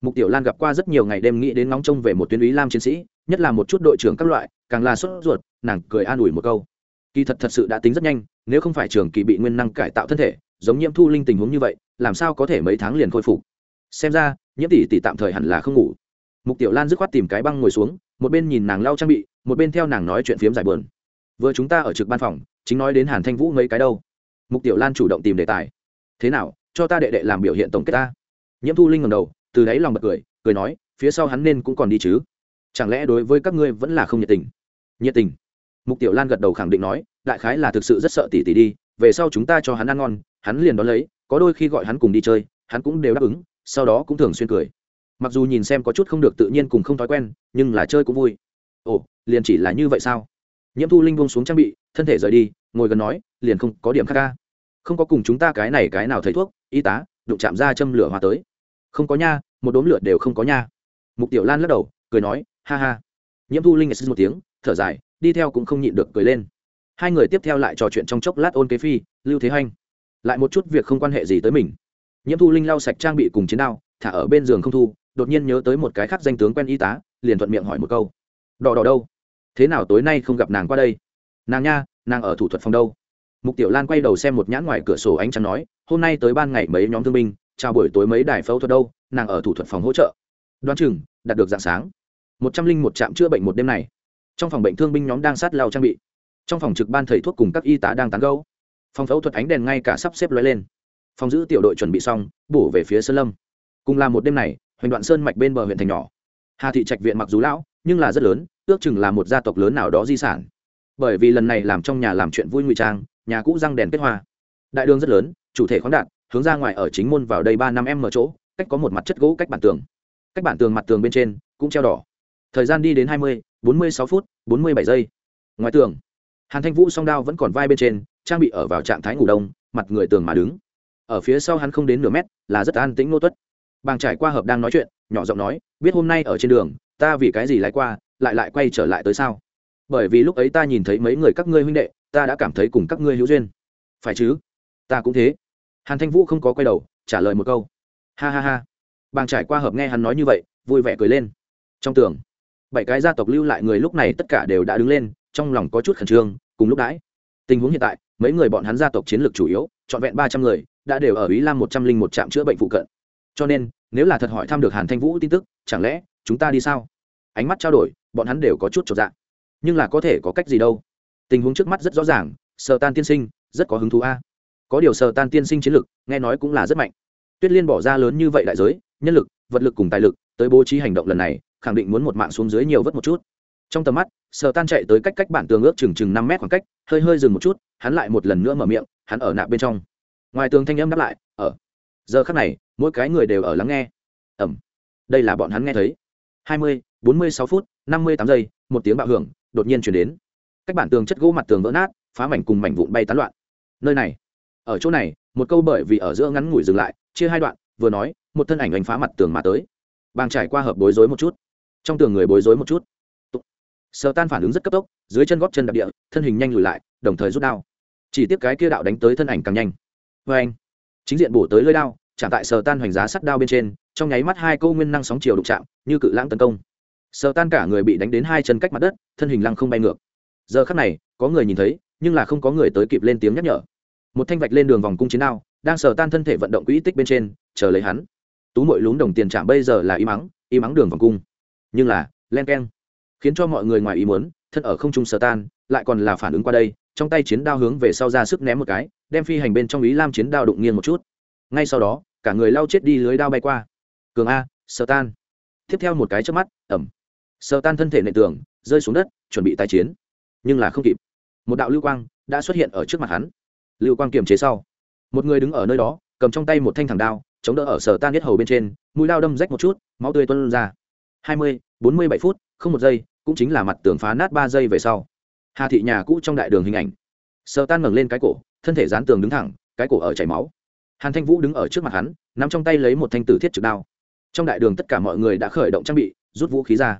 Mục tiểu lan gặp qua rất nhiều ngày đêm nghĩ đến ngóng trông về một tuyến úy lam chiến sĩ, nhất là một chút đội trưởng các loại, càng là sốt ruột, nàng cười an ủi một câu. Kỳ thật thật sự đã tính rất nhanh, nếu không phải trường kỳ bị nguyên năng cải tạo thân thể giống nhiễm thu linh tình huống như vậy, làm sao có thể mấy tháng liền khôi phục? Xem ra, nhiễm tỷ tỷ tạm thời hẳn là không ngủ. Mục tiểu lan dứt khoát tìm cái băng ngồi xuống, một bên nhìn nàng lau trang bị, một bên theo nàng nói chuyện phiếm giải bờn vừa chúng ta ở trực ban phòng, chính nói đến hàn thanh vũ mấy cái đâu. Mục tiểu lan chủ động tìm đề tài. Thế nào, cho ta đệ đệ làm biểu hiện tổng kết ta. Nhiễm thu linh ngầm đầu, từ đáy lòng bật cười cười nói, phía sau hắn nên cũng còn đi chứ. Chẳng lẽ đối với các ngươi vẫn là không nhiệt tình? Nhiệt tình. Mục tiểu lan gật đầu khẳng định nói, đại khái là thực sự rất sợ tỷ tỷ đi, về sau chúng ta cho hắn ăn ngon hắn liền đón lấy, có đôi khi gọi hắn cùng đi chơi, hắn cũng đều đáp ứng, sau đó cũng thường xuyên cười. Mặc dù nhìn xem có chút không được tự nhiên cùng không thói quen, nhưng là chơi cũng vui. Ồ, liền chỉ là như vậy sao? Nhiễm thu linh buông xuống trang bị, thân thể rời đi, ngồi gần nói, liền không có điểm khác ca. Không có cùng chúng ta cái này cái nào thấy thuốc, y tá, đụng chạm ra châm lửa hòa tới. Không có nha, một đốm lửa đều không có nha. Mục tiểu lan lắc đầu, cười nói, ha ha. Nhiễm thu linh một tiếng, thở dài, đi theo cũng không nhịn được cười lên. Hai người tiếp theo lại trò chuyện trong chốc lát ôn kế phi, lưu thế hanh lại một chút việc không quan hệ gì tới mình. Nhiễm thu linh lau sạch trang bị cùng chiến đao, thả ở bên giường không thu, đột nhiên nhớ tới một cái khác danh tướng quen y tá, liền thuận miệng hỏi một câu. Đỏ đỏ đâu? Thế nào tối nay không gặp nàng qua đây? Nàng nha, nàng ở thủ thuật phòng đâu? Mục tiểu lan quay đầu xem một nhãn ngoài cửa sổ ánh trắng nói, hôm nay tới ban ngày mấy nhóm thương binh, chào buổi tối mấy đài phẫu thuật đâu, nàng ở thủ thuật phòng hỗ trợ. Đoán chừng, đạt được dạng sáng. Một trăm linh một trạm chữa bệnh một đêm này. Trong phòng bệnh thương binh nhóm đang sát lao trang bị. Trong phòng trực ban thầy thuốc cùng các y tá đang tán gấu phòng phẫu thuật ánh đèn ngay cả sắp xếp lóe lên. Phòng giữ tiểu đội chuẩn bị xong, bổ về phía sơn lâm. Cùng làm một đêm này, hoành đoạn sơn mạch bên bờ huyện thành nhỏ. Hà thị trạch viện mặc dù lão, nhưng là rất lớn, ước chừng là một gia tộc lớn nào đó di sản. Bởi vì lần này làm trong nhà làm chuyện vui ngụy trang, nhà cũ răng đèn kết hoa. Đại đường rất lớn, chủ thể khoáng đạt, hướng ra ngoài ở chính môn vào đây ba năm em mở chỗ, cách có một mặt chất gỗ cách bản tường. Cách bản tường mặt tường bên trên, cũng treo đỏ. Thời gian đi đến hai mươi, bốn mươi sáu phút, bốn mươi bảy giây. Ngoài tường, hàn thanh vũ song đao vẫn còn vai bên trên trang bị ở vào trạng thái ngủ đông, mặt người tường mà đứng. Ở phía sau hắn không đến nửa mét, là rất an tĩnh nô tuất. Bàng trải qua hợp đang nói chuyện, nhỏ giọng nói, biết hôm nay ở trên đường, ta vì cái gì lái qua, lại lại quay trở lại tới sao? Bởi vì lúc ấy ta nhìn thấy mấy người các ngươi huynh đệ, ta đã cảm thấy cùng các ngươi hữu duyên. Phải chứ, ta cũng thế. Hàn thanh vũ không có quay đầu, trả lời một câu. Ha ha ha. Bàng trải qua hợp nghe hắn nói như vậy, vui vẻ cười lên. Trong tường, bảy cái gia tộc lưu lại người lúc này tất cả đều đã đứng lên, trong lòng có chút khẩn trương, cùng lúc đãi. Tình huống hiện tại mấy người bọn hắn gia tộc chiến lược chủ yếu, trọn vẹn ba trăm người, đã đều ở ý lam một trăm linh một trạm chữa bệnh phụ cận. Cho nên, nếu là thật hỏi thăm được hàn thanh vũ tin tức, chẳng lẽ chúng ta đi sao? Ánh mắt trao đổi, bọn hắn đều có chút trọn dạng nhưng là có thể có cách gì đâu? Tình huống trước mắt rất rõ ràng sờ tan tiên sinh, rất có hứng thú a. Có điều sờ tan tiên sinh chiến lược, nghe nói cũng là rất mạnh. Tuyết liên bỏ ra lớn như vậy đại giới, nhân lực, vật lực cùng tài lực, tới bố trí hành động lần này, khẳng định muốn một mạng xuống dưới nhiều vất một chút trong tầm mắt sờ tan chạy tới cách cách bản tường ước chừng chừng năm mét khoảng cách, hơi hơi dừng một chút, hắn lại một lần nữa mở miệng, hắn ở nạp bên trong. Ngoài tường thanh âm đáp lại, ở. Giờ khắc này, mỗi cái người đều ở lắng nghe. Ẩm. Đây là bọn hắn nghe thấy. Hai mươi, bốn mươi sáu phút, năm mươi tám giây, một tiếng bạo hưởng đột nhiên chuyển đến. Cách bản tường chất gỗ mặt tường vỡ nát, phá mảnh cùng mảnh vụn bay tán loạn. Nơi này, ở chỗ này, một câu bởi vì ở giữa ngắn ngủi dừng lại, chia hai đoạn, vừa nói, một thân ảnh đánh phá mặt tường mà tới. Bàng trải qua hợp bối rối một chút. Trong tường người bối rối một chút sờ tan phản ứng rất cấp tốc, dưới chân góp chân đạp địa, thân hình nhanh lùi lại, đồng thời rút đao. Chỉ tiếp cái kia đạo đánh tới thân ảnh càng nhanh. Vê anh, chính diện bổ tới lơi đao, chạm tại sờ tan hoành giá sắt đao bên trên, trong nháy mắt hai câu nguyên năng sóng chiều đụng chạm, như cự lãng tấn công. Sờ tan cả người bị đánh đến hai chân cách mặt đất, thân hình lăng không bay ngược. Giờ khắc này, có người nhìn thấy, nhưng là không có người tới kịp lên tiếng nhắc nhở. Một thanh vạch lên đường vòng cung chiến đao, đang sờ tan thân thể vận động quỹ tích bên trên, chờ lấy hắn. Tú mội lún đồng tiền chạm bây giờ là y mắng y mắng đường vòng cung. Nhưng là, len keng khiến cho mọi người ngoài ý muốn, thân ở không trung sờ tan, lại còn là phản ứng qua đây, trong tay chiến đao hướng về sau ra sức ném một cái, đem phi hành bên trong ý lam chiến đao đụng nghiêng một chút. Ngay sau đó, cả người lao chết đi lưới đao bay qua. Cường a, sờ tan. Tiếp theo một cái trước mắt ẩm sờ tan thân thể nệ tường, rơi xuống đất, chuẩn bị tái chiến. Nhưng là không kịp. Một đạo lưu quang đã xuất hiện ở trước mặt hắn. Lưu quang kiềm chế sau. Một người đứng ở nơi đó, cầm trong tay một thanh thẳng đao, chống đỡ ở sờ tan giết hầu bên trên, mũi lao đâm rách một chút, máu tươi tuân ra. Hai mươi, bốn mươi bảy phút, không một giây cũng chính là mặt tường phá nát ba giây về sau. Hà thị nhà cũ trong đại đường hình ảnh. Sợ tan ngẩng lên cái cổ, thân thể dán tường đứng thẳng, cái cổ ở chảy máu. Hàn thanh vũ đứng ở trước mặt hắn, nắm trong tay lấy một thanh tử thiết trực đao. Trong đại đường tất cả mọi người đã khởi động trang bị, rút vũ khí ra.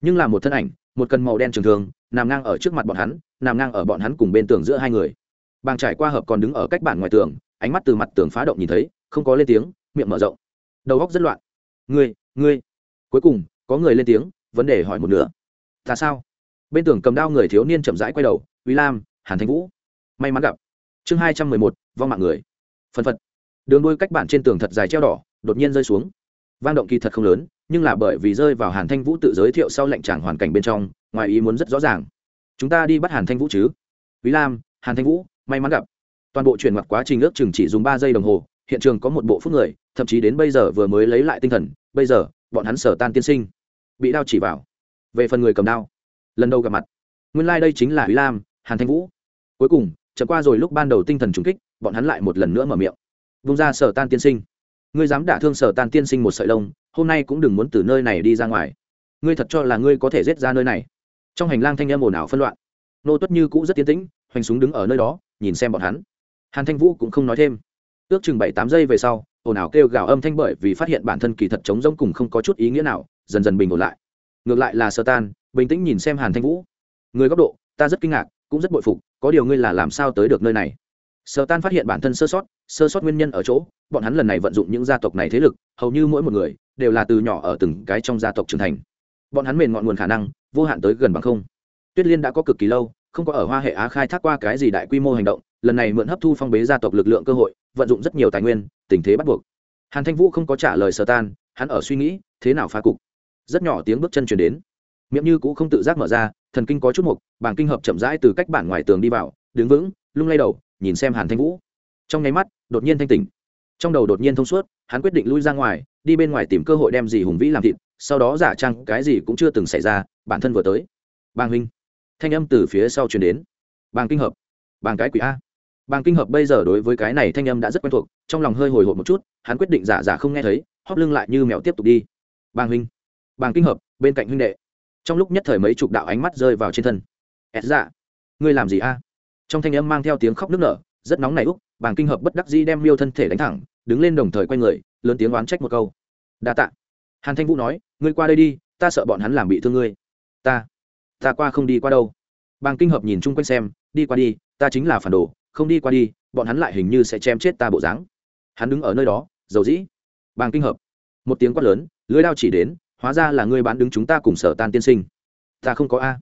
Nhưng là một thân ảnh, một cần màu đen trường thường, nằm ngang ở trước mặt bọn hắn, nằm ngang ở bọn hắn cùng bên tường giữa hai người. Bàng trải qua hợp còn đứng ở cách bản ngoài tường, ánh mắt từ mặt tường phá động nhìn thấy, không có lên tiếng, miệng mở rộng. Đầu góc rất loạn. Ngươi ngươi. Cuối cùng, có người lên tiếng, vấn đề hỏi một nửa ta sao? Bên tường cầm đao người thiếu niên chậm rãi quay đầu, Uy lam, hàn thanh vũ, may mắn gặp. Chương hai trăm mười một, vong mạng người. Phân phật. Đường đuôi cách bản trên tường thật dài treo đỏ, đột nhiên rơi xuống. Vang động kỳ thật không lớn, nhưng là bởi vì rơi vào hàn thanh vũ tự giới thiệu sau lệnh tràng hoàn cảnh bên trong, ngoài ý muốn rất rõ ràng. Chúng ta đi bắt hàn thanh vũ chứ? Vĩ lam, hàn thanh vũ, may mắn gặp. Toàn bộ chuyển mặt quá trình ước chừng chỉ dùng ba giây đồng hồ, hiện trường có một bộ phút người, thậm chí đến bây giờ vừa mới lấy lại tinh thần, bây giờ, bọn hắn sở tan tiên sinh. Bị đao chỉ vào về phần người cầm đao. Lần đầu gặp mặt, nguyên lai、like、đây chính là Ý lam, hàn thanh vũ. Cuối cùng chậm qua rồi lúc ban đầu tinh thần trùng kích, bọn hắn lại một lần nữa mở miệng. Vung ra sở tan tiên sinh. Ngươi dám đả thương sở tan tiên sinh một sợi lông, hôm nay cũng đừng muốn từ nơi này đi ra ngoài. Ngươi thật cho là ngươi có thể giết ra nơi này. Trong hành lang thanh em ồn ào phân loạn. Nô tuất như cũ rất tiến tĩnh, hoành súng đứng ở nơi đó, nhìn xem bọn hắn. Hàn thanh vũ cũng không nói thêm. Ước chừng bảy tám giây về sau, ồn ào kêu gào âm thanh bởi vì phát hiện bản thân kỳ thật chống rông cùng không có chút ý nghĩa nào, dần dần bình ổn lại ngược lại là sơ tan, bình tĩnh nhìn xem hàn thanh vũ. Người góc độ, ta rất kinh ngạc, cũng rất bội phục, có điều ngươi là làm sao tới được nơi này? Sơ tan phát hiện bản thân sơ sót sơ sót nguyên nhân ở chỗ, bọn hắn lần này vận dụng những gia tộc này thế lực, hầu như mỗi một người, đều là từ nhỏ ở từng cái trong gia tộc trưởng thành. Bọn hắn mền ngọn nguồn khả năng, vô hạn tới gần bằng không. Tuyết liên đã có cực kỳ lâu, không có ở hoa hệ á khai thác qua cái gì đại quy mô hành động, lần này mượn hấp thu phong bế gia tộc lực lượng cơ hội, vận dụng rất nhiều tài nguyên, tình thế bắt buộc. Hàn thanh vũ không có trả lời Sơ tan, hắn ở suy nghĩ, thế nào phá cục? Rất nhỏ tiếng bước chân chuyển đến. Miệng như cũng không tự giác mở ra, thần kinh có chút mục, bảng kinh hợp chậm rãi từ cách bản ngoài tường đi vào, đứng vững, lung lay đầu, nhìn xem hàn thanh vũ. Trong nháy mắt, đột nhiên thanh tỉnh. Trong đầu đột nhiên thông suốt, hắn quyết định lui ra ngoài, đi bên ngoài tìm cơ hội đem gì hùng vĩ làm thịt, sau đó giả trang cái gì cũng chưa từng xảy ra, bản thân vừa tới. Bàng huynh thanh âm từ phía sau chuyển đến. Bàng kinh hợp. Bàng cái quỷ a. Bàng kinh hợp bây giờ đối với cái này thanh âm đã rất quen thuộc, trong lòng hơi hồi hộp một chút, hắn quyết định giả giả không nghe thấy, hóp lưng lại như mèo tiếp tục đi. Bàng huynh bàng kinh hợp, bên cạnh huynh đệ. Trong lúc nhất thời mấy chục đạo ánh mắt rơi vào trên thân. Ẹt dạ ngươi làm gì a? Trong thanh âm mang theo tiếng khóc nức nở, rất nóng này úc, bàng kinh hợp bất đắc dĩ đem miêu thân thể đánh thẳng, đứng lên đồng thời quay người, lớn tiếng oán trách một câu. Đa tạ. Hàn thanh vũ nói, ngươi qua đây đi, ta sợ bọn hắn làm bị thương ngươi. Ta ta qua không đi qua đâu. Bàng kinh hợp nhìn chung quanh xem, đi qua đi, ta chính là phản đồ, không đi qua đi, bọn hắn lại hình như sẽ chém chết ta bộ dáng. Hắn đứng ở nơi đó, dầu dĩ. Bàng kinh hợp, một tiếng quát lớn, lưới đao chỉ đến hóa ra là ngươi bán đứng chúng ta cùng sở tan tiên sinh. Ta không có a.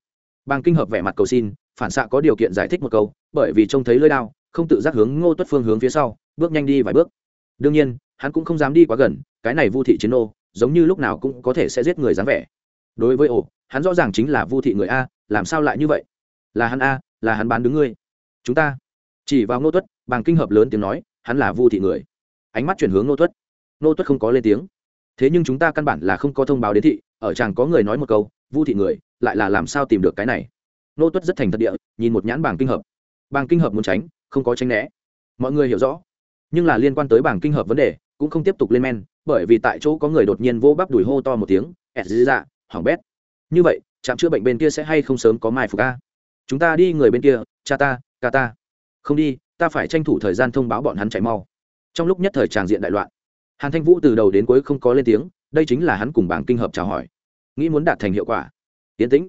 Bàng kinh hợp vẻ mặt cầu xin, phản xạ có điều kiện giải thích một câu, bởi vì trông thấy lưỡi đao, không tự giác hướng ngô tuất phương hướng phía sau, bước nhanh đi vài bước. Đương nhiên, hắn cũng không dám đi quá gần, cái này vu thị chiến ô giống như lúc nào cũng có thể sẽ giết người dáng vẻ. Đối với ổ, hắn rõ ràng chính là vu thị người a, làm sao lại như vậy? Là hắn a, là hắn bán đứng ngươi. Chúng ta. Chỉ vào ngô tuất, bàng kinh hợp lớn tiếng nói, hắn là vu thị người. Ánh mắt chuyển hướng ngô tuất. Ngô tuất không có lên tiếng thế nhưng chúng ta căn bản là không có thông báo đến thị, ở chàng có người nói một câu, vu thị người, lại là làm sao tìm được cái này? Nô tuất rất thành thật địa, nhìn một nhãn bảng kinh hợp. Bảng kinh hợp muốn tránh, không có tránh né. Mọi người hiểu rõ. Nhưng là liên quan tới bảng kinh hợp vấn đề, cũng không tiếp tục lên men, bởi vì tại chỗ có người đột nhiên vô bắp đùi hô to một tiếng ẹt dí dạ hỏng bét. Như vậy, trạm chữa bệnh bên kia sẽ hay không sớm có mai phục ca chúng ta đi người bên kia, cha ta, ca ta. Không đi, ta phải tranh thủ thời gian thông báo bọn hắn chạy mau. Trong lúc nhất thời tràng diện đại loạn hàn thanh vũ từ đầu đến cuối không có lên tiếng, đây chính là hắn cùng bảng kinh hợp chào hỏi. Nghĩ muốn đạt thành hiệu quả. Yên tĩnh.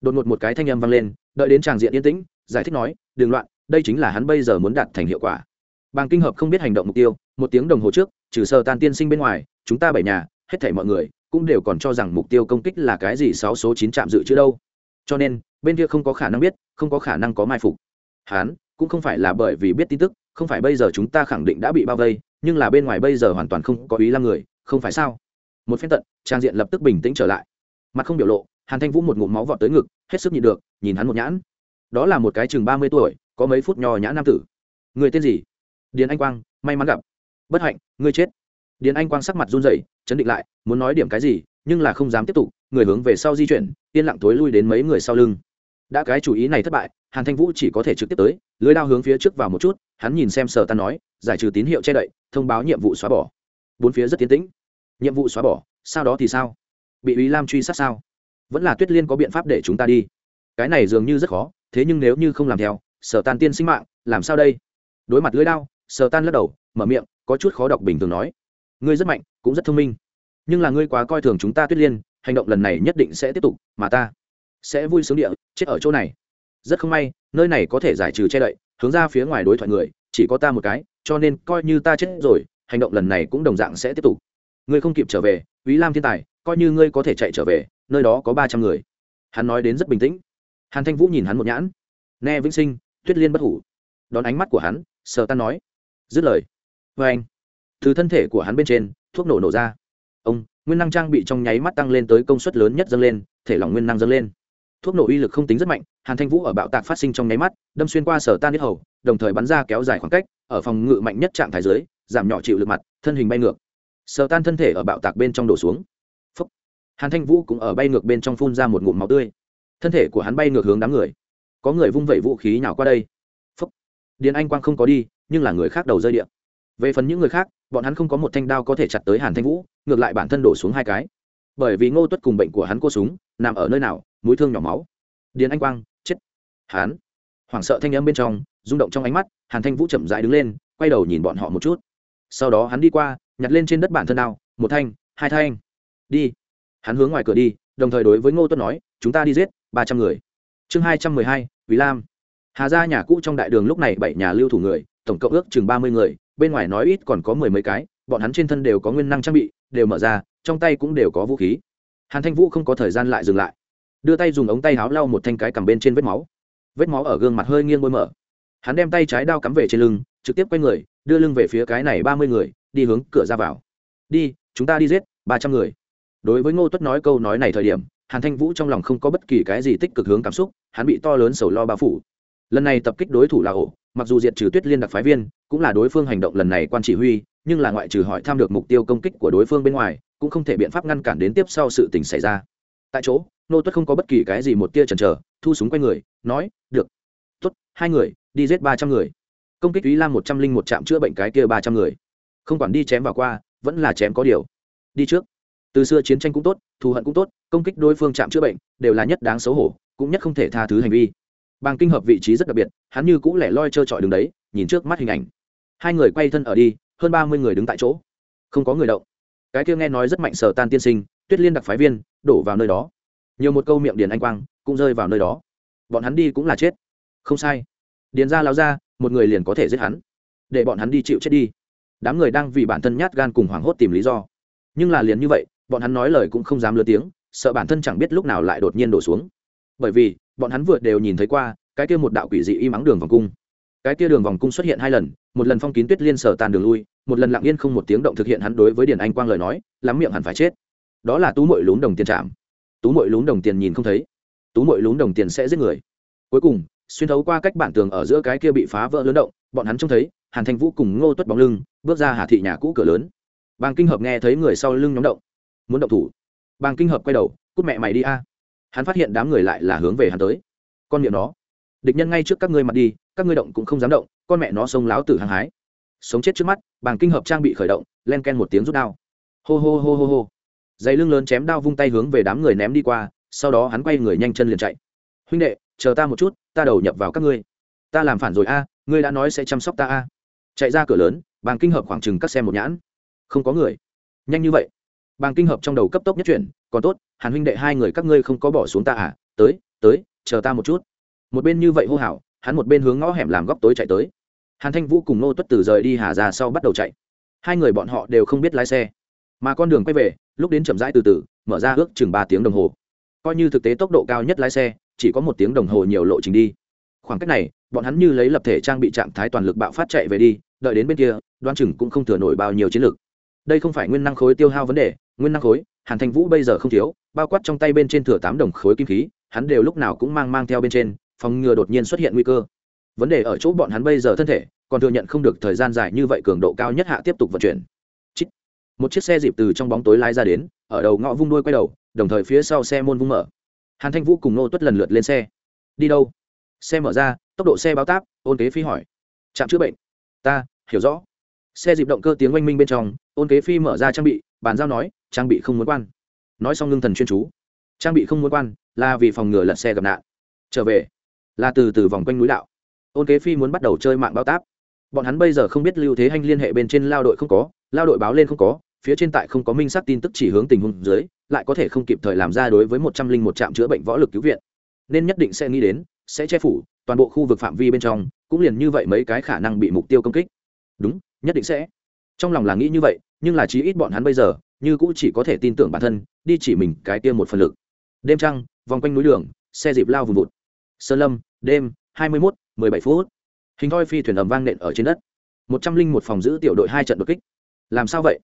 Đột ngột một cái thanh âm vang lên, đợi đến tràng diện yên tĩnh, giải thích nói đừng loạn, đây chính là hắn bây giờ muốn đạt thành hiệu quả. Bàng kinh hợp không biết hành động mục tiêu, một tiếng đồng hồ trước, trừ sơ tan tiên sinh bên ngoài, chúng ta bảy nhà, hết thảy mọi người, cũng đều còn cho rằng mục tiêu công kích là cái gì sáu số chín trạm dự chứ đâu. Cho nên, bên kia không có khả năng biết, không có khả năng có mai phục. Hắn, cũng không phải là bởi vì biết tin tức, không phải bây giờ chúng ta khẳng định đã bị bao vây nhưng là bên ngoài bây giờ hoàn toàn không có ý lăng người, không phải sao? Một phen tận, trang diện lập tức bình tĩnh trở lại. Mặt không biểu lộ, hàn thanh vũ một ngụm máu vọt tới ngực, hết sức nhịn được, nhìn hắn một nhãn. Đó là một cái chừng ba mươi tuổi, có mấy phút nhò nhã nam tử. Người tên gì? Điền anh quang, may mắn gặp. Bất hạnh, ngươi chết. Điền anh quang sắc mặt run rẩy, chấn định lại, muốn nói điểm cái gì, nhưng là không dám tiếp tục, người hướng về sau di chuyển, yên lặng tối lui đến mấy người sau lưng đã cái chủ ý này thất bại, hàn thanh vũ chỉ có thể trực tiếp tới, lưới đao hướng phía trước vào một chút, hắn nhìn xem sở tan nói, giải trừ tín hiệu che đậy, thông báo nhiệm vụ xóa bỏ. Bốn phía rất tiến tĩnh. Nhiệm vụ xóa bỏ, sau đó thì sao? Bị ý lam truy sát sao? Vẫn là tuyết liên có biện pháp để chúng ta đi. Cái này dường như rất khó, thế nhưng nếu như không làm theo, sở tan tiên sinh mạng, làm sao đây? Đối mặt lưới đao, sở tan lắc đầu, mở miệng, có chút khó đọc bình thường nói. Ngươi rất mạnh, cũng rất thông minh. Nhưng là ngươi quá coi thường chúng ta tuyết liên, hành động lần này nhất định sẽ tiếp tục, mà ta sẽ vui sướng địa, chết ở chỗ này. Rất không may, nơi này có thể giải trừ che đậy, hướng ra phía ngoài đối thoại người, chỉ có ta một cái, cho nên coi như ta chết rồi, hành động lần này cũng đồng dạng sẽ tiếp tục. Ngươi không kịp trở về ý lam thiên tài, coi như ngươi có thể chạy trở về, nơi đó có ba trăm người. Hắn nói đến rất bình tĩnh. Hàn thanh vũ nhìn hắn một nhãn. Nghe vĩnh sinh, tuyết liên bất hủ. Đón ánh mắt của hắn, sờ tan nói. Dứt lời. Vê anh, từ thân thể của hắn bên trên, thuốc nổ nổ ra. Ông, nguyên năng trang bị trong nháy mắt tăng lên tới công suất lớn nhất dâng lên, thể lỏng nguyên năng dâng lên thuốc nổ uy lực không tính rất mạnh, hàn thanh vũ ở bạo tạc phát sinh trong nháy mắt, đâm xuyên qua sở tan nhất hầu, đồng thời bắn ra kéo dài khoảng cách, ở phòng ngự mạnh nhất trạng thái dưới, giảm nhỏ chịu lực mặt, thân hình bay ngược. Sở tan thân thể ở bạo tạc bên trong đổ xuống. Phúc. hàn thanh vũ cũng ở bay ngược bên trong phun ra một ngụm máu tươi. Thân thể của hắn bay ngược hướng đám người. Có người vung vẩy vũ khí nào qua đây. Phúc. điền anh quang không có đi, nhưng là người khác đầu rơi điện về phần những người khác, bọn hắn không có một thanh đao có thể chặt tới hàn thanh vũ, ngược lại bản thân đổ xuống hai cái. Bởi vì ngô tuất cùng bệnh của hắn cô súng, nằm ở nơi nào mũi thương nhỏ máu. Điền anh quang, chết. Hắn hoảng sợ thanh âm bên trong, rung động trong ánh mắt, hàn thanh vũ chậm rãi đứng lên, quay đầu nhìn bọn họ một chút. Sau đó hắn đi qua, nhặt lên trên đất bản thân đao, một thanh, hai thanh. Đi. Hắn hướng ngoài cửa đi, đồng thời đối với ngô Tuấn nói, chúng ta đi giết ba trăm người. Chương hai trăm mười hai, quý lam. Hà ra nhà cũ trong đại đường lúc này bảy nhà lưu thủ người, tổng cộng ước chừng ba mươi người, bên ngoài nói ít còn có mười mấy cái, bọn hắn trên thân đều có nguyên năng trang bị, đều mở ra, trong tay cũng đều có vũ khí. Hàn thanh vũ không có thời gian lại dừng lại đưa tay dùng ống tay áo lau một thanh cái cầm bên trên vết máu. Vết máu ở gương mặt hơi nghiêng bôi mở. Hắn đem tay trái đao cắm về trên lưng, trực tiếp quay người, đưa lưng về phía cái này ba mươi người, đi hướng cửa ra vào. Đi, chúng ta đi giết ba trăm người. Đối với ngô tuất nói câu nói này thời điểm, hàn thanh vũ trong lòng không có bất kỳ cái gì tích cực hướng cảm xúc, hắn bị to lớn sầu lo bao phủ. Lần này tập kích đối thủ là ổ, mặc dù diệt trừ tuyết liên đặc phái viên, cũng là đối phương hành động lần này quan chỉ huy, nhưng là ngoại trừ hỏi tham được mục tiêu công kích của đối phương bên ngoài, cũng không thể biện pháp ngăn cản đến tiếp sau sự tình xảy ra tại chỗ, nô tuất không có bất kỳ cái gì một tia chần chờ, thu súng quay người, nói, được. Tốt, hai người, đi giết ba trăm người. Công kích ý lam một trăm linh một trạm chữa bệnh cái kia ba trăm người. Không quản đi chém vào qua, vẫn là chém có điều. Đi trước. Từ xưa chiến tranh cũng tốt, thù hận cũng tốt, công kích đối phương chạm chữa bệnh, đều là nhất đáng xấu hổ, cũng nhất không thể tha thứ hành vi. Bàng kinh hợp vị trí rất đặc biệt, hắn như cũng lẻ loi trơ trọi đường đấy, nhìn trước mắt hình ảnh. Hai người quay thân ở đi, hơn ba mươi người đứng tại chỗ. Không có người động. Cái kia nghe nói rất mạnh sở tan tiên sinh, tuyết liên đặc phái viên đổ vào nơi đó. Nhiều một câu miệng điền anh quang cũng rơi vào nơi đó. Bọn hắn đi cũng là chết. Không sai. Điền ra lao ra, một người liền có thể giết hắn. Để bọn hắn đi chịu chết đi. Đám người đang vì bản thân nhát gan cùng hoảng hốt tìm lý do. Nhưng là liền như vậy, bọn hắn nói lời cũng không dám lơ tiếng, sợ bản thân chẳng biết lúc nào lại đột nhiên đổ xuống. Bởi vì, bọn hắn vừa đều nhìn thấy qua, cái kia một đạo quỷ dị y mắng đường vòng cung. Cái kia đường vòng cung xuất hiện hai lần, một lần phong kín tuyết liên sở tàn đường lui, một lần lặng yên không một tiếng động thực hiện hắn đối với điền anh quang lời nói, lắm miệng hẳn phải chết đó là tú mội lún đồng tiền chạm. Tú mội lún đồng tiền nhìn không thấy. Tú mội lún đồng tiền sẽ giết người. Cuối cùng, xuyên thấu qua cách bản tường ở giữa cái kia bị phá vỡ lớn động, bọn hắn trông thấy, hàn thanh vũ cùng ngô tuất bóng lưng, bước ra hà thị nhà cũ cửa lớn. Bàng kinh hợp nghe thấy người sau lưng nhóm động. Muốn động thủ. Bàng kinh hợp quay đầu, cút mẹ mày đi a. Hắn phát hiện đám người lại là hướng về hắn tới. Con miệng nó. Địch nhân ngay trước các ngươi mặt đi, các ngươi động cũng không dám động, con mẹ nó xông láo tử hăng hái. Sống chết trước mắt, bàng kinh hợp trang bị khởi động, len ken một tiếng rút đao. Hô hô hô hô hô dây lưng lớn chém đao vung tay hướng về đám người ném đi qua, sau đó hắn quay người nhanh chân liền chạy. Huynh đệ, chờ ta một chút, ta đầu nhập vào các ngươi. Ta làm phản rồi a, ngươi đã nói sẽ chăm sóc ta a. Chạy ra cửa lớn, bàng kinh hợp khoảng chừng cắt xem một nhãn. Không có người. Nhanh như vậy. Bàng kinh hợp trong đầu cấp tốc nhất chuyển, còn tốt, hàn huynh đệ hai người các ngươi không có bỏ xuống ta à tới tới, chờ ta một chút. Một bên như vậy hô hào, hắn một bên hướng ngõ hẻm làm góc tối chạy tới. Hàn thanh vũ cùng nô tuất từ rời đi hà ra sau bắt đầu chạy. Hai người bọn họ đều không biết lái xe, mà con đường quay về lúc đến chậm rãi từ từ, mở ra ước chừng ba tiếng đồng hồ. Coi như thực tế tốc độ cao nhất lái xe, chỉ có một tiếng đồng hồ nhiều lộ trình đi. Khoảng cách này, bọn hắn như lấy lập thể trang bị trạng thái toàn lực bạo phát chạy về đi, đợi đến bên kia đoan chừng cũng không thừa nổi bao nhiêu chiến lược đây không phải nguyên năng khối tiêu hao vấn đề, nguyên năng khối, hàn thanh vũ bây giờ không thiếu, bao quát trong tay bên trên thừa tám đồng khối kim khí, hắn đều lúc nào cũng mang mang theo bên trên, phòng ngừa đột nhiên xuất hiện nguy cơ. Vấn đề ở chỗ bọn hắn bây giờ thân thể, còn thừa nhận không được thời gian dài như vậy cường độ cao nhất hạ tiếp tục vận chuyển một chiếc xe dịp từ trong bóng tối lái ra đến, ở đầu ngõ vung đuôi quay đầu, đồng thời phía sau xe môn vung mở. Hàn thanh vũ cùng nô tuất lần lượt lên xe. Đi đâu? Xe mở ra, tốc độ xe báo táp, ôn kế phi hỏi. Trạm chữa bệnh. Ta, hiểu rõ. Xe dịp động cơ tiếng oanh minh bên trong, ôn kế phi mở ra trang bị, bàn giao nói, trang bị không muốn quan. Nói xong ngưng thần chuyên chú. Trang bị không muốn quan, là vì phòng ngừa lật xe gặp nạn. Trở về. Là từ từ vòng quanh núi đạo. Ôn kế phi muốn bắt đầu chơi mạng bao táp. Bọn hắn bây giờ không biết lưu thế hanh liên hệ bên trên lao đội không có, lao đội báo lên không có phía trên tại không có minh xác tin tức chỉ hướng tình huống dưới, lại có thể không kịp thời làm ra đối với một trăm linh một trạm chữa bệnh võ lực cứu viện. Nên nhất định sẽ nghĩ đến, sẽ che phủ toàn bộ khu vực phạm vi bên trong, cũng liền như vậy mấy cái khả năng bị mục tiêu công kích. Đúng, nhất định sẽ. Trong lòng là nghĩ như vậy, nhưng là chí ít bọn hắn bây giờ, như cũng chỉ có thể tin tưởng bản thân, đi chỉ mình cái kia một phần lực. Đêm trăng, vòng quanh núi đường, xe dịp lao vùng vụt. Sơn lâm, đêm, hai mươi mốt, mười bảy phút. Hình thoi phi thuyền ầm vang nện ở trên đất. Một trăm linh một phòng giữ tiểu đội hai trận đột kích. Làm sao vậy?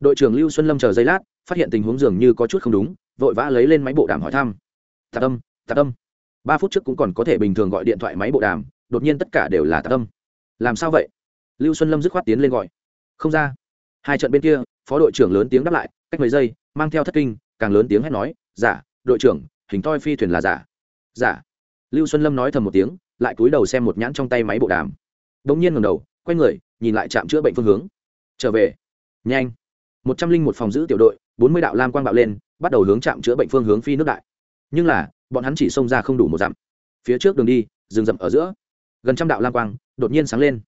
Đội trưởng lưu xuân lâm chờ giây lát, phát hiện tình huống dường như có chút không đúng, vội vã lấy lên máy bộ đàm hỏi thăm. Tạc âm tạc âm ba phút trước cũng còn có thể bình thường gọi điện thoại máy bộ đàm, đột nhiên tất cả đều là tạc âm làm sao vậy? Lưu xuân lâm dứt khoát tiến lên gọi. Không ra. Hai trận bên kia, phó đội trưởng lớn tiếng đáp lại, cách mấy giây, mang theo thất kinh, càng lớn tiếng hét nói giả đội trưởng, hình Toi phi thuyền là giả. Giả lưu xuân lâm nói thầm một tiếng, lại cúi đầu xem một nhãn trong tay máy bộ đàm. Đ ỗ n g nhiên ngầm đầu, quay người, nhìn lại trạm chữa bệnh phương hướng. Trở về. Nhanh một trăm linh một phòng giữ tiểu đội, bốn mươi đạo lam quang bạo lên, bắt đầu hướng chạm chữa bệnh phương hướng phi nước đại. Nhưng là, bọn hắn chỉ xông ra không đủ một dặm. Phía trước đường đi, rừng rậm ở giữa. Gần trăm đạo lam quang đột nhiên sáng lên.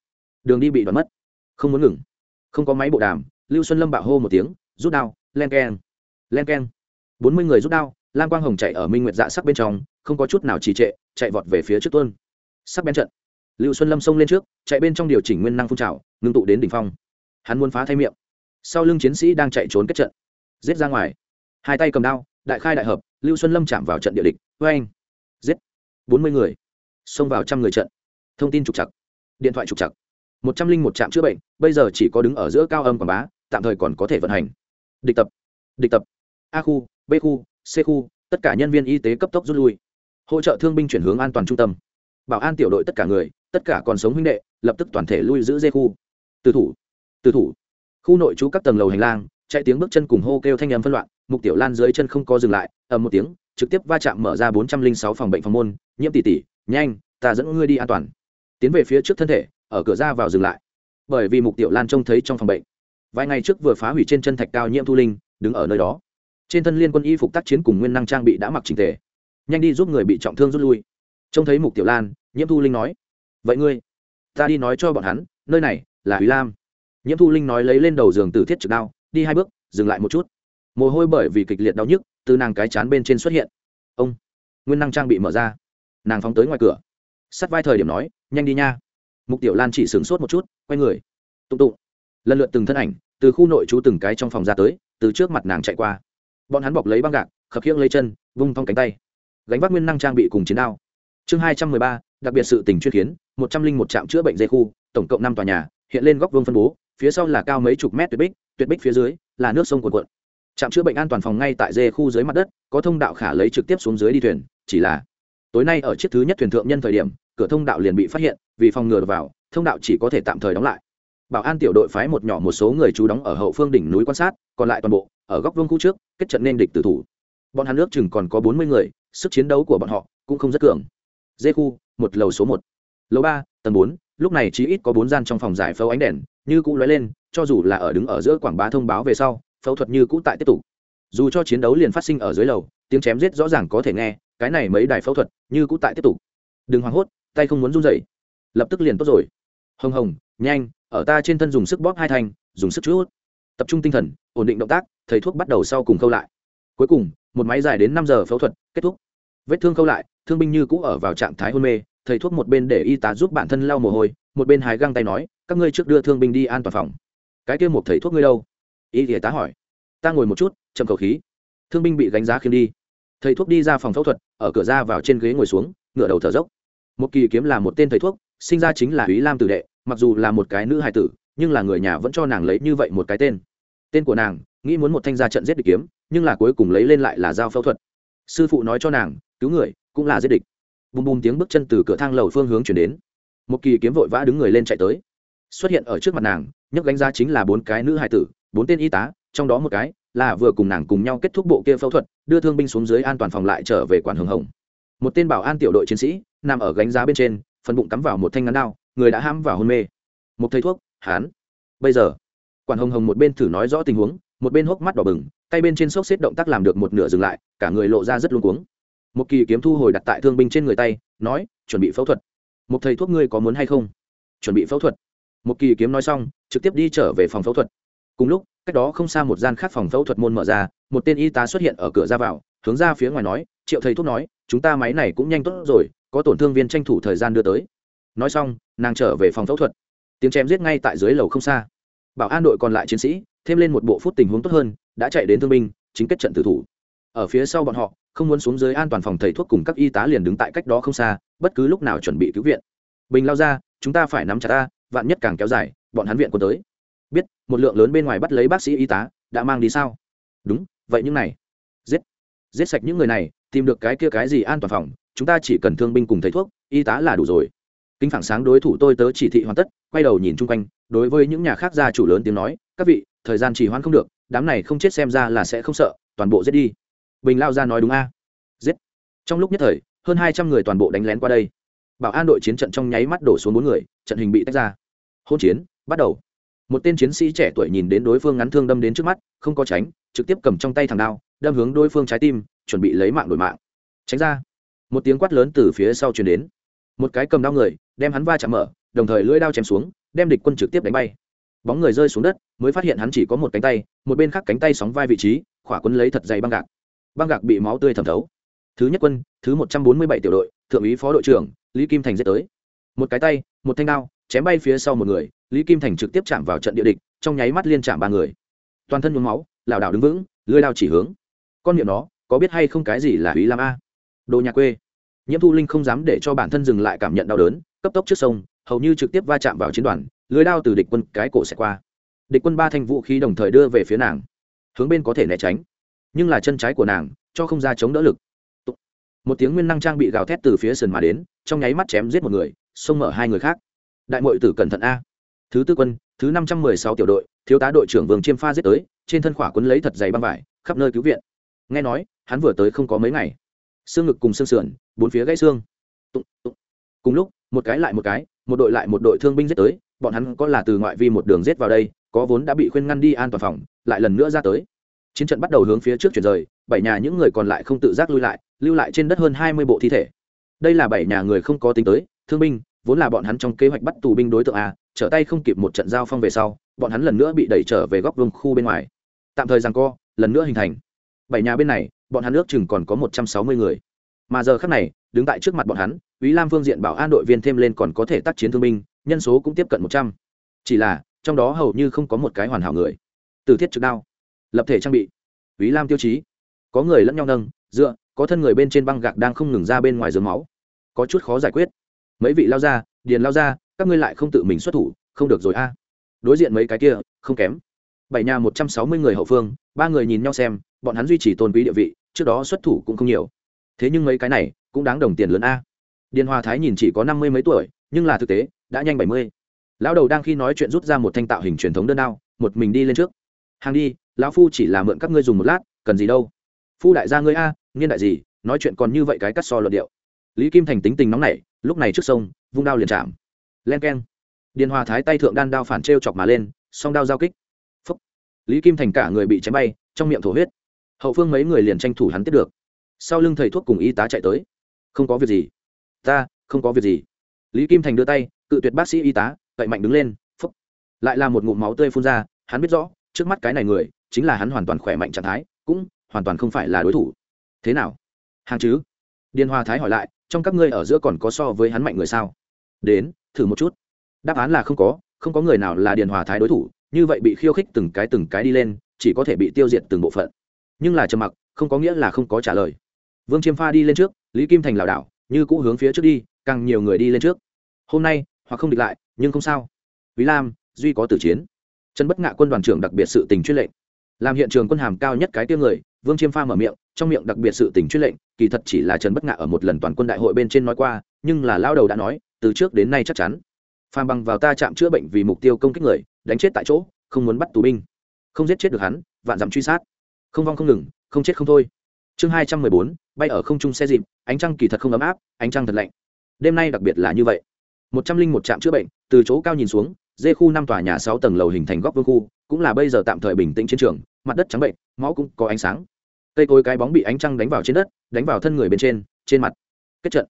Đường đi bị đoạn mất. Không muốn ngừng. Không có máy bộ đàm, lưu xuân lâm bạo hô một tiếng, rút đao, len k e n len k e n bốn mươi người rút đao, lam quang hồng chạy ở minh nguyệt dạ sắc bên trong, không có chút nào trì trệ, chạy vọt về phía trước tuôn. Sắc bén trận. Lưu xuân lâm xông lên trước, chạy bên trong điều chỉnh nguyên năng phun trào, ngưng tụ đến đỉnh phong. Hắn muốn phá thay miệng sau lưng chiến sĩ đang chạy trốn kết trận. Giết ra ngoài. Hai tay cầm đao, đại khai đại hợp, lưu xuân lâm chạm vào trận địa địch. Vê anh giết. Bốn mươi người. Xông vào trăm người trận. Thông tin trục chặt điện thoại trục chặt một trăm linh một trạm chữa bệnh, bây giờ chỉ có đứng ở giữa cao âm quảng bá, tạm thời còn có thể vận hành. Địch tập. Địch tập. A khu, b khu, c khu, tất cả nhân viên y tế cấp tốc rút lui. Hỗ trợ thương binh chuyển hướng an toàn trung tâm. Bảo an tiểu đội tất cả người, tất cả còn sống huynh đệ, lập tức toàn thể lui giữ dê khu. Từ thủ. Từ thủ khu nội trú các tầng lầu hành lang, chạy tiếng bước chân cùng hô kêu thanh âm phân loạn, mục tiểu lan dưới chân không có dừng lại, ầm một tiếng, trực tiếp va chạm mở ra bốn trăm linh sáu phòng bệnh phòng môn, nhiễm tỷ tỷ, nhanh, ta dẫn ngươi đi an toàn. Tiến về phía trước thân thể, ở cửa ra vào dừng lại. Bởi vì mục tiểu lan trông thấy trong phòng bệnh, vài ngày trước vừa phá hủy trên chân thạch cao nhiễm thu linh, đứng ở nơi đó. Trên thân liên quân y phục tác chiến cùng nguyên năng trang bị đã mặc trình tề. Nhanh đi giúp người bị trọng thương rút lui. Trông thấy mục tiểu lan, nhiễm thu linh nói, vậy ngươi, ta đi nói cho bọn hắn, nơi này là hủy lam nhiễm thu linh nói lấy lên đầu giường từ thiết trực đao, đi hai bước, dừng lại một chút. Mồ hôi bởi vì kịch liệt đau nhức, từ nàng cái chán bên trên xuất hiện. Ông, nguyên năng trang bị mở ra. Nàng phóng tới ngoài cửa. Sắt vai thời điểm nói, nhanh đi nha. Mục tiểu lan chỉ sửng sốt một chút, quay người. Tụng tụng. Lần lượt từng thân ảnh, từ khu nội trú từng cái trong phòng ra tới, từ trước mặt nàng chạy qua. Bọn hắn bọc lấy băng gạc, khập khiễng lấy chân, vung thong cánh tay. Gánh vác nguyên năng trang bị cùng chiến đao. Chương hai trăm mười ba, đặc biệt sự tình chuyên khiến một trăm linh một trạm chữa bệnh dây khu, tổng cộng năm tòa nhà, hiện lên góc vương phân bố phía sau là cao mấy chục mét tuyệt bích tuyệt bích phía dưới là nước sông cuồn cuộn. Trạm chữa bệnh an toàn phòng ngay tại dê khu dưới mặt đất, có thông đạo khả lấy trực tiếp xuống dưới đi thuyền, chỉ là tối nay ở chiếc thứ nhất thuyền thượng nhân thời điểm, cửa thông đạo liền bị phát hiện, vì phòng ngừa vào, thông đạo chỉ có thể tạm thời đóng lại. Bảo an tiểu đội phái một nhỏ một số người trú đóng ở hậu phương đỉnh núi quan sát, còn lại toàn bộ ở góc vương khu trước, kết trận nên địch tử thủ. Bọn hắn nước chừng còn có bốn mươi người, sức chiến đấu của bọn họ cũng không rất cường. Dê khu, một lầu số một. Lầu ba, tầng bốn, lúc này chỉ ít có bốn gian trong phòng giải phẫu ánh đèn như cũ lóe lên, cho dù là ở đứng ở giữa quảng bá thông báo về sau, phẫu thuật như cũ tại tiếp tục. Dù cho chiến đấu liền phát sinh ở dưới lầu, tiếng chém giết rõ ràng có thể nghe, cái này mấy đài phẫu thuật như cũ tại tiếp tục. Đừng hoảng hốt, tay không muốn run rẩy. Lập tức liền tốt rồi. Hồng hồng, nhanh, ở ta trên thân dùng sức bóp hai thành dùng sức chút. Tập trung tinh thần, ổn định động tác, thầy thuốc bắt đầu sau cùng khâu lại. Cuối cùng, một máy dài đến năm giờ phẫu thuật, kết thúc. Vết thương khâu lại, thương binh như cũ ở vào trạng thái hôn mê, thầy thuốc một bên để y tá giúp bản thân lau mồ hôi, một bên hái găng tay nói các ngươi trước đưa thương binh đi an toàn phòng. Cái kia một thầy thuốc ngươi đâu? Y y tá hỏi. Ta ngồi một chút, chậm cầu khí. Thương binh bị gánh giá khiêng đi. Thầy thuốc đi ra phòng phẫu thuật, ở cửa ra vào trên ghế ngồi xuống, ngửa đầu thở dốc. Một kỳ kiếm là một tên thầy thuốc, sinh ra chính là ý lam tử đệ, mặc dù là một cái nữ hài tử, nhưng là người nhà vẫn cho nàng lấy như vậy một cái tên. Tên của nàng, nghĩ muốn một thanh gia trận giết địch kiếm, nhưng là cuối cùng lấy lên lại là dao phẫu thuật. Sư phụ nói cho nàng, cứu người, cũng là giết địch. Bùm bùm tiếng bước chân từ cửa thang lầu phương hướng chuyển đến. Một kỳ kiếm vội vã đứng người lên chạy tới xuất hiện ở trước mặt nàng, nhấc gánh ra chính là bốn cái nữ hài tử, bốn tên y tá, trong đó một cái là vừa cùng nàng cùng nhau kết thúc bộ kia phẫu thuật, đưa thương binh xuống dưới an toàn phòng lại trở về quản hồng hồng. Một tên bảo an tiểu đội chiến sĩ, nằm ở gánh giá bên trên, phần bụng cắm vào một thanh ngắn đao, người đã hãm vào hôn mê. Một thầy thuốc, hán. Bây giờ, quản hồng hồng một bên thử nói rõ tình huống, một bên hốc mắt đỏ bừng, tay bên trên xốc xếp động tác làm được một nửa dừng lại, cả người lộ ra rất luống cuống. Một kỳ kiếm thu hồi đặt tại thương binh trên người tay, nói, chuẩn bị phẫu thuật. Một thầy thuốc ngươi có muốn hay không? Chuẩn bị phẫu thuật một kỳ kiếm nói xong, trực tiếp đi trở về phòng phẫu thuật. Cùng lúc, cách đó không xa một gian khác phòng phẫu thuật môn mở ra, một tên y tá xuất hiện ở cửa ra vào, hướng ra phía ngoài nói, triệu thầy thuốc nói, chúng ta máy này cũng nhanh tốt rồi, có tổn thương viên tranh thủ thời gian đưa tới. Nói xong, nàng trở về phòng phẫu thuật. Tiếng chém giết ngay tại dưới lầu không xa. Bảo an đội còn lại chiến sĩ, thêm lên một bộ phút tình huống tốt hơn, đã chạy đến thương binh, chính kết trận tử thủ. Ở phía sau bọn họ, không muốn xuống dưới an toàn phòng thầy thuốc cùng các y tá liền đứng tại cách đó không xa, bất cứ lúc nào chuẩn bị cứu viện. Bình lao ra, chúng ta phải nắm chặt ta vạn nhất càng kéo dài, bọn hắn viện quân tới. Biết, một lượng lớn bên ngoài bắt lấy bác sĩ y tá, đã mang đi sao? Đúng, vậy những này. Giết. Giết sạch những người này, tìm được cái kia cái gì an toàn phòng, chúng ta chỉ cần thương binh cùng thầy thuốc, y tá là đủ rồi. Kính phản sáng đối thủ tôi tớ chỉ thị hoàn tất, quay đầu nhìn chung quanh, đối với những nhà khác gia chủ lớn tiếng nói, các vị, thời gian chỉ hoãn không được, đám này không chết xem ra là sẽ không sợ, toàn bộ giết đi. Bình lao ra nói đúng a. Giết. Trong lúc nhất thời, hơn hai trăm người toàn bộ đánh lén qua đây. Bảo an đội chiến trận trong nháy mắt đổ xuống bốn người, trận hình bị tách ra hôn chiến, bắt đầu. Một tên chiến sĩ trẻ tuổi nhìn đến đối phương ngắn thương đâm đến trước mắt, không có tránh, trực tiếp cầm trong tay thằng đao, đâm hướng đối phương trái tim, chuẩn bị lấy mạng đổi mạng. Tránh ra. Một tiếng quát lớn từ phía sau chuyển đến. Một cái cầm đao người, đem hắn va chạm mở, đồng thời lưỡi đao chém xuống, đem địch quân trực tiếp đánh bay. Bóng người rơi xuống đất, mới phát hiện hắn chỉ có một cánh tay, một bên khác cánh tay sóng vai vị trí, khỏa quân lấy thật dày băng gạc. Băng gạc bị máu tươi thẩm thấu. Thứ nhất quân, thứ một trăm bốn mươi bảy tiểu đội, thượng úy phó đội trưởng, lý kim thành dết tới một cái tay, một thanh đao, chém bay phía sau một người, lý kim thành trực tiếp chạm vào trận địa địch, trong nháy mắt liên chạm ba người. Toàn thân nhuốm máu, lảo đảo đứng vững lưới đao chỉ hướng. Con miệng nó, có biết hay không cái gì là ý lam a? Đồ nhà quê. Nhiễm thu linh không dám để cho bản thân dừng lại cảm nhận đau đớn, cấp tốc trước sông, hầu như trực tiếp va chạm vào chiến đoàn lưới đao từ địch quân cái cổ sẽ qua. Địch quân ba thanh vũ khí đồng thời đưa về phía nàng, hướng bên có thể né tránh. Nhưng là chân trái của nàng, cho không ra chống đỡ lực. Một tiếng nguyên năng trang bị gào thét từ phía sườn mà đến, trong nháy mắt chém giết một người xông mở hai người khác. Đại mội tử cẩn thận a. Thứ tư quân thứ năm trăm mười sáu tiểu đội thiếu tá đội trưởng vương chiêm pha giết tới trên thân khỏa quấn lấy thật dày băng vải khắp nơi cứu viện. Nghe nói hắn vừa tới không có mấy ngày. Xương ngực cùng xương sườn bốn phía gãy xương. Tụng, tụng. cùng lúc một cái lại một cái một đội lại một đội thương binh giết tới bọn hắn có là từ ngoại vi một đường giết vào đây có vốn đã bị khuyên ngăn đi an toàn phòng lại lần nữa ra tới. Chiến trận bắt đầu hướng phía trước chuyển rời bảy nhà những người còn lại không tự giác lui lại lưu lại trên đất hơn hai mươi bộ thi thể. Đây là bảy nhà người không có tính tới thương binh vốn là bọn hắn trong kế hoạch bắt tù binh đối tượng a trở tay không kịp một trận giao phong về sau bọn hắn lần nữa bị đẩy trở về góc vương khu bên ngoài. Tạm thời rằng co lần nữa hình thành. Bảy nhà bên này bọn hắn ước chừng còn có một trăm sáu mươi người. Mà giờ khác này đứng tại trước mặt bọn hắn ý Lam Phương diện bảo an đội viên thêm lên còn có thể tác chiến thương binh, nhân số cũng tiếp cận một trăm. Chỉ là, trong đó hầu như không có một cái hoàn hảo người. Từ thiết trực đao, lập thể trang bị, ý Lam tiêu chí, có người lẫn nhau nâng, dựa, có thân người bên trên băng gạc đang không ngừng ra bên ngoài giường máu, có chút khó giải quyết. Mấy vị lao ra, điền lao ra, các ngươi lại không tự mình xuất thủ, không được rồi a. Đối diện mấy cái kia, không kém. Bảy nhà một trăm sáu mươi người hậu phương, ba người nhìn nhau xem, bọn hắn duy trì tôn quý địa vị, trước đó xuất thủ cũng không nhiều. Thế nhưng mấy cái này, cũng đáng đồng tiền lớn a điền hòa thái nhìn chỉ có năm mươi mấy tuổi nhưng là thực tế đã nhanh bảy mươi lão đầu đang khi nói chuyện rút ra một thanh tạo hình truyền thống đơn đao một mình đi lên trước hàng đi lão phu chỉ là mượn các ngươi dùng một lát cần gì đâu phu đại gia ngươi a nghiên đại gì nói chuyện còn như vậy cái cắt so luận điệu lý kim thành tính tình nóng nảy lúc này trước sông, vung đao liền chạm. Len k e n điền hòa thái tay thượng đan đao phản t r e o chọc mà lên, song đao giao kích. Phúc. lý kim thành cả người bị chém bay, trong miệng thổ huyết. Hậu phương mấy người liền tranh thủ hắn tiếp được. Sau lưng thầy thuốc cùng y tá chạy tới. Không có việc gì. Ta, không có việc gì. Lý kim thành đưa tay, cự tuyệt bác sĩ y tá, cậy mạnh đứng lên, phúc. Lại là một ngụm máu tươi phun ra, hắn biết rõ, trước mắt cái này người, chính là hắn hoàn toàn khỏe mạnh trạng thái, cũng hoàn toàn không phải là đối thủ. Thế nào? Hàng chứ? Điền hòa thái hỏi lại trong các ngươi ở giữa còn có so với hắn mạnh người sao? Đến, thử một chút. Đáp án là không có không có người nào là điền hòa thái đối thủ, như vậy bị khiêu khích từng cái từng cái đi lên, chỉ có thể bị tiêu diệt từng bộ phận. Nhưng là trầm mặc, không có nghĩa là không có trả lời. Vương chiêm pha đi lên trước, lý kim thành lảo đảo, như cũ hướng phía trước đi, càng nhiều người đi lên trước. Hôm nay, hoặc không địch lại, nhưng không sao. Ví lam, duy có tử chiến. Trần bất ngạ quân đoàn trưởng đặc biệt sự tình chuyên lệnh. Làm hiện trường quân hàm cao nhất cái tiêu người vương chiêm pha mở miệng, trong miệng đặc biệt sự tình chuyên lệnh, kỳ thật chỉ là trần bất ngạ ở một lần toàn quân đại hội bên trên nói qua, nhưng là lao đầu đã nói, từ trước đến nay chắc chắn. Phàm bằng vào ta chạm chữa bệnh vì mục tiêu công kích người, đánh chết tại chỗ, không muốn bắt tù binh. Không giết chết được hắn, vạn dặm truy sát. Không vong không ngừng, không chết không thôi. Chương hai trăm mười bốn, bay ở không trung xe dịp, ánh trăng kỳ thật không ấm áp, ánh trăng thật lạnh. Đêm nay đặc biệt là như vậy. Một trăm linh một trạm chữa bệnh, từ chỗ cao nhìn xuống, dê khu năm tòa nhà sáu tầng lầu hình thành góc vương khu, cũng là bây giờ tạm thời bình tĩnh chiến trường, mặt đất trắng bệnh, máu cũng có ánh sáng cây cối cái bóng bị ánh trăng đánh vào trên đất, đánh vào thân người bên trên trên mặt. Kết trận.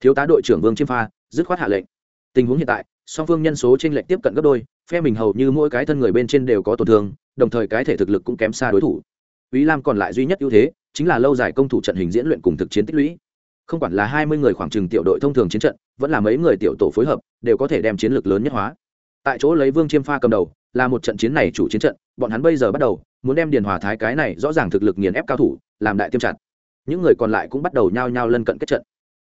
Thiếu tá đội trưởng vương chiêm pha, dứt khoát hạ lệnh. Tình huống hiện tại, song phương nhân số trên lệch tiếp cận gấp đôi, phe mình hầu như mỗi cái thân người bên trên đều có tổn thương, đồng thời cái thể thực lực cũng kém xa đối thủ. Ý Lam còn lại duy nhất ưu thế, chính là lâu dài công thủ trận hình diễn luyện cùng thực chiến tích lũy. Không quản là hai mươi người khoảng trừng tiểu đội thông thường chiến trận, vẫn là mấy người tiểu tổ phối hợp, đều có thể đem chiến lược lớn nhất hóa tại chỗ lấy vương chiêm pha cầm đầu, là một trận chiến này chủ chiến trận, bọn hắn bây giờ bắt đầu muốn đem điền hòa thái cái này rõ ràng thực lực nghiền ép cao thủ, làm đại tiêm chặt. Những người còn lại cũng bắt đầu nhao nhao lân cận kết trận.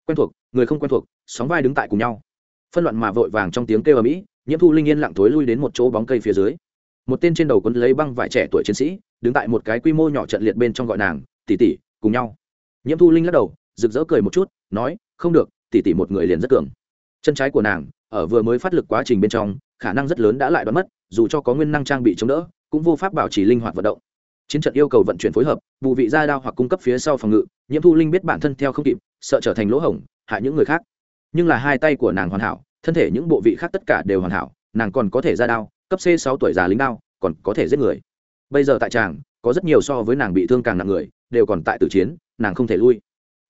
Quen thuộc, người không quen thuộc, sóng vai đứng tại cùng nhau. Phân loạn mà vội vàng trong tiếng kêu ở mỹ nhiễm thu linh yên lặng thối lui đến một chỗ bóng cây phía dưới. Một tên trên đầu quân lấy băng vải trẻ tuổi chiến sĩ, đứng tại một cái quy mô nhỏ trận liệt bên trong gọi nàng, tỷ tỷ, cùng nhau. Nhiễm thu linh lắc đầu, rực rỡ cười một chút, nói, không được, tỷ tỷ một người liền rất cường. Chân trái của nàng, ở vừa mới phát lực quá trình bên trong khả năng rất lớn đã lại đoán mất, dù cho có nguyên năng trang bị chống đỡ, cũng vô pháp bảo trì linh hoạt vận động. Chiến trận yêu cầu vận chuyển phối hợp, vụ vị ra đao hoặc cung cấp phía sau phòng ngự, nhiễm thu linh biết bản thân theo không kịp, sợ trở thành lỗ hổng, hại những người khác. Nhưng là hai tay của nàng hoàn hảo, thân thể những bộ vị khác tất cả đều hoàn hảo, nàng còn có thể ra đao, cấp c sáu tuổi già lính đao, còn có thể giết người. Bây giờ tại tràng, có rất nhiều so với nàng bị thương càng nặng người, đều còn tại tử chiến, nàng không thể lui.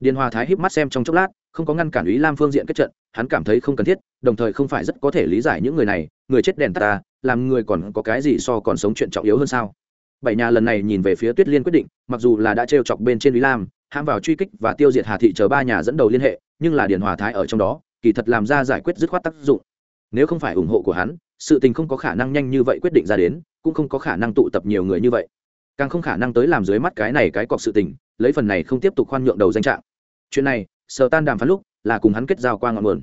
Điền hòa thái híp mắt xem trong chốc lát, không có ngăn cản ý lam phương diện kết trận hắn cảm thấy không cần thiết, đồng thời không phải rất có thể lý giải những người này, người chết đèn ta, làm người còn có cái gì so còn sống chuyện trọng yếu hơn sao? Bảy nhà lần này nhìn về phía tuyết liên quyết định, mặc dù là đã trêu chọc bên trên Lý lam, ham vào truy kích và tiêu diệt hà thị chờ ba nhà dẫn đầu liên hệ, nhưng là điền hòa thái ở trong đó, kỳ thật làm ra giải quyết dứt khoát tác dụng. Nếu không phải ủng hộ của hắn, sự tình không có khả năng nhanh như vậy quyết định ra đến, cũng không có khả năng tụ tập nhiều người như vậy. Càng không khả năng tới làm dưới mắt cái này cái cọc sự tình, lấy phần này không tiếp tục khoan nhượng đầu danh trạng. Chuyện này, sở tan đàm phán lúc là cùng hắn kết giao qua ngọn nguồn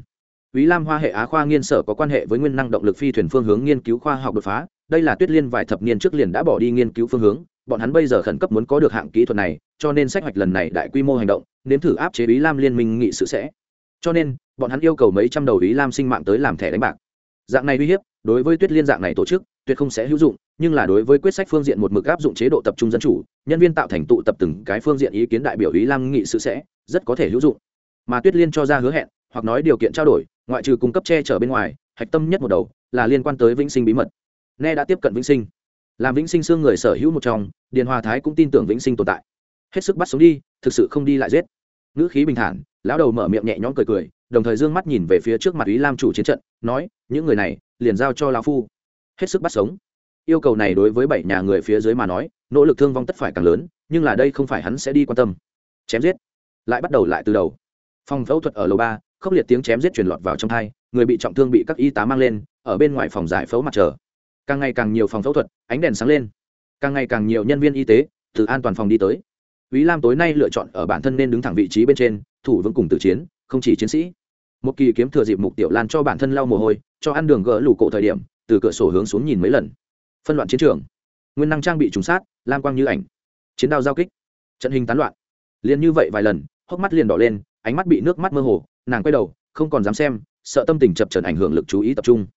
Ý Lam Hoa hệ Á khoa nghiên sở có quan hệ với nguyên năng động lực phi thuyền phương hướng nghiên cứu khoa học đột phá, đây là Tuyết Liên vài thập niên trước liền đã bỏ đi nghiên cứu phương hướng, bọn hắn bây giờ khẩn cấp muốn có được hạng kỹ thuật này, cho nên sách hoạch lần này đại quy mô hành động, nếm thử áp chế Ý Lam liên minh nghị sự sẽ. Cho nên, bọn hắn yêu cầu mấy trăm đầu Ý Lam sinh mạng tới làm thẻ đánh bạc. Dạng này uy hiếp, đối với Tuyết Liên dạng này tổ chức, tuyệt không sẽ hữu dụng, nhưng là đối với quyết sách phương diện một mực áp dụng chế độ tập trung dân chủ, nhân viên tạo thành tụ tập từng cái phương diện ý kiến đại biểu Ý Lam nghị sự sẽ rất có thể hữu dụng. Mà Tuyết Liên cho ra hứa hẹn, hoặc nói điều kiện trao đổi, ngoại trừ cung cấp che chở bên ngoài hạch tâm nhất một đầu là liên quan tới vĩnh sinh bí mật. Ne đã tiếp cận vĩnh sinh. Làm vĩnh sinh xương người sở hữu một trong điền hòa thái cũng tin tưởng vĩnh sinh tồn tại. Hết sức bắt sống đi thực sự không đi lại giết. Ngữ khí bình thản lão đầu mở miệng nhẹ nhõm cười cười đồng thời d ư ơ n g mắt nhìn về phía trước mặt ý lam chủ chiến trận nói những người này liền giao cho lão phu. Hết sức bắt sống. Yêu cầu này đối với bảy nhà người phía dưới mà nói nỗ lực thương vong tất phải càng lớn nhưng là đây không phải hắn sẽ đi quan tâm. Chém giết. Lại bắt đầu lại từ đầu phòng phẫu thuật ở lầu ba khốc liệt tiếng chém giết truyền lọt vào trong thai người bị trọng thương bị các y tá mang lên ở bên ngoài phòng giải phẫu mặt trời càng ngày càng nhiều phòng phẫu thuật ánh đèn sáng lên càng ngày càng nhiều nhân viên y tế từ an toàn phòng đi tới Vĩ Lam tối nay lựa chọn ở bản thân nên đứng thẳng vị trí bên trên, thủ vững cùng tử chiến, không chỉ chiến sĩ. Một kỳ kiếm thừa dịp mục tiểu lan cho bản thân lau mồ hôi, cho ăn đường gỡ lũ cổ thời điểm, từ cửa sổ hướng xuống nhìn mấy lần. Phân loạn chiến trường, nguyên năng trang bị trùng sát, lam quang như ảnh, chiến đao giao kích, trận hình tán loạn. Liên như vậy vài lần, hốc mắt liền đỏ lên, ánh mắt bị nước mắt mơ hồ, nàng quay đầu không còn dám xem sợ tâm tình chập trần ảnh hưởng lực chú ý tập trung.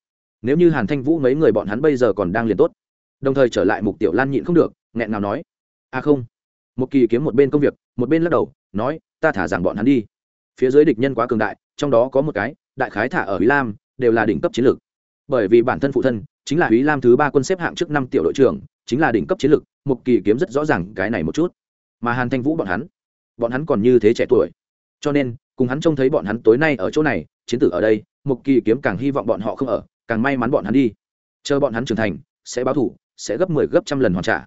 Nếu như hàn thanh vũ mấy người bọn hắn bây giờ còn đang liền tốt đồng thời trở lại mục tiểu lan nhịn không được nghẹn nào nói à không. Một kỳ kiếm một bên công việc một bên lắc đầu nói ta thả rằng bọn hắn đi. Phía dưới địch nhân quá cường đại trong đó có một cái đại khái thả ở ý lam đều là đỉnh cấp chiến lược. Bởi vì bản thân phụ thân chính là ý lam thứ ba quân xếp hạng trước năm tiểu đội trưởng chính là đỉnh cấp chiến lược một kỳ kiếm rất rõ ràng cái này một chút. Mà hàn thanh vũ bọn hắn bọn hắn còn như thế trẻ tuổi cho nên, cùng hắn trông thấy bọn hắn tối nay ở chỗ này, chiến tử ở đây một kỳ kiếm càng hy vọng bọn họ không ở, càng may mắn bọn hắn đi. Chờ bọn hắn trưởng thành, sẽ báo thủ, sẽ gấp mười 10 gấp trăm lần hoàn trả.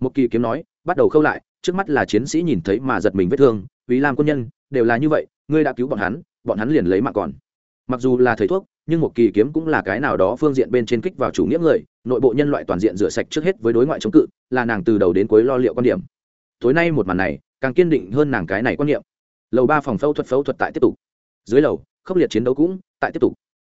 Một kỳ kiếm nói, bắt đầu khâu lại, trước mắt là chiến sĩ nhìn thấy mà giật mình vết thương vì làm quân nhân, đều là như vậy, ngươi đã cứu bọn hắn bọn hắn liền lấy mạng còn. Mặc dù là thầy thuốc, nhưng một kỳ kiếm cũng là cái nào đó phương diện bên trên kích vào chủ nghĩa người, nội bộ nhân loại toàn diện rửa sạch trước hết với đối ngoại chống cự, là nàng từ đầu đến cuối lo liệu quan điểm. Tối nay một màn này, càng kiên định hơn nàng cái này quan niệm lầu ba phòng phẫu thuật phẫu thuật tại tiếp tục. Dưới lầu, khốc liệt chiến đấu cũng tại tiếp tục.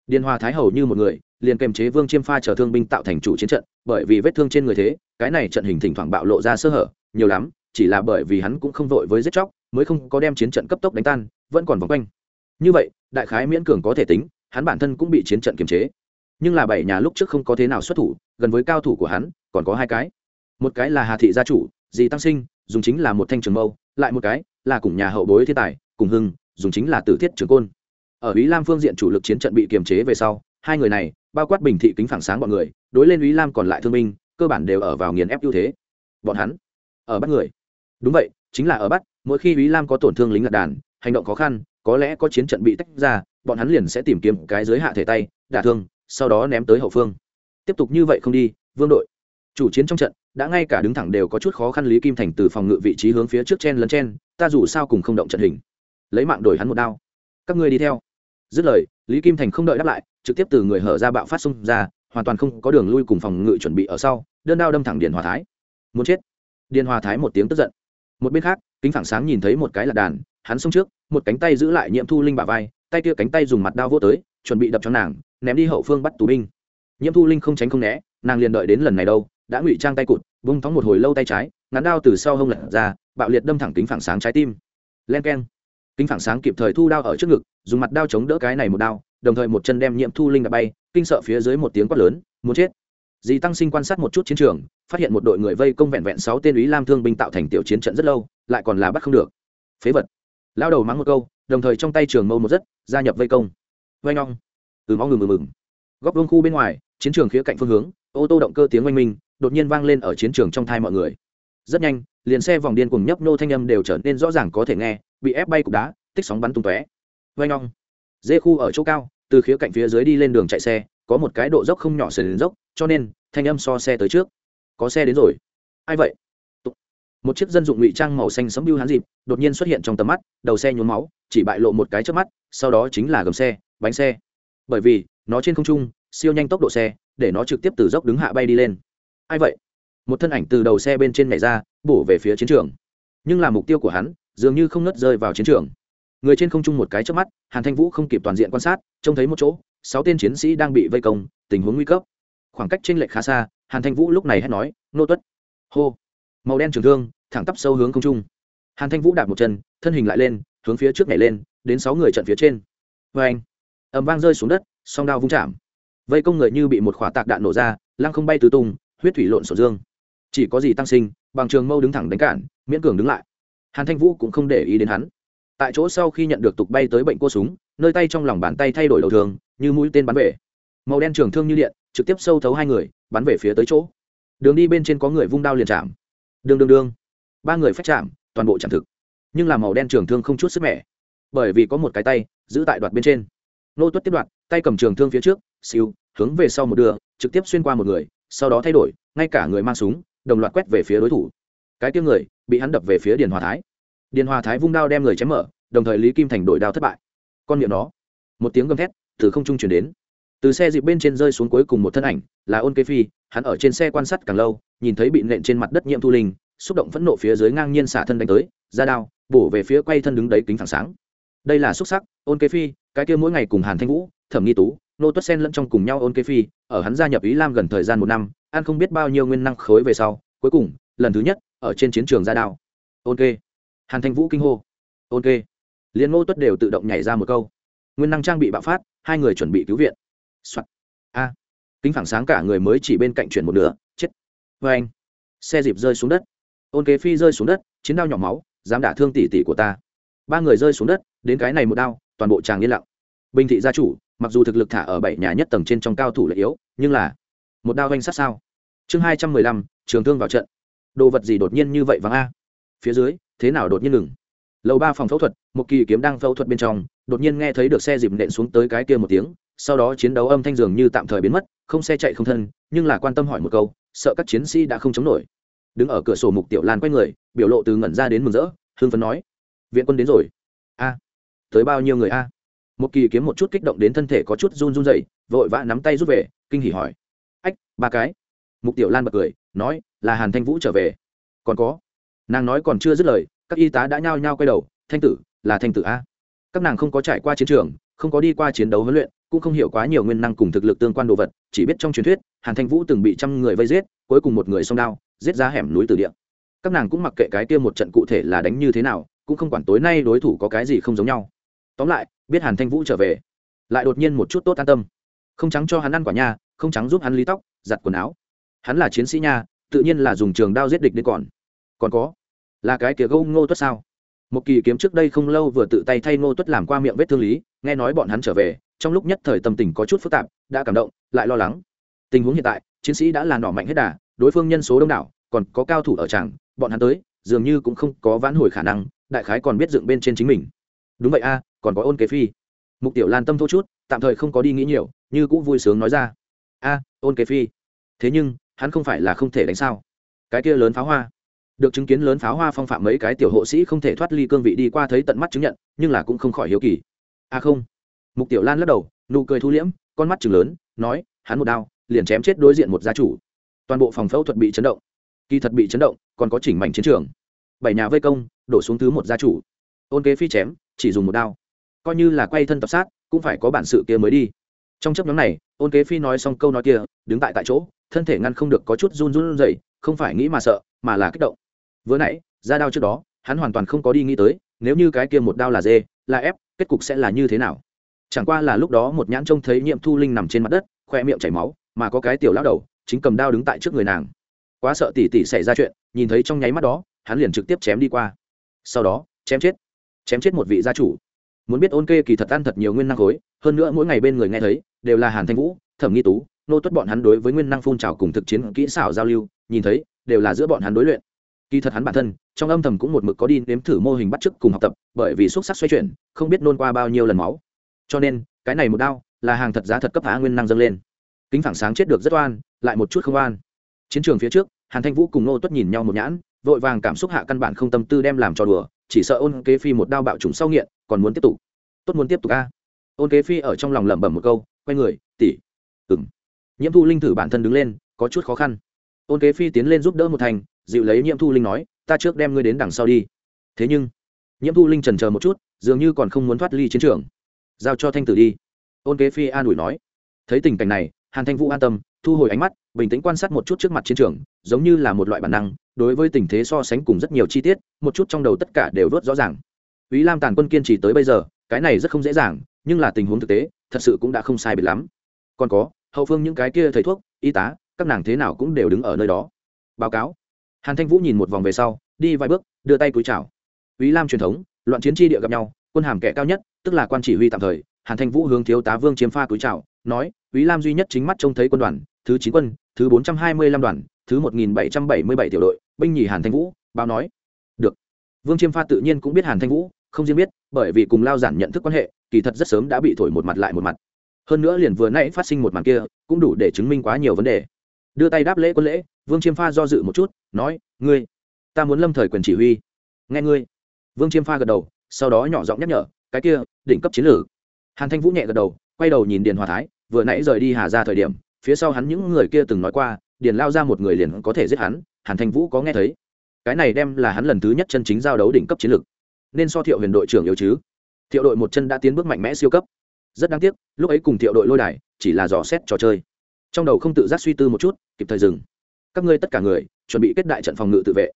Điền hòa thái hầu như một người, liền kềm chế vương chiêm pha chở thương binh tạo thành chủ chiến trận, bởi vì vết thương trên người thế, cái này trận hình thỉnh thoảng bạo lộ ra sơ hở, nhiều lắm, chỉ là bởi vì hắn cũng không vội với giết chóc, mới không có đem chiến trận cấp tốc đánh tan, vẫn còn vòng quanh. Như vậy, đại khái miễn cường có thể tính, hắn bản thân cũng bị chiến trận kiềm chế. Nhưng là bảy nhà lúc trước không có thế nào xuất thủ, gần với cao thủ của hắn, còn có hai cái. Một cái là hà thị gia chủ, dì tăng sinh, dùng chính là một thanh trường mâu lại một cái, là cùng nhà hậu bối thiên tài, cùng hưng, dùng chính là tử thiết trường côn. Ở ý lam phương diện chủ lực chiến trận bị kiềm chế về sau, hai người này, bao quát bình thị kính phản sáng bọn người, đối lên ý lam còn lại thương minh cơ bản đều ở vào nghiền ép ưu thế. Bọn hắn, ở bắt người. Đúng vậy, chính là ở bắt, mỗi khi ý lam có tổn thương lính lạc đàn, hành động khó khăn, có lẽ có chiến trận bị tách ra, bọn hắn liền sẽ tìm kiếm cái giới hạ thể tay, đả thương, sau đó ném tới hậu phương. Tiếp tục như vậy không đi, vương đội chủ chiến trong trận, đã ngay cả đứng thẳng đều có chút khó khăn lý kim thành từ phòng ngự vị trí hướng phía trước chen lấn chen, ta dù sao cùng không động trận hình. Lấy mạng đổi hắn một đao. Các ngươi đi theo. Dứt lời, lý kim thành không đợi đáp lại, trực tiếp từ người hở ra bạo phát xung ra, hoàn toàn không có đường lui cùng phòng ngự chuẩn bị ở sau, đơn đao đâm thẳng Điền hòa thái. Muốn chết. Điền hòa thái một tiếng tức giận. Một bên khác, kính phẳng sáng nhìn thấy một cái là đàn, hắn xông trước, một cánh tay giữ lại nhiễm thu linh bả vai, tay kia cánh tay dùng mặt đao vô tới, chuẩn bị đập cho nàng, ném đi hậu phương bắt tù binh. Nhiễm thu linh không tránh không né, nàng liền đợi đến lần này đâu đã ngụy trang tay cụt bung thóng một hồi lâu tay trái, ngắn đao từ sau hông lật ra, bạo liệt đâm thẳng kính phản sáng trái tim. Len keng. Kính phản sáng kịp thời thu đao ở trước ngực, dùng mặt đao chống đỡ cái này một đao, đồng thời một chân đem nhiễm thu linh đã bay, kinh sợ phía dưới một tiếng quát lớn, muốn chết. Dì tăng sinh quan sát một chút chiến trường, phát hiện một đội người vây công vẹn vẹn sáu tên ý lam thương binh tạo thành tiểu chiến trận rất lâu, lại còn là bắt không được. Phế vật. Lao đầu mắng một câu, đồng thời trong tay trường mâu một rất, gia nhập vây công. Vây nong từ mong ngừng mừng mừng góc vương khu bên ngoài, chiến trường khía cạnh phương hướng, ô tô động cơ tiếng oanh minh đột nhiên vang lên ở chiến trường trong thai mọi người. Rất nhanh, liền xe vòng điên cùng nhấp nô thanh âm đều trở nên rõ ràng có thể nghe, bị ép bay cục đá, tích sóng bắn tung tóe. Vanh long dê khu ở chỗ cao, từ khía cạnh phía dưới đi lên đường chạy xe, có một cái độ dốc không nhỏ sườn dốc, cho nên, thanh âm so xe tới trước. Có xe đến rồi. Ai vậy? Một chiếc dân dụng ngụy trang màu xanh sấm bưu hắn dịp, đột nhiên xuất hiện trong tầm mắt, đầu xe nhuốm máu, chỉ bại lộ một cái trước mắt, sau đó chính là gầm xe, bánh xe. Bởi vì, nó trên không trung, siêu nhanh tốc độ xe, để nó trực tiếp từ dốc đứng hạ bay đi lên ai vậy? Một thân ảnh từ đầu xe bên trên nhảy ra, bổ về phía chiến trường. Nhưng là mục tiêu của hắn, dường như không nứt rơi vào chiến trường. Người trên không trung một cái trước mắt, hàn thanh vũ không kịp toàn diện quan sát, trông thấy một chỗ, sáu tên chiến sĩ đang bị vây công, tình huống nguy cấp. Khoảng cách tranh lệch khá xa, hàn thanh vũ lúc này hét nói, nô tuất! Hô! Màu đen trường thương, thẳng tắp sâu hướng không trung. Hàn thanh vũ đạp một chân, thân hình lại lên, hướng phía trước nhảy lên, đến sáu người trận phía trên. Vê anh ẩm vang rơi xuống đất, song đao vung chạm. Vây công người như bị một khỏa tạc đạn nổ ra, lăng không bay tứ tung huyết thủy lộn sổ dương. Chỉ có gì tăng sinh, bằng trường mâu đứng thẳng đánh cản, miễn cường đứng lại. Hàn thanh vũ cũng không để ý đến hắn. Tại chỗ sau khi nhận được tục bay tới bệnh cô súng, nơi tay trong lòng bàn tay thay đổi đầu thường, như mũi tên bắn về. Màu đen trường thương như điện, trực tiếp sâu thấu hai người, bắn về phía tới chỗ. Đường đi bên trên có người vung đao liền chạm. Đương đương đương ba người phách chạm, toàn bộ chạm thực. Nhưng là màu đen trường thương không chút sức mẻ. Bởi vì có một cái tay, giữ tại đoạt bên trên. Nô tuất tiếp đoạt, tay cầm trường thương phía trước siêu hướng về sau một đường, trực tiếp xuyên qua một người sau đó thay đổi ngay cả người mang súng đồng loạt quét về phía đối thủ. Cái tiếng người bị hắn đập về phía điền hòa thái. Điền hòa thái vung đao đem người chém mở đồng thời lý kim thành đổi đao thất bại. Con miệng nó, một tiếng gầm thét từ không trung chuyển đến. Từ xe dịp bên trên rơi xuống cuối cùng một thân ảnh là ôn kế phi hắn ở trên xe quan sát càng lâu nhìn thấy bị nện trên mặt đất nhiễm thu linh xúc động phẫn nộ phía dưới ngang nhiên xả thân đánh tới ra đao bổ về phía quay thân đứng đấy kính phẳng sáng. Đây là xúc sắc ôn kế phi cái kia mỗi ngày cùng hàn thanh vũ thẩm nghi tú nô tuất sen lẫn trong cùng nhau ôn kế phi, ở hắn gia nhập ý lam gần thời gian một năm an không biết bao nhiêu nguyên năng khối về sau, cuối cùng, lần thứ nhất, ở trên chiến trường ra đao. Ôn kê. Hàn thanh vũ kinh hô. Ôn kê. Liên ngô tuất đều tự động nhảy ra một câu. Nguyên năng trang bị bạo phát, hai người chuẩn bị cứu viện. Soạn. a. Kính phẳng sáng cả người mới chỉ bên cạnh chuyển một nửa, chết. Vê anh. Xe dịp rơi xuống đất. Ôn kế phi rơi xuống đất, chiến đao nhỏ máu, dám đả thương tỷ tỷ của ta. Ba người rơi xuống đất, đến cái này một đao, toàn bộ chàng yên lặng. Bình thị gia chủ mặc dù thực lực thả ở bảy nhà nhất tầng trên trong cao thủ là yếu, nhưng là một đao danh sát sao? Chương hai trăm mười lăm, trường thương vào trận. Đồ vật gì đột nhiên như vậy vắng a? Phía dưới, thế nào đột nhiên ngừng? Lầu ba phòng phẫu thuật, một kỳ kiếm đang phẫu thuật bên trong, đột nhiên nghe thấy được xe dịp nện xuống tới cái kia một tiếng, sau đó chiến đấu âm thanh dường như tạm thời biến mất, không xe chạy không thân, nhưng là quan tâm hỏi một câu, sợ các chiến sĩ đã không chống nổi. Đứng ở cửa sổ mục tiểu lan quay người, biểu lộ từ ngẩn ra đến mừng rỡ hương phấn nói, viện quân đến rồi. A, tới bao nhiêu người a? Một kỳ kiếm một chút kích động đến thân thể có chút run run dậy vội vã nắm tay rút về, kinh hỉ hỏi. Ách, ba cái. Mục tiểu lan bật cười, nói, là hàn thanh vũ trở về. Còn có. Nàng nói còn chưa dứt lời, các y tá đã nhao nhao quay đầu, thanh tử, là thanh tử a. Các nàng không có trải qua chiến trường, không có đi qua chiến đấu huấn luyện, cũng không hiểu quá nhiều nguyên năng cùng thực lực tương quan đồ vật, chỉ biết trong truyền thuyết, hàn thanh vũ từng bị trăm người vây giết, cuối cùng một người xông đao, giết ra hẻm núi từ địa. Các nàng cũng mặc kệ cái kia một trận cụ thể là đánh như thế nào, cũng không quản tối nay đối thủ có cái gì không giống nhau tóm lại, biết hàn thanh vũ trở về, lại đột nhiên một chút tốt an tâm. Không trắng cho hắn ăn quả nha, không trắng giúp hắn lý tóc, giặt quần áo. Hắn là chiến sĩ nha, tự nhiên là dùng trường đao giết địch đến còn. Còn có, là cái kia gâu ngô tuất sao? Một kỳ kiếm trước đây không lâu vừa tự tay thay ngô tuất làm qua miệng vết thương lý, nghe nói bọn hắn trở về, trong lúc nhất thời tâm tình có chút phức tạp, đã cảm động, lại lo lắng. Tình huống hiện tại, chiến sĩ đã là nỏ mạnh hết đà, đối phương nhân số đông đảo, còn có cao thủ ở tràng, bọn hắn tới, dường như cũng không có vãn hồi khả năng, đại khái còn biết dựng bên trên chính mình. Đúng vậy a còn có ôn kế phi. Mục tiểu lan tâm thô chút, tạm thời không có đi nghĩ nhiều, như cũng vui sướng nói ra. A, ôn kế phi. Thế nhưng, hắn không phải là không thể đánh sao? Cái kia lớn pháo hoa. Được chứng kiến lớn pháo hoa phong phạm mấy cái tiểu hộ sĩ không thể thoát ly cương vị đi qua thấy tận mắt chứng nhận, nhưng là cũng không khỏi hiếu kỳ. A không. Mục tiểu lan lắc đầu, nụ cười thu liễm, con mắt chừng lớn, nói, hắn một đao, liền chém chết đối diện một gia chủ. Toàn bộ phòng phẫu thuật bị chấn động. Kỳ thật bị chấn động, còn có chỉnh mảnh chiến trường. Bảy nhà vây công, đổ xuống thứ một gia chủ. Ôn kế phi chém, chỉ dùng một đao coi như là quay thân tập sát, cũng phải có bản sự kia mới đi. Trong chấp nhóm này, ôn kế phi nói xong câu nói kia, đứng tại tại chỗ, thân thể ngăn không được có chút run run rẩy, không phải nghĩ mà sợ, mà là kích động. Vừa nãy, ra đao trước đó, hắn hoàn toàn không có đi nghĩ tới, nếu như cái kia một đao là dê, là ép, kết cục sẽ là như thế nào? Chẳng qua là lúc đó một nhãn trông thấy nhiệm thu linh nằm trên mặt đất, khoe miệng chảy máu, mà có cái tiểu lão đầu, chính cầm đao đứng tại trước người nàng. Quá sợ tỉ tỉ xảy ra chuyện, nhìn thấy trong nháy mắt đó, hắn liền trực tiếp chém đi qua. Sau đó, chém chết. Chém chết một vị gia chủ muốn biết ôn kê kỳ thật ăn thật nhiều nguyên năng khối, hơn nữa mỗi ngày bên người nghe thấy, đều là hàn thanh vũ, thẩm nghi tú, nô tuất bọn hắn đối với nguyên năng phun trào cùng thực chiến kỹ xảo giao lưu, nhìn thấy, đều là giữa bọn hắn đối luyện. Kỳ thật hắn bản thân, trong âm thầm cũng một mực có đi nếm thử mô hình bắt chước cùng học tập, bởi vì xúc sắc xoay chuyển, không biết nôn qua bao nhiêu lần máu. Cho nên, cái này một đao, là hàng thật giá thật cấp phá nguyên năng dâng lên. Kính phẳng sáng chết được rất oan, lại một chút không oan. Chiến trường phía trước, hàn thanh vũ cùng nô tuất nhìn nhau một nhãn, vội vàng cảm xúc hạ căn bản không tâm tư đem làm cho đùa, chỉ sợ ôn kế phi một đao bạo trùng sau nghiện còn muốn tiếp tục. Tốt muốn tiếp tục a. Ôn kế phi ở trong lòng lẩm bẩm một câu, quay người tỉ ừng nhiễm thu linh thử bản thân đứng lên, có chút khó khăn. Ôn kế phi tiến lên giúp đỡ một thành, dịu lấy nhiễm thu linh nói, ta trước đem ngươi đến đằng sau đi. Thế nhưng nhiễm thu linh trần chờ một chút, dường như còn không muốn thoát ly chiến trường. Giao cho thanh tử đi. Ôn kế phi an ủi nói. Thấy tình cảnh này, hàn thanh vũ an tâm, thu hồi ánh mắt, bình tĩnh quan sát một chút trước mặt chiến trường, giống như là một loại bản năng, đối với tình thế so sánh cùng rất nhiều chi tiết, một chút trong đầu tất cả đều vớt rõ ràng ý lam tàn quân kiên trì tới bây giờ, cái này rất không dễ dàng, nhưng là tình huống thực tế, thật sự cũng đã không sai biệt lắm. Còn có, hậu phương những cái kia thầy thuốc, y tá, các nàng thế nào cũng đều đứng ở nơi đó. Báo cáo. Hàn thanh vũ nhìn một vòng về sau, đi vài bước, đưa tay cúi chào. Ý lam truyền thống, loạn chiến tri địa gặp nhau, quân hàm kẻ cao nhất, tức là quan chỉ huy tạm thời, hàn thanh vũ hướng thiếu tá vương chiếm pha cúi chào, nói ý lam duy nhất chính mắt trông thấy quân đoàn, thứ chín quân, thứ bốn trăm hai mươi lăm đoàn, thứ một nghìn bảy trăm bảy mươi bảy tiểu đội, binh nhì hàn thanh vũ, báo nói. Được. Vương chiêm pha tự nhiên cũng biết hàn thanh vũ không riêng biết, bởi vì cùng lao giản nhận thức quan hệ, kỳ thật rất sớm đã bị thổi một mặt lại một mặt. Hơn nữa liền vừa nãy phát sinh một màn kia, cũng đủ để chứng minh quá nhiều vấn đề. Đưa tay đáp lễ quân lễ, vương chiêm pha do dự một chút, nói, ngươi, ta muốn lâm thời quyền chỉ huy. Nghe ngươi. Vương chiêm pha gật đầu, sau đó nhỏ giọng nhắc nhở, cái kia, đỉnh cấp chiến lược. Hàn thanh vũ nhẹ gật đầu, quay đầu nhìn điền hòa thái, vừa nãy rời đi hà ra thời điểm, phía sau hắn những người kia từng nói qua, điền lao ra một người liền có thể giết hắn, hàn thanh vũ có nghe thấy. Cái này đem là hắn lần thứ nhất chân chính giao đấu đỉnh cấp chiến lược nên so thiệu huyền đội trưởng yếu chứ. Thiệu đội một chân đã tiến bước mạnh mẽ siêu cấp. Rất đáng tiếc, lúc ấy cùng thiệu đội lôi đài, chỉ là dò xét trò chơi. Trong đầu không tự giác suy tư một chút, kịp thời dừng. Các ngươi tất cả người, chuẩn bị kết đại trận phòng ngự tự vệ.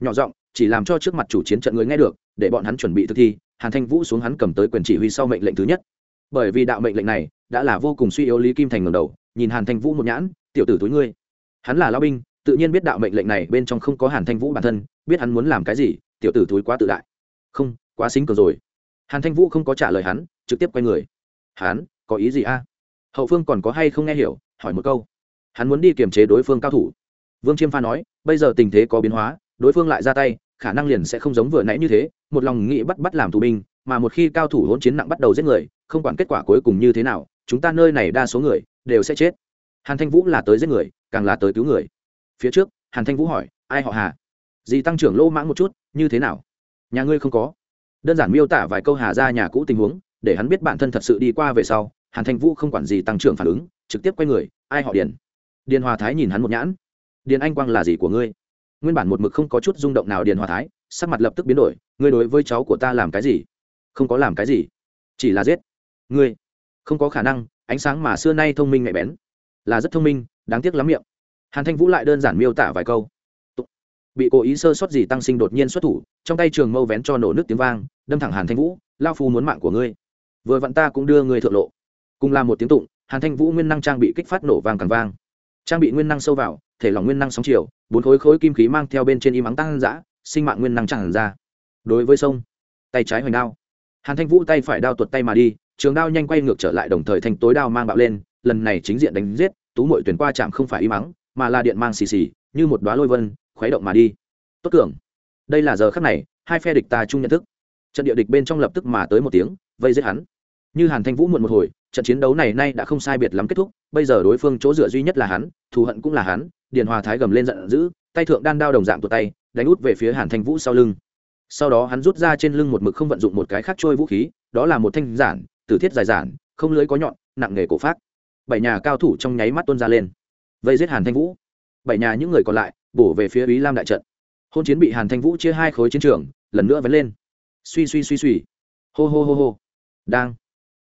Nhỏ giọng, chỉ làm cho trước mặt chủ chiến trận người nghe được, để bọn hắn chuẩn bị thực thi, hàn thanh vũ xuống hắn cầm tới quyền chỉ huy sau mệnh lệnh thứ nhất. Bởi vì đạo mệnh lệnh này, đã là vô cùng suy yếu lý kim thành ngầm đầu, nhìn hàn thanh vũ một nhãn, tiểu tử túi ngươi. Hắn là lao binh, tự nhiên biết đạo mệnh lệnh này bên trong không có hàn thanh vũ bản thân, biết hắn muốn làm cái gì, tiểu tử túi quá tự đại không, quá xính cường rồi. Hàn thanh vũ không có trả lời hắn, trực tiếp quay người. Hắn, có ý gì a? Hậu phương còn có hay không nghe hiểu, hỏi một câu. Hắn muốn đi kiềm chế đối phương cao thủ. Vương chiêm pha nói, bây giờ tình thế có biến hóa, đối phương lại ra tay, khả năng liền sẽ không giống vừa nãy như thế, một lòng nghĩ bắt bắt làm tù binh, mà một khi cao thủ hỗn chiến nặng bắt đầu giết người, không quản kết quả cuối cùng như thế nào, chúng ta nơi này đa số người, đều sẽ chết. Hàn thanh vũ là tới giết người, càng là tới cứu người. Phía trước, hàn thanh vũ hỏi, ai họ hà? Dì tăng trưởng lô mãng một chút, như thế nào? Nhà ngươi không có. Đơn giản miêu tả vài câu hà ra nhà cũ tình huống, để hắn biết bản thân thật sự đi qua về sau, hàn thanh vũ không quản gì tăng trưởng phản ứng, trực tiếp quay người, ai họ điền? Điền hòa thái nhìn hắn một nhãn. Điền anh quang là gì của ngươi? Nguyên bản một mực không có chút rung động nào điền hòa thái, sắc mặt lập tức biến đổi, ngươi đối với cháu của ta làm cái gì? Không có làm cái gì. Chỉ là giết. Ngươi. Không có khả năng, ánh sáng mà xưa nay thông minh nhạy bén. Là rất thông minh, đáng tiếc lắm miệng. Hàn thanh vũ lại đơn giản miêu tả vài câu. Bị cố ý sơ sót gì tăng sinh đột nhiên xuất thủ trong tay trường mâu vén cho nổ nước tiếng vang, đâm thẳng hàn thanh vũ, lao phu muốn mạng của ngươi. Vừa vặn ta cũng đưa ngươi thượng lộ. Cùng làm một tiếng tụng, hàn thanh vũ nguyên năng trang bị kích phát nổ vàng càng vang. Trang bị nguyên năng sâu vào, thể lòng nguyên năng sóng chiều, bốn khối khối kim khí mang theo bên trên im ắng tăng dã, sinh mạng nguyên năng tràn ra. Đối với sông, tay trái hoành đao. Hàn thanh vũ tay phải đao tuột tay mà đi, trường đao nhanh quay ngược trở lại đồng thời thanh tối đao mang bạo lên, lần này chính diện đánh giết, tú mội tuyển qua chạm không phải im ắng mà là điện mang xì xì, như một đoá lôi vân, khuấy động mà đi. Tốt cường đây là giờ khắc này, hai phe địch ta chung nhận thức. Trận địa địch bên trong lập tức mà tới một tiếng, vây giết hắn. Như hàn thanh vũ muộn một hồi, trận chiến đấu này nay đã không sai biệt lắm kết thúc, bây giờ đối phương chỗ dựa duy nhất là hắn, thù hận cũng là hắn, điền hòa thái gầm lên giận dữ, tay thượng đan đao đồng dạng tụt tay, đánh út về phía hàn thanh vũ sau lưng. Sau đó hắn rút ra trên lưng một mực không vận dụng một cái khác trôi vũ khí, đó là một thanh giản, tử thiết dài giản, không lưới có nhọn, nặng nghề cổ phát bảy nhà cao thủ trong nháy mắt tuôn ra lên. Vây giết hàn thanh vũ. Bảy nhà những người còn lại, bổ về phía ý lam đại trận hôn chiến bị hàn thanh vũ chia hai khối chiến trường, lần nữa vén lên. Suy suy suy suy. Hô hô hô hô. Đang.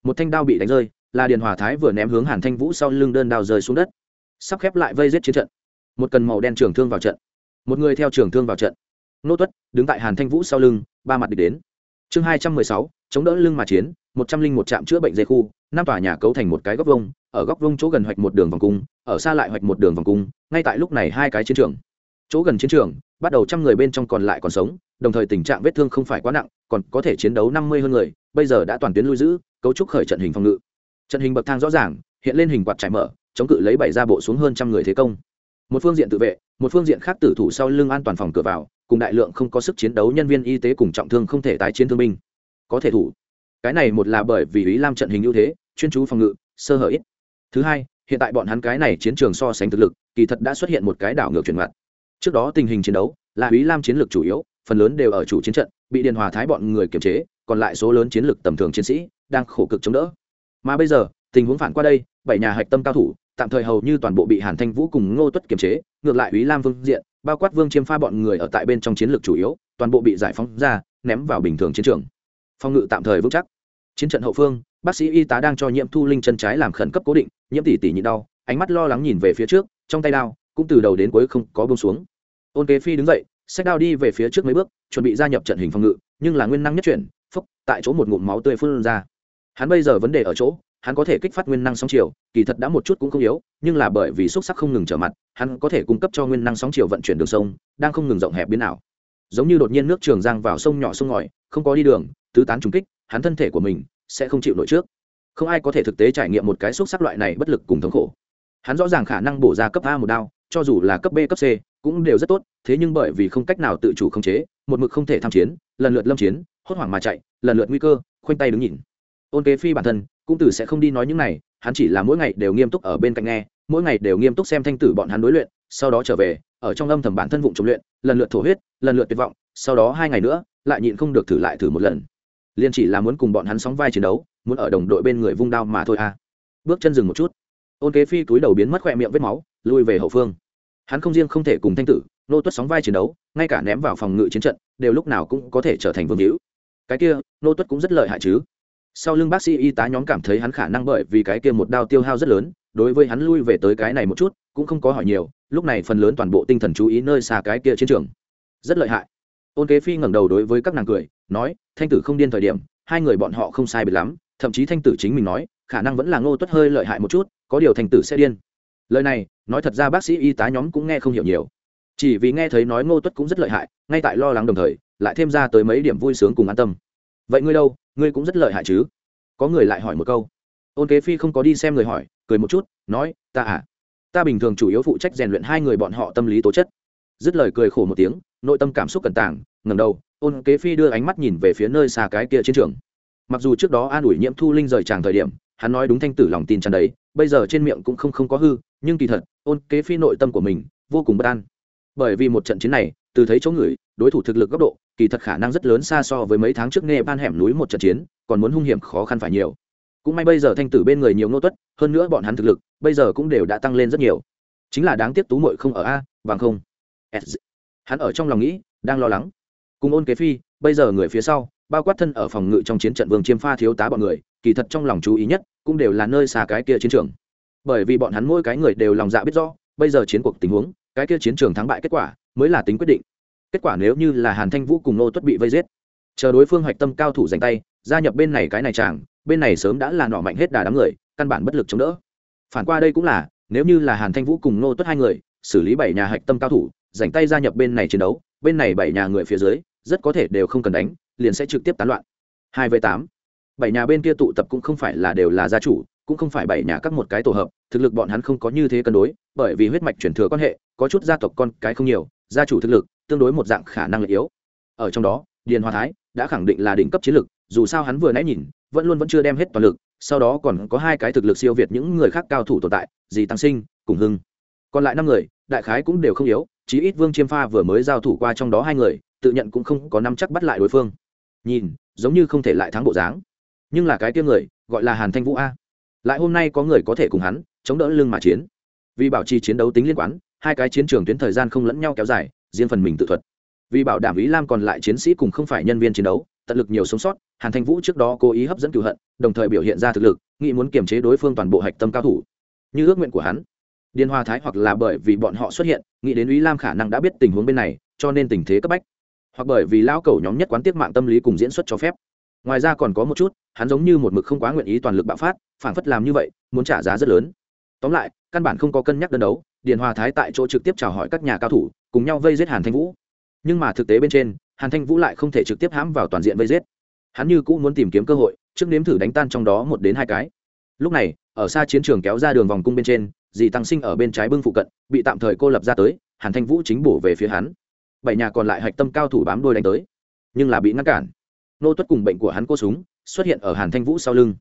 Một thanh đao bị đánh rơi là điền hòa thái vừa ném hướng hàn thanh vũ sau lưng đơn đao rơi xuống đất. Sắp khép lại vây giết chiến trận. Một cần màu đen trường thương vào trận. Một người theo trường thương vào trận. Nô tuất, đứng tại hàn thanh vũ sau lưng, ba mặt địch đến. Chương hai trăm mười sáu, chống đỡ lưng mà chiến, một trăm linh một trạm chữa bệnh dây khu, năm tòa nhà cấu thành một cái góc vông ở góc vông chỗ gần hoạch một đường vòng cung, ở xa lại hoạch một đường vòng cung, ngay tại lúc này hai cái chiến trường chỗ gần chiến trường, bắt đầu trăm người bên trong còn lại còn sống, đồng thời tình trạng vết thương không phải quá nặng, còn có thể chiến đấu năm mươi hơn người, bây giờ đã toàn tuyến lui giữ, cấu trúc khởi trận hình phòng ngự. Trận hình bậc thang rõ ràng, hiện lên hình quạt trải mở, chống cự lấy bảy ra bộ xuống hơn trăm người thế công. Một phương diện tự vệ, một phương diện khác tử thủ sau lưng an toàn phòng cửa vào, cùng đại lượng không có sức chiến đấu nhân viên y tế cùng trọng thương không thể tái chiến thương binh. Có thể thủ. Cái này một là bởi vì ý lam trận hình ưu thế, chuyên chú phòng ngự, sơ hở ít. Thứ hai, hiện tại bọn hắn cái này chiến trường so sánh thực lực, kỳ thật đã xuất hiện một cái đảo ngược chuyển mặt trước đó tình hình chiến đấu là ý lam chiến lược chủ yếu, phần lớn đều ở chủ chiến trận, bị điền hòa thái bọn người kiềm chế, còn lại số lớn chiến lược tầm thường chiến sĩ đang khổ cực chống đỡ. Mà bây giờ, tình huống phản qua đây, bảy nhà hạch tâm cao thủ, tạm thời hầu như toàn bộ bị hàn thanh vũ cùng ngô tuất kiềm chế, ngược lại ý lam vương diện, bao quát vương chiêm pha bọn người ở tại bên trong chiến lược chủ yếu, toàn bộ bị giải phóng ra, ném vào bình thường chiến trường. Phòng ngự tạm thời vững chắc. Chiến trận hậu phương, bác sĩ y tá đang cho nhiễm thu linh chân trái làm khẩn cấp cố định, nhiễm tỷ tỷ nhịn đau, ánh mắt lo lắng nhìn về phía trước, trong tay đao, cũng từ đầu đến cuối không có bông xuống ôn kế phi đứng dậy sách đao đi về phía trước mấy bước, chuẩn bị gia nhập trận hình phòng ngự, nhưng là nguyên năng nhất chuyển, phúc, tại chỗ một ngụm máu tươi phun ra. Hắn bây giờ vấn đề ở chỗ, hắn có thể kích phát nguyên năng sóng chiều, kỳ thật đã một chút cũng không yếu, nhưng là bởi vì xúc sắc không ngừng trở mặt, hắn có thể cung cấp cho nguyên năng sóng chiều vận chuyển đường sông, đang không ngừng rộng hẹp biến ảo. Giống như đột nhiên nước trường giang vào sông nhỏ sông ngòi, không có đi đường, tứ tán trùng kích, hắn thân thể của mình sẽ không chịu nổi trước. Không ai có thể thực tế trải nghiệm một cái xúc sắc loại này bất lực cùng thống khổ. Hắn rõ ràng khả năng bổ ra cấp a một đao, cho dù là cấp b, cấp c cũng đều rất tốt, thế nhưng bởi vì không cách nào tự chủ khống chế, một mực không thể tham chiến, lần lượt lâm chiến, hốt hoảng mà chạy, lần lượt nguy cơ, khoanh tay đứng nhìn. Ôn kế phi bản thân cũng tử sẽ không đi nói những này, hắn chỉ là mỗi ngày đều nghiêm túc ở bên cạnh nghe, mỗi ngày đều nghiêm túc xem thanh tử bọn hắn đối luyện, sau đó trở về, ở trong âm thầm bản thân vụng trộm luyện, lần lượt thổ huyết, lần lượt tuyệt vọng, sau đó hai ngày nữa, lại nhịn không được thử lại thử một lần. Liền chỉ là muốn cùng bọn hắn sóng vai chiến đấu, muốn ở đồng đội bên người vung đao mà thôi à. Bước chân dừng một chút. Ôn kế phi túi đầu biến mất khỏe miệng vết máu, lui về hậu phương hắn không riêng không thể cùng thanh tử, nô tuất sóng vai chiến đấu, ngay cả ném vào phòng ngự chiến trận, đều lúc nào cũng có thể trở thành vương hữu. Cái kia, nô tuất cũng rất lợi hại chứ. Sau lưng bác sĩ y tá nhóm cảm thấy hắn khả năng bởi vì cái kia một đao tiêu hao rất lớn, đối với hắn lui về tới cái này một chút, cũng không có hỏi nhiều, lúc này phần lớn toàn bộ tinh thần chú ý nơi xa cái kia chiến trường. Rất lợi hại. Ôn kế phi ngẩng đầu đối với các nàng cười, nói, thanh tử không điên thời điểm, hai người bọn họ không sai biệt lắm, thậm chí thanh tử chính mình nói, khả năng vẫn là ngô tuất hơi lợi hại một chút, có điều thanh tử sẽ điên lời này, nói thật ra bác sĩ y tá nhóm cũng nghe không hiểu nhiều. Chỉ vì nghe thấy nói ngô tuất cũng rất lợi hại, ngay tại lo lắng đồng thời, lại thêm ra tới mấy điểm vui sướng cùng an tâm. Vậy ngươi đâu, ngươi cũng rất lợi hại chứ? Có người lại hỏi một câu. Ôn kế phi không có đi xem người hỏi, cười một chút, nói, ta à ta bình thường chủ yếu phụ trách rèn luyện hai người bọn họ tâm lý tố chất. Dứt lời cười khổ một tiếng, nội tâm cảm xúc cẩn tảng ngầm đầu, ôn kế phi đưa ánh mắt nhìn về phía nơi xa cái kia chiến trường. Mặc dù trước đó an ủi nhiễm thu linh rời tràng thời điểm, hắn nói đúng thanh tử lòng tin tràn đấy bây giờ trên miệng cũng không không có hư nhưng kỳ thật, ôn kế phi nội tâm của mình vô cùng bất an. Bởi vì một trận chiến này, từ thấy chỗ người, đối thủ thực lực góc độ, kỳ thật khả năng rất lớn xa so với mấy tháng trước nghe ban hẻm núi một trận chiến, còn muốn hung hiểm khó khăn phải nhiều. Cũng may bây giờ thanh tử bên người nhiều nô tuất, hơn nữa bọn hắn thực lực, bây giờ cũng đều đã tăng lên rất nhiều. Chính là đáng tiếc tú mội không ở a, bằng không. Hắn ở trong lòng nghĩ, đang lo lắng. Cùng ôn kế phi, bây giờ người phía sau, bao quát thân ở phòng ngự trong chiến trận vương chiêm pha thiếu tá bọn người, kỳ thật trong lòng chú ý nhất, cũng đều là nơi xa cái kia chiến trường bởi vì bọn hắn mỗi cái người đều lòng dạ biết rõ, bây giờ chiến cuộc tình huống, cái kia chiến trường thắng bại kết quả mới là tính quyết định. Kết quả nếu như là hàn thanh vũ cùng nô tuất bị vây giết, chờ đối phương hoạch tâm cao thủ giành tay, gia nhập bên này cái này chàng, bên này sớm đã là nọ mạnh hết đà đám người, căn bản bất lực chống đỡ. Phản qua đây cũng là, nếu như là hàn thanh vũ cùng nô tuất hai người, xử lý bảy nhà hạch tâm cao thủ, giành tay gia nhập bên này chiến đấu, bên này bảy nhà người phía dưới, rất có thể đều không cần đánh, liền sẽ trực tiếp tán loạn. Hai v tám, bảy nhà bên kia tụ tập cũng không phải là đều là gia chủ cũng không phải bảy nhà các một cái tổ hợp, thực lực bọn hắn không có như thế cân đối, bởi vì huyết mạch chuyển thừa quan hệ, có chút gia tộc con cái không nhiều, gia chủ thực lực tương đối một dạng khả năng lợi yếu. Ở trong đó, điền hoa thái đã khẳng định là đỉnh cấp chiến lực, dù sao hắn vừa nãy nhìn, vẫn luôn vẫn chưa đem hết toàn lực, sau đó còn có hai cái thực lực siêu việt những người khác cao thủ tồn tại, dì tăng sinh, cùng hưng. Còn lại năm người, đại khái cũng đều không yếu, chí ít vương chiêm pha vừa mới giao thủ qua trong đó hai người, tự nhận cũng không có năm chắc bắt lại đối phương. Nhìn, giống như không thể lại thắng bộ dáng. Nhưng là cái kia người, gọi là hàn thanh vũ a lại hôm nay có người có thể cùng hắn chống đỡ lưng mà chiến. Vì bảo trì chiến đấu tính liên quan hai cái chiến trường tuyến thời gian không lẫn nhau kéo dài, riêng phần mình tự thuật. Vì bảo đảm ý lam còn lại chiến sĩ cùng không phải nhân viên chiến đấu, tận lực nhiều sống sót, hàn thanh vũ trước đó cố ý hấp dẫn cựu hận, đồng thời biểu hiện ra thực lực, nghĩ muốn kiềm chế đối phương toàn bộ hạch tâm cao thủ. Như ước nguyện của hắn điên hoa thái hoặc là bởi vì bọn họ xuất hiện, nghĩ đến ý lam khả năng đã biết tình huống bên này, cho nên tình thế cấp bách. Hoặc bởi vì lão cầu nhóm nhất quán tiếp mạng tâm lý cùng diễn xuất cho phép ngoài ra còn có một chút, hắn giống như một mực không quá nguyện ý toàn lực bạo phát phản phất làm như vậy, muốn trả giá rất lớn. Tóm lại, căn bản không có cân nhắc đơn đấu, điền hòa thái tại chỗ trực tiếp chào hỏi các nhà cao thủ, cùng nhau vây giết hàn thanh vũ. Nhưng mà thực tế bên trên, hàn thanh vũ lại không thể trực tiếp hãm vào toàn diện vây giết. Hắn như cũng muốn tìm kiếm cơ hội, trước nếm thử đánh tan trong đó một đến hai cái. Lúc này, ở xa chiến trường kéo ra đường vòng cung bên trên, dì tăng sinh ở bên trái bưng phụ cận, bị tạm thời cô lập ra tới, hàn thanh vũ chính bổ về phía hắn. Bảy nhà còn lại hạch tâm cao thủ bám đôi đánh tới, nhưng là bị ngăn cản nô tuất cùng bệnh của hắn cô súng xuất hiện ở hàn thanh vũ sau lưng.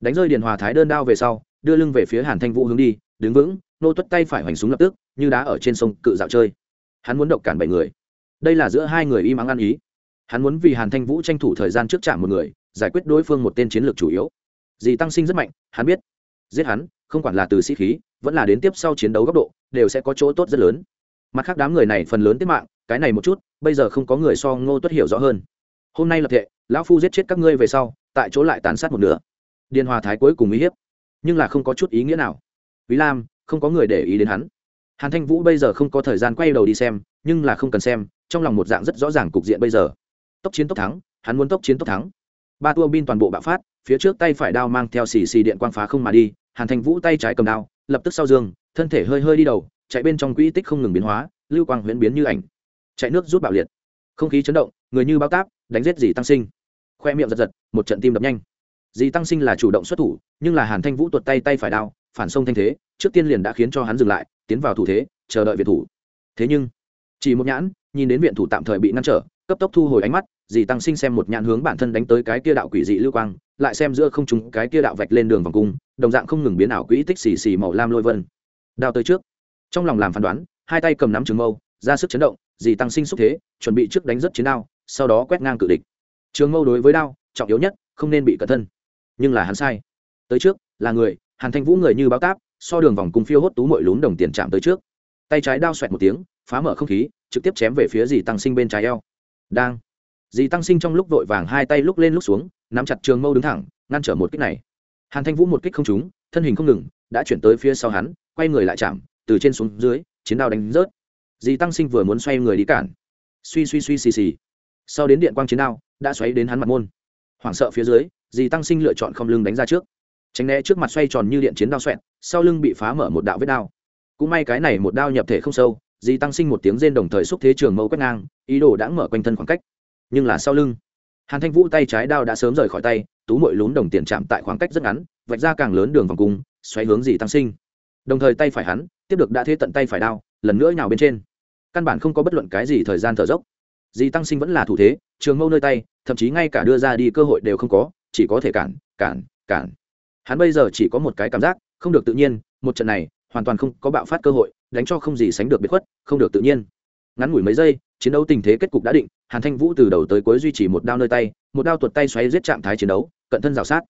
Đánh rơi điền hòa thái đơn đao về sau, đưa lưng về phía hàn thanh vũ hướng đi, đứng vững, nô tuất tay phải hoành súng lập tức, như đá ở trên sông cự dạo chơi. Hắn muốn động cản bảy người. Đây là giữa hai người im ắng ăn ý. Hắn muốn vì hàn thanh vũ tranh thủ thời gian trước chạm một người, giải quyết đối phương một tên chiến lược chủ yếu. Dì tăng sinh rất mạnh, hắn biết. Giết hắn, không quản là từ sĩ khí, vẫn là đến tiếp sau chiến đấu góc độ, đều sẽ có chỗ tốt rất lớn. Mặt khác đám người này phần lớn tiết mạng, cái này một chút, bây giờ không có người so ngô tuất hiểu rõ hơn hôm nay lập thệ lão phu giết chết các ngươi về sau tại chỗ lại tàn sát một nửa. Điền hòa thái cuối cùng uy hiếp nhưng là không có chút ý nghĩa nào. Vĩ lam không có người để ý đến hắn. Hàn thanh vũ bây giờ không có thời gian quay đầu đi xem nhưng là không cần xem trong lòng một dạng rất rõ ràng cục diện bây giờ. Tốc chiến tốc thắng hắn muốn tốc chiến tốc thắng. Ba tua bin toàn bộ bạo phát phía trước tay phải đao mang theo xì xì điện quang phá không mà đi hàn thanh vũ tay trái cầm đao lập tức sau giường, thân thể hơi hơi đi đầu chạy bên trong quỹ tích không ngừng biến hóa lưu quang huyễn biến như ảnh. Chạy nước rút bạo liệt. Không khí chấn động người như bao táp đánh giết dì tăng sinh. Khoe miệng giật giật, một trận tim đập nhanh. Dì tăng sinh là chủ động xuất thủ, nhưng là hàn thanh vũ tuột tay tay phải đao, phản xông thanh thế, trước tiên liền đã khiến cho hắn dừng lại, tiến vào thủ thế, chờ đợi viện thủ. Thế nhưng, chỉ một nhãn, nhìn đến viện thủ tạm thời bị ngăn trở, cấp tốc thu hồi ánh mắt, dì tăng sinh xem một nhãn hướng bản thân đánh tới cái kia đạo quỷ dị lưu quang, lại xem giữa không trùng cái kia đạo vạch lên đường vòng cung, đồng dạng không ngừng biến ảo quỹ tích xì xì màu lam lôi vân. Đao tới trước. Trong lòng làm phán đoán, hai tay cầm nắm trường mâu, ra sức chấn động, dì tăng sinh xúc thế, chuẩn bị trước đánh rất chiến đao sau đó quét ngang cự địch. Trường mâu đối với đao, trọng yếu nhất, không nên bị cẩn thân. Nhưng là hắn sai. Tới trước, là người, hàn thanh vũ người như báo táp, so đường vòng cung phiêu hốt tú mội lún đồng tiền chạm tới trước. Tay trái đao xoẹt một tiếng, phá mở không khí, trực tiếp chém về phía dì tăng sinh bên trái eo. Đang. Dì tăng sinh trong lúc vội vàng hai tay lúc lên lúc xuống, nắm chặt trường mâu đứng thẳng, ngăn trở một kích này. Hàn thanh vũ một kích không trúng, thân hình không ngừng, đã chuyển tới phía sau hắn, quay người lại chạm, từ trên xuống dưới, chiến đao đánh rớt. Dì tăng sinh vừa muốn xoay người đi cản. Suy suy suy xì xì sau đến điện quang chiến đao, đã xoáy đến hắn mặt môn. Hoảng sợ phía dưới, dì tăng sinh lựa chọn không lưng đánh ra trước. Tránh né trước mặt xoay tròn như điện chiến đao xoẹn sau lưng bị phá mở một đạo vết đao. Cũng may cái này một đao nhập thể không sâu, dì tăng sinh một tiếng rên đồng thời xúc thế trường mẫu quét ngang, ý đồ đã mở quanh thân khoảng cách. Nhưng là sau lưng, hàn thanh vũ tay trái đao đã sớm rời khỏi tay, tú mội lún đồng tiền chạm tại khoảng cách rất ngắn, vạch ra càng lớn đường vòng cung, xoáy hướng dì tăng sinh. Đồng thời tay phải hắn, tiếp được đã thế tận tay phải đao, lần nữa nhào bên trên. Căn bản không có bất luận cái gì thời gian thở dốc dì tăng sinh vẫn là thủ thế, trường mâu nơi tay, thậm chí ngay cả đưa ra đi cơ hội đều không có, chỉ có thể cản cản cản. Hắn bây giờ chỉ có một cái cảm giác, không được tự nhiên, một trận này, hoàn toàn không có bạo phát cơ hội, đánh cho không gì sánh được biệt khuất, không được tự nhiên. Ngắn ngủi mấy giây, chiến đấu tình thế kết cục đã định, hàn thanh vũ từ đầu tới cuối duy trì một đao nơi tay, một đao tuột tay xoáy giết trạng thái chiến đấu, cận thân rào sát.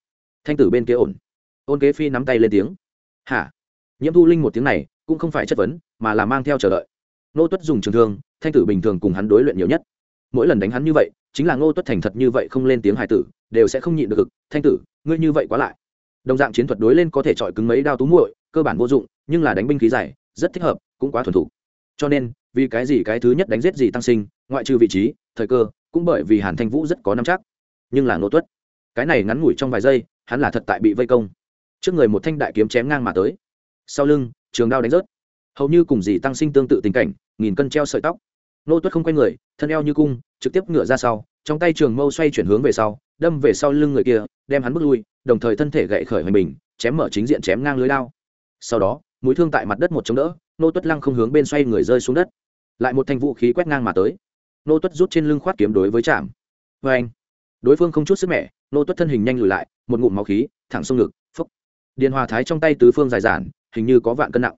Thanh tử bên kia ổn. Ôn kế phi nắm tay lên tiếng. Hả? Nhiễm thu linh một tiếng này, cũng không phải chất vấn, mà là mang theo chờ đợi. Nô tuất dùng trường thương, thanh tử bình thường cùng hắn đối luyện nhiều nhất mỗi lần đánh hắn như vậy, chính là ngô tuất thành thật như vậy không lên tiếng hài tử, đều sẽ không nhịn được cực thanh tử, ngươi như vậy quá lại. Đồng dạng chiến thuật đối lên có thể chọi cứng mấy đao tú muội, cơ bản vô dụng, nhưng là đánh binh khí dài, rất thích hợp, cũng quá thuần thủ cho nên, vì cái gì cái thứ nhất đánh giết gì tăng sinh, ngoại trừ vị trí, thời cơ, cũng bởi vì hàn thanh vũ rất có nắm chắc. Nhưng là Ngô tuất, cái này ngắn ngủi trong vài giây, hắn là thật tại bị vây công. Trước người một thanh đại kiếm chém ngang mà tới. Sau lưng, trường đao đánh rớt. Hầu như cùng dì tăng sinh tương tự tình cảnh, nghìn cân treo sợi tóc. Nô tuất không quay người, thân eo như cung trực tiếp ngựa ra sau, trong tay trường mâu xoay chuyển hướng về sau, đâm về sau lưng người kia, đem hắn bước lui, đồng thời thân thể gậy khởi hoành mình chém mở chính diện chém ngang lưới lao sau đó, mũi thương tại mặt đất một chống đỡ, nô tuất lăng không hướng bên xoay người rơi xuống đất. Lại một thanh vũ khí quét ngang mà tới. Nô tuất rút trên lưng khoát kiếm đối với trạm vê anh, đối phương không chút sức mẻ, nô tuất thân hình nhanh lùi lại, một ngụm máu khí, thẳng xuống ngực, phúc. Điền hòa thái trong tay tứ phương dài dản hình như có vạn cân nặng.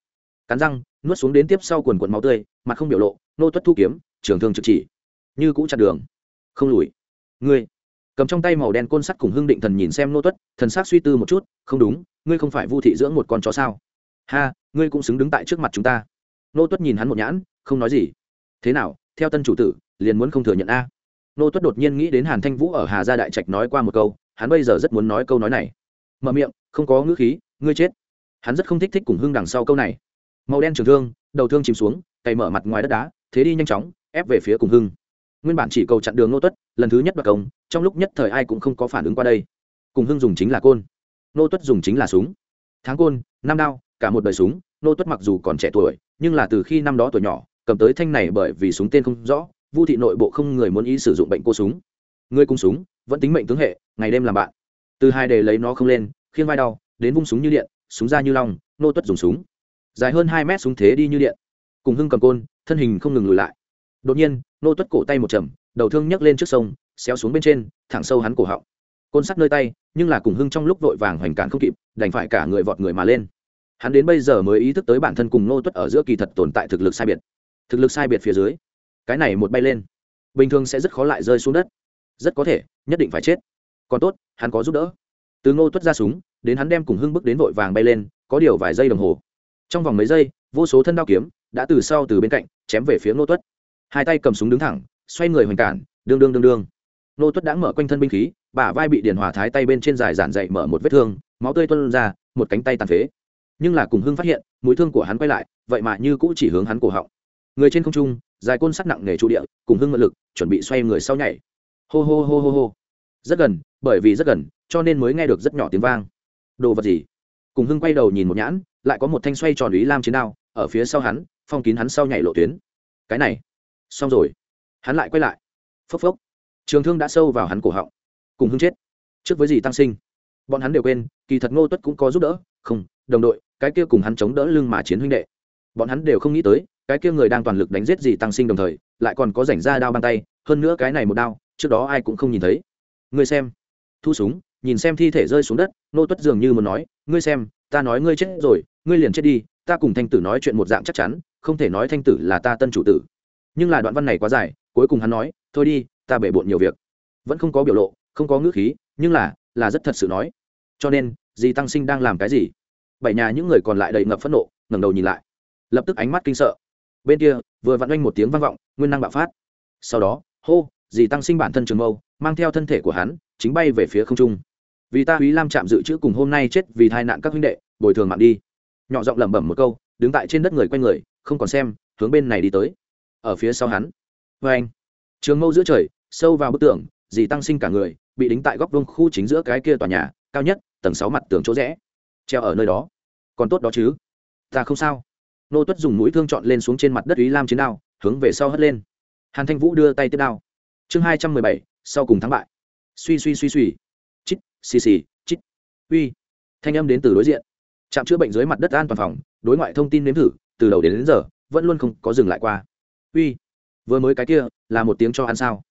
Cắn răng, nuốt xuống đến tiếp sau quần quần máu tươi, mặt không biểu lộ, nô tuất thu kiếm, trường thương trực chỉ như cũ chặt đường. Không lùi. Ngươi. Cầm trong tay màu đen côn sắt cùng hưng định thần nhìn xem nô tuất, thần s suy tư một chút, không đúng, ngươi không phải vu thị dưỡng một con chó sao? Ha, ngươi cũng xứng đứng tại trước mặt chúng ta. Nô tuất nhìn hắn một nhãn, không nói gì. Thế nào, theo tân chủ tử, liền muốn không thừa nhận a? Nô tuất đột nhiên nghĩ đến hàn thanh vũ ở hà gia đại trạch nói qua một câu, hắn bây giờ rất muốn nói câu nói này. Mở miệng, không có ngữ khí, ngươi chết. Hắn rất không thích thích cùng hưng đằng sau câu này. Màu đen trường thương, đầu thương chìm xuống, cày mở mặt ngoài đất đá, thế đi nhanh chóng, ép về phía cùng hưng nguyên bản chỉ cầu chặn đường nô tuất, lần thứ nhất đoạt công, trong lúc nhất thời ai cũng không có phản ứng qua đây. Cùng hưng dùng chính là côn. Nô tuất dùng chính là súng. Tháng côn, năm đao, cả một đời súng nô tuất mặc dù còn trẻ tuổi, nhưng là từ khi năm đó tuổi nhỏ, cầm tới thanh này bởi vì súng tên không rõ, vu thị nội bộ không người muốn ý sử dụng bệnh cô súng. Người cung súng, vẫn tính mệnh tướng hệ, ngày đêm làm bạn. Từ hai đề lấy nó không lên khiên vai đau, đến vung súng như điện, súng ra như long nô tuất dùng súng. Dài hơn hai mét súng thế đi như điện. Cùng hưng cầm côn, thân hình không ngừng lùi lại đột nhiên, nô tuất cổ tay một chầm đầu thương nhấc lên trước sông, xéo xuống bên trên, thẳng sâu hắn cổ họng. Côn sắt nơi tay, nhưng là cùng hưng trong lúc vội vàng hoành cản không kịp, đành phải cả người vọt người mà lên. Hắn đến bây giờ mới ý thức tới bản thân cùng nô tuất ở giữa kỳ thật tồn tại thực lực sai biệt. Thực lực sai biệt phía dưới, cái này một bay lên, bình thường sẽ rất khó lại rơi xuống đất. Rất có thể, nhất định phải chết. Còn tốt, hắn có giúp đỡ. Từ ngô tuất ra súng, đến hắn đem cùng hưng bước đến vội vàng bay lên, có điều vài giây đồng hồ. Trong vòng mấy giây, vô số thân đao kiếm đã từ sau từ bên cạnh chém về phía ngô tuất hai tay cầm súng đứng thẳng, xoay người hoành cản, đương đương đương đương. Nô tuất đã mở quanh thân binh khí, bả vai bị điền hòa thái tay bên trên dài giản dậy mở một vết thương, máu tươi tuôn ra, một cánh tay tàn phế. Nhưng là cùng hưng phát hiện, mũi thương của hắn quay lại, vậy mà như cũ chỉ hướng hắn cổ họng. Người trên không trung, dài côn sắt nặng nề trụ địa, cùng hưng mượn lực, chuẩn bị xoay người sau nhảy. Hô hô hô hô hô. Rất gần, bởi vì rất gần, cho nên mới nghe được rất nhỏ tiếng vang. Đồ vật gì? Cùng hưng quay đầu nhìn một nhãn, lại có một thanh xoay tròn ý lam chiến đao, ở phía sau hắn, phong kín hắn sau nhảy lộ tuyến. Cái này xong rồi. Hắn lại quay lại. Phốc phốc. Trường thương đã sâu vào hắn cổ họng. Cùng hưng chết. Trước với gì tăng sinh? Bọn hắn đều quên, kỳ thật ngô tuất cũng có giúp đỡ. Không, đồng đội, cái kia cùng hắn chống đỡ lưng mà chiến huynh đệ. Bọn hắn đều không nghĩ tới, cái kia người đang toàn lực đánh giết gì tăng sinh đồng thời, lại còn có rảnh ra đao bàn tay, hơn nữa cái này một đao, trước đó ai cũng không nhìn thấy. Ngươi xem. Thu súng, nhìn xem thi thể rơi xuống đất nô tuất dường như muốn nói, ngươi xem, ta nói ngươi chết rồi, ngươi liền chết đi, ta cùng thanh tử nói chuyện một dạng chắc chắn, không thể nói thanh tử là ta tân chủ tử nhưng là đoạn văn này quá dài, cuối cùng hắn nói, thôi đi, ta bể bộn nhiều việc. Vẫn không có biểu lộ, không có ngữ khí, nhưng là là rất thật sự nói. Cho nên, dì tăng sinh đang làm cái gì? Bảy nhà những người còn lại đầy ngập phẫn nộ, ngẩng đầu nhìn lại. Lập tức ánh mắt kinh sợ. Bên kia, vừa vặn oanh một tiếng vang vọng, nguyên năng bạo phát. Sau đó, hô, dì tăng sinh bản thân trường mâu, mang theo thân thể của hắn, chính bay về phía không trung. Vì ta úy lam chạm dự trữ cùng hôm nay chết vì tai nạn các huynh đệ, bồi thường mạng đi. Nhỏ giọng lẩm bẩm một câu, đứng tại trên đất người quay người, không còn xem, hướng bên này đi tới ở phía sau hắn. Vê anh trường mâu giữa trời sâu vào bức tường dì tăng sinh cả người bị đính tại góc vông khu chính giữa cái kia tòa nhà cao nhất tầng sáu mặt tường chỗ rẽ. Treo ở nơi đó. Còn tốt đó chứ? Ta không sao. Nô tuất dùng mũi thương chọn lên xuống trên mặt đất ý lam chiến đao hướng về sau hất lên. Hàn thanh vũ đưa tay tiếp đao. Chương hai trăm mười bảy sau cùng thắng bại. Suy suy suy suy. Chít xì xì chít. Uy. Thanh âm đến từ đối diện. Trạm chữa bệnh dưới mặt đất an toàn phòng đối ngoại thông tin nếm thử từ đầu đến, đến giờ vẫn luôn không có dừng lại qua uy, vừa mới cái kia, là một tiếng cho ăn sao?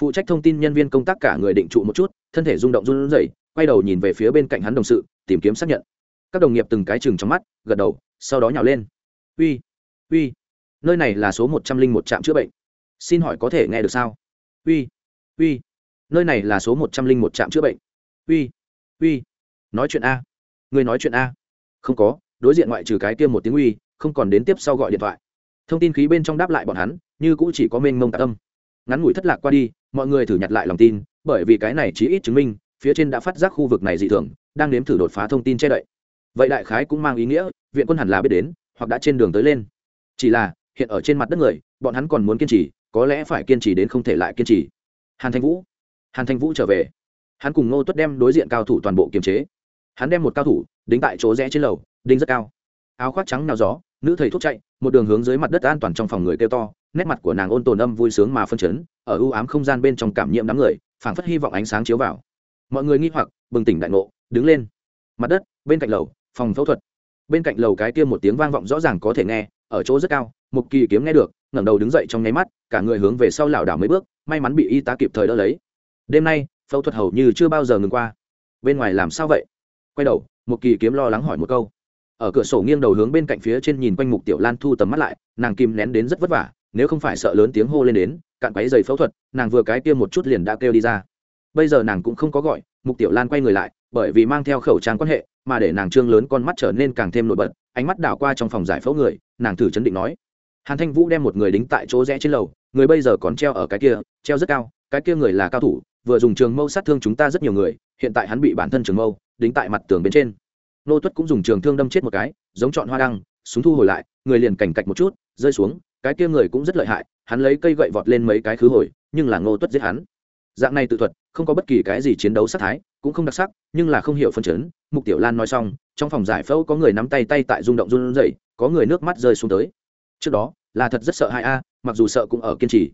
Phụ trách thông tin nhân viên công tác cả người định trụ một chút, thân thể rung động run rẩy, quay đầu nhìn về phía bên cạnh hắn đồng sự, tìm kiếm xác nhận. Các đồng nghiệp từng cái chừng trong mắt, gật đầu, sau đó nhào lên. Uy uy, nơi này là số một trăm linh một trạm chữa bệnh. Xin hỏi có thể nghe được sao? Uy uy, nơi này là số một trăm linh một trạm chữa bệnh. Uy uy, nói chuyện a. Người nói chuyện a. Không có, đối diện ngoại trừ cái tiêm một tiếng uy, không còn đến tiếp sau gọi điện thoại thông tin khí bên trong đáp lại bọn hắn, như cũng chỉ có mênh mông tạ tâm ngắn ngủi thất lạc qua đi, mọi người thử nhặt lại lòng tin, bởi vì cái này chỉ ít chứng minh, phía trên đã phát giác khu vực này dị thường, đang nếm thử đột phá thông tin che đậy. Vậy đại khái cũng mang ý nghĩa, viện quân hẳn là biết đến, hoặc đã trên đường tới lên. Chỉ là, hiện ở trên mặt đất người, bọn hắn còn muốn kiên trì, có lẽ phải kiên trì đến không thể lại kiên trì. Hàn thanh vũ. Hàn thanh vũ trở về. Hắn cùng ngô tuất đem đối diện cao thủ toàn bộ kiềm chế. Hắn đem một cao thủ, đính tại chỗ rẽ trên lầu, đinh rất cao. Áo khoác trắng nào gió nữ thầy thuốc chạy, một đường hướng dưới mặt đất an toàn trong phòng người kêu to, nét mặt của nàng ôn tồn âm vui sướng mà phân chấn, ở ưu ám không gian bên trong cảm nhiễm đám người, phảng phất hy vọng ánh sáng chiếu vào. Mọi người nghi hoặc, bừng tỉnh đại ngộ, đứng lên. Mặt đất, bên cạnh lầu, phòng phẫu thuật. Bên cạnh lầu cái kia một tiếng vang vọng rõ ràng có thể nghe, ở chỗ rất cao một kỳ kiếm nghe được, ngẩng đầu đứng dậy trong nháy mắt, cả người hướng về sau lảo đảo mấy bước, may mắn bị y tá kịp thời đỡ lấy. Đêm nay, phẫu thuật hầu như chưa bao giờ ngừng qua. Bên ngoài làm sao vậy? Quay đầu một kỳ kiếm lo lắng hỏi một câu ở cửa sổ nghiêng đầu hướng bên cạnh phía trên nhìn quanh mục tiểu lan thu tầm mắt lại, nàng kìm nén đến rất vất vả, nếu không phải sợ lớn tiếng hô lên đến, cạn quáy giày phẫu thuật, nàng vừa cái kia một chút liền đã kêu đi ra. Bây giờ nàng cũng không có gọi, mục tiểu lan quay người lại, bởi vì mang theo khẩu trang quan hệ, mà để nàng trương lớn con mắt trở nên càng thêm nổi bật, ánh mắt đảo qua trong phòng giải phẫu người, nàng thử chấn định nói. Hàn thanh vũ đem một người đính tại chỗ rẽ trên lầu, người bây giờ còn treo ở cái kia, treo rất cao, cái kia người là cao thủ, vừa dùng trường mâu sát thương chúng ta rất nhiều người, hiện tại hắn bị bản thân trường mâu, đính tại mặt tường bên trên nô tuất cũng dùng trường thương đâm chết một cái, giống chọn hoa đăng, súng thu hồi lại, người liền cảnh cạch một chút, rơi xuống, cái kia người cũng rất lợi hại, hắn lấy cây gậy vọt lên mấy cái khứ hồi, nhưng là ngô tuất giết hắn. Dạng này tự thuật, không có bất kỳ cái gì chiến đấu sát thái, cũng không đặc sắc, nhưng là không hiểu phân chấn, mục tiểu lan nói xong, trong phòng giải phẫu có người nắm tay tay tại rung động run rẩy, có người nước mắt rơi xuống tới. Trước đó, là thật rất sợ hai a, mặc dù sợ cũng ở kiên trì.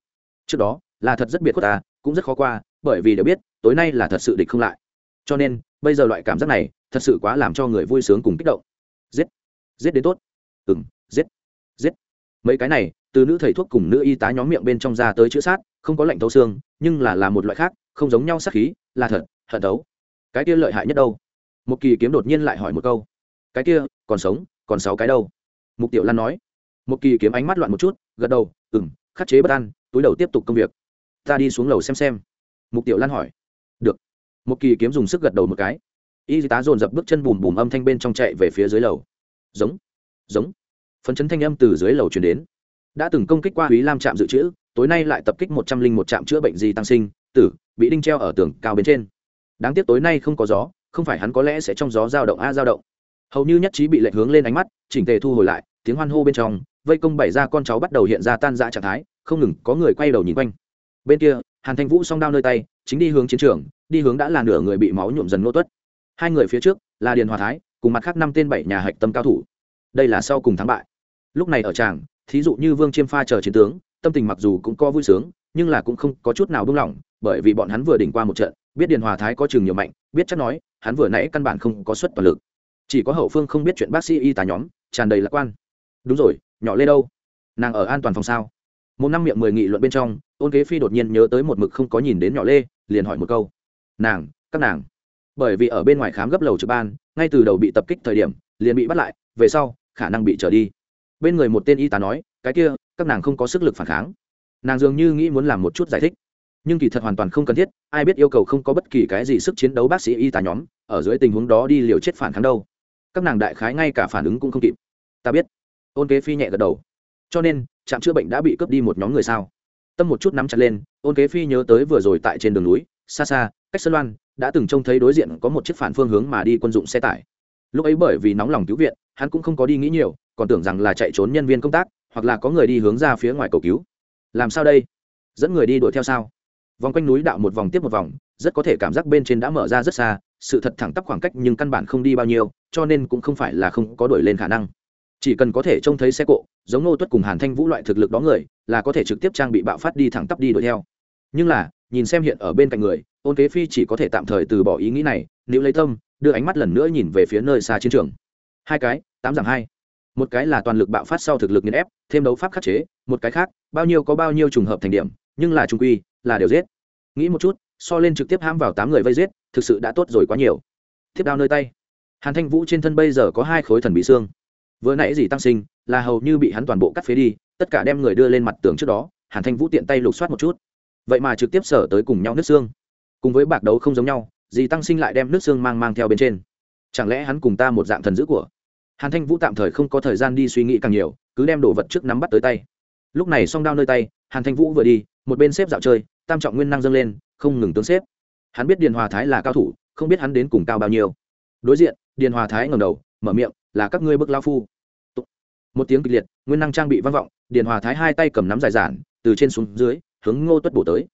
Trước đó, là thật rất biệt khuất ta cũng rất khó qua, bởi vì đều biết, tối nay là thật sự địch không lại. Cho nên, bây giờ loại cảm giác này thật sự quá làm cho người vui sướng cùng kích động. Giết giết đến tốt. Ừ giết giết. Mấy cái này, từ nữ thầy thuốc cùng nữ y tá nhóm miệng bên trong ra tới chữa sát, không có lệnh thấu xương, nhưng là là một loại khác, không giống nhau sát khí, là thật, hận thấu cái kia lợi hại nhất đâu? Một kỳ kiếm đột nhiên lại hỏi một câu. Cái kia, còn sống, còn sáu cái đâu? Mục tiểu lan nói. Một kỳ kiếm ánh mắt loạn một chút, gật đầu ừng khắc chế bất an, túi đầu tiếp tục công việc. Ta đi xuống lầu xem xem. Mục tiểu lan hỏi. Được. Một kỳ kiếm dùng sức gật đầu một cái y tá dồn dập bước chân bùm bùm âm thanh bên trong chạy về phía dưới lầu. Giống giống. Phấn chấn thanh âm từ dưới lầu chuyển đến. Đã từng công kích qua quý Lam trạm dự trữ, tối nay lại tập kích một trăm linh một trạm chữa bệnh di tăng sinh, tử, bị đinh treo ở tường cao bên trên. Đáng tiếc tối nay không có gió không phải hắn có lẽ sẽ trong gió dao động a dao động. Hầu như nhất trí bị lệnh hướng lên ánh mắt chỉnh tề thu hồi lại tiếng hoan hô bên trong vây công bảy ra con cháu bắt đầu hiện ra tan dã trạng thái không ngừng có người quay đầu nhìn quanh. Bên kia hàn thanh vũ song đao nơi tay chính đi hướng chiến trường đi hướng đã là nửa người bị máu nhuộm dần nô tuất hai người phía trước là điền hòa thái cùng mặt khác năm tên bảy nhà hạch tâm cao thủ đây là sau cùng thắng bại lúc này ở tràng thí dụ như vương chiêm pha chờ chiến tướng tâm tình mặc dù cũng có vui sướng nhưng là cũng không có chút nào buông lỏng bởi vì bọn hắn vừa đỉnh qua một trận biết điền hòa thái có trường nhiều mạnh biết chắc nói hắn vừa nãy căn bản không có suất toàn lực chỉ có hậu phương không biết chuyện bác sĩ y tá nhóm tràn đầy lạc quan đúng rồi nhỏ lê đâu nàng ở an toàn phòng sao một năm miệng mười nghị luận bên trong ôn kế phi đột nhiên nhớ tới một mực không có nhìn đến nhỏ lê liền hỏi một câu nàng các nàng bởi vì ở bên ngoài khám gấp lầu trực ban, ngay từ đầu bị tập kích thời điểm, liền bị bắt lại, về sau, khả năng bị trở đi. Bên người một tên y tá nói, cái kia, các nàng không có sức lực phản kháng. Nàng dường như nghĩ muốn làm một chút giải thích. Nhưng kỳ thật hoàn toàn không cần thiết, ai biết yêu cầu không có bất kỳ cái gì sức chiến đấu bác sĩ y tá nhóm, ở dưới tình huống đó đi liều chết phản kháng đâu. Các nàng đại khái ngay cả phản ứng cũng không kịp. Ta biết. Ôn kế phi nhẹ gật đầu. Cho nên, trạm chữa bệnh đã bị cướp đi một nhóm người sao? Tâm một chút nắm chặt lên, ôn kế phi nhớ tới vừa rồi tại trên đường núi xa xa, cách sơn loan, đã từng trông thấy đối diện có một chiếc phản phương hướng mà đi quân dụng xe tải. Lúc ấy bởi vì nóng lòng cứu viện, hắn cũng không có đi nghĩ nhiều, còn tưởng rằng là chạy trốn nhân viên công tác, hoặc là có người đi hướng ra phía ngoài cầu cứu. Làm sao đây? Dẫn người đi đuổi theo sao? Vòng quanh núi đạo một vòng tiếp một vòng, rất có thể cảm giác bên trên đã mở ra rất xa, sự thật thẳng tắp khoảng cách nhưng căn bản không đi bao nhiêu, cho nên cũng không phải là không có đuổi lên khả năng. Chỉ cần có thể trông thấy xe cộ, giống nô tuất cùng hàn thanh vũ loại thực lực đó người, là có thể trực tiếp trang bị bạo phát đi thẳng tắp đi đuổi theo. Nhưng là nhìn xem hiện ở bên cạnh người, ôn kế phi chỉ có thể tạm thời từ bỏ ý nghĩ này nếu lấy tâm, đưa ánh mắt lần nữa nhìn về phía nơi xa chiến trường. Hai cái, tám giảm hai. Một cái là toàn lực bạo phát sau thực lực nghiền ép, thêm đấu pháp khắc chế, một cái khác, bao nhiêu có bao nhiêu trùng hợp thành điểm, nhưng là trung quy, là đều giết. Nghĩ một chút, so lên trực tiếp hãm vào tám người vây giết, thực sự đã tốt rồi quá nhiều. Thiếp đao nơi tay. Hàn thanh vũ trên thân bây giờ có hai khối thần bị xương. Vừa nãy gì tăng sinh, là hầu như bị hắn toàn bộ cắt phế đi, tất cả đem người đưa lên mặt tường trước đó, hàn thanh vũ tiện tay lục soát một chút vậy mà trực tiếp sở tới cùng nhau nước xương. Cùng với bạc đấu không giống nhau, dì tăng sinh lại đem nước xương mang mang theo bên trên. Chẳng lẽ hắn cùng ta một dạng thần dữ của? Hàn thanh vũ tạm thời không có thời gian đi suy nghĩ càng nhiều, cứ đem đồ vật trước nắm bắt tới tay. Lúc này song đao nơi tay, hàn thanh vũ vừa đi, một bên xếp dạo chơi, tam trọng nguyên năng dâng lên, không ngừng tướng xếp. Hắn biết điền hòa thái là cao thủ, không biết hắn đến cùng cao bao nhiêu. Đối diện, điền hòa thái ngầm đầu, mở miệng, là các ngươi bức lao phu. Một tiếng kịch liệt, nguyên năng trang bị vang vọng, điền hòa thái hai tay cầm nắm dài giản, từ trên xuống dưới hướng ngô tuất bổ tới.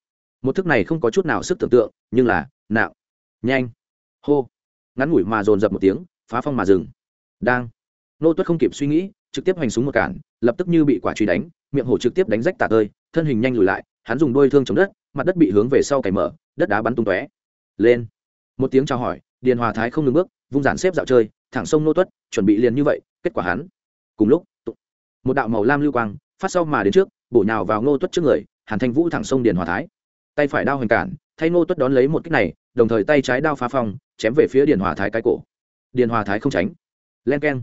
Một thức này không có chút nào sức tưởng tượng, nhưng là, nạo. Nhanh. Hô. Ngắn ngủi mà dồn dập một tiếng, phá phong mà dừng. Đang. Ngô tuất không kịp suy nghĩ, trực tiếp hành súng một cản, lập tức như bị quả truy đánh, miệng hổ trực tiếp đánh rách tả tơi, thân hình nhanh lùi lại, hắn dùng đôi thương chống đất, mặt đất bị hướng về sau cày mở, đất đá bắn tung tóe. Lên. Một tiếng chào hỏi, điền hòa thái không ngừng bước, vung giản xếp dạo chơi, thẳng sông nô tuất, chuẩn bị liền như vậy, kết quả hắn. Cùng lúc, một đạo màu lam lưu quang, phát sau mà đến trước, bổ nhào vào ngô tuất trước người hàn thanh vũ thẳng sông điền hòa thái. Tay phải đao hoành cản, thay ngô tuất đón lấy một kích này, đồng thời tay trái đao phá phong, chém về phía điền hòa thái cái cổ. Điền hòa thái không tránh. Len keng.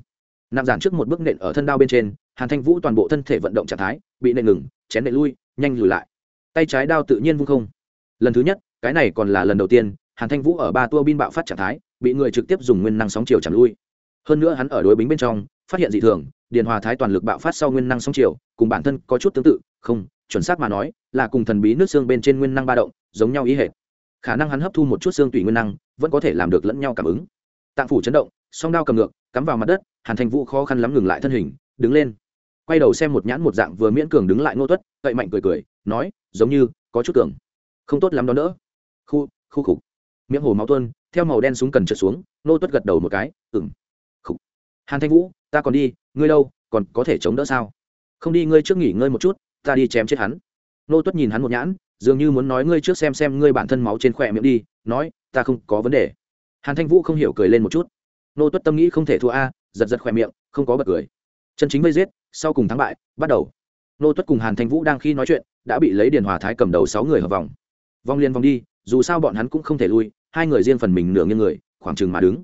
Nặng giản trước một bước nện ở thân đao bên trên, hàn thanh vũ toàn bộ thân thể vận động trạng thái, bị nện ngừng chén nện lui, nhanh lùi lại. Tay trái đao tự nhiên vung không. Lần thứ nhất, cái này còn là lần đầu tiên, hàn thanh vũ ở ba tua bin bạo phát trạng thái, bị người trực tiếp dùng nguyên năng sóng chiều chạm lui. Hơn nữa hắn ở đối bính bên trong, phát hiện dị thường, điền hòa thái toàn lực bạo phát sau nguyên năng sóng chiều, cùng bản thân có chút tương tự, không chuẩn xác mà nói, là cùng thần bí nước xương bên trên nguyên năng ba động, giống nhau ý hệ khả năng hắn hấp thu một chút xương tùy nguyên năng, vẫn có thể làm được lẫn nhau cảm ứng. Tạng phủ chấn động, song đao cầm ngược, cắm vào mặt đất, hàn thành vũ khó khăn lắm ngừng lại thân hình, đứng lên. Quay đầu xem một nhãn một dạng vừa miễn cường đứng lại ngô tuất, cậy mạnh cười cười, nói, giống như, có chút tưởng không tốt lắm đó nữa. Khu khu khục. Miệng hồ máu tuôn, theo màu đen súng cần trượt xuống, ngô tuất gật đầu một cái ừng khục. Hàn thanh vũ, ta còn đi, ngươi đâu, còn có thể chống đỡ sao? Không đi, ngươi trước nghỉ ngơi một chút ta đi chém chết hắn. Nô tuất nhìn hắn một nhãn, dường như muốn nói ngươi trước xem xem ngươi bản thân máu trên khỏe miệng đi, nói, ta không có vấn đề. Hàn thanh vũ không hiểu cười lên một chút. Nô tuất tâm nghĩ không thể thua a, giật giật khỏe miệng, không có bật cười. Chân chính vây giết, sau cùng thắng bại, bắt đầu. Nô tuất cùng hàn thanh vũ đang khi nói chuyện, đã bị lấy điền hòa thái cầm đầu sáu người hợp vòng. Vòng liên vòng đi, dù sao bọn hắn cũng không thể lui, hai người riêng phần mình nửa nghiêng người, khoảng chừng mà đứng.